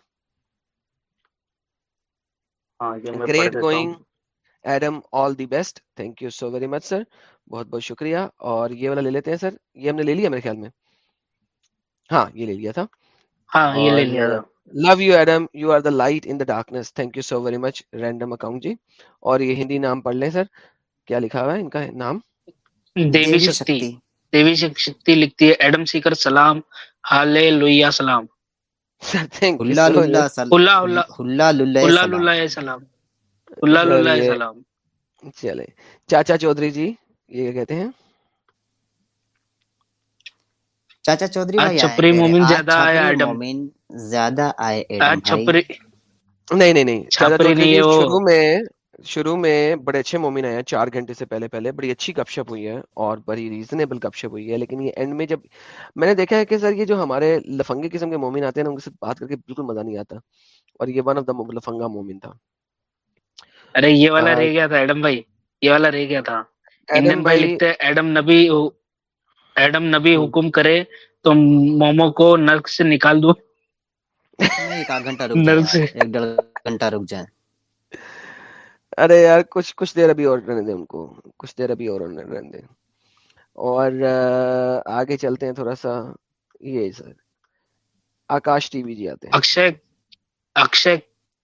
ہاں great going Adam all the best thank you so very much sir بہت بہت شکریہ۔ اور یہ والا لے لیتے ہیں سر۔ یہ ہم نے لے لیا میرے خیال میں؟ ہاں یہ لے لیا تھا۔ ہاں یہ لے لیا love you Adam you are the light in the darkness thank you so very much random account جی۔ اور یہ ہندی نام پڑھ لیں سر۔ کیا لکھا ہوا ہے ان کا نام؟ دیوی شکتی۔ دیوی شکتی لکھتی ہے ایڈم سیکر سلام اللہ اللہ اللہ سلام۔ چلے۔ چاچا چودھری جی۔ یہ کہتے ہیں؟ چاچا چودھری بھائی چھپری مومن زیادہ آئے ایڈم مومن زیادہ آئے ایڈم چھپری نہیں نہیں نہیں۔ چاچا چودھری شروع میں شروع میں بڑے اچھے مومن آئے ہیں۔ چار گھنٹے سے پہلے پہلے بڑی اچھی گپ شپ ہوئی ہے اور بڑی ریزنیبل گپ شپ ہوئی ہے۔ لیکن یہ اینڈ میں جب میں نے دیکھا ہے کہ سر یہ جو ہمارے لفنگے قسم کے مومن آتے ہیں نا ان کے ساتھ بات کر کے بالکل مزہ نہیں آتا۔ اور یہ ون آف دا لفنگا مومن تھا۔ ارے یہ والا رہ گیا تھا ایڈم بھائی۔ یہ والا رہ گیا تھا۔ انڈین بھائی لکھتے ہیں ایڈم نبی ایڈم نبی حکم کرے تو مومو کو نرک سے نکال دو۔ نہیں ایک آدھ گھنٹہ رک جائیں نرک سے۔ یار ایک ڈیڑھ گھنٹہ رک جائیں ارے یار کچھ کچھ دیر ابھی اور رہنے دیں ان کو۔ کچھ دیر ابھی اور رہنے دیں اور آگے چلتے ہیں تھوڑا سا۔ یہ سر۔ آکاش ٹی وی جی آتے ہیں۔ اکشے اکشے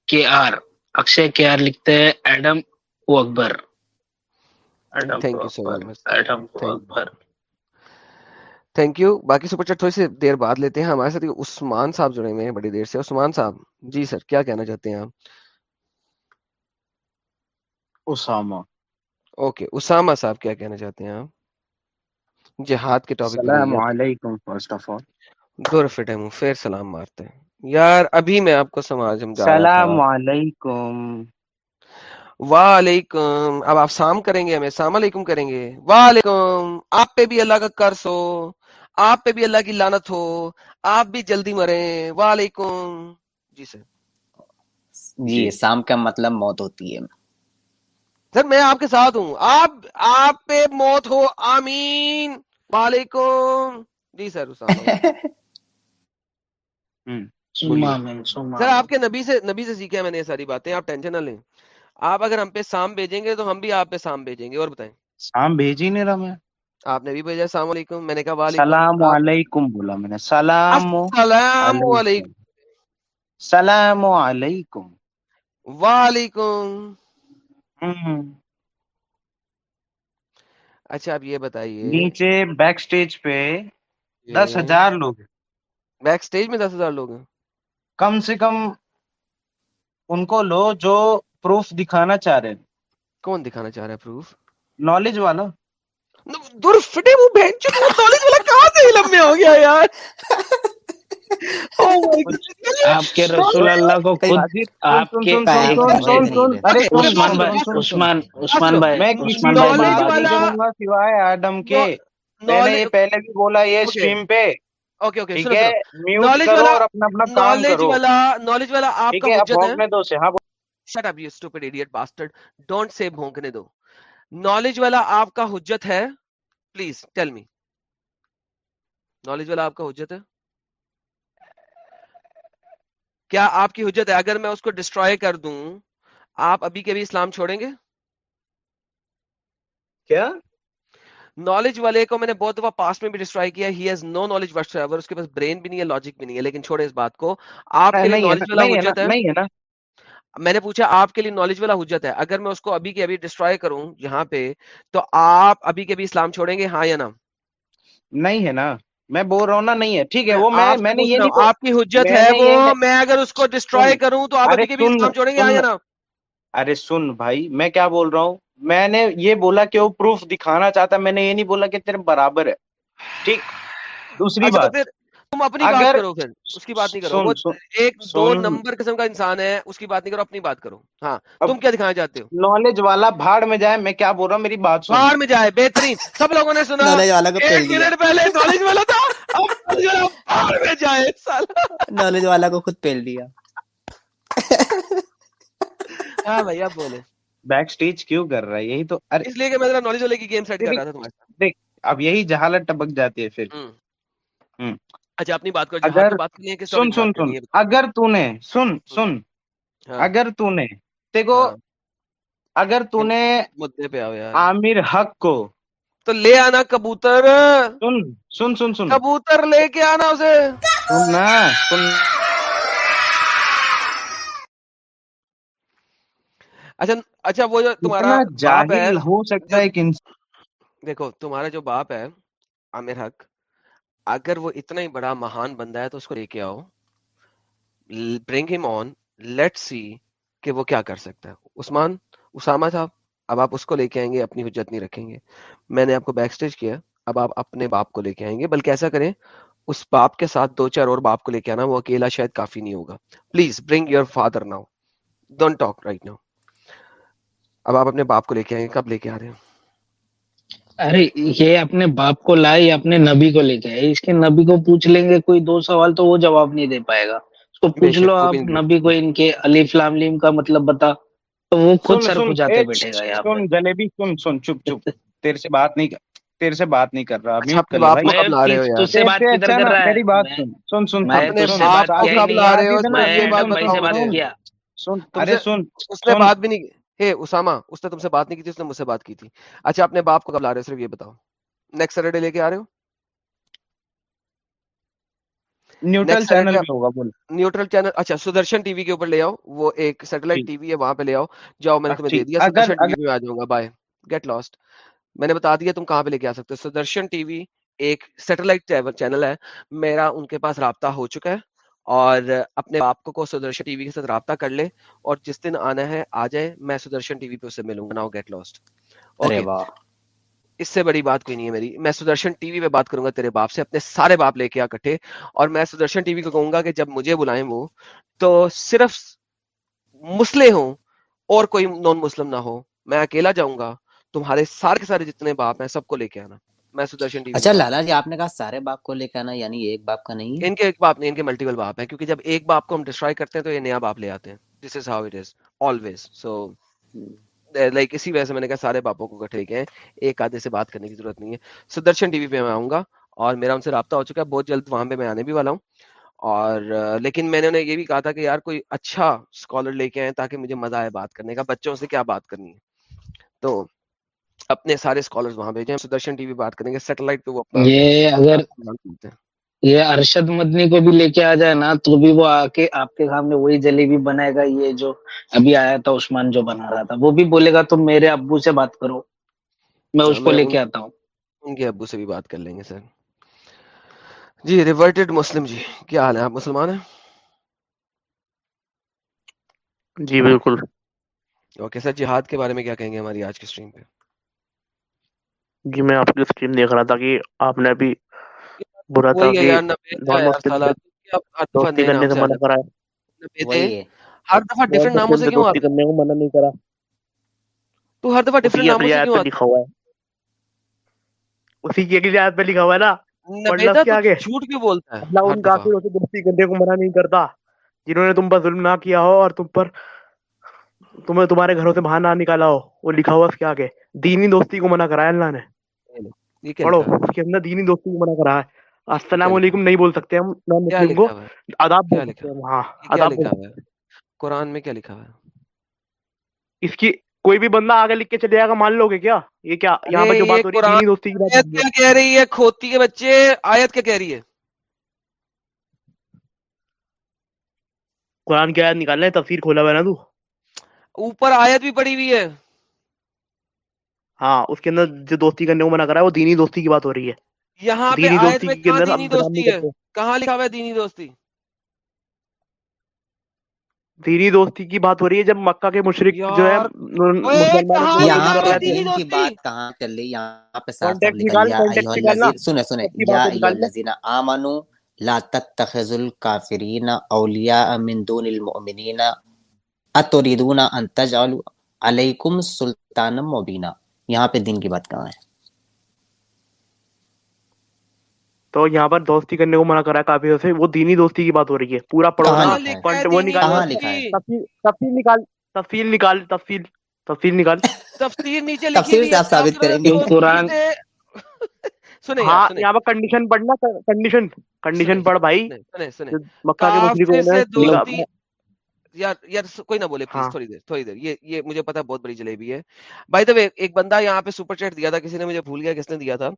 کے آر۔ اکشے کے آر لکھتے ہیں ایڈم او اکبر۔ Thank you so much thank باقی سپر چیٹ تھوڑی سی دیر بعد لیتے ہیں ہمارے ساتھ عثمان صاحب جڑے ہوئے ہیں بڑی دیر سے عثمان صاحب جی سر کیا کہنا چاہتے ہیں آپ اسامہ اوکے اسامہ صاحب کیا کہنا چاہتے ہیں آپ جہاد کے ٹاپک السلام علیکم فرسٹ آف آل دور فٹے منہ پھر سلام مارتے ہیں یار ابھی میں آپ کو سماج سمجھا السلام علیکم وعلیکم اب آپ سام کریں گے ہمیں السلام علیکم کریں گے۔ وعلیکم آپ پہ بھی اللہ کا قرض ہو آپ پہ بھی اللہ کی لانت ہو آپ بھی جلدی مریں۔ وعلیکم۔ جی سر۔ جی سام کا مطلب موت ہوتی ہے۔ سر میں آپ کے ساتھ ہوں۔ آپ آپ پہ موت ہو آمین۔ وعلیکم۔ جی سر سر آپ کے نبی سے نبی سے سیکھا میں نے یہ ساری باتیں آپ ٹینشن نہ لیں۔ آپ اگر ہم پہ سام بھیجیں گے تو ہم بھی آپ پہ سام بھیجیں گے اور بتائیں۔ سام بھیج ہی نہیں رہا میں۔ آپ نے بھی بھیجا السلام علیکم۔ میں نے کہا وعلیکم سلام آپ علیکم بولا میں نے۔ سلام السلام علیکم۔ سلام علیکم۔ وعلیکم۔ اچھا آپ یہ بتائیے۔ نیچے بیک سٹیج پہ دس ہزار لوگ۔ بیک سٹیج میں دس ہزار لوگ ہیں۔ کم سے کم ان کو لو جو پروف دکھانا چاہ رہے ہیں۔ کون دکھانا چاہ رہا ہے پروف؟ نالج والا۔ دور فٹے منہ بہن چود وہ نالج والا کہاں سے علم میں ہو گیا یار؟ Oh. آپ کے رسول اللہ کو خود آپ کے عثمان بھائی عثمان عثمان بھائی میں کسی عثمان کو بھائی نہیں کروں گا سوائے ایڈم کے۔ میں نے یہ پہلے بھی بولا یہ Okay. اسٹریم پہ اوکے اوکے نالج والا اور اپنا اپنا کام نالج والا نالج والا آپ کا ہے shut up you stupid idiot bastard don't سے بھونکنے دو نالج والا آپ کا حجت ہے پلیز ٹیل می نالج والا آپ کا حجت ہے کیا آپ کی حجت ہے اگر میں اس کو ڈسٹروائے کر دوں آپ ابھی کے بھی اسلام چھوڑیں گے کیا نالج والے کو میں نے بہت دفعہ پاس میں بھی ڈسٹرائی کیا he has no knowledge what اس کے پاس برین بھی نہیں ہے لاجک بھی نہیں ہے لیکن چھوڑے اس بات کو آپ کے نالج نا والا حجت ہے نہیں ہے نا میں نے پوچھا آپ کے لیے نالج والا حجت ہے اگر میں اس کو ابھی کے ابھی ڈسٹروائے کروں یہاں پہ تو آپ ابھی کے ابھی اسلام چھوڑیں گے ہاں یا نہ؟ نہیں ہے نا میں بول رہا ہوں نا نہیں ہے ٹھیک ہے وہ میں میں نے یہ آپ کی حجت ہے وہ میں اگر اس کو ڈسٹروائے کروں تو آپ ابھی کے ابھی سن اسلام چھوڑیں گے ہاں یا نہ؟ ارے سن بھائی میں کیا بول رہا ہوں؟ میں نے یہ بولا کہ وہ پروف دکھانا چاہتا میں نے یہ نہیں بولا کہ تیرے برابر ہے ٹھیک۔ دوسری اچھا بات۔ تم اپنی بات کرو پھر اس کی بات نہیں کرو۔ وہ ایک دو نمبر قسم کا انسان ہے اس کی بات نہیں کرو اپنی بات کرو۔ ہاں تم کیا دکھانا چاہتے ہو؟ نالج والا بھاڑ میں جائے میں کیا بول رہا ہوں؟ میری بات سن۔ باہر میں جائے بہترین۔ سب لوگوں نے سنا نالج والا کو پیل ایک دیا۔ منٹ پہلے نالج والا تھا۔ اب knowledge والا باہر میں جائے سالا نالج والا کو خود پیل دیا۔ ہاں بھائی اب بولے بیک سٹیج کیوں کر رہا ہے؟ یہی تو اس لیے کہ میں ذرا نالج والے کی گیم سیٹ کر رہا تھا تمہارے ساتھ۔ دیکھ اب یہی جہالت ٹپک جاتی ہے پھر۔ اچھا اپنی بات کرو جہاد اگر بات کرنی ہے کس سن سن سن اگر تو نے سن سن ہاں۔ اگر تو نے دیکھو ہاں۔ اگر تو نے مدے پہ آؤ یار؟ عامر حق کو تو لے آنا کبوتر۔ سن سن سن سن۔ کبوتر لے کے آنا اسے۔ سن نا سن۔ اچھا اچھا وہ جو تمہارا جاہل ہو سکتا ہے کہ دیکھو تمہارا جو باپ ہے عامر حق اگر وہ اتنا ہی بڑا مہان بندہ ہے تو اس کو لے کے آؤ برنگ ہم آن لیٹ سی کہ وہ کیا کر سکتا ہے۔ عثمان، اسامہ صاحب اب آپ اس کو لے کے آئیں گے، اپنی حجت نہیں رکھیں گے۔ میں نے آپ کو بیک سٹیج کیا، اب آپ اپنے باپ کو لے کے آئیں گے۔ بلکہ ایسا کریں، اس باپ کے ساتھ دو چار اور باپ کو لے کے آنا، وہ اکیلا شاید کافی نہیں ہوگا۔ Please bring your father now don't talk right now اب آپ اپنے باپ کو لے کے آئیں گے، کب لے کے آ رہے ہیں؟ ارے یہ اپنے باپ کو لائے یا اپنے نبی کو لے کے آئے؟ اس کے نبی کو پوچھ لیں گے کوئی دو سوال تو وہ جواب نہیں دے پائے گا۔ اس کو پوچھ لو آپ نبی کو ان کے علی فلام لیم کا مطلب بتا تو وہ خود سر سن کھجاتے اے بیٹھے گا یہاں سن جلیبی سن سن چپ چپ۔ تیرے سے بات نہیں کر تیرے سے بات نہیں کر رہا میوٹ کر بھائی۔ کو سے بات کدھر کر رہا ہے؟ میری بات سن۔ سن سن میں سے بات کو کیا نہیں سن میں سے بات کیا؟ ارے سن اس نے بات بھی نہیں کی۔ ہے اسامہ اس نے تم سے بات نہیں کی تھی اس نے مجھ سے بات کی تھی۔ اچھا اپنے باپ کو کب لا رہے ہو؟ صرف یہ بتاؤ۔ نیکسٹ سیٹرڈے لے کے آ رہے ہو؟ نیوٹرل چینل ہوگا نیوٹرل اچھا سدرشن ٹی وی کے اوپر لے آؤ۔ وہ ایک سیٹلائٹ ٹی وی ہے وہاں پہ لے آؤ۔ جاؤ میں نے تمہیں دے دیا۔ سدرشن ٹی وی میں آ جاؤں گا بائے گیٹ لاسٹ میں نے بتا دیا تم کہاں پہ لے کے آ سکتے ہو۔ سدرشن ٹی وی ایک سیٹلائٹ چینل ہے۔ میرا ان کے پاس رابطہ ہو چکا ہے۔ اور اپنے باپ کو سدرشن ٹی وی کے ساتھ رابطہ کر لے اور جس دن آنا ہے آ جائے میں سدرشن ٹی وی پہ اسے ملوں گا ناؤ گیٹ لاسٹ۔ اس سے بڑی بات کوئی نہیں ہے میری۔ میں سدرشن ٹی وی پہ بات کروں گا تیرے باپ سے اپنے سارے باپ لے کے آ کٹھے۔ اور میں سدرشن ٹی وی کو کہوں گا کہ جب مجھے بلائیں وہ تو صرف مسلے ہوں اور کوئی نان مسلم نہ ہو۔ میں اکیلا جاؤں گا تمہارے سارے کے سارے جتنے باپ ہیں سب کو لے کے آنا۔ میں سدرشن ٹی وی اچھا لالا جی آپ نے کہا سارے باپ کو لے کے آنا یعنی ایک باپ کا نہیں؟ ان کے ایک باپ نہیں ان کے ملٹیپل باپ ہیں کیونکہ جب ایک باپ کو ہم ڈسٹرائے کرتے ہیں تو یہ نیا باپ لے آتے ہیں۔ This is how it is always so like اسی وجہ سے میں نے کہا سارے باپوں کو اکٹھے ایک آدھے سے بات کرنے کی ضرورت نہیں ہے۔ سدرشن ٹی وی پہ میں آؤں گا اور میرا ان سے رابطہ ہو چکا ہے بہت جلد وہاں پہ میں آنے بھی والا ہوں۔ اور لیکن میں نے انہیں یہ بھی کہا تھا کہ یار کوئی اچھا اسکالر لے کے آئے تاکہ مجھے مزہ آئے بات کرنے کا بچوں سے کیا بات کرنی ہے؟ تو اپنے سارے اسکالرز وہاں بھیجیں سدرشن ٹی وی بات کریں گے سیٹلائٹ پہ وہ اپنا یہ اگر یہ ارشد مدنی کو بھی لے کے آ جائے نا تو بھی وہ آ کے آپ کے سامنے وہی جلیبی بنائے گا یہ جو ابھی آیا تھا عثمان جو بنا رہا تھا وہ بھی بولے گا تم میرے ابو سے بات کرو میں اس کو لے کے آتا ہوں۔ ان کے ابو سے بھی بات کر لیں گے سر۔ جی ریورٹڈ مسلم جی کیا حال ہے؟ آپ مسلمان ہیں؟ جی بالکل۔ اوکے سر جہاد کے بارے میں کیا کہیں گے ہماری آج کی اسٹریم پہ؟ جی میں آپ کی اسٹریم دیکھ رہا تھا کہ آپ نے ابھی برا تھا کہ ہر دفعہ دوستی کرنے سے منع کرا ہے۔ ہر ناموں سے کیوں کرنے کو منع نہیں کرا۔ تو ہر دفعہ ناموں سے کیوں لکھا ہوا ہے۔ اسی کی اگلی آیت پہ لکھا ہوا ہے نا۔ تو آگے جھوٹ کیوں بولتا ہے؟ اللہ ان کافروں سے دوستی کرنے کو منع نہیں کرتا۔ جنہوں نے تم پر ظلم نہ کیا ہو اور تم پر تمہیں تمہارے گھروں سے باہر نہ نکالا ہو وہ لکھا ہوا اس کے آگے۔ دینی دوستی کو منع کرا ہے اللہ نے۔ پڑھو اس کے اندر دینی دوستی کو منع کرا ہے۔ السلام علیکم نہیں بول سکتے ہم نان مسلم کو۔ آداب بول سکتے ہیں ہاں آداب قرآن میں کیا لکھا ہوا ہے؟ اس کی کوئی بھی بندہ آگے لکھ کے چلے جائے گا مان لو گے کیا؟ یہ کیا؟ یہاں پہ جو بات ہو رہی ہے دوستی کی بات کیا کہہ رہی ہے؟ کھوتی کے بچے آیت کیا کہہ رہی ہے؟ قرآن کی آیت نکالنا ہے تفسیر کھولا ہوا ہے نا تو۔ اوپر آیت بھی پڑی ہوئی ہے۔ ہاں اس کے اندر جو دوستی کرنے کو منع کرا ہے وہ دینی دوستی کی بات ہو رہی ہے۔ یہاں پہ آیت میں کہاں اندر دینی دوستی ہے؟ کہاں لکھا ہوا ہے دینی دوستی؟ دینی دوستی کی بات ہو رہی ہے جب مکہ کے مشرق جو ہے یہاں پہ دین کی دوستی؟ بات کہاں چل رہی یہاں پہ صاف صاف کانٹیکٹ لکھا ہے نکال یا ایھا کانٹیکٹ نکالنا الذین سنے سنے سب کی یا باتیں ایھا نکال لے الذین آمنوا لا تتخذوا الکافرین اولیاء من دون المؤمنین اتریدون ان تجعلوا علیکم سلطانا مبینا۔ یہاں پہ دین کی بات کہاں ہے۔ تو یہاں پر دوستی کرنے کو منع کرا ہے کافی سے۔ وہ دینی دوستی کی بات ہو رہی ہے۔ پورا پڑھو۔ کہاں نا کہاں لکھا ہے؟ لکھا ہے؟ کانٹ وہ نکال تفصیل تفصیل نکال تفصیل نکال تفصیل تفصیل نکال۔ تفسیر نیچے سے آپ ثابت کریں گے۔ قرآن ہاں یہاں پر کنڈیشن پڑھنا کنڈیشن کنڈیشن پڑھ بھائی۔ مکہ کے نے لوگ دوستی یار یار کوئی نہ بولے پلیز ہاں۔ تھوڑی دیر تھوڑی دیر۔ یہ یہ مجھے پتا بہت بڑی جلیبی ہے۔ بائی دا وے ایک بندہ یہاں پہ سپر چیٹ دیا تھا کسی نے مجھے بھول گیا کس نے دیا تھا؟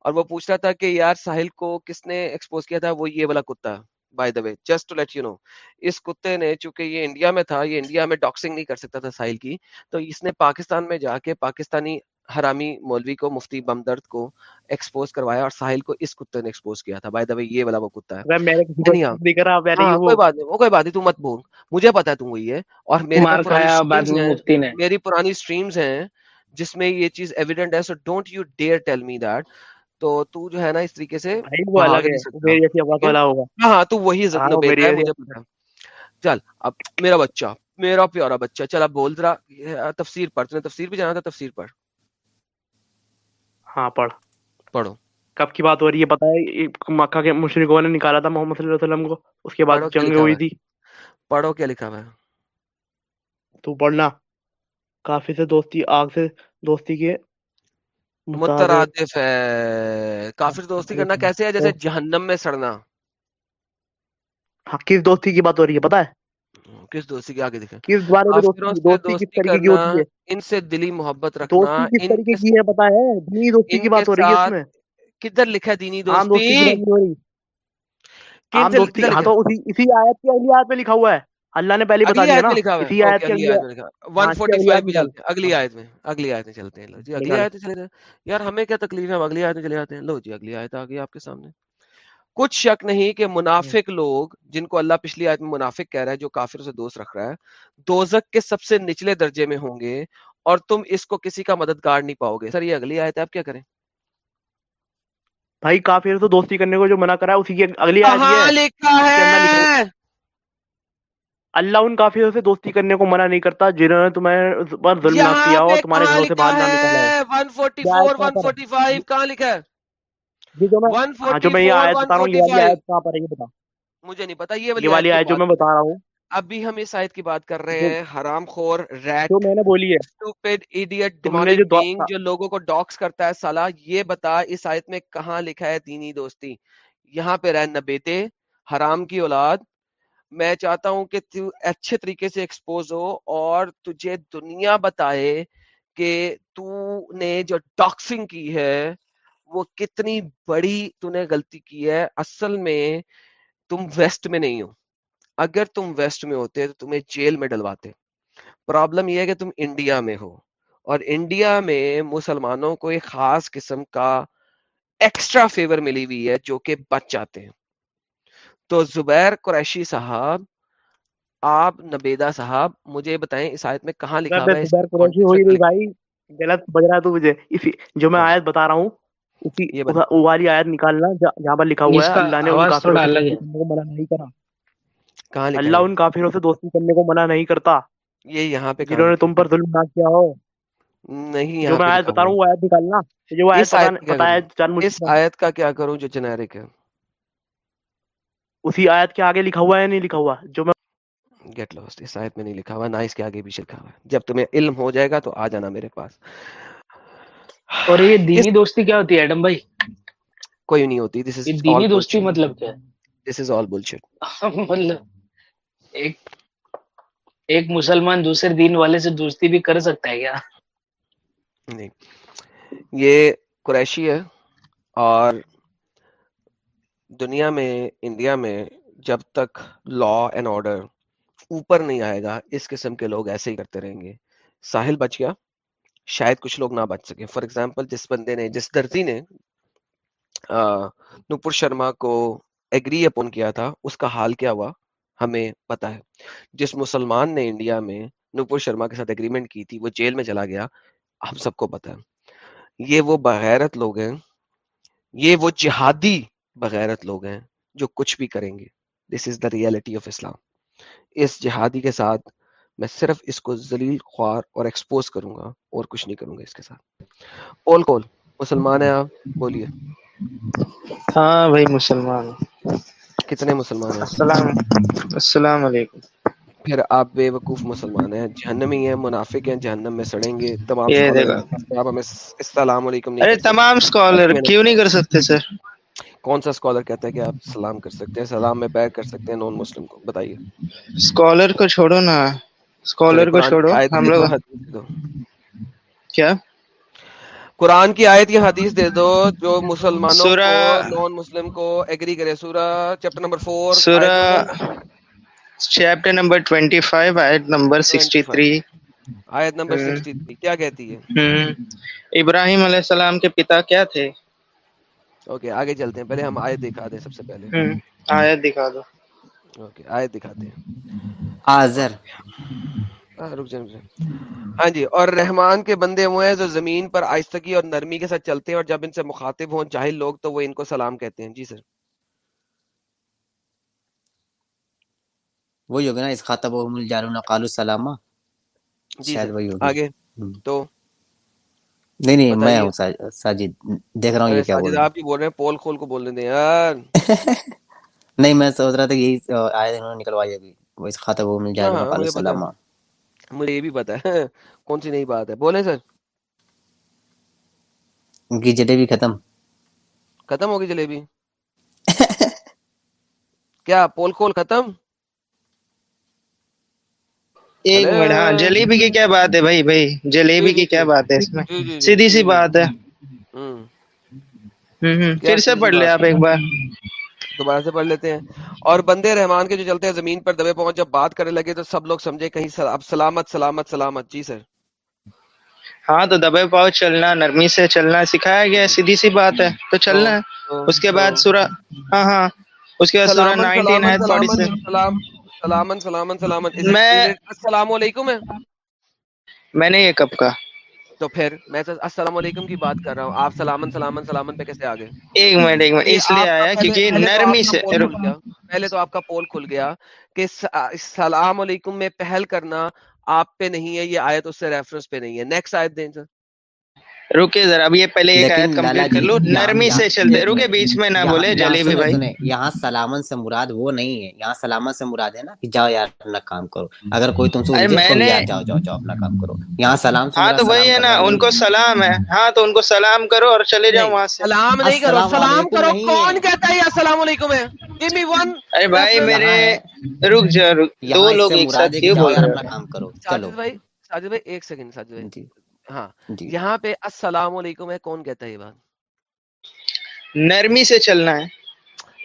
اور وہ پوچھ رہا تھا کہ یار ساحل کو کس نے ایکسپوز کیا تھا وہ یہ والا کتا۔ By the way just to let you know اس کتے نے چونکہ یہ انڈیا میں تھا یہ انڈیا میں ڈاکسنگ نہیں کر سکتا تھا ساحل کی تو اس نے پاکستان میں جا کے پاکستانی حرامی مولوی کو مفتی بمدرد کو ایکسپوز کروایا اور ساحل کو اس کتے نے ایکسپوز کیا تھا۔ بائی دا وے یہ والا وہ کتا ہے۔ ہاں کوئی بات نہیں وہ کوئی بات نہیں تو مت بول۔ مجھے پتا ہے تم وہی ہے۔ اور میری پرانی اسٹریمز ہیں جس میں یہ چیز ایویڈنٹ ہے۔ So don't you dare tell me that تو تو جو ہے نا اس طریقے سے بھائی ہاں ہاں تو وہی ہاں چل اب میرا بچہ میرا پیارا بچہ چل اب بول ذرا تفسیر پڑھ۔ تم نے تفسیر بھی جانا تھا تفسیر پڑھ۔ ہاں پڑھ۔ پڑھو۔ کب کی بات ہو رہی ہے پتا ہے مکہ کے مشرقوں نے نکالا تھا محمد صلی اللہ علیہ وسلم کو اس کے بعد جنگ ہوئی تھی۔ پڑھو کیا لکھا ہوا ہے۔ تو پڑھنا۔ کافی سے دوستی آگ سے دوستی کے مترادف ہے۔ کافر دوستی کرنا کیسے ہے؟ جیسے جہنم میں سڑنا۔ ہاں کس دوستی کی بات ہو رہی ہے؟ پتا ہے؟ کس دوستی کے آگے دکھے کس کافروں دوستی کس طریقے کی ہوتی ہے؟ ان سے دلی محبت رکھنا دوستی کس طریقے کے کی ہے ہے؟ دینی دوستی کی کے بات ہو رہی ہے اس میں۔ کدھر لکھا دینی دوستی عام دوستی ہاں تو اسی آیت کی اگلی آیت میں لکھا ہوا ہے۔ اللہ نے پہلے بتا دیا نا۔ اسی آیت کی اگلی اگلی آیت میں لکھا ہاں اگلی آیت چلتے ہیں اگلی میں اگلی آیت میں چلتے ہیں۔ لو جی اگلی آیت۔ میں چلے جائیں یار ہمیں کیا تکلیف ہے؟ ہم اگلی آیت میں چلے جاتے ہیں لو جی اگلی آیت آ گئی آپ کے سامنے۔ کچھ شک نہیں کہ منافق لوگ جن کو اللہ پچھلی آیت میں منافق کہہ رہا ہے جو کافروں سے دوست رکھ رہا ہے دوزک کے سب سے نچلے درجے میں ہوں گے اور تم اس کو کسی کا مددگار نہیں پاؤ گے۔ سر یہ اگلی آیت ہے آپ کیا کریں؟ بھائی کافر سے دوستی کرنے کو جو منع کرا ہے اسی کی اگلی آیت ہے لکھا ہے؟ اللہ ان کافروں سے دوستی کرنے کو منع نہیں کرتا جنہوں نے تمہیں پر ظلم نہ کیا اور تمہارے گھروں سے باہر نہ ہے؟ ہو 144 یہ آیت کہاں پر ہے۔ 145 کہاں لکھا ہے؟ جو میں ہاں جو میں یہ 144 آیت بتا رہا ہوں یہ والی 145 آیت کہاں پر ہے؟ یہ بتا۔ مجھے نہیں پتا یہ والی آیت جو میں بتا رہا ہوں۔ ابھی ہم اس آیت کی بات کر رہے جو ہیں حرام خور جو ریٹ میں نے بولی ہے۔ ایڈیٹ جو ڈیمونک بینگ جو لوگوں کو ڈاکس کرتا ہے سالا یہ بتا اس آیت میں کہاں لکھا ہے دینی دوستی۔ یہاں پہ رہ نبیتے حرام کی اولاد میں چاہتا ہوں کہ تو اچھے طریقے سے ایکسپوز ہو اور تجھے دنیا بتائے کہ تو نے جو ڈاکسنگ کی ہے وہ کتنی بڑی تو نے غلطی کی ہے اصل میں تم ویسٹ میں نہیں ہو۔ اگر تم ویسٹ میں ہوتے تو تمہیں جیل میں ڈلواتے۔ پرابلم یہ ہے کہ تم انڈیا میں ہو اور انڈیا میں مسلمانوں کو ایک خاص قسم کا ایکسٹرا فیور ملی ہوئی ہے جو کہ بچ جاتے ہیں۔ تو زبیر قریشی صاحب آپ نبیدہ صاحب مجھے بتائیں اس آیت میں کہاں لکھا ہوا ہے غلط بج رہا تو مجھے۔ جو میں ہاں۔ آیت بتا رہا ہوں والی آیت نکالنا جہاں پر لکھا ہوا ہے اللہ نے ان کافروں کو منع نہیں کرا۔ کہاں اللہ ان کافروں سے دوستی کرنے کو منع نہیں کرتا۔ یہ یہاں پہ جنہوں نے تم پر ظلم نہ کیا ہو۔ نہیں جو میں آیت بتا رہا ہوں وہ آیت نکالنا۔ جو آیت کروں؟ چند اس آیت کا کیا کروں جو جنیرک ہے؟ اسی آیت کے آگے لکھا ہوا ہے نہیں لکھا ہوا؟ جو میں گیٹ لاسٹ اس آیت میں نہیں لکھا ہوا نہ اس کے آگے بھی لکھا ہوا ہے۔ جب تمہیں علم ہو جائے گا تو آ جانا میرے پاس۔ اور یہ دینی دوستی کیا ہوتی ہے ایڈم بھائی؟ کوئی نہیں ہوتی دس از دینی دوستی مطلب کیا دس از آل بلشٹ ہے مطلب ایک ایک مسلمان دوسرے دین والے سے دوستی بھی کر سکتا ہے کیا؟ نہیں۔ یہ قریشی ہے اور دنیا میں انڈیا میں جب تک لا اینڈ آرڈر اوپر نہیں آئے گا اس قسم کے لوگ ایسے ہی کرتے رہیں گے۔ ساحل بچ گیا۔ شاید کچھ لوگ نہ بچ سکے فار ایگزامپل جس بندے نے، جس درزی نے نوپور شرما کو ایگری اپون کیا تھا، اس کا حال کیا ہوا، ہمیں پتا ہے۔ جس مسلمان نے انڈیا میں نوپور شرما کے ساتھ اگریمنٹ کی تھی، وہ جیل میں چلا گیا، ہم سب کو پتا ہے۔ یہ وہ بغیرت لوگ ہیں، یہ وہ جہادی بغیرت لوگ ہیں جو کچھ بھی کریں گے۔ دس از دا ریئلٹی آف اسلام اس جہادی کے ساتھ میں صرف اس کو ذلیل خوار اور ایکسپوز کروں گا اور کچھ نہیں کروں گا اس کے ساتھ۔ اول کول مسلمان ہیں آپ؟ بولیے۔ ہاں بھائی مسلمان۔ کتنے مسلمان ہیں السلام السلام علیکم۔ پھر آپ بے وقوف مسلمان ہیں جہنمی ہیں منافق ہیں جہنم میں سڑیں گے تمام۔ آپ ہمیں السلام علیکم نہیں ارے۔ تمام منٹ۔ کیوں نہیں کر سکتے سر کون سا اسکالر کہتا ہے کہ آپ سلام کر سکتے ہیں سلام میں بیک کر سکتے ہیں نان مسلم کو؟ بتائیے۔ اسکالر کو چھوڑو نا۔ اسکالر کو چھوڑو ہم لوگ۔ کیا؟ قرآن کی آیت یا حدیث دے دو جو مسلمانوں سورہ- کو نان مسلم کو ایگری کرے۔ سورہ چیپٹر نمبر فور سورہ چیپٹر نمبر 25 آیت نمبر 63 آیت نمبر ہم۔ 63 کیا کہتی ہے۔ ابراہیم علیہ السلام کے پتا کیا تھے؟ اوکے آگے چلتے ہیں۔ پہلے ہم آیت دکھا دیں سب سے پہلے۔ آیت دکھا دو۔ اوکے آیت دکھاتے ہیں۔ آزر ہاں، رک جائیں رک جائیں۔ ہاں جی اور رحمان کے بندے وہ ہیں جو زمین پر آہستگی اور نرمی کے ساتھ چلتے ہیں اور جب ان سے مخاطب ہوں جاہل لوگ تو وہ ان کو سلام کہتے ہیں۔ جی سر۔ وہی ہوگا نا اس خاطب الجارون قالو سلامہ۔ جی شاید وہی ہوگی آگے۔ تو نہیں نہیں میں ہوں ساج- ساجد۔ دیکھ رہا ہوں یہ کیا بول رہے آپ ہی بول رہے ہیں پول کھول کو بولنے دیں یار۔ ہیں نہیں میں سوچ رہا تھا یہی آئے انہوں نے نکلوائی اس خاطب ہاں مجھے یہ بھی پتا ہے۔ کون سی نئی بات ہے؟ بولیں سر۔ ان کی جلیبی ختم۔ ختم ہوگی جلیبی؟ کیا پول کھول ختم؟ ایک منٹ ہاں جلیبی کی کیا بات ہے بھائی؟ بھائی جی جلیبی جی کی کیا جی۔ بات ہے؟ اس میں جی جی جی سیدھی جی سی جی بات ہے۔ پھر سے پڑھ لے آپ ایک بار۔ دوبارہ سے پڑھ لیتے ہیں۔ اور بندے رحمان کے جو چلتے ہیں زمین پر دبے پہنچ جب بات کرنے لگے تو سب لوگ سمجھے کہیں سل- اب سلامت سلامت سلامت۔ جی سر۔ ہاں تو دبے پاؤ چلنا نرمی سے چلنا سکھایا گیا ہے سیدھی سی بات ہے۔ تو چلنا ہے۔ اس کے بعد سورہ ہاں ہاں۔ اس کے بعد سورہ 19 سلامن آیت 47 سلامن سلام سلامن سلامن اٹ میں السلام علیکم۔ ہے میں نے یہ کب کا تو پھر میں السلام علیکم کی بات کر رہا ہوں۔ آپ سلامن سلامن سلامن پہ کیسے آ گئے؟ ایک منٹ ایک منٹ اس لیے آیا کیونکہ نرمی سے پہلے تو آپ کا پول کھل گیا کہ س- السلام علیکم میں پہل کرنا آپ پہ نہیں ہے یہ آیت اس سے ریفرنس پہ نہیں ہے۔ نیکسٹ آیت دیں سر رکے ذرا اب یہ پہلے ایک آیت کمپلیٹ کر جی لو۔ نرمی سے چلتے رکے بیچ میں نہ بولے یہاں جلیبی سنیں بھائی۔ یہاں سلامن سے مراد وہ نہیں ہے۔ یہاں سلامن سے مراد ہے نا کہ جاؤ یار اپنا کام کرو۔ اگر کوئی تم سے میں نے جاؤ جاؤ جاؤ اپنا کام کرو۔ یہاں سلام سے ہاں تو وہی ہے نا ان کو سلام ہے۔ ہاں تو ان کو سلام کرو اور چلے جاؤ وہاں سے۔ سلام نہیں کرو سلام کرو۔ کون کہتا ہے السلام علیکم ہے؟ One ارے بھائی میرے رک جا رک۔ دو لوگ ایک ساتھ کیوں بول رہے اپنا ہو؟ کام کرو۔ چلو۔ ساجد بھائی ساجد بھائی ایک سیکنڈ ساجد بھائی۔ جی۔ ہاں جی۔ یہاں پہ السلام علیکم ہے کون کہتا ہے یہ بات؟ نرمی سے چلنا ہے۔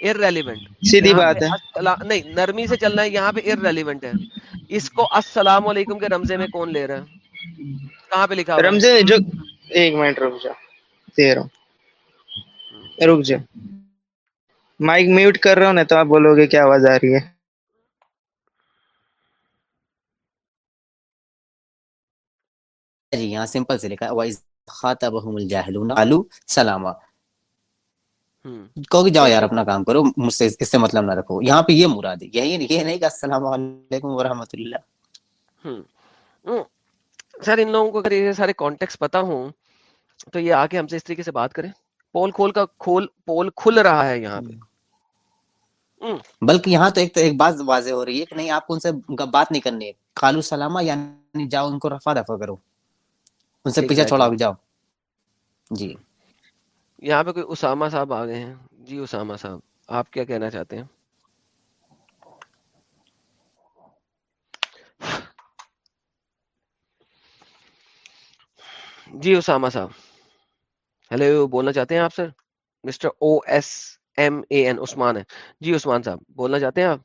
Irrelevant سیدھی یہاں بات پہ ہے۔ نہیں نرمی سے چلنا ہے یہاں پہ irrelevant ہے۔ اس کو السلام علیکم کے رمزے میں کون لے رہا ہے؟ کہاں پہ لکھا ہوا رمضان جو ایک منٹ رک جا دے رہا ہوں۔ رک جا مائک میوٹ کر رہا ہوں نا تو آپ بولو گے کیا آواز آ رہی ہے۔ جی یہاں سمپل سے لکھا ہے وَإِذْ خَاطَبَهُمُ الْجَاهِلُونَ قَالُوا سَلَامًا۔ کہو کہ جاؤ یار اپنا کام کرو مجھ سے اس سے مطلب نہ رکھو۔ یہاں پہ یہ مراد ہے یہی یہ نہیں کہ السلام علیکم ورحمۃ اللہ۔ سر ان لوگوں کو اگر یہ سارے کانٹیکس پتا ہوں تو یہ آ کے ہم سے اس طریقے سے بات کریں۔ پول کھول کا کھول پول کھل رہا ہے یہاں پہ۔ بلکہ یہاں تو ایک تو ایک بات واضح ہو رہی ہے کہ نہیں آپ کو ان سے بات نہیں کرنی ہے۔ کالو سلامہ یعنی جاؤ ان کو رفع دفع کرو۔ ان سے پیچھے چھوڑا بھی جاؤ۔ جی۔ یہاں پہ کوئی اسامہ صاحب آ گئے ہیں۔ جی اسامہ صاحب آپ کیا کہنا چاہتے ہیں؟ جی اسامہ صاحب۔ ہیلو بولنا چاہتے ہیں آپ sir? Mister O S M A N Usman ہے۔ جی عثمان صاحب بولنا چاہتے ہیں آپ؟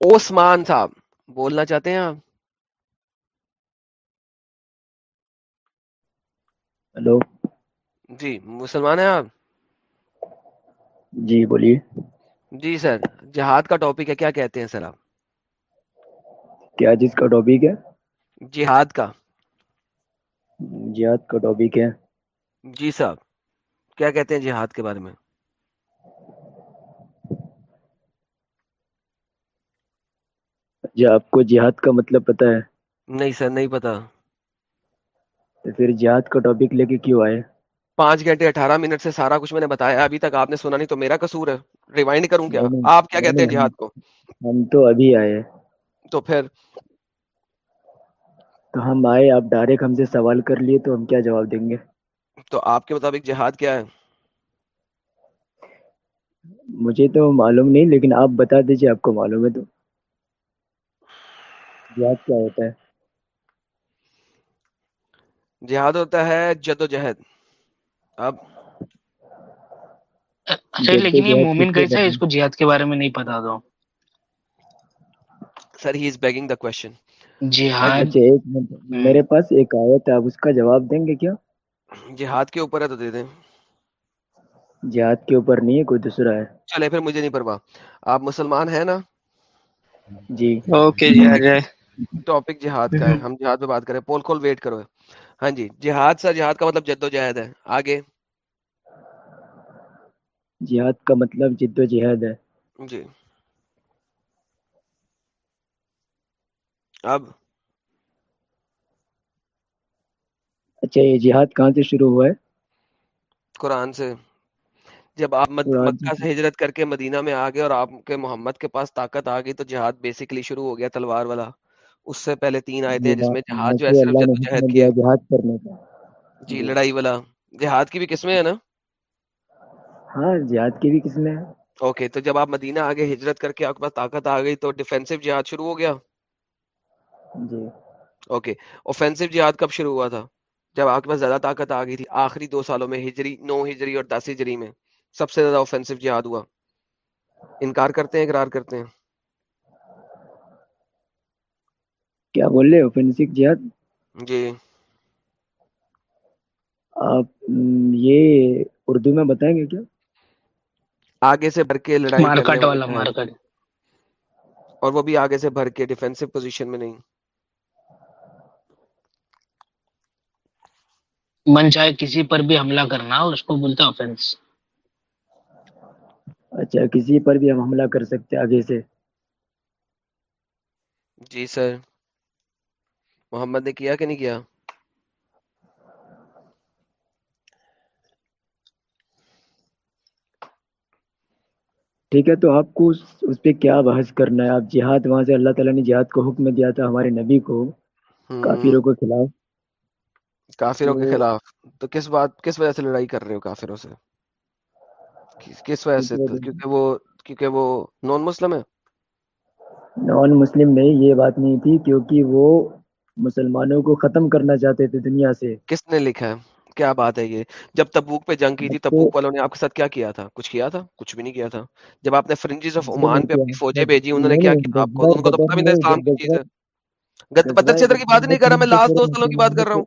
عثمان صاحب بولنا چاہتے ہیں آپ؟ ہلو۔ جی مسلمان ہیں آپ؟ جی بولیے۔ جی سر جہاد کا ٹاپک ہے کیا کہتے ہیں سر آپ؟ کیا جس کا ٹاپک ہے؟ جہاد کا۔ جہاد کا ٹاپک ہے۔ جی صاحب کیا کہتے ہیں جہاد کے بارے میں؟ جی آپ کو جہاد کا مطلب پتا ہے؟ نہیں سر نہیں پتا تو پھر جہاد کا ٹاپک لے کے کیوں آئے؟ پانچ گھنٹے اٹھارہ منٹ سے سارا کچھ میں نے بتایا ابھی تک آپ نے سنا نہیں تو میرا قصور ہے۔ ریوائنڈ کروں کیا؟ آپ کیا کہتے ہیں جہاد کو؟ ہم تو ابھی آئے تو پھر؟ تو ہم آئے آپ ڈائریکٹ ہم سے سوال کر لیے تو ہم کیا جواب دیں گے؟ تو آپ کے مطابق جہاد کیا ہے؟ مجھے تو معلوم نہیں لیکن آپ بتا دیجیے آپ کو معلوم ہے تو۔ جہاد کیا ہوتا ہے؟ جہاد ہوتا ہے جد و جہد۔ اب اچھا، لیکن یہ مومن اس کو جہاد کے بارے میں نہیں پتا سر ہی از بیگنگ دا کوشچن جہاد۔ اچھا، میرے پاس ایک آیت ہے آپ اس کا جواب دیں گے کیا؟ جہاد کے اوپر ہے تو دے دیں۔ جہاد کے اوپر نہیں ہے کوئی دوسرا ہے۔ چلے پھر مجھے نہیں پرواہ۔ آپ مسلمان ہیں نا؟ جی۔ اوکے جی ٹاپک جہاد کا ہے۔ ہم جہاد پہ بات کریں۔ پول کھول ویٹ کرو۔ ہاں جی جہاد سر جہاد کا مطلب جد و جہد ہے۔ آگے۔ جہاد کا مطلب جد و جہد ہے۔ جی۔ اب۔ اچھا یہ جہاد کہاں سے شروع ہوا ہے؟ قرآن سے۔ جب آپ مکہ سے ہجرت کر کے مدینہ میں آگے اور آپ کے محمد کے پاس طاقت آ گئی تو جہاد بیسکلی شروع ہو گیا تلوار والا۔ اس سے پہلے تین آئے تھے جس میں جہاد جو ایسے جہاد کیا۔ جہاد کرنے کا۔ جی لڑائی والا۔ جہاد کی بھی قسمیں ہیں نا؟ ہاں جہاد کی بھی قسمیں ہیں۔ اوکے تو جب آپ مدینہ آگے ہجرت کر کے آپ کے پاس طاقت آ گئی تو ڈیفینسو جہاد شروع ہو گیا۔ جی۔ اوکے اوفینسو جہاد کب شروع ہوا تھا؟ جب آپ کے پاس زیادہ طاقت آ گئی تھی آخری دو سالوں میں ہجری نو ہجری اور دس ہجری میں سب سے زیادہ اوفینسو جہاد ہوا۔ انکار کرتے ہیں اقرار کرتے ہیں۔ کیا بول رہے ہو؟ فنسک جہاد؟ جی۔ آپ یہ اردو میں بتائیں گے کیا؟ آگے سے بھر کے لڑائی مارکٹ والا مارکٹ۔ اور وہ بھی آگے سے بھر کے ڈیفینسو پوزیشن میں نہیں۔ من چاہے کسی پر بھی حملہ کرنا اور اس کو بولتا ہیں اچھا کسی پر بھی ہم حملہ کر سکتے آگے سے؟ جی سر۔ محمد نے کیا کہ نہیں کیا؟ ٹھیک ہے تو آپ کو اس اس پہ کیا بحث کرنا ہے؟ آپ جہاد وہاں سے اللہ تعالیٰ نے جہاد کو حکم دیا تھا ہمارے نبی کو کافروں کے خلاف۔ کافروں کے خلاف۔ تو کس بات کس وجہ سے لڑائی کر رہے ہو کافروں سے؟ کس وجہ سے؟ کیونکہ وہ کیونکہ وہ نان مسلم ہے نان مسلم نہیں یہ بات نہیں تھی کیونکہ وہ مسلمانوں کو ختم کرنا چاہتے تھے دنیا سے۔ کس نے لکھا ہے؟ کیا بات ہے یہ؟ جب تبوک پہ جنگ کی تھی تبوک والوں نے آپ کے ساتھ کیا کیا تھا؟ کچھ کیا تھا؟ کچھ بھی نہیں کیا تھا۔ جب آپ نے فرنجز آف عمان پہ اپنی فوجیں بھیجی انہوں نے کیا کیا؟ آپ کو ان کو تو پتہ بھی نہیں اسلام کی چیز ہے بدر چتر کی بات نہیں کر رہا میں لاسٹ دو سالوں کی بات کر رہا ہوں۔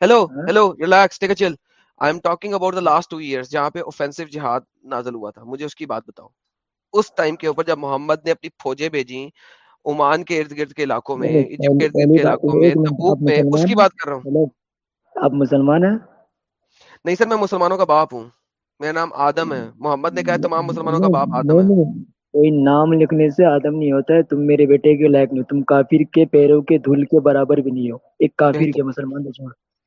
Hello hello relax take a chill I am talking about the last two years جہاں پہ اوفینسو جہاد نازل ہوا تھا۔ مجھے اس کی بات بتاؤ۔ اس ٹائم کے اوپر جب محمد نے اپنی فوجیں بھیجیں عمان کے ارد گرد کے علاقوں میں اس کی بات کر رہا ہوں۔ آپ مسلمان ہیں؟ نہیں سر میں مسلمانوں کا باپ ہوں۔ میرا نام آدم ہے۔ محمد نے کہا تمام مسلمانوں کا باپ آدم ہے۔ کوئی نام لکھنے سے آدم نہیں ہوتا ہے۔ تم میرے بیٹے کے لائق نہیں تم کافر کے پیروں کے دھول کے برابر بھی نہیں ہو۔ ایک کافر کے مسلمان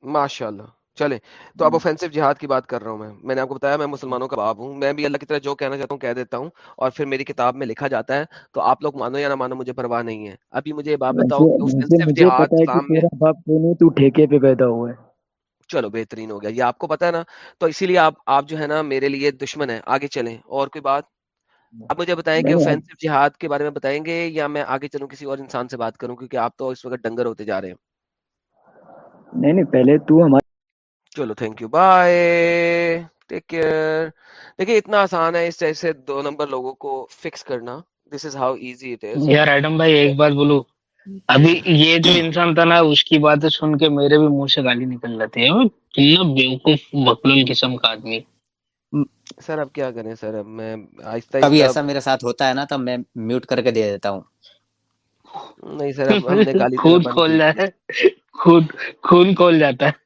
ماشاء اللہ چلے تو اب اوفینسو جہاد کی بات کر رہا ہوں میں۔ میں نے آپ کو بتایا میں مسلمانوں کا باب ہوں۔ میں بھی اللہ کی طرح جو کہنا چاہتا ہوں کہہ دیتا ہوں اور پھر میری کتاب میں لکھا جاتا ہے تو آپ لوگ مانو یا نہ مانو مجھے پرواہ نہیں ہے۔ ابھی مجھے باپ بتاؤ جہاد ٹھیکے پہ پیدا ہوا ہے۔ چلو بہترین ہو گیا۔ یہ آپ کو پتا ہے نا تو اسی لیے آپ آپ جو ہے نا میرے لیے دشمن ہے آگے چلیں۔ اور کوئی بات؟ آپ مجھے بتائیں کہ اوفینسو جہاد کے بارے میں بتائیں گے یا میں آگے چلوں کسی اور انسان سے بات کروں؟ کیونکہ آپ تو اس وقت ڈنگر ہوتے جا رہے ہیں۔ نہیں نہیں پہلے تو ہمارے چلو thank you bye take care دیکھیے اتنا آسان ہے اس ٹائپ سے دو نمبر لوگوں کو فکس کرنا۔ This is how easy it is یار ایڈم بھائی ایک بات بولو۔ ابھی یہ جو جی۔ انسان تھا نا اس کی باتیں سن کے میرے بھی منہ سے گالی نکل جاتی ہے۔ کتنا بیوقوف بکلن قسم کا آدمی۔ سر اب کیا کریں؟ سر اب میں آہستہ کبھی ایسا میرے ساتھ ہوتا ہے نا تب میں میوٹ کر کے دے دیتا ہوں۔ نہیں سر اب ہم نے گالی خود کھول جاتا ہے۔ خود خون کھول جاتا ہے۔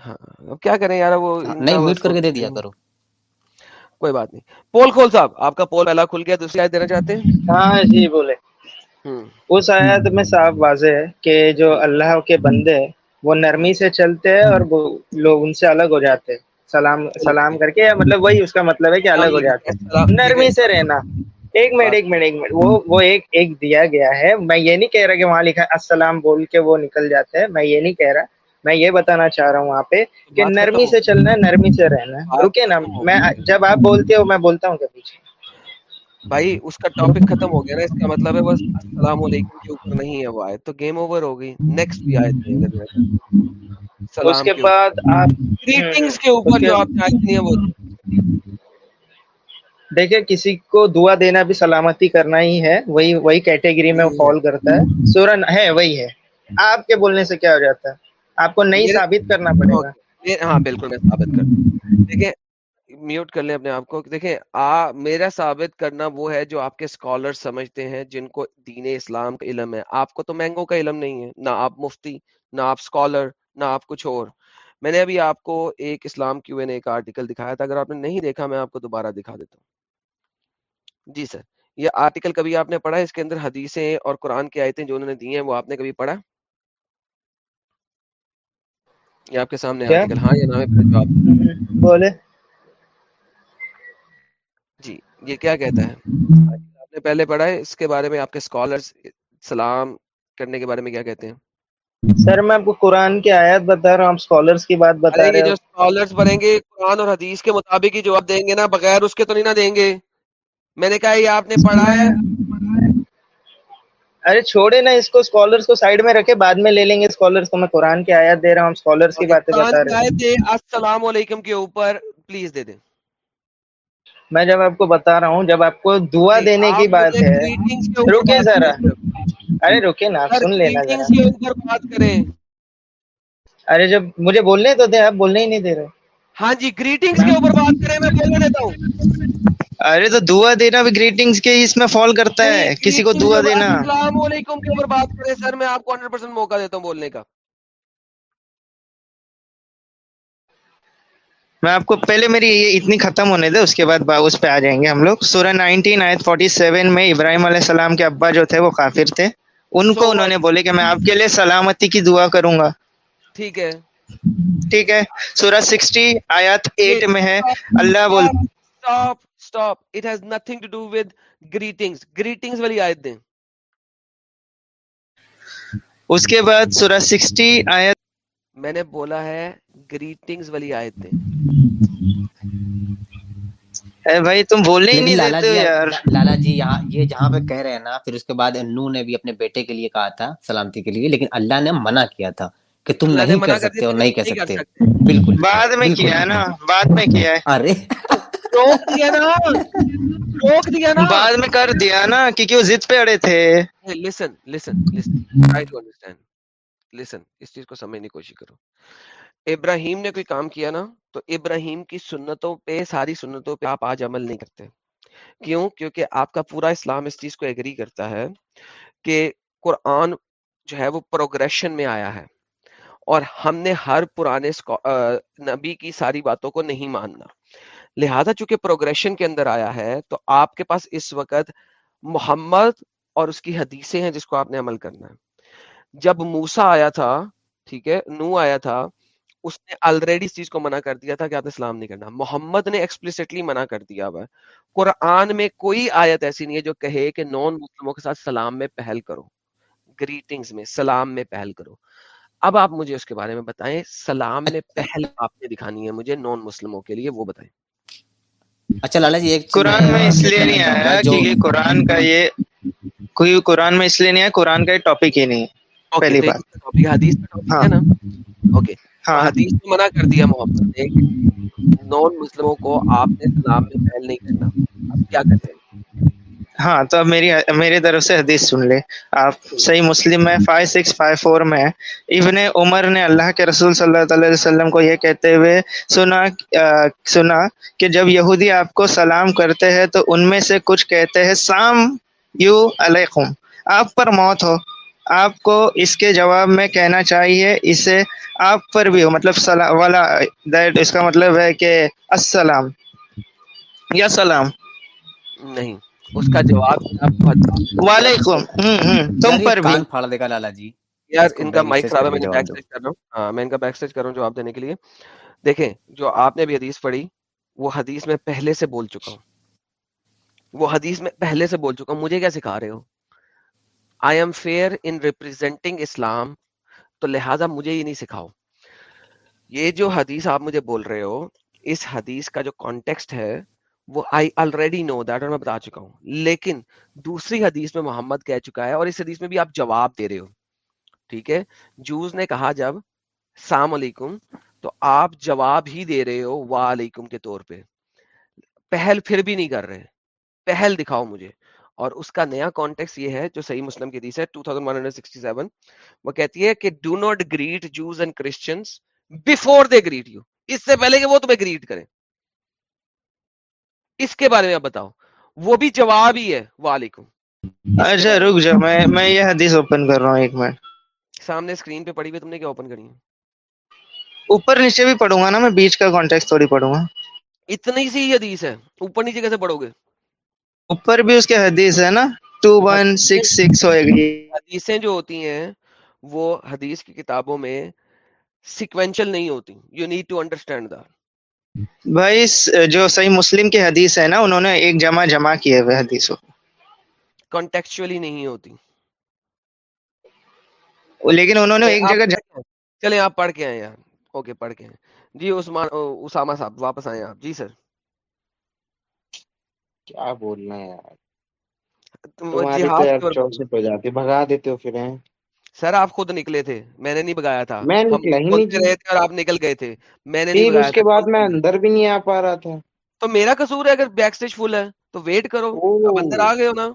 ہاں، اب کیا کریں یار وہ ہاں، نہیں میوٹ کر کے دے دیا کرو۔ کوئی بات نہیں۔ پول کھول صاحب آپ کا پول پہلا کھل گیا دوسری آیت دینا چاہتے ہیں؟ ہاں جی بولے۔ اس آیت میں واضح ہے کہ جو اللہ کے بندے وہ نرمی سے چلتے ہیں اور لوگ ان سے الگ ہو جاتے ہیں۔ سلام سلام کر کے مطلب وہی اس کا مطلب ہے کہ الگ ہو جاتے ہیں۔ نرمی سے رہنا۔ ایک منٹ ایک منٹ ایک منٹ۔ وہ وہ ایک ایک دیا گیا ہے۔ میں یہ نہیں کہہ رہا کہ وہاں لکھا السلام بول کے وہ نکل جاتے ہیں۔ میں یہ نہیں کہہ رہا میں یہ بتانا چاہ رہا ہوں وہاں پہ کہ نرمی سے چلنا ہے نرمی سے رہنا ہے۔ رکے نا میں جب آپ بولتے ہو میں بولتا ہوں کہ پیچھے؟ بھائی اس کا ٹاپک ختم ہو گیا نا اس کا مطلب ہے بس السلام علیکم کے اوپر نہیں ہے وہ آئے تو گیم اوور ہو گئی۔ نیکسٹ بھی آئے تھے اس کے بعد آپ گریٹنگز کے اوپر جو آپ چاہتے ہیں وہ۔ دیکھیں کسی کو دعا دینا بھی سلامتی کرنا ہی ہے وہی وہی کیٹیگری میں فال کرتا ہے۔ سورن ہے وہی ہے۔ آپ کے بولنے سے کیا ہو جاتا ہے؟ آپ کو نہیں ثابت کرنا پڑے گا۔ ہاں بالکل میں ثابت کر دیکھیں میوٹ کر لیں اپنے آپ کو۔ دیکھیں آ میرا ثابت کرنا وہ ہے جو آپ کے اسکالر سمجھتے ہیں جن کو دین اسلام کا علم ہے۔ آپ کو تو مینگو کا علم نہیں ہے نہ آپ مفتی نہ آپ اسکالر نہ آپ کچھ اور۔ میں نے ابھی آپ کو ایک اسلام کیو این اے کا آرٹیکل دکھایا تھا۔ اگر آپ نے نہیں دیکھا میں آپ کو دوبارہ دکھا دیتا ہوں۔ جی سر یہ آرٹیکل کبھی آپ نے پڑھا اس کے اندر حدیثیں اور قرآن کی آیتیں جو انہوں نے دی ہیں وہ آپ نے کبھی پڑھا؟ یہ آپ کے سامنے ہاں یا نام پھر جواب بولے۔ جی یہ کیا کہتا ہے؟ آپ نے پہلے پڑھا ہے اس کے بارے میں آپ کے اسکالرز سلام کرنے کے بارے میں کیا کہتے ہیں؟ سر میں آپ کو قرآن کی آیت بتا رہا ہوں اسکالرس کی بات بتا رہے ہیں جو اسکالرس پڑھیں گے قرآن اور حدیث کے مطابق ہی جواب دیں گے نا بغیر اس کے تو نہیں نہ دیں گے۔ میں نے کہا یہ آپ نے پڑھا ہے ارے چھوڑے نا اس کو اسکالرس کو سائڈ میں رکھے بعد میں لے لیں گے اسکالرس کو۔ میں قرآن کی آیات دے رہا ہوں اسکالرس کی باتیں بتا رہا ہوں۔ السلام علیکم کے اوپر پلیز دے دیں۔ میں جب آپ کو بتا رہا ہوں جب آپ کو دعا دینے کی بات ہے رکے ذرا۔ ارے رکے نا سن لینا کے ارے جب مجھے بولنے تو دے آپ بولنے ہی نہیں دے رہے۔ ہاں جی گریٹنگز کے اوپر بات کریں میں بولنے دیتا ہوں۔ ارے تو دعا دینا بھی گریٹنگز کے اس میں فال کرتا ہے کسی کو دعا دینا۔ السلام علیکم کے اوپر بات کریں سر میں آپ کو 100% موقع دیتا ہوں بولنے کا۔ میں آپ کو پہلے میری یہ اتنی ختم ہونے دے اس کے بعد اس پہ آ جائیں گے ہم لوگ۔ سورہ 19 آیت 47 میں ابراہیم علیہ السلام کے ابا جو تھے وہ کافر تھے۔ ان کو انہوں نے بولے کہ میں آپ کے لیے سلامتی کی دعا کروں گا۔ ٹھیک ہے۔ ٹھیک ہے۔ سورہ 60 آیات 8 میں ہے اللہ بول stop. It has nothing to do with greetings. Greetings والی آیت دیں اس کے بعد سورہ 60 آیت میں نے بولا ہے گریٹنگز والی آیت دیں بھائی تم بولنے ہی نہیں دیتے یار لالا جی یہ جہاں پہ کہہ رہے ہیں نا پھر اس کے بعد انو نے بھی اپنے بیٹے کے لیے کہا تھا سلامتی کے لیے لیکن اللہ نے منع کیا تھا کہ تم نہیں کر سکتے اور نہیں کہہ سکتے بالکل بعد میں کیا ہے نا بعد میں کیا ہے ارے روک دیا نا روک دیا نا۔ بعد میں کر دیا نا کیونکہ وہ ضد پہ اڑے تھے۔ لسن لسن لسن انڈرسٹینڈ لسن اس چیز کو سمجھنے کی کوشش کرو۔ ابراہیم نے کوئی کام کیا نا تو ابراہیم کی سنتوں پہ ساری سنتوں پہ آپ آج عمل نہیں کرتے۔ کیوں؟ کیونکہ آپ کا پورا اسلام اس چیز کو ایگری کرتا ہے کہ قرآن جو ہے وہ پروگرشن میں آیا ہے۔ اور ہم نے ہر پرانے نبی کی ساری باتوں کو نہیں ماننا۔ لہٰذا چونکہ پروگریشن کے اندر آیا ہے، تو آپ کے پاس اس وقت محمد اور اس کی حدیثیں ہیں جس کو آپ نے عمل کرنا ہے۔ جب موسا آیا تھا، ٹھیک ہے نو آیا تھا، اس نے آلریڈی اس چیز کو منع کر دیا تھا کہ آپ نے اسلام نہیں کرنا۔ محمد نے ایکسپلسٹلی منع کر دیا ہوا قرآن میں کوئی آیت ایسی نہیں ہے جو کہے کہ نان مسلموں کے ساتھ سلام میں پہل کرو۔ گریٹنگز میں، سلام میں پہل کرو۔ اب آپ مجھے اس کے بارے میں بتائیں، سلام میں پہل آپ نے دکھانی ہے مجھے نان مسلموں کے لیے، وہ بتائیں۔ اچھا لالا جی ایک قرآن میں اس لیے نہیں آیا کیونکہ قرآن کا یہ کوئی قرآن میں اس لیے نہیں آیا قرآن کا یہ ٹاپک ہی نہیں پہلی بات۔ حدیث کا ہے ہاں۔ نا؟ اوکے ہاں۔ حدیث نے منع کر دیا محمد نے نان مسلموں کو آپ نے سلام میں پہل نہیں کرنا۔ اب کیا کرتے ہیں؟ ہاں تو اب میری میری طرف سے حدیث سن لے آپ صحیح مسلم میں فائیو سکس فائیو فور میں ابن عمر نے اللہ کے رسول صلی اللہ علیہ وسلم کو یہ کہتے ہوئے سنا سنا کہ جب یہودی آپ کو سلام کرتے ہیں تو ان میں سے کچھ کہتے ہیں، سام یو علیکم آپ پر موت ہو۔ آپ کو اس کے جواب میں کہنا چاہیے، اسے آپ پر بھی ہو۔ مطلب سلام والا، دیٹ اس کا مطلب ہے کہ السلام یا سلام۔ نہیں۔ اس کا جواب وعلیکم۔ تم پر بھی۔ پھاڑ دے گا لالا جی۔ یار ان کا مائک خراب ہے میں بیک سٹیج کر رہا ہوں۔ ہاں، میں ان کا بیک سٹیج کر رہا ہوں جواب دینے کے لیے۔ دیکھیں جو آپ نے بھی حدیث پڑھی وہ حدیث میں پہلے سے بول چکا ہوں۔ وہ حدیث میں پہلے سے بول چکا ہوں۔ مجھے کیا سکھا رہے ہو؟ I am fair in representing Islam تو لہٰذا مجھے یہ نہیں سکھاؤ۔ یہ جو حدیث آپ مجھے بول رہے ہو اس حدیث کا جو کانٹیکسٹ ہے وہ آئی آلریڈی نو دیٹ اور میں بتا چکا ہوں۔ لیکن دوسری حدیث میں محمد کہہ چکا ہے اور اس حدیث میں بھی آپ جواب دے رہے ہو۔ ٹھیک ہے؟ جوز نے کہا جب سلام علیکم، تو آپ جواب ہی دے رہے ہو وعلیکم کے طور پہ۔ پہل پھر بھی نہیں کر رہے۔ پہل دکھاؤ مجھے۔ اور اس کا نیا کانٹیکس یہ ہے جو صحیح مسلم کی حدیث ہے 2167 وہ کہتی ہے کہ do not greet Jews and Christians before they greet you اس سے پہلے کہ وہ تمہیں گریٹ کریں۔ اس کے بارے میں بتاؤ۔ وہ بھی جواب ہی ہے۔ وعلیکم۔ اچھا رک جا میں میں یہ حدیث اوپن کر رہا ہوں ایک منٹ۔ سامنے اسکرین پہ پڑی ہوئی تم نے کیا اوپن کری ہے؟ اوپر نیچے بھی پڑھوں گا نا میں بیچ کا کانٹیکٹ تھوڑی پڑھوں گا۔ اتنی سی ہی حدیث ہے۔ اوپر نیچے کیسے پڑھو گے؟ اوپر بھی اس کے حدیث ہے نا۔ 2166 ہوئے گی حدیثیں جو ہوتی ہیں وہ حدیث کی کتابوں میں سیکوینشل نہیں ہوتی۔ You need to understand that بھائی جو صحیح مسلم کی حدیث ہے نا انہوں نے ایک جمع جمع کیے ہوئے حدیثوں کانٹیکچولی نہیں ہوتی۔ لیکن انہوں نے ایک جگہ چلیں آپ پڑھ کے آئیں یار۔ اوکے پڑھ کے ہیں جی عثمان اسامہ صاحب واپس آئیں آپ۔ جی سر۔ کیا بولنا ہے یار؟ تمہاری تو جاتی۔ بھگا دیتے ہو پھر ہیں؟ سر آپ خود نکلے تھے میں نے نہیں بگایا تھا۔ اور آپ نکل گئے تھے۔ میں نے نہیں اس کے بعد میں اندر بھی نہیں آ پا رہا تھا۔ تو میرا قصور ہے اگر بیک سٹیج فل ہے تو ویٹ کرو۔ اندر آ گئے ہو نا۔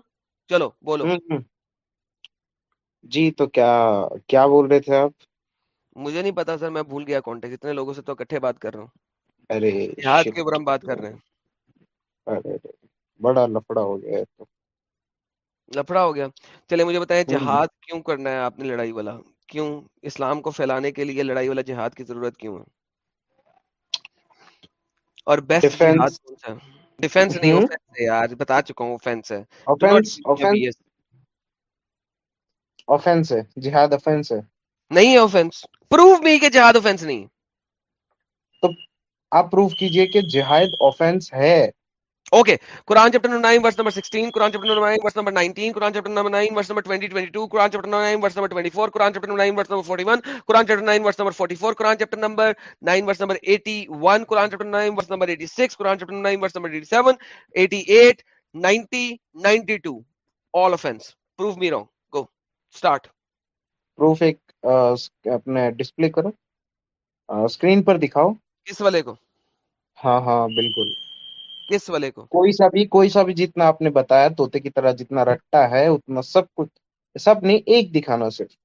چلو بولو۔ جی تو کیا کیا بول رہے تھے آپ؟ مجھے نہیں پتا سر میں بھول گیا کانٹیکٹ اتنے لوگوں سے تو اکٹھے بات کر رہا ہوں۔ ارے ہاتھ کے اوپر ہم بات کر رہے ہیں۔ ارے بڑا لفڑا ہو گیا تو۔ لفڑا ہو گیا۔ چلے مجھے بتائیں جہاد کیوں کرنا ہے آپ نے لڑائی والا؟ کیوں اسلام کو پھیلانے کے لیے لڑائی والا جہاد کی ضرورت کیوں ہے؟ اور ڈیفینس نہیں اوفنس ہے یار بتا چکا ہوں اوفنس ہے۔ اوفنس ہے جہاد اوفنس ہے۔ نہیں ہے اوفنس پروف بھی کہ جہاد اوفنس نہیں۔ تو آپ پروف کیجیے کہ جہاد اوفنس ہے۔ Okay Quran chapter number 9 verse number 16 Quran chapter number 9 verse number 19 Quran chapter number 9 verse number 20 22 Quran chapter number 9 verse number 24 Quran chapter number 9 verse number 41 Quran chapter 9 verse number 44 Quran chapter number 9 verse number 81 Quran chapter 9 verse number 86 Quran chapter 9 verse number 87 88 90 92 all offense. Prove me wrong. Go. Start. Proof ایک اپنے display کرو screen پر دکھاؤ اس والے کو ہاں ہاں بالکل کس والے کو؟ کوئی سا بھی کوئی سا بھی جتنا آپ نے بتایا توتے کی طرح جتنا رٹتا ہے اتنا سب کچھ سب نہیں ایک دکھانا صرف۔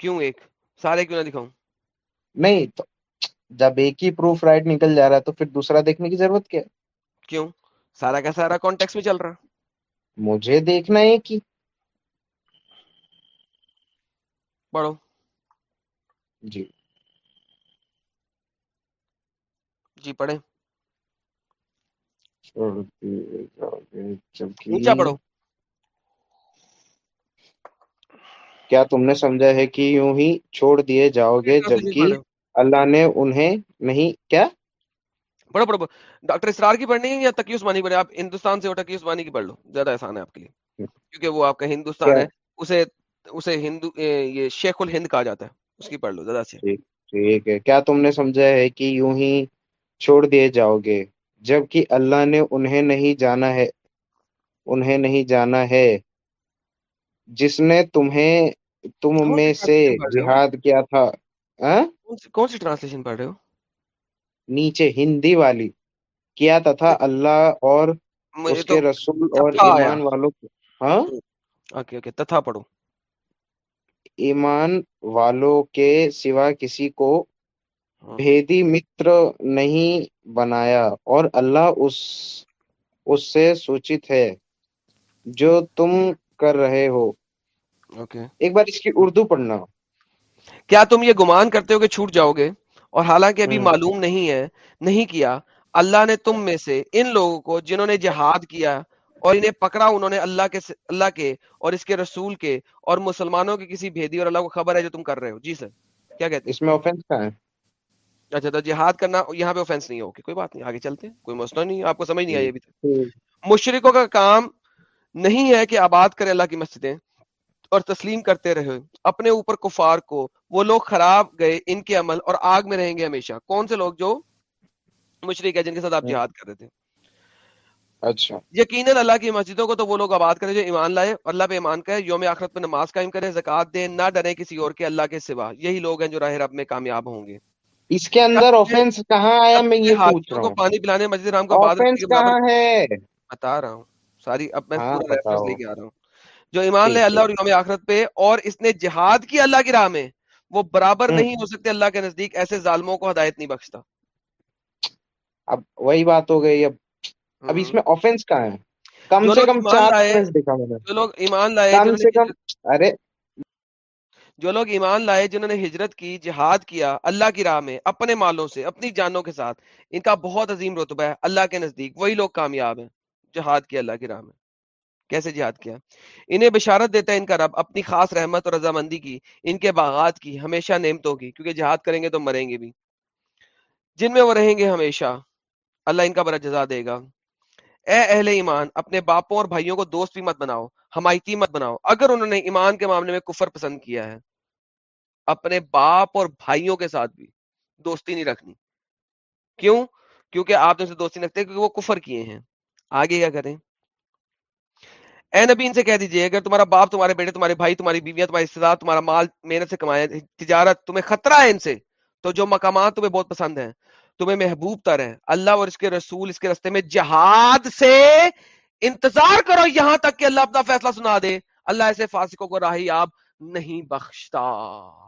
کیوں ایک؟ سارے کیوں نہ دکھاؤں؟ نہیں تو جب ایک ہی پروف رائٹ نکل جا رہا ہے تو پھر دوسرا دیکھنے کی ضرورت کیا؟ کیوں؟ سارا کا سارا کانٹیکس میں چل رہا۔ مجھے دیکھنا ہے کہ پڑھو۔ جی۔ جی پڑھیں۔ چھوڑ پڑھو۔ کیا تم نے سمجھا ہے کہ یوں ہی چھوڑ دیے جاؤ گے جبکہ اللہ نے انہیں نہیں کیا؟ پڑھو پڑھو ڈاکٹر اسرار کی پڑھنی ہے یا تکی عثمانی پڑھے آپ ہندوستان سے ہو تقی عثمانی کی پڑھ لو۔ زیادہ احسان ہے آپ کے لیے۔ کیونکہ وہ آپ کا ہندوستان ہے۔ اسے اسے ہندو یہ شیخ الہند کہا جاتا ہے۔ اس کی پڑھ لو زیادہ اچھے ٹھیک ہے۔ کیا تم نے سمجھا ہے کہ یوں ہی چھوڑ دیے جاؤ گے؟ جبکہ اللہ نے انہیں نہیں جانا ہے انہیں نہیں جانا ہے۔ جس نے تمہیں تم میں سے جہاد کیا تھا؟ کون سی ٹرانسلیشن پڑھ رہے ہو؟ نیچے ہندی والی۔ کیا تھا اللہ اور اس کے رسول اور ایمان والوں ہاں؟ اوکے اوکے تتھا پڑھو۔ ایمان والوں کے سوا کسی کو ہاں۔ بھیدی متر نہیں بنایا اور اللہ اس اس سے سوچت ہے جو تم کر رہے ہو۔ اوکے ایک بار اس کی اردو پڑھنا۔ کیا تم یہ گمان کرتے ہو کہ چھوٹ جاؤ گے؟ اور حالانکہ ابھی ہوں معلوم نہیں ہے نہیں کیا اللہ نے تم میں سے ان لوگوں کو جنہوں نے جہاد کیا اور انہیں پکڑا انہوں نے اللہ کے اللہ کے اور اس کے رسول کے اور مسلمانوں کے کسی بھیدی اور اللہ کو خبر ہے جو تم کر رہے ہو۔ جی سر کیا کہتے اس میں آفینس کا ہے؟ اچھا تو جہاد کرنا یہاں پہ آفینس نہیں ہوگی کوئی بات نہیں آگے چلتے ہیں کوئی مسئلہ نہیں آپ کو سمجھ نہیں آئی ابھی تک۔ ٹھیک مشرکوں کا کام نہیں ہے کہ آباد کرے اللہ کی مسجدیں اور تسلیم کرتے رہے اپنے اوپر کفار کو وہ لوگ خراب گئے ان کے عمل اور آگ میں رہیں گے ہمیشہ۔ کون سے لوگ جو مشرق ہے جن کے ساتھ آپ جہاد کر رہے تھے؟ اچھا۔ یقیناً اللہ کی مسجدوں کو تو وہ لوگ آباد کرے جو ایمان لائے اور اللہ پہ ایمان کرے یوم آخرت پہ نماز قائم کرے زکات دیں نہ ڈرے کسی اور کے اللہ کے سوا۔ یہی لوگ ہیں جو راہ رب میں کامیاب ہوں گے۔ اس کے اندر آفینس کہاں آیا میں یہ پوچھ رہا ہوں؟ پانی پلانے مسجد رام عبادت آفینس کہاں ہے؟ بتا رہا ہوں۔ ساری اب میں ہاں پورا ریفرنس لے کے آ رہا ہوں۔ جو ایمان لے اللہ اور یوم آخرت پہ اور اس نے جہاد کی اللہ کی راہ میں وہ برابر نہیں ہو سکتے اللہ کے نزدیک ایسے ظالموں کو ہدایت نہیں بخشتا۔ اب وہی بات ہو گئی۔ اب اب اس ہوں میں آفینس کہاں ہے؟ کم جو سے لوگ کم ایمان چار دکھا میں نے۔ جو لوگ ایمان لائے کم سے کم ارے جو لوگ ایمان لائے، جنہوں نے ہجرت کی، جہاد کیا، اللہ کی راہ میں، اپنے مالوں سے، اپنی جانوں کے ساتھ، ان کا بہت عظیم رتبہ ہے، اللہ کے نزدیک، وہی لوگ کامیاب ہیں، جہاد کیا، اللہ کی راہ میں۔ کیسے جہاد کیا؟ انہیں بشارت دیتا ہے ان کا رب، اپنی خاص رحمت اور رضامندی کی، ان کے باغات کی، ہمیشہ نعمتوں کی، کیونکہ جہاد کریں گے تو مریں گے بھی۔ جن میں وہ رہیں گے ہمیشہ، اللہ ان کا بڑا جزا دے گا۔ اے اہل ایمان، اپنے باپوں اور بھائیوں کو دوست بھی مت بناؤ، حمایتی مت بناؤ۔ اگر انہوں نے ایمان کے معاملے میں کفر پسند کیا ہے اپنے باپ اور بھائیوں کے ساتھ بھی دوستی نہیں رکھنی۔ کیوں؟ کیونکہ آپ ان سے دوستی رکھتے کیونکہ وہ کفر کیے ہیں۔ آگے کیا کریں؟ اے نبی، ان سے کہہ دیجیے، اگر تمہارا باپ، تمہارے بیٹے تمہارے بھائی، تمہاری بیویاں، تمہاری استداد تمہارا مال محنت سے کمایا تجارت، تمہیں خطرہ ہے ان سے، تو جو مقامات تمہیں بہت پسند ہیں، تمہیں محبوب تر ہے اللہ اور اس کے رسول، اس کے رستے میں جہاد سے انتظار کرو، یہاں تک کہ اللہ اپنا فیصلہ سنا دے۔ اللہ ایسے فاسقوں کو راہی آپ نہیں بخشتا۔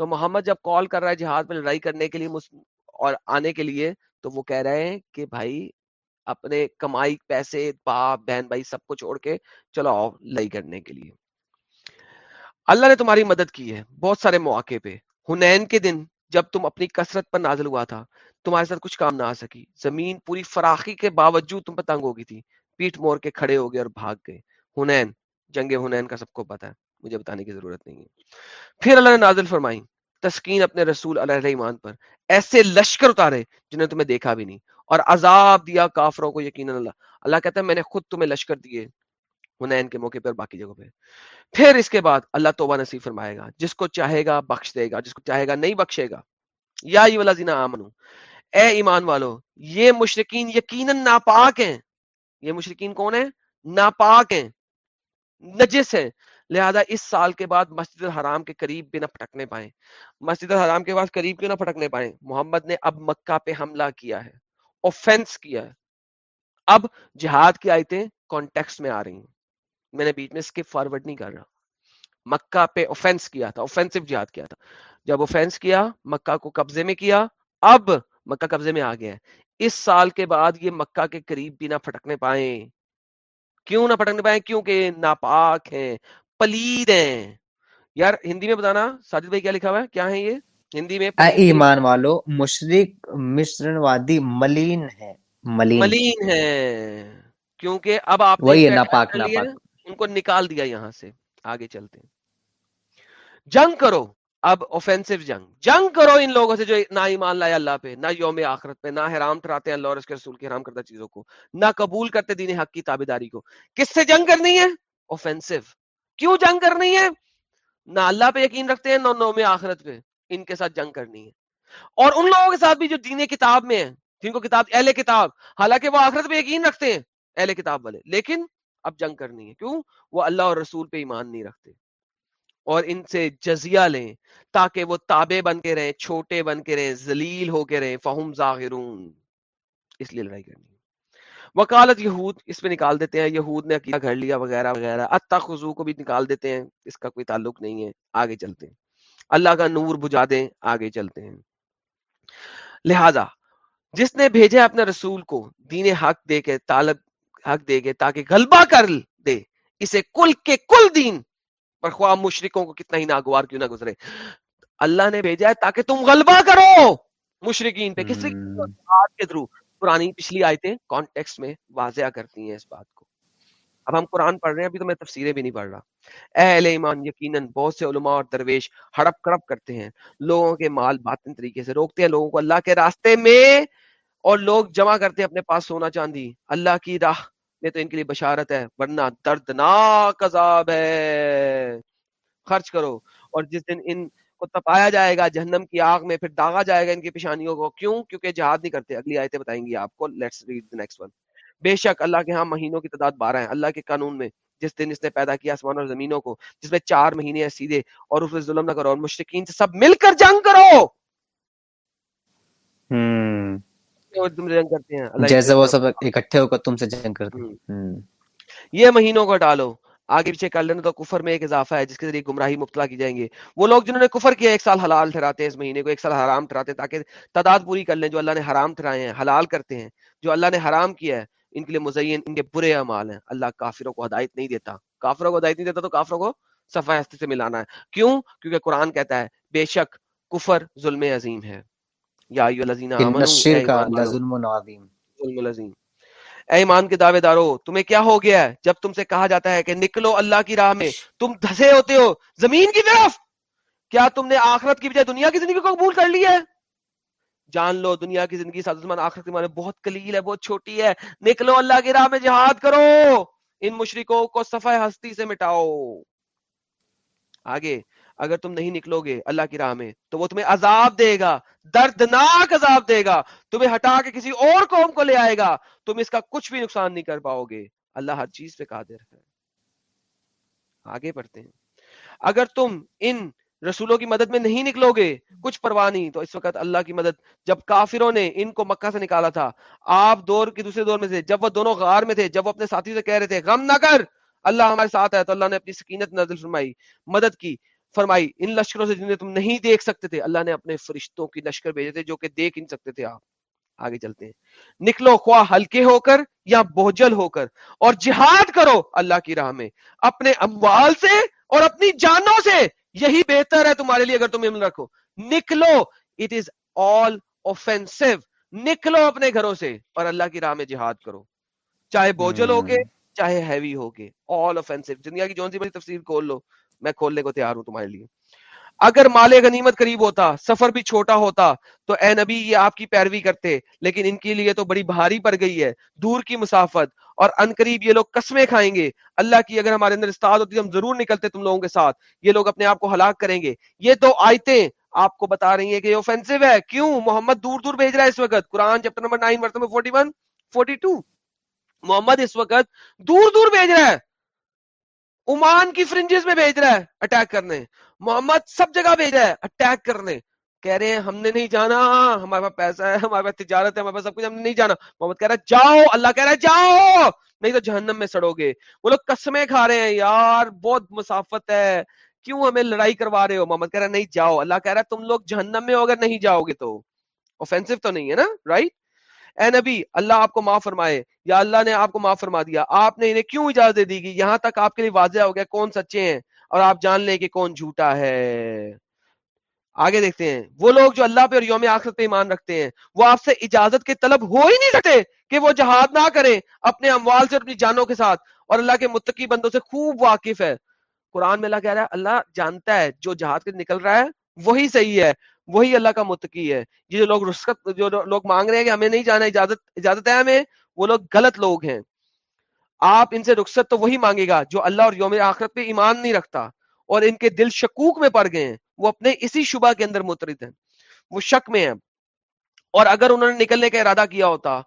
تو محمد جب کال کر رہا ہے جہاد میں لڑائی کرنے کے لیے اور آنے کے لیے، تو وہ کہہ رہے ہیں کہ بھائی، اپنے کمائی، پیسے، باپ، بہن، بھائی سب کو چھوڑ کے چلو آؤ لڑائی کرنے کے لیے۔ اللہ نے تمہاری مدد کی ہے بہت سارے مواقع پہ۔ ہنین کے دن جب تم اپنی کثرت پر نازل ہوا تھا، تمہارے ساتھ کچھ کام نہ آ سکی۔ زمین پوری فراخی کے باوجود تم پہ تنگ ہو گئی تھی۔ پیٹ مور کے کھڑے ہو گئے اور بھاگ گئے۔ ہنین، جنگ ہنین کا سب کو پتا ہے۔ مجھے بتانے کی ضرورت نہیں ہے۔ پھر اللہ نے نازل فرمائی، تسکین اپنے رسول علیہ ایمان پر، ایسے لشکر اتارے جنہیں تمہیں دیکھا بھی نہیں۔ اور عذاب دیا کافروں کو یقینا اللہ۔ اللہ کہتا ہے، میں نے خود تمہیں لشکر دیے ہنین کے موقع پر، باقی جگہوں پہ۔ پھر اس کے بعد اللہ توبہ نصیب فرمائے گا، جس کو چاہے گا بخش دے گا، جس کو چاہے گا نہیں بخشے گا۔ یا یہ والا زینا آمنو، اے ایمان والو، یہ مشرقین یقیناً ناپاک ہیں۔ یہ مشرقین کون ہیں؟ ناپاک ہیں، نجس ہیں۔ لہذا اس سال کے بعد مسجد الحرام کے قریب بھی نہ پھٹکنے پائیں۔ مسجد الحرام کے بعد قریب کیوں نہ پھٹکنے پائیں؟ محمد نے اب مکہ پہ حملہ کیا ہے اوفینس کیا ہے۔ اب جہاد کی آیتیں کانٹیکس میں آ رہی ہیں۔ میں نے بیچ میں اسکپ فارورڈ نہیں کر رہا۔ مکہ پہ اوفینس کیا تھا اوفینسو جہاد کیا تھا۔ جب اوفینس کیا، مکہ کو قبضے میں کیا، اب مکہ قبضے میں آ گیا ہے۔ اس سال کے بعد یہ مکہ کے قریب بھی نہ پھٹکنے پائیں۔ کیوں نہ پھٹکنے پائیں؟ کیونکہ ناپاک ہیں۔ پلید ہیں۔ یار ہندی میں بتانا ساجد بھائی کیا لکھا ہوا ہے؟ کیا ہے یہ؟ ہندی میں اے ایمان والو مشرق مصر وادی ملین ہے ملین۔ ملین ہے۔ کیونکہ اب آپ وہی ناپاک ناپاک ان کو نکال دیا یہاں سے۔ آگے چلتے ہیں۔ جنگ کرو۔ اب اوفینسو جنگ۔ جنگ کرو ان لوگوں سے جو نہ ایمان لائے اللہ پہ نہ یوم آخرت پہ نہ حرام ٹھراتے ہیں اللہ اور اس کے رسول کی حرام کردہ چیزوں کو نہ قبول کرتے دین حق کی تابیداری کو۔ کس سے جنگ کرنی ہے؟ اوفینسو کیوں جنگ کرنی ہے؟ نہ اللہ پہ یقین رکھتے ہیں، نہ نوم آخرت پہ ان کے ساتھ جنگ کرنی ہے۔ اور ان لوگوں کے ساتھ بھی جو دین کتاب میں ہیں، جن کو کتاب اہل کتاب، حالانکہ وہ آخرت پہ یقین رکھتے ہیں، اہل کتاب والے۔ لیکن اب جنگ کرنی ہے۔ کیوں؟ وہ اللہ اور رسول پہ ایمان نہیں رکھتے۔ اور ان سے جزیہ لیں تاکہ وہ تابع بن کے رہیں، چھوٹے بن کے رہیں، ذلیل ہو کے رہیں، فہم ظاہرون۔ اس لیے لڑائی کرنی وکالت یہود اس پہ نکال دیتے ہیں یہود نے عقیدہ گھڑ لیا وغیرہ وغیرہ اتا خضو کو بھی نکال دیتے ہیں اس کا کوئی تعلق نہیں ہے آگے چلتے ہیں۔ اللہ کا نور بجھا دیں آگے چلتے ہیں۔ لہذا جس نے بھیجا اپنے رسول کو دین حق دے کے طالب حق دے کے تاکہ غلبہ کر دے اسے کل کے کل دین۔ پر خواہ مشرکوں کو کتنا ہی ناگوار کیوں نہ گزرے۔ اللہ نے بھیجا ہے تاکہ تم غلبہ کرو مشرقین پہ کس کے تھرو۔ پرانی پچھلی آیتیں کانٹیکس میں واضح کرتی ہیں اس بات کو۔ اب ہم قرآن پڑھ رہے ہیں، ابھی تو میں تفسیریں بھی نہیں پڑھ رہا۔ اہل ایمان، یقیناً بہت سے علماء اور درویش ہڑپ کڑپ کرتے ہیں۔ لوگوں کے مال باطن طریقے سے روکتے ہیں، لوگوں کو اللہ کے راستے میں اور لوگ جمع کرتے ہیں اپنے پاس سونا چاندی۔ اللہ کی راہ میں تو ان کے لیے بشارت ہے، ورنہ دردناک عذاب ہے۔ خرچ کرو اور جس دن ان کو تپایا جائے گا جہنم کی آگ میں پھر داغا جائے گا ان کی پیشانیوں کو۔ کیوں؟ کیونکہ جہاد نہیں کرتے۔ اگلی آیتیں بتائیں گی آپ کو۔ Let's read the next one بے شک اللہ کے ہاں مہینوں کی تعداد بارہ ہیں۔ اللہ کے قانون میں جس دن اس نے پیدا کیا آسمان اور زمینوں کو جس میں چار مہینے ہیں سیدھے اور اس میں ظلم نہ کرو اور مشرقین سے سب مل کر جنگ کرو۔ جنگ کرتے ہیں؟ جیسے وہ سب اکٹھے ہو کر تم سے جنگ کرتے ہیں۔ یہ مہینوں کو ڈالو۔ آگے پیچھے کر لینا تو کفر میں ایک اضافہ ہے جس کے ذریعے گمراہی مبتلا کی جائیں گے۔ وہ لوگ جنہوں نے کفر کیا ایک سال حلال ٹھہراتے ہیں اس مہینے کو ایک سال حرام ٹھہراتے ہیں تاکہ تعداد پوری کر لیں جو اللہ نے حرام ٹھہرائے ہیں حلال کرتے ہیں۔ جو اللہ نے حرام کیا ہے ان کے لیے مزین ان کے برے اعمال ہیں۔ اللہ کافروں کو ہدایت نہیں دیتا۔ کافروں کو ہدایت نہیں دیتا تو کافروں کو صفحہ ہستی سے ملانا ہے۔ کیوں؟ کیونکہ قرآن کہتا ہے بے شک کفر ظلم عظیم ہے۔ یا ظلم عظیم اے ایمان کے دعوے دارو تمہیں کیا ہو گیا ہے؟ جب تم سے کہا جاتا ہے کہ نکلو اللہ کی راہ میں، تم دھسے ہوتے ہو زمین کی طرف۔ کیا تم نے آخرت کی بجائے دنیا کی زندگی کو قبول کر لیا ہے؟ جان لو، دنیا کی زندگی سازمان آخرت کے معنی بہت قلیل ہے، بہت چھوٹی ہے۔ نکلو اللہ کی راہ میں، جہاد کرو۔ ان مشرکوں کو صفحہ ہستی سے مٹاؤ۔ آگے اگر تم نہیں نکلو گے اللہ کی راہ میں، تو وہ تمہیں عذاب دے گا، دردناک عذاب دے گا، تمہیں ہٹا کے کسی اور قوم کو لے آئے گا، تم اس کا کچھ بھی نقصان نہیں کر پاؤ گے۔ اللہ ہر چیز پہ قادر ہے۔ آگے بڑھتے ہیں۔ اگر تم ان رسولوں کی مدد میں نہیں نکلو گے، کچھ پرواہ نہیں۔ تو اس وقت اللہ کی مدد، جب کافروں نے ان کو مکہ سے نکالا تھا، آپ دور کی دوسرے دور میں تھے، جب وہ دونوں غار میں تھے، جب وہ اپنے ساتھی سے کہہ رہے تھے، غم نہ کر، اللہ ہمارے ساتھ ہے۔ تو اللہ نے اپنی سکینت نازل فرمائی، مدد کی۔ فرمائی ان لشکروں سے جنہیں تم نہیں دیکھ سکتے تھے اللہ نے اپنے فرشتوں کی لشکر بھیجے تھے جو کہ دیکھ نہیں سکتے تھے۔ آپ آگے چلتے ہیں۔ نکلو خواہ ہلکے ہو کر یا بوجھل ہو کر اور جہاد کرو اللہ کی راہ میں اپنے اموال سے اور اپنی جانوں سے۔ یہی بہتر ہے تمہارے لیے اگر تم علم رکھو۔ نکلو اٹ از آل اوفینسو نکلو اپنے گھروں سے اور اللہ کی راہ میں جہاد کرو۔ چاہے بوجھل ہوگے چاہے ہیوی ہوگے۔ آل اوفینسو دنیا کی جون سی بڑی تفصیل کھول لو۔ میں کھولنے کو تیار ہوں تمہارے لیے۔ اگر مال غنیمت قریب ہوتا، سفر بھی چھوٹا ہوتا، تو اے نبی یہ آپ کی پیروی کرتے، لیکن ان کے لیے تو بڑی بھاری پڑ گئی ہے، دور کی مسافت، اور ان قریب یہ لوگ قسمیں کھائیں گے۔ اللہ کی اگر ہمارے اندر استاد ہوتی ہم ضرور نکلتے تم لوگوں کے ساتھ، یہ لوگ اپنے آپ کو ہلاک کریں گے۔ یہ دو آیتیں آپ کو بتا رہی ہیں کہ یہ اوفینسو ہے۔ کیوں؟ محمد دور دور بھیج رہا ہے اس وقت۔ Quran chapter number nine verse forty one forty two Muhammad اس وقت دور دور بھیج رہا ہے۔ عمان کی فرنجز میں بھیج رہا ہے اٹیک کرنے۔ محمد سب جگہ بھیج رہا ہے اٹیک کرنے۔ کہہ رہے ہیں، ہم نے نہیں جانا، ہمارے پاس پیسہ ہے، ہمارے پاس تجارت ہے، ہمارے پاس سب کچھ ہم نے نہیں جانا۔ محمد کہہ رہا ہے، جاؤ، اللہ کہہ رہا ہے، جاؤ۔ نہیں تو جہنم میں سڑو گے۔ وہ لوگ قسمیں کھا رہے ہیں، یار، بہت مسافت ہے۔ کیوں ہمیں لڑائی کروا رہے ہو؟ محمد کہہ رہا ہے، نہیں جاؤ۔ اللہ کہہ رہا ہے، تم لوگ جہنم میں ہو، اگر نہیں جاؤ گے تو۔ اوفینسو تو نہیں ہے نا رائٹ اے نبی، اللہ آپ کو معاف فرمائے، یا اللہ نے آپ کو معاف فرما دیا، آپ نے انہیں کیوں اجازت دے دی گی یہاں تک آپ کے لیے واضح ہو گیا کون سچے ہیں اور آپ جان لیں کہ کون جھوٹا ہے۔ آگے دیکھتے ہیں، وہ لوگ جو اللہ پہ اور یوم آخرت پہ ایمان رکھتے ہیں، وہ آپ سے اجازت کے طلب ہو ہی نہیں سکتے کہ وہ جہاد نہ کریں اپنے اموال سے اپنی جانوں کے ساتھ۔ اور اللہ کے متقی بندوں سے خوب واقف ہے۔ قرآن میں اللہ کہہ رہا ہے، اللہ جانتا ہے جو جہاد کے نکل رہا ہے، وہی صحیح ہے۔ وہی اللہ کا متقی ہے۔ یہ جو لوگ رسکت جو لوگ مانگ رہے ہیں کہ ہمیں نہیں جانا، اجازت اجازت ہے ہمیں، وہ لوگ غلط لوگ ہیں۔ آپ ان سے رخصت تو وہی مانگے گا جو اللہ اور یوم آخرت پہ ایمان نہیں رکھتا اور ان کے دل شکوک میں پڑ گئے ہیں۔ وہ اپنے اسی شبہ کے اندر مترد ہیں۔ وہ شک میں ہیں۔ اور اگر انہوں نے نکلنے کا ارادہ کیا ہوتا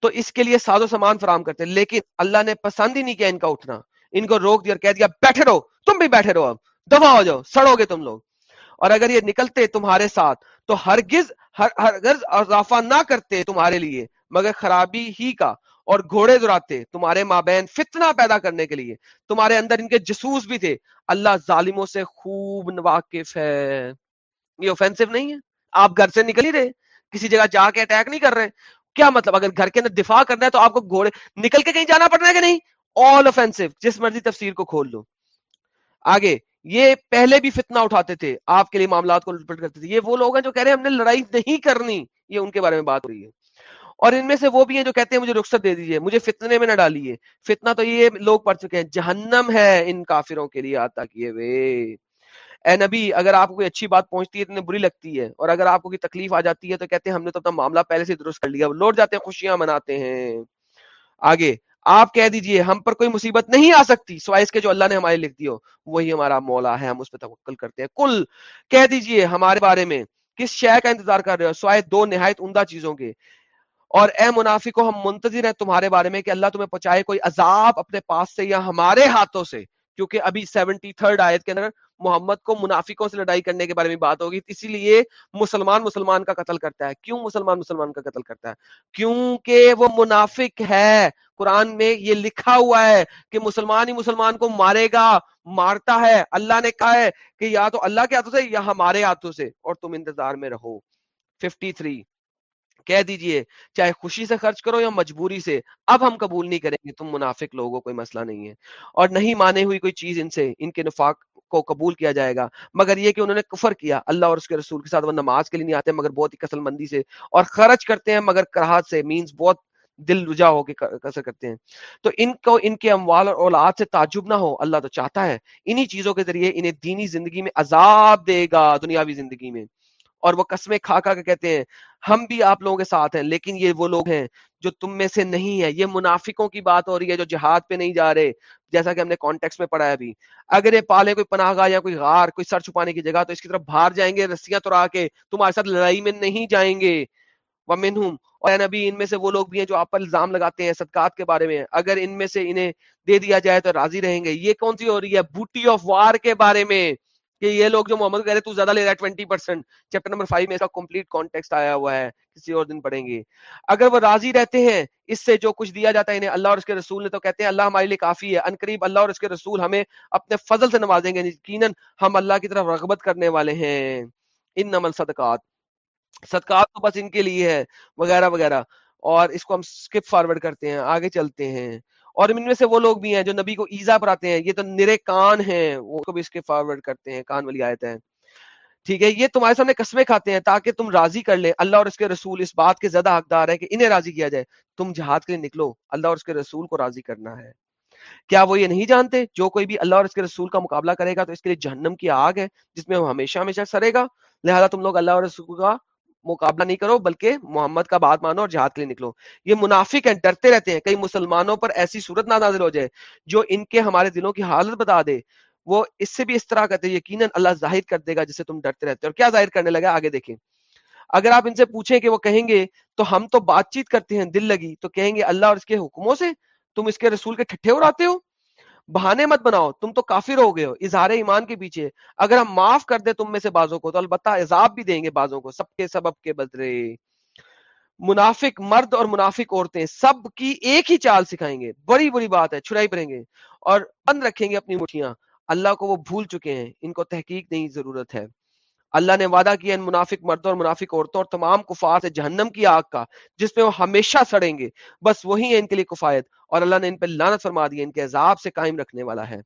تو اس کے لیے ساز و سامان فراہم کرتے۔ لیکن اللہ نے پسند ہی نہیں کیا ان کا اٹھنا۔ ان کو روک دیا اور کہہ دیا، بیٹھے رہو، تم بھی بیٹھے رہو اب۔ دفاع ہو جاؤ، سڑو گے تم لوگ۔ اور اگر یہ نکلتے تمہارے ساتھ، تو ہرگز ہرگز اضافہ نہ کرتے تمہارے لیے، مگر خرابی ہی کا، اور گھوڑے دوراتے تمہارے مابین فتنہ پیدا کرنے کے لیے۔ تمہارے اندر ان کے جسوس بھی تھے۔ اللہ ظالموں سے خوب واقف ہے۔ یہ اوفینسو نہیں ہے؟ آپ گھر سے نکل ہی رہے، کسی جگہ جا کے اٹیک نہیں کر رہے۔ کیا مطلب؟ اگر گھر کے اندر دفاع کرنا ہے تو آپ کو گھوڑے، نکل کے کہیں جانا پڑنا ہے کہ نہیں؟ آل اوفینسو جس مرضی تفسیر کو کھول لو۔ آگے یہ پہلے بھی فتنہ اٹھاتے تھے، آپ کے لیے معاملات کو لٹ پٹ کرتے تھے۔ یہ وہ لوگ ہیں جو کہہ رہے ہیں ہم نے لڑائی نہیں کرنی، یہ ان کے بارے میں بات ہو رہی ہے۔ اور ان میں سے وہ بھی ہیں جو کہتے ہیں مجھے رخصت دے دیجیے، مجھے فتنے میں نہ ڈالیے۔ فتنہ تو یہ لوگ پڑھ چکے ہیں، جہنم ہے ان کافروں کے لیے آتا کیے وے اے نبی، اگر آپ کو کوئی اچھی بات پہنچتی ہے تو بری لگتی ہے، اور اگر آپ کو کوئی تکلیف آ جاتی ہے تو کہتے ہیں ہم نے تو اپنا معاملہ پہلے سے درست کر لیا لوٹ جاتے ہیں، خوشیاں مناتے ہیں۔ آگے آپ کہہ دیجیے، ہم پر کوئی مصیبت نہیں آ سکتی سوائے اس کے جو اللہ نے ہمارے لکھ دی ہو۔ وہی ہمارا مولا ہے، ہم اس پہ توکل کرتے ہیں۔ کل کہہ دیجیے ہمارے بارے میں کس شے کا انتظار کر رہے ہو سوائے دو نہایت عمدہ چیزوں کے۔ اور اے منافقوں ہم منتظر ہیں تمہارے بارے میں کہ اللہ تمہیں پہنچائے کوئی عذاب اپنے پاس سے یا ہمارے ہاتھوں سے، کیونکہ ابھی سیونٹی تھرڈ آیت کے اندر محمد کو منافقوں سے لڑائی کرنے کے بارے میں بات ہوگی، اسی لیے مسلمان مسلمان کا قتل کرتا ہے۔ کیوں مسلمان مسلمان کا قتل کرتا ہے؟ کیونکہ وہ منافق ہے۔ قرآن میں یہ لکھا ہوا ہے کہ مسلمان ہی مسلمان کو مارے گا، مارتا ہے۔ اللہ نے کہا ہے کہ یا تو اللہ کے ہاتھوں سے یا ہمارے ہاتھوں سے، اور تم انتظار میں رہو۔ ففٹی تھری، کہہ دیجیے، چاہے خوشی سے خرچ کرو یا مجبوری سے، اب ہم قبول نہیں کریں گے۔ تم منافق لوگوں، کوئی مسئلہ نہیں ہے۔ اور نہیں مانے ہوئی کوئی چیز ان سے، ان کے نفاق کو قبول کیا جائے گا۔ مگر یہ کہ انہوں نے کفر کیا، اللہ اور اس کے رسول کے ساتھ وہ نماز کے لیے نہیں آتے، مگر بہت ہی کسل مندی سے اور خرچ کرتے ہیں، مگر کراہت سے مینز بہت دل رجا ہو کے کسر کرتے ہیں۔ تو ان کو، ان کے اموال اور اولاد سے تعجب نہ ہو، اللہ تو چاہتا ہے انہی چیزوں کے ذریعے انہیں دینی زندگی میں عذاب دے گا، دنیاوی زندگی میں۔ اور وہ قسمیں کھا کھا کے کہتے ہیں، ہم بھی آپ لوگوں کے ساتھ ہیں، لیکن یہ وہ لوگ ہیں جو تم میں سے نہیں ہے یہ منافقوں کی بات ہو رہی ہے جو جہاد پہ نہیں جا رہے، جیسا کہ ہم نے کانٹیکس میں پڑھا ہے ابھی اگر یہ پالے کوئی پناہ گاہ یا کوئی غار، کوئی سر چھپانے کی جگہ، تو اس کی طرف باہر جائیں گے، رسیاں تو کے تمہارے ساتھ لڑائی میں نہیں جائیں گے۔ ومنہم، اور نبی، ان میں سے وہ لوگ بھی ہیں جو آپ پر الزام لگاتے ہیں صدقات کے بارے میں۔ اگر ان میں سے انہیں دے دیا جائے تو راضی رہیں گے۔ یہ کون سی ہو رہی ہے؟ بوٹی آف وار کے بارے میں۔ کہ یہ لوگ جو محمد کہہ رہے تو زیادہ لے رہا ہے twenty percent chapter number five میں اس کا کمپلیٹ کانٹیکسٹ آیا ہوا ہے، کسی اور دن پڑھیں گے۔ اگر وہ راضی رہتے ہیں، اس سے جو کچھ دیا جاتا ہے، انہیں اللہ اور اس کے رسول نے تو کہتے ہیں، اللہ ہمارے لیے کافی ہے۔ انقریب اللہ اور اس کے رسول ہمیں اپنے فضل سے نوازیں گے۔ یقیناً ہم اللہ کی طرف رغبت کرنے والے ہیں۔ ان نمل صدقات صدقات تو بس ان کے لیے ہے، وغیرہ وغیرہ۔ اور اس کو ہم سکپ فارورڈ کرتے ہیں، آگے چلتے ہیں۔ اور ان میں سے وہ لوگ بھی ہیں جو نبی کو ایزا پر آتے ہیں، یہ تو نرے کان ہیں، وہ کو بھی اس کے فارورڈ کرتے ہیں، کان والی آیت ہے ٹھیک ہے، یہ تمہارے سامنے قسمیں کھاتے ہیں تاکہ تم راضی کر لے۔ اللہ اور اس کے رسول اس بات کے زیادہ حقدار ہے کہ انہیں راضی کیا جائے۔ تم جہاد کے لیے نکلو، اللہ اور اس کے رسول کو راضی کرنا ہے۔ کیا وہ یہ نہیں جانتے؟ جو کوئی بھی اللہ اور اس کے رسول کا مقابلہ کرے گا تو اس کے لیے جہنم کی آگ ہے، جس میں وہ ہمیشہ ہمیشہ سرے گا۔ لہذا تم لوگ اللہ اور رسول کا مقابلہ نہیں کرو، بلکہ محمد کا بات مانو اور جہاد کے لیے نکلو۔ یہ منافق ہیں، ڈرتے رہتے ہیں۔ کئی مسلمانوں پر ایسی صورت نہ نازل ہو جائے جو ان کے ہمارے دلوں کی حالت بتا دے۔ وہ اس سے بھی اس طرح کرتے یقیناً اللہ ظاہر کر دے گا جسے تم ڈرتے رہتے اور کیا ظاہر کرنے لگا؟ آگے دیکھیں۔ اگر آپ ان سے پوچھیں کہ وہ کہیں گے تو ہم تو بات چیت کرتے ہیں، دل لگی تو کہیں گے اللہ اور اس کے حکموں سے تم اس کے رسول کے ٹھٹھے اڑاتے ہو؟ بہانے مت بناؤ، تم تو کافر ہو گئے ہو، اظہار ایمان کے پیچھے اگر ہم معاف کر دیں تم میں سے بازوں کو، تو البتہ عذاب بھی دیں گے بازوں کو، سب کے سبب کے بدلے۔ منافق مرد اور منافق عورتیں سب کی ایک ہی چال سکھائیں گے۔ بڑی بڑی بات ہے، چھڑائی پڑیں گے اور بند رکھیں گے اپنی مٹھیاں۔ اللہ کو وہ بھول چکے ہیں، ان کو تحقیق نہیں ضرورت ہے۔ اللہ نے وعدہ کیا ان منافق مردوں اور منافق عورتوں اور تمام کفار سے جہنم کی آگ کا، جس میں وہ ہمیشہ سڑیں گے۔ بس وہی ہے ان کے لیے کفایت۔ اور اللہ نے ان پہ لانت فرما دی، ان کے عذاب سے قائم رکھنے والا ہے۔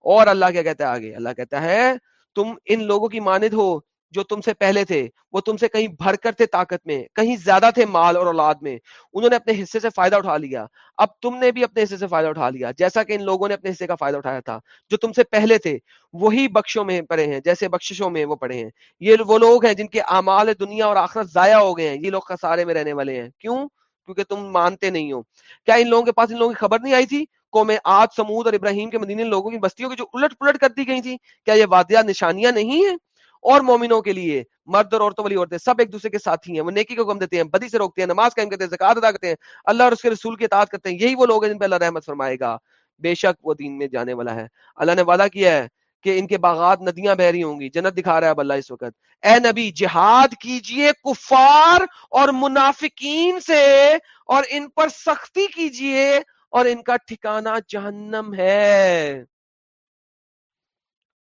اور اللہ کیا کہتا ہے آگے؟ اللہ کہتا ہے، تم ان لوگوں کی ماند ہو جو تم سے پہلے تھے، وہ تم سے کہیں بھر کر تھے طاقت میں، کہیں زیادہ تھے مال اور اولاد میں۔ انہوں نے اپنے حصے سے فائدہ اٹھا لیا۔ اب تم نے بھی اپنے حصے سے فائدہ اٹھا لیا، جیسا کہ ان لوگوں نے اپنے حصے کا فائدہ اٹھایا تھا۔ جو تم سے پہلے تھے، وہی بخشوں میں پڑے ہیں، جیسے بخششوں میں وہ پڑے ہیں۔ یہ وہ لوگ ہیں جن کے اعمال دنیا اور آخرت ضائع ہو گئے ہیں۔ یہ لوگ خسارے میں رہنے والے ہیں۔ کیوں؟ کیونکہ تم مانتے نہیں ہو۔ کیا ان لوگوں کے پاس ان لوگوں کی خبر نہیں آئی تھی؟ قوم آج سمود اور ابراہیم کے مدینے لوگوں کی بستیوں کی جو الٹ پلٹ کر دی گئی تھی۔ کیا یہ وادیات نشانیاں نہیں ہیں؟ اور مومنوں کے لیے مرد اور عورتوں والی عورتیں سب ایک دوسرے کے ساتھی ہیں، وہ نیکی کو کم دیتے ہیں، بدی سے روکتے ہیں، نماز قائم کرتے ہیں زکات ادا کرتے ہیں، اللہ اور اس کے رسول کی اطاعت کرتے ہیں، یہی وہ لوگ ہیں جن پہ اللہ رحمت فرمائے گا۔ بے شک وہ دین میں جانے والا ہے۔ اللہ نے وعدہ کیا ہے کہ ان کے باغات ندیاں بہ رہی ہوں گی، جنت دکھا رہا ہے اب اللہ اس وقت۔ اے نبی، جہاد کیجیے، کفار اور منافقین سے، اور ان پر سختی کیجیے، اور ان کا ٹھکانہ جہنم ہے۔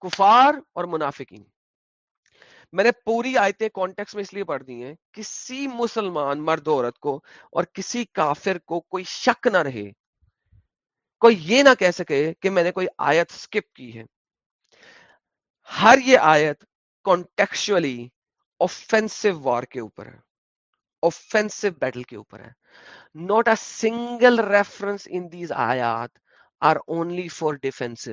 کفار اور منافقین۔ میں نے پوری آیتیں کانٹیکس میں اس لیے پڑھ دی ہیں، کسی مسلمان مرد عورت کو اور کسی کافر کو کوئی شک نہ رہے۔ کوئی یہ نہ کہہ سکے کہ میں نے کوئی آیت سکپ کی ہے۔ ہر یہ آیت کانٹیکچولی اوفینسو وار کے اوپر ہے۔ اوفینسو بیٹل کے اوپر ہے۔ Not a single reference in these آیات آر اونلی فار ڈیفینسو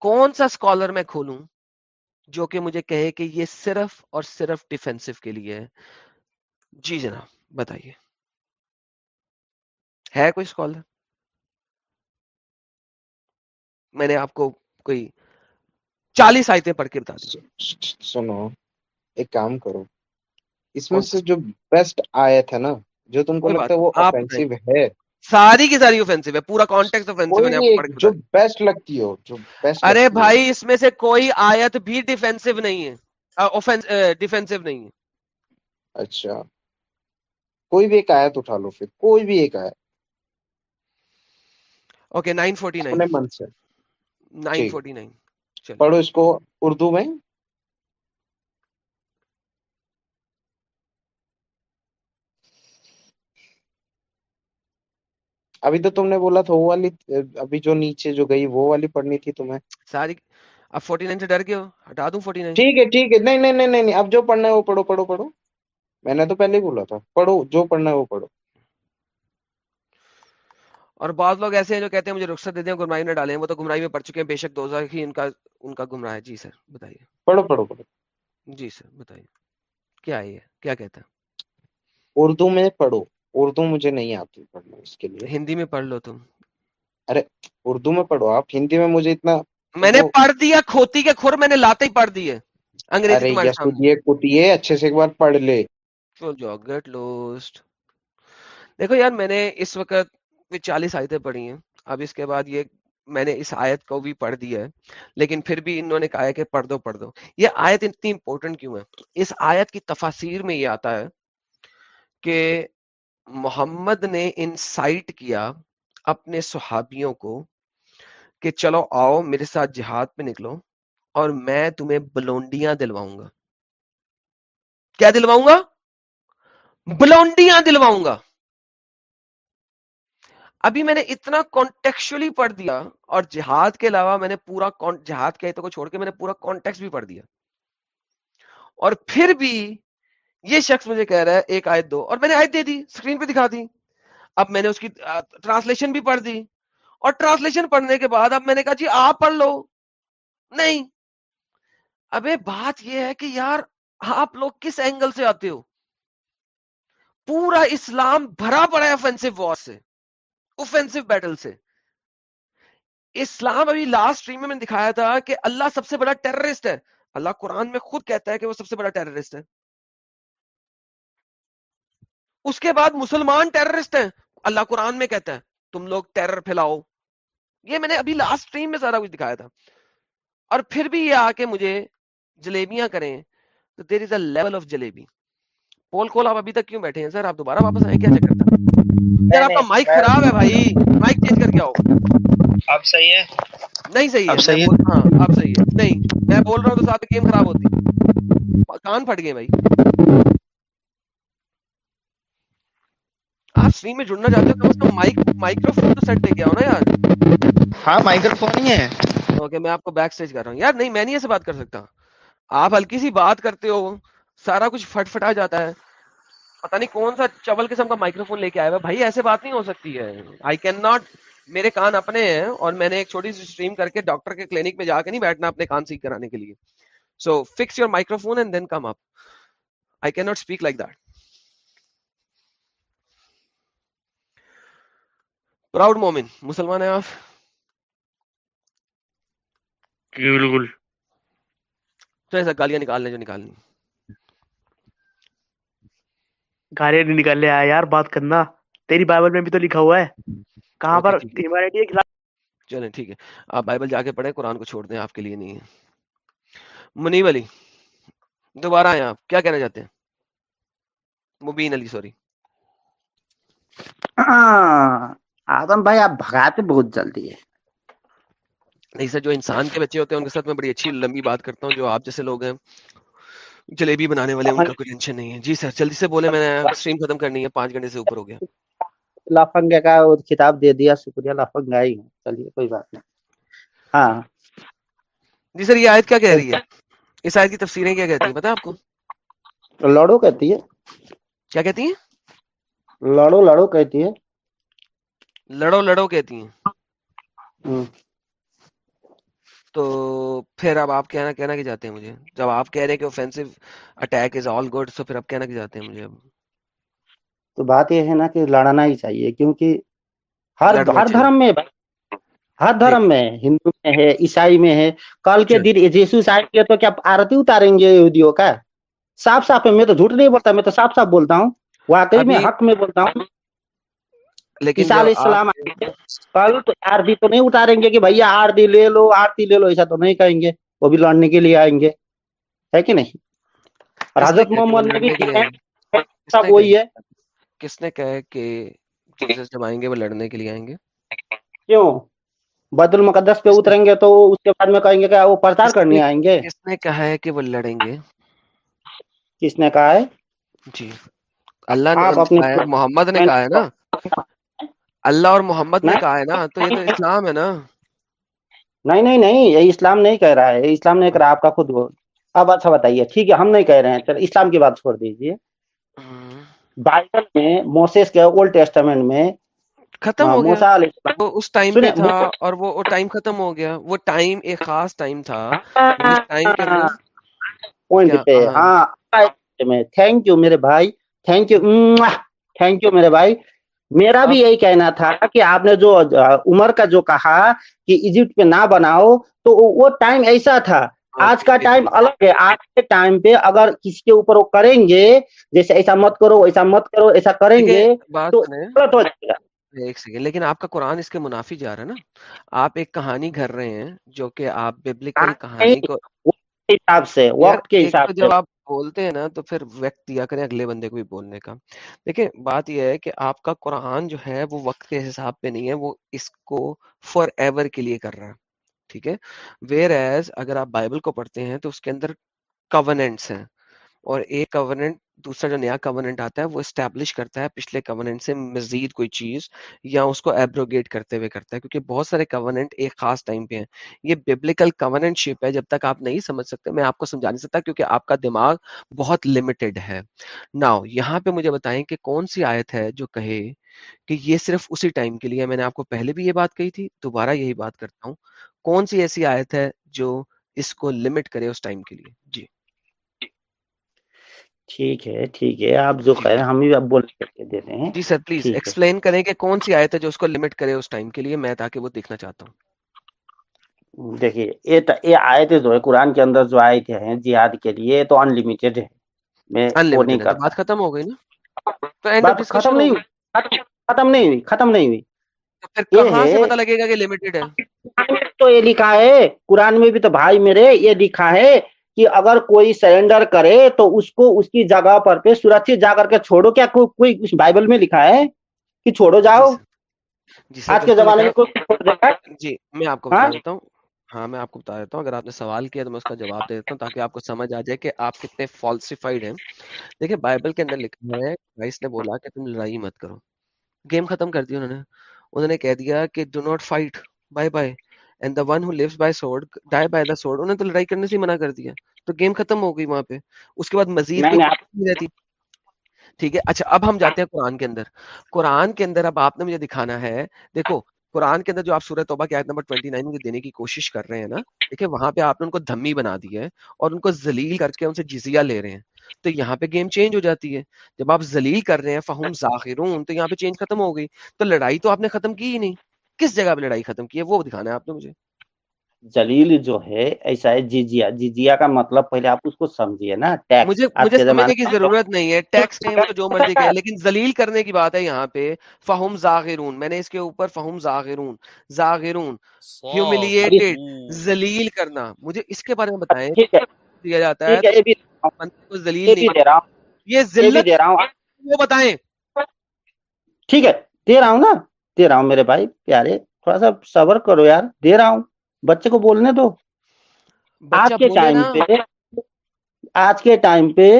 کون سا اسکالر میں کھولوں؟ جو کہ مجھے کہے کہ یہ صرف اور صرف ڈیفینسو کے لیے ہے۔ جی جناب بتائیے۔ ہے کوئی اسکالر میں نے آپ کو کوئی چالیس آیتیں پڑھ کے بتا دی۔ سنو ایک کام کرو۔ اس میں سے جو بیسٹ آیت ہے نا جو تم کو لگتا ہے وہ ہے ساری کی ساری اوفینسو ہے پورا کانٹیکٹ اوفینسو کے جو بیسٹ لگتی ہو جو بیسٹ ارے بھائی اس میں سے کوئی آیت بھی ڈیفینسو نہیں ہے۔ ڈیفینسو نہیں ہے۔ اچھا۔ کوئی بھی ایک آیت اٹھا لو پھر کوئی بھی ایک آیت۔ Okay nine forty nine. اپنے من سے۔ نائن ٹھیک۔ Forty nine. چلیے پڑھو اس کو اردو میں۔ ابھی تو تم نے بولا تھا وہ والی ابھی جو نیچے جو گئی وہ والی پڑھنی تھی تمہیں ساری اب فورٹی نائن سے ڈر گئے ہو ہٹا دوں فورٹی نائن ٹھیک ہے ٹھیک ہے نہیں نہیں نہیں اب جو پڑھنا ہے وہ پڑھو پڑھو پڑھو میں نے تو پہلے ہی بولا تھا پڑھو جو پڑھنا ہے وہ پڑھو اور بعض لوگ ایسے ہیں جو کہتے ہیں مجھے رخصت دے دیں گمراہی میں ڈالیں وہ تو گمراہی میں پڑ چکے ہیں بے شک دوزہ ہی ان کا ان کا گمراہ ہے جی سر بتائیے پڑھو پڑھو پڑھو جی سر بتائیے کیا ہے یہ کیا کہتا ہے اردو میں پڑھو اردو مجھے نہیں آتی پڑھنا اس کے لیے۔ ہندی میں پڑھ لو تم۔ ارے اردو میں پڑھو آپ۔ ہندی میں مجھے اتنا میں نے پڑھ دیا کھوتی کے کھر میں نے لاتے ہی پڑھ دیے انگریزی کتیے اچھے سے ایک بار پڑھ لے۔ Get lost. دیکھو یار میں نے اس وقت چالیس آیتیں پڑھی ہیں۔ اب اس کے بعد یہ میں نے اس آیت کو بھی پڑھ دیا ہے۔ لیکن پھر بھی انہوں نے کہا ہے کہ پڑھ دو پڑھ دو۔ یہ آیت اتنی امپورٹنٹ کیوں ہے؟ اس آیت کی تفاسیر میں یہ آتا ہے کہ محمد نے انسائٹ کیا اپنے صحابیوں کو کہ چلو آؤ میرے ساتھ جہاد پہ نکلو اور میں تمہیں بلونڈیاں دلواؤں گا۔ کیا دلواؤں گا؟ بلونڈیاں دلواؤں گا۔ ابھی میں نے اتنا کانٹیکچولی پڑھ دیا اور جہاد کے علاوہ میں نے پورا جہاد کے کو چھوڑ کے میں نے پورا کانٹیکس بھی پڑھ دیا۔ اور پھر بھی یہ شخص مجھے کہہ رہا ہے، ایک آیت دو، اور میں نے آیت دے دی اسکرین پہ دکھا دی۔ اب میں نے اس کی ٹرانسلیشن بھی پڑھ دی۔ اور ٹرانسلیشن پڑھنے کے بعد اب میں نے کہا جی آپ پڑھ لو۔ نہیں۔ ابے بات یہ ہے کہ یار، آپ لوگ کس اینگل سے آتے ہو؟ پورا اسلام بھرا پڑا ہے اوفینسو وار سے اوفینسو بیٹل سے۔ اسلام ابھی لاسٹ اسٹریم میں میں نے دکھایا تھا کہ اللہ سب سے بڑا ٹیررسٹ ہے۔ اللہ قرآن میں خود کہتا ہے کہ وہ سب سے بڑا ٹیررسٹ ہے۔ اس کے بعد مسلمان ٹیررسٹ ہیں۔ اللہ قرآن میں کہتا ہے تم لوگ ٹیرر پھیلاؤ۔ یہ میں نے ابھی لاسٹ اسٹریم میں سارا کچھ دکھایا تھا۔ اور پھر بھی یہ آ کے مجھے جلیبیاں کریں۔ تو there is a level of jalebi پول کول آپ ابھی تک کیوں بیٹھے ہیں؟ سر آپ دوبارہ واپس آئے کیا چکر تھا؟ یار آپ کا مائک خراب ہے بھائی۔ مائک چینج کر کے آؤ۔ اب صحیح ہے؟ نہیں صحیح ہے۔ ہاں اب صحیح ہے۔ نہیں میں بول رہا ہوں تو ساتھ گیم خراب ہوتی۔ کان پھٹ گئے بھائی۔ آپ اسٹریم میں جڑنا چاہتے ہو کم از کم مائک مائکرو فون تو سیٹ لے کے آؤ نا یار۔ ہاں مائکرو فون ہی ہے۔ اوکے میں آپ کو بیک سٹیج کر رہا ہوں۔ یار نہیں میں نہیں ایسے بات کر سکتا۔ آپ ہلکی سی بات کرتے ہو سارا کچھ فٹ فٹا جاتا ہے۔ پتہ نہیں کون سا چول قسم کا مائکرو فون لے کے آیا ہوا بھائی ایسے بات نہیں ہو سکتی ہے۔ آئی کین ناٹ میرے کان اپنے ہیں اور میں نے ایک چھوٹی سی اسٹریم کر کے ڈاکٹر کے کلینک میں جا کے نہیں بیٹھنا اپنے کان سیکھ کرانے کے لیے۔ So fix your microphone and then come up I can not speak like that proud مومن مسلمان ہیں آپ بالکل تو ایسا گالیاں نکال لیں جو نکالنی. گالیاں نہیں نکالنے آیا یار بات کرنا. تیری بائبل میں بھی تو لکھا ہوا ہے. کہاں پر؟ ٹھیک ہے ہیومینٹی کے خلاف چلیں ٹھیک ہے. آپ بائبل جا کے پڑھیں قرآن کو چھوڑ دیں آپ کے لیے نہیں ہے. منیب علی دوبارہ آئیں آپ. کیا کہنا چاہتے ہیں؟ مبین علی سوری آدم بھائی آپ بھگاتے بہت جلدی ہے نہیں سر جو انسان کے بچے ہوتے ہیں ان کے ساتھ میں بڑی اچھی لمبی بات کرتا ہوں جو آپ جیسے لوگ ہیں جلیبی بنانے والے ان کا کوئی ٹینشن نہیں ہے۔ جی سر جلدی سے بولے میں نے اسٹریم ختم کرنی ہے پانچ گھنٹے سے اوپر ہو گیا۔ لفنگ کا کتاب دے دیا شکریہ لفنگ آئی ہوں چلیے کوئی بات نہیں۔ ہاں۔ جی سر یہ آیت کیا کہہ رہی ہے؟ اس آیت کی تفسیریں کیا کہتی ہیں؟ پتا آپ کو؟ لڑو کہتی ہے۔ کیا کہتی ہیں؟ لڑو لڑو کہتی ہے۔ لڑو لڑو کہتی ہیں۔ تو پھر اب آپ کہنا کہنا کہ جاتے ہیں مجھے۔ جب آپ کہہ رہے ہیں کہ offensive attack is all good تو پھر اب کہنا کہ جاتے ہیں مجھے اب۔ تو بات یہ ہے نا کہ لڑنا ہی چاہیے کیونکہ ہر لڑنا ہر دھرم میں ہر دھرم میں ہندو میں ہے عیسائی میں ہے۔ کل کے دن یسوس آئیں گے تو کیا آرتی اتاریں گے یہودیوں کا؟ صاف صاف میں تو جھوٹ نہیں بولتا میں تو صاف صاف بولتا ہوں۔ واقعی میں حق میں بولتا ہوں۔ لیکن عیسیٰ علیہ السلام کل تو آرتی تو نہیں اتاریں گے کہ بھیا آرتی لے لو آرتی لے لو ایسا تو نہیں کہیں گے وہ بھی لڑنے کے لیے آئیں گے۔ ہے کہ نہیں؟ اور حضرت محمد نے بھی سب وہی ہے۔ کس نے کہا کہ جیسس جب آئیں گے وہ لڑنے کے لیے آئیں گے؟ کیوں؟ بیت المقدس پہ اتریں گے تو اس کے بعد میں کہیں گے کہ وہ پرچار کرنے نے آئیں گے۔ کس نے کہا ہے کہ وہ لڑیں گے؟ کس نے کہا ہے؟ جی۔ اللہ نے محمد نے کہا ہے نا۔ اللہ اور محمد نے کہا ہے نا تو یہ تو اسلام ہے نا۔ نہیں نہیں نہیں یہ اسلام نہیں کہہ رہا ہے۔ اسلام نہیں کہہ رہا آپ کا خود وہ۔ اب اچھا بتائیے ٹھیک ہے ہم نہیں کہہ رہے ہیں چل اسلام کی بات چھوڑ دیجیے بائبل میں موسیس کے اولڈ ٹیسٹامنٹ میں ختم ہاں، ہو گیا۔ وہ اس ٹائم پہ تھا اور وہ ٹائم ختم ہو گیا۔ وہ ٹائم ایک خاص ٹائم تھا۔ ٹائم کے پوائنٹ کیا پہ ہاں ہاں تھینک یو میرے بھائی تھینک یو تھینک یو میرے بھائی۔ میرا بھی یہی کہنا تھا کہ آپ نے جو عمر کا جو کہا کہ ایجپٹ پہ نہ بناؤ تو وہ ٹائم ایسا تھا۔ آج کا ٹائم الگ ہے۔ آج کے ٹائم پہ اگر کسی کے اوپر وہ کریں گے جیسے ایسا مت کرو ایسا مت کرو ایسا کریں گے تو غلط ہو جائے گا۔ ایک سیکنڈ لیکن آپ کا قرآن اس کے منافی جا رہا ہے نا۔ آپ ایک کہانی گھر رہے ہیں جو کہ آپ بیبلیکل کہانی کو حساب سے وقت کے حساب سے۔ جب آپ بولتے ہیں نا تو پھر وقت دیا کریں اگلے بندے کو بھی بولنے کا دیکھیں بات یہ ہے کہ آپ کا قرآن جو ہے وہ وقت کے حساب پہ نہیں ہے وہ اس کو فار ایور کے لیے کر رہا ہے ٹھیک ہے ویئر ایز اگر آپ بائبل کو پڑھتے ہیں تو اس کے اندر کوننٹس ہیں اور ایک کوننٹ دوسرا جو نیا کوننٹ آتا ہے، وہ اسٹیبلش کرتا ہے پچھلے کوننٹ سے مزید کوئی چیز، یا اس کو ایبروگیٹ کرتے ہوئے کرتا ہے، کیونکہ بہت سارے کوننٹ ایک خاص ٹائم پہ ہیں۔ یہ بیبلیکل کوننٹ شپ ہے، جب تک آپ نہیں سمجھ سکتے، میں آپ کو سمجھا نہیں سکتا کیونکہ آپ کا دماغ بہت لمیٹڈ ہے۔ ناؤ یہاں پہ مجھے بتائیں کہ کون سی آیت ہے جو کہے کہ یہ صرف اسی ٹائم کے لیے، میں نے آپ کو پہلے بھی یہ بات کہی تھی، دوبارہ یہی بات کرتا ہوں۔ کون سی ایسی آیت ہے جو اس کو لمٹ کرے اس ٹائم کے لیے؟ جی۔ ٹھیک ہے ٹھیک ہے۔ آپ جو ہیں ہم بھی اب بول کے دے رہے ہیں۔ جی سر پلیز ایکسپلین کریں کہ کون سی آیت ہے جو اس کو لمٹ کرے اس ٹائم کے لیے میں تاکہ وہ دیکھنا چاہتا ہوں۔ دیکھیے یہ آیتیں جو ہے قرآن کے اندر جو آیتیں ہیں جہاد کے لیے تو ان لمیٹیڈ ہے۔ میں وہ نہیں بات ختم ہو گئی نا؟ تو اینڈ ختم نہیں ہوئی۔ ختم- نہیں ہوئی ختم نہیں ہوئی۔ کہاں سے لگے گا کہ لمیٹڈ ہے تو یہ لکھا ہے؟ قرآن میں بھی تو بھائی میرے یہ لکھا ہے کہ اگر کوئی سرنڈر کرے تو اس کو اس کی جگہ پر پہ سرکشت جا کر کے چھوڑو۔ کیا کوئی اس بائبل میں لکھا ہے کہ چھوڑو جاؤ؟ جی سر۔ آج کے زمانے میں کوئی جی میں آپ کو ہاں؟ بتا دیتا ہوں۔ ہاں میں آپ کو بتا دیتا ہوں۔ اگر آپ نے سوال کیا تو میں اس کا جواب دے دیتا ہوں تاکہ آپ کو سمجھ آ جائے کہ آپ کتنے فالسیفائڈ ہیں۔ دیکھیں بائبل کے اندر لکھا ہے کرائسٹ نے بولا کہ تم لڑائی مت کرو۔ گیم ختم کر دی انہوں نے۔ انہوں نے کہہ دیا کہ do not fight bye bye and the one who lives by sword die by the sword انہوں نے تو لڑائی کرنے سے منع کر دیا تو گیم ختم ہو گئی وہاں پہ اس کے بعد مزید نہیں رہتی ٹھیک ہے اچھا اب ہم جاتے ہیں قرآن کے اندر قرآن کے اندر اب آپ نے مجھے دکھانا ہے دیکھو قرآن کے اندر جو آپ سورہ توبہ کی آیت نمبر 29 مجھے دینے کی کوشش کر رہے ہیں نا دیکھیں وہاں پہ آپ نے ان کو دھمی بنا دیا ہے اور ان کو ذلیل کر کے ان سے جزیہ لے رہے ہیں تو یہاں پہ گیم چینج ہو جاتی ہے جب آپ ذلیل کر رہے ہیں فہم ظاہرون تو یہاں پہ چینج ختم ہو گئی تو لڑائی تو آپ نے ختم کی ہی نہیں کس جگہ پہ لڑائی ختم کی ہے؟ وہ دکھانا ہے آپ نے مجھے۔ جلیل جو ہے ایسا ہے جیجیا جیجیا کا مطلب پہلے آپ اس کو سمجھیے نا مجھے سمجھنے کی ضرورت نہیں ہے۔ ٹیکس جو مرضی کہیں لیکن ذلیل کرنے کی بات ہے یہاں پہ۔ فہم زاغرون میں نے اس کے اوپر فہم زاغرون زاغرون ہیوملیٹڈ ذلیل کرنا۔ مجھے اس کے بارے میں بتائیں۔ دیا جاتا ہے۔ بندے کو دے رہا ہوں۔ یہ وہ بتائیں۔ ٹھیک ہے دے رہا ہوں نا۔ دے رہا ہوں میرے بھائی پیارے تھوڑا سا صبر کرو یار دے رہا ہوں۔ بچے کو بولنے دو۔ آج کے ٹائم پہ آج کے ٹائم پہ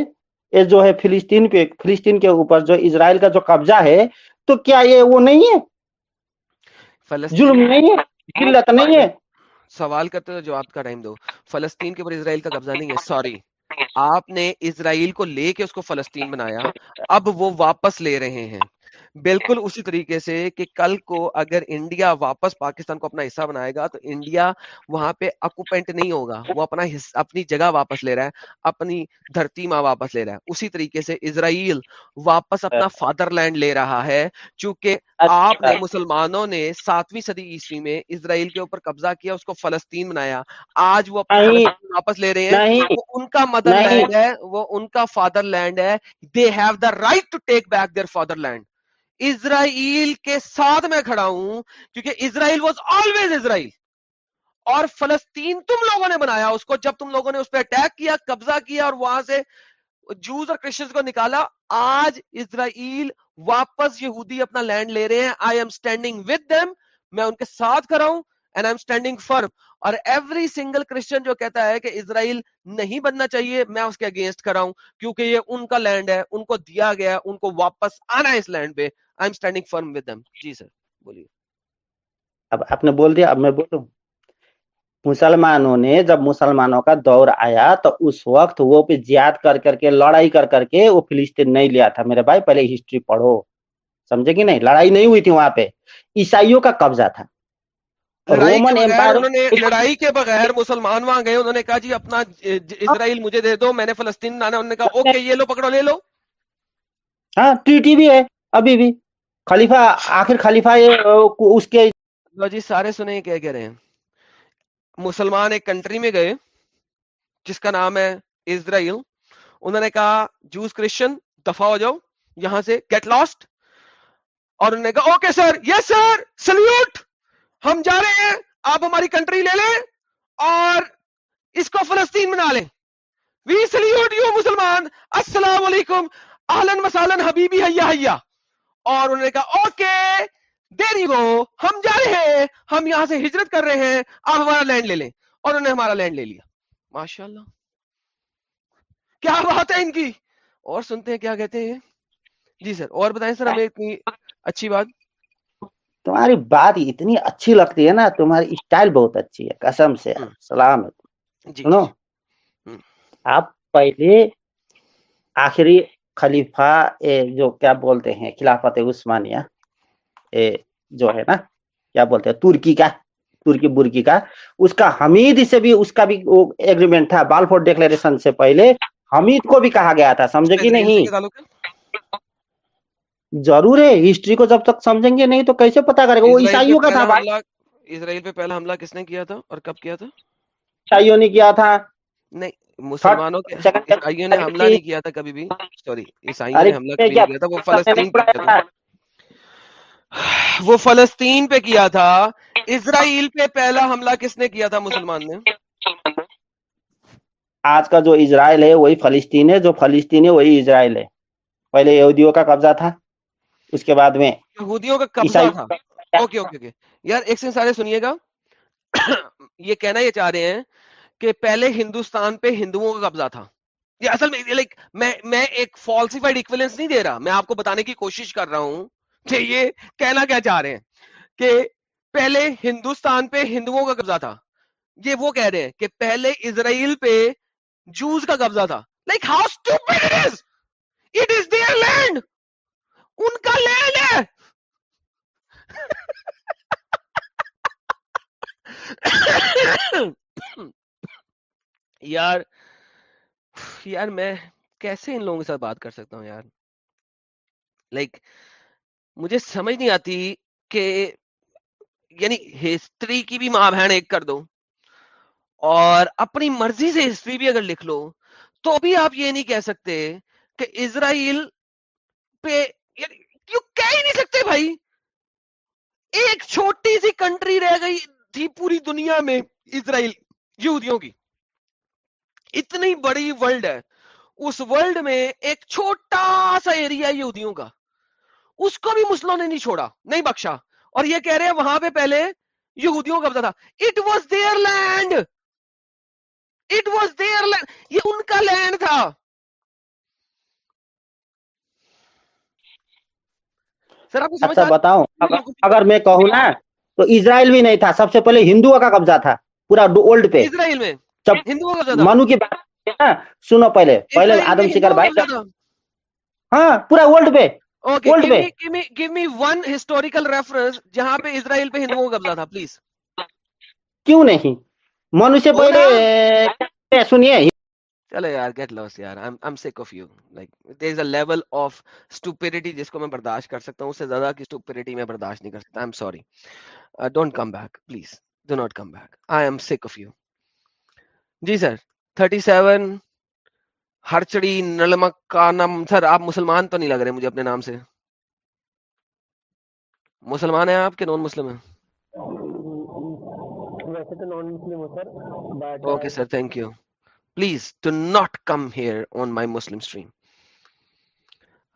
جو ہے فلسطین پہ فلسطین کے اوپر جو اسرائیل کا جو قبضہ ہے تو کیا یہ وہ نہیں ہے؟ ظلم نہیں ہے قلت نہیں ہے۔ سوال کرتے تو جواب کا ٹائم دو۔ فلسطین کے اوپر اسرائیل کا قبضہ نہیں ہے سوری۔ آپ نے اسرائیل کو لے کے اس کو فلسطین بنایا اب وہ واپس لے رہے ہیں۔ بالکل اسی طریقے سے کہ کل کو اگر انڈیا واپس پاکستان کو اپنا حصہ بنائے گا تو انڈیا وہاں پہ اکوپینٹ نہیں ہوگا۔ وہ اپنا اپنی جگہ واپس لے رہا ہے اپنی دھرتی ماں واپس لے رہا ہے۔ اسی طریقے سے اسرائیل واپس اپنا فادر لینڈ لے رہا ہے۔ چونکہ آپ نے مسلمانوں نے ساتویں صدی عیسوی میں اسرائیل کے اوپر قبضہ کیا اس کو فلسطین بنایا۔ آج وہ اپنا واپس لے رہے ہیں۔ ان کا مدر لینڈ ہے وہ ان کا فادر لینڈ ہے۔ They have the right to take back their fatherland Israel کے ساتھ میں کھڑا ہوں، کیونکہ اسرائیل واز آلویز اسرائیل۔ اور فلسطین تم لوگوں نے بنایا، اس کو جب تم لوگوں نے اس پہ اٹیک کیا، قبضہ کیا اور وہاں سے جوز اور کرسچنز کو نکالا، آج اسرائیل واپس یہودی اپنا لینڈ لے رہے ہیں۔ I am standing with them میں ان کے ساتھ کھڑا ہوں and I am standing firm اور ایوری سنگل کرسچن جو کہتا ہے کہ اسرائیل نہیں بننا چاہیے، میں اس کے اگینسٹ کھڑا ہوں، کیونکہ یہ ان کا لینڈ ہے، ان کو دیا گیا ہے، ان کو واپس آنا ہے اس لینڈ پہ۔ I'm standing firm with them. Them sir, boliye. اب آپ نے بول دیا اب میں بولوں۔ مسلمانوں نے جب مسلمانوں کا دور آیا تو اس وقت وہ پہ زیاد کر کر کے لڑائی کر کر کے وہ فلسطین نہیں لیا تھا۔ میرے بھائی پہلے ہسٹری پڑھو۔ سمجھے کہ نہیں؟ لڑائی نہیں ہوئی تھی وہاں پہ۔ عیسائیوں کا قبضہ تھا۔ رومن امپائر لڑائی کے بغیر مسلمان وہاں گئے۔ انہوں نے کہا جی اپنا اسرائیل مجھے دے دو میں نے فلسطین لانا۔ انہوں نے کہا ہاں۔ اوکے یہ لو پکڑو لے لو۔ ہاں ٹریٹی بھی ہے۔ ابھی بھی خلیفہ، آخر خلیفہ اس کے جی سارے سنیں کیا کہہ رہے ہیں۔ مسلمان ایک کنٹری میں گئے، جس کا نام ہے اسرائیل انہوں نے کہا جوس کرسچن دفاع ہو جاؤ، یہاں سے گیٹ لاسٹ اور انہوں نے کہا اوکے سر یس سر سلیوٹ ہم جا رہے ہیں، آپ ہماری کنٹری لے لیں اور اس کو فلسطین بنا لیں۔ وی سلیوٹ یو مسلمان، السلام علیکم اہلن مسالن حبیبی، حیا حیا۔ اور انہوں نے کہا اوکے دیر ہی گو ہم جا رہے ہیں. ہم یہاں سے ہجرت کر رہے ہیں. آپ ہمارا لینڈ لے لیں. اور انہوں نے ہمارا لینڈ لے لیا. ماشاء اللہ کیا بات ہے ان کی؟ اور سنتے ہیں کیا کہتے ہیں؟ جی سر اور بتائیں سر ہمیں اتنی اچھی بات؟ تمہاری بات اتنی اچھی لگتی ہے نا تمہاری اسٹائل بہت اچھی ہے قسم سے سلام جی، سنو۔ جی۔ آپ پہلے آخری خلیفہ جو کیا بولتے ہیں خلافت عثمانیہ جو ہے نا کیا بولتے ہیں ترکی کا ترکی برکی کا اس کا حمید سے بھی اس کا بھی ایگریمنٹ تھا بالفور ڈیکلریشن سے پہلے حمید کو بھی کہا گیا تھا سمجھے کہ نہیں؟ ضرور ہے ہسٹری کو جب تک سمجھیں گے نہیں تو کیسے پتا کرے گا وہ عیسائیوں کا تھا اسرائیل پہ پہلا حملہ کس نے کیا تھا اور کب کیا تھا؟ عیسائیوں نے کیا تھا۔ نہیں مسلمانوں کے نے حملہ نہیں کیا تھا کبھی بھی. سوری نے حملہ وہ فلسطین پہ وہ فلسطین پہ کیا تھا؟ اسرائیل پہ پہلا حملہ کس نے کیا تھا مسلمان نے؟ آج کا جو اسرائیل ہے وہی فلسطین ہے جو فلسطین ہے وہی اسرائیل ہے۔ پہلے یہودیوں کا قبضہ تھا اس کے بعد میں یہودیوں کا قبضہ تھا۔ Okay okay okay. یار ایک سن سارے سنیے گا۔ یہ کہنا یہ چاہ رہے ہیں کہ پہلے ہندوستان پہ ہندوؤں کا قبضہ تھا۔ یہ اصل میں لائک میں میں ایک فالسیفائڈ ایکویلنس نہیں دے رہا۔ میں آپ کو بتانے کی کوشش کر رہا ہوں کہ یہ کہنا کیا چاہ رہے ہیں کہ پہلے ہندوستان پہ ہندوؤں کا قبضہ تھا۔ یہ وہ کہہ رہے ہیں کہ پہلے اسرائیل پہ جوز کا قبضہ تھا۔ Like how stupid it is it is their land ان کا لینڈ ہے! یار یار میں کیسے ان لوگوں کے ساتھ بات کر سکتا ہوں یار؟ لائک مجھے سمجھ نہیں آتی کہ یعنی ہسٹری کی بھی ماں بہن ایک کر دو اور اپنی مرضی سے ہسٹری بھی اگر لکھ لو تو بھی آپ یہ نہیں کہہ سکتے کہ اسرائیل پہ یعنی کہہ ہی نہیں سکتے بھائی؟ ایک چھوٹی سی کنٹری رہ گئی تھی پوری دنیا میں اسرائیل، یہودیوں کی۔ اتنی بڑی ورلڈ ہے۔ اس ورلڈ میں ایک چھوٹا سا ایریا ہے یہودیوں کا۔ اس کو بھی مسلموں نے نہیں چھوڑا نہیں بخشا۔ اور یہ کہہ رہے ہیں وہاں پہ پہلے یہودیوں کا تھا۔ It was their land it was their land یہ ان کا لینڈ تھا۔ سر آپ کو سمجھ اچھا آ رہی بتاؤ ہے؟ اگر اگر میں کہوں نا تو اسرائیل بھی نہیں تھا۔ سب سے پہلے ہندوؤں کا قبضہ تھا پورا اولڈ پہ۔ اسرائیل میں۔ منو کی بات سنو پہلے پہلے آدم کا بھائی ہاں پورا ورلڈ پہ ورلڈ جہاں پہ اسرائیل پہ ہندوؤں کا قبضہ تھا پلیز کیوں نہیں سے پہلے سنیے چلو یار گیٹ یار of stupidity جس کو میں برداشت کر سکتا ہوں اس سے زیادہ کی میں برداشت نہیں کر سکتا don't come back please. Do not come back. I am sick of you. جی سر 37 ہرچڑی نلمک کا نام سر آپ مسلمان تو نہیں لگ رہے مجھے اپنے نام سے؟ مسلمان ہیں آپ کے نان مسلم ہیں okay sir thank you please do not come here on my Muslim stream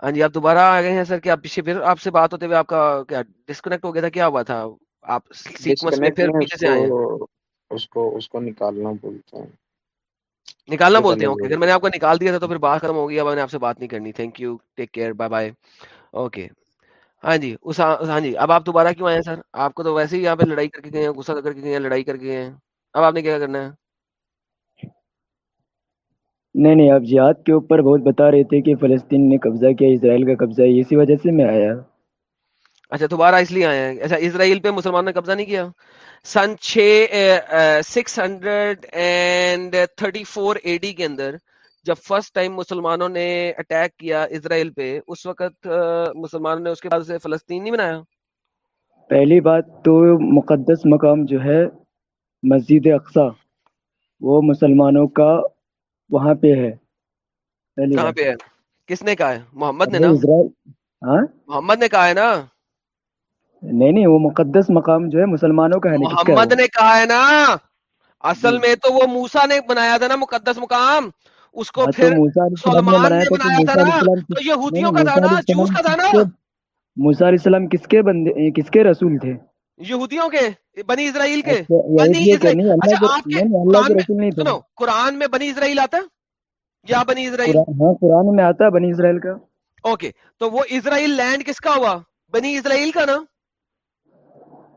ہاں جی آپ دوبارہ آ گئے ہیں سر کیا پیچھے پھر آپ سے بات ہوتے ہوئے آپ کا کیا ڈسکنیکٹ ہو گیا تھا؟ کیا ہوا تھا؟ آپ سیکوینس میں پھر پیچھے سے آئے ہیں؟ اس کو اس کو نکالنا بولتے ہیں۔ نکالنا بولتے ہیں اوکے اگر میں نے آپ کو نکال دیا تھا تو پھر بات ختم ہوگی اب میں نے آپ سے بات نہیں کرنی۔ Thank you take care bye bye okay ہاں جی اس ہاں جی اب آپ دوبارہ کیوں آئے ہیں سر؟ آپ کو تو ویسے ہی یہاں پہ لڑائی کر کے گئے ہیں غصہ کر کے گئے ہیں لڑائی کر کے گئے ہیں۔ اب آپ نے کیا کرنا ہے؟ نہیں نہیں آپ جہاد کے اوپر بہت بتا رہے تھے کہ فلسطین نے قبضہ کیا اسرائیل کا قبضہ ہے اسی وجہ سے میں آیا۔ اچھا دوبارہ اس لیے آئے ہیں۔ اچھا اسرائیل پہ مسلمان نے قبضہ نہیں کیا؟ سن چھ six hundred and thirty four A D کے اندر جب فرسٹ ٹائم مسلمانوں نے اٹیک کیا اسرائیل پہ اس وقت مسلمانوں نے اس کے بعد سے فلسطین نہیں بنایا؟ پہلی بات تو مقدس مقام جو ہے مسجد اقصی وہ مسلمانوں کا وہاں پہ ہے۔ کہاں پہ ہے؟ کس نے کہا ہے؟ محمد نے نا؟ ہاں؟ محمد نے کہا ہے نا؟ نہیں نہیں وہ مقدس مقام جو ہے مسلمانوں کا ہے محمد نے کہا ہے نا اصل جی۔ میں تو وہ موسا نے بنایا تھا نا مقدس مقام اس کو ہاں پھر سلمان بنایا نے بنایا تھا نا تو یہودیوں کا تھا نا السلام کا تھا نا۔ کے موسیٰ علیہ السلام کس کے بندے کس کے رسول تھے؟ یہودیوں کے بنی اسرائیل کے اچھا بنی اسرائیل۔ اچھا آپ کے سنو قرآن میں بنی اسرائیل آتا؟ ہے یا بنی اسرائیل؟ ہاں قرآن میں آتا ہے بنی اسرائیل کا۔ اوکے تو وہ اسرائیل لینڈ کس کا ہوا؟ بنی اسرائیل کا نا۔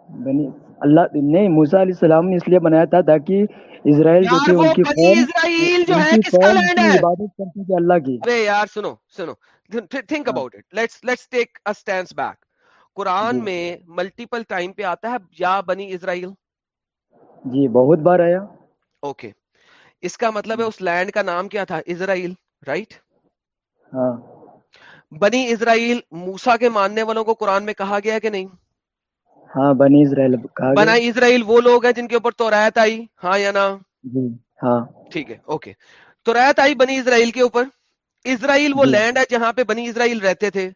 بنی اللہ نہیں موسیٰ علیہ السلام نے اس لیے بنایا تھا تاکہ اسرائیل جو تھے ان کی قوم اسرائیل جو ہے کس کا لینڈ ہے؟ عبادت کرتی تھی اللہ کی۔ ارے یار سنو سنو۔ Think about it let's let's take a stand back G Quran میں ملٹیپل ٹائم پہ آتا ہے یا بنی اسرائیل؟ جی بہت بار آیا۔ اوکے اس کا مطلب ہے اس لینڈ کا نام کیا تھا؟ اسرائیل رائٹ ہاں۔ بنی اسرائیل موسا کے ماننے والوں کو قرآن میں کہا گیا ہے کہ نہیں؟ ہاں بنی اسرائیل بنا اسرائیل وہ لوگ ہیں جن کے اوپر توریت آئی۔ ہاں یا نہ؟ جی ہاں۔ ٹھیک ہے اوکے۔ توریت آئی بنی اسرائیل کے اوپر۔ اسرائیل وہ جی۔ لینڈ ہے جہاں پہ بنی اسرائیل رہتے تھے۔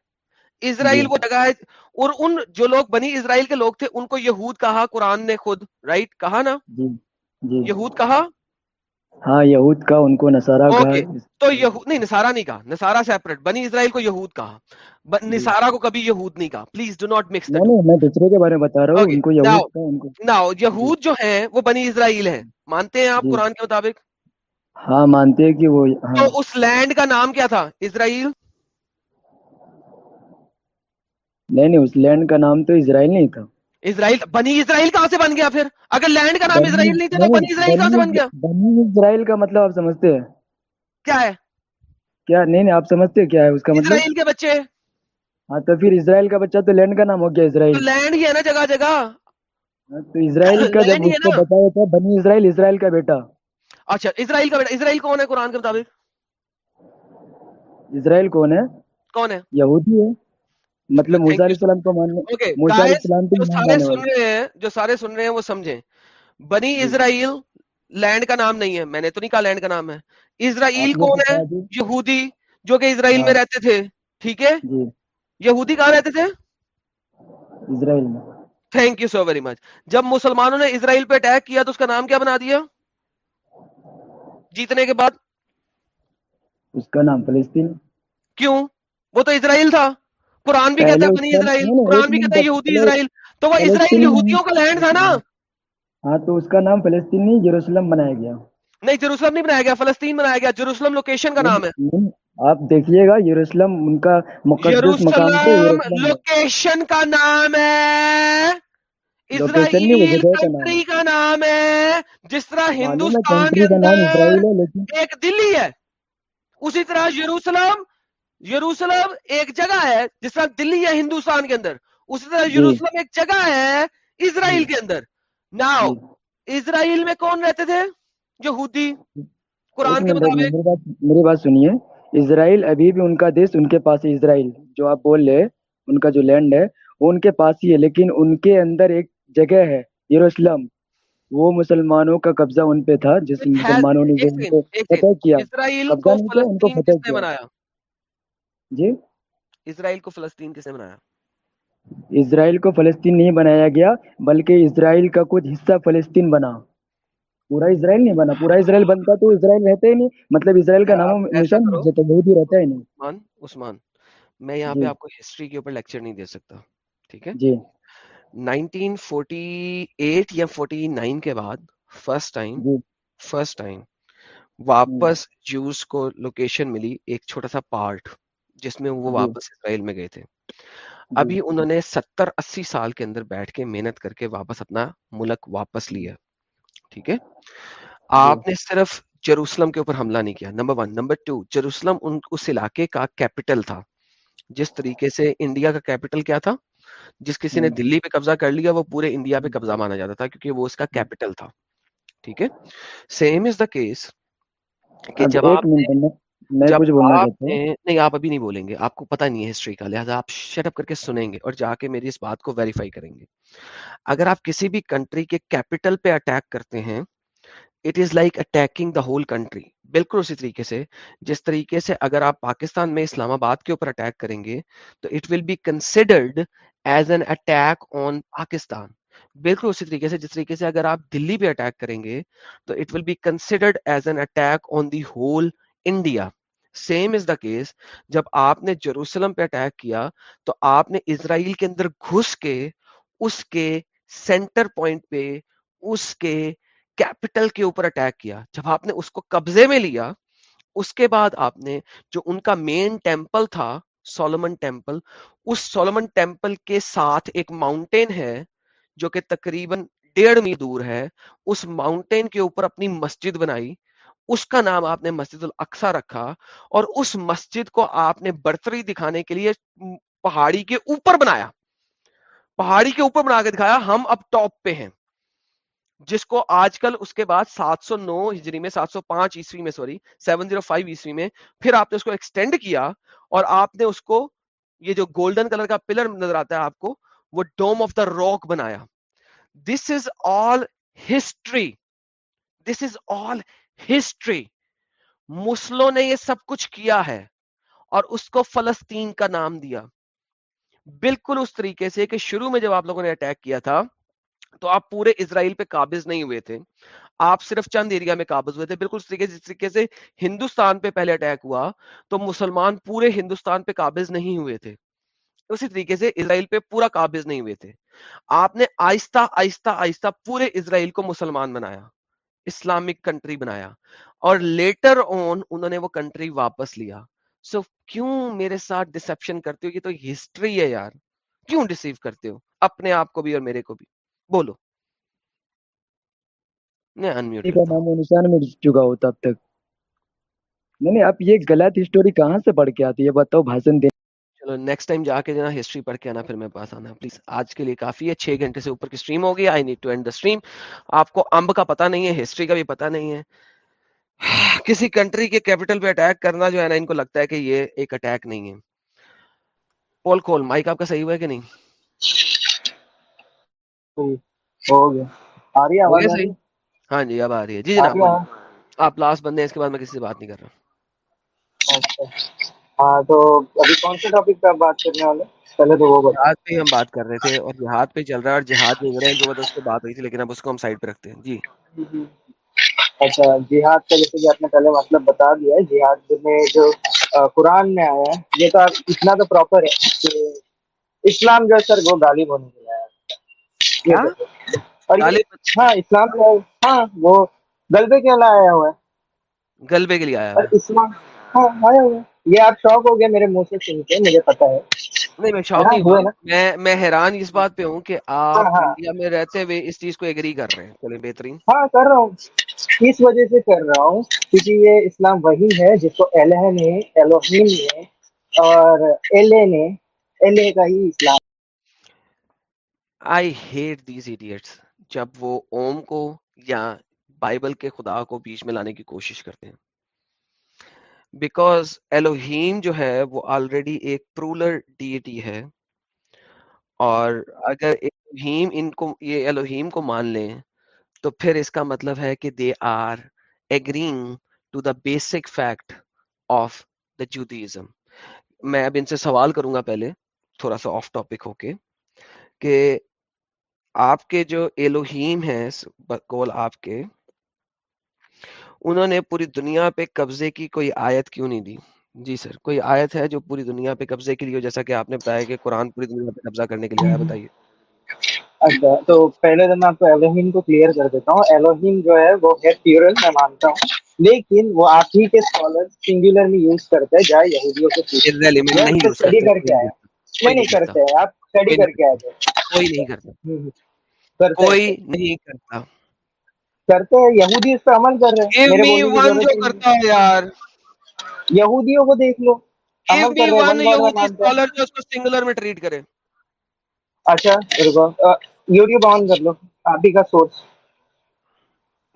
جی۔ اسرائیل وہ جگہ ہے اور ان جو لوگ بنی اسرائیل کے لوگ تھے ان کو یہود کہا قرآن نے خود رائٹ کہا نا؟ جی جی۔ یہود کہا ہاں یہود کا ان کو نصارہ کہا۔ اوکے تو یہود نہیں نصارہ نہیں کہا۔ نصارہ سیپریٹ بنی اسرائیل کو یہود کہا۔ ب- جی۔ نصارہ کو کبھی یہود نہیں کہا۔ پلیز ڈو ناٹ مکس میں دوسرے کے بارے میں بتا رہا ہوں۔ اوکے ان کو یہود کا ان کو۔ ناؤ جی۔ یہود جو ہیں وہ بنی اسرائیل ہیں۔ مانتے ہیں آپ جی۔ قرآن کے مطابق؟ ہاں مانتے ہیں کہ وہ ہاں۔ تو اس لینڈ کا نام کیا تھا؟ اسرائیل؟ نہیں نہیں اس لینڈ کا نام تو اسرائیل نہیں تھا۔ اسرائیل بنی اسرائیل کہاں سے بن گیا پھر؟ اگر لینڈ کا نام اسرائیل نہیں تھا تو بنی اسرائیل کہاں سے بن گیا؟ بنی اسرائیل کا مطلب آپ سمجھتے ہیں؟ کیا ہے؟ کیا؟ نہیں نہیں آپ سمجھتے ہیں کیا ہے اس کا مطلب؟ اسرائیل کے بچے۔ ہاں تو پھر اسرائیل کا بچہ تو لینڈ کا نام ہو گیا اسرائیل۔ لینڈ ہی ہے نا جگہ جگہ۔ ہاں، تو اسرائیل کا جب اس کو بتایا تھا بنی اسرائیل اسرائیل کا بیٹا۔ اچھا اسرائیل کا بیٹا۔ اسرائیل کون ہے قرآن کے مطابق؟ اسرائیل کون ہے؟ کون ہے؟ یہودی ہے۔ مطلب موسیٰ تھینک علیہ یو السلام کو ماننے اوکے موسیٰ علیہ گائز السلام کو جو سارے سن رہے ہیں جو سارے سن رہے ہیں وہ سمجھیں۔ بنی جی۔ اسرائیل لینڈ کا نام نہیں ہے۔ میں نے تو نہیں کہا لینڈ کا نام ہے۔ اسرائیل کون ہے؟ یہودی جو کہ اسرائیل میں ہاں رہتے تھے۔ ٹھیک ہے؟ جی۔ یہودی کہاں رہتے تھے؟ اسرائیل میں۔ Thank you so very much جب مسلمانوں نے اسرائیل پہ اٹیک کیا تو اس کا نام کیا بنا دیا؟ جیتنے کے بعد؟ اس کا نام فلسطین۔ کیوں؟ وہ تو اسرائیل تھا۔ قرآن بھی کہتا ہے بنی اسرائیل قرآن بھی کہتا ہے یہودی اسرائیل۔ تو وہ اسرائیل یہودیوں کا لینڈ تھا نا۔ ہاں تو اس کا نام فلسطین نہیں یروشلم بنایا گیا۔ نہیں جروسلم نہیں بنایا گیا فلسطین بنایا گیا۔ جروسلم لوکیشن کا نام ہے۔ آپ دیکھیے گا یروشلم ان کا مقدس مقام لوکیشن کا نام ہے۔ اسرائیل کا نام کنٹری کا نام ہے۔ جس طرح ہندوستان ایک دلی ہے۔ اسی طرح یروشلم یروشلم ایک جگہ ہے جس طرح دلی ہے ہندوستان کے اندر اسی طرح جی۔ یروشلم ایک جگہ ہے جی۔ اسرائیل کے اندر۔ ناؤ جی۔ اسرائیل میں کون رہتے تھے؟ یہودی۔ قرآن کے مطابق۔ میری بات سنیے۔ اسرائیل ابھی بھی ان کا دیش ان کے پاس ہے اسرائیل۔ جو آپ بول رہے ان کا جو لینڈ ہے وہ ان کے پاس ہی ہے لیکن ان کے اندر ایک جگہ ہے یروشلم۔ وہ مسلمانوں کا قبضہ ان پہ تھا جس مسلمانوں نے فتح کیا۔ اسرائیل کو کیا ان کو فتح کیا۔ جی؟ اسرائیل کو فلسطین کس نے بنایا؟ اسرائیل کو فلسطین نہیں بنایا گیا بلکہ اسرائیل کا کچھ حصہ فلسطین بنا۔ پورا اسرائیل نہیں بنا پورا اسرائیل بنتا تو اسرائیل رہتا ہی نہیں۔ مطلب اسرائیل کا نام نشان یہودی رہتا ہی نہیں۔ عثمان عثمان میں یہاں پہ جی آپ کو ہسٹری کے اوپر لیکچر نہیں دے سکتا ٹھیک ہے؟ جی۔ 1948 یا 49 کے بعد فرسٹ ٹائم فرسٹ ٹائم واپس جوس کو لوکیشن ملی ایک چھوٹا سا پارٹ جس میں وہ جی۔ واپس اسرائیل میں گئے تھے۔ جی۔ ابھی انہوں نے ستر اسی سال کے اندر بیٹھ کے محنت کر کے واپس اپنا ملک واپس لیا۔ ٹھیک ہے؟ جی۔ آپ نے صرف جروسلم کے اوپر حملہ نہیں کیا۔ Number one. Number two. Jerusalem ان اس علاقے کا کیپٹل تھا۔ جس طریقے سے انڈیا کا کیپٹل کیا تھا جس کسی نے دلی پہ قبضہ کر لیا وہ پورے انڈیا پہ قبضہ مانا جاتا تھا کیونکہ وہ اس کا کیپٹل تھا۔ ٹھیک ہے؟ سیم از دا کیس کہ جب آپ نہیں آپ ابھی نہیں بولیں گے۔ آپ کو پتہ نہیں ہے ہسٹری کا لہٰذا آپ شٹ اپ کر کے سنیں گے اور جا کے میری اس بات کو ویریفائی کریں گے۔ اگر آپ کسی بھی کنٹری کے کیپٹل پہ اٹیک کرتے ہیں it is like attacking the whole country بالکل اسی طریقے سے جس طریقے سے اگر آپ پاکستان میں اسلام آباد کے اوپر اٹیک کریں گے تو it will be considered as an attack on Pakistan. بالکل اسی طریقے سے جس طریقے سے اگر آپ دلی پہ اٹیک کریں گے تو it will be considered as an attack on the whole India. Same as the case جب آپ نے جروسلم پہ اٹیک کیا تو آپ نے اسرائیل کے اندر گھس کے اس کے سینٹر پوائنٹ پہ اس کے کیپٹل کے اوپر اٹیک کیا۔ جب آپ نے اس کو قبضے میں لیا، اس کے بعد آپ نے جو ان کا مین ٹیمپل تھا سولومن ٹیمپل اس سولومن ٹیمپل کے ساتھ ایک ماؤنٹین ہے جو کہ تقریباً ڈیڑھ میل دور ہے۔ اس ماؤنٹین کے اوپر اپنی مسجد بنائی۔ اس کا نام آپ نے مسجد الاقصا رکھا اور اس مسجد کو آپ نے برتری دکھانے کے لیے پہاڑی کے اوپر بنایا۔ پہاڑی کے اوپر بنا کے دکھایا، ہم اب ٹاپ پہ ہیں۔ جس کو آج کل اس کے بعد سات سو نو ہجری میں، سات سو پانچ عیسوی میں، سوری، سیون زیرو فائیو عیسوی میں پھر آپ نے اس کو ایکسٹینڈ کیا اور آپ نے اس کو یہ جو گولڈن کلر کا پلر نظر آتا ہے آپ کو، وہ ڈوم آف دا راک بنایا۔ دس از آل ہسٹری دس از آل ہسٹری، مسلوں نے یہ سب کچھ کیا ہے اور اس کو فلسطین کا نام دیا۔ بالکل اس طریقے سے کہ شروع میں جب آپ لوگوں نے اٹیک کیا تھا، تو آپ پورے اسرائیل پہ قابض نہیں ہوئے تھے۔ آپ صرف چند ایریا میں قابض ہوئے تھے۔ بالکل اس طریقے سے، جس طریقے سے ہندوستان پہ پہلے اٹیک ہوا، تو مسلمان پورے ہندوستان پہ قابض نہیں ہوئے تھے۔ اسی طریقے سے اسرائیل پہ پورا قابض نہیں ہوئے تھے۔ آپ نے آہستہ آہستہ آہستہ پورے اسرائیل کو مسلمان بنایا۔ اسلامک کنٹری بنایا اور لیٹر آن انہوں نے وہ کنٹری واپس لیا۔ سو so, کیوں میرے ساتھ ڈسپشن کرتے ہو؟ یہ تو ہسٹری ہے یار۔ کیوں ڈسیو کرتے ہو؟ اپنے آپ کو بھی اور میرے کو بھی۔ بولو۔ چکا ہوتا اب تک۔ نہیں آپ یہ غلط ہسٹوری کہاں سے پڑھ کے آتی ہے؟ بتاؤ بھاشن چلو نیکسٹ ٹائم جا کے جو ہسٹری پڑھ کے آنا پھر میرے پاس آنا پلیز آج کے لیے کافی ہے چھ گھنٹے سے اوپر کی اسٹریم ہوگی I need to end the stream آپ کو امب کا پتہ نہیں ہے ہسٹری کا بھی پتہ نہیں ہے۔ کسی کنٹری کے کیپٹل پہ اٹیک کرنا جو ہے نا ان کو لگتا ہے کہ یہ ایک اٹیک نہیں ہے۔ پول کھول مائک آپ کا صحیح ہوا ہے کہ نہیں؟ ہو گیا۔ آ رہی ہے ہو آواز گیا آ رہی صحیح؟ ہاں جی اب آ رہی ہے۔ جی جناب آپ لاسٹ بندے ہیں اس کے بعد میں کسی سے بات نہیں کر رہا۔ اچھا۔ ہاں تو ابھی کون سے ٹاپک پہ آپ بات کرنے والے پہلے تو وہ بتا جہاد پہ ہم بات کر رہے تھے اور جہاد پہ چل رہا ہے اور جہاد جو پہ بات ہوئی تھی لیکن اب اس کو ہم سائڈ پہ رکھتے ہیں۔ جی۔ اچھا جہاد کا جیسے کہ آپ نے پہلے مطلب بتا دیا ہے جہاد میں جو قرآن میں آیا ہے یہ تو آپ اتنا تو پراپر ہے کہ اسلام جو ہے سر وہ غالب ہونے کے لیے آیا ہاں اسلام ہاں وہ غلبے کے لیے آیا ہوا ہے۔ غلبے کے لیے آیا ہے۔ اسلام ہاں آیا ہوا ہے۔ یہ آپ شوق ہو گیا میرے منہ سے سن کے مجھے پتا ہے۔ نہیں میں شوق نہیں ہوا میں میں حیران اس بات پہ ہوں کہ ہاں آپ ہاں انڈیا میں رہتے ہوئے اس چیز کو ایگری کر رہے ہیں چلے بہترین؟ ہاں کر رہا ہوں۔ اس وجہ سے کر رہا ہوں کیونکہ یہ اسلام وہی ہے جس کو الہ نے الوہیم نے اور ایلے نے۔ ایلے کا ہی اسلام۔ آئی ہیٹ دیز ایڈیٹس جب وہ اوم کو یا بائبل کے خدا کو بیچ میں لانے کی کوشش کرتے ہیں۔ بیکاز ایلوہیم جو ہے وہ آلریڈی ایک پرولر ڈیٹی ہے اور اگر ایلوہیم ان کو یہ ایلوہیم کو مان لیں تو پھر اس کا مطلب ہے کہ they are agreeing to the basic fact of the Judaism میں اب ان سے سوال کروں گا پہلے، تھوڑا سا آف ٹاپک ہو کے، کہ آپ کے جو ایلوہیم ہیں بقول آپ کے انہوں نے پوری دنیا پہ قبضے کی کوئی آیت کیوں نہیں دی؟ جی سر کوئی آیت ہے جو پوری دنیا پہ قبضے کے لیے جیسا کہ آپ نے بتایا کہ قرآن پوری دنیا پہ قبضہ کرنے کے لیے آیا بتائیے۔ اچھا تو پہلے تو میں آپ کو ایلوہیم کو کلیئر کر دیتا ہوں۔ ایلوہیم جو ہے وہ ہے پیورل میں مانتا ہوں۔ لیکن وہ آپ ہی کے اسکالر سنگولر میں یوز کرتے ہیں جائے یہودیوں میں یوز اسٹڈی کرتے کر کے آیا کوئی نہیں کرتے آپ اسٹڈی کر کے آئے کوئی نہیں کرتا۔ کوئی نہیں کرتا۔ کرتے ہیں یہودی اس پہ عمل کر رہے ہیں۔ جو کرتا ہے یار۔ یہودیوں کو دیکھ لو۔ جو اس کو سنگولر میں ٹریٹ کرے۔ اچھا یوٹیوب آن کر لو۔ آپ ہی کا سورس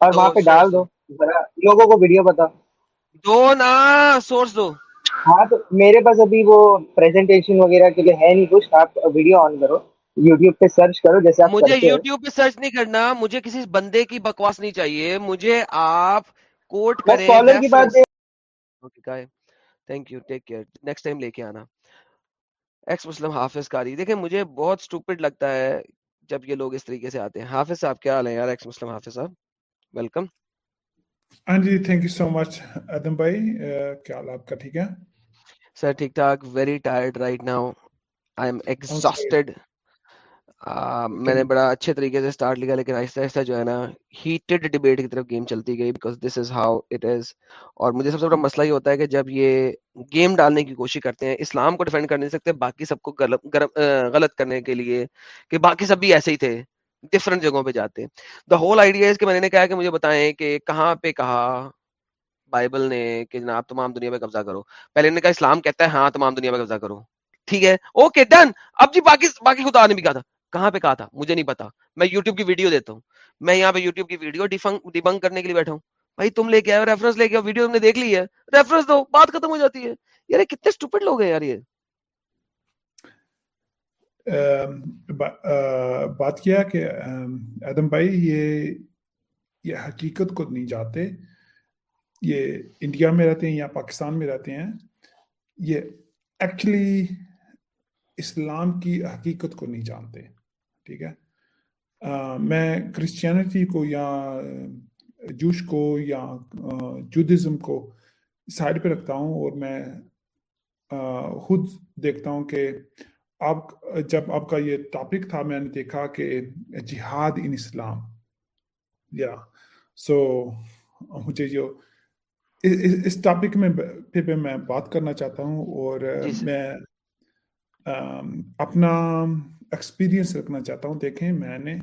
اور وہاں پہ ڈال دو۔ ذرا لوگوں کو ویڈیو بتا دو نا سورس دو۔ ہاں تو میرے پاس ابھی وہ پریزنٹیشن وغیرہ کے لیے ہے نہیں کچھ۔ آپ ویڈیو آن کرو۔ یوٹیوب پہ سرچ کرو جیسے مجھے کرتے ہو۔ یوٹیوب پہ سرچ نہیں کرنا مجھے کسی بندے کی بکواس نہیں چاہیے مجھے آپ کوٹ کریں thank you take care next time لے کے آنا۔ ایکس مسلم حافظ کاری دیکھیں مجھے بہت سٹوپڈ لگتا ہے جب یہ لوگ اس طریقے سے آتے ہیں۔ حافظ صاحب کیا حال ہے یار؟ ایکس مسلم حافظ صاحب ویلکم ہاں جی تھینک یو سو مچ ادم بھائی کیا حال آپ کا؟ ٹھیک ہے سر ٹھیک ٹھاک very tired right now I am exhausted میں نے بڑا اچھے طریقے سے سٹارٹ لیا لیکن آہستہ آہستہ جو ہے نا ہیٹڈ ڈبیٹ کی طرف گیم چلتی گئی because this is how it is اور مجھے سب سے بڑا مسئلہ یہ ہوتا ہے کہ جب یہ گیم ڈالنے کی کوشش کرتے ہیں اسلام کو ڈیفینڈ کر نہیں سکتے باقی سب کو غلط کرنے کے لیے کہ باقی سب بھی ایسے ہی تھے ڈفرنٹ جگہوں پہ جاتے دا ہول آئیڈیا کہ میں نے کہا کہ مجھے بتائیں کہ کہاں پہ کہا بائبل نے کہ جناب تمام دنیا پہ قبضہ کرو۔ پہلے نے کہا اسلام کہتا ہے ہاں تمام دنیا پہ قبضہ کرو۔ ٹھیک ہے؟ اوکے ڈن اب جی باقی باقی خدا نے بھی کہا تھا۔ کہاں پہ کہا تھا؟ مجھے نہیں پتا۔ میں یوٹیوب کی ویڈیو دیتا ہوں۔ میں یہاں پہ یوٹیوب کی ویڈیو ڈیبنک کرنے کے لیے بیٹھا ہوں۔ بھائی تم لے کے آئے ریفرنس لے کے ویڈیو تم نے دیکھ لی ہے۔ ریفرنس دو بات ختم ہو جاتی ہے۔ یار کتنے اسٹوپڈ لوگ ہیں یار یہ۔ بات کیا کہ ام، ادم بھائی یہ یہ حقیقت کو نہیں جاتے یہ انڈیا میں رہتے ہیں یا پاکستان میں رہتے ہیں۔ یہ ایکچولی اسلام کی حقیقت کو نہیں جانتے۔ ٹھیک ہے۔ آ، میں کرسچینٹی کو یا جوش کو یا جودزم کو سائڈ پہ رکھتا ہوں اور میں آ، خود دیکھتا ہوں کہ آپ جب آپ کا یہ ٹاپک تھا میں نے دیکھا کہ جہاد ان اسلام۔ یا سو مجھے جو اس- ٹاپک میں پہ پہ میں بات کرنا چاہتا ہوں اور جی میں اپنا ایکسپیرینس رکھنا چاہتا ہوں۔ دیکھیں میں نے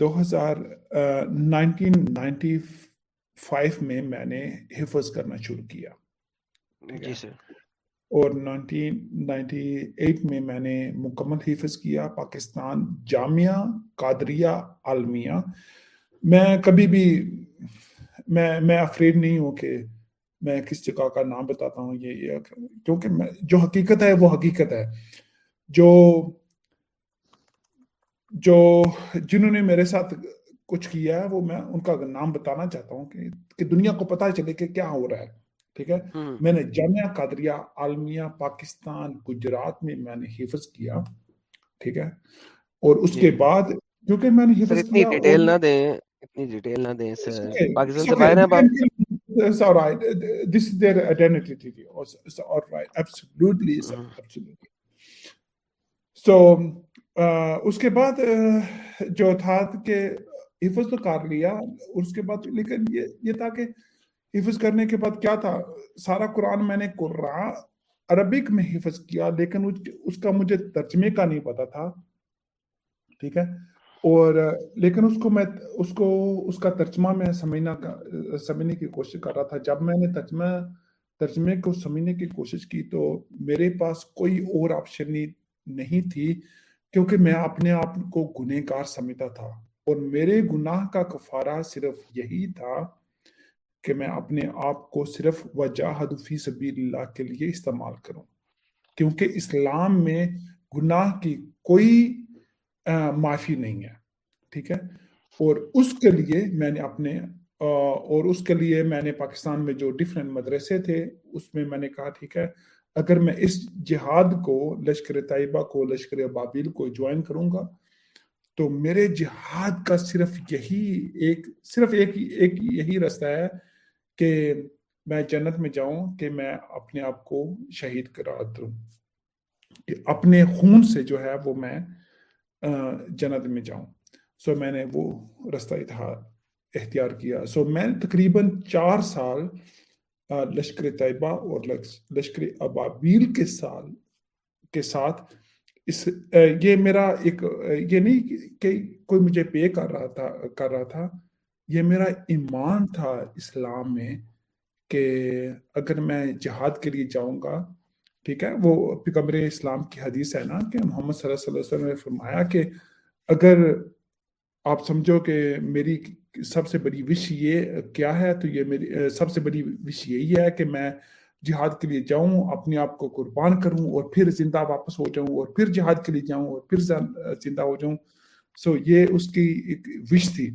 دو ہزار نائنٹین نائنٹی فائیو میں میں نے حفظ کرنا شروع کیا۔ جی اور نائنٹین نائنٹی ایٹ میں میں نے مکمل حفظ کیا۔ پاکستان جامعہ قادریہ عالمیہ۔ میں کبھی بھی میں میں افریڈ نہیں ہوں کہ میں کس جگہ کا نام بتاتا ہوں۔ یہ کیونکہ میں جو حقیقت ہے وہ حقیقت ہے۔ جو جو جنہوں نے میرے ساتھ کچھ کیا ہے وہ میں ان کا نام بتانا چاہتا ہوں کہ, کہ دنیا کو پتہ چلے کہ کیا ہو رہا ہے ٹھیک ہے میں نے جامعہ قادریہ عالمیہ پاکستان گجرات میں میں نے حفظ کیا ٹھیک ہے اور اس جی کے بعد کیونکہ میں نے حفظ کیا ڈیٹیل نہ دیں اتنی ڈیٹیل نہ دیں. پاکستان سے. باہر ہیں It's all right. This is their identity. It's all right. Absolutely, Absolutely. So, uh, اس کے بعد جو تھا کہ حفظ تو کر لیا اس کے بعد لیکن یہ یہ تھا کہ حفظ کرنے کے بعد کیا تھا؟ سارا قرآن میں نے قرآن عربک میں حفظ کیا لیکن اس کا مجھے ترجمے کا نہیں پتا تھا ٹھیک ہے؟ اور لیکن اس کو میں اس کو اس کا ترجمہ میں سمجھنا سمجھنے کی کوشش کر رہا تھا۔ جب میں نے ترجمہ ترجمے کو سمجھنے کی کوشش کی تو میرے پاس کوئی اور آپشن نہیں نہیں تھی کیونکہ میں اپنے آپ کو گنہ گار سمجھتا تھا اور میرے گناہ کا کفارہ صرف یہی تھا کہ میں اپنے آپ کو صرف وجاہد فی سبیل اللہ کے لیے استعمال کروں۔ کیونکہ اسلام میں گناہ کی کوئی معافی نہیں ہے، ٹھیک ہے؟ اور اس کے لیے میں نے اپنے اور اس کے لیے میں نے پاکستان میں جو ڈفرینٹ مدرسے تھے، اس میں میں نے کہا، ٹھیک ہے اگر میں اس جہاد کو لشکر طیبہ کو لشکر ابابیل کو جوائن کروں گا تو میرے جہاد کا صرف یہی ایک صرف ایک ایک یہی راستہ ہے کہ میں جنت میں جاؤں کہ میں اپنے آپ کو شہید قرار دوں۔ کہ اپنے خون سے جو ہے وہ میں جنت میں جاؤں۔ سو میں نے وہ راستہ اتحاد اختیار کیا۔ سو میں تقریباً چار سال آ، لشکر طیبہ اور لشکر ابابیل کے سال کے ساتھ اس یہ میرا ایک یہ نہیں کہ کوئی مجھے پے کر رہا تھا، کر رہا تھا، یہ میرا ایمان تھا اسلام میں کہ اگر میں جہاد کے لیے جاؤں گا، ٹھیک ہے، وہ پیغمبر اسلام کی حدیث ہے نا کہ محمد صلی اللہ علیہ وسلم نے فرمایا کہ اگر آپ سمجھو کہ میری سب سے بڑی وش یہ کیا ہے؟ تو یہ میری سب سے بڑی وش یہی ہے کہ میں جہاد کے لیے جاؤں اپنے آپ کو قربان کروں اور پھر زندہ واپس ہو جاؤں اور پھر جہاد کے لیے جاؤں اور پھر زن- زندہ ہو جاؤں۔ سو یہ اس کی ایک وش تھی۔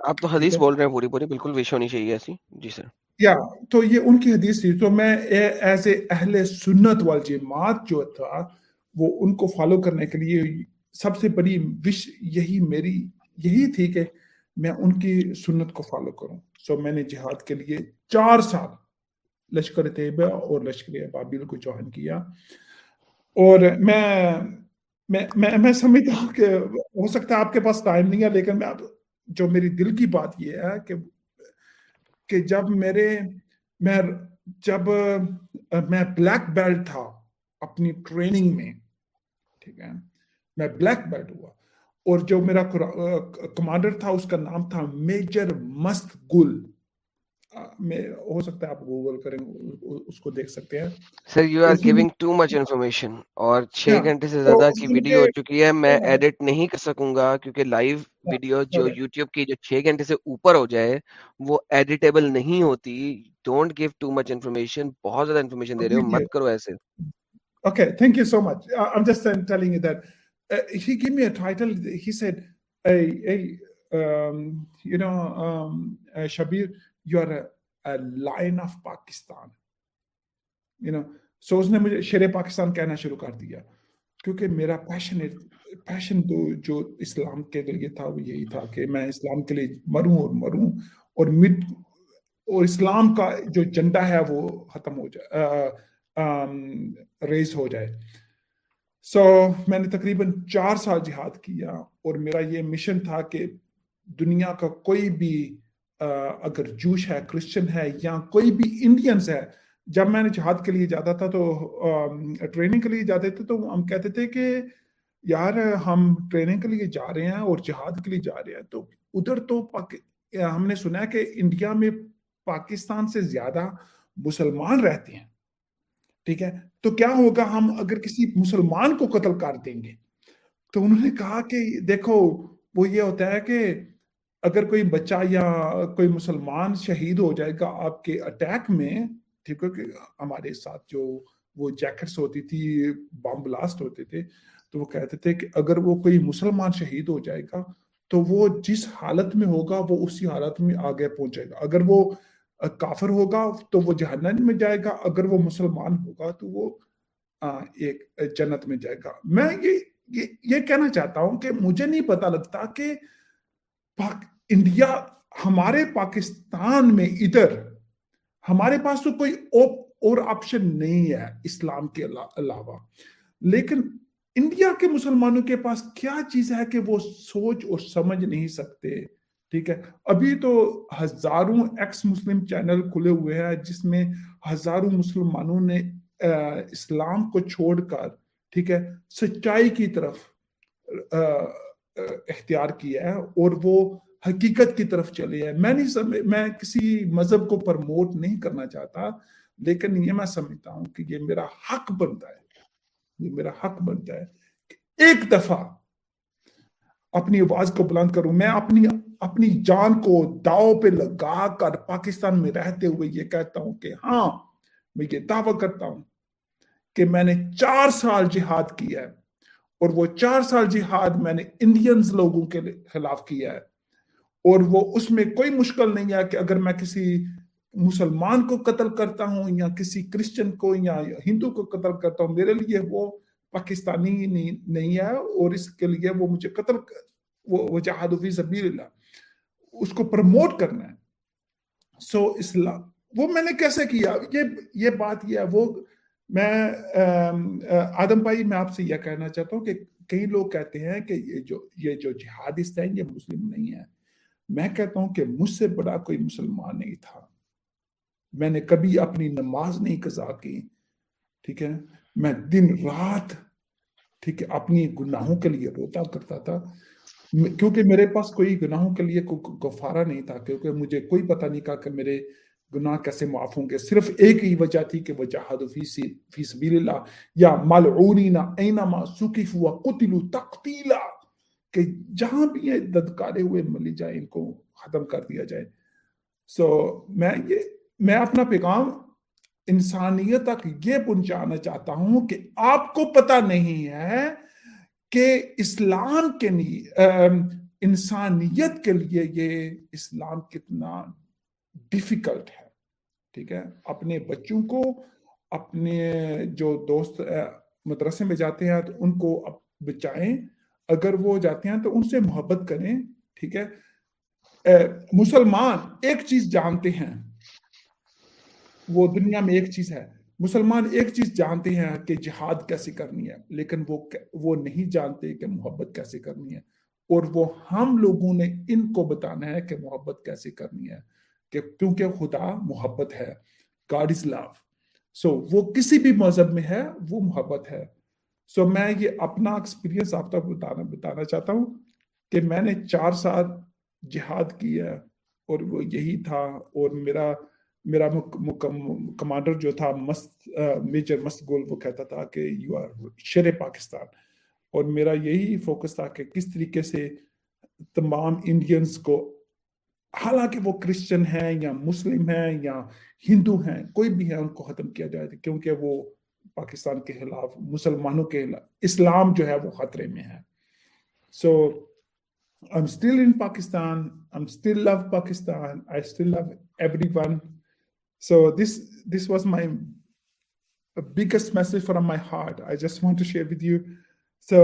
آپ تو حدیث بول رہے ہیں پوری پوری بالکل وش ہونی چاہیے ایسی۔ جی سر۔ یا تو یہ ان کی حدیث تھی۔ تو میں ایز اے اہل سنت والجماعت جو تھا وہ ان کو فالو کرنے کے لیے سب سے بڑی وش یہی میری یہی تھی کہ میں ان کی سنت کو فالو کروں۔ سو میں نے جہاد کے لیے چار سال لشکر طیبہ اور لشکر ابابیل کو جوائن کیا۔ اور میں میں میں سمجھتا ہوں کہ ہو سکتا ہے آپ کے پاس ٹائم نہیں ہے، لیکن میں جو میری دل کی بات یہ ہے کہ کہ جب میرے، میں جب، میں بلیک بیلٹ تھا اپنی ٹریننگ میں، ٹھیک ہے، میں بلیک بیلٹ ہوا۔ اور جو میرا کمانڈر تھا اس کا نام تھا میجر مست گل میں ہو سکتا ہے آپ گوگل کریں اس کو دیکھ سکتے ہیں۔ Sir you are giving too much information اور چھ گھنٹے سے زیادہ کی ویڈیو ہو چکی ہے۔ میں ایڈٹ نہیں کر سکوں گا کیونکہ لائیو ویڈیو جو یوٹیوب کی جو چھ گھنٹے سے اوپر ہو جائے وہ ایڈیٹیبل نہیں ہوتی۔ Don't give too much information بہت زیادہ انفارمیشن دے رہے ہو۔ مت کرو ایسے۔ Thank you so much. I- I'm just uh, telling you that uh, he gave me a title. He said, "Hey, hey um, you know, um, uh, Shabir, you are a, a lion of Pakistan." You know, so اس نے مجھے شیر پاکستان کہنا شروع کر دیا کیونکہ میرا passionate پیشن تو جو اسلام کے لیے تھا وہ یہی تھا کہ میں اسلام کے لیے مروں اور مروں اور مٹ اور اسلام کا جو جھنڈا ہے وہ ختم ہو جائے ریز ہو جائے سو so, میں نے تقریباً چار سال جہاد کیا اور میرا یہ مشن تھا کہ دنیا کا کوئی بھی اگر جوش ہے کرسچن ہے یا کوئی بھی انڈینس ہے جب میں نے جہاد کے لیے جاتا تھا تو ٹریننگ کے لیے جاتے تھے تو ہم کہتے تھے کہ یار ہم ٹریننگ کے لیے جا رہے ہیں اور جہاد کے لیے جا رہے ہیں۔ تو ادھر تو پاک... ہم نے سنا ہے کہ انڈیا میں پاکستان سے زیادہ مسلمان رہتے ہیں۔ ٹھیک ہے؟ تو کیا ہوگا ہم اگر کسی مسلمان کو قتل کر دیں گے؟ تو انہوں نے کہا کہ دیکھو، وہ یہ ہوتا ہے کہ اگر کوئی بچہ یا کوئی مسلمان شہید ہو جائے گا آپ کے اٹیک میں، ٹھیک ہے کہ ہمارے ساتھ جو وہ جیکٹس ہوتی تھی، بم بلاسٹ ہوتے تھے، تو وہ کہتے تھے کہ اگر وہ کوئی مسلمان شہید ہو جائے گا تو وہ جس حالت میں ہوگا وہ اسی حالت میں آگے پہنچے گا۔ اگر وہ کافر ہوگا تو وہ جہنم میں جائے گا، اگر وہ مسلمان ہوگا تو وہ ایک جنت میں جائے گا۔ میں یہ یہ کہنا چاہتا ہوں کہ مجھے نہیں پتا لگتا کہ انڈیا ہمارے پاکستان میں ادھر ہمارے پاس تو کوئی اور آپشن نہیں ہے اسلام کے علاوہ۔ لیکن انڈیا کے مسلمانوں کے پاس کیا چیز ہے کہ وہ سوچ اور سمجھ نہیں سکتے؟ ٹھیک ہے۔ ابھی تو ہزاروں ایکس مسلم چینل کھلے ہوئے ہیں جس میں ہزاروں مسلمانوں نے اسلام کو چھوڑ کر، ٹھیک ہے، سچائی کی طرف اختیار کیا ہے اور وہ حقیقت کی طرف چلے ہیں۔ میں نہیں میں کسی مذہب کو پرموٹ نہیں کرنا چاہتا، لیکن یہ میں سمجھتا ہوں کہ یہ میرا حق بنتا ہے۔ یہ میرا حق بنتا ہے کہ ایک دفعہ اپنی آواز کو بلند کروں۔ میں اپنی اپنی جان کو داؤ پہ لگا کر پاکستان میں رہتے ہوئے یہ کہتا ہوں کہ ہاں میں یہ دعویٰ کرتا ہوں کہ میں نے چار سال جہاد کیا ہے اور وہ چار سال جہاد میں نے انڈینز لوگوں کے خلاف کیا ہے اور وہ اس میں کوئی مشکل نہیں ہے کہ اگر میں کسی مسلمان کو قتل کرتا ہوں یا کسی کرسچن کو یا ہندو کو قتل کرتا ہوں، میرے لیے وہ پاکستانی نہیں ہے اور اس کے لیے وہ مجھے قتل وہ جہاد فی سبیل اللہ۔ اس کو پرموٹ کرنا ہے. سو اسلام وہ میں نے کیسے کیا؟ یہ یہ بات یہ ہے، وہ میں آدم بھائی، میں آپ سے یہ کہنا چاہتا ہوں کہ کئی لوگ کہتے ہیں کہ یہ جو یہ جو جہادست ہیں، یہ مسلم نہیں ہے میں کہتا ہوں کہ مجھ سے بڑا کوئی مسلمان نہیں تھا. میں نے کبھی اپنی نماز نہیں قضا کی، ٹھیک ہے؟ میں دن رات، ٹھیک ہے، اپنی گناہوں کے لیے روتا کرتا تھا. کیونکہ میرے پاس کوئی گناہوں کے لیے کوئی گفارہ نہیں تھا، کیونکہ مجھے کوئی پتہ نہیں کہا کہ میرے گناہ کیسے معاف ہوں گے۔ صرف ایک ہی وجہ تھی کہ وہ فی سبیل اللہ یا ملعونین اینما سکفوا قتلوا تقتیلا، کہ جہاں بھی یہ ددکارے ہوئے ملی جائے ان کو ختم کر دیا جائے۔ سو میں یہ میں اپنا پیغام انسانیت تک یہ پہنچانا چاہتا ہوں کہ آپ کو پتا نہیں ہے کہ اسلام کے لیے انسانیت کے لیے یہ اسلام کتنا ڈیفیکلٹ ہے، ٹھیک ہے؟ اپنے بچوں کو، اپنے جو دوست مدرسے میں جاتے ہیں تو ان کو بچائیں، اگر وہ جاتے ہیں تو ان سے محبت کریں، ٹھیک ہے؟ مسلمان ایک چیز جانتے ہیں، وہ دنیا میں ایک چیز ہے مسلمان ایک چیز جانتے ہیں کہ جہاد کیسے کرنی ہے، لیکن وہ وہ نہیں جانتے کہ محبت کیسے کرنی ہے۔ اور وہ ہم لوگوں نے ان کو بتانا ہے کہ محبت کیسے کرنی ہے، کہ کیونکہ خدا محبت ہے۔ گاڈ از لو سو وہ کسی بھی مذہب میں ہے، وہ محبت ہے۔ سو میں یہ اپنا ایکسپیرینس آپ تک بتانا بتانا چاہتا ہوں کہ میں نے چار سال جہاد کیا اور وہ یہی تھا اور میرا میرا کمانڈر جو تھا مست میجر مست گول وہ کہتا تھا کہ یو آر شیر پاکستان اور میرا یہی فوکس تھا کہ کس طریقے سے تمام انڈینز کو، حالانکہ وہ کرسچن ہیں یا مسلم ہیں یا ہندو ہیں، کوئی بھی ہے ان کو ختم کیا جائے کیونکہ وہ پاکستان کے خلاف، مسلمانوں کے خلاف، اسلام جو ہے وہ خطرے میں ہے سو I'm still in Pakistan. I'm still love Pakistan. I still love everyone. So this this was my biggest message from my heart. I just want to share with you. So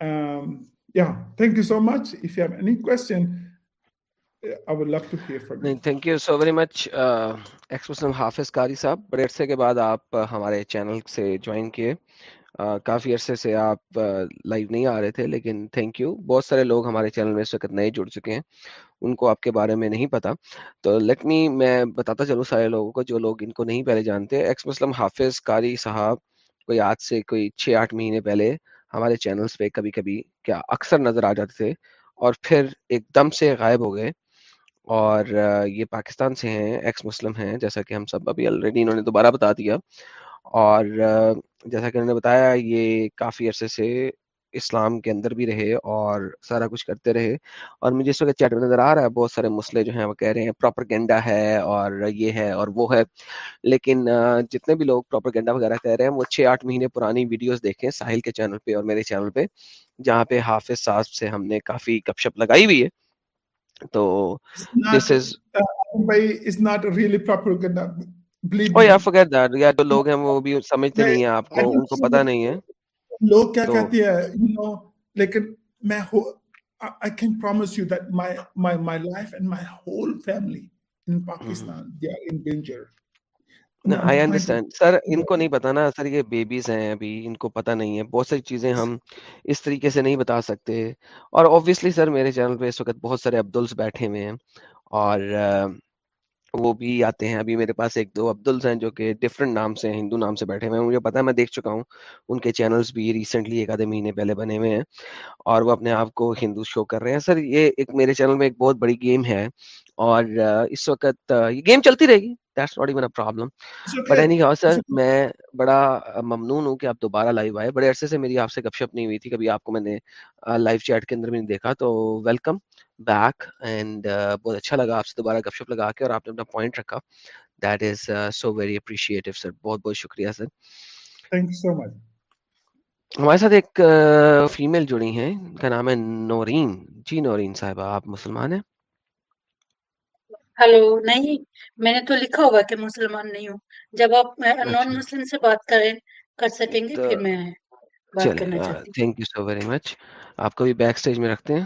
um, yeah, thank you so much. If you have any question, I would love to hear from you. Thank you so very much, uh, ex-Muslim Hafiz Qari صاحب بڑے عرصے کے بعد آپ ہمارے channel سے join کیے کافی عرصے سے آپ لائیو نہیں آ رہے تھے لیکن تھینک یو بہت سارے لوگ ہمارے چینل میں اس وقت نئے جڑ چکے ہیں ان کو آپ کے بارے میں نہیں پتا۔ تو لیٹ می میں بتاتا چلوں سارے لوگوں کو جو لوگ ان کو نہیں پہلے جانتے۔ ایکس مسلم حافظ قاری صاحب، کوئی آج سے کوئی چھ آٹھ مہینے پہلے ہمارے چینلز پہ کبھی کبھی کیا اکثر نظر آ جاتے تھے اور پھر ایک دم سے غائب ہو گئے۔ اور یہ پاکستان سے ہیں، ایکس مسلم ہیں، جیسا کہ ہم سب ابھی آلریڈی انہوں نے دوبارہ بتا دیا۔ اور جیسا کہ انہوں نے بتایا، یہ کافی عرصے سے اسلام کے اندر بھی رہے اور سارا کچھ کرتے رہے۔ اور مجھے اس وقت چیٹ میں نظر آ رہا ہے بہت سارے مسئلے جو ہیں وہ کہہ رہے ہیں پراپر گینڈا ہے اور یہ ہے اور وہ ہے۔ لیکن جتنے بھی لوگ پراپر گینڈا وغیرہ کہہ رہے ہیں وہ چھ آٹھ مہینے پرانی ویڈیوز دیکھیں ساحل کے چینل پہ اور میرے چینل پہ جہاں پہ حافظ صاحب سے ہم نے کافی گپ شپ لگائی ہوئی ہے۔ تو دس از جو لوگ ہیں وہ بھی سمجھتے نہیں ہیں آپ کو ان کو پتا نہیں ہے۔ لوگ کیا کہتے ہیں لیکن میں I can promise you that my my my life and my whole family in Pakistan they are in danger. I understand sir ان کو نہیں پتا نا سر یہ بیبیز ہیں ابھی ان کو پتا نہیں ہے بہت ساری چیزیں ہم اس طریقے سے نہیں بتا سکتے اور اوبیسلی سر میرے چینل پہ اس وقت بہت سارے عبدالس بیٹھے ہوئے ہیں اور وہ بھی آتے ہیں۔ ابھی میرے پاس ایک دو عبدالس ہیں جو کہ ڈفرنٹ نام سے ہندو نام سے بیٹھے ہوئے ہیں۔ مجھے پتا ہے، میں دیکھ چکا ہوں۔ ان کے چینلس بھی ریسنٹلی ایک آدھے مہینے پہلے بنے ہوئے ہیں اور وہ اپنے آپ کو ہندو شو کر رہے ہیں۔ سر، یہ ایک میرے چینل میں ایک بہت بڑی گیم ہے اور اس وقت یہ گیم چلتی رہے گی؟ That's not even a problem but anyhow sir میں بڑا ممنون ہوں کہ آپ دوبارہ لائیو آئے بڑے عرصے سے میری آپ سے گپ شپ نہیں ہوئی تھی کبھی آپ کو میں نے لائیو چیٹ کے اندر بھی نہیں دیکھا تو ویلکم بیک اینڈ بہت اچھا لگا آپ سے دوبارہ گپ شپ لگا کے اور آپ نے اپنا پوائنٹ رکھا that is so very appreciative sir بہت بہت شکریہ سر تھینک یو سو مچ ہمارے ساتھ ایک فیمیل جڑی ہیں ان کا نام ہے نورین جی نورین صاحبہ آپ مسلمان ہیں ہلو نہیں میں نے تو لکھا ہوا کہ مسلمان نہیں ہوں۔ جب آپ نان مسلم سے بات کریں کر سکیں گے پھر میں بات کرنا چاہتی thank you so very much آپ کو بھی بیک سٹیج میں رکھتے ہیں؟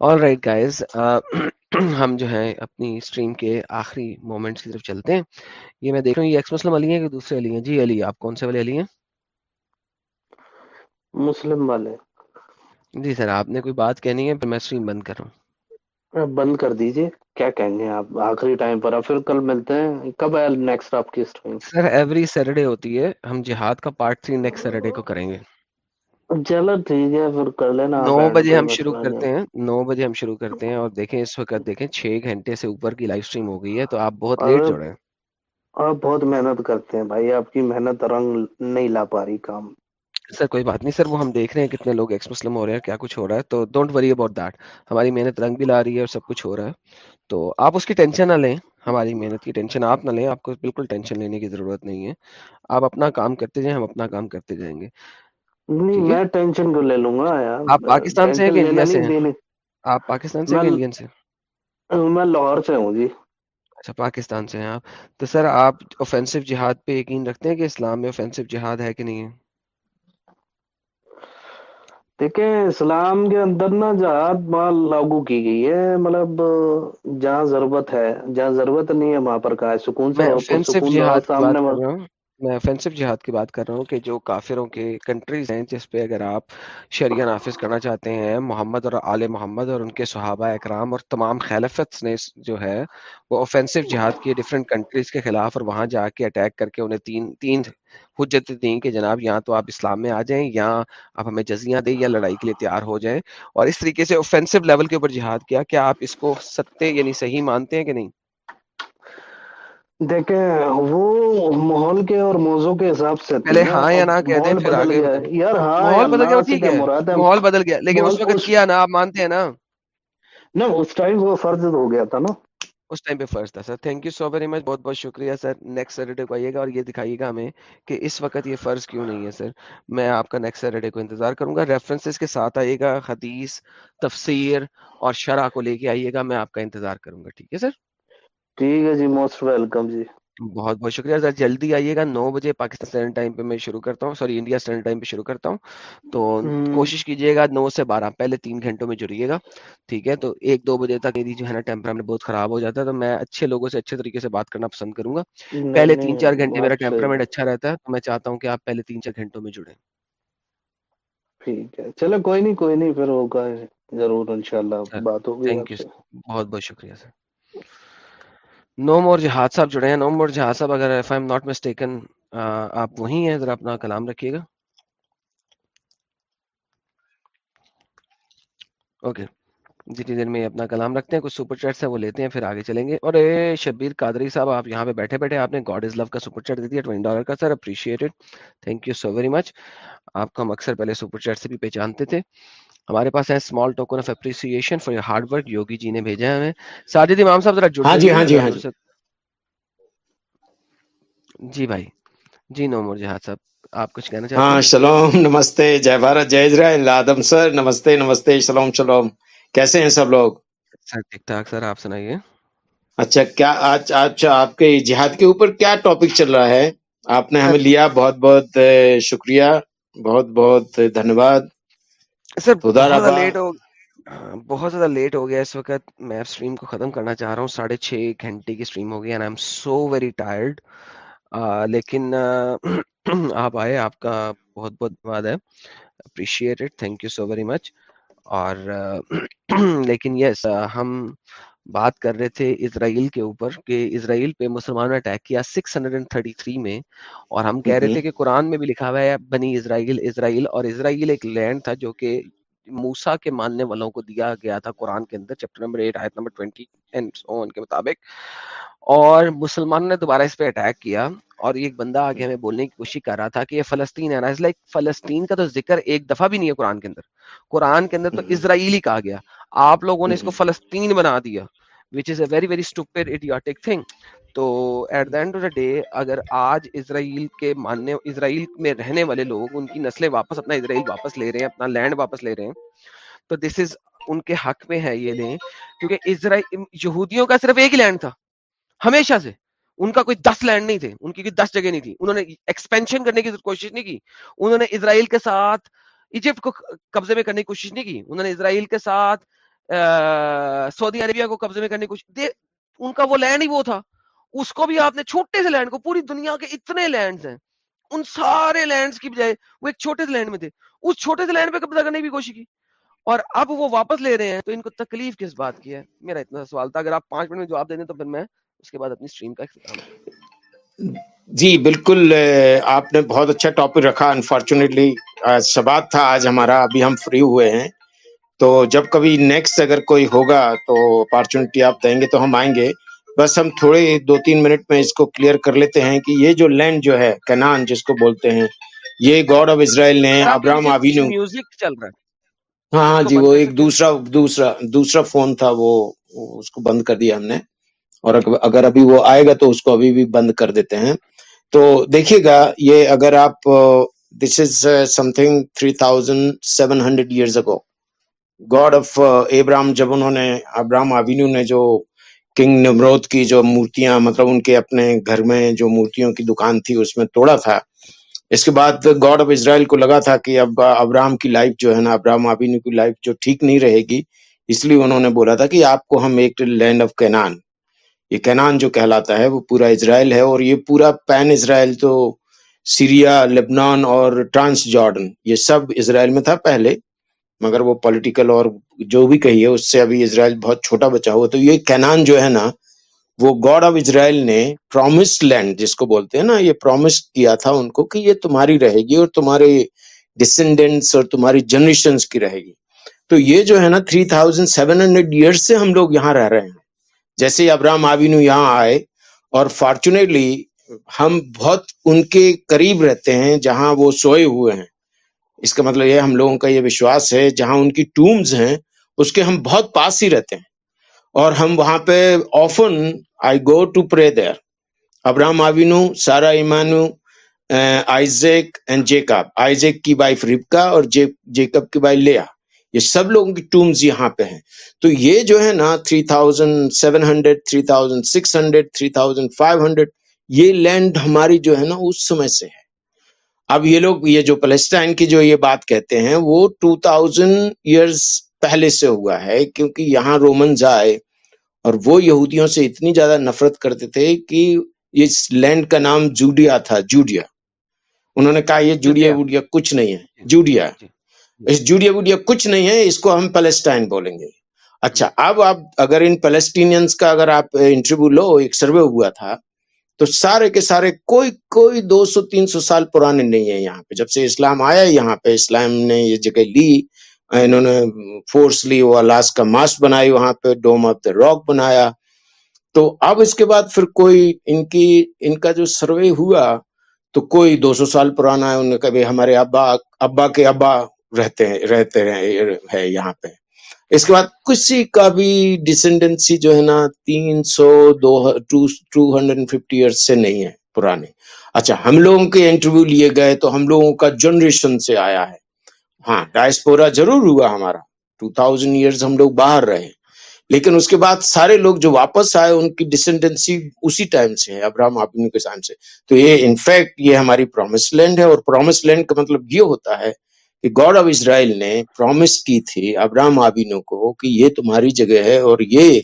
آل رائٹ گائز ہم جو ہیں اپنی اسٹریم کے آخری مومنٹس کی طرف چلتے ہیں۔ یہ میں دیکھ رہا ہوں یہ ایکس مسلم علی ہیں کہ دوسرے علی ہیں؟ جی علی آپ کون سے والے علی ہیں؟ مسلم والے۔ جی سر آپ نے کوئی بات کہنی ہے پھر میں اسٹریم بند کر رہا ہوں۔ بند کر دیجیے۔ کیا کہیں گے آپ؟ آخری ٹائم پر۔ پھر کل ملتے ہیں۔ کب ہے نیکسٹ آپ کی اسٹریم سر ایوری سیٹرڈے ہوتی ہے۔ ہم جہاد کا پارٹ تھری نیکسٹ سیٹرڈے کو کریں گے۔ چلو ٹھیک ہے پھر کر لینا نو بجے ہم شروع کرتے ہیں۔ نو بجے ہم شروع کرتے ہیں اور دیکھیں اس وقت دیکھیں چھ گھنٹے سے اوپر کی لائف اسٹریم ہو گئی ہے تو آپ بہت لیٹ جڑے ہیں۔ آپ بہت محنت کرتے ہیں بھائی۔ آپ کی محنت رنگ نہیں لا پا رہی کام۔ سر کوئی بات نہیں سر وہ ہم دیکھ رہے ہیں کتنے لوگ ایکس مسلم ہو رہے ہیں کیا کچھ ہو رہا ہے؟ تو ڈونٹ وری اباؤٹ دیٹ ہماری محنت رنگ بھی لا رہی ہے اور سب کچھ ہو رہا ہے۔ تو آپ اس کی ٹینشن نہ لیں ہماری محنت کی ٹینشن آپ نہ لیں آپ کو بالکل ٹینشن لینے کی ضرورت نہیں ہے۔ آپ اپنا کام کرتے جائیں ہم اپنا کام کرتے جائیں گے۔ نہیں میں ٹینشن کو لے لوں گا؟ یار آپ پاکستان سے ہیں کہ انڈیا سے ہیں؟ آپ پاکستان سے کہ انڈین سے میں لاہور سے ہوں جی۔ اچھا پاکستان سے ہیں آپ۔ تو سر آپ اوفینسو جہاد پہ یقین رکھتے ہیں کہ اسلام میں اوفینسو جہاد ہے کہ نہیں ہے؟ دیکھیں اسلام کے اندر نا جہاد مال لاگو کی گئی ہے۔ مطلب جہاں ضرورت ہے جہاں ضرورت نہیں ہے وہاں پر کہا ہے سکون سے سکون جہاد سامنے میں اوفینسو جہاد کی بات کر رہا ہوں کہ جو کافروں کے کنٹریز ہیں، جس پہ اگر آپ شریعہ نافذ کرنا چاہتے ہیں، محمد اور آل محمد اور ان کے صحابہ اکرام اور تمام خلفت نے جو ہے، وہ اوفینسو جہاد کی ڈفرینٹ کنٹریز کے خلاف اور وہاں جا کے اٹیک کر کے انہیں تین تین حجت دیں کہ جناب یہاں تو آپ اسلام میں آ جائیں یا آپ ہمیں جزیاں دیں یا لڑائی کے لیے تیار ہو جائیں۔ اور اس طریقے سے اوفینسو لیول کے اوپر جہاد کیا کیا آپ اس کو ستے یعنی صحیح مانتے ہیں کہ نہیں؟ دیکھیں وہ ماحول کے اور موضوع کے حساب سے پہلے ہاں یا نہ کہتے ہیں پھر آگے۔ یار ہاں ماحول بدل گیا ٹھیک ہے ماحول بدل گیا۔ لیکن اس وقت کیا نا آپ مانتے ہیں نا۔ نہ اس ٹائم وہ فرض ہو گیا تھا نا۔ اس ٹائم پہ فرض تھا۔ Sir thank you so very much بہت بہت شکریہ۔ سر نیکسٹ سیٹرڈے کو آئیے گا اور یہ دکھائیے گا ہمیں کہ اس وقت یہ فرض کیوں نہیں ہے۔ سر میں آپ کا نیکسٹ سیٹرڈے کو انتظار کروں گا۔ ریفرنسز کے ساتھ آئیے گا حدیث تفسیر اور شرح کو لے کے آئیے گا۔ میں آپ کا انتظار کروں گا۔ ٹھیک ہے سر؟ ٹھیک ہے جی موسٹ ویلکم جی۔ بہت بہت شکریہ سر جلدی آئیے گا نو بجے پاکستان اسٹینڈرڈ ٹائم پہ میں شروع کرتا ہوں سوری انڈیا اسٹینڈرڈ ٹائم پہ شروع کرتا ہوں۔ تو کوشش کیجیے گا نو سے بارہ پہلے تین گھنٹوں میں جڑیے گا ٹھیک ہے؟ تو ایک دو بجے تک میری جو ہے نا ٹیمپرامنٹ بہت خراب ہو جاتا ہے تو میں اچھے لوگوں سے اچھے طریقے سے بات کرنا پسند کروں گا۔ پہلے تین چار گھنٹے میرا ٹیمپرامنٹ اچھا رہتا ہے تو میں چاہتا ہوں کہ آپ پہلے تین چار گھنٹوں میں جڑیں۔ ٹھیک ہے۔ چلو کوئی نہیں کوئی نہیں پھر ہوگا ضرور انشاءاللہ بات ہوگی تھینک یو بہت بہت شکریہ سر۔ نو مور جہاد صاحب جڑے ہیں نو مور جہاد صاحب اگر if I am not mistaken آپ وہیں ہیں، ذرا اپنا کلام رکھیے گا۔ اوکے جتنی دیر میں اپنا کلام رکھتے ہیں، کچھ سپر چیٹس ہیں، وہ لیتے ہیں، پھر آگے چلیں گے۔ اور اے شبیر قادری صاحب، آپ یہاں پہ بیٹھے بیٹھے آپ نے گاڈ از لو کا سپر چیٹ دے دیا، ٹوئنٹی ڈالر کا، sir appreciated thank you so very much آپ کو ہم اکثر پہلے سپر چیٹ سے بھی پہچانتے تھے۔ ہمارے پاس ہے small token of appreciation for your hard work Yogi ji نے بھیجا ہے ہمیں. ساجد امام صاحب ذرا جڑ ہاں جی ہاں جی ہاں جی۔ جی بھائی۔ جی نومر جہاد صاحب آپ کچھ کہنا چاہتے ہاں ہیں؟ Shalom namaste Jai Bharat Jai Israel Adam sir namaste namaste shalom shalom. کیسے ہیں سب لوگ؟ سر ٹھیک ٹھاک سر آپ سنائیے۔ اچھا کیا آج آج آپ کے جہاد کے اوپر کیا ٹاپک چل رہا ہے؟ آپ نے ہمیں لیا بہت بہت شکریہ بہت بہت دھنیہ سر بہت زیادہ لیٹ ہو ہاں، بہت زیادہ لیٹ ہو گیا اس وقت۔ میں اسٹریم کو ختم کرنا چاہ رہا ہوں۔ ساڑھے چھ گھنٹے کی اسٹریم ہو گئی and I am so very tired لیکن آپ آئے آپ کا بہت بہت دھنیواد ہے۔ Appreciated thank you so very much اور لیکن یس ہم بات کر رہے تھے اسرائیل کے اوپر کہ اسرائیل پہ مسلمانوں نے اٹیک کیا 633 میں اور ہم کہہ رہے ہوں تھے کہ قرآن میں بھی لکھا ہوا ہے بنی اسرائیل اسرائیل اور اسرائیل ایک لینڈ تھا جو کہ موسا کے ماننے والوں کو دیا گیا تھا قرآن کے اندر چیپٹر نمبر 8 آیت نمبر 20 اینڈ سو کے مطابق اور مسلمانوں نے دوبارہ اس پہ اٹیک کیا۔ اور ایک بندہ آگے ہمیں بولنے کی کوشش کر رہا تھا کہ یہ فلسطین ہے نا لائک فلسطین کا تو ذکر ایک دفعہ بھی نہیں ہے قرآن کے اندر۔ قرآن کے اندر تو ہوں اسرائیل ہی کہا گیا۔ آپ لوگوں نے اس کو فلسطین بنا دیا which is a very very stupid idiotic thing تو at the end of the day اگر آج اسرائیل کے ماننے اسرائیل میں رہنے والے لوگ ان کی نسلیں واپس اپنا اسرائیل واپس لے رہے ہیں اپنا لینڈ واپس لے رہے ہیں تو دس از ان کے حق میں ہے یہ لیں۔ کیونکہ اسرائیل یہودیوں کا صرف ایک ہی لینڈ تھا ہمیشہ سے۔ ان کا کوئی دس لینڈ نہیں تھے، ان کی کوئی دس جگہ نہیں تھی۔ انہوں نے ایکسپینشن کرنے کی کوشش نہیں کی۔ انہوں نے اسرائیل کے ساتھ ایجپٹ کو قبضے میں کرنے کی کوشش نہیں کی۔ انہوں نے اسرائیل کے ساتھ سعودی عربیہ کو قبضے میں کرنے کی کوشش ان کا وہ لینڈ ہی وہ تھا۔ اس کو بھی آپ نے چھوٹے سے لینڈ کو، پوری دنیا کے اتنے لینڈز ہیں۔ ان سارے لینڈز کی بجائے وہ ایک چھوٹے سے لینڈ میں تھے۔ اس چھوٹے سے لینڈ پہ قبضہ کرنے کی کوشش کی۔ اور اب وہ واپس لے رہے ہیں۔ تو ان کو تکلیف کس بات کی ہے؟ میرا اتنا سوال تھا۔ اگر آپ پانچ منٹ میں جواب دے دیں تو پھر میں اس کے بعد اپنی اسٹریم کا اختتام۔ جی بالکل آپ نے بہت اچھا ٹاپک رکھا۔ انفارچونیٹلی شبات تھا آج ہمارا ابھی ہم فری ہوئے ہیں۔ تو جب کبھی نیکسٹ اگر کوئی ہوگا تو اپارچونیٹی آپ دیں گے تو ہم آئیں گے۔ بس ہم تھوڑے دو تین منٹ میں اس کو کلیئر کر لیتے ہیں کہ یہ جو لینڈ جو ہے کنان جس کو بولتے ہیں یہ گاڈ آف اسرائیل نے ابراہم آبینو میوزک چل رہا ہے۔ ہاں ہاں جی وہ ایک دوسرا دوسرا دوسرا فون تھا وہ اس کو بند کر دیا ہم نے۔ اور اگر ابھی وہ آئے گا تو اس کو ابھی بھی بند کر دیتے ہیں۔ تو دیکھیے گا، یہ اگر آپ this is something three thousand seven hundred years ago God of Abraham جب انہوں نے ابراہم آبینو نے جو کنگ نمرود کی جو مورتیاں مطلب ان کے اپنے گھر میں جو مورتیوں کی دکان تھی، اس میں توڑا تھا۔ اس کے بعد گاڈ آف اسرائیل کو لگا تھا کہ اب ابراہم کی لائف جو ہے نا ابراہم آبینو کی لائف جو ٹھیک نہیں رہے گی۔ اس لیے انہوں نے بولا تھا کہ آپ کو ہم ایک لینڈ آف کینان یہ کینان جو کہلاتا ہے وہ پورا اسرائیل ہے اور یہ پورا پین اسرائیل تو سیریا، لبنان اور ٹرانس جارڈن، یہ سب اسرائیل میں تھا پہلے، مگر وہ پولیٹیکل اور جو بھی کہیے اس سے ابھی اسرائیل بہت چھوٹا بچا ہوا تو یہ کینان جو ہے نا، وہ گاڈ آف اسرائیل نے پرومس لینڈ جس کو بولتے ہیں نا، یہ پرومس کیا تھا ان کو کہ یہ تمہاری رہے گی اور تمہارے ڈسینڈنٹس اور تمہاری جنریشنز کی رہے گی۔ تو یہ جو ہے نا three thousand seven hundred years سے ہم لوگ یہاں رہ رہے ہیں۔ جیسے ہی ابراہم آبینو یہاں آئے، اور فارچونیٹلی ہم بہت ان کے قریب رہتے ہیں جہاں وہ سوئے ہوئے ہیں۔ اس کا مطلب یہ ہم لوگوں کا یہ وشواس ہے، جہاں ان کی ٹومز ہیں، اس کے ہم بہت پاس ہی رہتے ہیں۔ اور ہم وہاں پہ often I go to pray there Abraham Avinu, Sarah Imenu, Isaac and Jacob. Isaac کی وائف ربکا اور جیکب کی وائف لیا۔ یہ سب لوگوں کی ٹومز یہاں پہ ہیں۔ تو یہ جو ہے نا three thousand seven hundred three thousand six hundred three thousand five hundred یہ لینڈ ہماری جو ہے نا اس سمے سے ہے۔ اب یہ لوگ یہ جو پلسٹائن کی جو یہ بات کہتے ہیں وہ ٹو تھاؤزینڈ ایئرس پہلے سے ہوا ہے کیونکہ یہاں رومنز آئے اور وہ یہودیوں سے اتنی زیادہ نفرت کرتے تھے کہ اس لینڈ کا نام جوڈیا تھا جوڈیا۔ انہوں نے کہا یہ جوڈیا جوڈیا۔ ووڈیا کچھ نہیں ہے جوڈیا۔ جی۔ اس جوڈیا ووڈیا کچھ نہیں ہے، اس کو ہم پیلسٹائن بولیں گے۔ اچھا اب آپ اگر ان پیلسٹینینس کا اگر آپ انٹرویو لو، ایک سروے ہوا تھا، تو سارے کے سارے کوئی کوئی دو سو، تین سو سال پرانے نہیں ہیں یہاں پہ۔ جب سے اسلام آیا یہاں پہ، اسلام نے یہ جگہ لی، انہوں نے فورس لی، وہ لاس کا ماسٹ بنائی وہاں پہ ڈوم آف دا راک بنایا۔ تو اب اس کے بعد پھر کوئی ان کی، ان کا جو سروے ہوا، تو کوئی دو سو سال پرانا ہے، انہوں نے کہا ہمارے ابا ابا کے ابا رہتے ہیں رہتے ہیں یہاں پہ۔ اس کے بعد کسی کا بھی ڈسینڈنسی جو ہے نا تین سو، دو ٹو ہنڈریڈ ففٹی ایئرس سے نہیں ہے پرانے۔ اچھا ہم لوگوں کے انٹرویو لیے گئے تو ہم لوگوں کا جنریشن سے آیا ہے۔ ہاں ڈائسپورا ضرور ہوا ہمارا۔ ٹو تھاؤزینڈ ایئرز ہم لوگ باہر رہے لیکن اس کے بعد سارے لوگ جو واپس آئے، ان کی ڈسینڈنسی اسی ٹائم سے ہے ابراہم آبینو کے ٹائم سے۔ تو یہ انفیکٹ یہ ہماری پرومس لینڈ ہے اور پرومس لینڈ کا مطلب یہ ہوتا ہے کہ گاڈ آف اسرائیل نے پرومس کی تھی ابرام آبینو کو کہ یہ تمہاری جگہ ہے اور یہ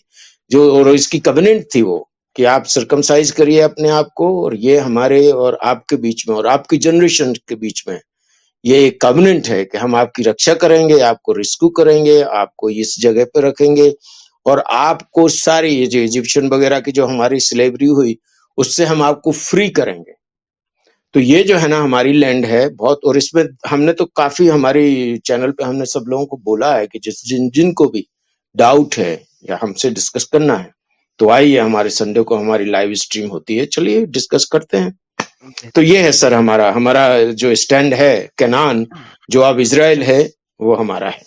جو اور اس کی کبننٹ تھی وہ کہ آپ سرکمسائز کریے اپنے آپ کو اور یہ ہمارے اور آپ کے بیچ میں اور آپ کی جنریشن کے بیچ میں یہ ایک کبننٹ ہے کہ ہم آپ کی رکشا کریں گے، آپ کو ریسکو کریں گے، آپ کو اس جگہ پہ رکھیں گے اور آپ کو ساری جو ایجپشن وغیرہ کی جو ہماری سلیوری ہوئی، اس سے ہم آپ کو فری کریں گے۔ تو یہ جو ہے نا ہماری لینڈ ہے بہت اور اس میں ہم نے تو کافی ہماری چینل پہ ہم نے سب لوگوں کو بولا ہے کہ جس جن جن کو بھی ڈاؤٹ ہے یا ہم سے ڈسکس کرنا ہے تو آئیے ہمارے سنڈے کو ہماری لائیو اسٹریم ہوتی ہے چلیے ڈسکس کرتے ہیں۔ تو یہ ہے سر ہمارا ہمارا جو اسٹینڈ ہے کینان جو اب اسرائیل ہے وہ ہمارا ہے۔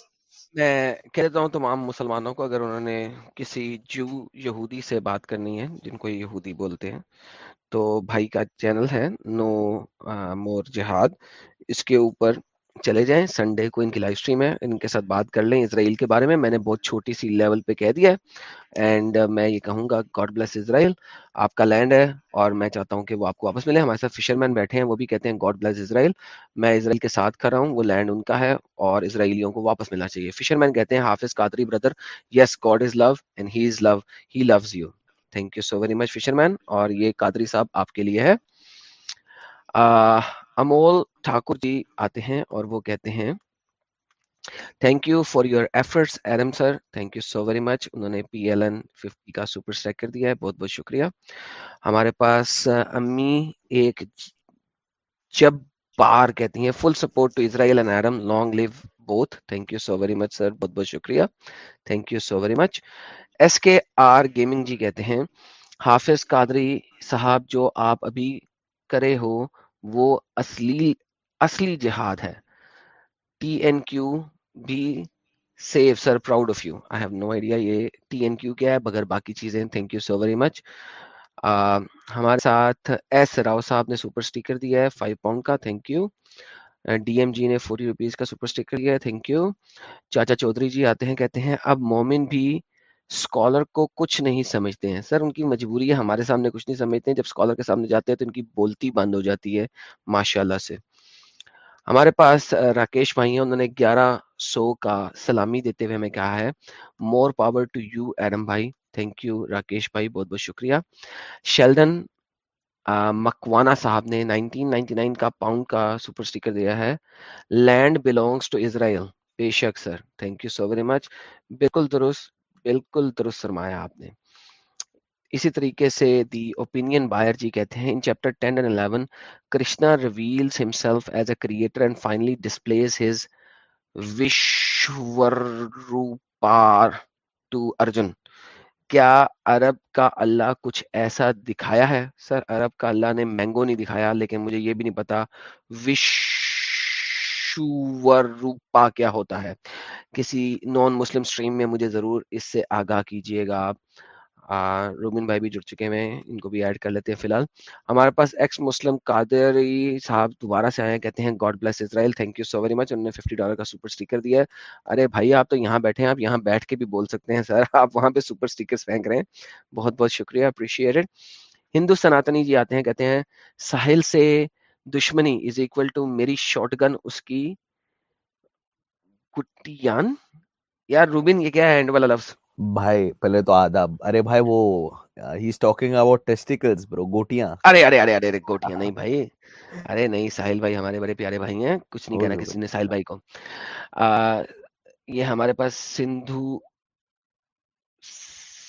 میں کہہ دیتا ہوں تمام مسلمانوں کو اگر انہوں نے کسی جو یہودی سے بات کرنی ہے جن کو یہودی بولتے ہیں تو بھائی کا چینل ہے نو مور جہاد۔ اس کے اوپر چلے جائیں۔ سنڈے کو ان کی لائف اسٹریم ہے۔ ان کے ساتھ بات کر لیں اسرائیل کے بارے میں۔ میں نے بہت چھوٹی سی لیول پہ کہہ دیا ہے۔ اینڈ میں یہ کہوں گا گاڈ بلیس اسرائیل آپ کا لینڈ ہے اور میں چاہتا ہوں کہ وہ آپ کو واپس ملے۔ ہمارے ساتھ فشر مین بیٹھے ہیں، وہ بھی کہتے ہیں گاڈ بلیس اسرائیل میں اسرائیل کے ساتھ کھڑا ہوں، وہ لینڈ ان کا ہے اور اسرائیلیوں کو واپس ملنا چاہیے۔ فشر مین کہتے ہیں، Hafiz Qadri brother yes God is love and he is love he loves you thank you so very much fisherman اور یہ قادری صاحب آپ کے لیے ہے۔ امول ٹھاکر جی آتے ہیں اور وہ کہتے ہیں thank you for your efforts Iram sir thank you so very much انہوں نے پی ایل این ففٹی کا سپر اسٹیک کر دیا ہے۔ بہت بہت شکریہ۔ ہمارے پاس امی ایک جب بار کہتی ہیں full support to Israel and Iram long live both thank you so very much sir بہت بہت شکریہ۔ Thank you so very much S K R gaming ji کہتے ہیں۔ حافظ قادری صاحب جو آپ ابھی کرے ہو، وہ اصلی اصلی جہاد ہے۔ T N Q B Saif sir proud of you I have no idea یہ ٹی این کیو کیا ہے بغیر باقی چیزیں thank you so very much ہمارے ساتھ ایس راؤ صاحب نے سپر سٹیکر دیا ہے فائیو پاؤنڈ کا thank you D M ji نے فورٹی روپیز کا سپر سٹیکر دیا ہے تھینک یو چاچا چودھری جی آتے ہیں، کہتے ہیں، اب مومن بھی اسکالر کو کچھ نہیں سمجھتے ہیں۔ سر، ان کی مجبوری ہے ہمارے سامنے کچھ نہیں سمجھتے۔ ہیں جب اسکالر کے سامنے جاتے ہیں تو ان کی بولتی بند ہو جاتی ہے ماشاء اللہ سے۔ ہمارے پاس راکیش بھائی ہیں۔ انہوں نے گیارہ سو کا سلامی دیتے ہوئے ہمیں کہا ہے۔ More power to you Adam بھائی۔ تھینک یو راکیش بھائی، بہت بہت شکریہ۔ شیلڈن مکوانا صاحب نے نائنٹین نائنٹی نائن کا پاؤنڈ کا سپر اسٹیکر دیا ہے۔ لینڈ بلونگس ٹو اسرائیل بے شک، sir. Thank you so very much بالکل درست۔ بالکل درست فرمایا آپ نے۔ اسی طریقے سے دی اوپینین بائر جی کہتے ہیں، in chapter 10 and 11 Krishna reveals himself as a creator and finally displays his Vishwarupa to Arjun. کیا عرب کا اللہ کچھ ایسا دکھایا ہے؟ سر، عرب کا اللہ نے مینگو نہیں دکھایا، لیکن مجھے یہ بھی نہیں پتا۔ وش روپا کیا ہوتا ہے؟ کسی نان مسلم سٹریم میں مجھے ضرور اس سے آگاہ کیجیے گا آپ۔ رومن بھائی بھی جڑ چکے ہیں، ان کو بھی ایڈ کر لیتے ہیں فی الحال۔ ہمارے پاس ایکس مسلم قادری صاحب دوبارہ سے آئے ہیں، کہتے ہیں God bless Israel thank you so very much انہوں نے ففٹی ڈالر کا سپر اسٹیکر دیا ہے۔ ارے بھائی، آپ تو یہاں بیٹھے ہیں، آپ یہاں بیٹھ کے بھی بول سکتے ہیں سر، آپ وہاں پہ سپر اسٹیکرس پھینک رہے ہیں۔ بہت بہت شکریہ اپریشیٹڈ ہندو سناتنی جی آتے ہیں، کہتے ہیں، ساحل سے دشمنی از اکول ٹو میری شارٹ گن اس کی کٹیان؟ یار روبن یہ کیا ہے ہینڈ والا لفظ؟ بھائی پہلے تو آداب۔ ارے بھائی وہ ہی از ٹاکنگ اباؤٹ ٹیسٹیکلز برو گوٹیاں۔ ارے ارے ارے ارے گوٹیاں نہیں بھائی۔ ارے نہیں ساحل بھائی ہمارے بڑے پیارے بھائی ہیں۔ کچھ نہیں کہنا کسی نے ساحل بھائی کو۔ یہ ہمارے پاس سندھو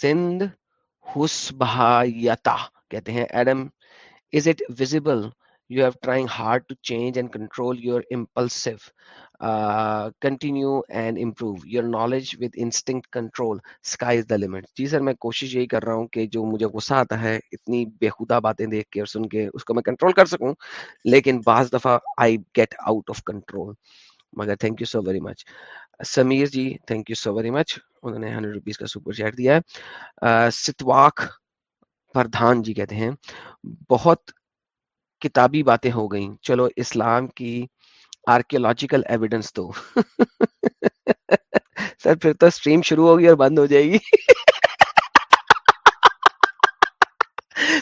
سندھ حسبہ یتا کہتے ہیں۔ Adam is it visible you have trying hard to change and control your impulsive uh, continue and improve. Your knowledge with instinct control sky is the limit. جی سر میں کوشش یہی کر رہا ہوں کہ جو مجھے غصہ آتا ہے اتنی بےخودہ باتیں دیکھ کے اور سن کے اس کو میں کنٹرول کر سکوں لیکن بعض دفعہ I get out of control مگر thank you so very much Sameer ji thank you so very much انہوں نے ہنڈریڈ روپیز کا سپر چیٹ دیا ہے uh, ستواک پردھان جی کہتے ہیں بہت کتابی باتیں ہو گئیں۔ چلو اسلام کی آرکیولوجیکل ایویڈنس تو۔ سر، پھر تو اسٹریم شروع ہوگی اور بند ہو جائے گی۔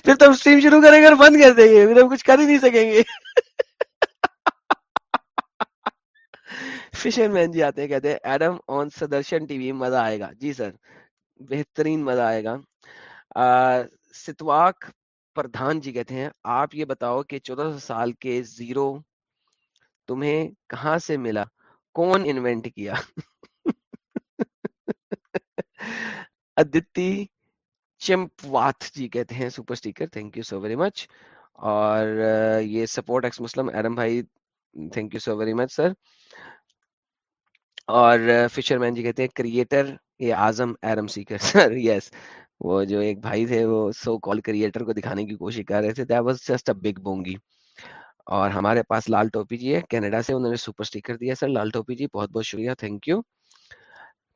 پھر تو اسٹریم شروع کریں گے اور بند کر دیں گے۔ پھر ہم کچھ کر ہی نہیں سکیں گے۔ فشر مین جی آتے ہیں، کہتے ہیں Adam on Sudarshan T V مزہ آئے گا۔ جی سر، بہترین مزہ آئے گا۔ ستواک پردھان جی کہتے ہیں، آپ یہ بتاؤ کہ چودہ سو سال کے زیرو تمہیں کہاں سے ملا؟ کون انوینٹ کیا؟ ادتی چمپوات جی کہتے ہیں super sticker thank you so very much اور یہ سپورٹ ایکس مسلم ایرم بھائی thank you so very much sir اور فشر مین جی کہتے ہیں کریٹر یہ اعظم ایرم سیکر سر یس وہ جو ایک بھائی تھے، وہ سو کال کریٹر کو دکھانے کی کوشش کر رہے تھے that was just a big بونگی اور ہمارے پاس لال ٹوپی جی ہے، کینیڈا سے انہوں نے سپر سٹیکر دیا سر، لال ٹوپی جی بہت بہت شکریہ تھینک یو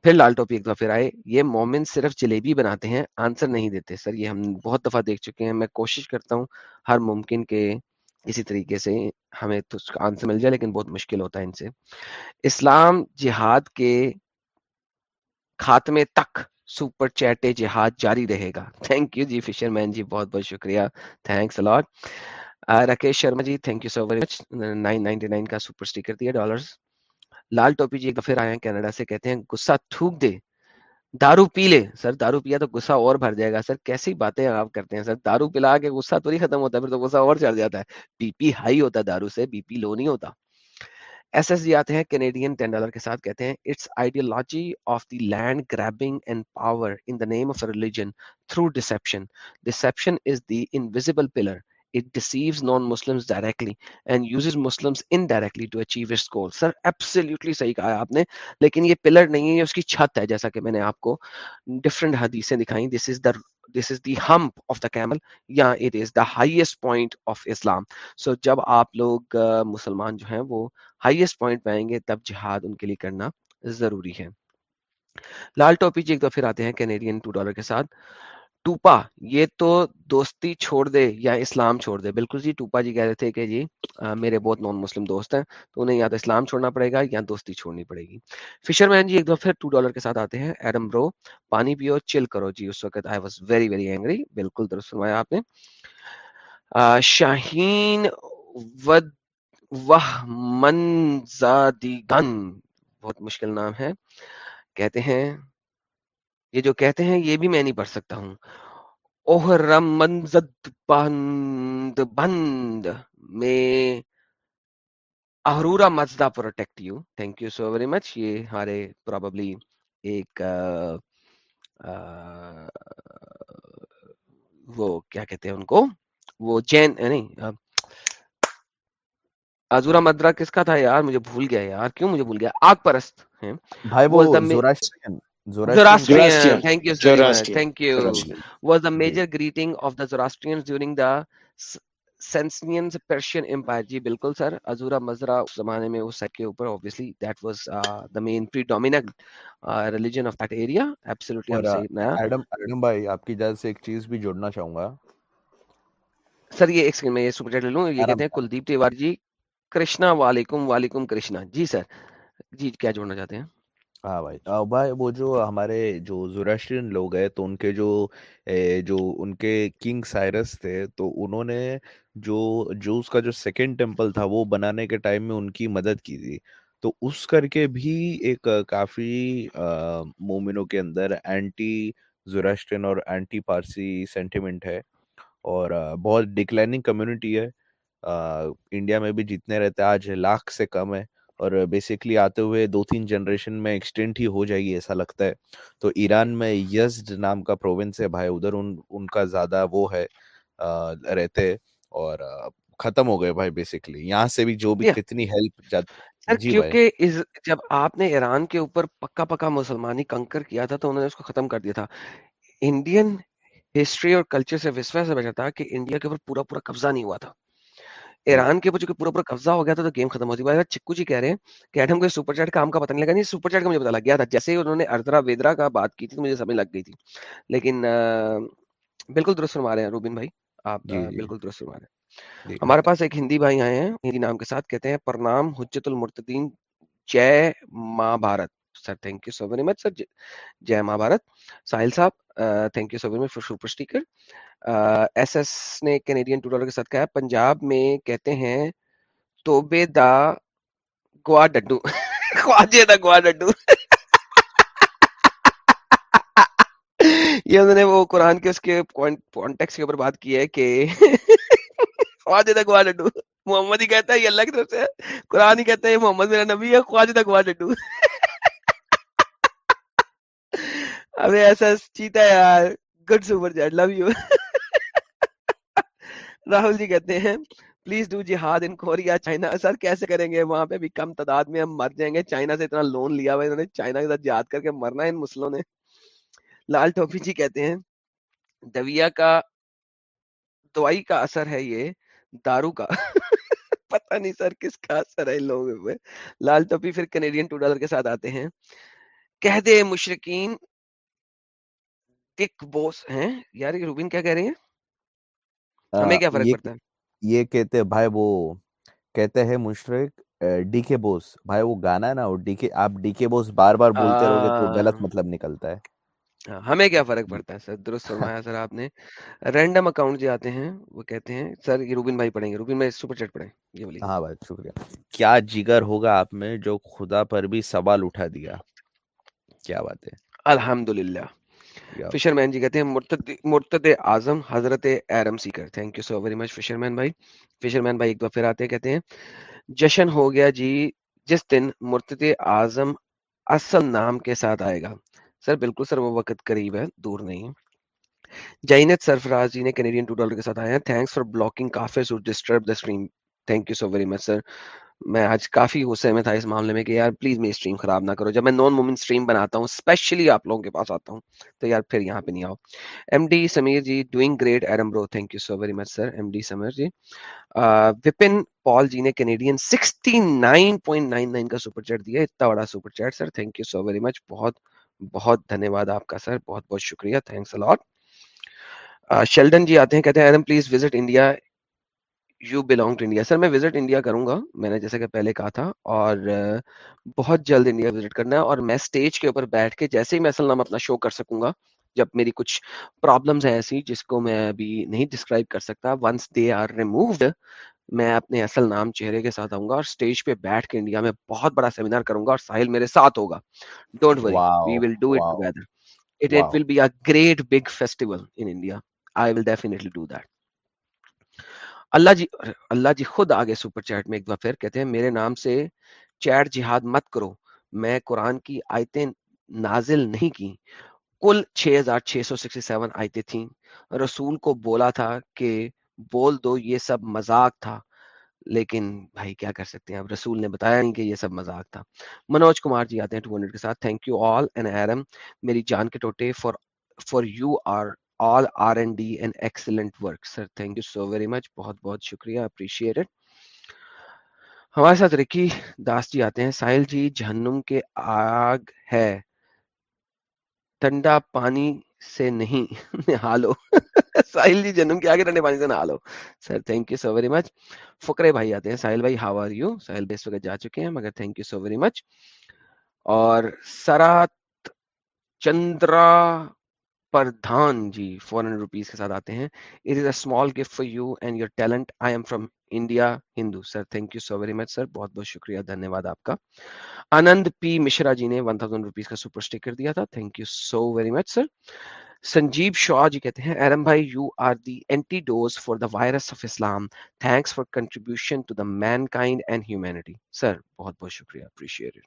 پھر لال ٹوپی ایک دفعہ پھر آئے، یہ مومن صرف جلیبی بناتے ہیں آنسر نہیں دیتے سر، یہ ہم بہت دفعہ دیکھ چکے ہیں، میں کوشش کرتا ہوں ہر ممکن کے اسی طریقے سے ہمیں تو آنسر مل جائے، لیکن بہت مشکل ہوتا ہے ان سے۔ اسلام جہاد کے خاتمے تک سپر چیٹ جہاد جاری رہے گا۔ تھینک یو جی فشر مین جی بہت بہت شکریہ۔ Thanks a lot Rakesh Sharma ji thank you so very much nine ninety nine کا سپر اسٹیکر دیا ڈالرز لال ٹوپی جی ایک پھر آئے ہیں کینیڈا سے، کہتے ہیں، غصہ تھوک دے۔ دارو پی لے۔ سر، دارو پیا تو غصہ اور بھر جائے گا۔ سر، کیسی باتیں آپ کرتے ہیں؟ سر، دارو پلا کے غصہ تو نہیں ختم ہوتا، پھر تو غصہ اور چڑھ جاتا ہے۔ بی پی ہائی ہوتا ہے دارو سے، بی پی لو نہیں ہوتا۔ ایس ایس جی آتے ہیں کینیڈین ٹین ڈالر کے ساتھ کہتے ہیں it's ideology of the land grabbing and power in the name of religion through deception deception is the invisible pillar it deceives non-Muslims directly and uses Muslims indirectly to achieve its goal. Sir, absolutely صحیح کہا آپ نے لیکن یہ pillar نہیں ہے اس کی چھت ہے جیسا کہ میں نے آپ کو ڈفرنٹ حدیثیں دکھائیں. This is the this is the hump of the camel. یا it is the highest point of Islam. So جب آپ لوگ مسلمان جو ہیں وہ highest point پہ آئیں گے تب جہاد ان کے لیے کرنا ضروری ہے۔ لال ٹوپی جی ایک دو پھر آتے ہیں کینیڈین ٹو ڈالر کے ساتھ۔ ٹوپا یہ تو دوستی چھوڑ دے یا اسلام چھوڑ دے؟ بالکل جی ٹوپا جی کہہ رہے تھے کہ جی آ, میرے بہت نان مسلم دوست ہیں تو انہیں یا تو اسلام چھوڑنا پڑے گا یا دوستی چھوڑنی پڑے گی۔ فشر مین جی ایک دفعہ پھر ٹو ڈالر کے ساتھ آتے ہیں۔ ایرم برو پانی پیو چل کرو۔ جی اس وقت I was very very angry بالکل درست فرمایا آپ نے۔ آ, شاہین ود وہ منزادی گن بہت مشکل نام ہے۔ کہتے ہیں، یہ جو کہتے ہیں، یہ بھی میں نہیں پڑھ سکتا ہوں۔ اوہرم منزد بند بند، میں اہرورا مزدہ protect you. Thank you so very much یہ ہمارے پروبلی ایک وہ کیا کہتے ہیں ان کو؟ وہ جین، نہیں ازورا مدرا کس کا تھا یار مجھے بھول گیا یار کیوں مجھے بھول گیا آگ پرست ہیں بھائی وہ Zoroastrian. Thank you so much. Thank you. Was the major greeting of the Zoroastrians during the Sasanian Persian Empire. جی بالکل سر ازورا مزرا اس زمانے میں اس کے اوپر obviously that was uh, the main predominant uh, religion of that area. Absolutely. Adam Adam بھائی آپ کی اجازت سے ایک چیز بھی جوڑنا چاہوں گا سر یہ ایک سیکنڈ میں یہ سپر چیٹ لے لوں یہ کہتے ہیں کلدیپ تیوار جی کرشنا، وعلیکم وعلیکم کرشنا۔ جی سر جی کیا جوڑنا چاہتے ہیں؟ ہاں بھائی بھائی، وہ جو ہمارے جو زوراسٹرین لوگ ہیں، تو ان کے جو جو ان کے کنگ سائرس تھے، تو انہوں نے جو جو اس کا جو سیکنڈ ٹیمپل تھا، وہ بنانے کے ٹائم میں ان کی مدد کی تھی۔ تو اس کر کے بھی ایک کافی مومنوں کے اندر اینٹی زوراسٹرین اور اینٹی پارسی سینٹیمنٹ ہے۔ اور بہت ڈکلائننگ کمیونٹی ہے۔ انڈیا میں بھی جتنے رہتے ہیں آج لاکھ سے کم ہے اور بیسیکلی آتے ہوئے دو تین جنریشن میں ایکسٹینٹ ہی ہو جائے گی ایسا لگتا ہے۔ تو ایران میں یزڈ نام کا پروونس ہے بھائی ادھر ان ان کا زیادہ وہ ہے رہتے اور ختم ہو گئے بھائی بیسیکلی یہاں سے بھی جو بھی کتنی ہیلپ جاتی جی کیونکہ جب آپ نے ایران کے اوپر پکا پکا مسلمانی کنکر کیا تھا تو انہوں نے اس کو ختم کر دیا تھا۔ انڈین ہسٹری اور کلچر سے وسوسہ سے بچا تھا کہ انڈیا کے اوپر پورا پورا قبضہ نہیں ہوا تھا۔ ایران کے اوپر جو پورا پورا قبضہ ہو گیا تھا تو گیم ختم ہوتی ہے چکو جی کہہ رہے ہیں کہ ایڈم کو سپر چیٹ کام کا پتہ نہیں لگا نہیں سپر چیٹ کا مجھے پتا لگ گیا تھا۔ جیسے ہی انہوں نے اردرا ویدرا کا بات کی تھی تو مجھے سمجھ لگ گئی تھی۔ لیکن بالکل درست فرما رہے ہیں روبن بھائی۔ آپ جی، جی۔ بالکل درست فرما رہے ہیں۔ جی۔ ہمارے پاس ایک ہندی بھائی آئے ہیں ہندی نام کے ساتھ کہتے ہیں پرنام حجت المرتدین جے ماں Bharat sir thank you so very much sir جے مہا بھارت ساحل صاحب thank you so very much for super sticker S S نے کینیڈین ٹو ڈالر کے ساتھ کہا پنجاب میں کہتے ہیں، توبے دا گوا ڈڈو. خواجے دا گوا ڈڈو. یہ انہوں نے وہ قرآن کے اس کے کانٹیکس کے اوپر بات کی ہے کہ خواجے دا گوا ڈڈو. محمد ہی کہتا ہے، یہ اللہ کی طرف سے قرآن ہی کہتا ہے محمد میرا نبی ہے، خواجے دا گوا ڈڈو. ابھی ایسا چیتا یار good super chat love you Rahul ji کہتے ہیں پلیز ڈو جہاد ان کوریا چائنا سر کیسے کریں گے وہاں پہ بھی کم تعداد میں ہم مر جائیں گے چائنا سے اتنا لون لیا ہوا انہوں نے چائنا کے ساتھ جہاد کر کے مرنا ان مسلوں نے لال ٹوپی جی کہتے ہیں دویا کا دوائی کا اثر ہے یہ دارو کا پتہ نہیں سر کس کا اثر ہے لوگوں پہ لال ٹوپی پھر کینیڈین ٹو ڈالر کے ساتھ آتے ہیں کہہ دے مشرقین کک بوس ہیں؟ یار یہ روبین کیا کہہ رہی ہیں؟ ہمیں کیا فرق پڑتا ہے؟ یہ کہتے ہیں بھائی وہ کہتے ہیں مشرق ڈی کے بوس۔ بھائی وہ گانا ہے نا وہ ڈی کے آپ ڈی کے بوس بار بار بولتے رہو گے تو غلط مطلب نکلتا ہے۔ ہمیں کیا فرق پڑتا ہے سر؟ درست فرمایا سر آپ نے۔ رینڈم اکاؤنٹ جو آتے ہیں وہ کہتے ہیں سر یہ روبین بھائی پڑھیں گے روبین بھائی سپر چٹ پڑھیں یہ بولیے ہاں بھائی شکریہ۔ کیا جگر ہوگا آپ میں جو خدا پر بھی سوال اٹھا دیا؟ کیا بات ہے؟ الحمدللہ۔ فشر مین جی کہتے ہیں مرتد اعظم حضرت Adam Seeker. Thank you so very much fisherman بھائی۔ فشر مین بھائی ایک دفعہ پھر آتے کہتے ہیں، جشن ہو گیا جی جس دن مرتد اعظم اصل نام کے ساتھ آئے گا۔ سر بالکل سر، وہ وقت قریب ہے، دور نہیں۔ جینت سرفراز جی نے کینیڈین ٹو ڈالر کے ساتھ آیا۔ تھینکس فار بلاکنگ کافر disturb the stream thank you so very much sir میں آج کافی غصے میں تھا اس معاملے میں کہ یار پلیز میری اسٹریم خراب نہ کرو۔ جب میں نان مومن اسٹریم بناتا ہوں اسپیشلی آپ لوگوں کے پاس آتا ہوں، تو یار پھر یہاں پہ نہیں آؤ۔ M D Sameer ji doing great Adam bro thank you so very much sir M D Sameer ji. Vipin Pal ji نے Canadian sixty nine point nine nine کا سپر چیٹ دیا، اتنا بڑا super chat sir thank you so very much بہت بہت دھنیہ واد آپ کا سر بہت بہت شکریہ تھینکس الاٹ شیلڈن جی آتے ہیں، کہتے ہیں Adam please visit India you belong to India sir میں وزٹ انڈیا کروں گا. میں نے جیسا کہ پہلے کہا تھا اور بہت جلد انڈیا وزٹ کرنا ہے اور میں اسٹیج کے اوپر بیٹھ کے جیسے ہی میں اصل نام اپنا شو کر سکوں گا جب میری کچھ پرابلمس ہیں ایسی جس کو میں ابھی نہیں ڈسکرائب کر سکتا ونس دے آر ریموڈ میں اپنے اصل نام چہرے کے ساتھ آؤں گا اور اسٹیج پہ بیٹھ کے انڈیا میں بہت بڑا سیمینار کروں گا اور ساحل میرے ساتھ ہوگا. Don't worry we will do it together it will be a great big festival in India I will definitely do that اللہ جی اللہ جی خود آگے سپر چیٹ میں ایک بار پھر کہتے ہیں، میرے نام سے چیٹ جہاد مت کرو، میں قرآن کی آیتیں نازل نہیں کی۔ کل 6667 آیتیں تھیں۔ رسول کو بولا تھا کہ بول دو، یہ سب مذاق تھا۔ لیکن بھائی کیا کر سکتے ہیں؟ اب رسول نے بتایا نہیں کہ یہ سب مذاق تھا۔ منوج کمار جی آتے ہیں 200 کے ساتھ۔ Thank you all and Adam میری جان کے ٹوٹے for for you are all R and D and excellent work sir thank you so very much بہت بہت شکریہ اپریشیٹ ہمارے ساتھ رکی داس جی آتے ہیں ساحل جی جہنم کے آگ ہے ٹھنڈا پانی سے نہیں نہالو ساحل جی جنم کے آگے ٹھنڈے پانی سے نہالو sir thank you so very much فکرے بھائی آتے ہیں ساحل بھائی ہاؤ آر یو ساحل بھائی اس وقت جا چکے ہیں مگر thank you so very much اور سرات چندرا پر دھان جی فور ہنڈریڈ روپیز کے ساتھ آتے ہیں۔ It is a small gift for you and your talent I am from India Hindu sir thank you so very much sir بہت بہت شکریہ دھنیہ واد آپ کا آنند پی مشرا جی نے ون تھاؤزینڈ روپیز کا سپر اسٹیکر دیا تھا thank you so very much sir Sanjib Shah ji کہتے ہیں ایرم بھائی you are the antidote for the virus of Islam thanks for contribution to the mankind and humanity sir بہت بہت شکریہ appreciate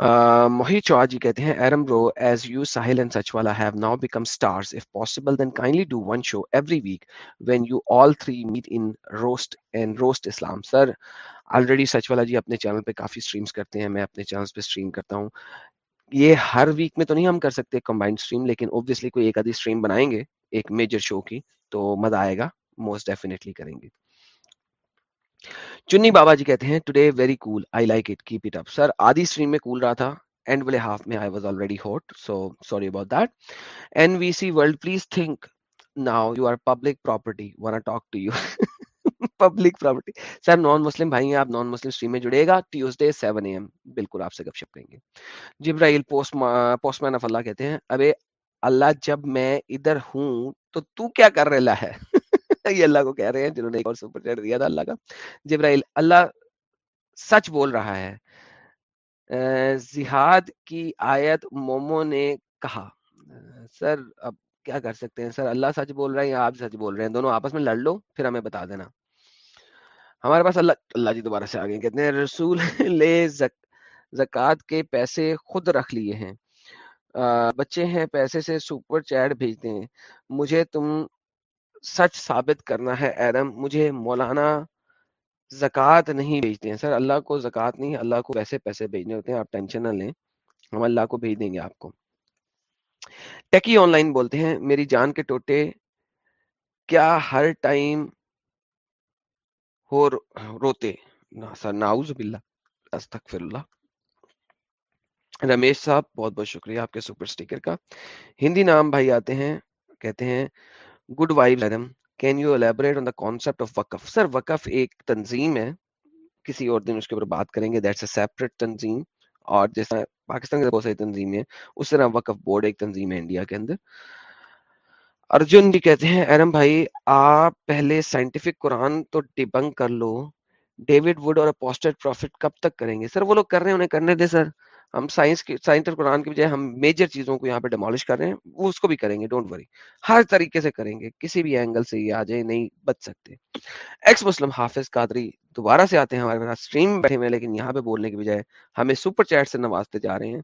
Mohit Chawaji kehte hain, Aram Rowe, as you, Sahil and Sachwala have now become stars. If possible, then kindly do one show every week when you all three meet in Roast and Roast Islam. Sir, already Sachwala ji جی اپنے channel پہ کافی streams کرتے ہیں میں اپنے channel پہ stream کرتا ہوں یہ ہر ویک میں تو نہیں ہم کر سکتے کمبائنڈ اسٹریم لیکن اوبیسلی کوئی ایک آدھی اسٹریم بنائیں گے ایک میجر شو کی تو مزہ آئے گا موسٹ ڈیفینیٹلی کریں گے چنی بابا جی کہتے ہیں today very cool I like it keep it up sir آدھی اسٹریم میں کول رہا تھا اینڈ والے ہاف میں I was already hot so sorry about that N V C world please think now you are public property wanna talk to you public property sir non Muslim بھائی ہیں آپ non Muslim stream میں جڑے گا Tuesday seven A M بالکل آپ سے گپ شپ کریں گے جبرائیل پوسٹ مین آف اللہ کہتے ہیں ابے اللہ جب میں ادھر ہوں تو تو کیا کر رہا ہے یہ اللہ کو کہہ رہے ہیں جنہوں نے ایک اور سپر چیٹ دیا تھا اللہ کا۔ جبرائیل، اللہ سچ بول رہا ہے۔ زہاد کی آیت مومو نے کہا۔ سر، اب کیا کر سکتے ہیں؟ سر، اللہ سچ بول رہا ہے یا آپ سچ بول رہے ہیں؟ دونوں آپس میں لڑ لو، پھر ہمیں بتا دینا۔ ہمارے پاس اللہ اللہ جی دوبارہ سے آگے کہتے ہیں، رسول لے زکات کے پیسے خود رکھ لیے ہیں۔ بچے ہیں، پیسے سے سپر چیٹ بھیجتے ہیں۔ مجھے تم سچ ثابت کرنا ہے ایرم مجھے مولانا زکوٰۃ نہیں بھیجتے ہیں۔ سر، اللہ کو زکوٰۃ نہیں اللہ کو ویسے پیسے بھیجنے ہوتے ہیں، آپ ٹینشن نہ لیں۔ ہم اللہ کو بھیج دیں گے آپ کو۔ ٹیکی آن لائن بولتے ہیں، میری جان کے ٹوٹے کیا ہر ٹائم ہو روتے؟ سر ناؤز بلّہ اللہ۔ رمیش صاحب، بہت بہت شکریہ آپ کے سپر سٹیکر کا۔ ہندی نام بھائی آتے ہیں، کہتے ہیں good wife madam can you elaborate on the concept of وقف سر وقف ایک تنظیم ہے کسی اور دن اس کے اوپر بات کریں گے دیٹس اے سیپریٹ تنظیم اور جس طرح پاکستان کے بہت ساری تنظیم ہے اس طرح وقف بورڈ ایک تنظیم ہے انڈیا کے اندر ارجن بھی کہتے ہیں ارم بھائی آپ پہلے سائنٹیفک قرآن تو ڈیبنگ کر لو ڈیوڈ وڈ اور پوسٹر پروفٹ کب تک کریں گے سر وہ لوگ کر رہے ہیں انہیں کرنے دیں سر ہم سائنس کے سائنس اور قرآن کی بجائے ہم میجر چیزوں کو یہاں پہ ڈیمالش کر رہے ہیں، وہ اس کو بھی کریں گے ڈونٹ وری ہر طریقے سے کریں گے، کسی بھی اینگل سے یہ آ جائے نہیں بچ سکتے۔ ایکس مسلم حافظ قادری دوبارہ سے آتے ہیں، ہمارے پاس سٹریم بیٹھے ہوئے لیکن یہاں پہ بولنے کی بجائے ہمیں سپر چیٹ سے نوازتے جا رہے ہیں۔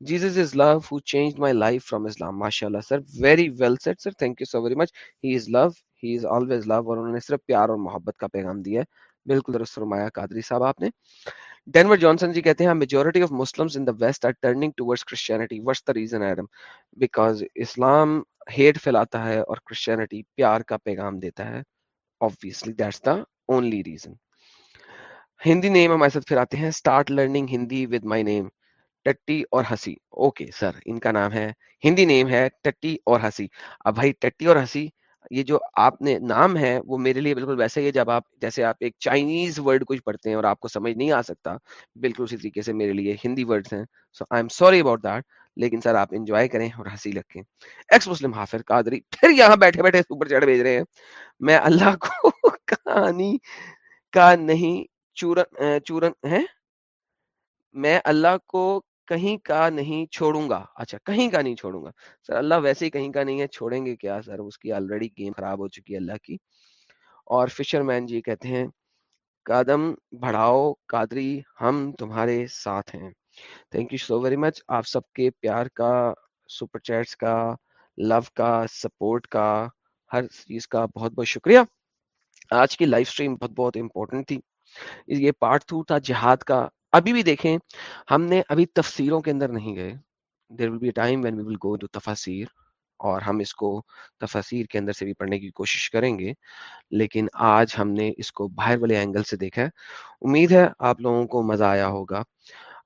Jesus is love who change my life from Islam ماشاء اللہ sir very well said sir thank you so very much he is love he is always love اور انہوں نے صرف پیار اور محبت کا پیغام دیا ہے۔ بالکل درست فرمایا قادری صاحب آپ نے۔ کا پیغام دیتا ہے ہمارے ساتھ آتے ہیں سر ان کا نام ہے ہندی نیم ہے ٹٹی اور ہسی ابھی ٹٹی اور ہسی یہ جو آپ نے نام ہے وہ میرے لیے بالکل ویسا ہی ہے، جب آپ جیسے آپ ایک چائنیز ورڈ کچھ پڑھتے ہیں اور آپ کو سمجھ نہیں آ سکتا، بالکل اسی طریقے سے میرے لیے ہندی ورڈس ہیں۔ So I am sorry about that لیکن سر آپ انجوائے کریں اور ہنسی رکھیں ایکس مسلم حافظ قادری، پھر یہاں بیٹھے بیٹھے سپر چڑھ بھیج رہے ہیں۔ میں اللہ کو کہانی کا نہیں، چورن چورن ہے میں اللہ کو کہیں کا نہیں چھوڑوں گا۔ اچھا کہیں کا نہیں چھوڑوں گا۔ سر، اللہ ویسے ہی کہیں کا نہیں ہے، چھوڑیں گے کیا سر؟ اس کی آلریڈی گیم خراب ہو چکی ہے اللہ کی۔ اور فشر مین جی کہتے ہیں، قدم بڑھاؤ قادری، ہم تمہارے ساتھ ہیں۔ Thank you so very much آپ سب کے پیار کا سپر چیٹس کا لو کا سپورٹ کا، ہر چیز کا بہت بہت شکریہ۔ آج کی لائف سٹریم بہت بہت امپورٹنٹ تھی۔ یہ پارٹ تھو تھا جہاد کا۔ ابھی بھی دیکھیں، ہم نے ابھی تفسیروں کے اندر نہیں گئے۔ There will be time when we will go to تفاسیر اور ہم اس کو تفاسیر کے اندر سے بھی پڑھنے کی کوشش کریں گے۔ لیکن آج ہم نے اس کو باہر والے اینگل سے دیکھا ہے۔ امید ہے آپ لوگوں کو مزہ آیا ہوگا۔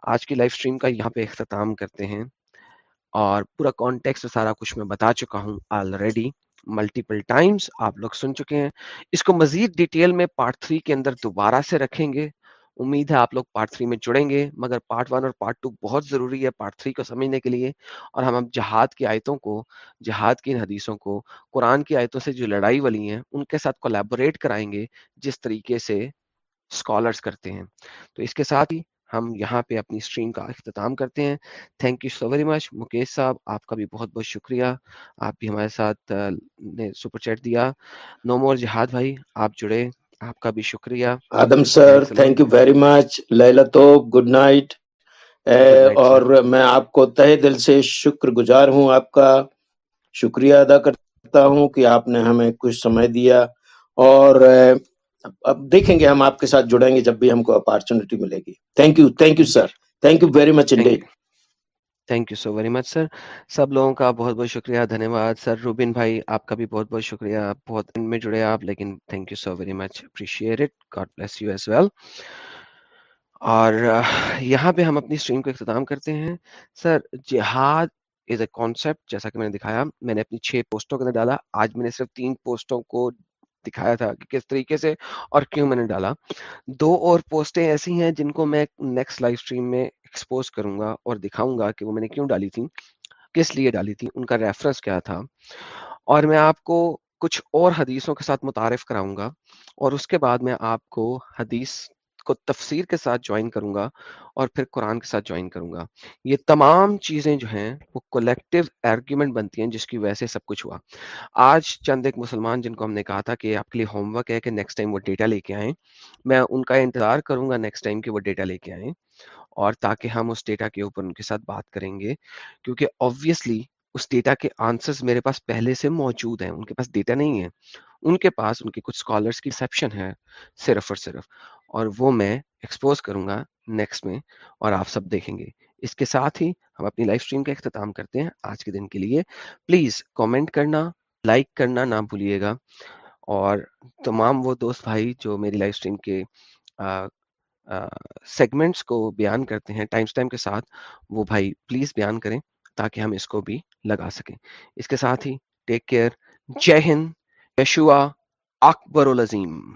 آج کی لائف سٹریم کا یہاں پہ اختتام کرتے ہیں اور پورا کانٹیکس سارا کچھ میں بتا چکا ہوں آلریڈی ملٹیپل ٹائمز آپ لوگ سن چکے ہیں۔ اس کو مزید ڈیٹیل میں پارٹ تھری کے اندر دوبارہ سے رکھیں گے۔ امید ہے آپ لوگ پارٹ تھری میں جڑیں گے، مگر پارٹ ون اور پارٹ ٹو بہت ضروری ہے پارٹ تھری کو سمجھنے کے لیے۔ اور ہم اب جہاد کی آیتوں کو، جہاد کی ان حدیثوں کو، قرآن کی آیتوں سے جو لڑائی والی ہیں، ان کے ساتھ کولیبوریٹ کرائیں گے جس طریقے سے اسکالرس کرتے ہیں۔ تو اس کے ساتھ ہی ہم یہاں پہ اپنی اسٹریم کا اختتام کرتے ہیں۔ Thank you so very much Mukesh صاحب، آپ کا بھی بہت بہت شکریہ۔ آپ بھی ہمارے ساتھ نے سپر چیٹ دیا۔ نو مور جہاد بھائی، آپ جڑے۔ آپ کا بھی شکریہ۔ Adam sir thank you very much لیلا تو گڈ نائٹ اور میں آپ کو تہ دل سے شکر گزار ہوں آپ کا۔ شکریہ ادا کرتا ہوں کہ آپ نے ہمیں کچھ سمے دیا۔ اور اب دیکھیں گے ہم آپ کے ساتھ جڑیں گے جب بھی ہم کو اپارچونیٹی ملے گی۔ Thank you thank you sir thank you very much indeed thank you so very much sir سب لوگوں کا بہت بہت شکریہ دھنیہ واد سر، روبن بھائی، آپ کا بھی بہت بہت شکریہ۔ بہت ان میں جڑے آپ، لیکن thank you so very much appreciate it God bless you as well اور یہاں پہ ہم اپنی اسٹریم کو اختتام کرتے ہیں۔ سر، جہاد از اے کانسیپٹ جیسا کہ میں نے دکھایا، میں نے اپنی چھ پوسٹوں کے اندر ڈالا۔ آج میں نے صرف تین پوسٹوں کو دکھایا تھا کہ کس طریقے سے اور کیوں میں نے ڈالا۔ دو اور پوسٹیں ایسی ہیں جن کو میں نیکسٹ لائف اسٹریم میں ایکسپوز کروں گا اور دکھاؤں گا کہ وہ میں نے کیوں ڈالی تھی، کس لیے ڈالی تھی، ان کا ریفرنس کیا تھا۔ اور میں آپ کو کچھ اور حدیثوں کے ساتھ متعارف کراؤں گا اور اس کے بعد میں آپ کو حدیث کو تفسیر کے ساتھ جوائن کروں گا اور پھر قرآن کے ساتھ جوائن کروں گا۔ یہ تمام چیزیں جو ہیں وہ کولیکٹیو آرگیومنٹ بنتی ہیں، جس کی وجہ سے سب کچھ ہوا۔ آج چند ایک مسلمان جن کو ہم نے کہا تھا کہ آپ کے لیے ہوم ورک ہے کہ نیکسٹ ٹائم وہ ڈیٹا لے کے آئیں، میں ان کا انتظار کروں گا نیکسٹ ٹائم کہ وہ ڈیٹا لے کے آئیں۔ اور تاکہ ہم اس ڈیٹا کے اوپر ان کے ساتھ بات کریں گے۔ کیونکہ آبویسلی اس ڈیٹا کے آنسرز میرے پاس پہلے سے موجود ہیں، ان کے پاس ڈیٹا نہیں ہے ان کے پاس ان کے کچھ اسکالرس کی ریسیپشن ہے، صرف اور صرف۔ اور وہ میں ایکسپوز کروں گا نیکسٹ میں اور آپ سب دیکھیں گے۔ اس کے ساتھ ہی ہم اپنی لائف اسٹریم کا اختتام کرتے ہیں آج کے دن کے لیے۔ پلیز کامنٹ کرنا لائک کرنا نہ بھولیے گا۔ اور تمام وہ دوست بھائی جو میری لائف اسٹریم کے سیگمنٹس کو بیان کرتے ہیں ٹائم ٹائم کے ساتھ وہ بھائی پلیز بیان کریں تاکہ ہم اس کو بھی لگا سکیں۔ اس کے ساتھ ہی ٹیک کیئر جے ہند یشوا اکبر العظیم۔